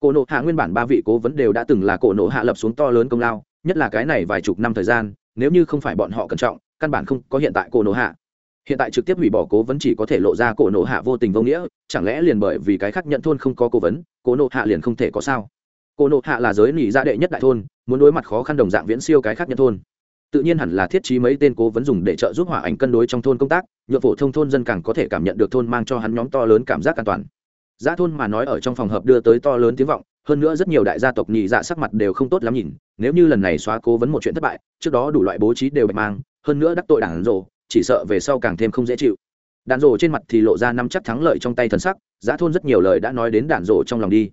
Cổ nộ hạ nguyên bản ba vị cố vấn đều đã từng là cổ nộ hạ lập xuống to lớn công lao, nhất là cái này vài chục năm thời gian, nếu như không phải bọn họ cẩn trọng căn bản không có hiện tại cổ nổ hạ. Hiện tại trực tiếp hủy bỏ cố vấn chỉ có thể lộ ra cổ nổ hạ vô tình vô nghĩa, chẳng lẽ liền bởi vì cái khác nhận thôn không có cố vấn, cổ nổ hạ liền không thể có sao? Cổ nộ hạ là giới nỉ gia đệ nhất đại thôn, muốn đối mặt khó khăn đồng dạng viễn siêu cái khác nhận thôn. Tự nhiên hẳn là thiết trí mấy tên cố vấn dùng để trợ giúp hỏa ảnh cân đối trong thôn công tác nhựa phổ thông thôn dân càng có thể cảm nhận được thôn mang cho hắn nhóm to lớn cảm giác an toàn. Giá thôn mà nói ở trong phòng hợp đưa tới to lớn tiếng vọng, hơn nữa rất nhiều đại gia tộc nhị dạ sắc mặt đều không tốt lắm nhìn, nếu như lần này xóa cố vấn một chuyện thất bại, trước đó đủ loại bố trí đều bạch mang hơn nữa đắc tội đảng rồ, chỉ sợ về sau càng thêm không dễ chịu. Đàn rồ trên mặt thì lộ ra năm chắc thắng lợi trong tay thần sắc giá thôn rất nhiều lời đã nói đến đàn rồ trong lòng đi.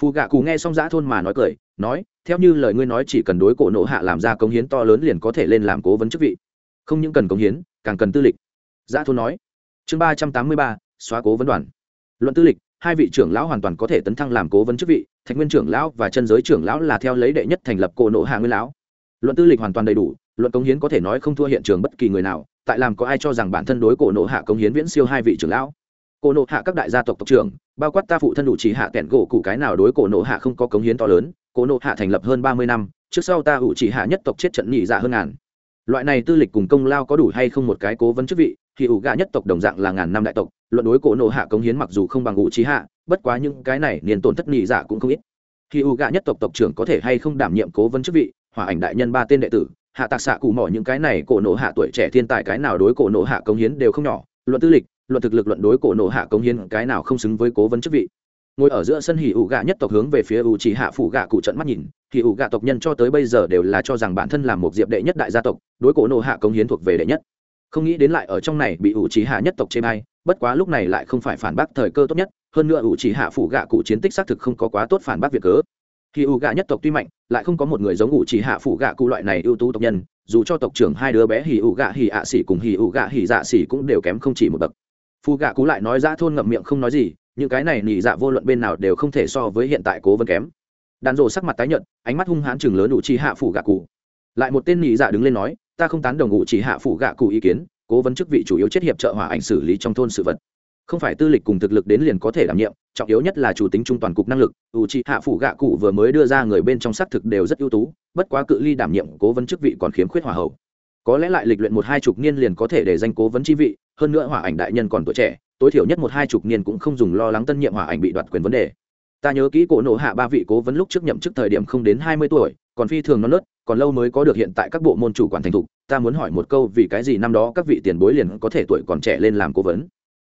Phù gạ cù nghe xong giá thôn mà nói cười, nói, theo như lời ngươi nói chỉ cần đối cổ nộ hạ làm ra công hiến to lớn liền có thể lên làm cố vấn chức vị. Không những cần công hiến, càng cần tư lịch. Giá thôn nói. Chương ba trăm tám mươi ba, xóa cố vấn đoàn. Luận tư lịch, hai vị trưởng lão hoàn toàn có thể tấn thăng làm cố vấn chức vị, thạch nguyên trưởng lão và chân giới trưởng lão là theo lấy đệ nhất thành lập cổ nộ hạ nguyên lão luận tư lịch hoàn toàn đầy đủ, luận công hiến có thể nói không thua hiện trường bất kỳ người nào, tại làm có ai cho rằng bản thân đối cổ nộ hạ công hiến viễn siêu hai vị trưởng lão. Cổ nộ hạ các đại gia tộc tộc trưởng, bao quát ta phụ thân đủ chỉ hạ kẹn gỗ cụ cái nào đối cổ nộ hạ không có công hiến to lớn, cổ nộ hạ thành lập hơn ba mươi năm, trước sau ta ủ chỉ hạ nhất tộc chết trận nhị dạ hơn ngàn. Loại này tư lịch cùng công lao có đủ hay không một cái cố vấn chức vị, thì ủ gạ nhất tộc đồng dạng là ngàn năm đại tộc, luận đối cổ nộ hạ công hiến mặc dù không bằng ủ trí hạ, bất quá những cái này niên tổn thất nhị dạ cũng không ít. Khi ủ gạ nhất tộc tộc trưởng có thể hay không đảm nhiệm cố vấn chức vị hòa ảnh đại nhân ba tên đệ tử, hạ tạc xạ cụ mỏ những cái này cổ nộ hạ tuổi trẻ thiên tài cái nào đối cổ nộ hạ công hiến đều không nhỏ. Luận tư lịch, luận thực lực luận đối cổ nộ hạ công hiến cái nào không xứng với cố vấn chức vị. Ngồi ở giữa sân hỉ ủ gạ nhất tộc hướng về phía ủ chỉ hạ phủ gạ cụ trận mắt nhìn. Hỉ ủ gạ tộc nhân cho tới bây giờ đều là cho rằng bản thân là một diệp đệ nhất đại gia tộc, đối cổ nộ hạ công hiến thuộc về đệ nhất. Không nghĩ đến lại ở trong này bị ủ chỉ hạ nhất tộc chê bai, bất quá lúc này lại không phải phản bác thời cơ tốt nhất. Hơn nữa ủ chỉ hạ phủ gạ cụ chiến tích xác thực không có quá tốt phản bác việc cớ khi u gạ nhất tộc tuy mạnh, lại không có một người giống ngụ chỉ hạ phụ gạ cụ loại này ưu tú tộc nhân, dù cho tộc trưởng hai đứa bé hì u gạ hì ạ xỉ cùng hì u gạ hì dạ xỉ cũng đều kém không chỉ một bậc. Phụ gạ cụ lại nói ra thôn ngậm miệng không nói gì, những cái này nỉ dạ vô luận bên nào đều không thể so với hiện tại cố vấn kém. Đàn rộ sắc mặt tái nhợt, ánh mắt hung hãn chừng lớn ngụ chỉ hạ phụ gạ cụ. Lại một tên nỉ dạ đứng lên nói, ta không tán đồng ngụ chỉ hạ phụ gạ cụ ý kiến, cố vấn chức vị chủ yếu chết hiệp trợ hỏa ảnh xử lý trong thôn sự vật không phải tư lịch cùng thực lực đến liền có thể đảm nhiệm, trọng yếu nhất là chủ tính trung toàn cục năng lực ủ trị hạ phủ gạ cụ vừa mới đưa ra người bên trong xác thực đều rất ưu tú, bất quá cự ly đảm nhiệm cố vấn chức vị còn khiếm khuyết hòa hậu. Có lẽ lại lịch luyện một hai chục niên liền có thể để danh cố vấn chi vị, hơn nữa hỏa ảnh đại nhân còn tuổi trẻ, tối thiểu nhất một hai chục niên cũng không dùng lo lắng tân nhiệm hỏa ảnh bị đoạt quyền vấn đề. Ta nhớ kỹ cổ nộ hạ ba vị cố vấn lúc trước nhậm chức thời điểm không đến hai mươi tuổi, còn phi thường non nớt, còn lâu mới có được hiện tại các bộ môn chủ quản thành thục, ta muốn hỏi một câu vì cái gì năm đó các vị tiền bối liền có thể tuổi còn trẻ lên làm cố vấn?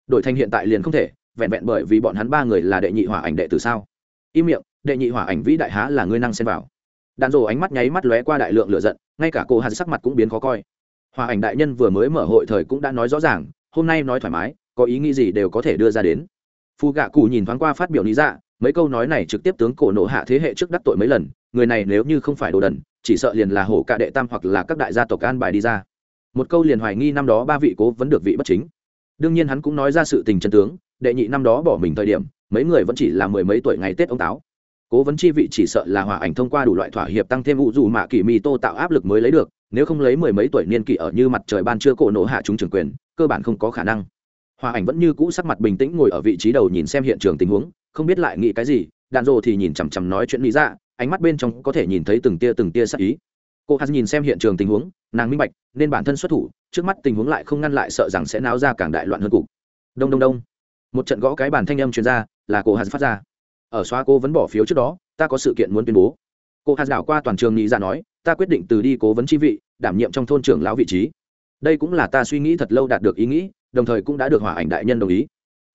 Đổi thành hiện tại liền không thể, vẹn vẹn bởi vì bọn hắn ba người là đệ nhị hỏa ảnh đệ tử sao? Im miệng, đệ nhị hỏa ảnh vĩ đại há là ngươi năng xen vào. Đàn rồ ánh mắt nháy mắt lóe qua đại lượng lửa giận, ngay cả cô hạt sắc mặt cũng biến khó coi. Hòa ảnh đại nhân vừa mới mở hội thời cũng đã nói rõ ràng, hôm nay nói thoải mái, có ý nghĩ gì đều có thể đưa ra đến. Phù gạ cụ nhìn thoáng qua phát biểu lý dạ mấy câu nói này trực tiếp tướng cổ nổ hạ thế hệ trước đắc tội mấy lần, người này nếu như không phải đồ đần, chỉ sợ liền là hổ cả đệ tam hoặc là các đại gia tộc an bài đi ra. Một câu liền hoài nghi năm đó ba vị cố vấn được vị bất chính đương nhiên hắn cũng nói ra sự tình chân tướng, đệ nhị năm đó bỏ mình thời điểm, mấy người vẫn chỉ là mười mấy tuổi ngày tết ông táo. Cố vấn chi vị chỉ sợ là hòa ảnh thông qua đủ loại thỏa hiệp tăng thêm vụ dù mạ kỳ mì tô tạo áp lực mới lấy được, nếu không lấy mười mấy tuổi niên kỷ ở như mặt trời ban chưa cổ nổ hạ chúng trường quyền, cơ bản không có khả năng. Hòa ảnh vẫn như cũ sắc mặt bình tĩnh ngồi ở vị trí đầu nhìn xem hiện trường tình huống, không biết lại nghĩ cái gì đàn rồ thì nhìn chằm chằm nói chuyện lý ra dạ, ánh mắt bên trong có thể nhìn thấy từng tia từng tia sắc ý cô hắn nhìn xem hiện trường tình huống nàng minh bạch nên bản thân xuất thủ trước mắt tình huống lại không ngăn lại sợ rằng sẽ náo ra càng đại loạn hơn cục. Đông đông đông. Một trận gõ cái bàn thanh âm truyền ra là cô hắn phát ra. Ở xóa cô vẫn bỏ phiếu trước đó ta có sự kiện muốn tuyên bố. Cô hắn đảo qua toàn trường nghĩ ra nói ta quyết định từ đi cố vấn chi vị đảm nhiệm trong thôn trưởng lão vị trí. Đây cũng là ta suy nghĩ thật lâu đạt được ý nghĩ đồng thời cũng đã được hỏa ảnh đại nhân đồng ý.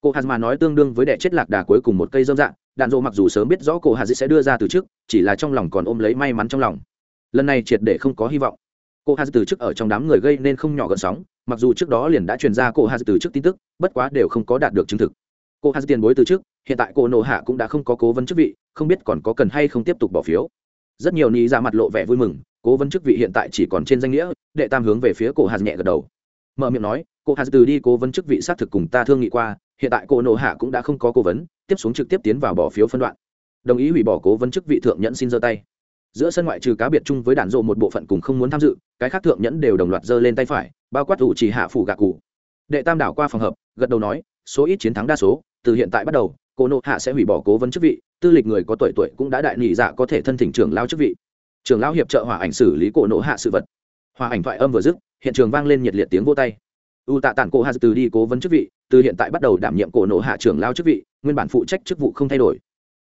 Cô hạt mà nói tương đương với đẻ chết lạc đà cuối cùng một cây dâm dạng đạn dộ mặc dù sớm biết rõ cô hạt sẽ đưa ra từ trước, chỉ là trong lòng còn ôm lấy may mắn trong lòng lần này triệt để không có hy vọng. Cô hạt từ chức ở trong đám người gây nên không nhỏ gần sóng, mặc dù trước đó liền đã truyền ra cô hạt từ chức tin tức, bất quá đều không có đạt được chứng thực. Cô hạt tiền bối từ chức hiện tại cô nộ hạ cũng đã không có cố vấn chức vị, không biết còn có cần hay không tiếp tục bỏ phiếu. Rất nhiều ni ra dạ mặt lộ vẻ vui mừng, cố vấn chức vị hiện tại chỉ còn trên danh nghĩa, đệ tam hướng về phía cô hạt nhẹ gật đầu. Mở miệng nói, cô hạt từ đi cố vấn chức vị xác thực cùng ta thương nghị qua, hiện tại cô nộ hạ cũng đã không có cố vấn, tiếp xuống trực tiếp tiến vào bỏ phiếu phân đoạn. Đồng ý hủy bỏ cố vấn chức vị thượng nhẫn xin giơ tay giữa sân ngoại trừ cá biệt chung với đàn rộ một bộ phận cùng không muốn tham dự, cái khác thượng nhẫn đều đồng loạt giơ lên tay phải, bao quát ủ chỉ hạ phủ gạ cụ. Đệ tam đảo qua phòng hợp, gật đầu nói, số ít chiến thắng đa số, từ hiện tại bắt đầu, cô nộ hạ sẽ hủy bỏ cố vấn chức vị, tư lịch người có tuổi tuổi cũng đã đại nghị dạ có thể thân thỉnh trưởng lao chức vị. Trưởng lao hiệp trợ hòa ảnh xử lý cổ nộ hạ sự vật. Hòa ảnh thoại âm vừa dứt, hiện trường vang lên nhiệt liệt tiếng vô tay. U tạ tản cổ hạ từ đi cố vấn chức vị, từ hiện tại bắt đầu đảm nhiệm cổ nộ hạ trưởng lao chức vị, nguyên bản phụ trách chức vụ không thay đổi.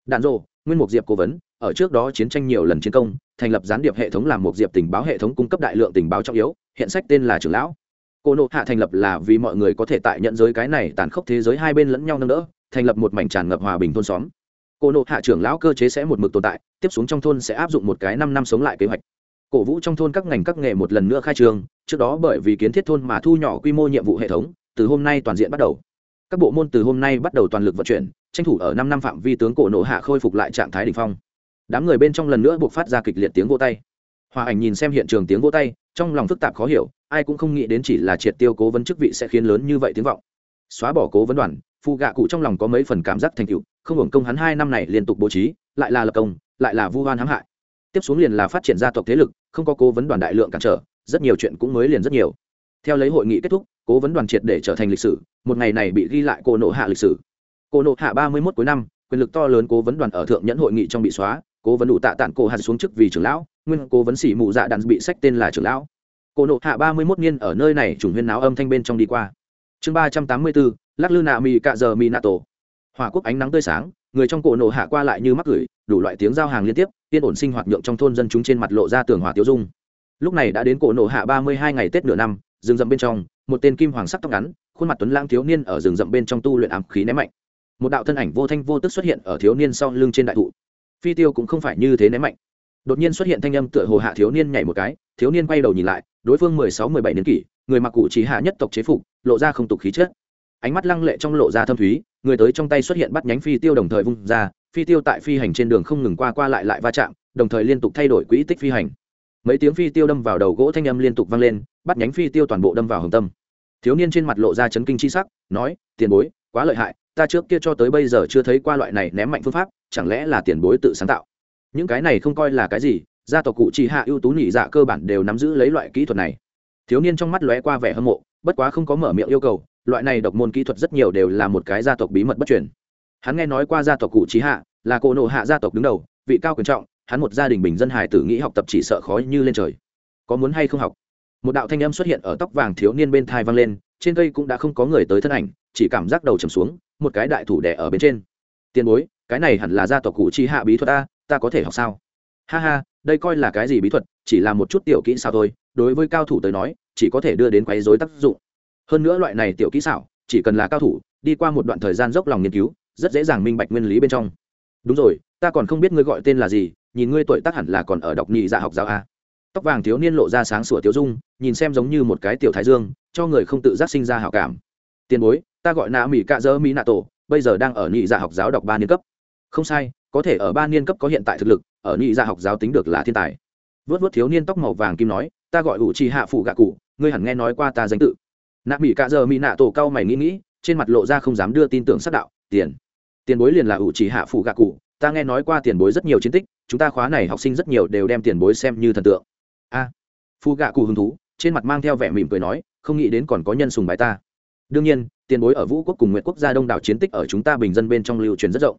Đạn rộ, nguyên mục diệp cố vấn ở trước đó chiến tranh nhiều lần chiến công, thành lập gián điệp hệ thống làm một diệp tình báo hệ thống cung cấp đại lượng tình báo trọng yếu, hiện sách tên là trưởng lão. Cô nộ hạ thành lập là vì mọi người có thể tại nhận giới cái này tàn khốc thế giới hai bên lẫn nhau nâng đỡ, thành lập một mảnh tràn ngập hòa bình thôn xóm. Cô nộ hạ trưởng lão cơ chế sẽ một mực tồn tại, tiếp xuống trong thôn sẽ áp dụng một cái năm năm sống lại kế hoạch. Cổ vũ trong thôn các ngành các nghề một lần nữa khai trường. trước đó bởi vì kiến thiết thôn mà thu nhỏ quy mô nhiệm vụ hệ thống, từ hôm nay toàn diện bắt đầu. Các bộ môn từ hôm nay bắt đầu toàn lực vận chuyển, tranh thủ ở năm năm phạm vi tướng cổ nộ hạ khôi phục lại trạng thái đ ỉ n h phong đám người bên trong lần nữa buộc phát ra kịch liệt tiếng vô tay. Hòa ảnh nhìn xem hiện trường tiếng vô tay, trong lòng phức tạp khó hiểu, ai cũng không nghĩ đến chỉ là triệt tiêu cố vấn chức vị sẽ khiến lớn như vậy tiếng vọng. Xóa bỏ cố vấn đoàn phụ gạ cụ trong lòng có mấy phần cảm giác thành tựu, không hưởng công hắn hai năm này liên tục bố trí, lại là lập công, lại là vu hoan hãm hại. Tiếp xuống liền là phát triển gia tộc thế lực, không có cố vấn đoàn đại lượng cản trở, rất nhiều chuyện cũng mới liền rất nhiều. Theo lấy hội nghị kết thúc, cố vấn đoàn triệt để trở thành lịch sử, một ngày này bị ghi lại cô nộ hạ lịch sử. Cô nộ hạ ba mươi mốt cuối năm, quyền lực to lớn cố vấn đoàn ở thượng nhẫn hội nghị trong bị xóa cố vấn đủ tạ tản cổ hạt xuống chức vì trưởng lão, nguyên cố vấn sĩ mụ dạ đạn bị sách tên là trưởng lão. Cổ nộ hạ ba mươi mốt niên ở nơi này chủng huyên náo âm thanh bên trong đi qua. Chương ba trăm tám mươi bốn lắc lư nạ mì cạ giờ mì nạ tổ. Hòa quốc ánh nắng tươi sáng, người trong cổ nộ hạ qua lại như mắc gửi, đủ loại tiếng giao hàng liên tiếp, yên ổn sinh hoạt nhượng trong thôn dân chúng trên mặt lộ ra tường hòa tiêu dung. Lúc này đã đến cổ nộ hạ ba mươi hai ngày tết nửa năm, rừng rậm bên trong, một tên kim hoàng sắc tóc ngắn, khuôn mặt tuấn lãng thiếu niên ở rừng rậm bên trong tu luyện ám khí ném mạnh. Một đạo thân ảnh vô thanh vô tức xuất hiện ở thiếu niên sau lưng trên đại thụ phi tiêu cũng không phải như thế ném mạnh. Đột nhiên xuất hiện thanh âm tựa hồ hạ thiếu niên nhảy một cái, thiếu niên quay đầu nhìn lại, đối phương mười sáu, mười bảy niên kỷ, người mặc cụ chỉ hạ nhất tộc chế phục, lộ ra không tục khí chết ánh mắt lăng lệ trong lộ ra thâm thúy, người tới trong tay xuất hiện bắt nhánh phi tiêu đồng thời vung ra, phi tiêu tại phi hành trên đường không ngừng qua qua lại lại va chạm, đồng thời liên tục thay đổi quỹ tích phi hành. Mấy tiếng phi tiêu đâm vào đầu gỗ thanh âm liên tục vang lên, bắt nhánh phi tiêu toàn bộ đâm vào hồng tâm. Thiếu niên trên mặt lộ ra chấn kinh c h i sắc, nói, tiền bối, quá lợi hại, ta trước kia cho tới bây giờ chưa thấy qua loại này ném mạnh phương pháp chẳng lẽ là tiền bối tự sáng tạo? Những cái này không coi là cái gì, gia tộc cụ chỉ hạ ưu tú nhị dạ cơ bản đều nắm giữ lấy loại kỹ thuật này. Thiếu niên trong mắt lóe qua vẻ hâm mộ, bất quá không có mở miệng yêu cầu, loại này độc môn kỹ thuật rất nhiều đều là một cái gia tộc bí mật bất truyền. Hắn nghe nói qua gia tộc cụ trí hạ, là cổ nộ hạ gia tộc đứng đầu, vị cao quyền trọng, hắn một gia đình bình dân hài tử nghĩ học tập chỉ sợ khó như lên trời. Có muốn hay không học? Một đạo thanh âm xuất hiện ở tóc vàng thiếu niên bên thai vang lên, trên cây cũng đã không có người tới thân ảnh, chỉ cảm giác đầu trầm xuống, một cái đại thủ đẻ ở bên trên. Tiền bối cái này hẳn là gia tộc cụ chi hạ bí thuật ta ta có thể học sao? Ha ha, đây coi là cái gì bí thuật, chỉ là một chút tiểu kỹ xảo thôi, đối với cao thủ tới nói, chỉ có thể đưa đến quấy rối tác dụng. Hơn nữa loại này tiểu kỹ xảo, chỉ cần là cao thủ, đi qua một đoạn thời gian dốc lòng nghiên cứu, rất dễ dàng minh bạch nguyên lý bên trong. Đúng rồi, ta còn không biết ngươi gọi tên là gì, nhìn ngươi tuổi tác hẳn là còn ở đọc nhị dạ học giáo a. Tóc vàng thiếu niên lộ ra sáng sủa thiếu dung, nhìn xem giống như một cái tiểu thái dương, cho người không tự giác sinh ra hảo cảm. Tiền bối, ta gọi nạ mỹ cạ dơ mỹ nạ tổ, bây giờ đang ở nhị dạ học giáo đọc ba niên cấp không sai có thể ở ba niên cấp có hiện tại thực lực ở nhị gia học giáo tính được là thiên tài. Vớt vớt thiếu niên tóc màu vàng kim nói ta gọi ủ trì hạ phụ gạ cụ ngươi hẳn nghe nói qua ta danh tự. Nạ mỹ cạ giờ mỹ nạ tổ cao mày nghĩ nghĩ trên mặt lộ ra không dám đưa tin tưởng sắc đạo tiền tiền bối liền là ủ trì hạ phụ gạ cụ ta nghe nói qua tiền bối rất nhiều chiến tích chúng ta khóa này học sinh rất nhiều đều đem tiền bối xem như thần tượng. A à, phụ gạ cụ hứng thú trên mặt mang theo vẻ mỉm cười nói không nghĩ đến còn có nhân sùng bái ta. Đương nhiên tiền bối ở vũ quốc cùng nguyện quốc gia đông đảo chiến tích ở chúng ta bình dân bên trong lưu truyền rất rộng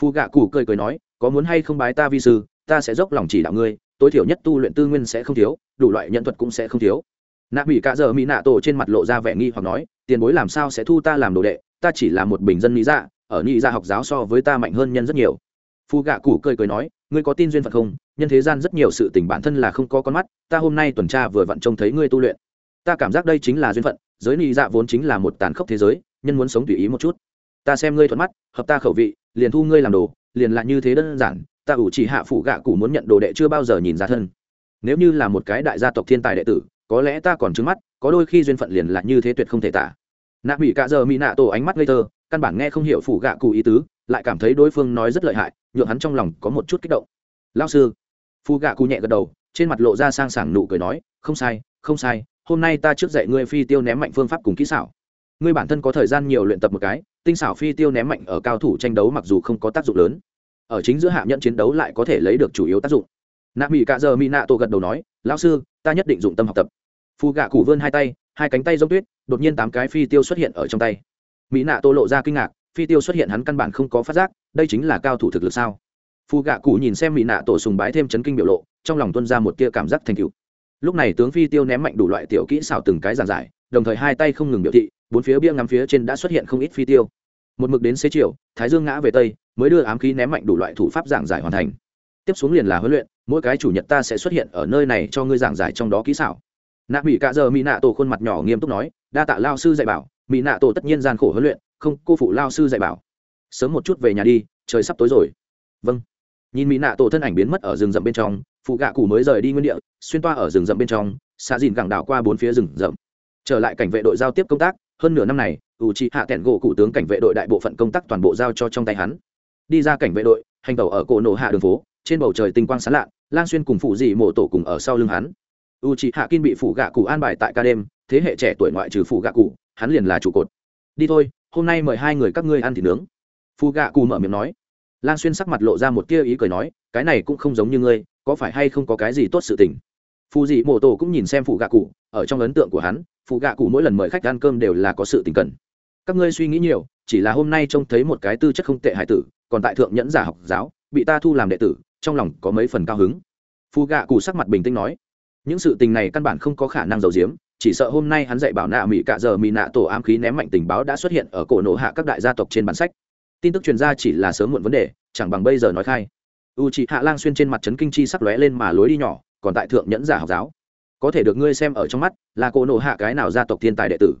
phù gạ cụ cười cười nói, có muốn hay không bái ta vi sư, ta sẽ dốc lòng chỉ đạo ngươi, tối thiểu nhất tu luyện tư nguyên sẽ không thiếu, đủ loại nhận thuật cũng sẽ không thiếu. Nạ mỹ cạ dợ mỹ nạ tổ trên mặt lộ ra vẻ nghi hoặc nói, tiền bối làm sao sẽ thu ta làm đồ đệ, ta chỉ là một bình dân lý dạ ở nhị dạ học giáo so với ta mạnh hơn nhân rất nhiều. Phù gạ cụ cười cười nói, ngươi có tin duyên phật không? Nhân thế gian rất nhiều sự tình bản thân là không có con mắt, ta hôm nay tuần tra vừa vặn trông thấy ngươi tu luyện. Ta cảm giác đây chính là duyên phận, giới nhị dạ vốn chính là một tàn khốc thế giới, nhân muốn sống tùy ý một chút. Ta xem ngươi thuận mắt, hợp ta khẩu vị liền thu ngươi làm đồ, liền là như thế đơn giản, ta ủ chỉ hạ phụ gạ cụ muốn nhận đồ đệ chưa bao giờ nhìn ra thân. Nếu như là một cái đại gia tộc thiên tài đệ tử, có lẽ ta còn trứng mắt, có đôi khi duyên phận liền là như thế tuyệt không thể tả. Nạ bị cả giờ mỹ nạ tổ ánh mắt ngây thơ, căn bản nghe không hiểu phụ gạ cụ ý tứ, lại cảm thấy đối phương nói rất lợi hại, nhượng hắn trong lòng có một chút kích động. Lao sư. Phụ gạ cụ nhẹ gật đầu, trên mặt lộ ra sang sảng nụ cười nói, không sai không sai, hôm nay ta trước dạy ngươi phi tiêu ném mạnh phương pháp cùng kỹ xảo. Ngươi bản thân có thời gian nhiều luyện tập một cái tinh xảo phi tiêu ném mạnh ở cao thủ tranh đấu mặc dù không có tác dụng lớn. Ở chính giữa hạ nhận chiến đấu lại có thể lấy được chủ yếu tác dụng. Nạ mỹ cạ giờ mỹ nạ tổ gật đầu nói, lão sư, ta nhất định dụng tâm học tập. Phù gạ cụ vươn hai tay, hai cánh tay giống tuyết, đột nhiên tám cái phi tiêu xuất hiện ở trong tay. Mỹ nạ Tô lộ ra kinh ngạc, phi tiêu xuất hiện hắn căn bản không có phát giác, đây chính là cao thủ thực lực sao? Phù gạ cụ nhìn xem mỹ nạ tổ sùng bái thêm chấn kinh biểu lộ, trong lòng tuân ra một tia cảm giác thành cựu lúc này tướng phi tiêu ném mạnh đủ loại tiểu kỹ xảo từng cái giàn giải, đồng thời hai tay không ngừng biểu thị bốn phía bia ngắm phía trên đã xuất hiện không ít phi tiêu. Một mực đến xế chiều, thái dương ngã về tây, mới đưa ám khí ném mạnh đủ loại thủ pháp giảng giải hoàn thành. Tiếp xuống liền là huấn luyện, mỗi cái chủ nhật ta sẽ xuất hiện ở nơi này cho ngươi giảng giải trong đó kỹ xảo. Nạ mỹ cạ giờ mỹ nạ tổ khuôn mặt nhỏ nghiêm túc nói, đa tạ lao sư dạy bảo mỹ nạ tổ tất nhiên gian khổ huấn luyện, không, cô phụ lao sư dạy bảo. Sớm một chút về nhà đi, trời sắp tối rồi. Vâng. Nhìn mỹ nạ tổ thân ảnh biến mất ở rừng rậm bên trong, phụ gạ cụ mới rời đi nguyên địa, xuyên toa ở rừng rậm bên trong, xạ dìn gẳng đảo qua bốn phía rừng rậm. Trở lại cảnh vệ đội giao tiếp công tác hơn nửa năm này, ủ trị hạ kẹn gỗ cụ tướng cảnh vệ đội đại bộ phận công tác toàn bộ giao cho trong tay hắn. Đi ra cảnh vệ đội, hành tàu ở cổ nổ hạ đường phố, trên bầu trời tinh quang sán lạ lan xuyên cùng phụ dị mộ tổ cùng ở sau lưng hắn. U trị hạ kin bị phủ gạ cụ an bài tại ca đêm, thế hệ trẻ tuổi ngoại trừ phủ gạ cụ, hắn liền là trụ cột. Đi thôi, hôm nay mời hai người các ngươi ăn thịt nướng. Phụ gạ cụ mở miệng nói. Lan xuyên sắc mặt lộ ra một tia ý cười nói, cái này cũng không giống như ngươi, có phải hay không có cái gì tốt sự tình? Phù dị mộ tổ cũng nhìn xem phụ gạ cụ, ở trong ấn tượng của hắn phụ gạ cụ mỗi lần mời khách ăn cơm đều là có sự tình cần. Các ngươi suy nghĩ nhiều, chỉ là hôm nay trông thấy một cái tư chất không tệ hải tử, còn tại thượng nhẫn giả học giáo, bị ta thu làm đệ tử, trong lòng có mấy phần cao hứng. Phù gạ cụ sắc mặt bình tĩnh nói, những sự tình này căn bản không có khả năng giấu giếm, chỉ sợ hôm nay hắn dạy bảo nạ mỹ cạ giờ mỹ nạ tổ ám khí ném mạnh tình báo đã xuất hiện ở cổ nổ hạ các đại gia tộc trên bản sách. Tin tức truyền ra chỉ là sớm muộn vấn đề, chẳng bằng bây giờ nói khai. U chị hạ lang xuyên trên mặt trấn kinh chi sắc lóe lên mà lối đi nhỏ còn tại thượng nhẫn giả học giáo. Có thể được ngươi xem ở trong mắt, là cổ nổ hạ cái nào gia tộc thiên tài đệ tử.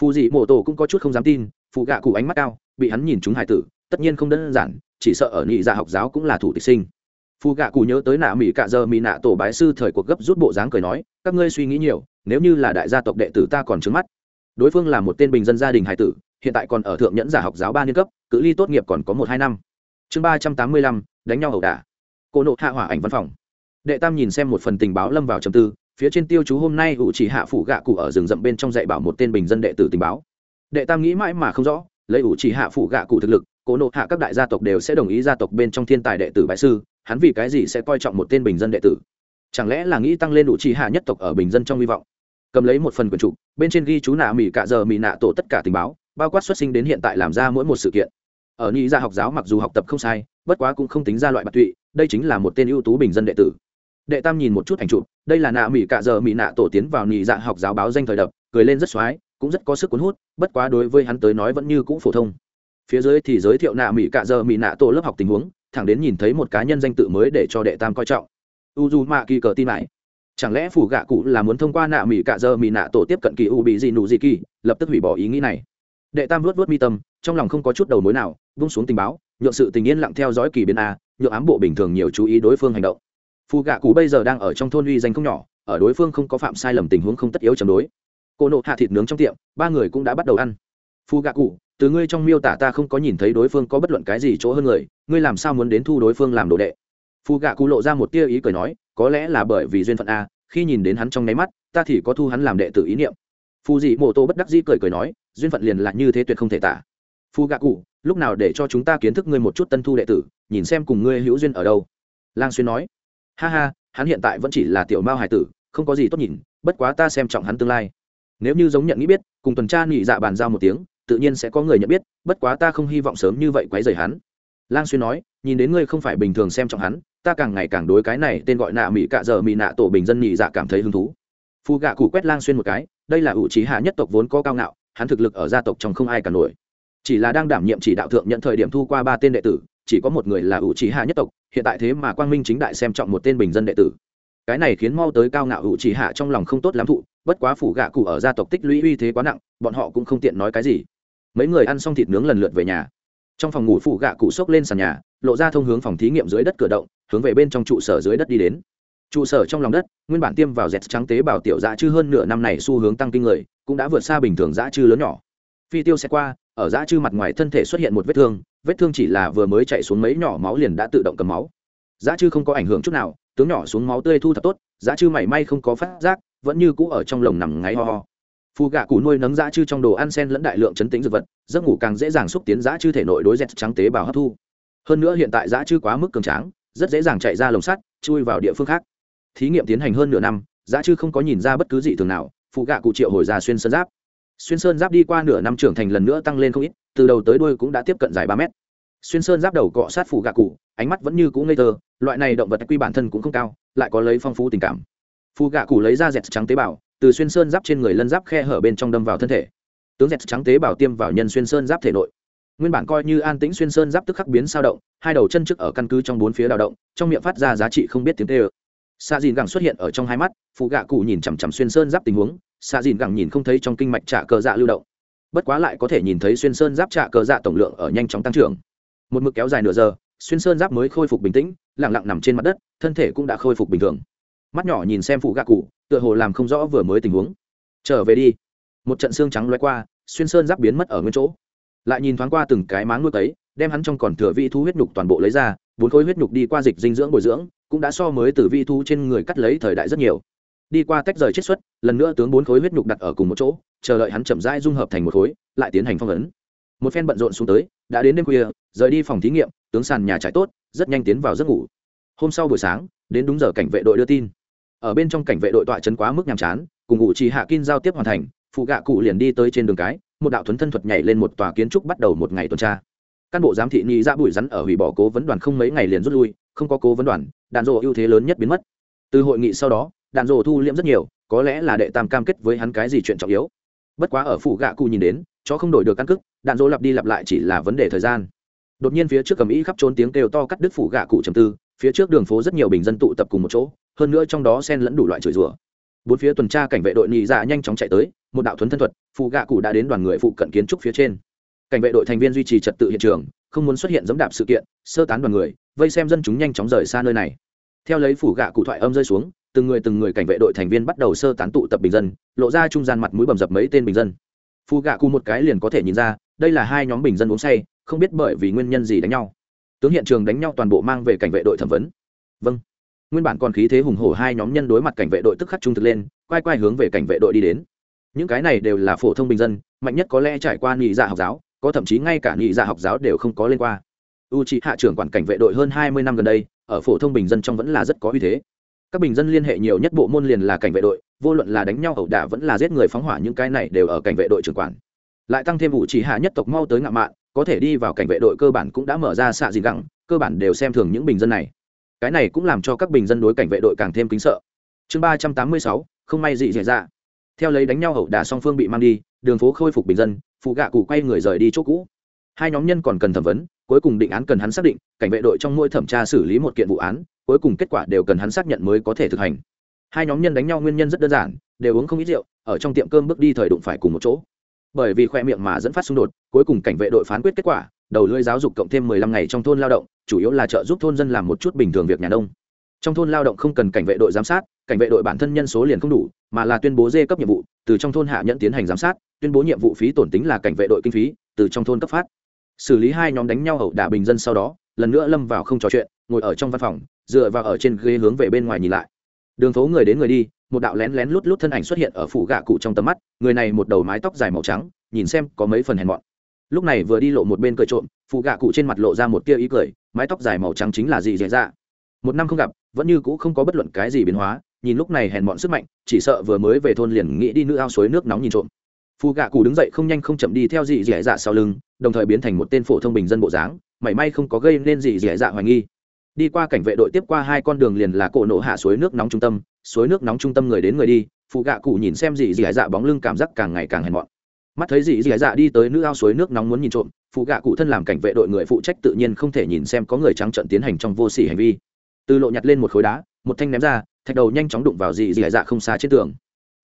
Phù dị mộ tổ cũng có chút không dám tin phụ gạ cụ ánh mắt cao, bị hắn nhìn chúng hải tử, tất nhiên không đơn giản, chỉ sợ ở nhị gia học giáo cũng là thủ tịch sinh. Phù gạ cụ nhớ tới nạ mỹ cạ giờ mỹ nạ tổ bái sư thời cuộc gấp rút bộ dáng cười nói, các ngươi suy nghĩ nhiều, nếu như là đại gia tộc đệ tử ta còn trứng mắt. Đối phương là một tên bình dân gia đình hải tử, hiện tại còn ở thượng nhẫn giả học giáo ba niên cấp, cự ly tốt nghiệp còn có một hai năm. Chương ba trăm tám mươi lăm, đánh nhau ẩu đả. Cô nộ hạ hỏa ảnh văn phòng đệ tam nhìn xem một phần tình báo lâm vào trầm tư, phía trên tiêu chú hôm nay ủ chỉ hạ phủ gạ cụ ở rừng rậm bên trong dạy bảo một tên bình dân đệ tử tình báo. Đệ tam nghĩ mãi mà không rõ, lấy ủ chỉ hạ phủ gạ cụ thực lực, cố nộ hạ các đại gia tộc đều sẽ đồng ý gia tộc bên trong thiên tài đệ tử bại sư, hắn vì cái gì sẽ coi trọng một tên bình dân đệ tử? Chẳng lẽ là nghĩ tăng lên ủ chỉ hạ nhất tộc ở bình dân trong hy vọng? Cầm lấy một phần quyển trục, bên trên ghi chú nạ mỹ cạ giờ mỹ nạ tổ tất cả tình báo, bao quát xuất sinh đến hiện tại làm ra mỗi một sự kiện. Ở nhi gia dạ học giáo mặc dù học tập không sai, bất quá cũng không tính ra loại bạc tụy, đây chính là một tên ưu tú bình dân đệ tử đệ tam nhìn một chút ảnh chụp, đây là nạ mỹ cạ giờ mỹ nạ tổ tiến vào nhị dạ học giáo báo danh thời đập, cười lên rất x cũng rất có sức cuốn hút, bất quá đối với hắn tới nói vẫn như cũ phổ thông. Phía dưới thì giới thiệu nạ mỹ cạ giờ mỹ nạ tổ lớp học tình huống, thẳng đến nhìn thấy một cá nhân danh tự mới để cho đệ tam coi trọng. U d mạ kỳ cờ tin lại chẳng lẽ phủ gạ cụ là muốn thông qua nạ mỹ cạ giờ mỹ nạ tổ tiếp cận kỳ u bị gì nụ gì kỳ lập tức hủy bỏ ý nghĩ này? Đệ tam vuốt vuốt mi tâm, trong lòng không có chút đầu mối nào, vung xuống tình báo, nhượng sự tình yên lặng theo dõi kỳ biến a, nhượng ám bộ bình thường nhiều chú ý đối phương hành động phù gạ cụ bây giờ đang ở trong thôn uy danh không nhỏ, ở đối phương không có phạm sai lầm tình huống không tất yếu chống đối. Cô nộ hạ thịt nướng trong tiệm, ba người cũng đã bắt đầu ăn. Phù gạ cụ, từ ngươi trong miêu tả ta không có nhìn thấy đối phương có bất luận cái gì chỗ hơn người, ngươi làm sao muốn đến thu đối phương làm đồ đệ? Phù gạ cụ lộ ra một tia ý cười nói, có lẽ là bởi vì duyên phận a, khi nhìn đến hắn trong nháy mắt, ta thì có thu hắn làm đệ tử ý niệm. Phù dị mô tô bất đắc dĩ cười cười nói, duyên phận liền là như thế tuyệt không thể tả. Phù gạ cụ, lúc nào để cho chúng ta kiến thức ngươi một chút tân thu đệ tử, nhìn xem cùng ngươi hữu duyên ở đâu? Lang xuyên nói ha ha, hắn hiện tại vẫn chỉ là tiểu mao hải tử, không có gì tốt nhìn, bất quá ta xem trọng hắn tương lai. Nếu như giống nhận nghĩ biết, cùng tuần tra nghỉ dạ bàn giao một tiếng, tự nhiên sẽ có người nhận biết, bất quá ta không hy vọng sớm như vậy quấy rầy hắn. Lang xuyên nói, nhìn đến ngươi không phải bình thường xem trọng hắn, ta càng ngày càng đối cái này tên gọi nạ mỹ cạ giờ mỹ nạ tổ bình dân nhị dạ cảm thấy hứng thú. Phù gạ cụ quét lang xuyên một cái, đây là ủ trí hạ nhất tộc vốn có cao ngạo, hắn thực lực ở gia tộc trong không ai cả nổi. Chỉ là đang đảm nhiệm chỉ đạo thượng nhận thời điểm thu qua ba tên đệ tử chỉ có một người là ủ trí hạ nhất tộc, hiện tại thế mà quang minh chính đại xem trọng một tên bình dân đệ tử. Cái này khiến mau tới cao ngạo ủ trí hạ trong lòng không tốt lắm thụ, bất quá phủ gạ cụ ở gia tộc tích lũy uy thế quá nặng, bọn họ cũng không tiện nói cái gì. Mấy người ăn xong thịt nướng lần lượt về nhà. Trong phòng ngủ phủ gạ cụ xốc lên sàn nhà, lộ ra thông hướng phòng thí nghiệm dưới đất cửa động, hướng về bên trong trụ sở dưới đất đi đến. Trụ sở trong lòng đất, nguyên bản tiêm vào dẹt trắng tế bào tiểu dã chư hơn nửa năm này xu hướng tăng kinh người, cũng đã vượt xa bình thường dã chư lớn nhỏ. Phi tiêu xe qua, ở dã chư mặt ngoài thân thể xuất hiện một vết thương vết thương chỉ là vừa mới chạy xuống mấy nhỏ máu liền đã tự động cầm máu. Giá chư không có ảnh hưởng chút nào, tướng nhỏ xuống máu tươi thu thập tốt, Giá chư mảy may không có phát giác, vẫn như cũ ở trong lồng nằm ngáy ho ho. Phù gạ cụ nuôi nấng Giá chư trong đồ ăn sen lẫn đại lượng chấn tính dược vật, giấc ngủ càng dễ dàng xúc tiến Giá chư thể nội đối dẹt trắng tế bào hấp thu. Hơn nữa hiện tại Giá chư quá mức cường tráng, rất dễ dàng chạy ra lồng sắt, chui vào địa phương khác. Thí nghiệm tiến hành hơn nửa năm, Giá chư không có nhìn ra bất cứ gì thường nào, phù gạ cụ triệu hồi ra xuyên sơn giáp xuyên sơn giáp đi qua nửa năm trưởng thành lần nữa tăng lên không ít, từ đầu tới đuôi cũng đã tiếp cận dài ba mét. Xuyên sơn giáp đầu cọ sát phù gạ cụ, ánh mắt vẫn như cũ ngây thơ, loại này động vật quy bản thân cũng không cao, lại có lấy phong phú tình cảm. Phù gạ cụ lấy ra dẹt trắng tế bào, từ xuyên sơn giáp trên người lân giáp khe hở bên trong đâm vào thân thể. Tướng dẹt trắng tế bào tiêm vào nhân xuyên sơn giáp thể nội. Nguyên bản coi như an tĩnh xuyên sơn giáp tức khắc biến sao động, hai đầu chân trước ở căn cứ trong bốn phía đào động, trong miệng phát ra giá trị không biết tiếng tê ơ xạ dìn gẳng xuất hiện ở trong hai mắt phụ gạ cụ nhìn chằm chằm xuyên sơn giáp tình huống xạ dìn gẳng nhìn không thấy trong kinh mạch trả cờ dạ lưu động. Bất quá lại có thể nhìn thấy xuyên sơn giáp trả cờ dạ tổng lượng ở nhanh chóng tăng trưởng. Một mực kéo dài nửa giờ, xuyên sơn giáp mới khôi phục bình tĩnh lẳng lặng nằm trên mặt đất, thân thể cũng đã khôi phục bình thường. Mắt nhỏ nhìn xem phụ gạ cụ, tựa hồ làm không rõ vừa mới tình huống. Trở về đi. Một trận xương trắng loay qua, xuyên sơn giáp biến mất ở nguyên chỗ. Lại nhìn thoáng qua từng cái máng nuôi ấy, đem hắn trong còn thừa vi thu huyết nhục toàn bộ lấy ra, bốn khối huyết nhục đi qua dịch dinh dưỡng bồi dưỡng cũng đã so mới từ vi thu trên người cắt lấy thời đại rất nhiều. Đi qua tách rời chết xuất, lần nữa tướng bốn khối huyết nhục đặt ở cùng một chỗ, chờ đợi hắn chậm rãi dung hợp thành một khối, lại tiến hành phong ấn. Một phen bận rộn xuống tới, đã đến đêm khuya, rời đi phòng thí nghiệm, tướng sàn nhà trải tốt, rất nhanh tiến vào giấc ngủ. Hôm sau buổi sáng, đến đúng giờ cảnh vệ đội đưa tin. Ở bên trong cảnh vệ đội tọa chấn quá mức nhàm chán, cùng ngụ trì hạ kin giao tiếp hoàn thành, phụ gạ cụ liền đi tới trên đường cái, một đạo thuấn thân thuật nhảy lên một tòa kiến trúc bắt đầu một ngày tuần tra. Cán bộ giám thị nhị ra bụi rắn ở hủy bỏ cố vấn đoàn không mấy ngày liền rút lui không có cố vấn đoàn, đạn rộ ưu thế lớn nhất biến mất. Từ hội nghị sau đó, đạn rộ thu liễm rất nhiều, có lẽ là đệ tam cam kết với hắn cái gì chuyện trọng yếu. Bất quá ở phủ gạ cụ nhìn đến, chó không đổi được căn cức đạn dỗ lặp đi lặp lại chỉ là vấn đề thời gian. Đột nhiên phía trước cầm ý khắp trốn tiếng kêu to cắt đứt phủ gạ cụ trầm tư, phía trước đường phố rất nhiều bình dân tụ tập cùng một chỗ, hơn nữa trong đó xen lẫn đủ loại chửi rủa. Bốn phía tuần tra cảnh vệ đội nhị dạ nhanh chóng chạy tới, một đạo thuấn thân thuật phụ gạ cụ đã đến đoàn người phụ cận kiến trúc phía trên. Cảnh vệ đội thành viên duy trì trật tự hiện trường, không muốn xuất hiện dẫm đạp sự kiện, sơ tán đoàn người vây xem dân chúng nhanh chóng rời xa nơi này. Theo lấy phủ gạ cụ thoại âm rơi xuống, từng người từng người cảnh vệ đội thành viên bắt đầu sơ tán tụ tập bình dân, lộ ra trung gian mặt mũi bầm dập mấy tên bình dân. Phù gạ cụ một cái liền có thể nhìn ra, đây là hai nhóm bình dân uống say, không biết bởi vì nguyên nhân gì đánh nhau. Tướng hiện trường đánh nhau toàn bộ mang về cảnh vệ đội thẩm vấn. Vâng. Nguyên bản còn khí thế hùng hổ hai nhóm nhân đối mặt cảnh vệ đội tức khắc trung thực lên, quay quay hướng về cảnh vệ đội đi đến. Những cái này đều là phổ thông bình dân, mạnh nhất có lẽ trải qua nhị dạ học giáo, có thậm chí ngay cả nhị dạ học giáo đều không có lên qua u c hạ trưởng quản cảnh vệ đội hơn hai mươi năm gần đây, ở phổ thông bình dân trong vẫn là rất có uy thế. Các bình dân liên hệ nhiều nhất bộ môn liền là cảnh vệ đội, vô luận là đánh nhau ẩu đả vẫn là giết người phóng hỏa những cái này đều ở cảnh vệ đội trưởng quản. Lại tăng thêm vụ chỉ hạ nhất tộc mau tới ngạo mạn, có thể đi vào cảnh vệ đội cơ bản cũng đã mở ra xạ gì gẳng, cơ bản đều xem thường những bình dân này. Cái này cũng làm cho các bình dân đối cảnh vệ đội càng thêm kính sợ. Chương ba trăm tám mươi sáu, không may gì xảy ra theo lấy đánh nhau ẩu đả song phương bị mang đi, đường phố khôi phục bình dân phụ gạ cụ quay người rời đi chỗ cũ. Hai nhóm nhân còn cần thẩm vấn cuối cùng định án cần hắn xác định, cảnh vệ đội trong mỗi thẩm tra xử lý một kiện vụ án, cuối cùng kết quả đều cần hắn xác nhận mới có thể thực hành. Hai nhóm nhân đánh nhau nguyên nhân rất đơn giản, đều uống không ít rượu, ở trong tiệm cơm bước đi thời đụng phải cùng một chỗ. Bởi vì khoe miệng mà dẫn phát xung đột, cuối cùng cảnh vệ đội phán quyết kết quả, đầu lưỡi giáo dục cộng thêm mười lăm ngày trong thôn lao động, chủ yếu là trợ giúp thôn dân làm một chút bình thường việc nhà nông. Trong thôn lao động không cần cảnh vệ đội giám sát, cảnh vệ đội bản thân nhân số liền không đủ, mà là tuyên bố dê cấp nhiệm vụ, từ trong thôn hạ nhận tiến hành giám sát, tuyên bố nhiệm vụ phí tổn tính là cảnh vệ đội kinh phí, từ trong thôn cấp phát xử lý hai nhóm đánh nhau hậu đả bình dân sau đó, lần nữa lâm vào không trò chuyện, ngồi ở trong văn phòng, dựa vào ở trên ghế hướng về bên ngoài nhìn lại. Đường phố người đến người đi, một đạo lén lén lút lút thân ảnh xuất hiện ở phủ gạ cụ trong tầm mắt, người này một đầu mái tóc dài màu trắng, nhìn xem có mấy phần hèn mọn. Lúc này vừa đi lộ một bên cười trộm phụ gạ cụ trên mặt lộ ra một tia ý cười, mái tóc dài màu trắng chính là gì dễ dạ. Một năm không gặp, vẫn như cũ không có bất luận cái gì biến hóa, nhìn lúc này hèn mọn sức mạnh, chỉ sợ vừa mới về thôn liền nghĩ đi nữ ao suối nước nóng nhìn trộm phù gạ cụ đứng dậy không nhanh không chậm đi theo dị dẻ dạ sau lưng, đồng thời biến thành một tên phổ thông bình dân bộ dáng, mảy may không có gây nên dị dẻ dạ hoài nghi. Đi qua cảnh vệ đội tiếp qua hai con đường liền là cổ nổ hạ suối nước nóng trung tâm, suối nước nóng trung tâm người đến người đi phù gạ cụ nhìn xem dị dẻ dạ bóng lưng cảm giác càng ngày càng hèn mọn. Mắt thấy dị dẻ dạ đi tới nữ ao suối nước nóng muốn nhìn trộm phù gạ cụ thân làm cảnh vệ đội người phụ trách tự nhiên không thể nhìn xem có người trắng trận tiến hành trong vô sỉ hành vi. Từ lộ nhặt lên một khối đá, một thanh ném ra, thạch đầu nhanh chóng đụng vào dị dị dạ không xa trên tường.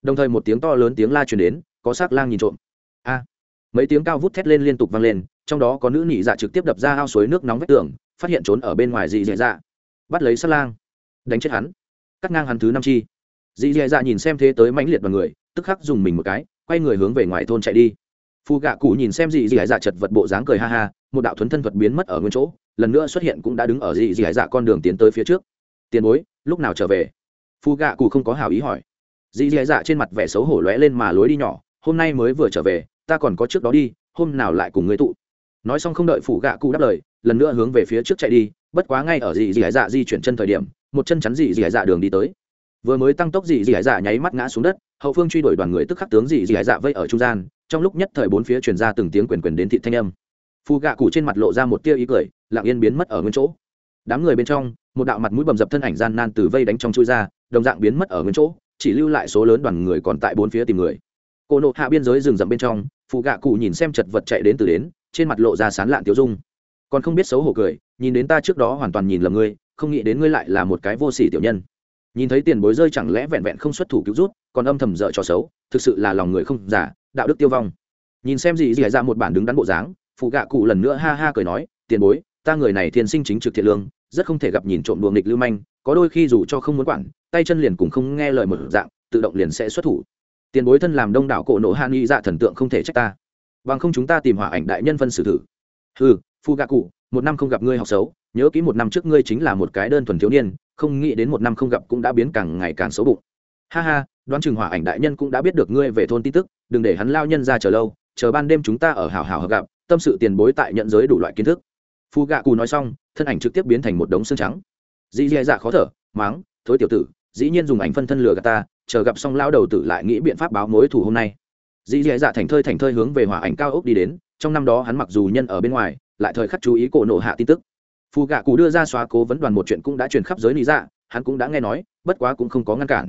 Đồng thời một tiếng to lớn tiếng la truyền đến có xác lang nhìn trộm. A. Mấy tiếng cao vút thét lên liên tục vang lên, trong đó có nữ nhị dạ trực tiếp đập ra ao suối nước nóng vách tường, phát hiện trốn ở bên ngoài dị dị dạ. Bắt lấy xác lang. Đánh chết hắn. Cắt ngang hắn thứ năm chi. Dị dị dạ nhìn xem thế tới mãnh liệt vào người, tức khắc dùng mình một cái, quay người hướng về ngoài thôn chạy đi. Phù gạ cụ nhìn xem dị dị dạ chật vật bộ dáng cười ha ha, một đạo thuấn thân thuật biến mất ở nguyên chỗ, lần nữa xuất hiện cũng đã đứng ở dị dị dạ con đường tiến tới phía trước. Tiền bối, lúc nào trở về? Phù gạ cụ không có hảo ý hỏi. Dị dị dạ trên mặt vẻ xấu hổ lóe lên mà lối đi nhỏ hôm nay mới vừa trở về, ta còn có trước đó đi, hôm nào lại cùng ngươi tụ. Nói xong không đợi phủ gạ cụ đáp lời, lần nữa hướng về phía trước chạy đi, bất quá ngay ở dị dị dạ di chuyển chân thời điểm, một chân chắn dị dị dạ đường đi tới. Vừa mới tăng tốc dị dị dạ nháy mắt ngã xuống đất, hậu phương truy đuổi đoàn người tức khắc tướng dị dị dạ vây ở trung gian, trong lúc nhất thời bốn phía truyền ra từng tiếng quyền quyền đến thị thanh âm. Phù gạ cụ trên mặt lộ ra một tia ý cười, lặng yên biến mất ở nguyên chỗ. Đám người bên trong, một đạo mặt mũi bầm dập thân ảnh gian nan từ vây đánh trong chui ra, đồng dạng biến mất ở nguyên chỗ, chỉ lưu lại số lớn đoàn người còn tại bốn phía tìm người cô nộ hạ biên giới rừng rậm bên trong phụ gạ cụ nhìn xem chật vật chạy đến từ đến, trên mặt lộ ra sán lạn tiêu dung. Còn không biết xấu hổ cười, nhìn đến ta trước đó hoàn toàn nhìn lầm ngươi, không nghĩ đến ngươi lại là một cái vô sỉ tiểu nhân. Nhìn thấy tiền bối rơi chẳng lẽ vẹn vẹn không xuất thủ cứu rút còn âm thầm dở trò xấu, thực sự là lòng người không giả đạo đức tiêu vong. Nhìn xem gì gì ra một bản đứng đắn bộ dáng phụ gạ cụ lần nữa ha ha cười nói, tiền bối, ta người này thiên sinh chính trực thiện lương, rất không thể gặp nhìn trộm đùa nghịch lưu manh, có đôi khi dù cho không muốn quản, tay chân liền cùng không nghe lời một dạng, tự động liền sẽ xuất thủ tiền bối thân làm đông đảo cổ nộ han nghi dạ thần tượng không thể trách ta. Bằng không chúng ta tìm hỏa ảnh đại nhân phân xử thử. Ừ phu gạ cụ, một năm không gặp ngươi học xấu, nhớ kỹ một năm trước ngươi chính là một cái đơn thuần thiếu niên, không nghĩ đến một năm không gặp cũng đã biến càng ngày càng xấu bụng. Ha ha, đoán chừng hỏa ảnh đại nhân cũng đã biết được ngươi về thôn tin tức, đừng để hắn lao nhân ra chờ lâu, chờ ban đêm chúng ta ở hào hào hợp gặp, tâm sự tiền bối tại nhận giới đủ loại kiến thức. Phu gạ cụ nói xong, thân ảnh trực tiếp biến thành một đống xương trắng. Dĩ dè dạ khó thở, máng, thối tiểu tử, dĩ nhiên dùng ảnh phân thân lừa gạt ta chờ gặp xong lao đầu tử lại nghĩ biện pháp báo mối thủ hôm nay. Dĩ dè dạ thành thơi thành thơi hướng về hỏa ảnh cao ốc đi đến, trong năm đó hắn mặc dù nhân ở bên ngoài, lại thời khắc chú ý cổ nộ hạ tin tức. Phù gạ cụ đưa ra xóa cố vấn đoàn một chuyện cũng đã truyền khắp giới lý dạ hắn cũng đã nghe nói, bất quá cũng không có ngăn cản.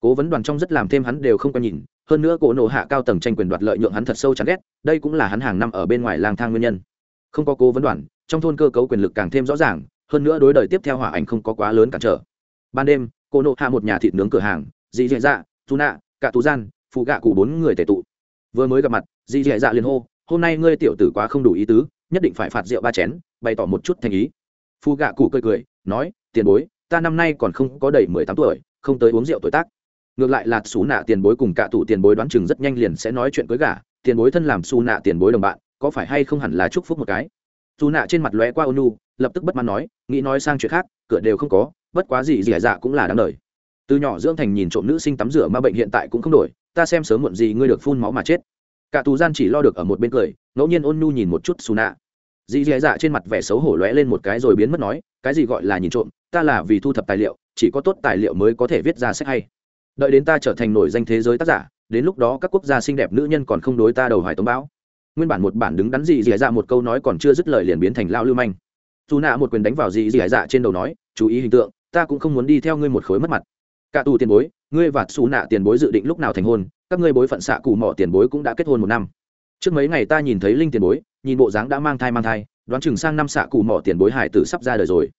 Cố vấn đoàn trong rất làm thêm hắn đều không có nhìn, hơn nữa cổ nộ hạ cao tầng tranh quyền đoạt lợi nhượng hắn thật sâu chán ghét, đây cũng là hắn hàng năm ở bên ngoài lang thang nguyên nhân. Không có cố vấn đoàn, trong thôn cơ cấu quyền lực càng thêm rõ ràng, hơn nữa đối đời tiếp theo hỏa ảnh không có quá lớn cản trở. Ban đêm cô nộ hạ một nhà thịt nướng cửa hàng dì dì dạ dù nạ cả tú gian phụ gạ cụ bốn người tề tụ. Vừa mới gặp mặt, dì dì dạ liền hô, hôm nay ngươi tiểu tử quá không đủ ý tứ, nhất định phải phạt rượu ba chén, bày tỏ một chút thành ý. Phụ gạ cụ cười cười, nói, tiền bối, ta năm nay còn không có đầy mười tám tuổi, không tới uống rượu tuổi tác. Ngược lại là xú nạ tiền bối cùng cả tụ tiền bối đoán chừng rất nhanh liền sẽ nói chuyện cưới gả tiền bối thân làm xù nạ tiền bối đồng bạn, có phải hay không hẳn là chúc phúc một cái? Dù nạ trên mặt lóe qua ônu lập tức bất mãn nói, nghĩ nói sang chuyện khác, cửa đều không có, bất quá gì dì dạ cũng là đáng đời từ nhỏ dưỡng thành nhìn trộm nữ sinh tắm rửa ma bệnh hiện tại cũng không đổi, ta xem sớm muộn gì ngươi được phun máu mà chết. Cả tù gian chỉ lo được ở một bên cười, ngẫu nhiên ôn nhu nhìn một chút xù nạ dì dì dạ trên mặt vẻ xấu hổ lóe lên một cái rồi biến mất nói, cái gì gọi là nhìn trộm, ta là vì thu thập tài liệu, chỉ có tốt tài liệu mới có thể viết ra sách hay. Đợi đến ta trở thành nổi danh thế giới tác giả, đến lúc đó các quốc gia xinh đẹp nữ nhân còn không đối ta đầu hoài tống báo. nguyên bản một bản đứng đắn dị dị dạ một câu nói còn chưa dứt lời liền biến thành lao lưu manh. Dù nạ một quyền đánh vào dị dị dạ trên đầu nói, chú ý hình tượng, ta cũng không muốn đi theo ngươi một khối mất mặt cả tù tiền bối, ngươi và xù nạ tiền bối dự định lúc nào thành hôn, các ngươi bối phận xạ cụ mỏ tiền bối cũng đã kết hôn một năm. Trước mấy ngày ta nhìn thấy linh tiền bối, nhìn bộ dáng đã mang thai mang thai, đoán chừng sang năm xạ cụ mỏ tiền bối hải tử sắp ra đời rồi.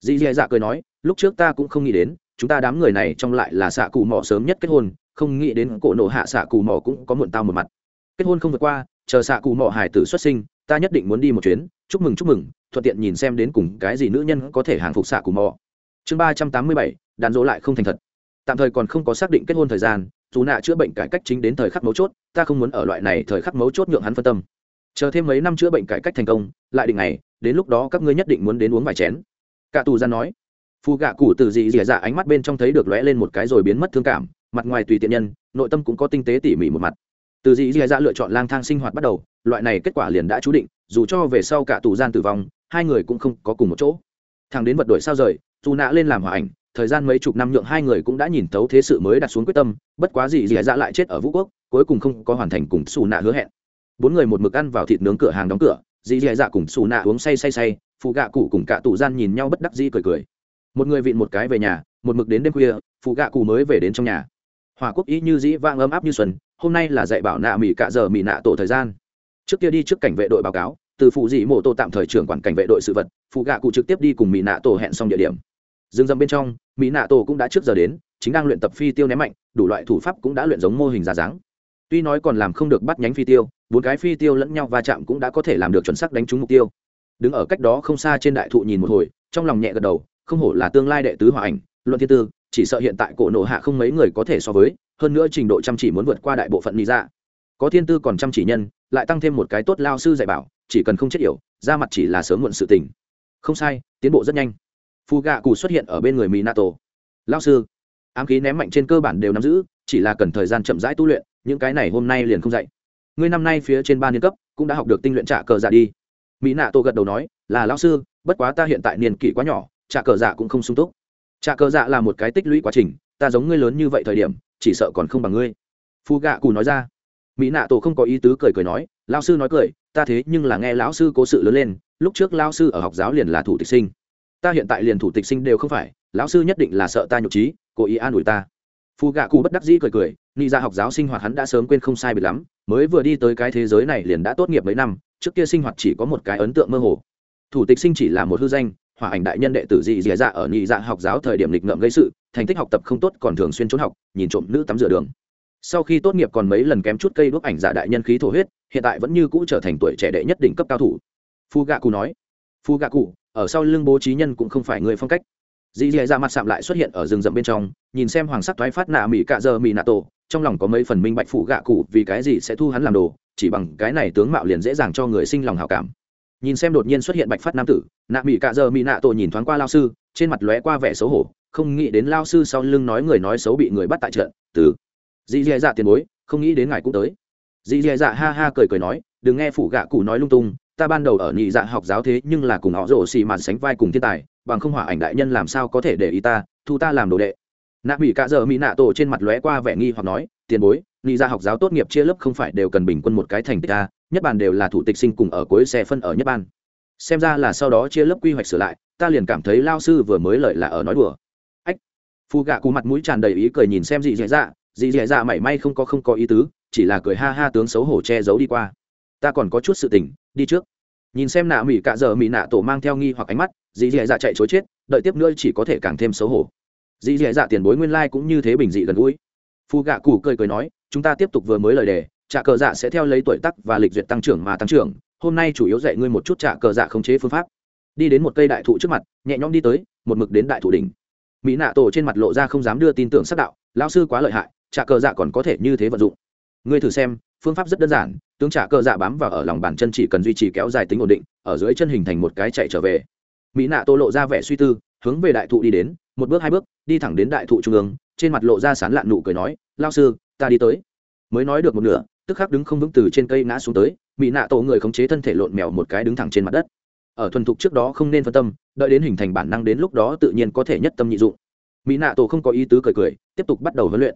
Dì dì dạ cười nói, lúc trước ta cũng không nghĩ đến, chúng ta đám người này trong lại là xạ cụ mỏ sớm nhất kết hôn, không nghĩ đến cổ nộ hạ xạ cụ mỏ cũng có muộn tao một mặt. Kết hôn không vượt qua, chờ xạ cụ mỏ hải tử xuất sinh, ta nhất định muốn đi một chuyến, chúc mừng chúc mừng, thuận tiện nhìn xem đến cùng cái gì nữ nhân có thể hàng phục xạ cụ mỏ chương ba trăm tám mươi bảy, đàn dỗ lại không thành thật tạm thời còn không có xác định kết hôn thời gian, dù nạ chữa bệnh cải cách chính đến thời khắc mấu chốt, ta không muốn ở loại này thời khắc mấu chốt nhượng hắn phân tâm. Chờ thêm mấy năm chữa bệnh cải cách thành công, lại định ngày, đến lúc đó các ngươi nhất định muốn đến uống vài chén. Cả tù gian nói. Phù gạ cụ từ dị dì dạ ánh mắt bên trong thấy được lóe lên một cái rồi biến mất thương cảm, mặt ngoài tùy tiện nhân, nội tâm cũng có tinh tế tỉ mỉ một mặt. Từ dị dì dạ lựa chọn lang thang sinh hoạt bắt đầu, loại này kết quả liền đã chú định, dù cho về sau cả tù gian tử vong, hai người cũng không có cùng một chỗ. Thằng đến vật đổi sao rời, dù nạ lên làm hòa ảnh thời gian mấy chục năm nhượng hai người cũng đã nhìn thấu thế sự mới đặt xuống quyết tâm, bất quá gì dì dạ lại chết ở vũ quốc, cuối cùng không có hoàn thành cùng xù nạ hứa hẹn. Bốn người một mực ăn vào thịt nướng cửa hàng đóng cửa dì dì dạ cùng xù nạ uống say say say phụ gạ cụ cùng cả tù gian nhìn nhau bất đắc dĩ cười cười. Một người vịn một cái về nhà, một mực đến đêm khuya phụ gạ cụ mới về đến trong nhà. Hòa quốc ý như dĩ vang ấm áp như xuân, hôm nay là dạy bảo nạ mỹ cạ giờ mỹ nạ tổ thời gian. Trước kia đi trước cảnh vệ đội báo cáo, từ phụ dị mộ tổ tạm thời trưởng quản cảnh vệ đội sự vật phụ gạ cụ trực tiếp đi cùng mỹ nạ tổ hẹn xong địa điểm dương dâm bên trong, mỹ nạ tổ cũng đã trước giờ đến, chính đang luyện tập phi tiêu ném mạnh, đủ loại thủ pháp cũng đã luyện giống mô hình ra dáng. Tuy nói còn làm không được bắt nhánh phi tiêu, bốn cái phi tiêu lẫn nhau va chạm cũng đã có thể làm được chuẩn xác đánh trúng mục tiêu. Đứng ở cách đó không xa trên đại thụ nhìn một hồi, trong lòng nhẹ gật đầu, không hổ là tương lai đệ tứ hòa ảnh, luận thiên tư, chỉ sợ hiện tại cổ nộ hạ không mấy người có thể so với, hơn nữa trình độ chăm chỉ muốn vượt qua đại bộ phận lý ra có thiên tư còn chăm chỉ nhân, lại tăng thêm một cái tốt lao sư dạy bảo, chỉ cần không chết yểu, ra mặt chỉ là sớm muộn sự tình. Không sai, tiến bộ rất nhanh phù gạ cụ xuất hiện ở bên người mỹ nato lao sư, ám khí ném mạnh trên cơ bản đều nắm giữ, chỉ là cần thời gian chậm rãi tu luyện, những cái này hôm nay liền không dạy. Ngươi năm nay phía trên ba niên cấp, cũng đã học được tinh luyện trả cờ dạ đi. Mỹ nạ tô gật đầu nói, là lão sư, bất quá ta hiện tại niên kỷ quá nhỏ, trả cờ dạ cũng không sung túc. Trả cờ dạ là một cái tích lũy quá trình, ta giống ngươi lớn như vậy thời điểm, chỉ sợ còn không bằng ngươi. Phu gạ cù nói ra. Mỹ nạ tổ không có ý tứ cười cười nói, lão sư nói cười, ta thế nhưng là nghe lão sư cố sự lớn lên, lúc trước lão sư ở học giáo liền là thủ tịch sinh ta hiện tại liền thủ tịch sinh đều không phải, lão sư nhất định là sợ ta nhục trí, cố ý an ủi ta. Phù gạ cụ bất đắc dĩ cười cười ni ra dạ học giáo sinh hoạt hắn đã sớm quên không sai bị lắm, mới vừa đi tới cái thế giới này liền đã tốt nghiệp mấy năm, trước kia sinh hoạt chỉ có một cái ấn tượng mơ hồ. Thủ tịch sinh chỉ là một hư danh, hòa ảnh đại nhân đệ tử dị dì dạ ở nhị dạ học giáo thời điểm lịch ngợm gây sự, thành tích học tập không tốt còn thường xuyên trốn học, nhìn trộm nữ tắm rửa đường. Sau khi tốt nghiệp còn mấy lần kém chút cây đuốc ảnh giả đại nhân khí thổ huyết, hiện tại vẫn như cũ trở thành tuổi trẻ đệ nhất đỉnh cấp cao thủ. Phu gạ cụ nói, phu gạ cụ ở sau lưng bố trí nhân cũng không phải người phong cách. Dì dì dạ mặt sạm lại xuất hiện ở rừng rậm bên trong, nhìn xem hoàng sắc thoái phát nạ mỹ cạ giờ mỹ nạ tổ, trong lòng có mấy phần minh bạch phụ gạ cụ vì cái gì sẽ thu hắn làm đồ, chỉ bằng cái này tướng mạo liền dễ dàng cho người sinh lòng hảo cảm. Nhìn xem đột nhiên xuất hiện bạch phát nam tử, nạ mỹ cạ giờ mỹ nạ tổ nhìn thoáng qua lao sư, trên mặt lóe qua vẻ xấu hổ, không nghĩ đến lao sư sau lưng nói người nói xấu bị người bắt tại trận, từ. Dì dì dạ tiền bối, không nghĩ đến ngài cũng tới. Dì dì dạ ha ha cười cười nói, đừng nghe phụ gạ cụ nói lung tung ta ban đầu ở nhị dạ học giáo thế nhưng là cùng họ rổ xì mạn sánh vai cùng thiên tài, bằng không hỏa ảnh đại nhân làm sao có thể để ý ta, thu ta làm đồ đệ. Nạ mỹ cạ dợ mỹ nạ tổ trên mặt lóe qua vẻ nghi hoặc nói, tiền bối, nhị dạ học giáo tốt nghiệp chia lớp không phải đều cần bình quân một cái thành tích ta nhất bàn đều là thủ tịch sinh cùng ở cuối xe phân ở nhất ban xem ra là sau đó chia lớp quy hoạch sửa lại, ta liền cảm thấy lao sư vừa mới lợi là ở nói đùa. Ách. Phu gạ cù mặt mũi tràn đầy ý cười nhìn xem dị dạy dạ dị dạ dạ mảy may không có không có ý tứ, chỉ là cười ha ha tướng xấu hổ che giấu đi qua ta còn có chút sự tình, đi trước. Nhìn xem nạ mỹ cạ giờ mỹ nạ tổ mang theo nghi hoặc ánh mắt, dì dì dạ chạy chối chết, đợi tiếp nữa chỉ có thể càng thêm xấu hổ. Dì dì dạ tiền bối nguyên lai、like、cũng như thế bình dị gần gũi. Phu gạ cụ cười cười nói, chúng ta tiếp tục vừa mới lời đề trả cờ dạ sẽ theo lấy tuổi tắc và lịch duyệt tăng trưởng mà tăng trưởng, hôm nay chủ yếu dạy ngươi một chút trả cờ dạ khống chế phương pháp. Đi đến một cây đại thụ trước mặt, nhẹ nhõm đi tới, một mực đến đại thụ đỉnh. Mỹ nạ tổ trên mặt lộ ra không dám đưa tin tưởng sắc đạo lao sư quá lợi hại trả cờ dạ còn có thể như thế vận dụng. Ngươi thử xem, phương pháp rất đơn giản tướng trả cờ dạ bám vào ở lòng bàn chân chỉ cần duy trì kéo dài tính ổn định, ở dưới chân hình thành một cái chạy trở về. Mỹ nạ tô lộ ra vẻ suy tư, hướng về đại thụ đi đến, một bước hai bước, đi thẳng đến đại thụ trung ương, trên mặt lộ ra sán lạn nụ cười nói, lao sư, ta đi tới. Mới nói được một nửa, tức khắc đứng không vững từ trên cây ngã xuống tới, mỹ nạ tổ người khống chế thân thể lộn mèo một cái đứng thẳng trên mặt đất. Ở thuần thục trước đó không nên phân tâm, đợi đến hình thành bản năng đến lúc đó tự nhiên có thể nhất tâm nhị dụng. Mỹ nạ tổ không có ý tứ cười cười, tiếp tục bắt đầu huấn luyện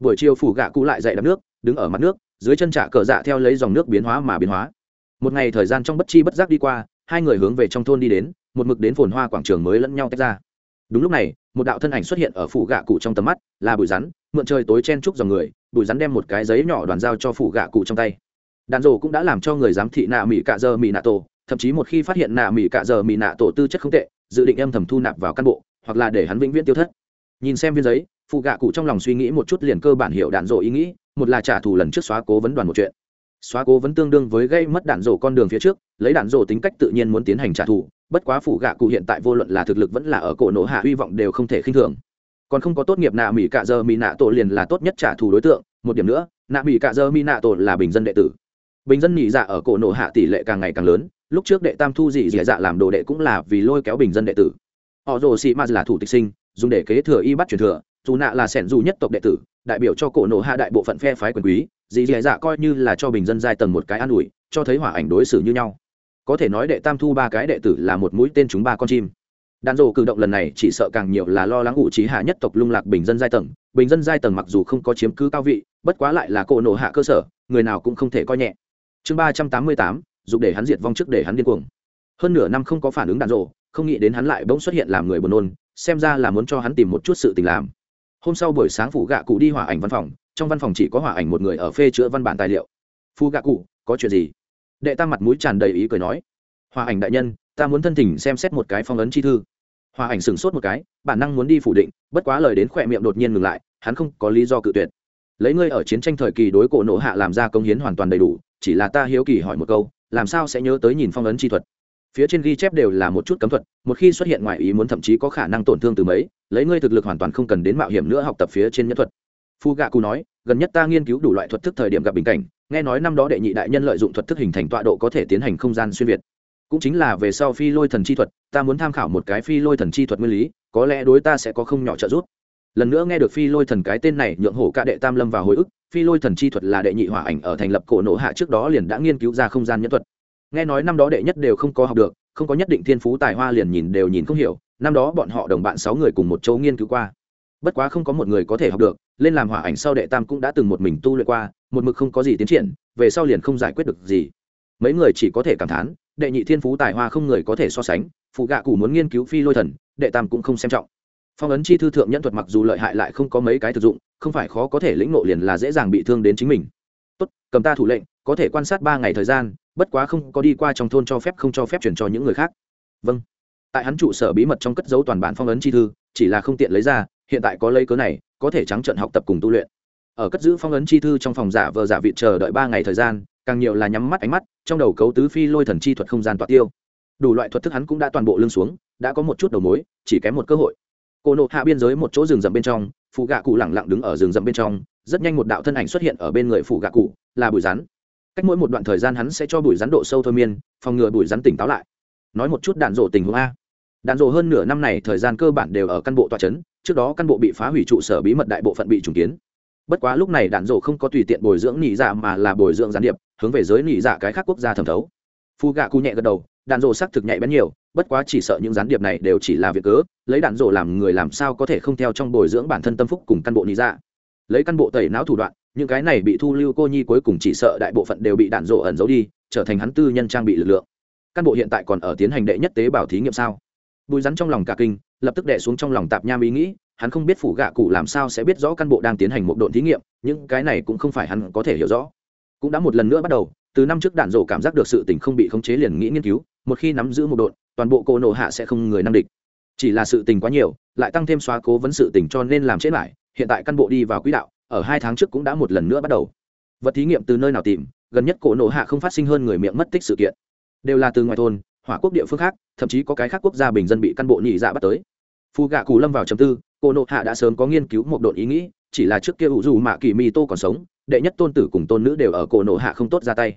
buổi chiều phủ gạ cụ lại dậy đắp nước, đứng ở mặt nước, dưới chân trả cờ dạ theo lấy dòng nước biến hóa mà biến hóa. Một ngày thời gian trong bất chi bất giác đi qua, hai người hướng về trong thôn đi đến, một mực đến phồn hoa quảng trường mới lẫn nhau tách ra. Đúng lúc này, một đạo thân ảnh xuất hiện ở phủ gạ cụ trong tầm mắt, là bụi rắn, mượn trời tối chen chúc dòng người, bụi rắn đem một cái giấy nhỏ đoàn giao cho phủ gạ cụ trong tay. Đàn dồ cũng đã làm cho người giám thị nạ mỹ cạ giờ mỹ nạ tổ, thậm chí một khi phát hiện nạ mỹ cạ giờ mỹ nạ tổ tư chất không tệ, dự định âm thầm thu nạp vào căn bộ, hoặc là để hắn vĩnh viễn tiêu thất. Nhìn xem viên giấy phụ gạ cụ trong lòng suy nghĩ một chút liền cơ bản hiểu đạn dộ ý nghĩ, một là trả thù lần trước xóa cố vấn đoàn một chuyện. Xóa cố vấn tương đương với gây mất đạn dộ con đường phía trước, lấy đạn dộ tính cách tự nhiên muốn tiến hành trả thù, bất quá phụ gạ cụ hiện tại vô luận là thực lực vẫn là ở cổ nổ hạ hy vọng đều không thể khinh thường. Còn không có tốt nghiệp nạ mỹ cạ giờ mỹ nạ tổ liền là tốt nhất trả thù đối tượng, một điểm nữa, nạ mỹ cạ giờ mỹ nạ tổ là bình dân đệ tử. Bình dân nhị dạ ở cổ nổ hạ tỷ lệ càng ngày càng lớn, lúc trước đệ tam thu dị dị dạ làm đồ đệ cũng là vì lôi kéo bình dân đệ tử. Họ rồ sĩ ma là thủ tịch sinh, dùng để kế thừa y bắt truyền thừa dù nạ là sẻn dù nhất tộc đệ tử, đại biểu cho cổ nổ hạ đại bộ phận phe phái quyền quý, dì dì dạ coi như là cho bình dân giai tầng một cái an ủi, cho thấy hỏa ảnh đối xử như nhau. Có thể nói đệ tam thu ba cái đệ tử là một mũi tên chúng ba con chim. Đàn rổ cử động lần này chỉ sợ càng nhiều là lo lắng ủ trí hạ nhất tộc lung lạc bình dân giai tầng, bình dân giai tầng mặc dù không có chiếm cứ cao vị, bất quá lại là cổ nổ hạ cơ sở, người nào cũng không thể coi nhẹ. Chương ba trăm tám mươi tám dùng để hắn diệt vong trước để hắn điên cuồng. Hơn nửa năm không có phản ứng đàn rộ không nghĩ đến hắn lại bỗng xuất hiện làm người buồn nôn, xem ra là muốn cho hắn tìm một chút sự tình làm hôm sau buổi sáng phụ gạ cụ đi hỏa ảnh văn phòng, trong văn phòng chỉ có hỏa ảnh một người ở phê chữa văn bản tài liệu. Phụ gạ cụ, có chuyện gì? Đệ tam mặt mũi tràn đầy ý cười nói. Hòa ảnh đại nhân, ta muốn thân thỉnh xem xét một cái phong ấn chi thư. Hòa ảnh sửng sốt một cái, bản năng muốn đi phủ định, bất quá lời đến khỏe miệng đột nhiên ngừng lại, hắn không có lý do cự tuyệt. Lấy ngươi ở chiến tranh thời kỳ đối cổ nộ hạ làm ra công hiến hoàn toàn đầy đủ, chỉ là ta hiếu kỳ hỏi một câu, làm sao sẽ nhớ tới nhìn phong ấn chi thuật? Phía trên ghi chép đều là một chút cấm thuật, một khi xuất hiện ngoài ý muốn thậm chí có khả năng tổn thương từ mấy, lấy ngươi thực lực hoàn toàn không cần đến mạo hiểm nữa học tập phía trên nhân thuật. Phu gạ cù nói, gần nhất ta nghiên cứu đủ loại thuật thức thời điểm gặp bình cảnh, nghe nói năm đó đệ nhị đại nhân lợi dụng thuật thức hình thành tọa độ có thể tiến hành không gian xuyên việt. Cũng chính là về sau phi lôi thần chi thuật, ta muốn tham khảo một cái phi lôi thần chi thuật nguyên lý, có lẽ đối ta sẽ có không nhỏ trợ giúp. Lần nữa nghe được phi lôi thần cái tên này nhượng hổ ca đệ tam lâm vào hồi ức, phi lôi thần chi thuật là đệ nhị hỏa ảnh ở thành lập cổ nổ hạ trước đó liền đã nghiên cứu ra không gian nhân thuật nghe nói năm đó đệ nhất đều không có học được, không có nhất định thiên phú tài hoa liền nhìn đều nhìn không hiểu, năm đó bọn họ đồng bạn sáu người cùng một chỗ nghiên cứu qua. Bất quá không có một người có thể học được, lên làm hỏa ảnh sau đệ tam cũng đã từng một mình tu luyện qua, một mực không có gì tiến triển, về sau liền không giải quyết được gì. Mấy người chỉ có thể cảm thán, đệ nhị thiên phú tài hoa không người có thể so sánh, phụ gạ cụ muốn nghiên cứu phi lôi thần, đệ tam cũng không xem trọng. Phong ấn chi thư thượng nhân thuật mặc dù lợi hại lại không có mấy cái thực dụng, không phải khó có thể lĩnh nộ liền là dễ dàng bị thương đến chính mình. Tốt, cầm ta thủ lệnh, có thể quan sát ba ngày thời gian bất quá không có đi qua trong thôn cho phép không cho phép chuyển cho những người khác. Vâng. Tại hắn trụ sở bí mật trong cất dấu toàn bản phong ấn chi thư, chỉ là không tiện lấy ra, hiện tại có lấy cớ này, có thể trắng trận học tập cùng tu luyện. Ở cất giữ phong ấn chi thư trong phòng giả vờ giả vị chờ đợi ba ngày thời gian, càng nhiều là nhắm mắt ánh mắt, trong đầu cấu tứ phi lôi thần chi thuật không gian toạc tiêu. Đủ loại thuật thức hắn cũng đã toàn bộ lưng xuống, đã có một chút đầu mối, chỉ kém một cơ hội. Cô nộ hạ biên giới một chỗ rừng rậm bên trong, phụ gạ cụ lẳng lặng đứng ở rừng rậm bên trong, rất nhanh một đạo thân ảnh xuất hiện ở bên người phụ gạ cụ, là bụi rắn cách mỗi một đoạn thời gian hắn sẽ cho bụi rắn độ sâu thôi miên, phòng ngừa bụi rắn tỉnh táo lại. Nói một chút đạn rộ tình huống a. Đạn rộ hơn nửa năm này thời gian cơ bản đều ở căn bộ tòa c h ấ n trước đó căn bộ bị phá hủy trụ sở bí mật đại bộ phận bị trùng kiến. Bất quá lúc này đạn rộ không có tùy tiện bồi dưỡng nhị dạ mà là bồi dưỡng gián điệp, hướng về giới nhị dạ cái khác quốc gia thẩm thấu. Phu gạ cụ nhẹ gật đầu, đạn rộ xác thực nhạy bén nhiều, bất quá chỉ sợ những gián điệp này đều chỉ là việc cớ, lấy đạn rộ làm người làm sao có thể không theo trong bồi dưỡng bản thân tâm phúc cùng căn bộ nhị dạ. Lấy căn bộ tẩy não thủ đoạn những cái này bị thu lưu cô nhi cuối cùng chỉ sợ đại bộ phận đều bị đạn rộ ẩn giấu đi, trở thành hắn tư nhân trang bị lực lượng. Căn bộ hiện tại còn ở tiến hành đệ nhất tế bào thí nghiệm sao? Bùi rắn trong lòng cả kinh, lập tức đệ xuống trong lòng tạp nham ý nghĩ, hắn không biết phủ gạ cụ làm sao sẽ biết rõ căn bộ đang tiến hành một độn thí nghiệm, những cái này cũng không phải hắn có thể hiểu rõ. Cũng đã một lần nữa bắt đầu, từ năm trước đạn rổ cảm giác được sự tình không bị khống chế liền nghĩ nghiên cứu, một khi nắm giữ một độn, toàn bộ cô nổ hạ sẽ không người năng địch. Chỉ là sự tình quá nhiều, lại tăng thêm xóa cố vấn sự tình cho nên làm chết lại, hiện tại căn bộ đi vào quỹ đạo ở hai tháng trước cũng đã một lần nữa bắt đầu. Vật thí nghiệm từ nơi nào tìm, gần nhất cổ nộ hạ không phát sinh hơn người miệng mất tích sự kiện. Đều là từ ngoài thôn, hỏa quốc địa phương khác, thậm chí có cái khác quốc gia bình dân bị căn bộ nhị dạ bắt tới. Phù gạ cù lâm vào chầm tư, cổ nộ hạ đã sớm có nghiên cứu một độn ý nghĩ, chỉ là trước kia ủ dù mạ kỳ mi tô còn sống, đệ nhất tôn tử cùng tôn nữ đều ở cổ nộ hạ không tốt ra tay.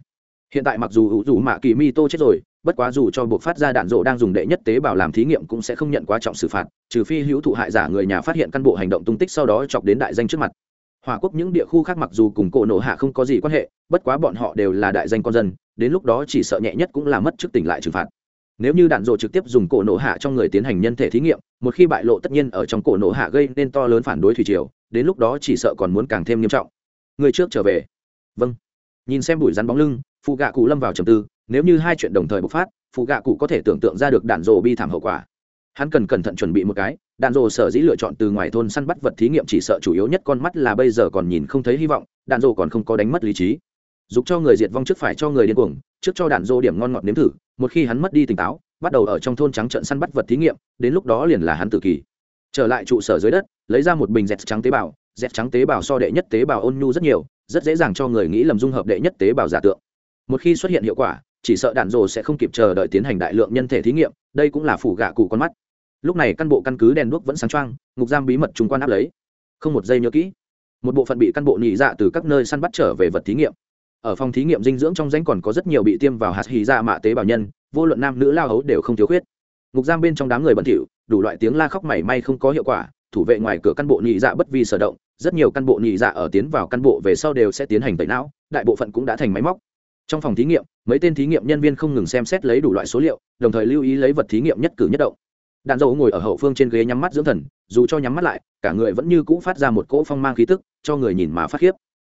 Hiện tại mặc dù ủ dù mạ kỳ mi tô chết rồi, bất quá dù cho buộc phát ra đạn rộ đang dùng đệ nhất tế bào làm thí nghiệm cũng sẽ không nhận quá trọng xử phạt, trừ phi hữu thụ hại giả người nhà phát hiện căn bộ hành động tung tích sau đó chọc đến đại danh trước mặt hòa quốc những địa khu khác mặc dù cùng cổ nộ hạ không có gì quan hệ, bất quá bọn họ đều là đại danh con dân, đến lúc đó chỉ sợ nhẹ nhất cũng là mất chức tỉnh lại trừng phạt. Nếu như đạn dộ trực tiếp dùng cổ nộ hạ trong người tiến hành nhân thể thí nghiệm, một khi bại lộ tất nhiên ở trong cổ nộ hạ gây nên to lớn phản đối thủy triều, đến lúc đó chỉ sợ còn muốn càng thêm nghiêm trọng. Người trước trở về. Vâng. Nhìn xem bụi rắn bóng lưng phụ gạ cụ lâm vào trầm tư, nếu như hai chuyện đồng thời bộc phát phụ gạ cụ có thể tưởng tượng ra được đạn dộ bi thảm hậu quả. Hắn cần cẩn thận chuẩn bị một cái đạn dộ sở dĩ lựa chọn từ ngoài thôn săn bắt vật thí nghiệm chỉ sợ chủ yếu nhất con mắt là bây giờ còn nhìn không thấy hy vọng, đạn dộ còn không có đánh mất lý trí. Dục cho người diệt vong trước phải cho người điên cuồng, trước cho đạn dô điểm ngon ngọt nếm thử, một khi hắn mất đi tỉnh táo, bắt đầu ở trong thôn trắng trận săn bắt vật thí nghiệm, đến lúc đó liền là hắn tự kỳ. trở lại trụ sở dưới đất, lấy ra một bình dẹt trắng tế bào, dẹt trắng tế bào so đệ nhất tế bào ôn nhu rất nhiều, rất dễ dàng cho người nghĩ lầm dung hợp đệ nhất tế bào giả tượng. Một khi xuất hiện hiệu quả, chỉ sợ đạn rồ sẽ không kịp chờ đợi tiến hành đại lượng nhân thể thí nghiệm, đây cũng là phủ gạ cụ con mắt lúc này căn bộ căn cứ đèn đuốc vẫn sáng trăng ngục giam bí mật trung quan áp lấy. Không một giây nhớ kỹ, một bộ phận bị căn bộ nhị dạ từ các nơi săn bắt trở về vật thí nghiệm. Ở phòng thí nghiệm dinh dưỡng trong danh còn có rất nhiều bị tiêm vào hạt hì dạ mạ tế bào nhân, vô luận nam nữ lao hấu đều không thiếu khuyết. Ngục giam bên trong đám người bẩn thỉu, đủ loại tiếng la khóc mảy may không có hiệu quả, thủ vệ ngoài cửa căn bộ nhị dạ bất vi sở động, rất nhiều căn bộ nhị dạ ở tiến vào căn bộ về sau đều sẽ tiến hành tẩy não, đại bộ phận cũng đã thành máy móc. Trong phòng thí nghiệm, mấy tên thí nghiệm nhân viên không ngừng xem xét lấy đủ loại số liệu, đồng thời lưu ý lấy vật thí nghiệm nhất cử nhất động đạn dầu ngồi ở hậu phương trên ghế nhắm mắt dưỡng thần, dù cho nhắm mắt lại, cả người vẫn như cũ phát ra một cỗ phong mang khí tức, cho người nhìn mà phát khiếp.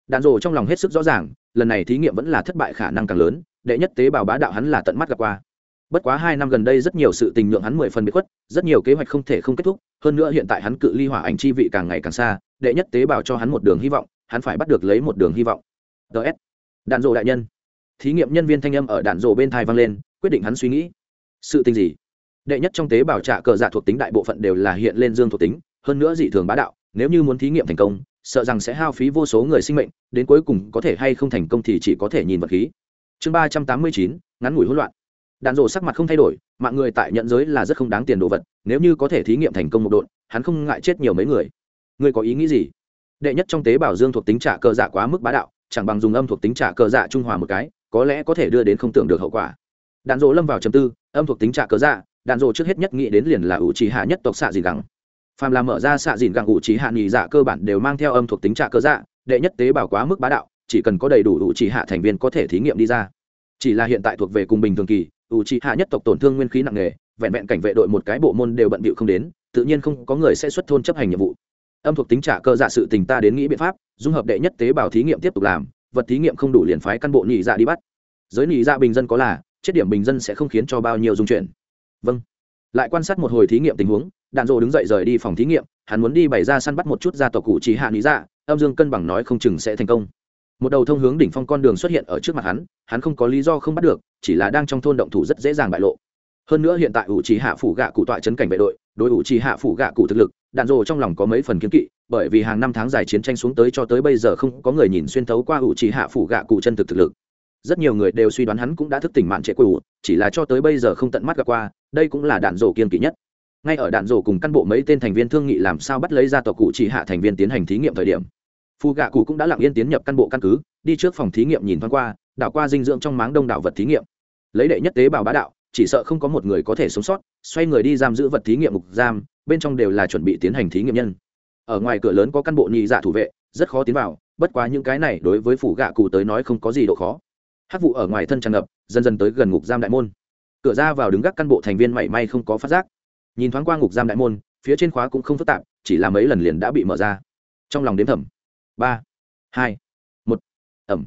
Đạn dầu trong lòng hết sức rõ ràng, lần này thí nghiệm vẫn là thất bại khả năng càng lớn, đệ nhất tế bào bá đạo hắn là tận mắt gặp qua. Bất quá hai năm gần đây rất nhiều sự tình nhượng hắn mười phần bị khuất, rất nhiều kế hoạch không thể không kết thúc, hơn nữa hiện tại hắn cự ly hỏa ảnh chi vị càng ngày càng xa, đệ nhất tế bào cho hắn một đường hy vọng, hắn phải bắt được lấy một đường hy vọng. Ts đạn dộ đại nhân. Thí nghiệm nhân viên thanh âm ở đạn dộ bên thai vang lên, quyết định hắn suy nghĩ. Sự tình gì? Đệ nhất trong tế bào trạ cờ dạ thuộc tính đại bộ phận đều là hiện lên dương thuộc tính, hơn nữa dị thường bá đạo, nếu như muốn thí nghiệm thành công, sợ rằng sẽ hao phí vô số người sinh mệnh, đến cuối cùng có thể hay không thành công thì chỉ có thể nhìn vật khí. Chương ba trăm tám mươi chín, ngắn ngủi hỗn loạn. Đạn rổ sắc mặt không thay đổi, mạng người tại nhận giới là rất không đáng tiền đồ vật, nếu như có thể thí nghiệm thành công một độn, hắn không ngại chết nhiều mấy người. Người có ý nghĩ gì? Đệ nhất trong tế bào dương thuộc tính trả cờ dạ quá mức bá đạo, chẳng bằng dùng âm thuộc tính trả cờ dạ trung hòa một cái, có lẽ có thể đưa đến không tưởng được hậu quả. Đạn rộ lâm vào chầm tư, âm thuộc tính trả cờ dạ đạn rộ trước hết nhất nghĩ đến liền là ủ trì hạ nhất tộc xạ dìn gẳng. Phàm là mở ra xạ dìn gẳng ủ trì hạ nghỉ dạ cơ bản đều mang theo âm thuộc tính trạ cơ dạ đệ nhất tế bào quá mức bá đạo, chỉ cần có đầy đủ ủ trì hạ thành viên có thể thí nghiệm đi ra. Chỉ là hiện tại thuộc về cùng bình thường kỳ, ủ trì hạ nhất tộc tổn thương nguyên khí nặng nề, vẹn vẹn cảnh vệ đội một cái bộ môn đều bận bịu không đến, tự nhiên không có người sẽ xuất thôn chấp hành nhiệm vụ. Âm thuộc tính trả cơ dạ sự tình ta đến nghĩ biện pháp, dung hợp đệ nhất tế bào thí nghiệm tiếp tục làm, vật thí nghiệm không đủ liền phái căn bộ nhị dạ đi bắt. Giới nhị dạ bình dân có là, chết điểm bình dân sẽ không khiến cho bao nhiêu dung chuyển vâng. Lại quan sát một hồi thí nghiệm tình huống, đạn dộ đứng dậy rời đi phòng thí nghiệm, hắn muốn đi bày ra săn bắt một chút gia tộc cụ trí hạ lý dạ âm dương cân bằng nói không chừng sẽ thành công. Một đầu thông hướng đỉnh phong con đường xuất hiện ở trước mặt hắn hắn không có lý do không bắt được, chỉ là đang trong thôn động thủ rất dễ dàng bại lộ. Hơn nữa hiện tại ủ trí hạ phủ gạ cụ tọa chấn cảnh vệ đội, đối ủ trí hạ phủ gạ cụ thực lực, đạn dộ trong lòng có mấy phần kiến kỵ, bởi vì hàng năm tháng dài chiến tranh xuống tới cho tới bây giờ không có người nhìn xuyên thấu qua ủ trí hạ phủ gạ cụ chân thực thực lực. Rất nhiều người đều suy đoán hắn cũng đã thức tỉnh mạn trệ quỷ, chỉ là cho tới bây giờ không tận mắt gặp qua đây cũng là đạn rổ kiên kỵ nhất. Ngay ở đạn rổ cùng căn bộ mấy tên thành viên thương nghị làm sao bắt lấy ra tòa cụ chỉ hạ thành viên tiến hành thí nghiệm thời điểm phù gạ cụ cũng đã lặng yên tiến nhập căn bộ căn cứ, đi trước phòng thí nghiệm nhìn thoáng qua, đảo qua dinh dưỡng trong máng đông đảo vật thí nghiệm. Lấy đệ nhất tế bào bá đạo, chỉ sợ không có một người có thể sống sót, xoay người đi giam giữ vật thí nghiệm mục giam, bên trong đều là chuẩn bị tiến hành thí nghiệm nhân. Ở ngoài cửa lớn có căn bộ nhị dạ thủ vệ, rất khó tiến vào, bất quá những cái này đối với phủ gạ cụ tới nói không có gì độ khó. Hát vụ ở ngoài thân tràn ngập, dần dần tới gần ngục giam đại môn cửa ra vào đứng gác căn bộ thành viên mảy may không có phát giác. Nhìn thoáng qua ngục giam đại môn, phía trên khóa cũng không phức tạp, chỉ là mấy lần liền đã bị mở ra. Trong lòng đếm thầm. Ba, hai, một ẩm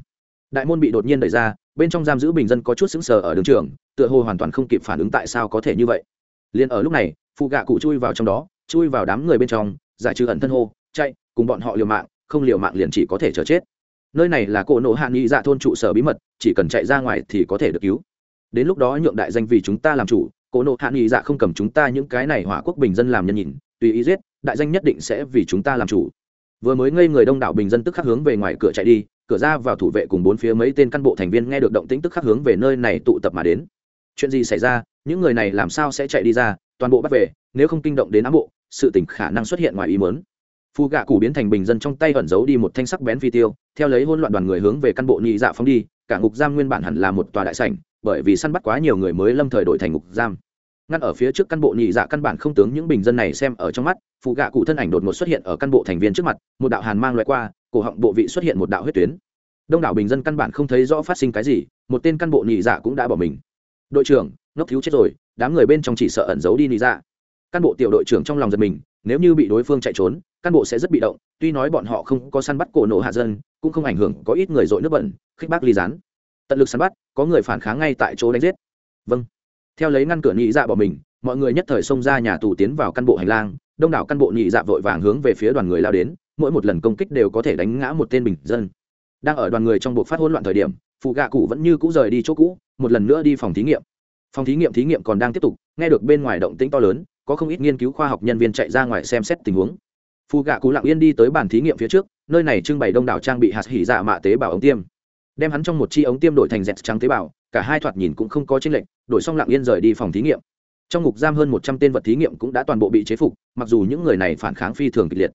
đại môn bị đột nhiên đẩy ra, bên trong giam giữ bình dân có chút sững sờ ở đường trường, tựa hồ hoàn toàn không kịp phản ứng tại sao có thể như vậy. Liền ở lúc này, phụ gạ cụ chui vào trong đó, chui vào đám người bên trong, giải trừ ẩn thân hô, chạy, cùng bọn họ liều mạng, không liều mạng liền chỉ có thể chờ chết. Nơi này là cỗ nộ hạ nghị dạ thôn trụ sở bí mật, chỉ cần chạy ra ngoài thì có thể được cứu đến lúc đó nhượng đại danh vì chúng ta làm chủ cỗ nộ hạ nghị dạ không cầm chúng ta những cái này hỏa quốc bình dân làm nhân nhìn, tùy ý giết, đại danh nhất định sẽ vì chúng ta làm chủ. Vừa mới ngây người đông đảo bình dân tức khắc hướng về ngoài cửa chạy đi, cửa ra vào thủ vệ cùng bốn phía mấy tên cán bộ thành viên nghe được động tĩnh tức khắc hướng về nơi này tụ tập mà đến. Chuyện gì xảy ra? Những người này làm sao sẽ chạy đi ra? Toàn bộ bắt về, nếu không kinh động đến ám bộ, sự tình khả năng xuất hiện ngoài ý mớn phù gạ củ biến thành bình dân trong tay ẩn giấu đi một thanh sắc bén phi tiêu, theo lấy hôn loạn đoàn người hướng về căn bộ nhị dạ phóng đi, cả ngục giam nguyên bản hẳn là một tòa đại sảnh bởi vì săn bắt quá nhiều người mới lâm thời đổi thành ngục giam. Ngăn ở phía trước căn bộ nhị dạ căn bản không tướng những bình dân này xem ở trong mắt, phụ gạ cụ thân ảnh đột ngột xuất hiện ở căn bộ thành viên trước mặt, một đạo hàn mang loại qua, cổ họng bộ vị xuất hiện một đạo huyết tuyến. Đông đảo bình dân căn bản không thấy rõ phát sinh cái gì, một tên căn bộ nhị dạ cũng đã bỏ mình. Đội trưởng, ngốc thiếu chết rồi, đám người bên trong chỉ sợ ẩn giấu đi nhị dạ. Căn bộ tiểu đội trưởng trong lòng giật mình, nếu như bị đối phương chạy trốn, căn bộ sẽ rất bị động, tuy nói bọn họ không có săn bắt cổ nổ hạ dân, cũng không ảnh hưởng có ít người dội nước bẩn, khích bác ly rán tận lực săn bắt, có người phản kháng ngay tại chỗ đánh giết. Vâng. Theo lấy ngăn cửa nhị dạ bỏ mình, mọi người nhất thời xông ra nhà tù tiến vào căn bộ hành lang, đông đảo căn bộ nhị dạ vội vàng hướng về phía đoàn người lao đến, mỗi một lần công kích đều có thể đánh ngã một tên bình dân. Đang ở đoàn người trong bộ phát hỗn loạn thời điểm, phụ gạ cụ vẫn như cũ rời đi chỗ cũ, một lần nữa đi phòng thí nghiệm. Phòng thí nghiệm thí nghiệm còn đang tiếp tục, nghe được bên ngoài động tĩnh to lớn, có không ít nghiên cứu khoa học nhân viên chạy ra ngoài xem xét tình huống. Phụ gạ cụ lặng yên đi tới bàn thí nghiệm phía trước, nơi này trưng bày đông đảo trang bị hạt hỉ dạ mạ tế bào ống tiêm đem hắn trong một chi ống tiêm đổi thành dẹt trắng tế bào, cả hai thoạt nhìn cũng không có chênh lệch, đổi xong lặng yên rời đi phòng thí nghiệm. Trong ngục giam hơn một trăm tên vật thí nghiệm cũng đã toàn bộ bị chế phục, mặc dù những người này phản kháng phi thường kịch liệt.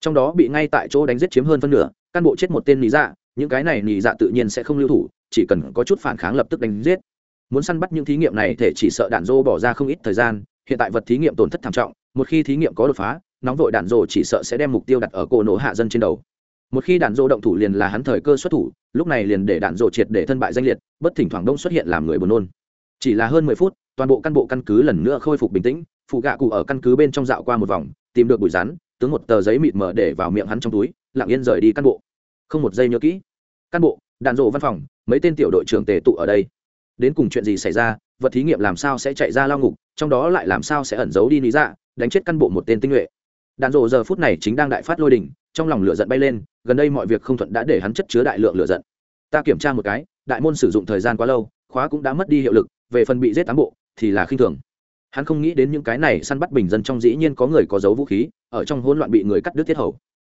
Trong đó bị ngay tại chỗ đánh giết chiếm hơn phân nửa căn bộ chết một tên nị dạ những cái này nị dạ tự nhiên sẽ không lưu thủ, chỉ cần có chút phản kháng lập tức đánh giết. Muốn săn bắt những thí nghiệm này thể chỉ sợ đạn dô bỏ ra không ít thời gian, hiện tại vật thí nghiệm tổn thất thảm trọng, một khi thí nghiệm có đột phá, nóng vội đạn dô chỉ sợ sẽ đem mục tiêu đặt ở cổ nổ hạ dân trên đầu một khi đạn dỗ động thủ liền là hắn thời cơ xuất thủ, lúc này liền để đạn dỗ triệt để thân bại danh liệt, bất thỉnh thoảng đông xuất hiện làm người buồn nôn. Chỉ là hơn mười phút, toàn bộ căn bộ căn cứ lần nữa khôi phục bình tĩnh, phụ gạ cụ ở căn cứ bên trong dạo qua một vòng, tìm được bụi rắn, tướng một tờ giấy mịt mờ để vào miệng hắn trong túi, lặng yên rời đi căn bộ. Không một giây nhớ kỹ. Căn bộ, đạn dỗ văn phòng, mấy tên tiểu đội trưởng tề tụ ở đây. Đến cùng chuyện gì xảy ra, vật thí nghiệm làm sao sẽ chạy ra lao ngục, trong đó lại làm sao sẽ ẩn giấu đi lý ra đánh chết căn bộ một tên tinh nhuệ đạn rộ giờ phút này chính đang đại phát lôi đình, trong lòng lửa giận bay lên, gần đây mọi việc không thuận đã để hắn chất chứa đại lượng lửa giận. Ta kiểm tra một cái, đại môn sử dụng thời gian quá lâu, khóa cũng đã mất đi hiệu lực, về phần bị giết tám bộ, thì là khinh thường. Hắn không nghĩ đến những cái này săn bắt bình dân trong dĩ nhiên có người có dấu vũ khí, ở trong hỗn loạn bị người cắt đứt thiết hầu.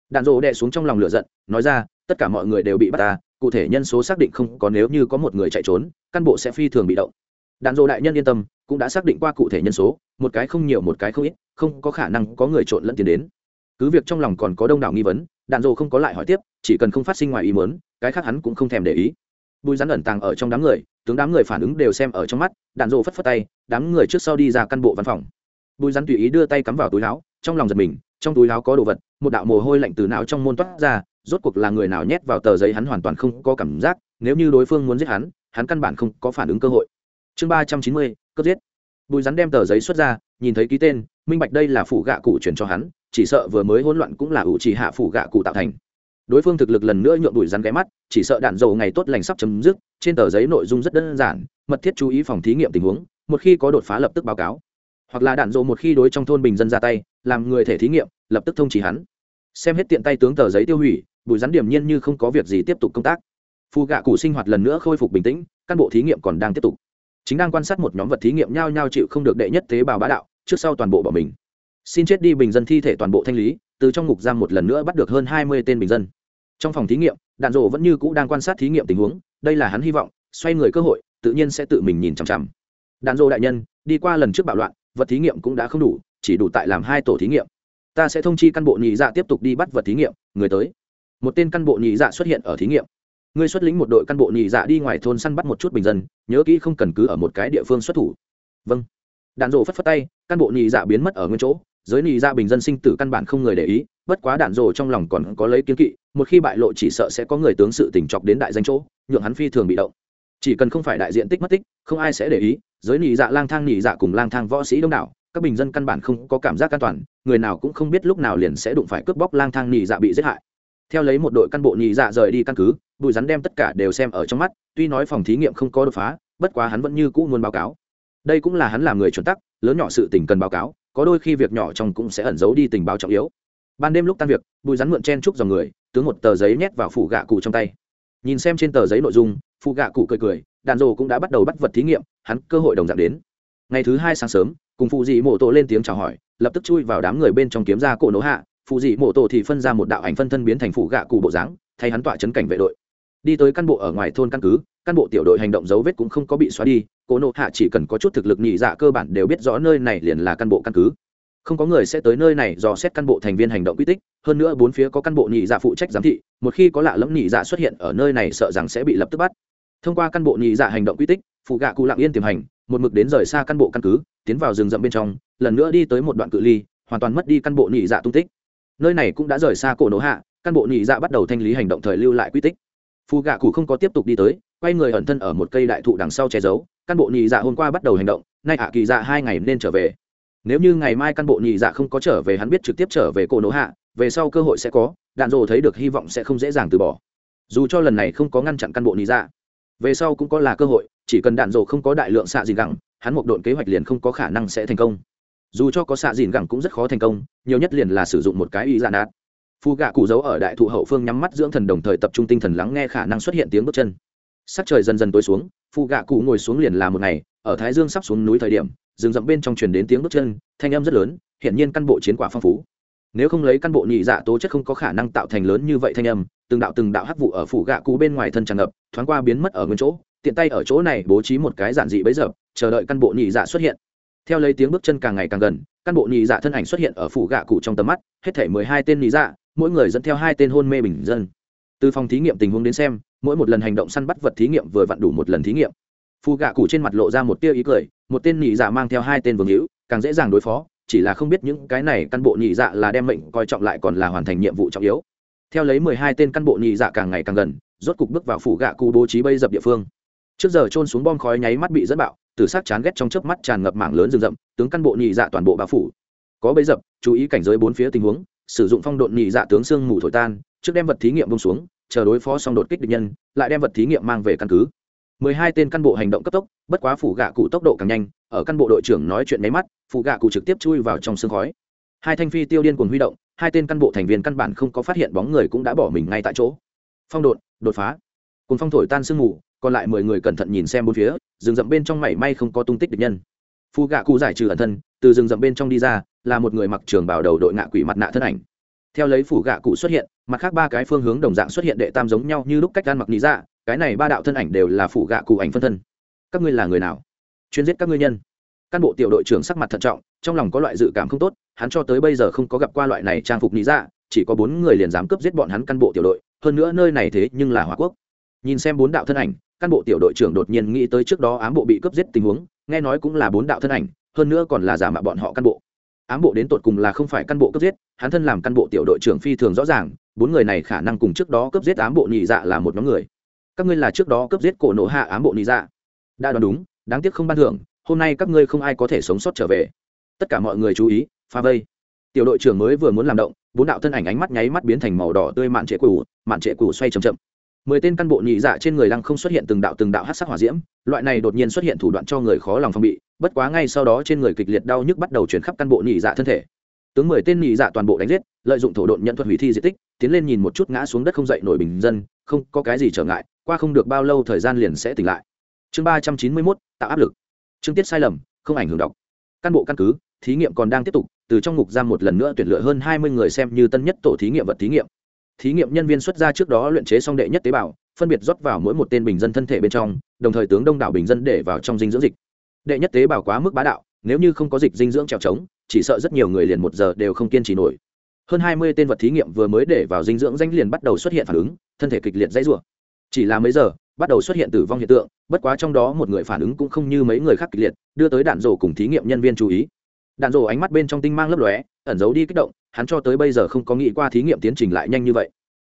Đạn dỗ đè xuống trong lòng lửa giận, nói ra, tất cả mọi người đều bị bắt ta, cụ thể nhân số xác định không có, nếu như có một người chạy trốn, căn bộ sẽ phi thường bị động. Đạn dỗ đại nhân yên tâm cũng đã xác định qua cụ thể nhân số, một cái không nhiều một cái không ít, không có khả năng có người trộn lẫn tiền đến. Cứ việc trong lòng còn có đông đảo nghi vấn, đạn dỗ không có lại hỏi tiếp, chỉ cần không phát sinh ngoài ý muốn, cái khác hắn cũng không thèm để ý. Bùi rắn ẩn tàng ở trong đám người, tướng đám người phản ứng đều xem ở trong mắt, đạn dỗ phất phất tay, đám người trước sau đi ra căn bộ văn phòng. Bùi rắn tùy ý đưa tay cắm vào túi láo trong lòng giật mình, trong túi láo có đồ vật, một đạo mồ hôi lạnh từ não trong môn toát ra, rốt cuộc là người nào nhét vào tờ giấy hắn hoàn toàn không có cảm giác, nếu như đối phương muốn giết hắn hắn căn bản không có phản ứng cơ hội chương ba trăm chín mươi, cướp giết. Bùi rắn đem tờ giấy xuất ra, nhìn thấy ký tên, minh bạch đây là phủ gạ cụ chuyển cho hắn, chỉ sợ vừa mới hỗn loạn cũng là ủ chỉ hạ phủ gạ cụ tạo thành. Đối phương thực lực lần nữa nhượng bùi rắn ghé mắt, chỉ sợ đạn dầu ngày tốt lành sắp chấm dứt, trên tờ giấy nội dung rất đơn giản, mật thiết chú ý phòng thí nghiệm tình huống, một khi có đột phá lập tức báo cáo. Hoặc là đạn dộ một khi đối trong thôn bình dân ra tay, làm người thể thí nghiệm, lập tức thông chỉ hắn. Xem hết tiện tay tướng tờ giấy tiêu hủy, bùi rắn điểm nhiên như không có việc gì tiếp tục công tác. Phù gạ cụ sinh hoạt lần nữa khôi phục bình tĩnh, căn bộ thí nghiệm còn đang tiếp tục chính đang quan sát một nhóm vật thí nghiệm nhao nhao chịu không được đệ nhất tế bào bá đạo, trước sau toàn bộ bỏ mình. Xin chết đi bình dân thi thể toàn bộ thanh lý, từ trong ngục giam một lần nữa bắt được hơn hai mươi tên bình dân. Trong phòng thí nghiệm, đạn rộ vẫn như cũ đang quan sát thí nghiệm tình huống, đây là hắn hy vọng, xoay người cơ hội, tự nhiên sẽ tự mình nhìn chằm chằm. Đạn rộ đại nhân, đi qua lần trước bạo loạn, vật thí nghiệm cũng đã không đủ, chỉ đủ tại làm hai tổ thí nghiệm. Ta sẽ thông chi căn bộ nhị dạ tiếp tục đi bắt vật thí nghiệm, người tới. Một tên căn bộ nhị dạ xuất hiện ở thí nghiệm ngươi xuất lĩnh một đội căn bộ nhị dạ đi ngoài thôn săn bắt một chút bình dân, nhớ kỹ không cần cứ ở một cái địa phương xuất thủ. Vâng. Đạn rộ phất phất tay, căn bộ nhị dạ biến mất ở nguyên chỗ. Giới nhị dạ bình dân sinh tử căn bản không người để ý, bất quá đạn rộ trong lòng còn có lấy kiến kỵ, một khi bại lộ chỉ sợ sẽ có người tướng sự tình chọc đến đại danh chỗ, nhượng hắn phi thường bị động. Chỉ cần không phải đại diện tích mất tích, không ai sẽ để ý, giới nhị dạ lang thang nhị dạ cùng lang thang võ sĩ đông đảo, các bình dân căn bản không có cảm giác an toàn, người nào cũng không biết lúc nào liền sẽ đụng phải cướp bóc lang thang nhị dạ bị giết hại. Theo lấy một đội căn bộ nhị dạ rời đi căn cứ bùi rắn đem tất cả đều xem ở trong mắt, tuy nói phòng thí nghiệm không có đột phá, bất quá hắn vẫn như cũ muốn báo cáo. Đây cũng là hắn làm người chuẩn tắc, lớn nhỏ sự tình cần báo cáo, có đôi khi việc nhỏ trong cũng sẽ ẩn giấu đi tình báo trọng yếu. Ban đêm lúc tan việc, bùi rắn mượn chen chúc dòng người, tướng một tờ giấy nhét vào phủ gạ cụ trong tay. Nhìn xem trên tờ giấy nội dung phụ gạ cụ cười cười, đàn rồ cũng đã bắt đầu bắt vật thí nghiệm, hắn cơ hội đồng dạng đến. Ngày thứ hai sáng sớm, cùng phụ dị mộ tổ lên tiếng chào hỏi, lập tức chui vào đám người bên trong kiếm ra cổ nỗ hạ, phụ dị mộ tổ thì phân ra một đạo ảnh phân thân biến thành phụ gạ cụ bộ dáng, thay hắn tọa chấn cảnh vệ đội đi tới căn bộ ở ngoài thôn căn cứ, căn bộ tiểu đội hành động dấu vết cũng không có bị xóa đi cô nộ hạ chỉ cần có chút thực lực nhị dạ cơ bản đều biết rõ nơi này liền là căn bộ căn cứ. Không có người sẽ tới nơi này dò xét căn bộ thành viên hành động quy tích, hơn nữa bốn phía có căn bộ nhị dạ phụ trách giám thị, một khi có lạ lẫm nhị dạ xuất hiện ở nơi này sợ rằng sẽ bị lập tức bắt. Thông qua căn bộ nhị dạ hành động quy tích, phụ gạ cụ lặng yên tiềm hành, một mực đến rời xa căn bộ căn cứ, tiến vào rừng rậm bên trong, lần nữa đi tới một đoạn cự ly, hoàn toàn mất đi căn bộ nhị dạ tung tích. Nơi này cũng đã rời xa cổ nổ hạ, căn bộ nhị dạ bắt đầu thanh lý hành động thời lưu lại quy tích phù gạ cụ không có tiếp tục đi tới, quay người ẩn thân ở một cây đại thụ đằng sau che giấu. Căn bộ nhị dạ hôm qua bắt đầu hành động, nay ạ kỳ dạ hai ngày nên trở về. Nếu như ngày mai căn bộ nhị dạ không có trở về, hắn biết trực tiếp trở về cổ nỗ hạ, về sau cơ hội sẽ có, đạn dồ thấy được hy vọng sẽ không dễ dàng từ bỏ. Dù cho lần này không có ngăn chặn căn bộ nhị dạ về sau cũng có là cơ hội, chỉ cần đạn dồ không có đại lượng xạ gì gẳng, hắn một độn kế hoạch liền không có khả năng sẽ thành công. Dù cho có xạ dìn gẳng cũng rất khó thành công, nhiều nhất liền là sử dụng một cái ý dạ nát phù gạ cụ giấu ở đại thụ hậu phương nhắm mắt dưỡng thần đồng thời tập trung tinh thần lắng nghe khả năng xuất hiện tiếng bước chân. Sắc trời dần dần tối xuống phù gạ cụ ngồi xuống liền là một ngày, ở thái dương sắp xuống núi thời điểm, rừng rậm bên trong truyền đến tiếng bước chân, thanh âm rất lớn hiện nhiên căn bộ chiến quả phong phú. Nếu không lấy căn bộ nhị dạ tố chất không có khả năng tạo thành lớn như vậy thanh âm, từng đạo từng đạo hắc vụ ở phủ gạ cụ bên ngoài thân tràn ngập, thoáng qua biến mất ở nguyên chỗ, tiện tay ở chỗ này bố trí một cái giản dị bấy giờ, chờ đợi căn bộ nhị dạ xuất hiện. Theo lấy tiếng bước chân càng ngày càng gần, căn bộ nhị dạ thân ảnh xuất hiện ở phủ gạ cụ trong tầm mắt, hết thể mười hai tên nhị dạ mỗi người dẫn theo hai tên hôn mê bình dân. Từ phòng thí nghiệm tình huống đến xem, mỗi một lần hành động săn bắt vật thí nghiệm vừa vặn đủ một lần thí nghiệm. Phù gạ cụ trên mặt lộ ra một tia ý cười, một tên nhị dạ mang theo hai tên vương hữu, càng dễ dàng đối phó, chỉ là không biết những cái này căn bộ nhị dạ là đem mệnh coi trọng lại còn là hoàn thành nhiệm vụ trọng yếu. Theo lấy mười hai tên căn bộ nhị dạ càng ngày càng gần, rốt cục bước vào phủ gạ cụ bố trí bây dập địa phương. Trước giờ trôn xuống bom khói nháy mắt bị dẫn bạo từ sát chán ghét trong chớp mắt tràn ngập mảng lớn rừng rậm, tướng căn bộ nhị dạ toàn bộ bao phủ. Có bấy dập, chú ý cảnh giới bốn phía tình huống sử dụng phong độn nhị dạ tướng xương mù thổi tan, trước đem vật thí nghiệm bông xuống, chờ đối phó xong đột kích địch nhân, lại đem vật thí nghiệm mang về căn cứ. Mười hai tên căn bộ hành động cấp tốc, bất quá phủ gạ cụ tốc độ càng nhanh, ở căn bộ đội trưởng nói chuyện máy mắt, phủ gạ cụ trực tiếp chui vào trong sương khói. Hai thanh phi tiêu điên cuồng huy động, hai tên căn bộ thành viên căn bản không có phát hiện bóng người cũng đã bỏ mình ngay tại chỗ. Phong độn, đột phá. Cùng phong thổi tan sương mù, còn lại mười người cẩn thận nhìn xem bốn phía, rừng rậm bên trong mảy may không có tung tích địch nhân. Phù gạ cụ giải trừ ẩn thân từ rừng rậm bên trong đi ra, là một người mặc trường bảo đầu đội ngạ quỷ mặt nạ thân ảnh. Theo lấy phủ gạ cụ xuất hiện, mặt khác ba cái phương hướng đồng dạng xuất hiện đệ tam giống nhau như lúc cách gan mặc lý dạ cái này ba đạo thân ảnh đều là phủ gạ cụ ảnh phân thân. Các ngươi là người nào? Chuyên giết các ngươi nhân. Cán bộ tiểu đội trưởng sắc mặt thận trọng, trong lòng có loại dự cảm không tốt, hắn cho tới bây giờ không có gặp qua loại này trang phục lý dạ chỉ có bốn người liền dám cướp giết bọn hắn căn bộ tiểu đội, hơn nữa nơi này thế nhưng là hòa quốc. Nhìn xem bốn đạo thân ảnh, cán bộ tiểu đội trưởng đột nhiên nghĩ tới trước đó ám bộ bị cướp giết tình huống, nghe nói cũng là bốn đạo thân ảnh hơn nữa còn là giả mạo bọn họ căn bộ. Ám bộ đến tột cùng là không phải căn bộ cướp giết, hắn thân làm căn bộ tiểu đội trưởng phi thường rõ ràng, bốn người này khả năng cùng trước đó cướp giết ám bộ nhị dạ là một nhóm người. Các ngươi là trước đó cướp giết cổ nổ hạ ám bộ nhị dạ. Đã đoán đúng, đáng tiếc không ban thưởng, hôm nay các ngươi không ai có thể sống sót trở về. Tất cả mọi người chú ý, pha vây. Tiểu đội trưởng mới vừa muốn làm động, bốn đạo thân ảnh ánh mắt nháy mắt biến thành màu đỏ tươi mạn trệ cũ mạn trệ cũ xoay chậm chậm. Mười tên căn bộ nhị dạ trên người lăng không xuất hiện từng đạo từng đạo hát sắc hỏa diễm, loại này đột nhiên xuất hiện thủ đoạn cho người khó lòng phòng bị bất quá ngay sau đó trên người kịch liệt đau nhức bắt đầu chuyển khắp căn bộ nhị dạ thân thể. Tướng mười tên nhị dạ toàn bộ đánh giết, lợi dụng thổ độn nhận thuật hủy thi di tích, tiến lên nhìn một chút ngã xuống đất không dậy nổi bình dân, không có cái gì trở ngại, qua không được bao lâu thời gian liền sẽ tỉnh lại. Chương ba trăm chín mươi mốt, tạo áp lực. Chương tiết sai lầm, không ảnh hưởng đọc. Căn bộ căn cứ, thí nghiệm còn đang tiếp tục, từ trong ngục giam một lần nữa tuyển lựa hơn hai mươi người xem như tân nhất tổ thí nghiệm vật thí nghiệm. Thí nghiệm nhân viên xuất ra trước đó luyện chế xong đệ nhất tế bào, phân biệt rót vào mỗi một tên bình dân thân thể bên trong, đồng thời tướng đông đảo bình dân để vào trong dinh dưỡng dịch đệ nhất tế bào quá mức bá đạo, nếu như không có dịch dinh dưỡng trèo trống, chỉ sợ rất nhiều người liền một giờ đều không kiên trì nổi. Hơn hai mươi tên vật thí nghiệm vừa mới để vào dinh dưỡng danh liền bắt đầu xuất hiện phản ứng, thân thể kịch liệt dãy rủa. Chỉ là mấy giờ, bắt đầu xuất hiện tử vong hiện tượng, bất quá trong đó một người phản ứng cũng không như mấy người khác kịch liệt, đưa tới đạn rổ cùng thí nghiệm nhân viên chú ý. Đạn rổ ánh mắt bên trong tinh mang lấp lóe, ẩn giấu đi kích động, hắn cho tới bây giờ không có nghĩ qua thí nghiệm tiến trình lại nhanh như vậy.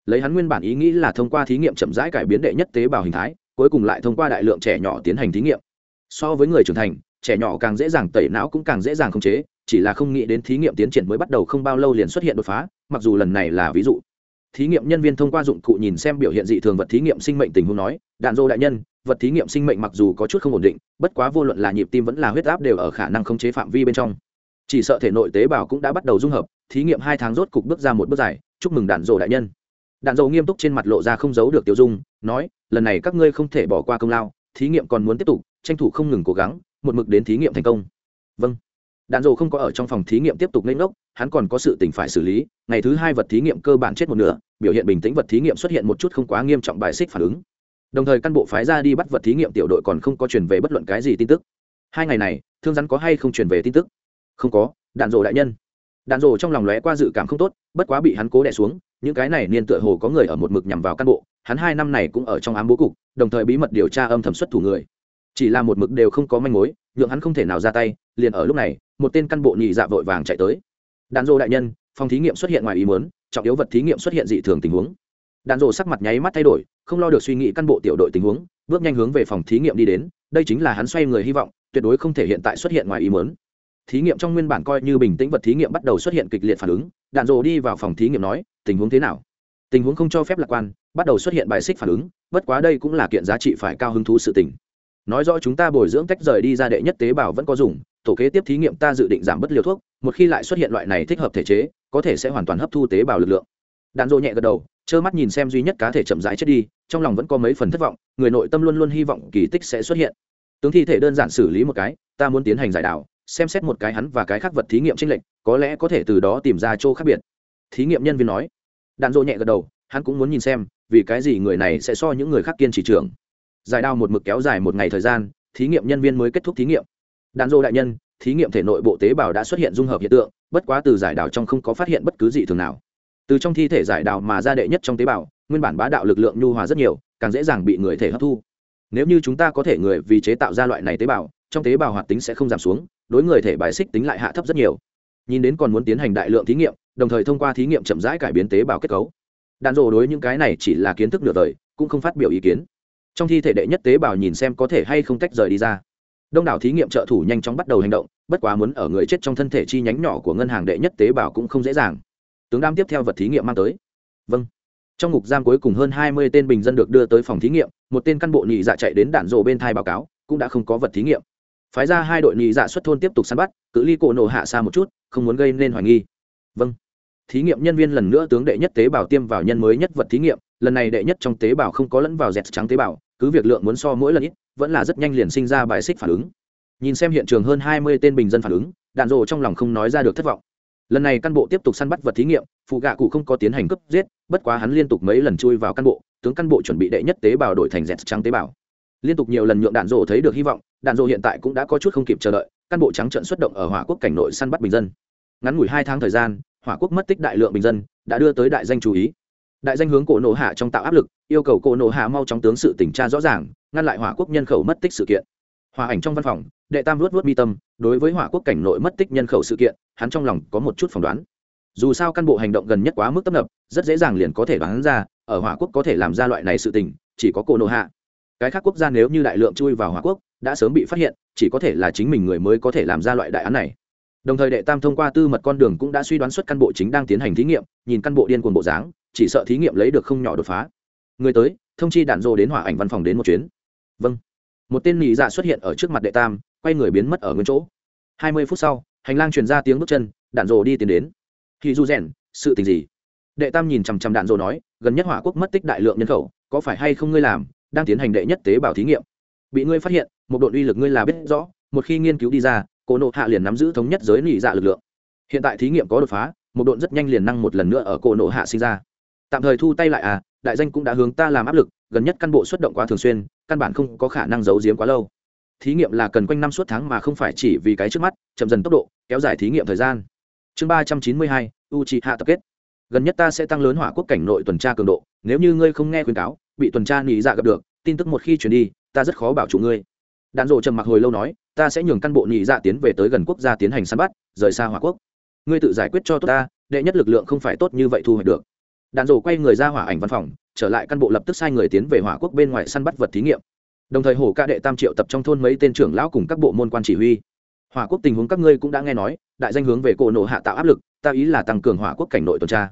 Lấy hắn nguyên bản ý nghĩ là thông qua thí nghiệm chậm rãi cải biến đệ nhất tế bào hình thái, cuối cùng lại thông qua đại lượng trẻ nhỏ tiến hành thí nghiệm so với người trưởng thành, trẻ nhỏ càng dễ dàng tẩy não cũng càng dễ dàng khống chế, chỉ là không nghĩ đến thí nghiệm tiến triển mới bắt đầu không bao lâu liền xuất hiện đột phá, mặc dù lần này là ví dụ. Thí nghiệm nhân viên thông qua dụng cụ nhìn xem biểu hiện dị thường vật thí nghiệm sinh mệnh tình huống nói, đạn dô đại nhân, vật thí nghiệm sinh mệnh mặc dù có chút không ổn định, bất quá vô luận là nhịp tim vẫn là huyết áp đều ở khả năng khống chế phạm vi bên trong. Chỉ sợ thể nội tế bào cũng đã bắt đầu dung hợp, thí nghiệm hai tháng rốt cục bước ra một bước dài, chúc mừng đạn dô đại nhân. Đạn dầu nghiêm túc trên mặt lộ ra không giấu được tiêu dung, nói, lần này các ngươi không thể bỏ qua công lao thí nghiệm còn muốn tiếp tục, tranh thủ không ngừng cố gắng, một mực đến thí nghiệm thành công. Vâng. Đạn dầu không có ở trong phòng thí nghiệm tiếp tục lên ngốc, hắn còn có sự tình phải xử lý, ngày thứ hai vật thí nghiệm cơ bản chết một nửa, biểu hiện bình tĩnh vật thí nghiệm xuất hiện một chút không quá nghiêm trọng bài xích phản ứng. Đồng thời căn bộ phái ra đi bắt vật thí nghiệm tiểu đội còn không có truyền về bất luận cái gì tin tức. Hai ngày này, thương rắn có hay không truyền về tin tức? Không có, đạn dầu đại nhân. Đạn dầu trong lòng lóe qua dự cảm không tốt, bất quá bị hắn cố đẻ xuống những cái này niên tựa hồ có người ở một mực nhằm vào cán bộ, hắn hai năm này cũng ở trong ám bố cục, đồng thời bí mật điều tra âm thầm xuất thủ người. Chỉ là một mực đều không có manh mối, nhượng hắn không thể nào ra tay, liền ở lúc này, một tên căn bộ nhị dạ vội vàng chạy tới. Đạn dô đại nhân, phòng thí nghiệm xuất hiện ngoài ý muốn, trọng yếu vật thí nghiệm xuất hiện dị thường tình huống. Đạn dô sắc mặt nháy mắt thay đổi, không lo được suy nghĩ căn bộ tiểu đội tình huống, bước nhanh hướng về phòng thí nghiệm đi đến, đây chính là hắn xoay người hy vọng, tuyệt đối không thể hiện tại xuất hiện ngoài ý muốn thí nghiệm trong nguyên bản coi như bình tĩnh vật thí nghiệm bắt đầu xuất hiện kịch liệt phản ứng. Đạn rồ đi vào phòng thí nghiệm nói, tình huống thế nào? Tình huống không cho phép lạc quan, bắt đầu xuất hiện bài xích phản ứng, bất quá đây cũng là kiện giá trị phải cao hứng thú sự tình. Nói rõ chúng ta bồi dưỡng tách rời đi ra đệ nhất tế bào vẫn có dùng, tổ kế tiếp thí nghiệm ta dự định giảm bất liều thuốc, một khi lại xuất hiện loại này thích hợp thể chế, có thể sẽ hoàn toàn hấp thu tế bào lực lượng. Đạn dộ nhẹ gật đầu, trơ mắt nhìn xem duy nhất cá thể chậm rãi chết đi, trong lòng vẫn có mấy phần thất vọng, người nội tâm luôn luôn hy vọng kỳ tích sẽ xuất hiện. Tướng thi thể đơn giản xử lý một cái, ta muốn tiến hành giải đảo xem xét một cái hắn và cái khác vật thí nghiệm tranh lệch, có lẽ có thể từ đó tìm ra chỗ khác biệt. Thí nghiệm nhân viên nói. Đạn dỗ nhẹ gật đầu, hắn cũng muốn nhìn xem, vì cái gì người này sẽ so những người khác kiên trì trưởng. Giải đao một mực kéo dài một ngày thời gian, thí nghiệm nhân viên mới kết thúc thí nghiệm. Đạn dỗ đại nhân, thí nghiệm thể nội bộ tế bào đã xuất hiện dung hợp hiện tượng, bất quá từ giải đào trong không có phát hiện bất cứ gì thường nào. Từ trong thi thể giải đào mà ra đệ nhất trong tế bào, nguyên bản bá đạo lực lượng nhu hòa rất nhiều, càng dễ dàng bị người thể hấp thu. Nếu như chúng ta có thể người vì chế tạo ra loại này tế bào trong tế bào hoạt tính sẽ không giảm xuống, đối người thể bài xích tính lại hạ thấp rất nhiều. Nhìn đến còn muốn tiến hành đại lượng thí nghiệm, đồng thời thông qua thí nghiệm chậm rãi cải biến tế bào kết cấu. Đạn dộ đối những cái này chỉ là kiến thức nửa đời, cũng không phát biểu ý kiến. Trong thi thể đệ nhất tế bào nhìn xem có thể hay không tách rời đi ra. Đông đảo thí nghiệm trợ thủ nhanh chóng bắt đầu hành động, bất quá muốn ở người chết trong thân thể chi nhánh nhỏ của ngân hàng đệ nhất tế bào cũng không dễ dàng. Tướng đam tiếp theo vật thí nghiệm mang tới. Vâng. Trong ngục giam cuối cùng hơn hai mươi tên bình dân được đưa tới phòng thí nghiệm, một tên căn bộ nhị dạ chạy đến đạn rộ bên thai báo cáo, cũng đã không có vật thí nghiệm phái ra hai đội nhị dạ xuất thôn tiếp tục săn bắt, cự ly cổ nổ hạ xa một chút, không muốn gây nên hoài nghi. Vâng. Thí nghiệm nhân viên lần nữa tướng đệ nhất tế bào tiêm vào nhân mới nhất vật thí nghiệm, lần này đệ nhất trong tế bào không có lẫn vào dẹt trắng tế bào, cứ việc lượng muốn so mỗi lần ít, vẫn là rất nhanh liền sinh ra bài xích phản ứng. Nhìn xem hiện trường hơn hai mươi tên bình dân phản ứng, đạn rộ trong lòng không nói ra được thất vọng. Lần này căn bộ tiếp tục săn bắt vật thí nghiệm, phụ gạ cụ không có tiến hành cấp giết, bất quá hắn liên tục mấy lần chui vào căn bộ, tướng căn bộ chuẩn bị đệ nhất tế bào đổi thành dẹt trắng tế bào. Liên tục nhiều lần nhượng đạn rộ thấy được hy vọng đạn dộ hiện tại cũng đã có chút không kịp chờ đợi, căn bộ trắng trận xuất động ở hỏa quốc cảnh nội săn bắt bình dân. Ngắn ngủi hai tháng thời gian, hỏa quốc mất tích đại lượng bình dân, đã đưa tới đại danh chú ý. Đại danh hướng cổ nổ hạ trong tạo áp lực, yêu cầu cổ nổ hạ mau chóng tướng sự tỉnh tra rõ ràng, ngăn lại hỏa quốc nhân khẩu mất tích sự kiện. Hòa ảnh trong văn phòng, đệ tam luốt vớt mi tâm, đối với hỏa quốc cảnh nội mất tích nhân khẩu sự kiện, hắn trong lòng có một chút phỏng đoán. Dù sao căn bộ hành động gần nhất quá mức tấp nập, rất dễ dàng liền có thể đoán ra, ở hỏa quốc có thể làm ra loại này sự tình, chỉ có cổ nổ hạ. Cái khác quốc gia nếu như đại lượng chui vào hỏa quốc đã sớm bị phát hiện, chỉ có thể là chính mình người mới có thể làm ra loại đại án này. Đồng thời đệ tam thông qua tư mật con đường cũng đã suy đoán xuất căn bộ chính đang tiến hành thí nghiệm, nhìn căn bộ điên cuồng bộ dáng, chỉ sợ thí nghiệm lấy được không nhỏ đột phá. Người tới, thông chi đạn dô đến hỏa ảnh văn phòng đến một chuyến. Vâng. Một tên nị dạ xuất hiện ở trước mặt đệ tam, quay người biến mất ở nguyên chỗ. Hai mươi phút sau, hành lang truyền ra tiếng bước chân, đạn dồ đi tiến đến. Thì du rèn, sự tình gì? Đệ tam nhìn chằm chằm đạn dồ nói, gần nhất hỏa quốc mất tích đại lượng nhân khẩu, có phải hay không ngươi làm, đang tiến hành đệ nhất tế bào thí nghiệm. Bị ngươi phát hiện một đội uy lực ngươi là biết rõ, một khi nghiên cứu đi ra, cổ nộ hạ liền nắm giữ thống nhất giới nỉ dạ lực lượng. Hiện tại thí nghiệm có đột phá, một đội rất nhanh liền năng một lần nữa ở cổ nộ hạ sinh ra. Tạm thời thu tay lại à đại danh cũng đã hướng ta làm áp lực, gần nhất căn bộ xuất động quá thường xuyên, căn bản không có khả năng giấu giếm quá lâu. Thí nghiệm là cần quanh năm suốt tháng mà không phải chỉ vì cái trước mắt, chậm dần tốc độ, kéo dài thí nghiệm thời gian. Chương ba trăm chín mươi hai u trị hạ tập kết. Gần nhất ta sẽ tăng lớn hỏa quốc cảnh nội tuần tra cường độ, nếu như ngươi không nghe khuyến cáo, bị tuần tra nghỉ dạ gặp được, tin tức một khi chuyển đi, ta rất khó bảo chủ ngươi đạn rộ trầm mặc hồi lâu nói, ta sẽ nhường căn bộ nhị dạ tiến về tới gần quốc gia tiến hành săn bắt, rời xa hỏa quốc. Ngươi tự giải quyết cho tốt ta, đệ nhất lực lượng không phải tốt như vậy thu hoạch được. Đạn rộ quay người ra hỏa ảnh văn phòng, trở lại căn bộ lập tức sai người tiến về hỏa quốc bên ngoài săn bắt vật thí nghiệm. Đồng thời hổ ca đệ tam triệu tập trong thôn mấy tên trưởng lão cùng các bộ môn quan chỉ huy. Hỏa quốc tình huống các ngươi cũng đã nghe nói, đại danh hướng về cổ nộ hạ tạo áp lực, ta ý là tăng cường hỏa quốc cảnh nội tuần tra.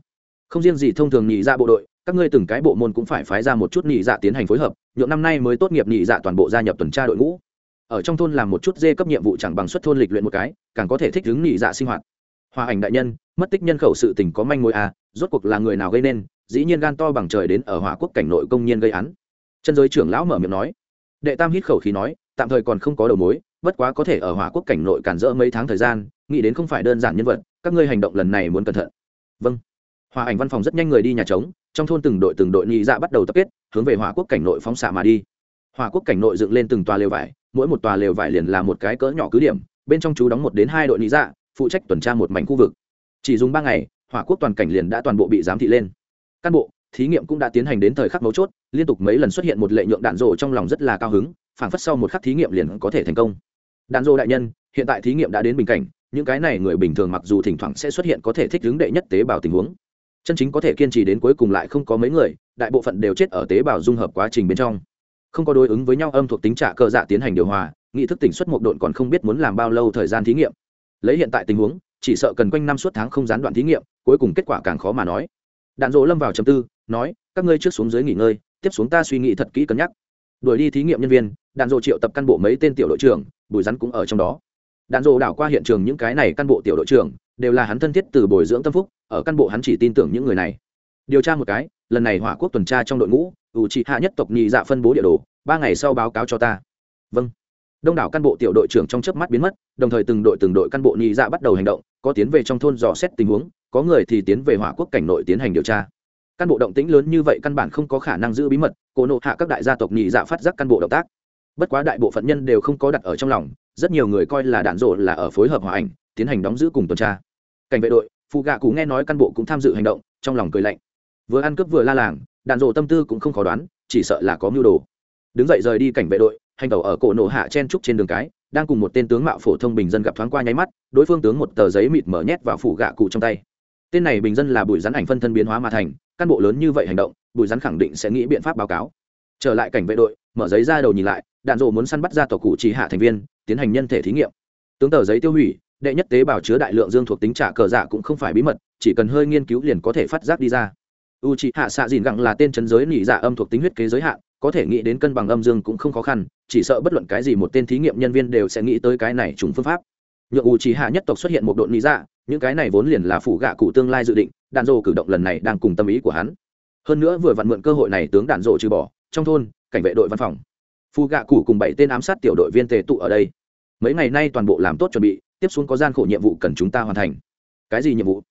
Không riêng gì thông thường nhị ra bộ đội, các ngươi từng cái bộ môn cũng phải phái ra một chút nhị dạ tiến hành phối hợp, nhượng năm nay mới tốt nghiệp nhị dạ toàn bộ gia nhập tuần tra đội ngũ ở trong thôn làm một chút dê cấp nhiệm vụ chẳng bằng xuất thôn lịch luyện một cái, càng có thể thích ứng nhị dạ sinh hoạt. Hòa ảnh đại nhân, mất tích nhân khẩu sự tình có manh mối à rốt cuộc là người nào gây nên, dĩ nhiên gan to bằng trời đến ở hỏa quốc cảnh nội công nhiên gây án. Chân giới trưởng lão mở miệng nói. Đệ tam hít khẩu khí nói, tạm thời còn không có đầu mối, bất quá có thể ở hỏa quốc cảnh nội cản rỡ mấy tháng thời gian, nghĩ đến không phải đơn giản nhân vật, các ngươi hành động lần này muốn cẩn thận. Vâng. Hòa ảnh văn phòng rất nhanh người đi nhà trống, trong thôn từng đội từng đội nhị dạ bắt đầu tập kết, hướng về hỏa quốc cảnh nội phóng xạ mà đi. Hỏa quốc cảnh nội dựng lên từng tòa lều vải mỗi một tòa lều vải liền là một cái cỡ nhỏ cứ điểm, bên trong chú đóng một đến hai đội lý dạ phụ trách tuần tra một mảnh khu vực. Chỉ dùng ba ngày, hỏa quốc toàn cảnh liền đã toàn bộ bị giám thị lên. Căn bộ, thí nghiệm cũng đã tiến hành đến thời khắc mấu chốt, liên tục mấy lần xuất hiện một lệ nhượng đạn rộ trong lòng rất là cao hứng, phảng phất sau một khắc thí nghiệm liền có thể thành công. Đạn rộ đại nhân, hiện tại thí nghiệm đã đến bình cảnh, những cái này người bình thường mặc dù thỉnh thoảng sẽ xuất hiện có thể thích ứng đệ nhất tế bào tình huống. Chân chính có thể kiên trì đến cuối cùng lại không có mấy người, đại bộ phận đều chết ở tế bào dung hợp quá trình bên trong không có đối ứng với nhau âm thuộc tính trả cờ dạ tiến hành điều hòa, nghị thức tỉnh xuất một độn còn không biết muốn làm bao lâu thời gian thí nghiệm. Lấy hiện tại tình huống, chỉ sợ cần quanh năm suốt tháng không gián đoạn thí nghiệm, cuối cùng kết quả càng khó mà nói. Đạn dỗ lâm vào chầm tư, nói, các ngươi trước xuống dưới nghỉ ngơi, tiếp xuống ta suy nghĩ thật kỹ cân nhắc. Đuổi đi thí nghiệm nhân viên, đạn dỗ triệu tập căn bộ mấy tên tiểu đội trưởng, bùi rắn cũng ở trong đó. Đạn dỗ đảo qua hiện trường những cái này căn bộ tiểu đội trưởng, đều là hắn thân thiết từ bồi dưỡng tâm phúc, ở căn bộ hắn chỉ tin tưởng những người này. Điều tra một cái lần này hỏa quốc tuần tra trong đội ngũ u trị hạ nhất tộc nhị dạ phân bố địa đồ, ba ngày sau báo cáo cho ta. Vâng. Đông đảo cán bộ tiểu đội trưởng trong chớp mắt biến mất, đồng thời từng đội từng đội cán bộ nhị dạ bắt đầu hành động, có tiến về trong thôn dò xét tình huống, có người thì tiến về hỏa quốc cảnh nội tiến hành điều tra. Căn bộ động tĩnh lớn như vậy căn bản không có khả năng giữ bí mật, cổ nộ hạ các đại gia tộc nhị dạ phát giác căn bộ động tác. Bất quá đại bộ phận nhân đều không có đặt ở trong lòng, rất nhiều người coi là đạn rộ là ở phối hợp hòa ảnh, tiến hành đóng giữ cùng tuần tra. Cảnh vệ đội phụ gạ cụ nghe nói căn bộ cũng tham dự hành động, trong lòng cười lạnh vừa ăn cướp vừa la làng, đạn rộ tâm tư cũng không khó đoán, chỉ sợ là có mưu đồ. Đứng dậy rời đi cảnh vệ đội, hành tàu ở cổ nổ hạ chen trúc trên đường cái, đang cùng một tên tướng mạo phổ thông bình dân gặp thoáng qua nháy mắt, đối phương tướng một tờ giấy mịt mở nhét vào phủ gạ cụ trong tay. Tên này bình dân là bùi rắn ảnh phân thân biến hóa mà thành căn bộ lớn như vậy hành động bùi rắn khẳng định sẽ nghĩ biện pháp báo cáo. Trở lại cảnh vệ đội, mở giấy ra đầu nhìn lại, đạn dộ muốn săn bắt ra tổ cụ chỉ hạ thành viên, tiến hành nhân thể thí nghiệm. Tướng tờ giấy tiêu hủy, đệ nhất tế bào chứa đại lượng dương thuộc tính trả cờ dạ cũng không phải bí mật, chỉ cần hơi nghiên cứu liền có thể phát giác đi ra u chỉ hạ xạ dìn gặng là tên chấn giới nỉ dạ âm thuộc tính huyết kế giới hạn, có thể nghĩ đến cân bằng âm dương cũng không khó khăn, chỉ sợ bất luận cái gì một tên thí nghiệm nhân viên đều sẽ nghĩ tới cái này trùng phương pháp. Nhượng u chỉ hạ nhất tộc xuất hiện một đội nỉ dạ những cái này vốn liền là phủ gạ cụ tương lai dự định, đạn dộ cử động lần này đang cùng tâm ý của hắn. Hơn nữa vừa vặn mượn cơ hội này tướng đạn dộ trừ bỏ, trong thôn, cảnh vệ đội văn phòng. Phù gạ cụ cùng bảy tên ám sát tiểu đội viên tề tụ ở đây. Mấy ngày nay toàn bộ làm tốt chuẩn bị, tiếp xuống có gian khổ nhiệm vụ cần chúng ta hoàn thành. Cái gì nhiệm vụ?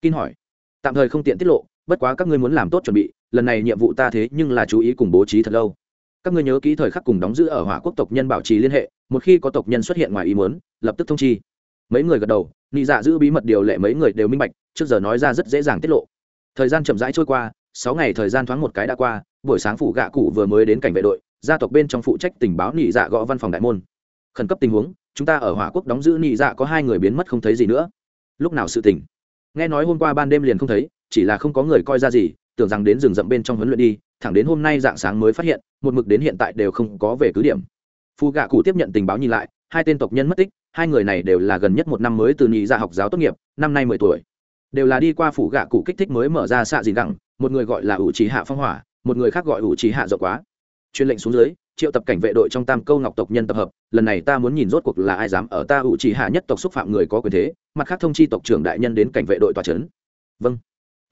Kin hỏi. Tạm thời không tiện tiết lộ bất quá các ngươi muốn làm tốt chuẩn bị, lần này nhiệm vụ ta thế nhưng là chú ý cùng bố trí thật lâu. Các ngươi nhớ kỹ thời khắc cùng đóng giữ ở hỏa quốc tộc nhân bảo trì liên hệ, một khi có tộc nhân xuất hiện ngoài ý muốn, lập tức thông chi. Mấy người gật đầu, nị dạ giữ bí mật điều lệ mấy người đều minh bạch, trước giờ nói ra rất dễ dàng tiết lộ. Thời gian chậm rãi trôi qua, sáu ngày thời gian thoáng một cái đã qua, buổi sáng phủ gạ cụ vừa mới đến cảnh vệ đội, gia tộc bên trong phụ trách tình báo nị dạ gõ văn phòng đại môn. Khẩn cấp tình huống, chúng ta ở hỏa quốc đóng giữ nị dạ có hai người biến mất không thấy gì nữa. Lúc nào sự tình? Nghe nói hôm qua ban đêm liền không thấy chỉ là không có người coi ra gì, tưởng rằng đến rừng rậm bên trong huấn luyện đi, thẳng đến hôm nay dạng sáng mới phát hiện, một mực đến hiện tại đều không có về cứ điểm. Phù gạ cụ tiếp nhận tình báo nhìn lại, hai tên tộc nhân mất tích, hai người này đều là gần nhất một năm mới từ nhị ra học giáo tốt nghiệp, năm nay mười tuổi. Đều là đi qua phủ gạ cụ kích thích mới mở ra xạ gì gẳng, một người gọi là ủ trí hạ phong hỏa, một người khác gọi ủ trí hạ dọ quá. Chuyên lệnh xuống dưới, triệu tập cảnh vệ đội trong tam câu ngọc tộc nhân tập hợp, lần này ta muốn nhìn rốt cuộc là ai dám ở ta ủ trí hạ nhất tộc xúc phạm người có quyền thế, mặt khác thông chi tộc trưởng đại nhân đến cảnh vệ đội tòa trấn vâng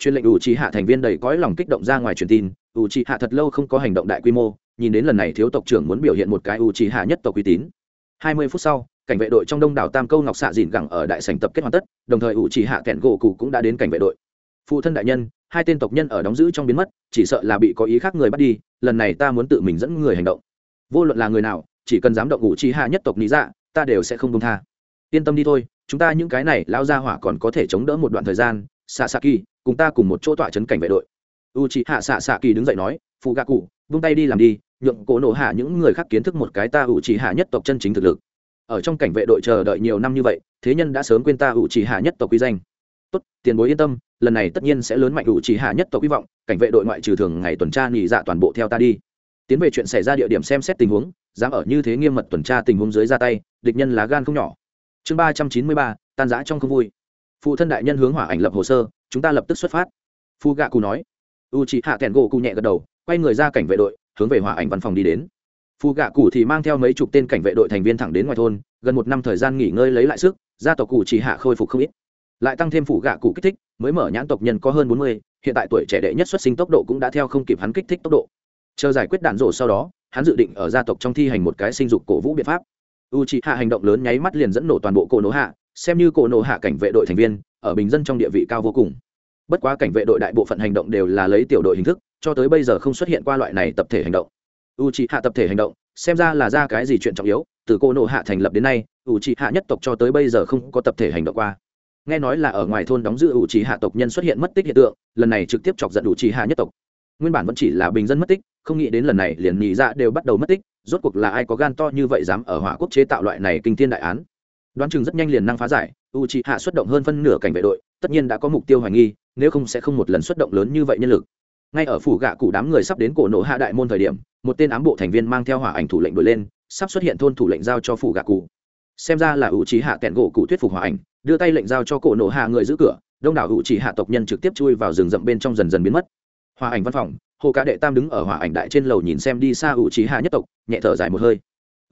chuyên lệnh ủ trì hạ thành viên đầy cõi lòng kích động ra ngoài truyền tin ủ trì hạ thật lâu không có hành động đại quy mô, nhìn đến lần này thiếu tộc trưởng muốn biểu hiện một cái ủ trì hạ nhất tộc uy tín. Hai mươi phút sau, cảnh vệ đội trong đông đảo tam câu ngọc xạ dìn gẳng ở đại sành tập kết hoàn tất, đồng thời ủ trì hạ kẹn gỗ cụ cũng đã đến cảnh vệ đội. Phụ thân đại nhân, hai tên tộc nhân ở đóng giữ trong biến mất, chỉ sợ là bị có ý khác người bắt đi, lần này ta muốn tự mình dẫn người hành động. Vô luận là người nào, chỉ cần dám động ủ trì hạ nhất tộc lý dạ ta đều sẽ không công tha. Yên tâm đi thôi, chúng ta những cái này lão gia hỏa còn có thể chống đỡ một đoạn thời gian xạ xạ kỳ cùng ta cùng một chỗ tọa chấn cảnh vệ đội. U chỉ hạ xạ xạ kỳ đứng dậy nói phụ gạ cụ vung tay đi làm đi, nhượng cổ nổ hạ những người khác kiến thức một cái ta ủ chỉ hạ nhất tộc chân chính thực lực. Ở trong cảnh vệ đội chờ đợi nhiều năm như vậy, thế nhân đã sớm quên ta ủ chỉ hạ nhất tộc quy danh. Tốt, tiền bối yên tâm, lần này tất nhiên sẽ lớn mạnh ủ chỉ hạ nhất tộc hy vọng, cảnh vệ đội ngoại trừ thường ngày tuần tra nghỉ dạ toàn bộ theo ta đi. Tiến về chuyện xảy ra địa điểm xem xét tình huống, dám ở như thế nghiêm mật tuần tra tình huống dưới ra tay, địch nhân lá gan không nhỏ. Chương ba trăm chín mươi ba, tan giã trong không vui phụ thân đại nhân hướng hỏa ảnh lập hồ sơ, chúng ta lập tức xuất phát. Phu gạ cụ nói. U chị hạ kèn gỗ cụ nhẹ gật đầu, quay người ra cảnh vệ đội, hướng về hỏa ảnh văn phòng đi đến. Phu gạ cụ thì mang theo mấy chục tên cảnh vệ đội thành viên thẳng đến ngoài thôn, gần một năm thời gian nghỉ ngơi lấy lại sức, gia tộc cụ chỉ hạ khôi phục không ít. Lại tăng thêm phủ gạ cụ kích thích, mới mở nhãn tộc nhân có hơn bốn mươi, hiện tại tuổi trẻ đệ nhất xuất sinh tốc độ cũng đã theo không kịp hắn kích thích tốc độ. Chờ giải quyết đạn rổ sau đó, hắn dự định ở gia tộc trong thi hành một cái sinh dục cổ vũ biện pháp. U c hạ hành động lớn nháy mắt liền dẫn nổ toàn bộ cổ nổ hạ xem như cổ nộ hạ cảnh vệ đội thành viên, ở bình dân trong địa vị cao vô cùng. Bất quá cảnh vệ đội đại bộ phận hành động đều là lấy tiểu đội hình thức, cho tới bây giờ không xuất hiện qua loại này tập thể hành động. U c hạ tập thể hành động, xem ra là ra cái gì chuyện trọng yếu, từ cô nộ hạ thành lập đến nay u trì hạ nhất tộc cho tới bây giờ không có tập thể hành động qua. Nghe nói là ở ngoài thôn đóng giữ u trì hạ tộc nhân xuất hiện mất tích hiện tượng, lần này trực tiếp chọc giận u trì hạ nhất tộc. Nguyên bản vẫn chỉ là bình dân mất tích, không nghĩ đến lần này liền nhị ra dạ đều bắt đầu mất tích, rốt cuộc là ai có gan to như vậy dám ở hỏa quốc chế tạo loại này kinh thiên đại án? Đoán chừng rất nhanh liền năng phá giải u c hạ xuất động hơn phân nửa cảnh vệ đội, tất nhiên đã có mục tiêu hoài nghi, nếu không sẽ không một lần xuất động lớn như vậy nhân lực. Ngay ở phủ gạ cụ đám người sắp đến cổ nổ hạ đại môn thời điểm, một tên ám bộ thành viên mang theo hỏa ảnh thủ lệnh đổi lên, sắp xuất hiện thôn thủ lệnh giao cho phủ gạ cụ. Xem ra là ủ trí hạ kẹn gỗ cụ thuyết phục hỏa ảnh, đưa tay lệnh giao cho cổ nổ hạ người giữ cửa, đông đảo ủ trí hạ tộc nhân trực tiếp chui vào rừng rậm bên trong dần dần biến mất. Hỏa ảnh văn phòng hồ cả đệ tam đứng ở hỏa ảnh đại trên lầu nhìn xem đi xa U trí hạ nhất tộc, nhẹ thở dài một hơi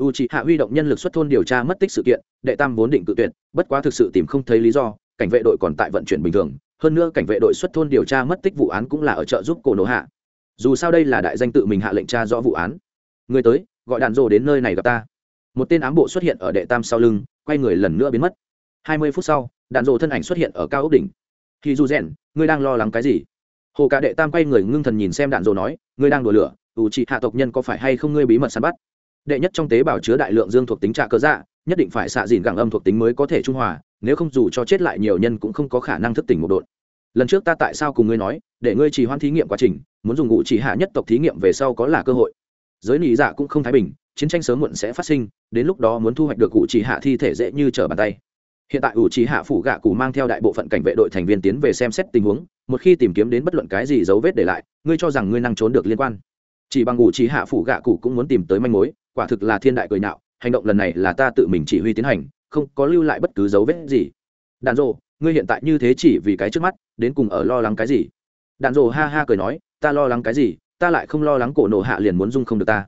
u trí hạ huy động nhân lực xuất thôn điều tra mất tích sự kiện, đệ tam vốn định cự tuyệt, bất quá thực sự tìm không thấy lý do, cảnh vệ đội còn tại vận chuyển bình thường, hơn nữa cảnh vệ đội xuất thôn điều tra mất tích vụ án cũng là ở trợ giúp cổ nổ hạ. Dù sao đây là đại danh tự mình hạ lệnh tra rõ vụ án. Người tới, gọi đàn rồ đến nơi này gặp ta. Một tên ám bộ xuất hiện ở đệ tam sau lưng, quay người lần nữa biến mất. Hai mươi phút sau, đàn rồ thân ảnh xuất hiện ở cao ốc đỉnh. Khi du rèn, ngươi đang lo lắng cái gì? Hồ cả đệ tam quay người ngưng thần nhìn xem đạn rồ nói, ngươi đang đùa lửa ủ trị hạ tộc nhân có phải hay không ngươi bí mật săn bắt? Đệ nhất trong tế bào chứa đại lượng dương thuộc tính trạ cơ dạ nhất định phải xạ dìn gẳng âm thuộc tính mới có thể trung hòa, nếu không dù cho chết lại nhiều nhân cũng không có khả năng thức tỉnh một đột lần trước ta tại sao cùng ngươi nói, để ngươi chỉ hoan thí nghiệm quá trình, muốn dùng ngụ chỉ hạ nhất tộc thí nghiệm về sau có là cơ hội. Giới nị dạ cũng không thái bình, chiến tranh sớm muộn sẽ phát sinh, đến lúc đó muốn thu hoạch được cụ chỉ hạ thi thể dễ như trở bàn tay. Hiện tại ủ chỉ hạ phủ gạ cụ mang theo đại bộ phận cảnh vệ đội thành viên tiến về xem xét tình huống, một khi tìm kiếm đến bất luận cái gì dấu vết để lại, ngươi cho rằng ngươi năng trốn được liên quan. Chỉ bằng ủ chỉ hạ phủ gạ cụ cũng muốn tìm tới manh mối quả thực là thiên đại cười nạo hành động lần này là ta tự mình chỉ huy tiến hành, không có lưu lại bất cứ dấu vết gì. Đàn rộ ngươi hiện tại như thế chỉ vì cái trước mắt, đến cùng ở lo lắng cái gì? Đàn rộ ha ha cười nói, ta lo lắng cái gì, ta lại không lo lắng cổ nổ hạ liền muốn dung không được ta.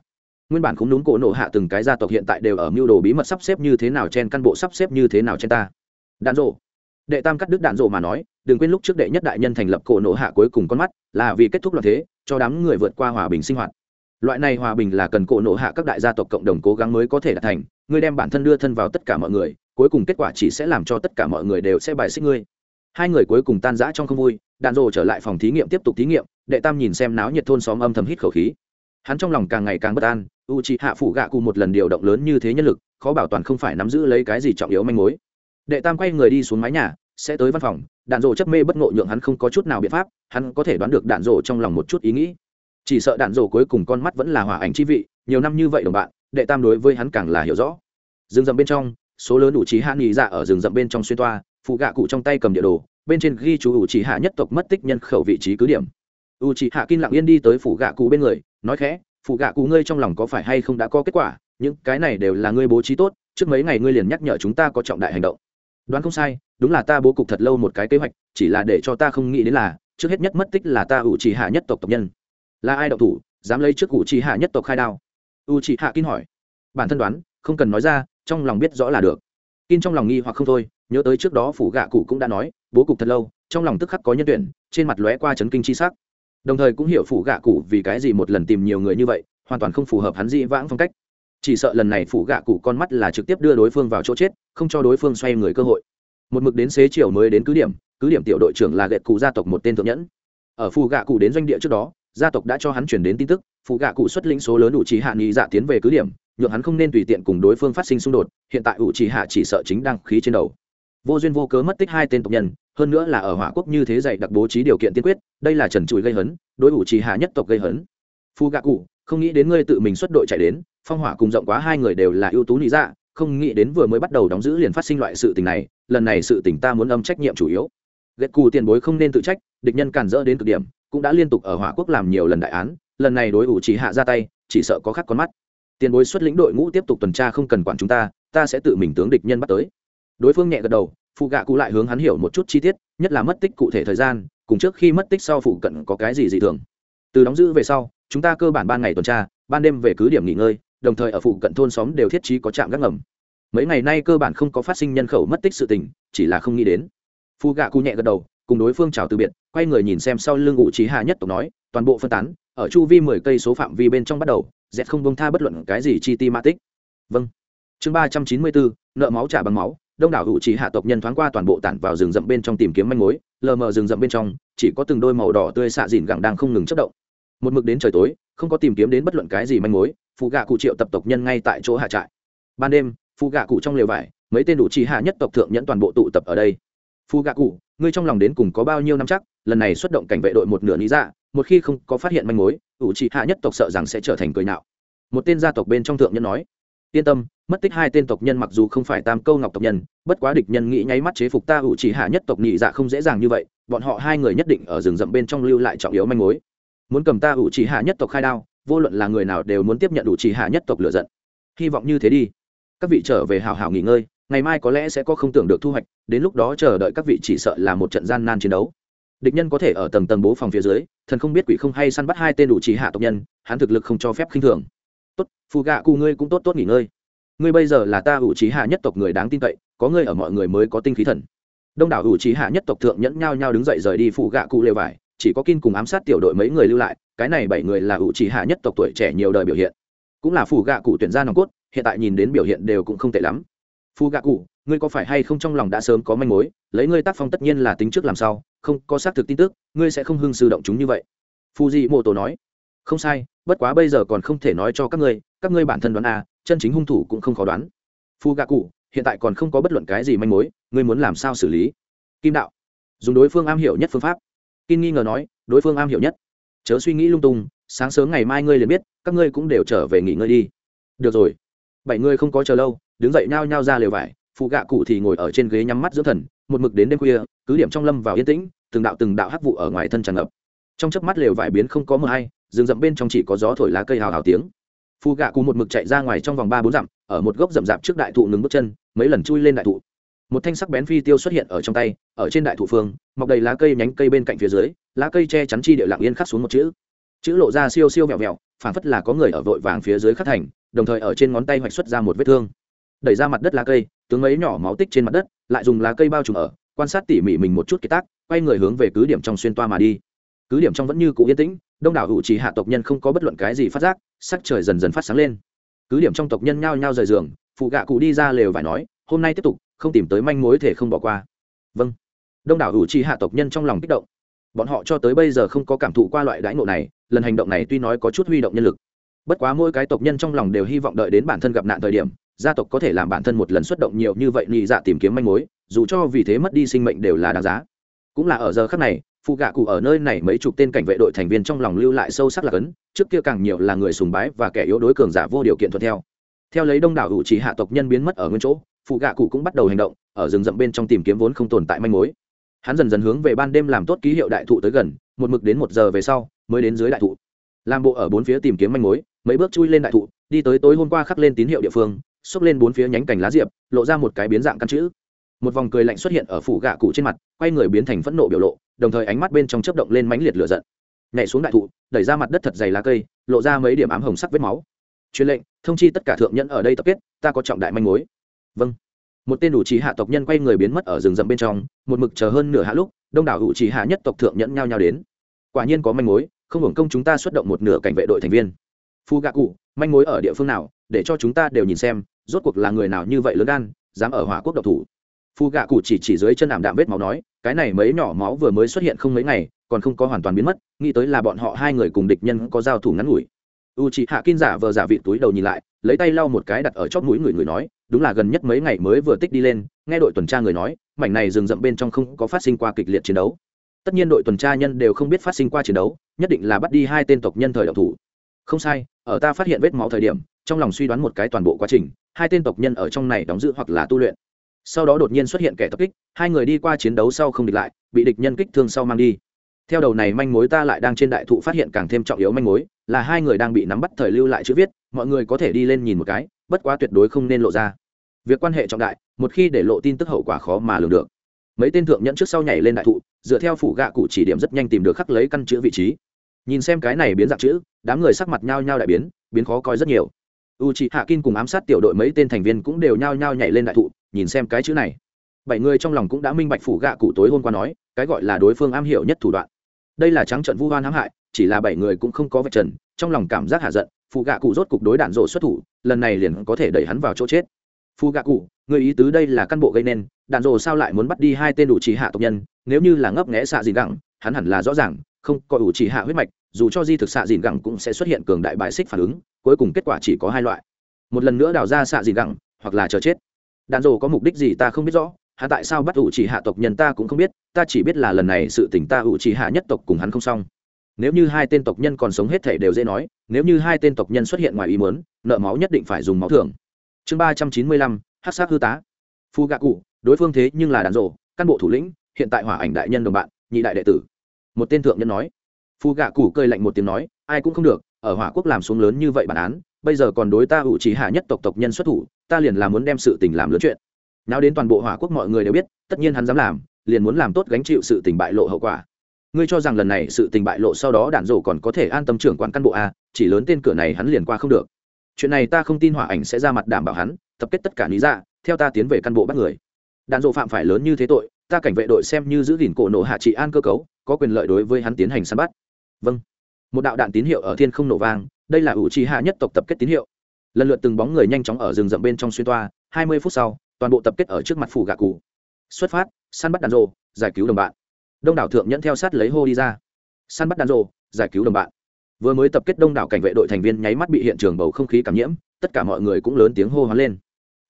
Nguyên bản cũng đúng cổ nổ hạ từng cái gia tộc hiện tại đều ở mưu đồ bí mật sắp xếp như thế nào trên căn bộ, sắp xếp như thế nào trên ta. Đạn rộ đệ tam cắt đức đạn rộ mà nói, đừng quên lúc trước đệ nhất đại nhân thành lập cổ nổ hạ cuối cùng con mắt, là vì kết thúc loạn thế, cho đám người vượt qua hòa bình sinh hoạt loại này hòa bình là cần cổ nổ hạ các đại gia tộc cộng đồng cố gắng mới có thể đạt thành. Ngươi đem bản thân đưa thân vào tất cả mọi người, cuối cùng kết quả chỉ sẽ làm cho tất cả mọi người đều sẽ bài xích ngươi. Hai người cuối cùng tan rã trong không vui, đạn rồ trở lại phòng thí nghiệm tiếp tục thí nghiệm, đệ tam nhìn xem náo nhiệt thôn xóm âm thầm hít khẩu khí. Hắn trong lòng càng ngày càng bất an u c h ị hạ phủ gạ cụ một lần điều động lớn như thế nhân lực, khó bảo toàn không phải nắm giữ lấy cái gì trọng yếu manh mối. Đệ tam quay người đi xuống mái nhà, sẽ tới văn phòng, đạn rồ chấp mê bất ngộ nhượng hắn không có chút nào biện pháp, hắn có thể đoán được đạn rồ trong lòng một chút ý nghĩ chỉ sợ đạn rổ cuối cùng con mắt vẫn là hòa ảnh chi vị, nhiều năm như vậy đồng bạn, đệ tam đối với hắn càng là hiểu rõ. Rừng rậm bên trong, số lớn đủ trí hạ nghỉ dạ ở rừng rậm bên trong xuyên toa, phụ gạ cụ trong tay cầm địa đồ, bên trên ghi chú ủ trí hạ nhất tộc mất tích nhân khẩu vị trí cứ điểm. U trí hạ kinh lặng yên đi tới phủ gạ cụ bên người, nói khẽ, phụ gạ cụ ngươi trong lòng có phải hay không đã có kết quả? Những cái này đều là ngươi bố trí tốt, trước mấy ngày ngươi liền nhắc nhở chúng ta có trọng đại hành động. Đoán không sai, đúng là ta bố cục thật lâu một cái kế hoạch, chỉ là để cho ta không nghĩ đến là, trước hết nhất mất tích là ta ủ trì hạ nhất tộc tộc nhân là ai động thủ, dám lấy trước cụ trì hạ nhất tộc khai đao? U trì hạ kinh hỏi. Bản thân đoán, không cần nói ra, trong lòng biết rõ là được. Kinh trong lòng nghi hoặc không thôi, nhớ tới trước đó phủ gạ cụ cũng đã nói, bố cục thật lâu, trong lòng tức khắc có nhân tuyển, trên mặt lóe qua chấn kinh chi sắc. Đồng thời cũng hiểu phủ gạ cụ vì cái gì một lần tìm nhiều người như vậy, hoàn toàn không phù hợp hắn dị vãng phong cách. Chỉ sợ lần này phủ gạ cụ con mắt là trực tiếp đưa đối phương vào chỗ chết, không cho đối phương xoay người cơ hội. Một mực đến xế chiều mới đến cứ điểm cứ điểm tiểu đội trưởng là gậy cụ gia tộc một tên thượng nhẫn. Ở phù gạ cụ đến doanh địa trước đó gia tộc đã cho hắn chuyển đến tin tức, phụ gạ cụ xuất lĩnh số lớn đủ trí hạ nghị dạ tiến về cứ điểm, nhượng hắn không nên tùy tiện cùng đối phương phát sinh xung đột, hiện tại ủ trí hạ chỉ sợ chính đang khí trên đầu. Vô duyên vô cớ mất tích hai tên tộc nhân, hơn nữa là ở hỏa quốc như thế dạy đặc bố trí điều kiện tiên quyết, đây là trần trụi gây hấn, đối ủ trí hạ nhất tộc gây hấn. Phụ gạ cụ, không nghĩ đến ngươi tự mình xuất đội chạy đến, phong hỏa cùng rộng quá hai người đều là ưu tú lý dạ không nghĩ đến vừa mới bắt đầu đóng giữ liền phát sinh loại sự tình này, lần này sự tình ta muốn âm trách nhiệm chủ yếu. Ghét cù tiền bối không nên tự trách, địch nhân cản rỡ đến cực điểm cũng đã liên tục ở hỏa quốc làm nhiều lần đại án, lần này đối ủ chỉ hạ ra tay, chỉ sợ có khắc con mắt. Tiền bối xuất lĩnh đội ngũ tiếp tục tuần tra không cần quản chúng ta ta sẽ tự mình tướng địch nhân bắt tới. Đối phương nhẹ gật đầu, phụ gạ cụ lại hướng hắn hiểu một chút chi tiết, nhất là mất tích cụ thể thời gian, cùng trước khi mất tích sau phụ cận có cái gì dị thường. Từ đóng giữ về sau, chúng ta cơ bản ban ngày tuần tra, ban đêm về cứ điểm nghỉ ngơi, đồng thời ở phụ cận thôn xóm đều thiết trí có trạm gác ngầm. Mấy ngày nay cơ bản không có phát sinh nhân khẩu mất tích sự tình, chỉ là không nghĩ đến. Phụ gạ cụ nhẹ gật đầu, cùng đối phương chào từ biệt quay người nhìn xem sau lưng ngụ trí hạ nhất tộc nói, toàn bộ phân tán, ở chu vi mười cây số phạm vi bên trong bắt đầu dẹt không bông tha bất luận cái gì chi ti ma tích. Vâng. Chương ba trăm chín mươi bốn, nợ máu trả bằng máu, đông đảo hữu trí hạ tộc nhân thoáng qua toàn bộ tản vào rừng rậm bên trong tìm kiếm manh mối, lờ mờ rừng rậm bên trong, chỉ có từng đôi màu đỏ tươi xạ dìn gẳng đang không ngừng chất động. Một mực đến trời tối, không có tìm kiếm đến bất luận cái gì manh mối, phụ gạ cụ triệu tập tộc nhân ngay tại chỗ hạ trại. Ban đêm, phụ gạ cụ trong lều vải, mấy tên đủ trí hạ nhất tộc thượng nhẫn toàn bộ tụ tập ở đây. Phụ gạ cụ, ngươi trong lòng đến cùng có bao nhiêu năm chắc? Lần này xuất động cảnh vệ đội một nửa lý dạ một khi không có phát hiện manh mối, ủ trị hạ nhất tộc sợ rằng sẽ trở thành cười nạo. Một tên gia tộc bên trong thượng nhân nói, yên tâm, mất tích hai tên tộc nhân mặc dù không phải tam câu ngọc tộc nhân, bất quá địch nhân nghĩ nháy mắt chế phục ta ủ chỉ hạ nhất tộc nhị dạ không dễ dàng như vậy, bọn họ hai người nhất định ở rừng rậm bên trong lưu lại trọng yếu manh mối. Muốn cầm ta ủ chỉ hạ nhất tộc khai đao, vô luận là người nào đều muốn tiếp nhận ủ chỉ hạ nhất tộc lựa giận. Hy vọng như thế đi. Các vị trở về hào hào nghỉ ngơi, ngày mai có lẽ sẽ có không tưởng được thu hoạch, đến lúc đó chờ đợi các vị chỉ sợ là một trận gian nan chiến đấu địch nhân có thể ở tầng tầng bố phòng phía dưới, thần không biết quỷ không hay săn bắt hai tên đủ chỉ hạ tộc nhân, hắn thực lực không cho phép khinh thường. Tốt, phù gạ cụ ngươi cũng tốt tốt nghỉ ngơi. Ngươi bây giờ là ta ủ trí hạ nhất tộc người đáng tin cậy, có ngươi ở mọi người mới có tinh khí thần. Đông đảo ủ trí hạ nhất tộc thượng nhẫn nhao nhao đứng dậy rời đi phù gạ cụ lều vải, chỉ có kin cùng ám sát tiểu đội mấy người lưu lại, cái này bảy người là ủ trí hạ nhất tộc tuổi trẻ nhiều đời biểu hiện. Cũng là phù gạ cụ tuyển ra nòng cốt, hiện tại nhìn đến biểu hiện đều cũng không tệ lắm. Phù gạ cụ, ngươi có phải hay không trong lòng đã sớm có manh mối, lấy ngươi tác phong tất nhiên là tính trước làm sao không có xác thực tin tức, ngươi sẽ không hưng sư động chúng như vậy. Phù dị mô tổ nói. Không sai, bất quá bây giờ còn không thể nói cho các ngươi các ngươi bản thân đoán à chân chính hung thủ cũng không khó đoán. Phu gạ cụ hiện tại còn không có bất luận cái gì manh mối, ngươi muốn làm sao xử lý? Kim đạo. Dùng đối phương am hiểu nhất phương pháp. Kim nghi ngờ nói, đối phương am hiểu nhất. Chớ suy nghĩ lung tung, sáng sớm ngày mai ngươi liền biết, các ngươi cũng đều trở về nghỉ ngơi đi. Được rồi. Bảy ngươi không có chờ lâu, đứng dậy nhao nhao ra lều vải phụ gạ cụ thì ngồi ở trên ghế nhắm mắt dưỡng thần, một mực đến đêm khuya, cứ điểm trong lâm vào yên tĩnh, từng đạo từng đạo hắc vụ ở ngoài thân tràn ngập. Trong chớp mắt lều vải biến không có mưa hay, rừng rậm bên trong chỉ có gió thổi lá cây hào hào tiếng. Phụ gạ cụ một mực chạy ra ngoài trong vòng ba bốn dặm, ở một gốc rậm rạp trước đại thụ ngừng bước chân, mấy lần chui lên đại thụ. Một thanh sắc bén phi tiêu xuất hiện ở trong tay, ở trên đại thụ phương, mọc đầy lá cây nhánh cây bên cạnh phía dưới, lá cây che chắn chi điệu lặng yên khắc xuống một chữ. Chữ lộ ra siêu siêu vẹo vẹo, phảng phất là có người ở vội vàng phía dưới khắc thành, đồng thời ở trên ngón tay hoạch xuất ra một vết thương. Đẩy ra mặt đất lá cây tướng mấy nhỏ máu tích trên mặt đất, lại dùng lá cây bao trùm ở, quan sát tỉ mỉ mình một chút kiệt tác, quay người hướng về cứ điểm trong xuyên toa mà đi. Cứ điểm trong vẫn như cũ yên tĩnh, đông đảo hữu trí hạ tộc nhân không có bất luận cái gì phát giác, sắc trời dần dần phát sáng lên. Cứ điểm trong tộc nhân nhao nhao rời giường, phụ gạ cụ đi ra lều vải nói, hôm nay tiếp tục, không tìm tới manh mối thể không bỏ qua. Vâng. Đông đảo hữu trí hạ tộc nhân trong lòng kích động. Bọn họ cho tới bây giờ không có cảm thụ qua loại đãi ngộ này, lần hành động này tuy nói có chút huy động nhân lực. Bất quá mỗi cái tộc nhân trong lòng đều hy vọng đợi đến bản thân gặp nạn thời điểm gia tộc có thể làm bản thân một lần xuất động nhiều như vậy nhị dạ tìm kiếm manh mối, dù cho vì thế mất đi sinh mệnh đều là đáng giá. Cũng là ở giờ khắc này phụ gạ cụ ở nơi này mấy chục tên cảnh vệ đội thành viên trong lòng lưu lại sâu sắc là cấn, trước kia càng nhiều là người sùng bái và kẻ yếu đối cường giả vô điều kiện thuận theo. Theo lấy đông đảo hữu trí hạ tộc nhân biến mất ở nguyên chỗ phụ gạ cụ cũng bắt đầu hành động, ở rừng rậm bên trong tìm kiếm vốn không tồn tại manh mối. Hắn dần dần hướng về ban đêm làm tốt ký hiệu đại thụ tới gần, một mực đến một giờ về sau, mới đến dưới đại thụ. Làm bộ ở bốn phía tìm kiếm manh mối, mấy bước chui lên đại thụ, đi tới tối hôm qua khắc lên tín hiệu địa phương xốc lên bốn phía nhánh cành lá diệp, lộ ra một cái biến dạng căn chữ. Một vòng cười lạnh xuất hiện ở phủ gạ cụ trên mặt, quay người biến thành phẫn nộ biểu lộ, đồng thời ánh mắt bên trong chớp động lên mãnh liệt lửa giận. Nhảy xuống đại thụ, đẩy ra mặt đất thật dày lá cây, lộ ra mấy điểm ám hồng sắc vết máu. Truyền lệnh, thông chi tất cả thượng nhân ở đây tập kết, ta có trọng đại manh mối. Vâng. Một tên đủ trí hạ tộc nhân quay người biến mất ở rừng rậm bên trong, một mực chờ hơn nửa hạ lúc, đông đảo đủ trí hạ nhất tộc thượng nhẫn nhao nhao đến. Quả nhiên có manh mối, không hưởng công chúng ta xuất động một nửa cảnh vệ đội thành viên. Phu gạ cụ, manh mối ở địa phương nào, để cho chúng ta đều nhìn xem rốt cuộc là người nào như vậy lớn gan, dám ở hỏa quốc độc thủ? Phu gạ cụ chỉ chỉ dưới chân ảm đạm vết máu nói, cái này mấy nhỏ máu vừa mới xuất hiện không mấy ngày, còn không có hoàn toàn biến mất, nghĩ tới là bọn họ hai người cùng địch nhân có giao thủ ngắn ngủi. U chị hạ kinh giả vờ giả vị túi đầu nhìn lại, lấy tay lau một cái đặt ở chóp mũi người người nói, đúng là gần nhất mấy ngày mới vừa tích đi lên, nghe đội tuần tra người nói, mảnh này rừng rậm bên trong không có phát sinh qua kịch liệt chiến đấu. Tất nhiên đội tuần tra nhân đều không biết phát sinh qua chiến đấu, nhất định là bắt đi hai tên tộc nhân thời độc thủ. Không sai, ở ta phát hiện vết máu thời điểm trong lòng suy đoán một cái toàn bộ quá trình, hai tên tộc nhân ở trong này đóng giữ hoặc là tu luyện. Sau đó đột nhiên xuất hiện kẻ tập kích, hai người đi qua chiến đấu sau không địch lại, bị địch nhân kích thương sau mang đi. Theo đầu này manh mối ta lại đang trên đại thụ phát hiện càng thêm trọng yếu manh mối, là hai người đang bị nắm bắt thời lưu lại chữ viết, mọi người có thể đi lên nhìn một cái, bất quá tuyệt đối không nên lộ ra. Việc quan hệ trọng đại, một khi để lộ tin tức hậu quả khó mà lường được. Mấy tên thượng nhẫn trước sau nhảy lên đại thụ, dựa theo phủ gạ cụ chỉ điểm rất nhanh tìm được khắc lấy căn chữ vị trí. Nhìn xem cái này biến dạng chữ, đám người sắc mặt nhao nhao đại biến biến khó coi rất nhiều u chị hạ kin cùng ám sát tiểu đội mấy tên thành viên cũng đều nhao nhao nhảy lên đại thụ, nhìn xem cái chữ này. Bảy người trong lòng cũng đã minh bạch phủ gạ cụ tối hôm qua nói, cái gọi là đối phương am hiểu nhất thủ đoạn. Đây là trắng trận vu hoan hãm hại, chỉ là bảy người cũng không có vạch trần, trong lòng cảm giác hạ giận phụ gạ cụ rốt cục đối đạn rộ xuất thủ, lần này liền có thể đẩy hắn vào chỗ chết. Phụ gạ cụ, người ý tứ đây là căn bộ gây nên, đạn rộ sao lại muốn bắt đi hai tên đủ chỉ hạ tộc nhân, nếu như là ngấp nghẽ xạ dìn gẳng, hắn hẳn là rõ ràng, không có ủ trì hạ huyết mạch, dù cho di thực xạ dìn gẳng cũng sẽ xuất hiện cường đại bại xích phản ứng cuối cùng kết quả chỉ có hai loại. Một lần nữa đào ra xạ gì gẳng hoặc là chờ chết. Đạn dồ có mục đích gì ta không biết rõ, hạ tại sao bắt ủ chỉ hạ tộc nhân ta cũng không biết, ta chỉ biết là lần này sự tỉnh ta ủ chỉ hạ nhất tộc cùng hắn không xong. Nếu như hai tên tộc nhân còn sống hết thể đều dễ nói, nếu như hai tên tộc nhân xuất hiện ngoài ý muốn, nợ máu nhất định phải dùng máu thường chương ba trăm chín mươi lăm hát sát hư tá. Phu gạ cụ đối phương thế nhưng là đàn rộ cán bộ thủ lĩnh, hiện tại hỏa ảnh đại nhân đồng bạn, nhị đại đệ tử. Một tên thượng nhân nói. Phu gạ cụ cơi lạnh một tiếng nói, ai cũng không được ở hỏa quốc làm xuống lớn như vậy bản án, bây giờ còn đối ta ủ chỉ hạ nhất tộc tộc nhân xuất thủ, ta liền là muốn đem sự tình làm lớn chuyện. Nào đến toàn bộ hỏa quốc mọi người đều biết, tất nhiên hắn dám làm, liền muốn làm tốt gánh chịu sự tình bại lộ hậu quả. Ngươi cho rằng lần này sự tình bại lộ sau đó đạn rổ còn có thể an tâm trưởng quan căn bộ a, chỉ lớn tên cửa này hắn liền qua không được. Chuyện này ta không tin hỏa ảnh sẽ ra mặt đảm bảo hắn, tập kết tất cả lý ra theo ta tiến về căn bộ bắt người. Đạn rổ phạm phải lớn như thế tội, ta cảnh vệ đội xem như giữ gìn cổ nổ hạ trị an cơ cấu, có quyền lợi đối với hắn tiến hành săn bắt. Vâng một đạo đạn tín hiệu ở thiên không nổ vang, đây là ủ trì hạ nhất tộc tập kết tín hiệu. Lần lượt từng bóng người nhanh chóng ở rừng rậm bên trong xuyên toa, hai mươi phút sau, toàn bộ tập kết ở trước mặt phủ gạ cụ. Xuất phát, săn bắt đàn rộ giải cứu đồng bạn. Đông đảo thượng nhẫn theo sát lấy hô đi ra. Săn bắt đàn rộ giải cứu đồng bạn. Vừa mới tập kết đông đảo cảnh vệ đội thành viên nháy mắt bị hiện trường bầu không khí cảm nhiễm, tất cả mọi người cũng lớn tiếng hô hoán lên.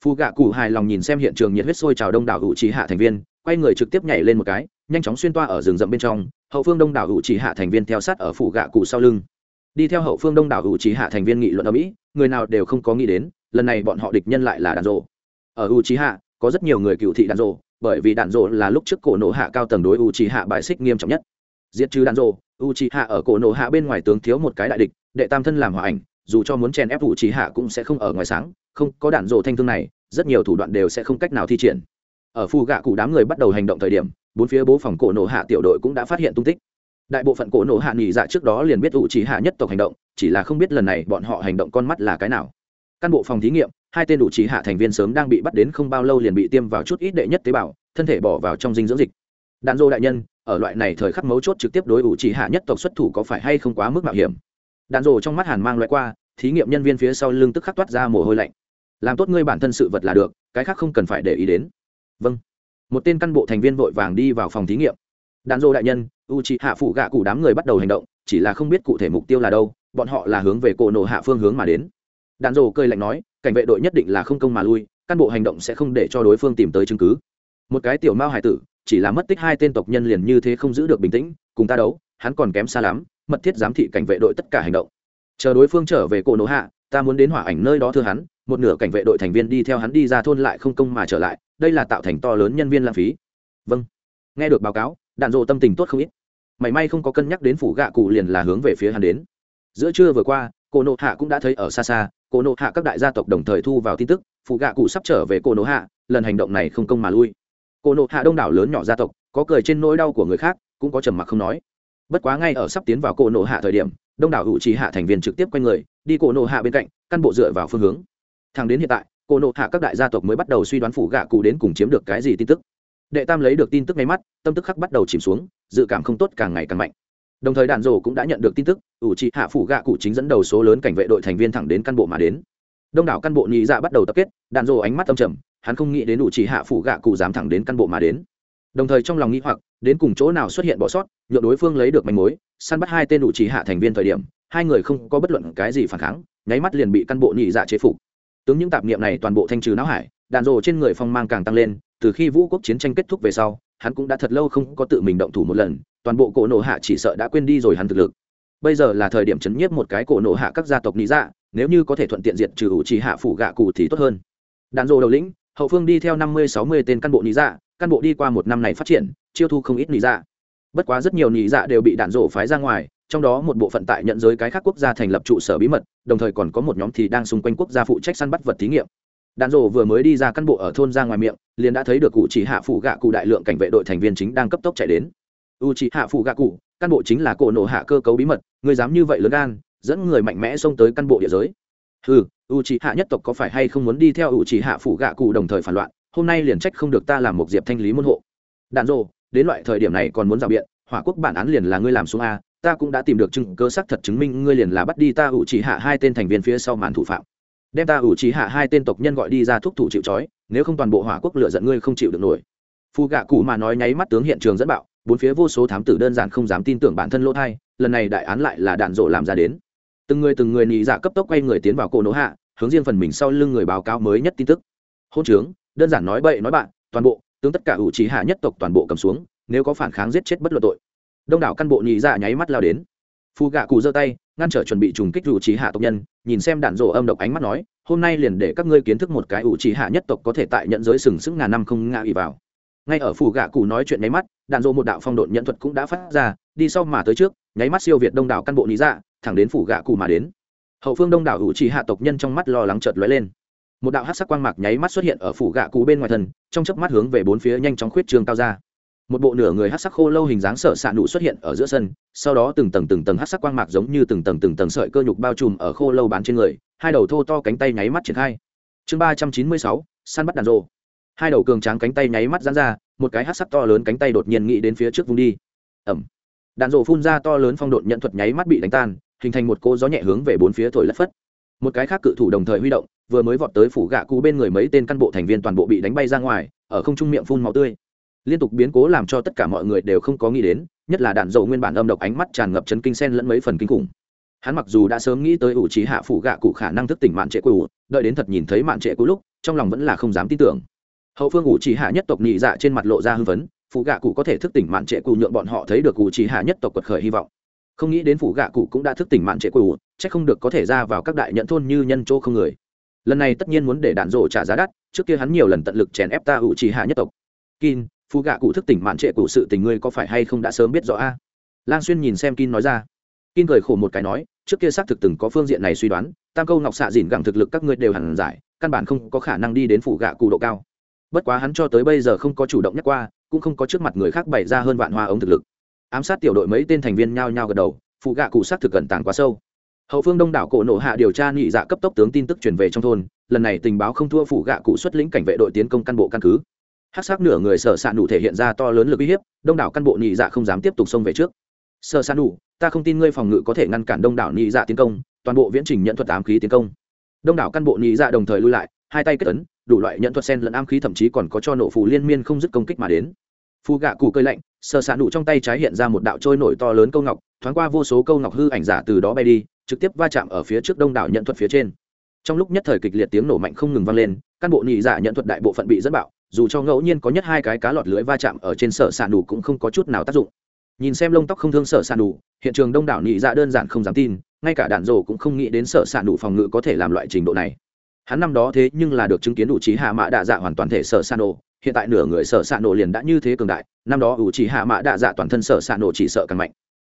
Phù gạ cụ hài lòng nhìn xem hiện trường nhiệt huyết sôi trào đông đảo hữu trí hạ thành viên, quay người trực tiếp nhảy lên một cái, nhanh chóng xuyên toa ở rừng rậm bên trong hậu phương đông đảo hữu trí hạ thành viên theo sát ở phủ gạ cụ sau lưng. Đi theo hậu phương đông đảo hữu trí hạ thành viên nghị luận ở mỹ, người nào đều không có nghĩ đến, lần này bọn họ địch nhân lại là đàn rộ ở u trí hạ, có rất nhiều người cựu thị đàn rộ bởi vì đàn rộ là lúc trước cổ nổ hạ cao tầng đối u trí hạ bài xích nghiêm trọng nhất. Diệt trừ đàn rộ u trí hạ ở cổ nổ hạ bên ngoài tướng thiếu một cái đại địch, đệ tam thân làm hòa ảnh, dù cho muốn chèn ép u trí hạ cũng sẽ không ở ngoài sáng, không có đàn rộ thanh thương này, rất nhiều thủ đoạn đều sẽ không cách nào thi triển. Ở phù gạ cụ đám người bắt đầu hành động thời điểm bốn phía bố phòng cổ nổ hạ tiểu đội cũng đã phát hiện tung tích. Đại bộ phận cổ nổ hạ nghỉ dạ trước đó liền biết ủ trí hạ nhất tộc hành động, chỉ là không biết lần này bọn họ hành động con mắt là cái nào. Căn bộ phòng thí nghiệm, hai tên đủ trí hạ thành viên sớm đang bị bắt đến không bao lâu liền bị tiêm vào chút ít đệ nhất tế bào, thân thể bỏ vào trong dinh dưỡng dịch. Đạn dô đại nhân, ở loại này thời khắc mấu chốt trực tiếp đối ủ trí hạ nhất tộc xuất thủ có phải hay không quá mức mạo hiểm? Đạn dô trong mắt hàn mang loại qua, thí nghiệm nhân viên phía sau lưng tức khắc toát ra mồ hôi lạnh. Làm tốt ngươi bản thân sự vật là được, cái khác không cần phải để ý đến. Vâng một tên căn bộ thành viên vội vàng đi vào phòng thí nghiệm. Đàn dô đại nhân u c hạ phụ gạ cụ đám người bắt đầu hành động, chỉ là không biết cụ thể mục tiêu là đâu, bọn họ là hướng về cổ nổ hạ phương hướng mà đến. Đàn dô cơi lạnh nói, cảnh vệ đội nhất định là không công mà lui, căn bộ hành động sẽ không để cho đối phương tìm tới chứng cứ. Một cái tiểu mao hải tử, chỉ là mất tích hai tên tộc nhân liền như thế không giữ được bình tĩnh, cùng ta đấu, hắn còn kém xa lắm, mật thiết giám thị cảnh vệ đội tất cả hành động. Chờ đối phương trở về cổ nổ hạ, ta muốn đến hỏa ảnh nơi đó thưa hắn, một nửa cảnh vệ đội thành viên đi theo hắn đi ra thôn lại không công mà trở lại đây là tạo thành to lớn nhân viên lãng phí. Vâng. Nghe được báo cáo, đạn dộ tâm tình tốt không ít. Mảy may không có cân nhắc đến phủ gạ cụ liền là hướng về phía hắn đến. Giữa trưa vừa qua cô nộ hạ cũng đã thấy ở xa xa cô nộ hạ các đại gia tộc đồng thời thu vào tin tức, phủ gạ cụ sắp trở về cô nộ hạ, lần hành động này không công mà lui. Cô nộ hạ đông đảo lớn nhỏ gia tộc, có cười trên nỗi đau của người khác, cũng có trầm mặc không nói. Bất quá ngay ở sắp tiến vào cô nộ hạ thời điểm, đông đảo hữu trí hạ thành viên trực tiếp quanh người, đi cô nộ hạ bên cạnh, căn bộ dựa vào phương hướng. Thẳng đến hiện tại cô nộ hạ các đại gia tộc mới bắt đầu suy đoán phủ gạ cụ đến cùng chiếm được cái gì tin tức. Đệ tam lấy được tin tức ngay mắt, tâm tức khắc bắt đầu chìm xuống, dự cảm không tốt càng ngày càng mạnh. Đồng thời đạn rổ cũng đã nhận được tin tức, ủ trị hạ phủ gạ cụ chính dẫn đầu số lớn cảnh vệ đội thành viên thẳng đến căn bộ mà đến. Đông đảo căn bộ nhị dạ bắt đầu tập kết, đạn rổ ánh mắt âm trầm, hắn không nghĩ đến ủ trị hạ phủ gạ cụ dám thẳng đến căn bộ mà đến. Đồng thời trong lòng nghĩ hoặc, đến cùng chỗ nào xuất hiện bỏ sót, nhượng đối phương lấy được manh mối, săn bắt hai tên ủ trị hạ thành viên thời điểm, hai người không có bất luận cái gì phản kháng, nháy mắt liền bị căn bộ nhị dạ chế phục tướng những tạp niệm này toàn bộ thanh trừ não hải đạn rồ trên người phong mang càng tăng lên, từ khi vũ quốc chiến tranh kết thúc về sau, hắn cũng đã thật lâu không có tự mình động thủ một lần, toàn bộ cổ nổ hạ chỉ sợ đã quên đi rồi hắn thực lực. Bây giờ là thời điểm chấn nhiếp một cái cổ nổ hạ các gia tộc lý dạ nếu như có thể thuận tiện diệt trừ ủ trì hạ phủ gạ cụ thì tốt hơn. Đạn rồ đầu lĩnh, hậu phương đi theo năm mươi sáu mươi tên căn bộ lý dạ căn bộ đi qua một năm này phát triển, chiêu thu không ít lý dạ. Bất quá rất nhiều lý dạ đều bị đạn rồ phái ra ngoài trong đó một bộ phận tại nhận giới cái khác quốc gia thành lập trụ sở bí mật, đồng thời còn có một nhóm thì đang xung quanh quốc gia phụ trách săn bắt vật thí nghiệm. Đạn rổ vừa mới đi ra căn bộ ở thôn ra ngoài miệng, liền đã thấy được cụ chỉ hạ phụ gạ cụ đại lượng cảnh vệ đội thành viên chính đang cấp tốc chạy đến. U chỉ hạ phụ gạ cụ căn bộ chính là cổ nổ hạ cơ cấu bí mật, người dám như vậy lớn gan, dẫn người mạnh mẽ xông tới căn bộ địa giới. Ừ u chỉ hạ nhất tộc có phải hay không muốn đi theo u chỉ hạ phụ gạ cụ đồng thời phản loạn, hôm nay liền trách không được ta làm một diệp thanh lý môn hộ. Đạn rổ đến loại thời điểm này còn muốn rào biện, hỏa quốc bản án liền là ngươi làm xuống a ta cũng đã tìm được chứng cơ xác thật chứng minh ngươi liền là bắt đi ta ủ chỉ hạ hai tên thành viên phía sau màn thủ phạm. Đem ta ủ chỉ hạ hai tên tộc nhân gọi đi ra thúc thủ chịu trói, nếu không toàn bộ hỏa quốc lựa giận ngươi không chịu được nổi. Phù gạ cụ mà nói nháy mắt tướng hiện trường dẫn bạo, bốn phía vô số thám tử đơn giản không dám tin tưởng bản thân lỗ thai, lần này đại án lại là đạn rộ làm ra đến. Từng người từng người nhị dạ cấp tốc quay người tiến vào cổ nỗ hạ, hướng riêng phần mình sau lưng người báo cáo mới nhất tin tức. Hôn trướng, đơn giản nói bậy nói bạn, toàn bộ, tướng tất cả ủ trí hạ nhất tộc toàn bộ cầm xuống, nếu có phản kháng giết chết bất luận tội đông đảo căn bộ nhị dạ nháy mắt lao đến. Phù gạ cụ giơ tay, ngăn trở chuẩn bị trùng kích ủ trí hạ tộc nhân, nhìn xem đạn rổ âm độc ánh mắt nói, hôm nay liền để các ngươi kiến thức một cái ủ trí hạ nhất tộc có thể tại nhận giới sừng sững ngàn năm không ngã ủy vào. Ngay ở phù gạ cụ nói chuyện nháy mắt, đạn rổ một đạo phong độn nhận thuật cũng đã phát ra, đi sau mà tới trước, nháy mắt siêu việt đông đảo căn bộ nhì dạ thẳng đến phủ gạ cụ mà đến. Hậu phương đông đảo ủ trí hạ tộc nhân trong mắt lo lắng chợt lóe lên. Một đạo hát sắc quang mạc nháy mắt xuất hiện ở phủ gạ cụ bên ngoài thân, trong chớp mắt hướng về bốn phía nhanh chóng khuyết trường cao ra một bộ nửa người hát sắc khô lâu hình dáng sợ xạ nụ xuất hiện ở giữa sân, sau đó từng tầng từng tầng hát sắc quang mạc giống như từng tầng từng tầng sợi cơ nhục bao trùm ở khô lâu bán trên người, hai đầu thô to cánh tay nháy mắt triển khai. Chương ba trăm chín mươi sáu, săn bắt đàn rô hai đầu cường tráng cánh tay nháy mắt dán ra, một cái hát sắc to lớn cánh tay đột nhiên nghĩ đến phía trước vùng đi. Ẩm. Đạn rổ phun ra to lớn phong độn nhận thuật nháy mắt bị đánh tan, hình thành một cô gió nhẹ hướng về bốn phía thổi lất phất. Một cái khác cự thủ đồng thời huy động, vừa mới vọt tới phủ gạ cụ bên người mấy tên căn bộ thành viên toàn bộ bị đánh bay ra ngoài, ở không trung miệng phun màu tươi liên tục biến cố làm cho tất cả mọi người đều không có nghĩ đến, nhất là đạn dầu nguyên bản âm độc ánh mắt tràn ngập chấn kinh sen lẫn mấy phần kinh khủng. Hắn mặc dù đã sớm nghĩ tới ủ trí hạ phủ gạ cụ khả năng thức tỉnh mạn trệ cụ đợi đến thật nhìn thấy mạn trệ cụ lúc, trong lòng vẫn là không dám tin tưởng. Hậu phương ủ trí hạ nhất tộc nhị dạ trên mặt lộ ra hưng vấn phủ gạ cụ có thể thức tỉnh mạn trệ cụ nhượng bọn họ thấy được ủ trí hạ nhất tộc quật khởi hy vọng. Không nghĩ đến phủ gạ cụ cũng đã thức tỉnh mạn trệ cụ chắc không được có thể ra vào các đại nhận thôn như nhân chỗ không người. Lần này tất nhiên muốn để đạn rộ trả giá đắt, trước kia hắn nhiều lần tận lực chèn ép ta ủ trí hạ nhất tộc. Kin Phụ gạ cụ thức tỉnh mạn trệ cụ sự tình ngươi có phải hay không đã sớm biết rõ a? Lang xuyên nhìn xem kin nói ra. Kin cười khổ một cái nói, trước kia xác thực từng có phương diện này suy đoán, tam câu ngọc xạ dìn gẳng thực lực các ngươi đều hẳn giải, căn bản không có khả năng đi đến phủ gạ cụ độ cao. Bất quá hắn cho tới bây giờ không có chủ động nhắc qua, cũng không có trước mặt người khác bày ra hơn vạn hoa ống thực lực. Ám sát tiểu đội mấy tên thành viên nhao nhao gật đầu phụ gạ cụ xác thực cẩn tàng quá sâu. Hậu phương đông đảo cổ nộ hạ điều tra nhị dạ cấp tốc tướng tin tức truyền về trong thôn, lần này tình báo không thua phụ gạ cụ xuất lĩnh cảnh vệ đội tiến công căn bộ căn cứ hát sắc nửa người sở s ạ nụ thể hiện ra to lớn lực uy hiếp, đông đảo căn bộ nhị dạ không dám tiếp tục xông về trước. Sở s ạ nụ ta không tin ngươi phòng ngự có thể ngăn cản đông đảo nhị dạ tiến công, toàn bộ viễn trình nhận thuật ám khí tiến công. Đông đảo căn bộ nhị dạ đồng thời lui lại, hai tay kết ấn, đủ loại nhận thuật sen lẫn ám khí thậm chí còn có cho nổ phù liên miên không dứt công kích mà đến. Phù gạ cụ cơi lạnh sơ xạ nụ trong tay trái hiện ra một đạo trôi nổi to lớn câu ngọc, thoáng qua vô số câu ngọc hư ảnh giả từ đó bay đi, trực tiếp va chạm ở phía trước đông đảo nhận thuật phía trên. Trong lúc nhất thời kịch liệt tiếng nổ mạnh không ngừng vang lên, căn bộ nhị dạ nhận thuật đại bộ phận bị dẫn bạo dù cho ngẫu nhiên có nhất hai cái cá lọt lưới va chạm ở trên sở sàn đủ cũng không có chút nào tác dụng. Nhìn xem lông tóc không thương sở sàn đủ hiện trường đông đảo nhị dạ đơn giản không dám tin, ngay cả đạn rổ cũng không nghĩ đến sở sàn đủ phòng ngự có thể làm loại trình độ này. Hắn năm đó thế nhưng là được chứng kiến đủ trí hạ mã đạ dạ hoàn toàn thể sở sàn ạ nổ hiện tại nửa người sở sàn ạ nổ liền đã như thế cường đại, năm đó ủ trí hạ mã đạ dạ toàn thân sở sàn ạ nổ chỉ sợ càng mạnh,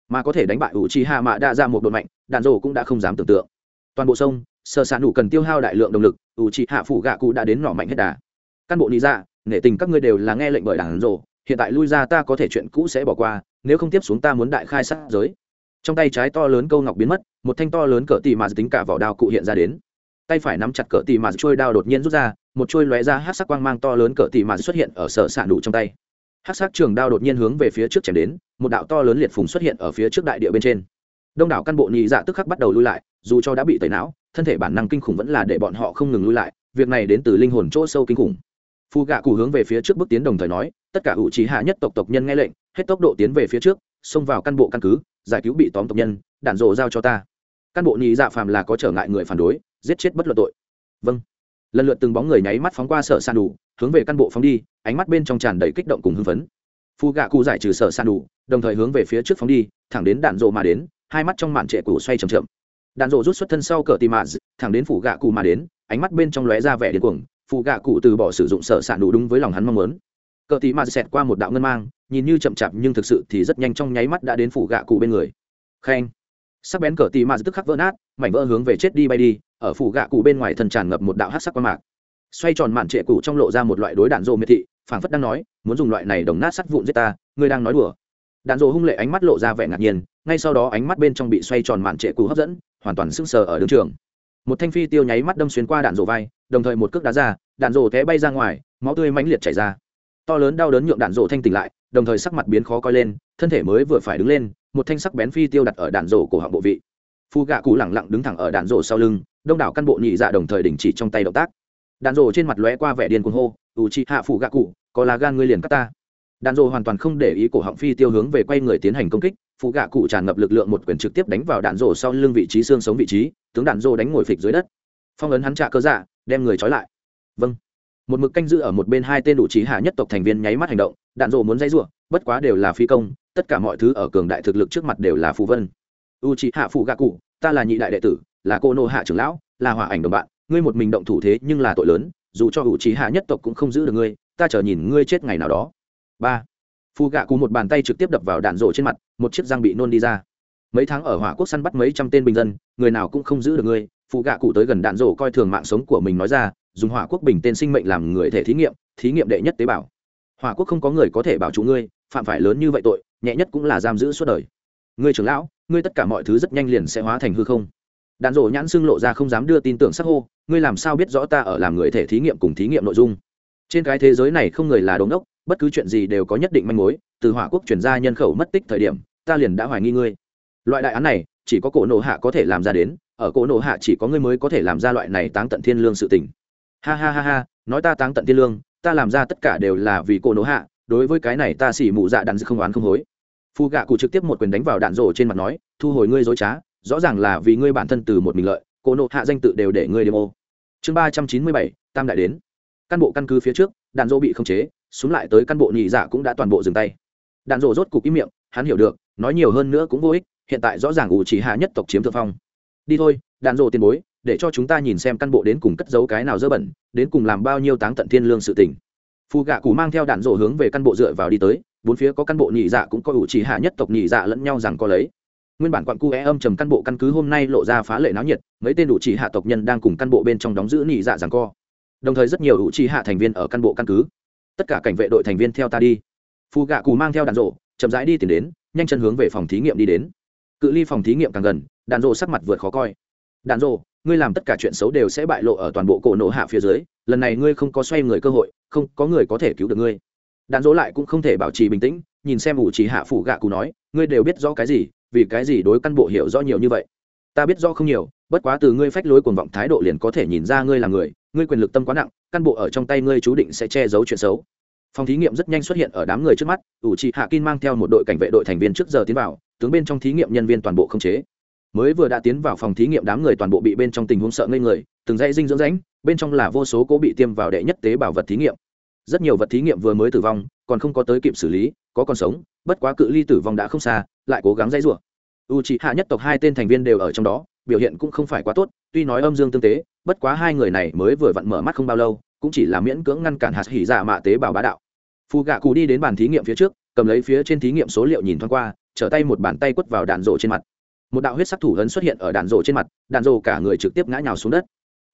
mà có thể đánh bại ủ trí hạ mã đạ dạ một đội mạnh, đạn rổ cũng đã không dám tưởng tượng. Toàn bộ sông, sở sàn đủ nổ cần tiêu hao đại lượng động lực ủ trí hạ phủ gạ cụ đã đến nỏ mạnh hết đà. Căn bộ lý dạ nể tình các ngươi đều là nghe lệnh bởi đảng rồ, hiện tại lui ra ta có thể chuyện cũ sẽ bỏ qua, nếu không tiếp xuống ta muốn đại khai sát giới. Trong tay trái to lớn câu ngọc biến mất, một thanh to lớn cỡ tì mà tính cả vỏ đao cụ hiện ra đến. Tay phải nắm chặt cỡ tì mà trôi đao đột nhiên rút ra, một trôi lóe ra hát sắc quang mang to lớn cỡ tì mà xuất hiện ở sở s đủ trong tay. Hát sắc trường đao đột nhiên hướng về phía trước chém đến, một đạo to lớn liệt phùng xuất hiện ở phía trước đại địa bên trên. Đông đảo căn bộ nhị dạ tức khắc bắt đầu lui lại, dù cho đã bị tẩy não, thân thể bản năng kinh khủng vẫn là để bọn họ không ngừng lui lại, việc này đến từ linh hồn chỗ sâu kinh khủng phù gạ cụ hướng về phía trước bước tiến đồng thời nói, tất cả ủ trí hạ nhất tộc tộc nhân nghe lệnh, hết tốc độ tiến về phía trước, xông vào căn bộ căn cứ, giải cứu bị tóm tộc nhân, đạn rộ giao cho ta. Căn bộ nhị dạ phàm là có trở ngại người phản đối, giết chết bất luận tội. Vâng. Lần lượt từng bóng người nháy mắt phóng qua sở san đủ, hướng về căn bộ phóng đi, ánh mắt bên trong tràn đầy kích động cùng hưng phấn. Phù gạ cụ giải trừ sở san đủ, đồng thời hướng về phía trước phóng đi, thẳng đến đạn rộ mà đến, hai mắt trong màn trệ cụ xoay chậm chậm. Đạn rộ rút xuất thân sau cờ tìm mà thẳng đến phủ gạ cụ mà đến, ánh mắt bên trong lóe ra vẻ điên cuồng phụ gạ cụ từ bỏ sử dụng sở s đủ đúng với lòng hắn mong muốn. Cờ tí mạt xẹt qua một đạo ngân mang, nhìn như chậm chạp nhưng thực sự thì rất nhanh trong nháy mắt đã đến phụ gạ cụ bên người. Khen. Sắc bén cờ tí mạt tức khắc vỡ nát, mảnh vỡ hướng về chết đi bay đi, ở phụ gạ cụ bên ngoài thần tràn ngập một đạo hát sắc qua mạc. Xoay tròn mạn trệ cụ trong lộ ra một loại đối đạn rộ miệt thị, phảng phất đang nói, muốn dùng loại này đồng nát sắt vụn giết ta, ngươi đang nói đùa. Đạn rộ hung lệ ánh mắt lộ ra vẻ ngạc nhiên, ngay sau đó ánh mắt bên trong bị xoay tròn mạn trệ cụ hấp dẫn, hoàn toàn sững sờ ở đường trường. Một thanh phi tiêu nháy mắt đâm xuyên qua đạn rộ vai đồng thời một cước đá ra, đạn rổ té bay ra ngoài, máu tươi mãnh liệt chảy ra. To lớn đau đớn nhượng đạn rổ thanh tỉnh lại, đồng thời sắc mặt biến khó coi lên, thân thể mới vừa phải đứng lên, một thanh sắc bén phi tiêu đặt ở đạn rổ cổ họng bộ vị. Phu gạ cụ lẳng lặng đứng thẳng ở đạn rổ sau lưng, đông đảo căn bộ nhị dạ đồng thời đình chỉ trong tay động tác. Đạn rổ trên mặt lóe qua vẻ điên cuồng hô, ủ trị hạ phụ gạ cụ, có là gan ngươi liền cắt ta? Đạn rổ hoàn toàn không để ý cổ họng phi tiêu hướng về quay người tiến hành công kích phụ gạ cụ tràn ngập lực lượng một quyền trực tiếp đánh vào đạn rổ sau lưng vị trí xương sống vị trí, tướng đạn rổ đánh ngồi phịch dưới đất. Phong ấn hắn trạ cơ dạ đem người trói lại. Vâng. Một mực canh giữ ở một bên hai tên đủ trí hạ nhất tộc thành viên nháy mắt hành động, đạn Dộ muốn dây rủa, bất quá đều là phi công, tất cả mọi thứ ở cường đại thực lực trước mặt đều là phù vân. U trí hạ phụ gạ cụ ta là nhị đại đệ tử, là cô nô hạ trưởng lão, là hòa ảnh đồng bạn, ngươi một mình động thủ thế nhưng là tội lớn, dù cho u trí hạ nhất tộc cũng không giữ được ngươi, ta chờ nhìn ngươi chết ngày nào đó. Ba. Phù gạ cụ một bàn tay trực tiếp đập vào đạn Dộ trên mặt, một chiếc răng bị nôn đi ra. Mấy tháng ở hỏa quốc săn bắt mấy trăm tên bình dân, người nào cũng không giữ được ngươi phụ gạ cụ tới gần đạn rổ coi thường mạng sống của mình nói ra, dùng hỏa quốc bình tên sinh mệnh làm người thể thí nghiệm thí nghiệm đệ nhất tế bào. Hỏa quốc không có người có thể bảo chủ ngươi, phạm phải lớn như vậy tội, nhẹ nhất cũng là giam giữ suốt đời. Ngươi trưởng lão, ngươi tất cả mọi thứ rất nhanh liền sẽ hóa thành hư không. Đạn rổ nhãn xưng lộ ra không dám đưa tin tưởng sắc hô, ngươi làm sao biết rõ ta ở làm người thể thí nghiệm cùng thí nghiệm nội dung? Trên cái thế giới này không người là đống đốc bất cứ chuyện gì đều có nhất định manh mối, từ hỏa quốc chuyển ra nhân khẩu mất tích thời điểm, ta liền đã hoài nghi ngươi. Loại đại án này, chỉ có cổ nộ hạ có thể làm ra đến ở cổ nộ hạ chỉ có ngươi mới có thể làm ra loại này táng tận thiên lương sự tình. Ha ha ha ha, nói ta táng tận thiên lương, ta làm ra tất cả đều là vì cổ nộ hạ, đối với cái này ta xỉ mụ dạ đạn không oán không hối. Phu gạ cụ trực tiếp một quyền đánh vào đạn rổ trên mặt nói, thu hồi ngươi dối trá, rõ ràng là vì ngươi bản thân từ một mình lợi, cổ nộ hạ danh tự đều để ngươi đêm ô. Chương ba trăm chín mươi bảy, tam đại đến. Căn bộ căn cứ phía trước, đạn rổ bị khống chế, xuống lại tới căn bộ nhị dạ cũng đã toàn bộ dừng tay. Đạn rổ rốt cục im miệng, hắn hiểu được, nói nhiều hơn nữa cũng vô ích, hiện tại rõ ràng ủ chỉ hạ nhất tộc chiếm thượng phong đi thôi, đạn rộ tiền bối, để cho chúng ta nhìn xem căn bộ đến cùng cất giấu cái nào dơ bẩn, đến cùng làm bao nhiêu táng tận thiên lương sự tình. Phù gạ cụ mang theo đạn rộ hướng về căn bộ dựa vào đi tới, bốn phía có căn bộ nhị dạ cũng có ủ trì hạ nhất tộc nhị dạ lẫn nhau rằng có lấy. Nguyên bản quặn cu é âm trầm căn bộ căn cứ hôm nay lộ ra phá lệ náo nhiệt, mấy tên ủ trì hạ tộc nhân đang cùng căn bộ bên trong đóng giữ nhị dạ rằng co. Đồng thời rất nhiều ủ trì hạ thành viên ở căn bộ căn cứ. Tất cả cảnh vệ đội thành viên theo ta đi. Phù gạ cụ mang theo đạn rộ chậm rãi đi tìm đến, nhanh chân hướng về phòng thí nghiệm đi đến. Cự ly phòng thí nghiệm càng gần Đàn rổ sắc mặt vượt khó coi. Đàn rổ ngươi làm tất cả chuyện xấu đều sẽ bại lộ ở toàn bộ cổ nổ hạ phía dưới, lần này ngươi không có xoay người cơ hội, không có người có thể cứu được ngươi. Đàn Rỗ lại cũng không thể bảo trì bình tĩnh, nhìn xem ủ chỉ hạ phủ gạ cụ nói, ngươi đều biết rõ cái gì, vì cái gì đối căn bộ hiểu rõ nhiều như vậy? Ta biết rõ không nhiều, bất quá từ ngươi phách lối cuồng vọng thái độ liền có thể nhìn ra ngươi là người, ngươi quyền lực tâm quá nặng, căn bộ ở trong tay ngươi chú định sẽ che giấu chuyện xấu. Phòng thí nghiệm rất nhanh xuất hiện ở đám người trước mắt, ủ trì hạ kin mang theo một đội cảnh vệ đội thành viên trước giờ tiến vào, tướng bên trong thí nghiệm nhân viên toàn bộ không chế mới vừa đã tiến vào phòng thí nghiệm đám người toàn bộ bị bên trong tình huống sợ ngây người, từng dây dinh dưỡng ránh bên trong là vô số cố bị tiêm vào đệ nhất tế bào vật thí nghiệm. Rất nhiều vật thí nghiệm vừa mới tử vong, còn không có tới kịp xử lý, có còn sống, bất quá cự ly tử vong đã không xa, lại cố gắng dây rủa. U trị hạ nhất tộc hai tên thành viên đều ở trong đó, biểu hiện cũng không phải quá tốt, tuy nói âm dương tương tế, bất quá hai người này mới vừa vặn mở mắt không bao lâu, cũng chỉ là miễn cưỡng ngăn cản hạt hỉ giả mạ tế bào bá đạo. Phù gạ cụ đi đến bàn thí nghiệm phía trước, cầm lấy phía trên thí nghiệm số liệu nhìn thoáng qua, trở tay một bàn tay quất vào đạn rộ trên mặt một đạo huyết sắc thủ ấn xuất hiện ở đàn rổ trên mặt đàn rổ cả người trực tiếp ngã nhào xuống đất.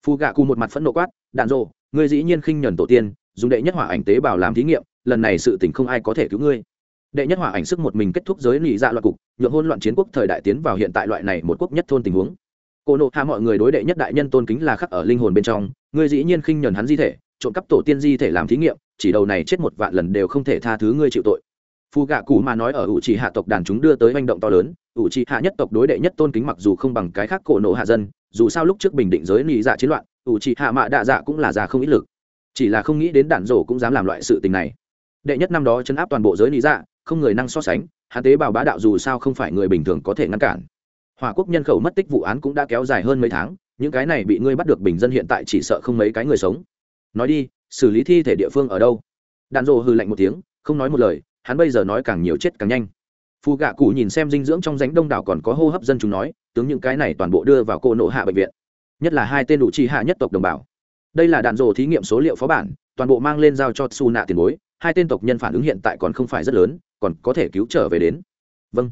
Phù gạ cụ một mặt phẫn nộ quát đàn rổ, ngươi dĩ nhiên khinh nhuần tổ tiên dùng đệ nhất hỏa ảnh tế bào làm thí nghiệm lần này sự tình không ai có thể cứu ngươi. Đệ nhất hỏa ảnh sức một mình kết thúc giới lì dạ loạn cục nhượng hôn loạn chiến quốc thời đại tiến vào hiện tại loại này một quốc nhất thôn tình huống. Cô nộ hạ mọi người đối đệ nhất đại nhân tôn kính là khắc ở linh hồn bên trong ngươi dĩ nhiên khinh nhuần hắn di thể trộm cắp tổ tiên di thể làm thí nghiệm chỉ đầu này chết một vạn lần đều không thể tha thứ ngươi chịu tội. Phù gạ cụ mà nói ở ủ trì hạ tộc đàn chúng đưa tới manh động to lớn ủ trì hạ nhất tộc đối đệ nhất tôn kính mặc dù không bằng cái khác cổ nộ hạ dân, dù sao lúc trước bình định giới lì dạ chiến loạn, ủ trì hạ mạ đạ dạ cũng là già không ít lực. Chỉ là không nghĩ đến đạn rổ cũng dám làm loại sự tình này. Đệ nhất năm đó chấn áp toàn bộ giới lý dạ không người năng so sánh hạ tế bào bá đạo dù sao không phải người bình thường có thể ngăn cản. Hòa quốc nhân khẩu mất tích vụ án cũng đã kéo dài hơn mấy tháng, những cái này bị ngươi bắt được bình dân hiện tại chỉ sợ không mấy cái người sống. Nói đi, xử lý thi thể địa phương ở đâu? Đạn rổ hư lạnh một tiếng, không nói một lời, hắn bây giờ nói càng nhiều chết càng nhanh phù gạ cụ nhìn xem dinh dưỡng trong ránh đông đảo còn có hô hấp dân chúng nói, tướng những cái này toàn bộ đưa vào cô nộ hạ bệnh viện. Nhất là hai tên đủ trì hạ nhất tộc đồng bào. Đây là đạn rồ thí nghiệm số liệu phó bản, toàn bộ mang lên giao cho su nạ tiền bối, hai tên tộc nhân phản ứng hiện tại còn không phải rất lớn, còn có thể cứu trở về đến. Vâng.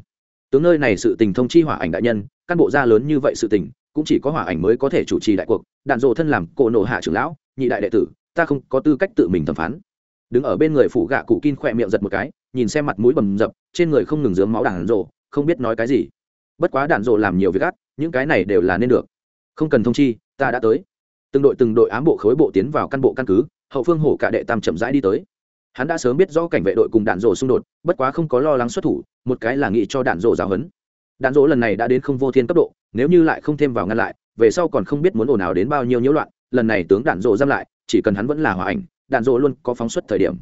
Tướng nơi này sự tình thông chi hỏa ảnh đại nhân, căn bộ gia lớn như vậy sự tình, cũng chỉ có hỏa ảnh mới có thể chủ trì đại cuộc, đạn rồ thân làm cổ nộ hạ trưởng lão, nhị đại đệ tử, ta không có tư cách tự mình thẩm phán. Đứng ở bên người phụ gạ cụ kin khỏe miệng giật một cái nhìn xem mặt mũi bầm dập, trên người không ngừng dướng máu đạn rộ không biết nói cái gì. Bất quá đạn rộ làm nhiều việc gắt những cái này đều là nên được. Không cần thông chi, ta đã tới. Từng đội từng đội ám bộ khối bộ tiến vào căn bộ căn cứ, hậu phương hổ cả đệ tam chậm rãi đi tới. Hắn đã sớm biết rõ cảnh vệ đội cùng đạn rổ xung đột, bất quá không có lo lắng xuất thủ, một cái là nghĩ cho đạn rổ giáo hấn đạn rổ lần này đã đến không vô thiên cấp độ, nếu như lại không thêm vào ngăn lại, về sau còn không biết muốn ồn nào đến bao nhiêu nhiễu loạn, lần này tướng đạn rổ giam lại, chỉ cần hắn vẫn là hòa ảnh, đạn rổ luôn có phóng xuất thời điểm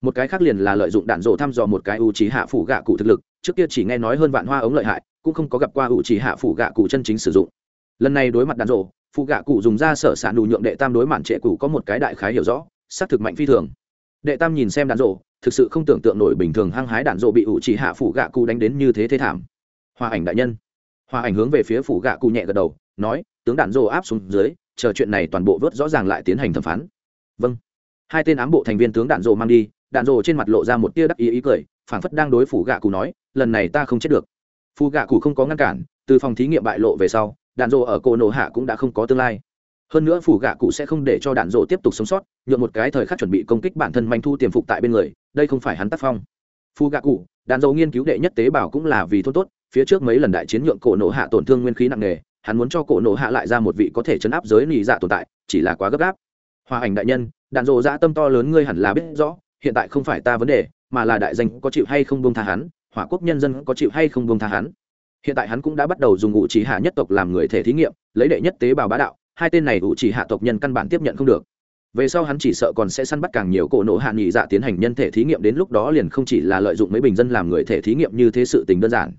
một cái khác liền là lợi dụng đạn rổ thăm dò một cái ưu trí hạ phủ gạ cụ thực lực, trước kia chỉ nghe nói hơn vạn hoa ống lợi hại, cũng không có gặp qua ưu trí hạ phủ gạ cụ chân chính sử dụng. Lần này đối mặt đạn rổ phụ gạ cụ dùng ra sở sản đủ nhượng đệ tam đối mạn trệ cụ có một cái đại khái hiểu rõ, xác thực mạnh phi thường. Đệ tam nhìn xem đạn rộ thực sự không tưởng tượng nổi bình thường hăng hái đạn rộ bị ủ chỉ hạ phủ gạ cụ đánh đến như thế thế thảm. Hòa ảnh đại nhân. Hòa ảnh hướng về phía phủ gạ cụ nhẹ gật đầu, nói, tướng đạn rộ áp xuống dưới, chờ chuyện này toàn bộ vớt rõ ràng lại tiến hành thẩm phán. Vâng. Hai tên ám bộ thành viên tướng đạn rộ mang đi đạn rồ trên mặt lộ ra một tia đắc ý ý cười, phảng phất đang đối phủ gạ cụ nói, lần này ta không chết được. Phù gạ cụ không có ngăn cản, từ phòng thí nghiệm bại lộ về sau, đạn rồ ở cổ nổ hạ cũng đã không có tương lai. Hơn nữa phủ gạ cụ sẽ không để cho đạn rộ tiếp tục sống sót nhuộm một cái thời khắc chuẩn bị công kích bản thân manh thu tiềm phục tại bên người, đây không phải hắn tác phong. Phù gạ cụ, đạn dầu nghiên cứu đệ nhất tế bào cũng là vì thôn tốt, phía trước mấy lần đại chiến nhượng cổ nổ hạ tổn thương nguyên khí nặng nề, hắn muốn cho cổ nổ hạ lại ra một vị có thể chấn áp giới lì dạ tồn tại, chỉ là quá gấp gáp. Hòa ảnh đại nhân, đạn dộ dã dạ tâm to lớn ngươi hẳn là biết rõ hiện tại không phải ta vấn đề, mà là đại danh có chịu hay không buông tha hắn, hỏa quốc nhân dân có chịu hay không buông tha hắn. Hiện tại hắn cũng đã bắt đầu dùng ngụ chỉ hạ nhất tộc làm người thể thí nghiệm, lấy đệ nhất tế bào bá đạo, hai tên này ngụ chỉ hạ tộc nhân căn bản tiếp nhận không được. Về sau hắn chỉ sợ còn sẽ săn bắt càng nhiều cổ nộ hạ nghị dạ tiến hành nhân thể thí nghiệm, đến lúc đó liền không chỉ là lợi dụng mấy bình dân làm người thể thí nghiệm như thế sự tình đơn giản.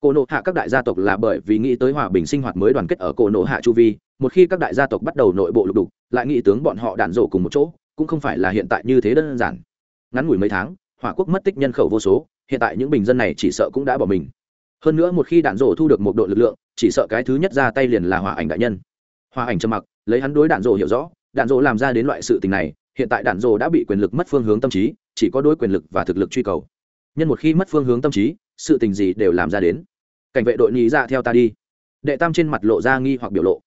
Cổ nộ hạ các đại gia tộc là bởi vì nghĩ tới hòa bình sinh hoạt mới đoàn kết ở cổ nộ hạ chu vi, một khi các đại gia tộc bắt đầu nội bộ lục đục, lại nghĩ tướng bọn họ đạn rổ cùng một chỗ, cũng không phải là hiện tại như thế đơn giản ngắn ngủi mấy tháng, hỏa quốc mất tích nhân khẩu vô số, hiện tại những bình dân này chỉ sợ cũng đã bỏ mình. Hơn nữa một khi đạn rổ thu được một đội lực lượng, chỉ sợ cái thứ nhất ra tay liền là hỏa ảnh đại nhân. Hỏa ảnh trầm mặc, lấy hắn đối đạn rổ hiểu rõ, đạn rổ làm ra đến loại sự tình này, hiện tại đạn rổ đã bị quyền lực mất phương hướng tâm trí, chỉ có đối quyền lực và thực lực truy cầu. Nhân một khi mất phương hướng tâm trí, sự tình gì đều làm ra đến. Cảnh vệ đội nhị ra theo ta đi. Đệ tam trên mặt lộ ra nghi hoặc biểu lộ.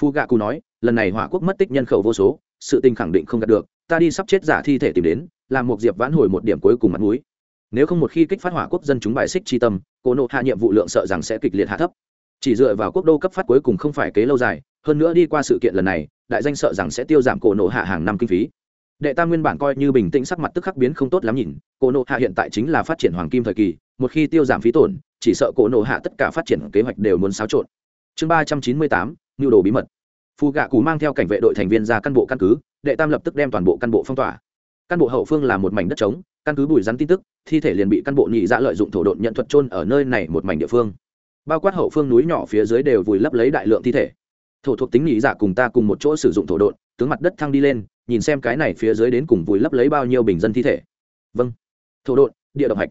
Phu gạ cù nói, lần này hỏa quốc mất tích nhân khẩu vô số, sự tình khẳng định không đạt được, ta đi sắp chết giả thi thể tìm đến làm một diệp vãn hồi một điểm cuối cùng mặt mũi. Nếu không một khi kích phát hỏa quốc dân chúng bài xích tri tâm cô nộ hạ nhiệm vụ lượng sợ rằng sẽ kịch liệt hạ thấp. Chỉ dựa vào quốc đô cấp phát cuối cùng không phải kế lâu dài, hơn nữa đi qua sự kiện lần này, đại danh sợ rằng sẽ tiêu giảm cổ nộ hạ hàng năm kinh phí. Đệ tam nguyên bản coi như bình tĩnh sắc mặt tức khắc biến không tốt lắm nhìn cổ nộ hạ hiện tại chính là phát triển hoàng kim thời kỳ, một khi tiêu giảm phí tổn, chỉ sợ cổ nộ hạ tất cả phát triển kế hoạch đều muốn xáo trộn. Chương ba trăm chín mươi tám, nhu đồ bí mật. Phù gạ cù mang theo cảnh vệ đội thành viên ra căn bộ căn cứ, đệ tam lập tức đem toàn bộ căn bộ phong tỏa căn bộ hậu phương là một mảnh đất trống, căn cứ bùi rắn tin tức, thi thể liền bị căn bộ nhị dạ lợi dụng thổ độn nhận thuật trôn ở nơi này một mảnh địa phương. Bao quát hậu phương núi nhỏ phía dưới đều vùi lấp lấy đại lượng thi thể. Thổ thuộc tính nhị dạ cùng ta cùng một chỗ sử dụng thổ độn, tướng mặt đất thăng đi lên, nhìn xem cái này phía dưới đến cùng vùi lấp lấy bao nhiêu bình dân thi thể. Vâng. Thổ độn, địa động hạch.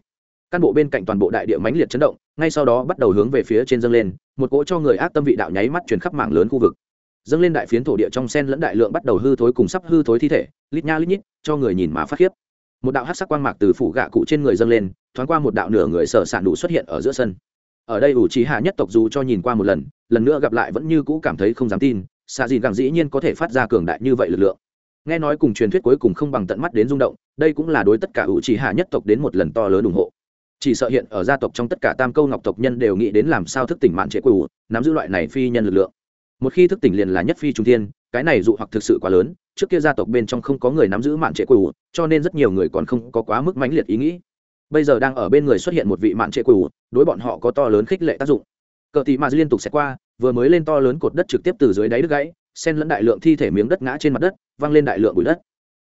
Căn bộ bên cạnh toàn bộ đại địa mãnh liệt chấn động, ngay sau đó bắt đầu hướng về phía trên dâng lên, một cỗ cho người ác tâm vị đạo nháy mắt truyền khắp mảng lớn khu vực dâng lên đại phiến thổ địa trong sen lẫn đại lượng bắt đầu hư thối cùng sắp hư thối thi thể, lít nha lít nhít, cho người nhìn mà phát khiếp. Một đạo hát sắc quang mạc từ phủ gạ cụ trên người dâng lên, thoáng qua một đạo nửa người sở sản đủ xuất hiện ở giữa sân. Ở đây ủ trí hạ nhất tộc dù cho nhìn qua một lần lần nữa gặp lại vẫn như cũ cảm thấy không dám tin, xạ dìn càng dĩ nhiên có thể phát ra cường đại như vậy lực lượng. Nghe nói cùng truyền thuyết cuối cùng không bằng tận mắt đến rung động, đây cũng là đối tất cả ủ trí hạ nhất tộc đến một lần to lớn ủng hộ. Chỉ sợ hiện ở gia tộc trong tất cả tam câu ngọc tộc nhân đều nghĩ đến làm sao thức tỉnh mạn trệ quỷ, nắm giữ loại này phi nhân lực lượng một khi thức tỉnh liền là nhất phi trung thiên, cái này dụ hoặc thực sự quá lớn, trước kia gia tộc bên trong không có người nắm giữ mạn trệ quỷ cho nên rất nhiều người còn không có quá mức mãnh liệt ý nghĩ. Bây giờ đang ở bên người xuất hiện một vị mạn trệ quỷ đối bọn họ có to lớn khích lệ tác dụng. Cờ tị mà liên tục sẽ qua, vừa mới lên to lớn cột đất trực tiếp từ dưới đáy đứt gãy, xen lẫn đại lượng thi thể miếng đất ngã trên mặt đất, văng lên đại lượng bụi đất.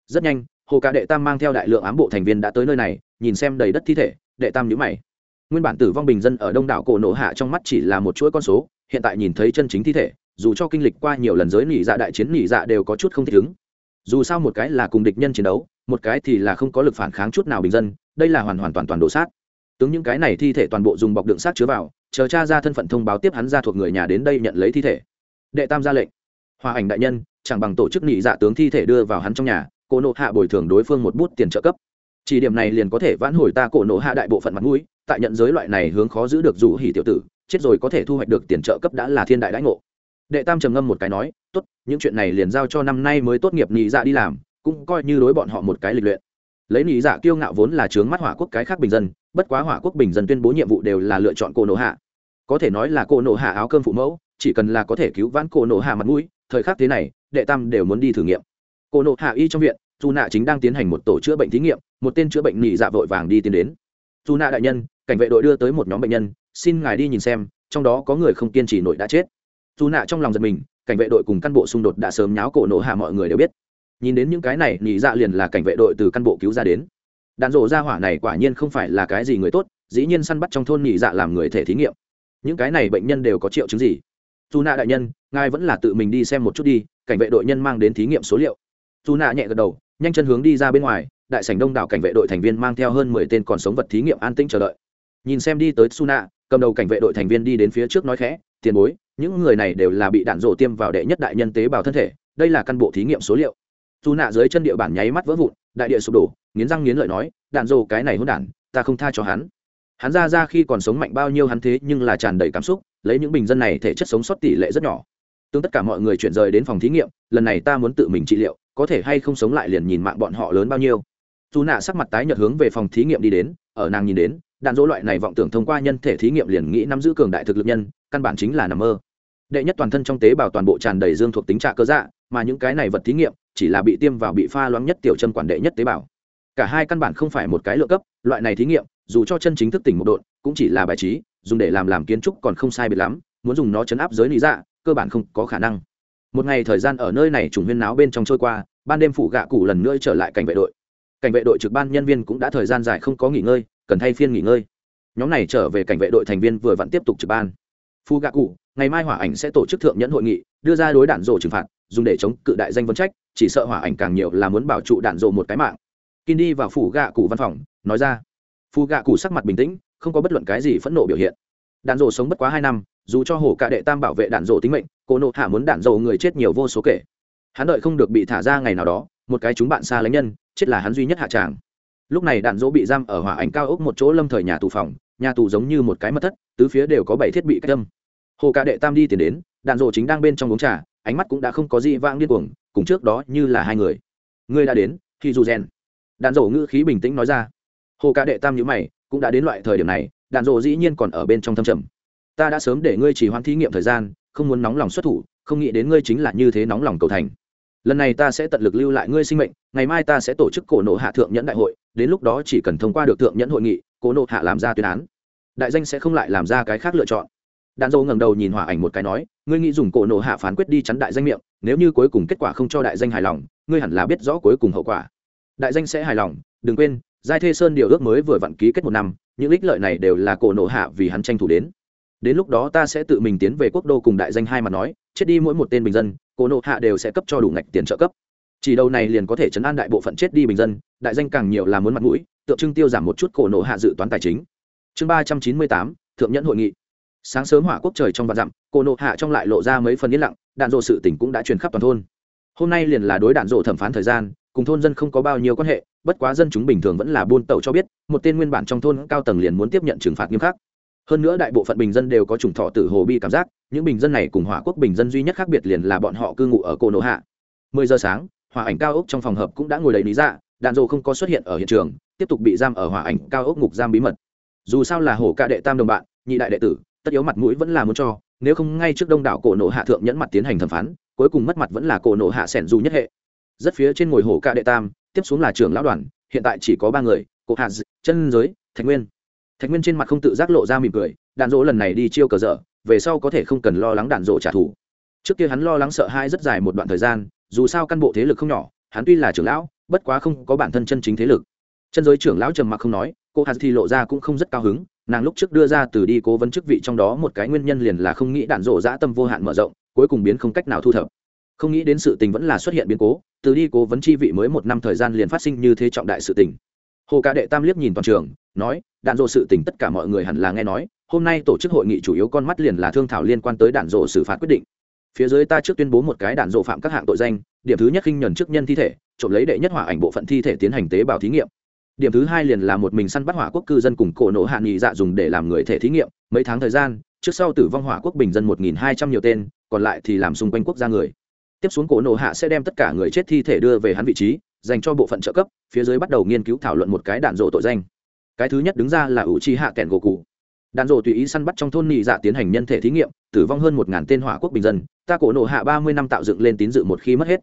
Rất nhanh, hồ cả đệ tam mang theo đại lượng ám bộ thành viên đã tới nơi này, nhìn xem đầy đất thi thể, đệ tam nhữ mày. Nguyên bản tử vong bình dân ở đông đảo cổ nổ hạ trong mắt chỉ là một chuỗi con số, hiện tại nhìn thấy chân chính thi thể dù cho kinh lịch qua nhiều lần giới nỉ dạ đại chiến nỉ dạ đều có chút không thích ứng. Dù sao một cái là cùng địch nhân chiến đấu, một cái thì là không có lực phản kháng chút nào bình dân, đây là hoàn hoàn toàn toàn đổ sát. Tướng những cái này thi thể toàn bộ dùng bọc đựng sát chứa vào, chờ cha ra thân phận thông báo tiếp hắn ra thuộc người nhà đến đây nhận lấy thi thể. Đệ tam ra lệnh. Hòa ảnh đại nhân, chẳng bằng tổ chức nghị dạ tướng thi thể đưa vào hắn trong nhà, cổ nộ hạ bồi thường đối phương một bút tiền trợ cấp. Chỉ điểm này liền có thể vãn hồi ta cổ nộ hạ đại bộ phận mặt mũi, tại nhận giới loại này hướng khó giữ được dù hỉ tiểu tử, chết rồi có thể thu hoạch được tiền trợ cấp đã là thiên đại đãi ngộ đệ tam trầm ngâm một cái nói, tốt, những chuyện này liền giao cho năm nay mới tốt nghiệp nhị dạ đi làm, cũng coi như đối bọn họ một cái lịch luyện. Lấy nhị dạ kiêu ngạo vốn là chướng mắt hỏa quốc cái khác bình dân, bất quá hỏa quốc bình dân tuyên bố nhiệm vụ đều là lựa chọn cổ nộ hạ. Có thể nói là cổ nộ hạ áo cơm phụ mẫu, chỉ cần là có thể cứu vãn cổ nộ hạ mặt mũi, thời khắc thế này, đệ tam đều muốn đi thử nghiệm. Cổ nộ hạ y trong viện dù nạ chính đang tiến hành một tổ chữa bệnh thí nghiệm, một tên chữa bệnh nhị dạ vội vàng đi tiến đến. Dù nạ đại nhân, cảnh vệ đội đưa tới một nhóm bệnh nhân, xin ngài đi nhìn xem, trong đó có người không kiên trì nổi đã chết dù nạ trong lòng giật mình, cảnh vệ đội cùng căn bộ xung đột đã sớm nháo cổ nổ hạ mọi người đều biết. Nhìn đến những cái này nhị dạ liền là cảnh vệ đội từ căn bộ cứu ra đến. Đạn rộ ra hỏa này quả nhiên không phải là cái gì người tốt, dĩ nhiên săn bắt trong thôn nhị dạ làm người thể thí nghiệm. Những cái này bệnh nhân đều có triệu chứng gì? Dù nạ đại nhân, ngài vẫn là tự mình đi xem một chút đi, cảnh vệ đội nhân mang đến thí nghiệm số liệu. Dù nạ nhẹ gật đầu, nhanh chân hướng đi ra bên ngoài, đại sảnh đông đảo cảnh vệ đội thành viên mang theo hơn mười tên còn sống vật thí nghiệm an tĩnh chờ đợi. Nhìn xem đi tới suna cầm đầu cảnh vệ đội thành viên đi đến phía trước nói khẽ tiền bối, những người này đều là bị đạn rổ tiêm vào đệ nhất đại nhân tế bào thân thể, đây là căn bộ thí nghiệm số liệu. Dù nạ dưới chân địa bản nháy mắt vỡ vụn, đại địa sụp đổ, nghiến răng nghiến lợi nói, đạn rổ cái này hôn đản, ta không tha cho hắn. Hắn ra ra khi còn sống mạnh bao nhiêu hắn thế nhưng là tràn đầy cảm xúc, lấy những bình dân này thể chất sống sót tỷ lệ rất nhỏ. Tương tất cả mọi người chuyển rời đến phòng thí nghiệm, lần này ta muốn tự mình trị liệu, có thể hay không sống lại liền nhìn mạng bọn họ lớn bao nhiêu. Dù nạ sắc mặt tái nhợt hướng về phòng thí nghiệm đi đến ở nàng nhìn đến, đạn dỗ loại này vọng tưởng thông qua nhân thể thí nghiệm liền nghĩ nắm giữ cường đại thực lực nhân, căn bản chính là nằm mơ. Đệ nhất toàn thân trong tế bào toàn bộ tràn đầy dương thuộc tính trạ cơ dạ mà những cái này vật thí nghiệm chỉ là bị tiêm vào bị pha loãng nhất tiểu chân quản đệ nhất tế bào. Cả hai căn bản không phải một cái lượng cấp, loại này thí nghiệm, dù cho chân chính thức tỉnh một độn, cũng chỉ là bài trí, dùng để làm làm kiến trúc còn không sai biệt lắm, muốn dùng nó chấn áp giới lý dạ cơ bản không có khả năng. Một ngày thời gian ở nơi này trùng huyên náo bên trong trôi qua, ban đêm phủ gạ cụ lần nữa trở lại cảnh vệ đội cảnh vệ đội trực ban nhân viên cũng đã thời gian dài không có nghỉ ngơi, cần thay phiên nghỉ ngơi. Nhóm này trở về cảnh vệ đội thành viên vừa vặn tiếp tục trực ban. Phu gạ cụ, ngày mai hỏa ảnh sẽ tổ chức thượng nhẫn hội nghị, đưa ra đối đạn rổ trừng phạt, dùng để chống cự đại danh vấn trách, chỉ sợ hỏa ảnh càng nhiều là muốn bảo trụ đạn rổ một cái mạng. Kin đi vào phủ gạ cụ văn phòng, nói ra. Phu gạ cụ sắc mặt bình tĩnh, không có bất luận cái gì phẫn nộ biểu hiện. Đạn rổ sống bất quá hai năm, dù cho hổ cả đệ tam bảo vệ đạn rổ tính mệnh, cô nộ hạ muốn đạn rổ người chết nhiều vô số kể. Hắn đợi không được bị thả ra ngày nào đó, một cái chúng bạn xa lánh nhân chết là hắn duy nhất hạ tràng. Lúc này đạn dỗ bị giam ở hỏa ảnh cao ốc một chỗ lâm thời nhà tù phòng, nhà tù giống như một cái mật thất, tứ phía đều có bảy thiết bị cách âm. Hồ ca đệ tam đi tiền đến, đạn dỗ chính đang bên trong uống trà, ánh mắt cũng đã không có gì vang điên cuồng, cùng trước đó như là hai người. Ngươi đã đến khi dù rèn. Đạn dỗ ngữ khí bình tĩnh nói ra. Hồ ca đệ tam nhữ mày, cũng đã đến loại thời điểm này, đạn dỗ dĩ nhiên còn ở bên trong thâm trầm. Ta đã sớm để ngươi chỉ hoãn thí nghiệm thời gian, không muốn nóng lòng xuất thủ, không nghĩ đến ngươi chính là như thế nóng lòng cầu thành lần này ta sẽ tận lực lưu lại ngươi sinh mệnh, ngày mai ta sẽ tổ chức cổ nộ hạ thượng nhẫn đại hội, đến lúc đó chỉ cần thông qua được thượng nhẫn hội nghị, cổ nộ hạ làm ra tuyên án. Đại danh sẽ không lại làm ra cái khác lựa chọn. Đàn dâu ngẩng đầu nhìn hỏa ảnh một cái nói, ngươi nghĩ dùng cổ nộ hạ phán quyết đi chắn đại danh miệng, nếu như cuối cùng kết quả không cho đại danh hài lòng, ngươi hẳn là biết rõ cuối cùng hậu quả. Đại danh sẽ hài lòng, đừng quên, giai thê sơn điều ước mới vừa vặn ký kết một năm, những ích lợi này đều là cổ nộ hạ vì hắn tranh thủ đến. Đến lúc đó ta sẽ tự mình tiến về quốc đô cùng đại danh hai mà nói, chết đi mỗi một tên bình dân cổ nộ hạ đều sẽ cấp cho đủ ngạch tiền trợ cấp. Chỉ đầu này liền có thể chấn an đại bộ phận chết đi bình dân, đại danh càng nhiều là muốn mặt mũi, tượng trưng tiêu giảm một chút cổ nộ hạ dự toán tài chính. Chương ba trăm chín mươi tám, thượng nhẫn hội nghị. Sáng sớm hỏa quốc trời trong vạn dặm cổ nộ hạ trong lại lộ ra mấy phần yên lặng, đạn dộ sự tỉnh cũng đã truyền khắp toàn thôn. Hôm nay liền là đối đạn dộ thẩm phán thời gian, cùng thôn dân không có bao nhiêu quan hệ, bất quá dân chúng bình thường vẫn là buôn tàu cho biết, một tên nguyên bản trong thôn cao tầng liền muốn tiếp nhận trừng phạt nghiêm khắc hơn nữa đại bộ phận bình dân đều có chủng thọ tử hồ bi cảm giác, những bình dân này cùng hỏa quốc bình dân duy nhất khác biệt liền là bọn họ cư ngụ ở cô nỗ hạ. Mười giờ sáng, hỏa ảnh cao ốc trong phòng hợp cũng đã ngồi đầy lý dạ đạn dộ không có xuất hiện ở hiện trường, tiếp tục bị giam ở hỏa ảnh cao ốc ngục giam bí mật. Dù sao là hổ ca đệ tam đồng bạn, nhị đại đệ tử, tất yếu mặt mũi vẫn là muốn cho, nếu không ngay trước đông đảo cổ nộ hạ thượng nhẫn mặt tiến hành thẩm phán, cuối cùng mất mặt vẫn là cổ nộ hạ sẻn dù nhất hệ. Rất phía trên ngồi hổ ca đệ tam, tiếp xuống là trưởng lão đoàn, hiện tại chỉ có ba người cổ hạ chân giới, thạch nguyên thạch nguyên trên mặt không tự giác lộ ra mỉm cười, đạn dỗ lần này đi chiêu cờ dở, về sau có thể không cần lo lắng đạn dỗ trả thù. Trước kia hắn lo lắng sợ hai rất dài một đoạn thời gian, dù sao căn bộ thế lực không nhỏ, hắn tuy là trưởng lão, bất quá không có bản thân chân chính thế lực. Chân giới trưởng lão trầm mặc không nói, cô hắn thì lộ ra cũng không rất cao hứng, nàng lúc trước đưa ra từ đi cố vấn chức vị trong đó một cái nguyên nhân liền là không nghĩ đạn dỗ dã tâm vô hạn mở rộng, cuối cùng biến không cách nào thu thập. Không nghĩ đến sự tình vẫn là xuất hiện biến cố, từ đi cố vấn chi vị mới một năm thời gian liền phát sinh như thế trọng đại sự tình hồ ca đệ tam liếc nhìn toàn trường, nói, đạn dộ sự tình tất cả mọi người hẳn là nghe nói, hôm nay tổ chức hội nghị chủ yếu con mắt liền là thương thảo liên quan tới đạn dộ xử phạt quyết định. Phía dưới ta trước tuyên bố một cái đạn dộ phạm các hạng tội danh, điểm thứ nhất khinh nhuần trước nhân thi thể, trộm lấy đệ nhất hỏa ảnh bộ phận thi thể tiến hành tế bào thí nghiệm. Điểm thứ hai liền là một mình săn bắt hỏa quốc cư dân cùng cổ nổ hạ nghị dạ dùng để làm người thể thí nghiệm, mấy tháng thời gian, trước sau tử vong hỏa quốc bình dân một nghìn hai trăm nhiều tên, còn lại thì làm xung quanh quốc gia người. Tiếp xuống cổ nổ hạ sẽ đem tất cả người chết thi thể đưa về hắn vị trí dành cho bộ phận trợ cấp, phía dưới bắt đầu nghiên cứu thảo luận một cái đạn dộ tội danh. Cái thứ nhất đứng ra là ủ chi hạ kẻn gỗ cụ. Đạn dộ tùy ý săn bắt trong thôn nị dạ tiến hành nhân thể thí nghiệm, tử vong hơn một ngàn tên hỏa quốc bình dân, ta cổ nộ hạ ba mươi năm tạo dựng lên tín dự một khi mất hết.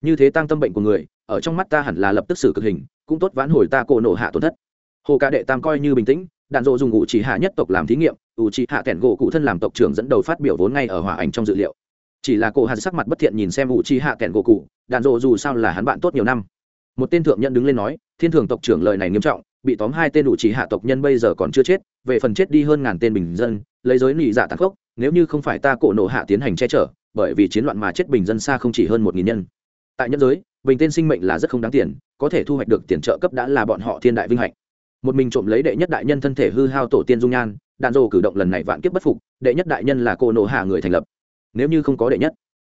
Như thế tăng tâm bệnh của người, ở trong mắt ta hẳn là lập tức xử cực hình, cũng tốt vãn hồi ta cổ nộ hạ tổn thất. Hồ ca đệ tam coi như bình tĩnh, đạn dộ dùng ủ chỉ hạ nhất tộc làm thí nghiệm, ủ chỉ hạ kẻn gỗ cụ thân làm tộc trưởng dẫn đầu phát biểu vốn ngay ở hỏa ảnh trong dự liệu. Chỉ là cổ hạt sắc mặt bất thiện nhìn xem ủ chỉ hạ kẻn gỗ cụ, đạn dộ dù sao là hắn bạn tốt nhiều năm một tên thượng nhân đứng lên nói, thiên thường tộc trưởng lời này nghiêm trọng, bị tóm hai tên đủ chỉ hạ tộc nhân bây giờ còn chưa chết, về phần chết đi hơn ngàn tên bình dân, lấy giới nị dạ tàn khốc, nếu như không phải ta cổ nộ hạ tiến hành che chở, bởi vì chiến loạn mà chết bình dân xa không chỉ hơn một nghìn nhân. Tại nhân giới, bình tên sinh mệnh là rất không đáng tiền, có thể thu hoạch được tiền trợ cấp đã là bọn họ thiên đại vinh hạnh. Một mình trộm lấy đệ nhất đại nhân thân thể hư hao tổ tiên dung nhan, đạn dồ cử động lần này vạn kiếp bất phục, đệ nhất đại nhân là cổ nộ hạ người thành lập. Nếu như không có đệ nhất,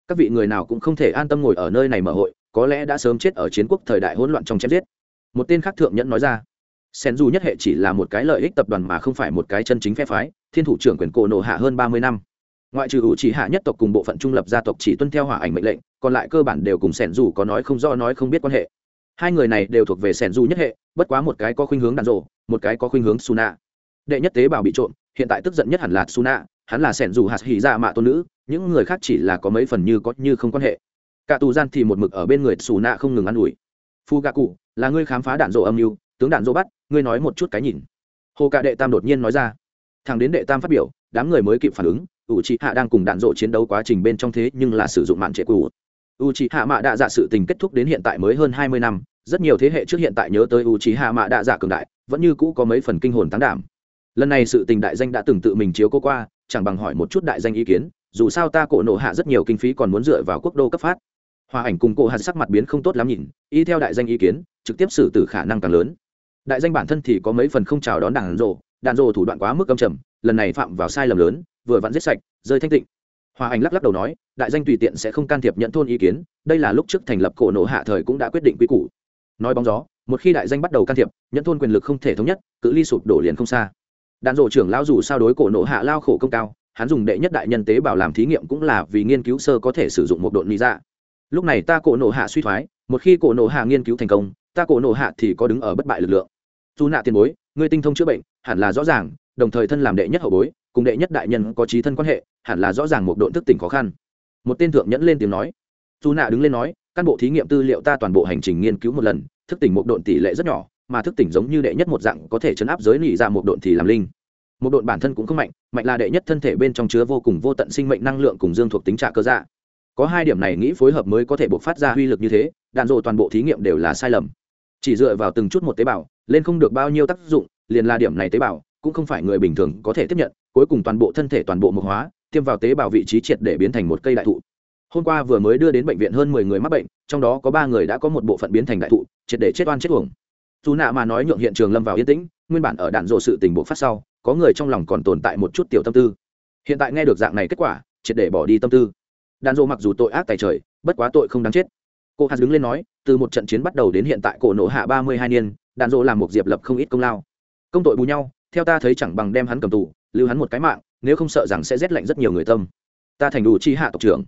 các vị người nào cũng không thể an tâm ngồi ở nơi này mở hội có lẽ đã sớm chết ở chiến quốc thời đại hỗn loạn trong chém giết. Một tên khác thượng nhẫn nói ra, sen du nhất hệ chỉ là một cái lợi ích tập đoàn mà không phải một cái chân chính phe phái, thiên thủ trưởng quyền cổ nổ hạ hơn ba mươi năm. Ngoại trừ ủ chỉ hạ nhất tộc cùng bộ phận trung lập gia tộc chỉ tuân theo hỏa ảnh mệnh lệnh, còn lại cơ bản đều cùng sẻn dù có nói không do nói không biết quan hệ. Hai người này đều thuộc về sẻn dù nhất hệ, bất quá một cái có khuynh hướng đàn rộ, một cái có khuynh hướng suna đệ nhất tế bào bị trộm, hiện tại tức giận nhất hẳn là suna hắn là sẻn dù hạt hỉ ra mạ tôn nữ, những người khác chỉ là có mấy phần như có như không quan hệ cả tù gian thì một mực ở bên người xù nạ không ngừng ă n ủi. Phu gạ cụ, là ngươi khám phá đạn dỗ âm mưu, tướng đạn dỗ bắt, ngươi nói một chút cái nhìn. Hồ cạ đệ tam đột nhiên nói ra. Thằng đến đệ tam phát biểu, đám người mới kịp phản ứng u c hạ đang cùng đạn dỗ chiến đấu quá trình bên trong thế nhưng là sử dụng mạng trệ cụ u c hạ mạ đạ dạ sự tình kết thúc đến hiện tại mới hơn hai mươi năm, rất nhiều thế hệ trước hiện tại nhớ tới u c hạ mạ đạ dạ cường đại, vẫn như cũ có mấy phần kinh hồn tán đảm. Lần này sự tình đại danh đã từng tự mình chiếu cô qua, chẳng bằng hỏi một chút đại danh ý kiến, dù sao ta cổ nộ hạ rất nhiều kinh phí còn muốn dựa vào quốc đô cấp phát hòa ảnh cùng cổ hạt sắc mặt biến không tốt lắm nhìn, y theo đại danh ý kiến, trực tiếp xử tử khả năng càng lớn. Đại danh bản thân thì có mấy phần không chào đón đàn rộ đàn rộ thủ đoạn quá mức âm trầm, lần này phạm vào sai lầm lớn, vừa vặn giết sạch, rơi thanh tịnh. Hòa ảnh lắc lắc đầu nói, đại danh tùy tiện sẽ không can thiệp nhận thôn ý kiến, đây là lúc trước thành lập cổ nổ hạ thời cũng đã quyết định quy củ. Nói bóng gió, một khi đại danh bắt đầu can thiệp, nhận thôn quyền lực không thể thống nhất, cự ly sụp đổ liền không xa. Đàn rộ trưởng lao dù sao đối cổ nổ hạ lao khổ công cao, hắn dùng đệ nhất đại nhân tế bảo làm thí nghiệm cũng là vì nghiên cứu sơ có thể sử dụng một độn lý ra dạ lúc này ta cổ nộ hạ suy thoái, một khi cổ nộ hạ nghiên cứu thành công, ta cổ nộ hạ thì có đứng ở bất bại lực lượng. Dù nạ tiền bối người tinh thông chữa bệnh, hẳn là rõ ràng, đồng thời thân làm đệ nhất hậu bối, cùng đệ nhất đại nhân có trí thân quan hệ, hẳn là rõ ràng một độn thức tỉnh khó khăn. Một tên thượng nhẫn lên tiếng nói. Dù nạ đứng lên nói căn bộ thí nghiệm tư liệu ta toàn bộ hành trình nghiên cứu một lần, thức tỉnh một độn tỷ lệ rất nhỏ, mà thức tỉnh giống như đệ nhất một dạng có thể chấn áp giới nỉ ra một độn thì làm linh. Một độn bản thân cũng không mạnh mạnh là đệ nhất thân thể bên trong chứa vô cùng vô tận sinh mệnh năng lượng cùng dương thuộc tính trạ cơ dạ có hai điểm này nghĩ phối hợp mới có thể buộc phát ra uy lực như thế, đạn dộ toàn bộ thí nghiệm đều là sai lầm. Chỉ dựa vào từng chút một tế bào, lên không được bao nhiêu tác dụng, liền là điểm này tế bào, cũng không phải người bình thường có thể tiếp nhận, cuối cùng toàn bộ thân thể toàn bộ mộc hóa, tiêm vào tế bào vị trí triệt để biến thành một cây đại thụ. Hôm qua vừa mới đưa đến bệnh viện hơn mười người mắc bệnh, trong đó có ba người đã có một bộ phận biến thành đại thụ, triệt để chết oan chết uổng. Dù nạ mà nói nhượng hiện trường lâm vào yên tĩnh, nguyên bản ở đạn dộ sự tình bộ phát sau, có người trong lòng còn tồn tại một chút tiểu tâm tư. Hiện tại nghe được dạng này kết quả, triệt để bỏ đi tâm tư đạn dộ mặc dù tội ác tài trời, bất quá tội không đáng chết. Cô hạt đứng lên nói, từ một trận chiến bắt đầu đến hiện tại cổ nổ hạ ba mươi hai niên đạn dộ làm một diệp lập không ít công lao. Công tội bù nhau, theo ta thấy chẳng bằng đem hắn cầm tù, lưu hắn một cái mạng, nếu không sợ rằng sẽ rét lạnh rất nhiều người tâm. Ta thành đủ chi hạ tộc trưởng.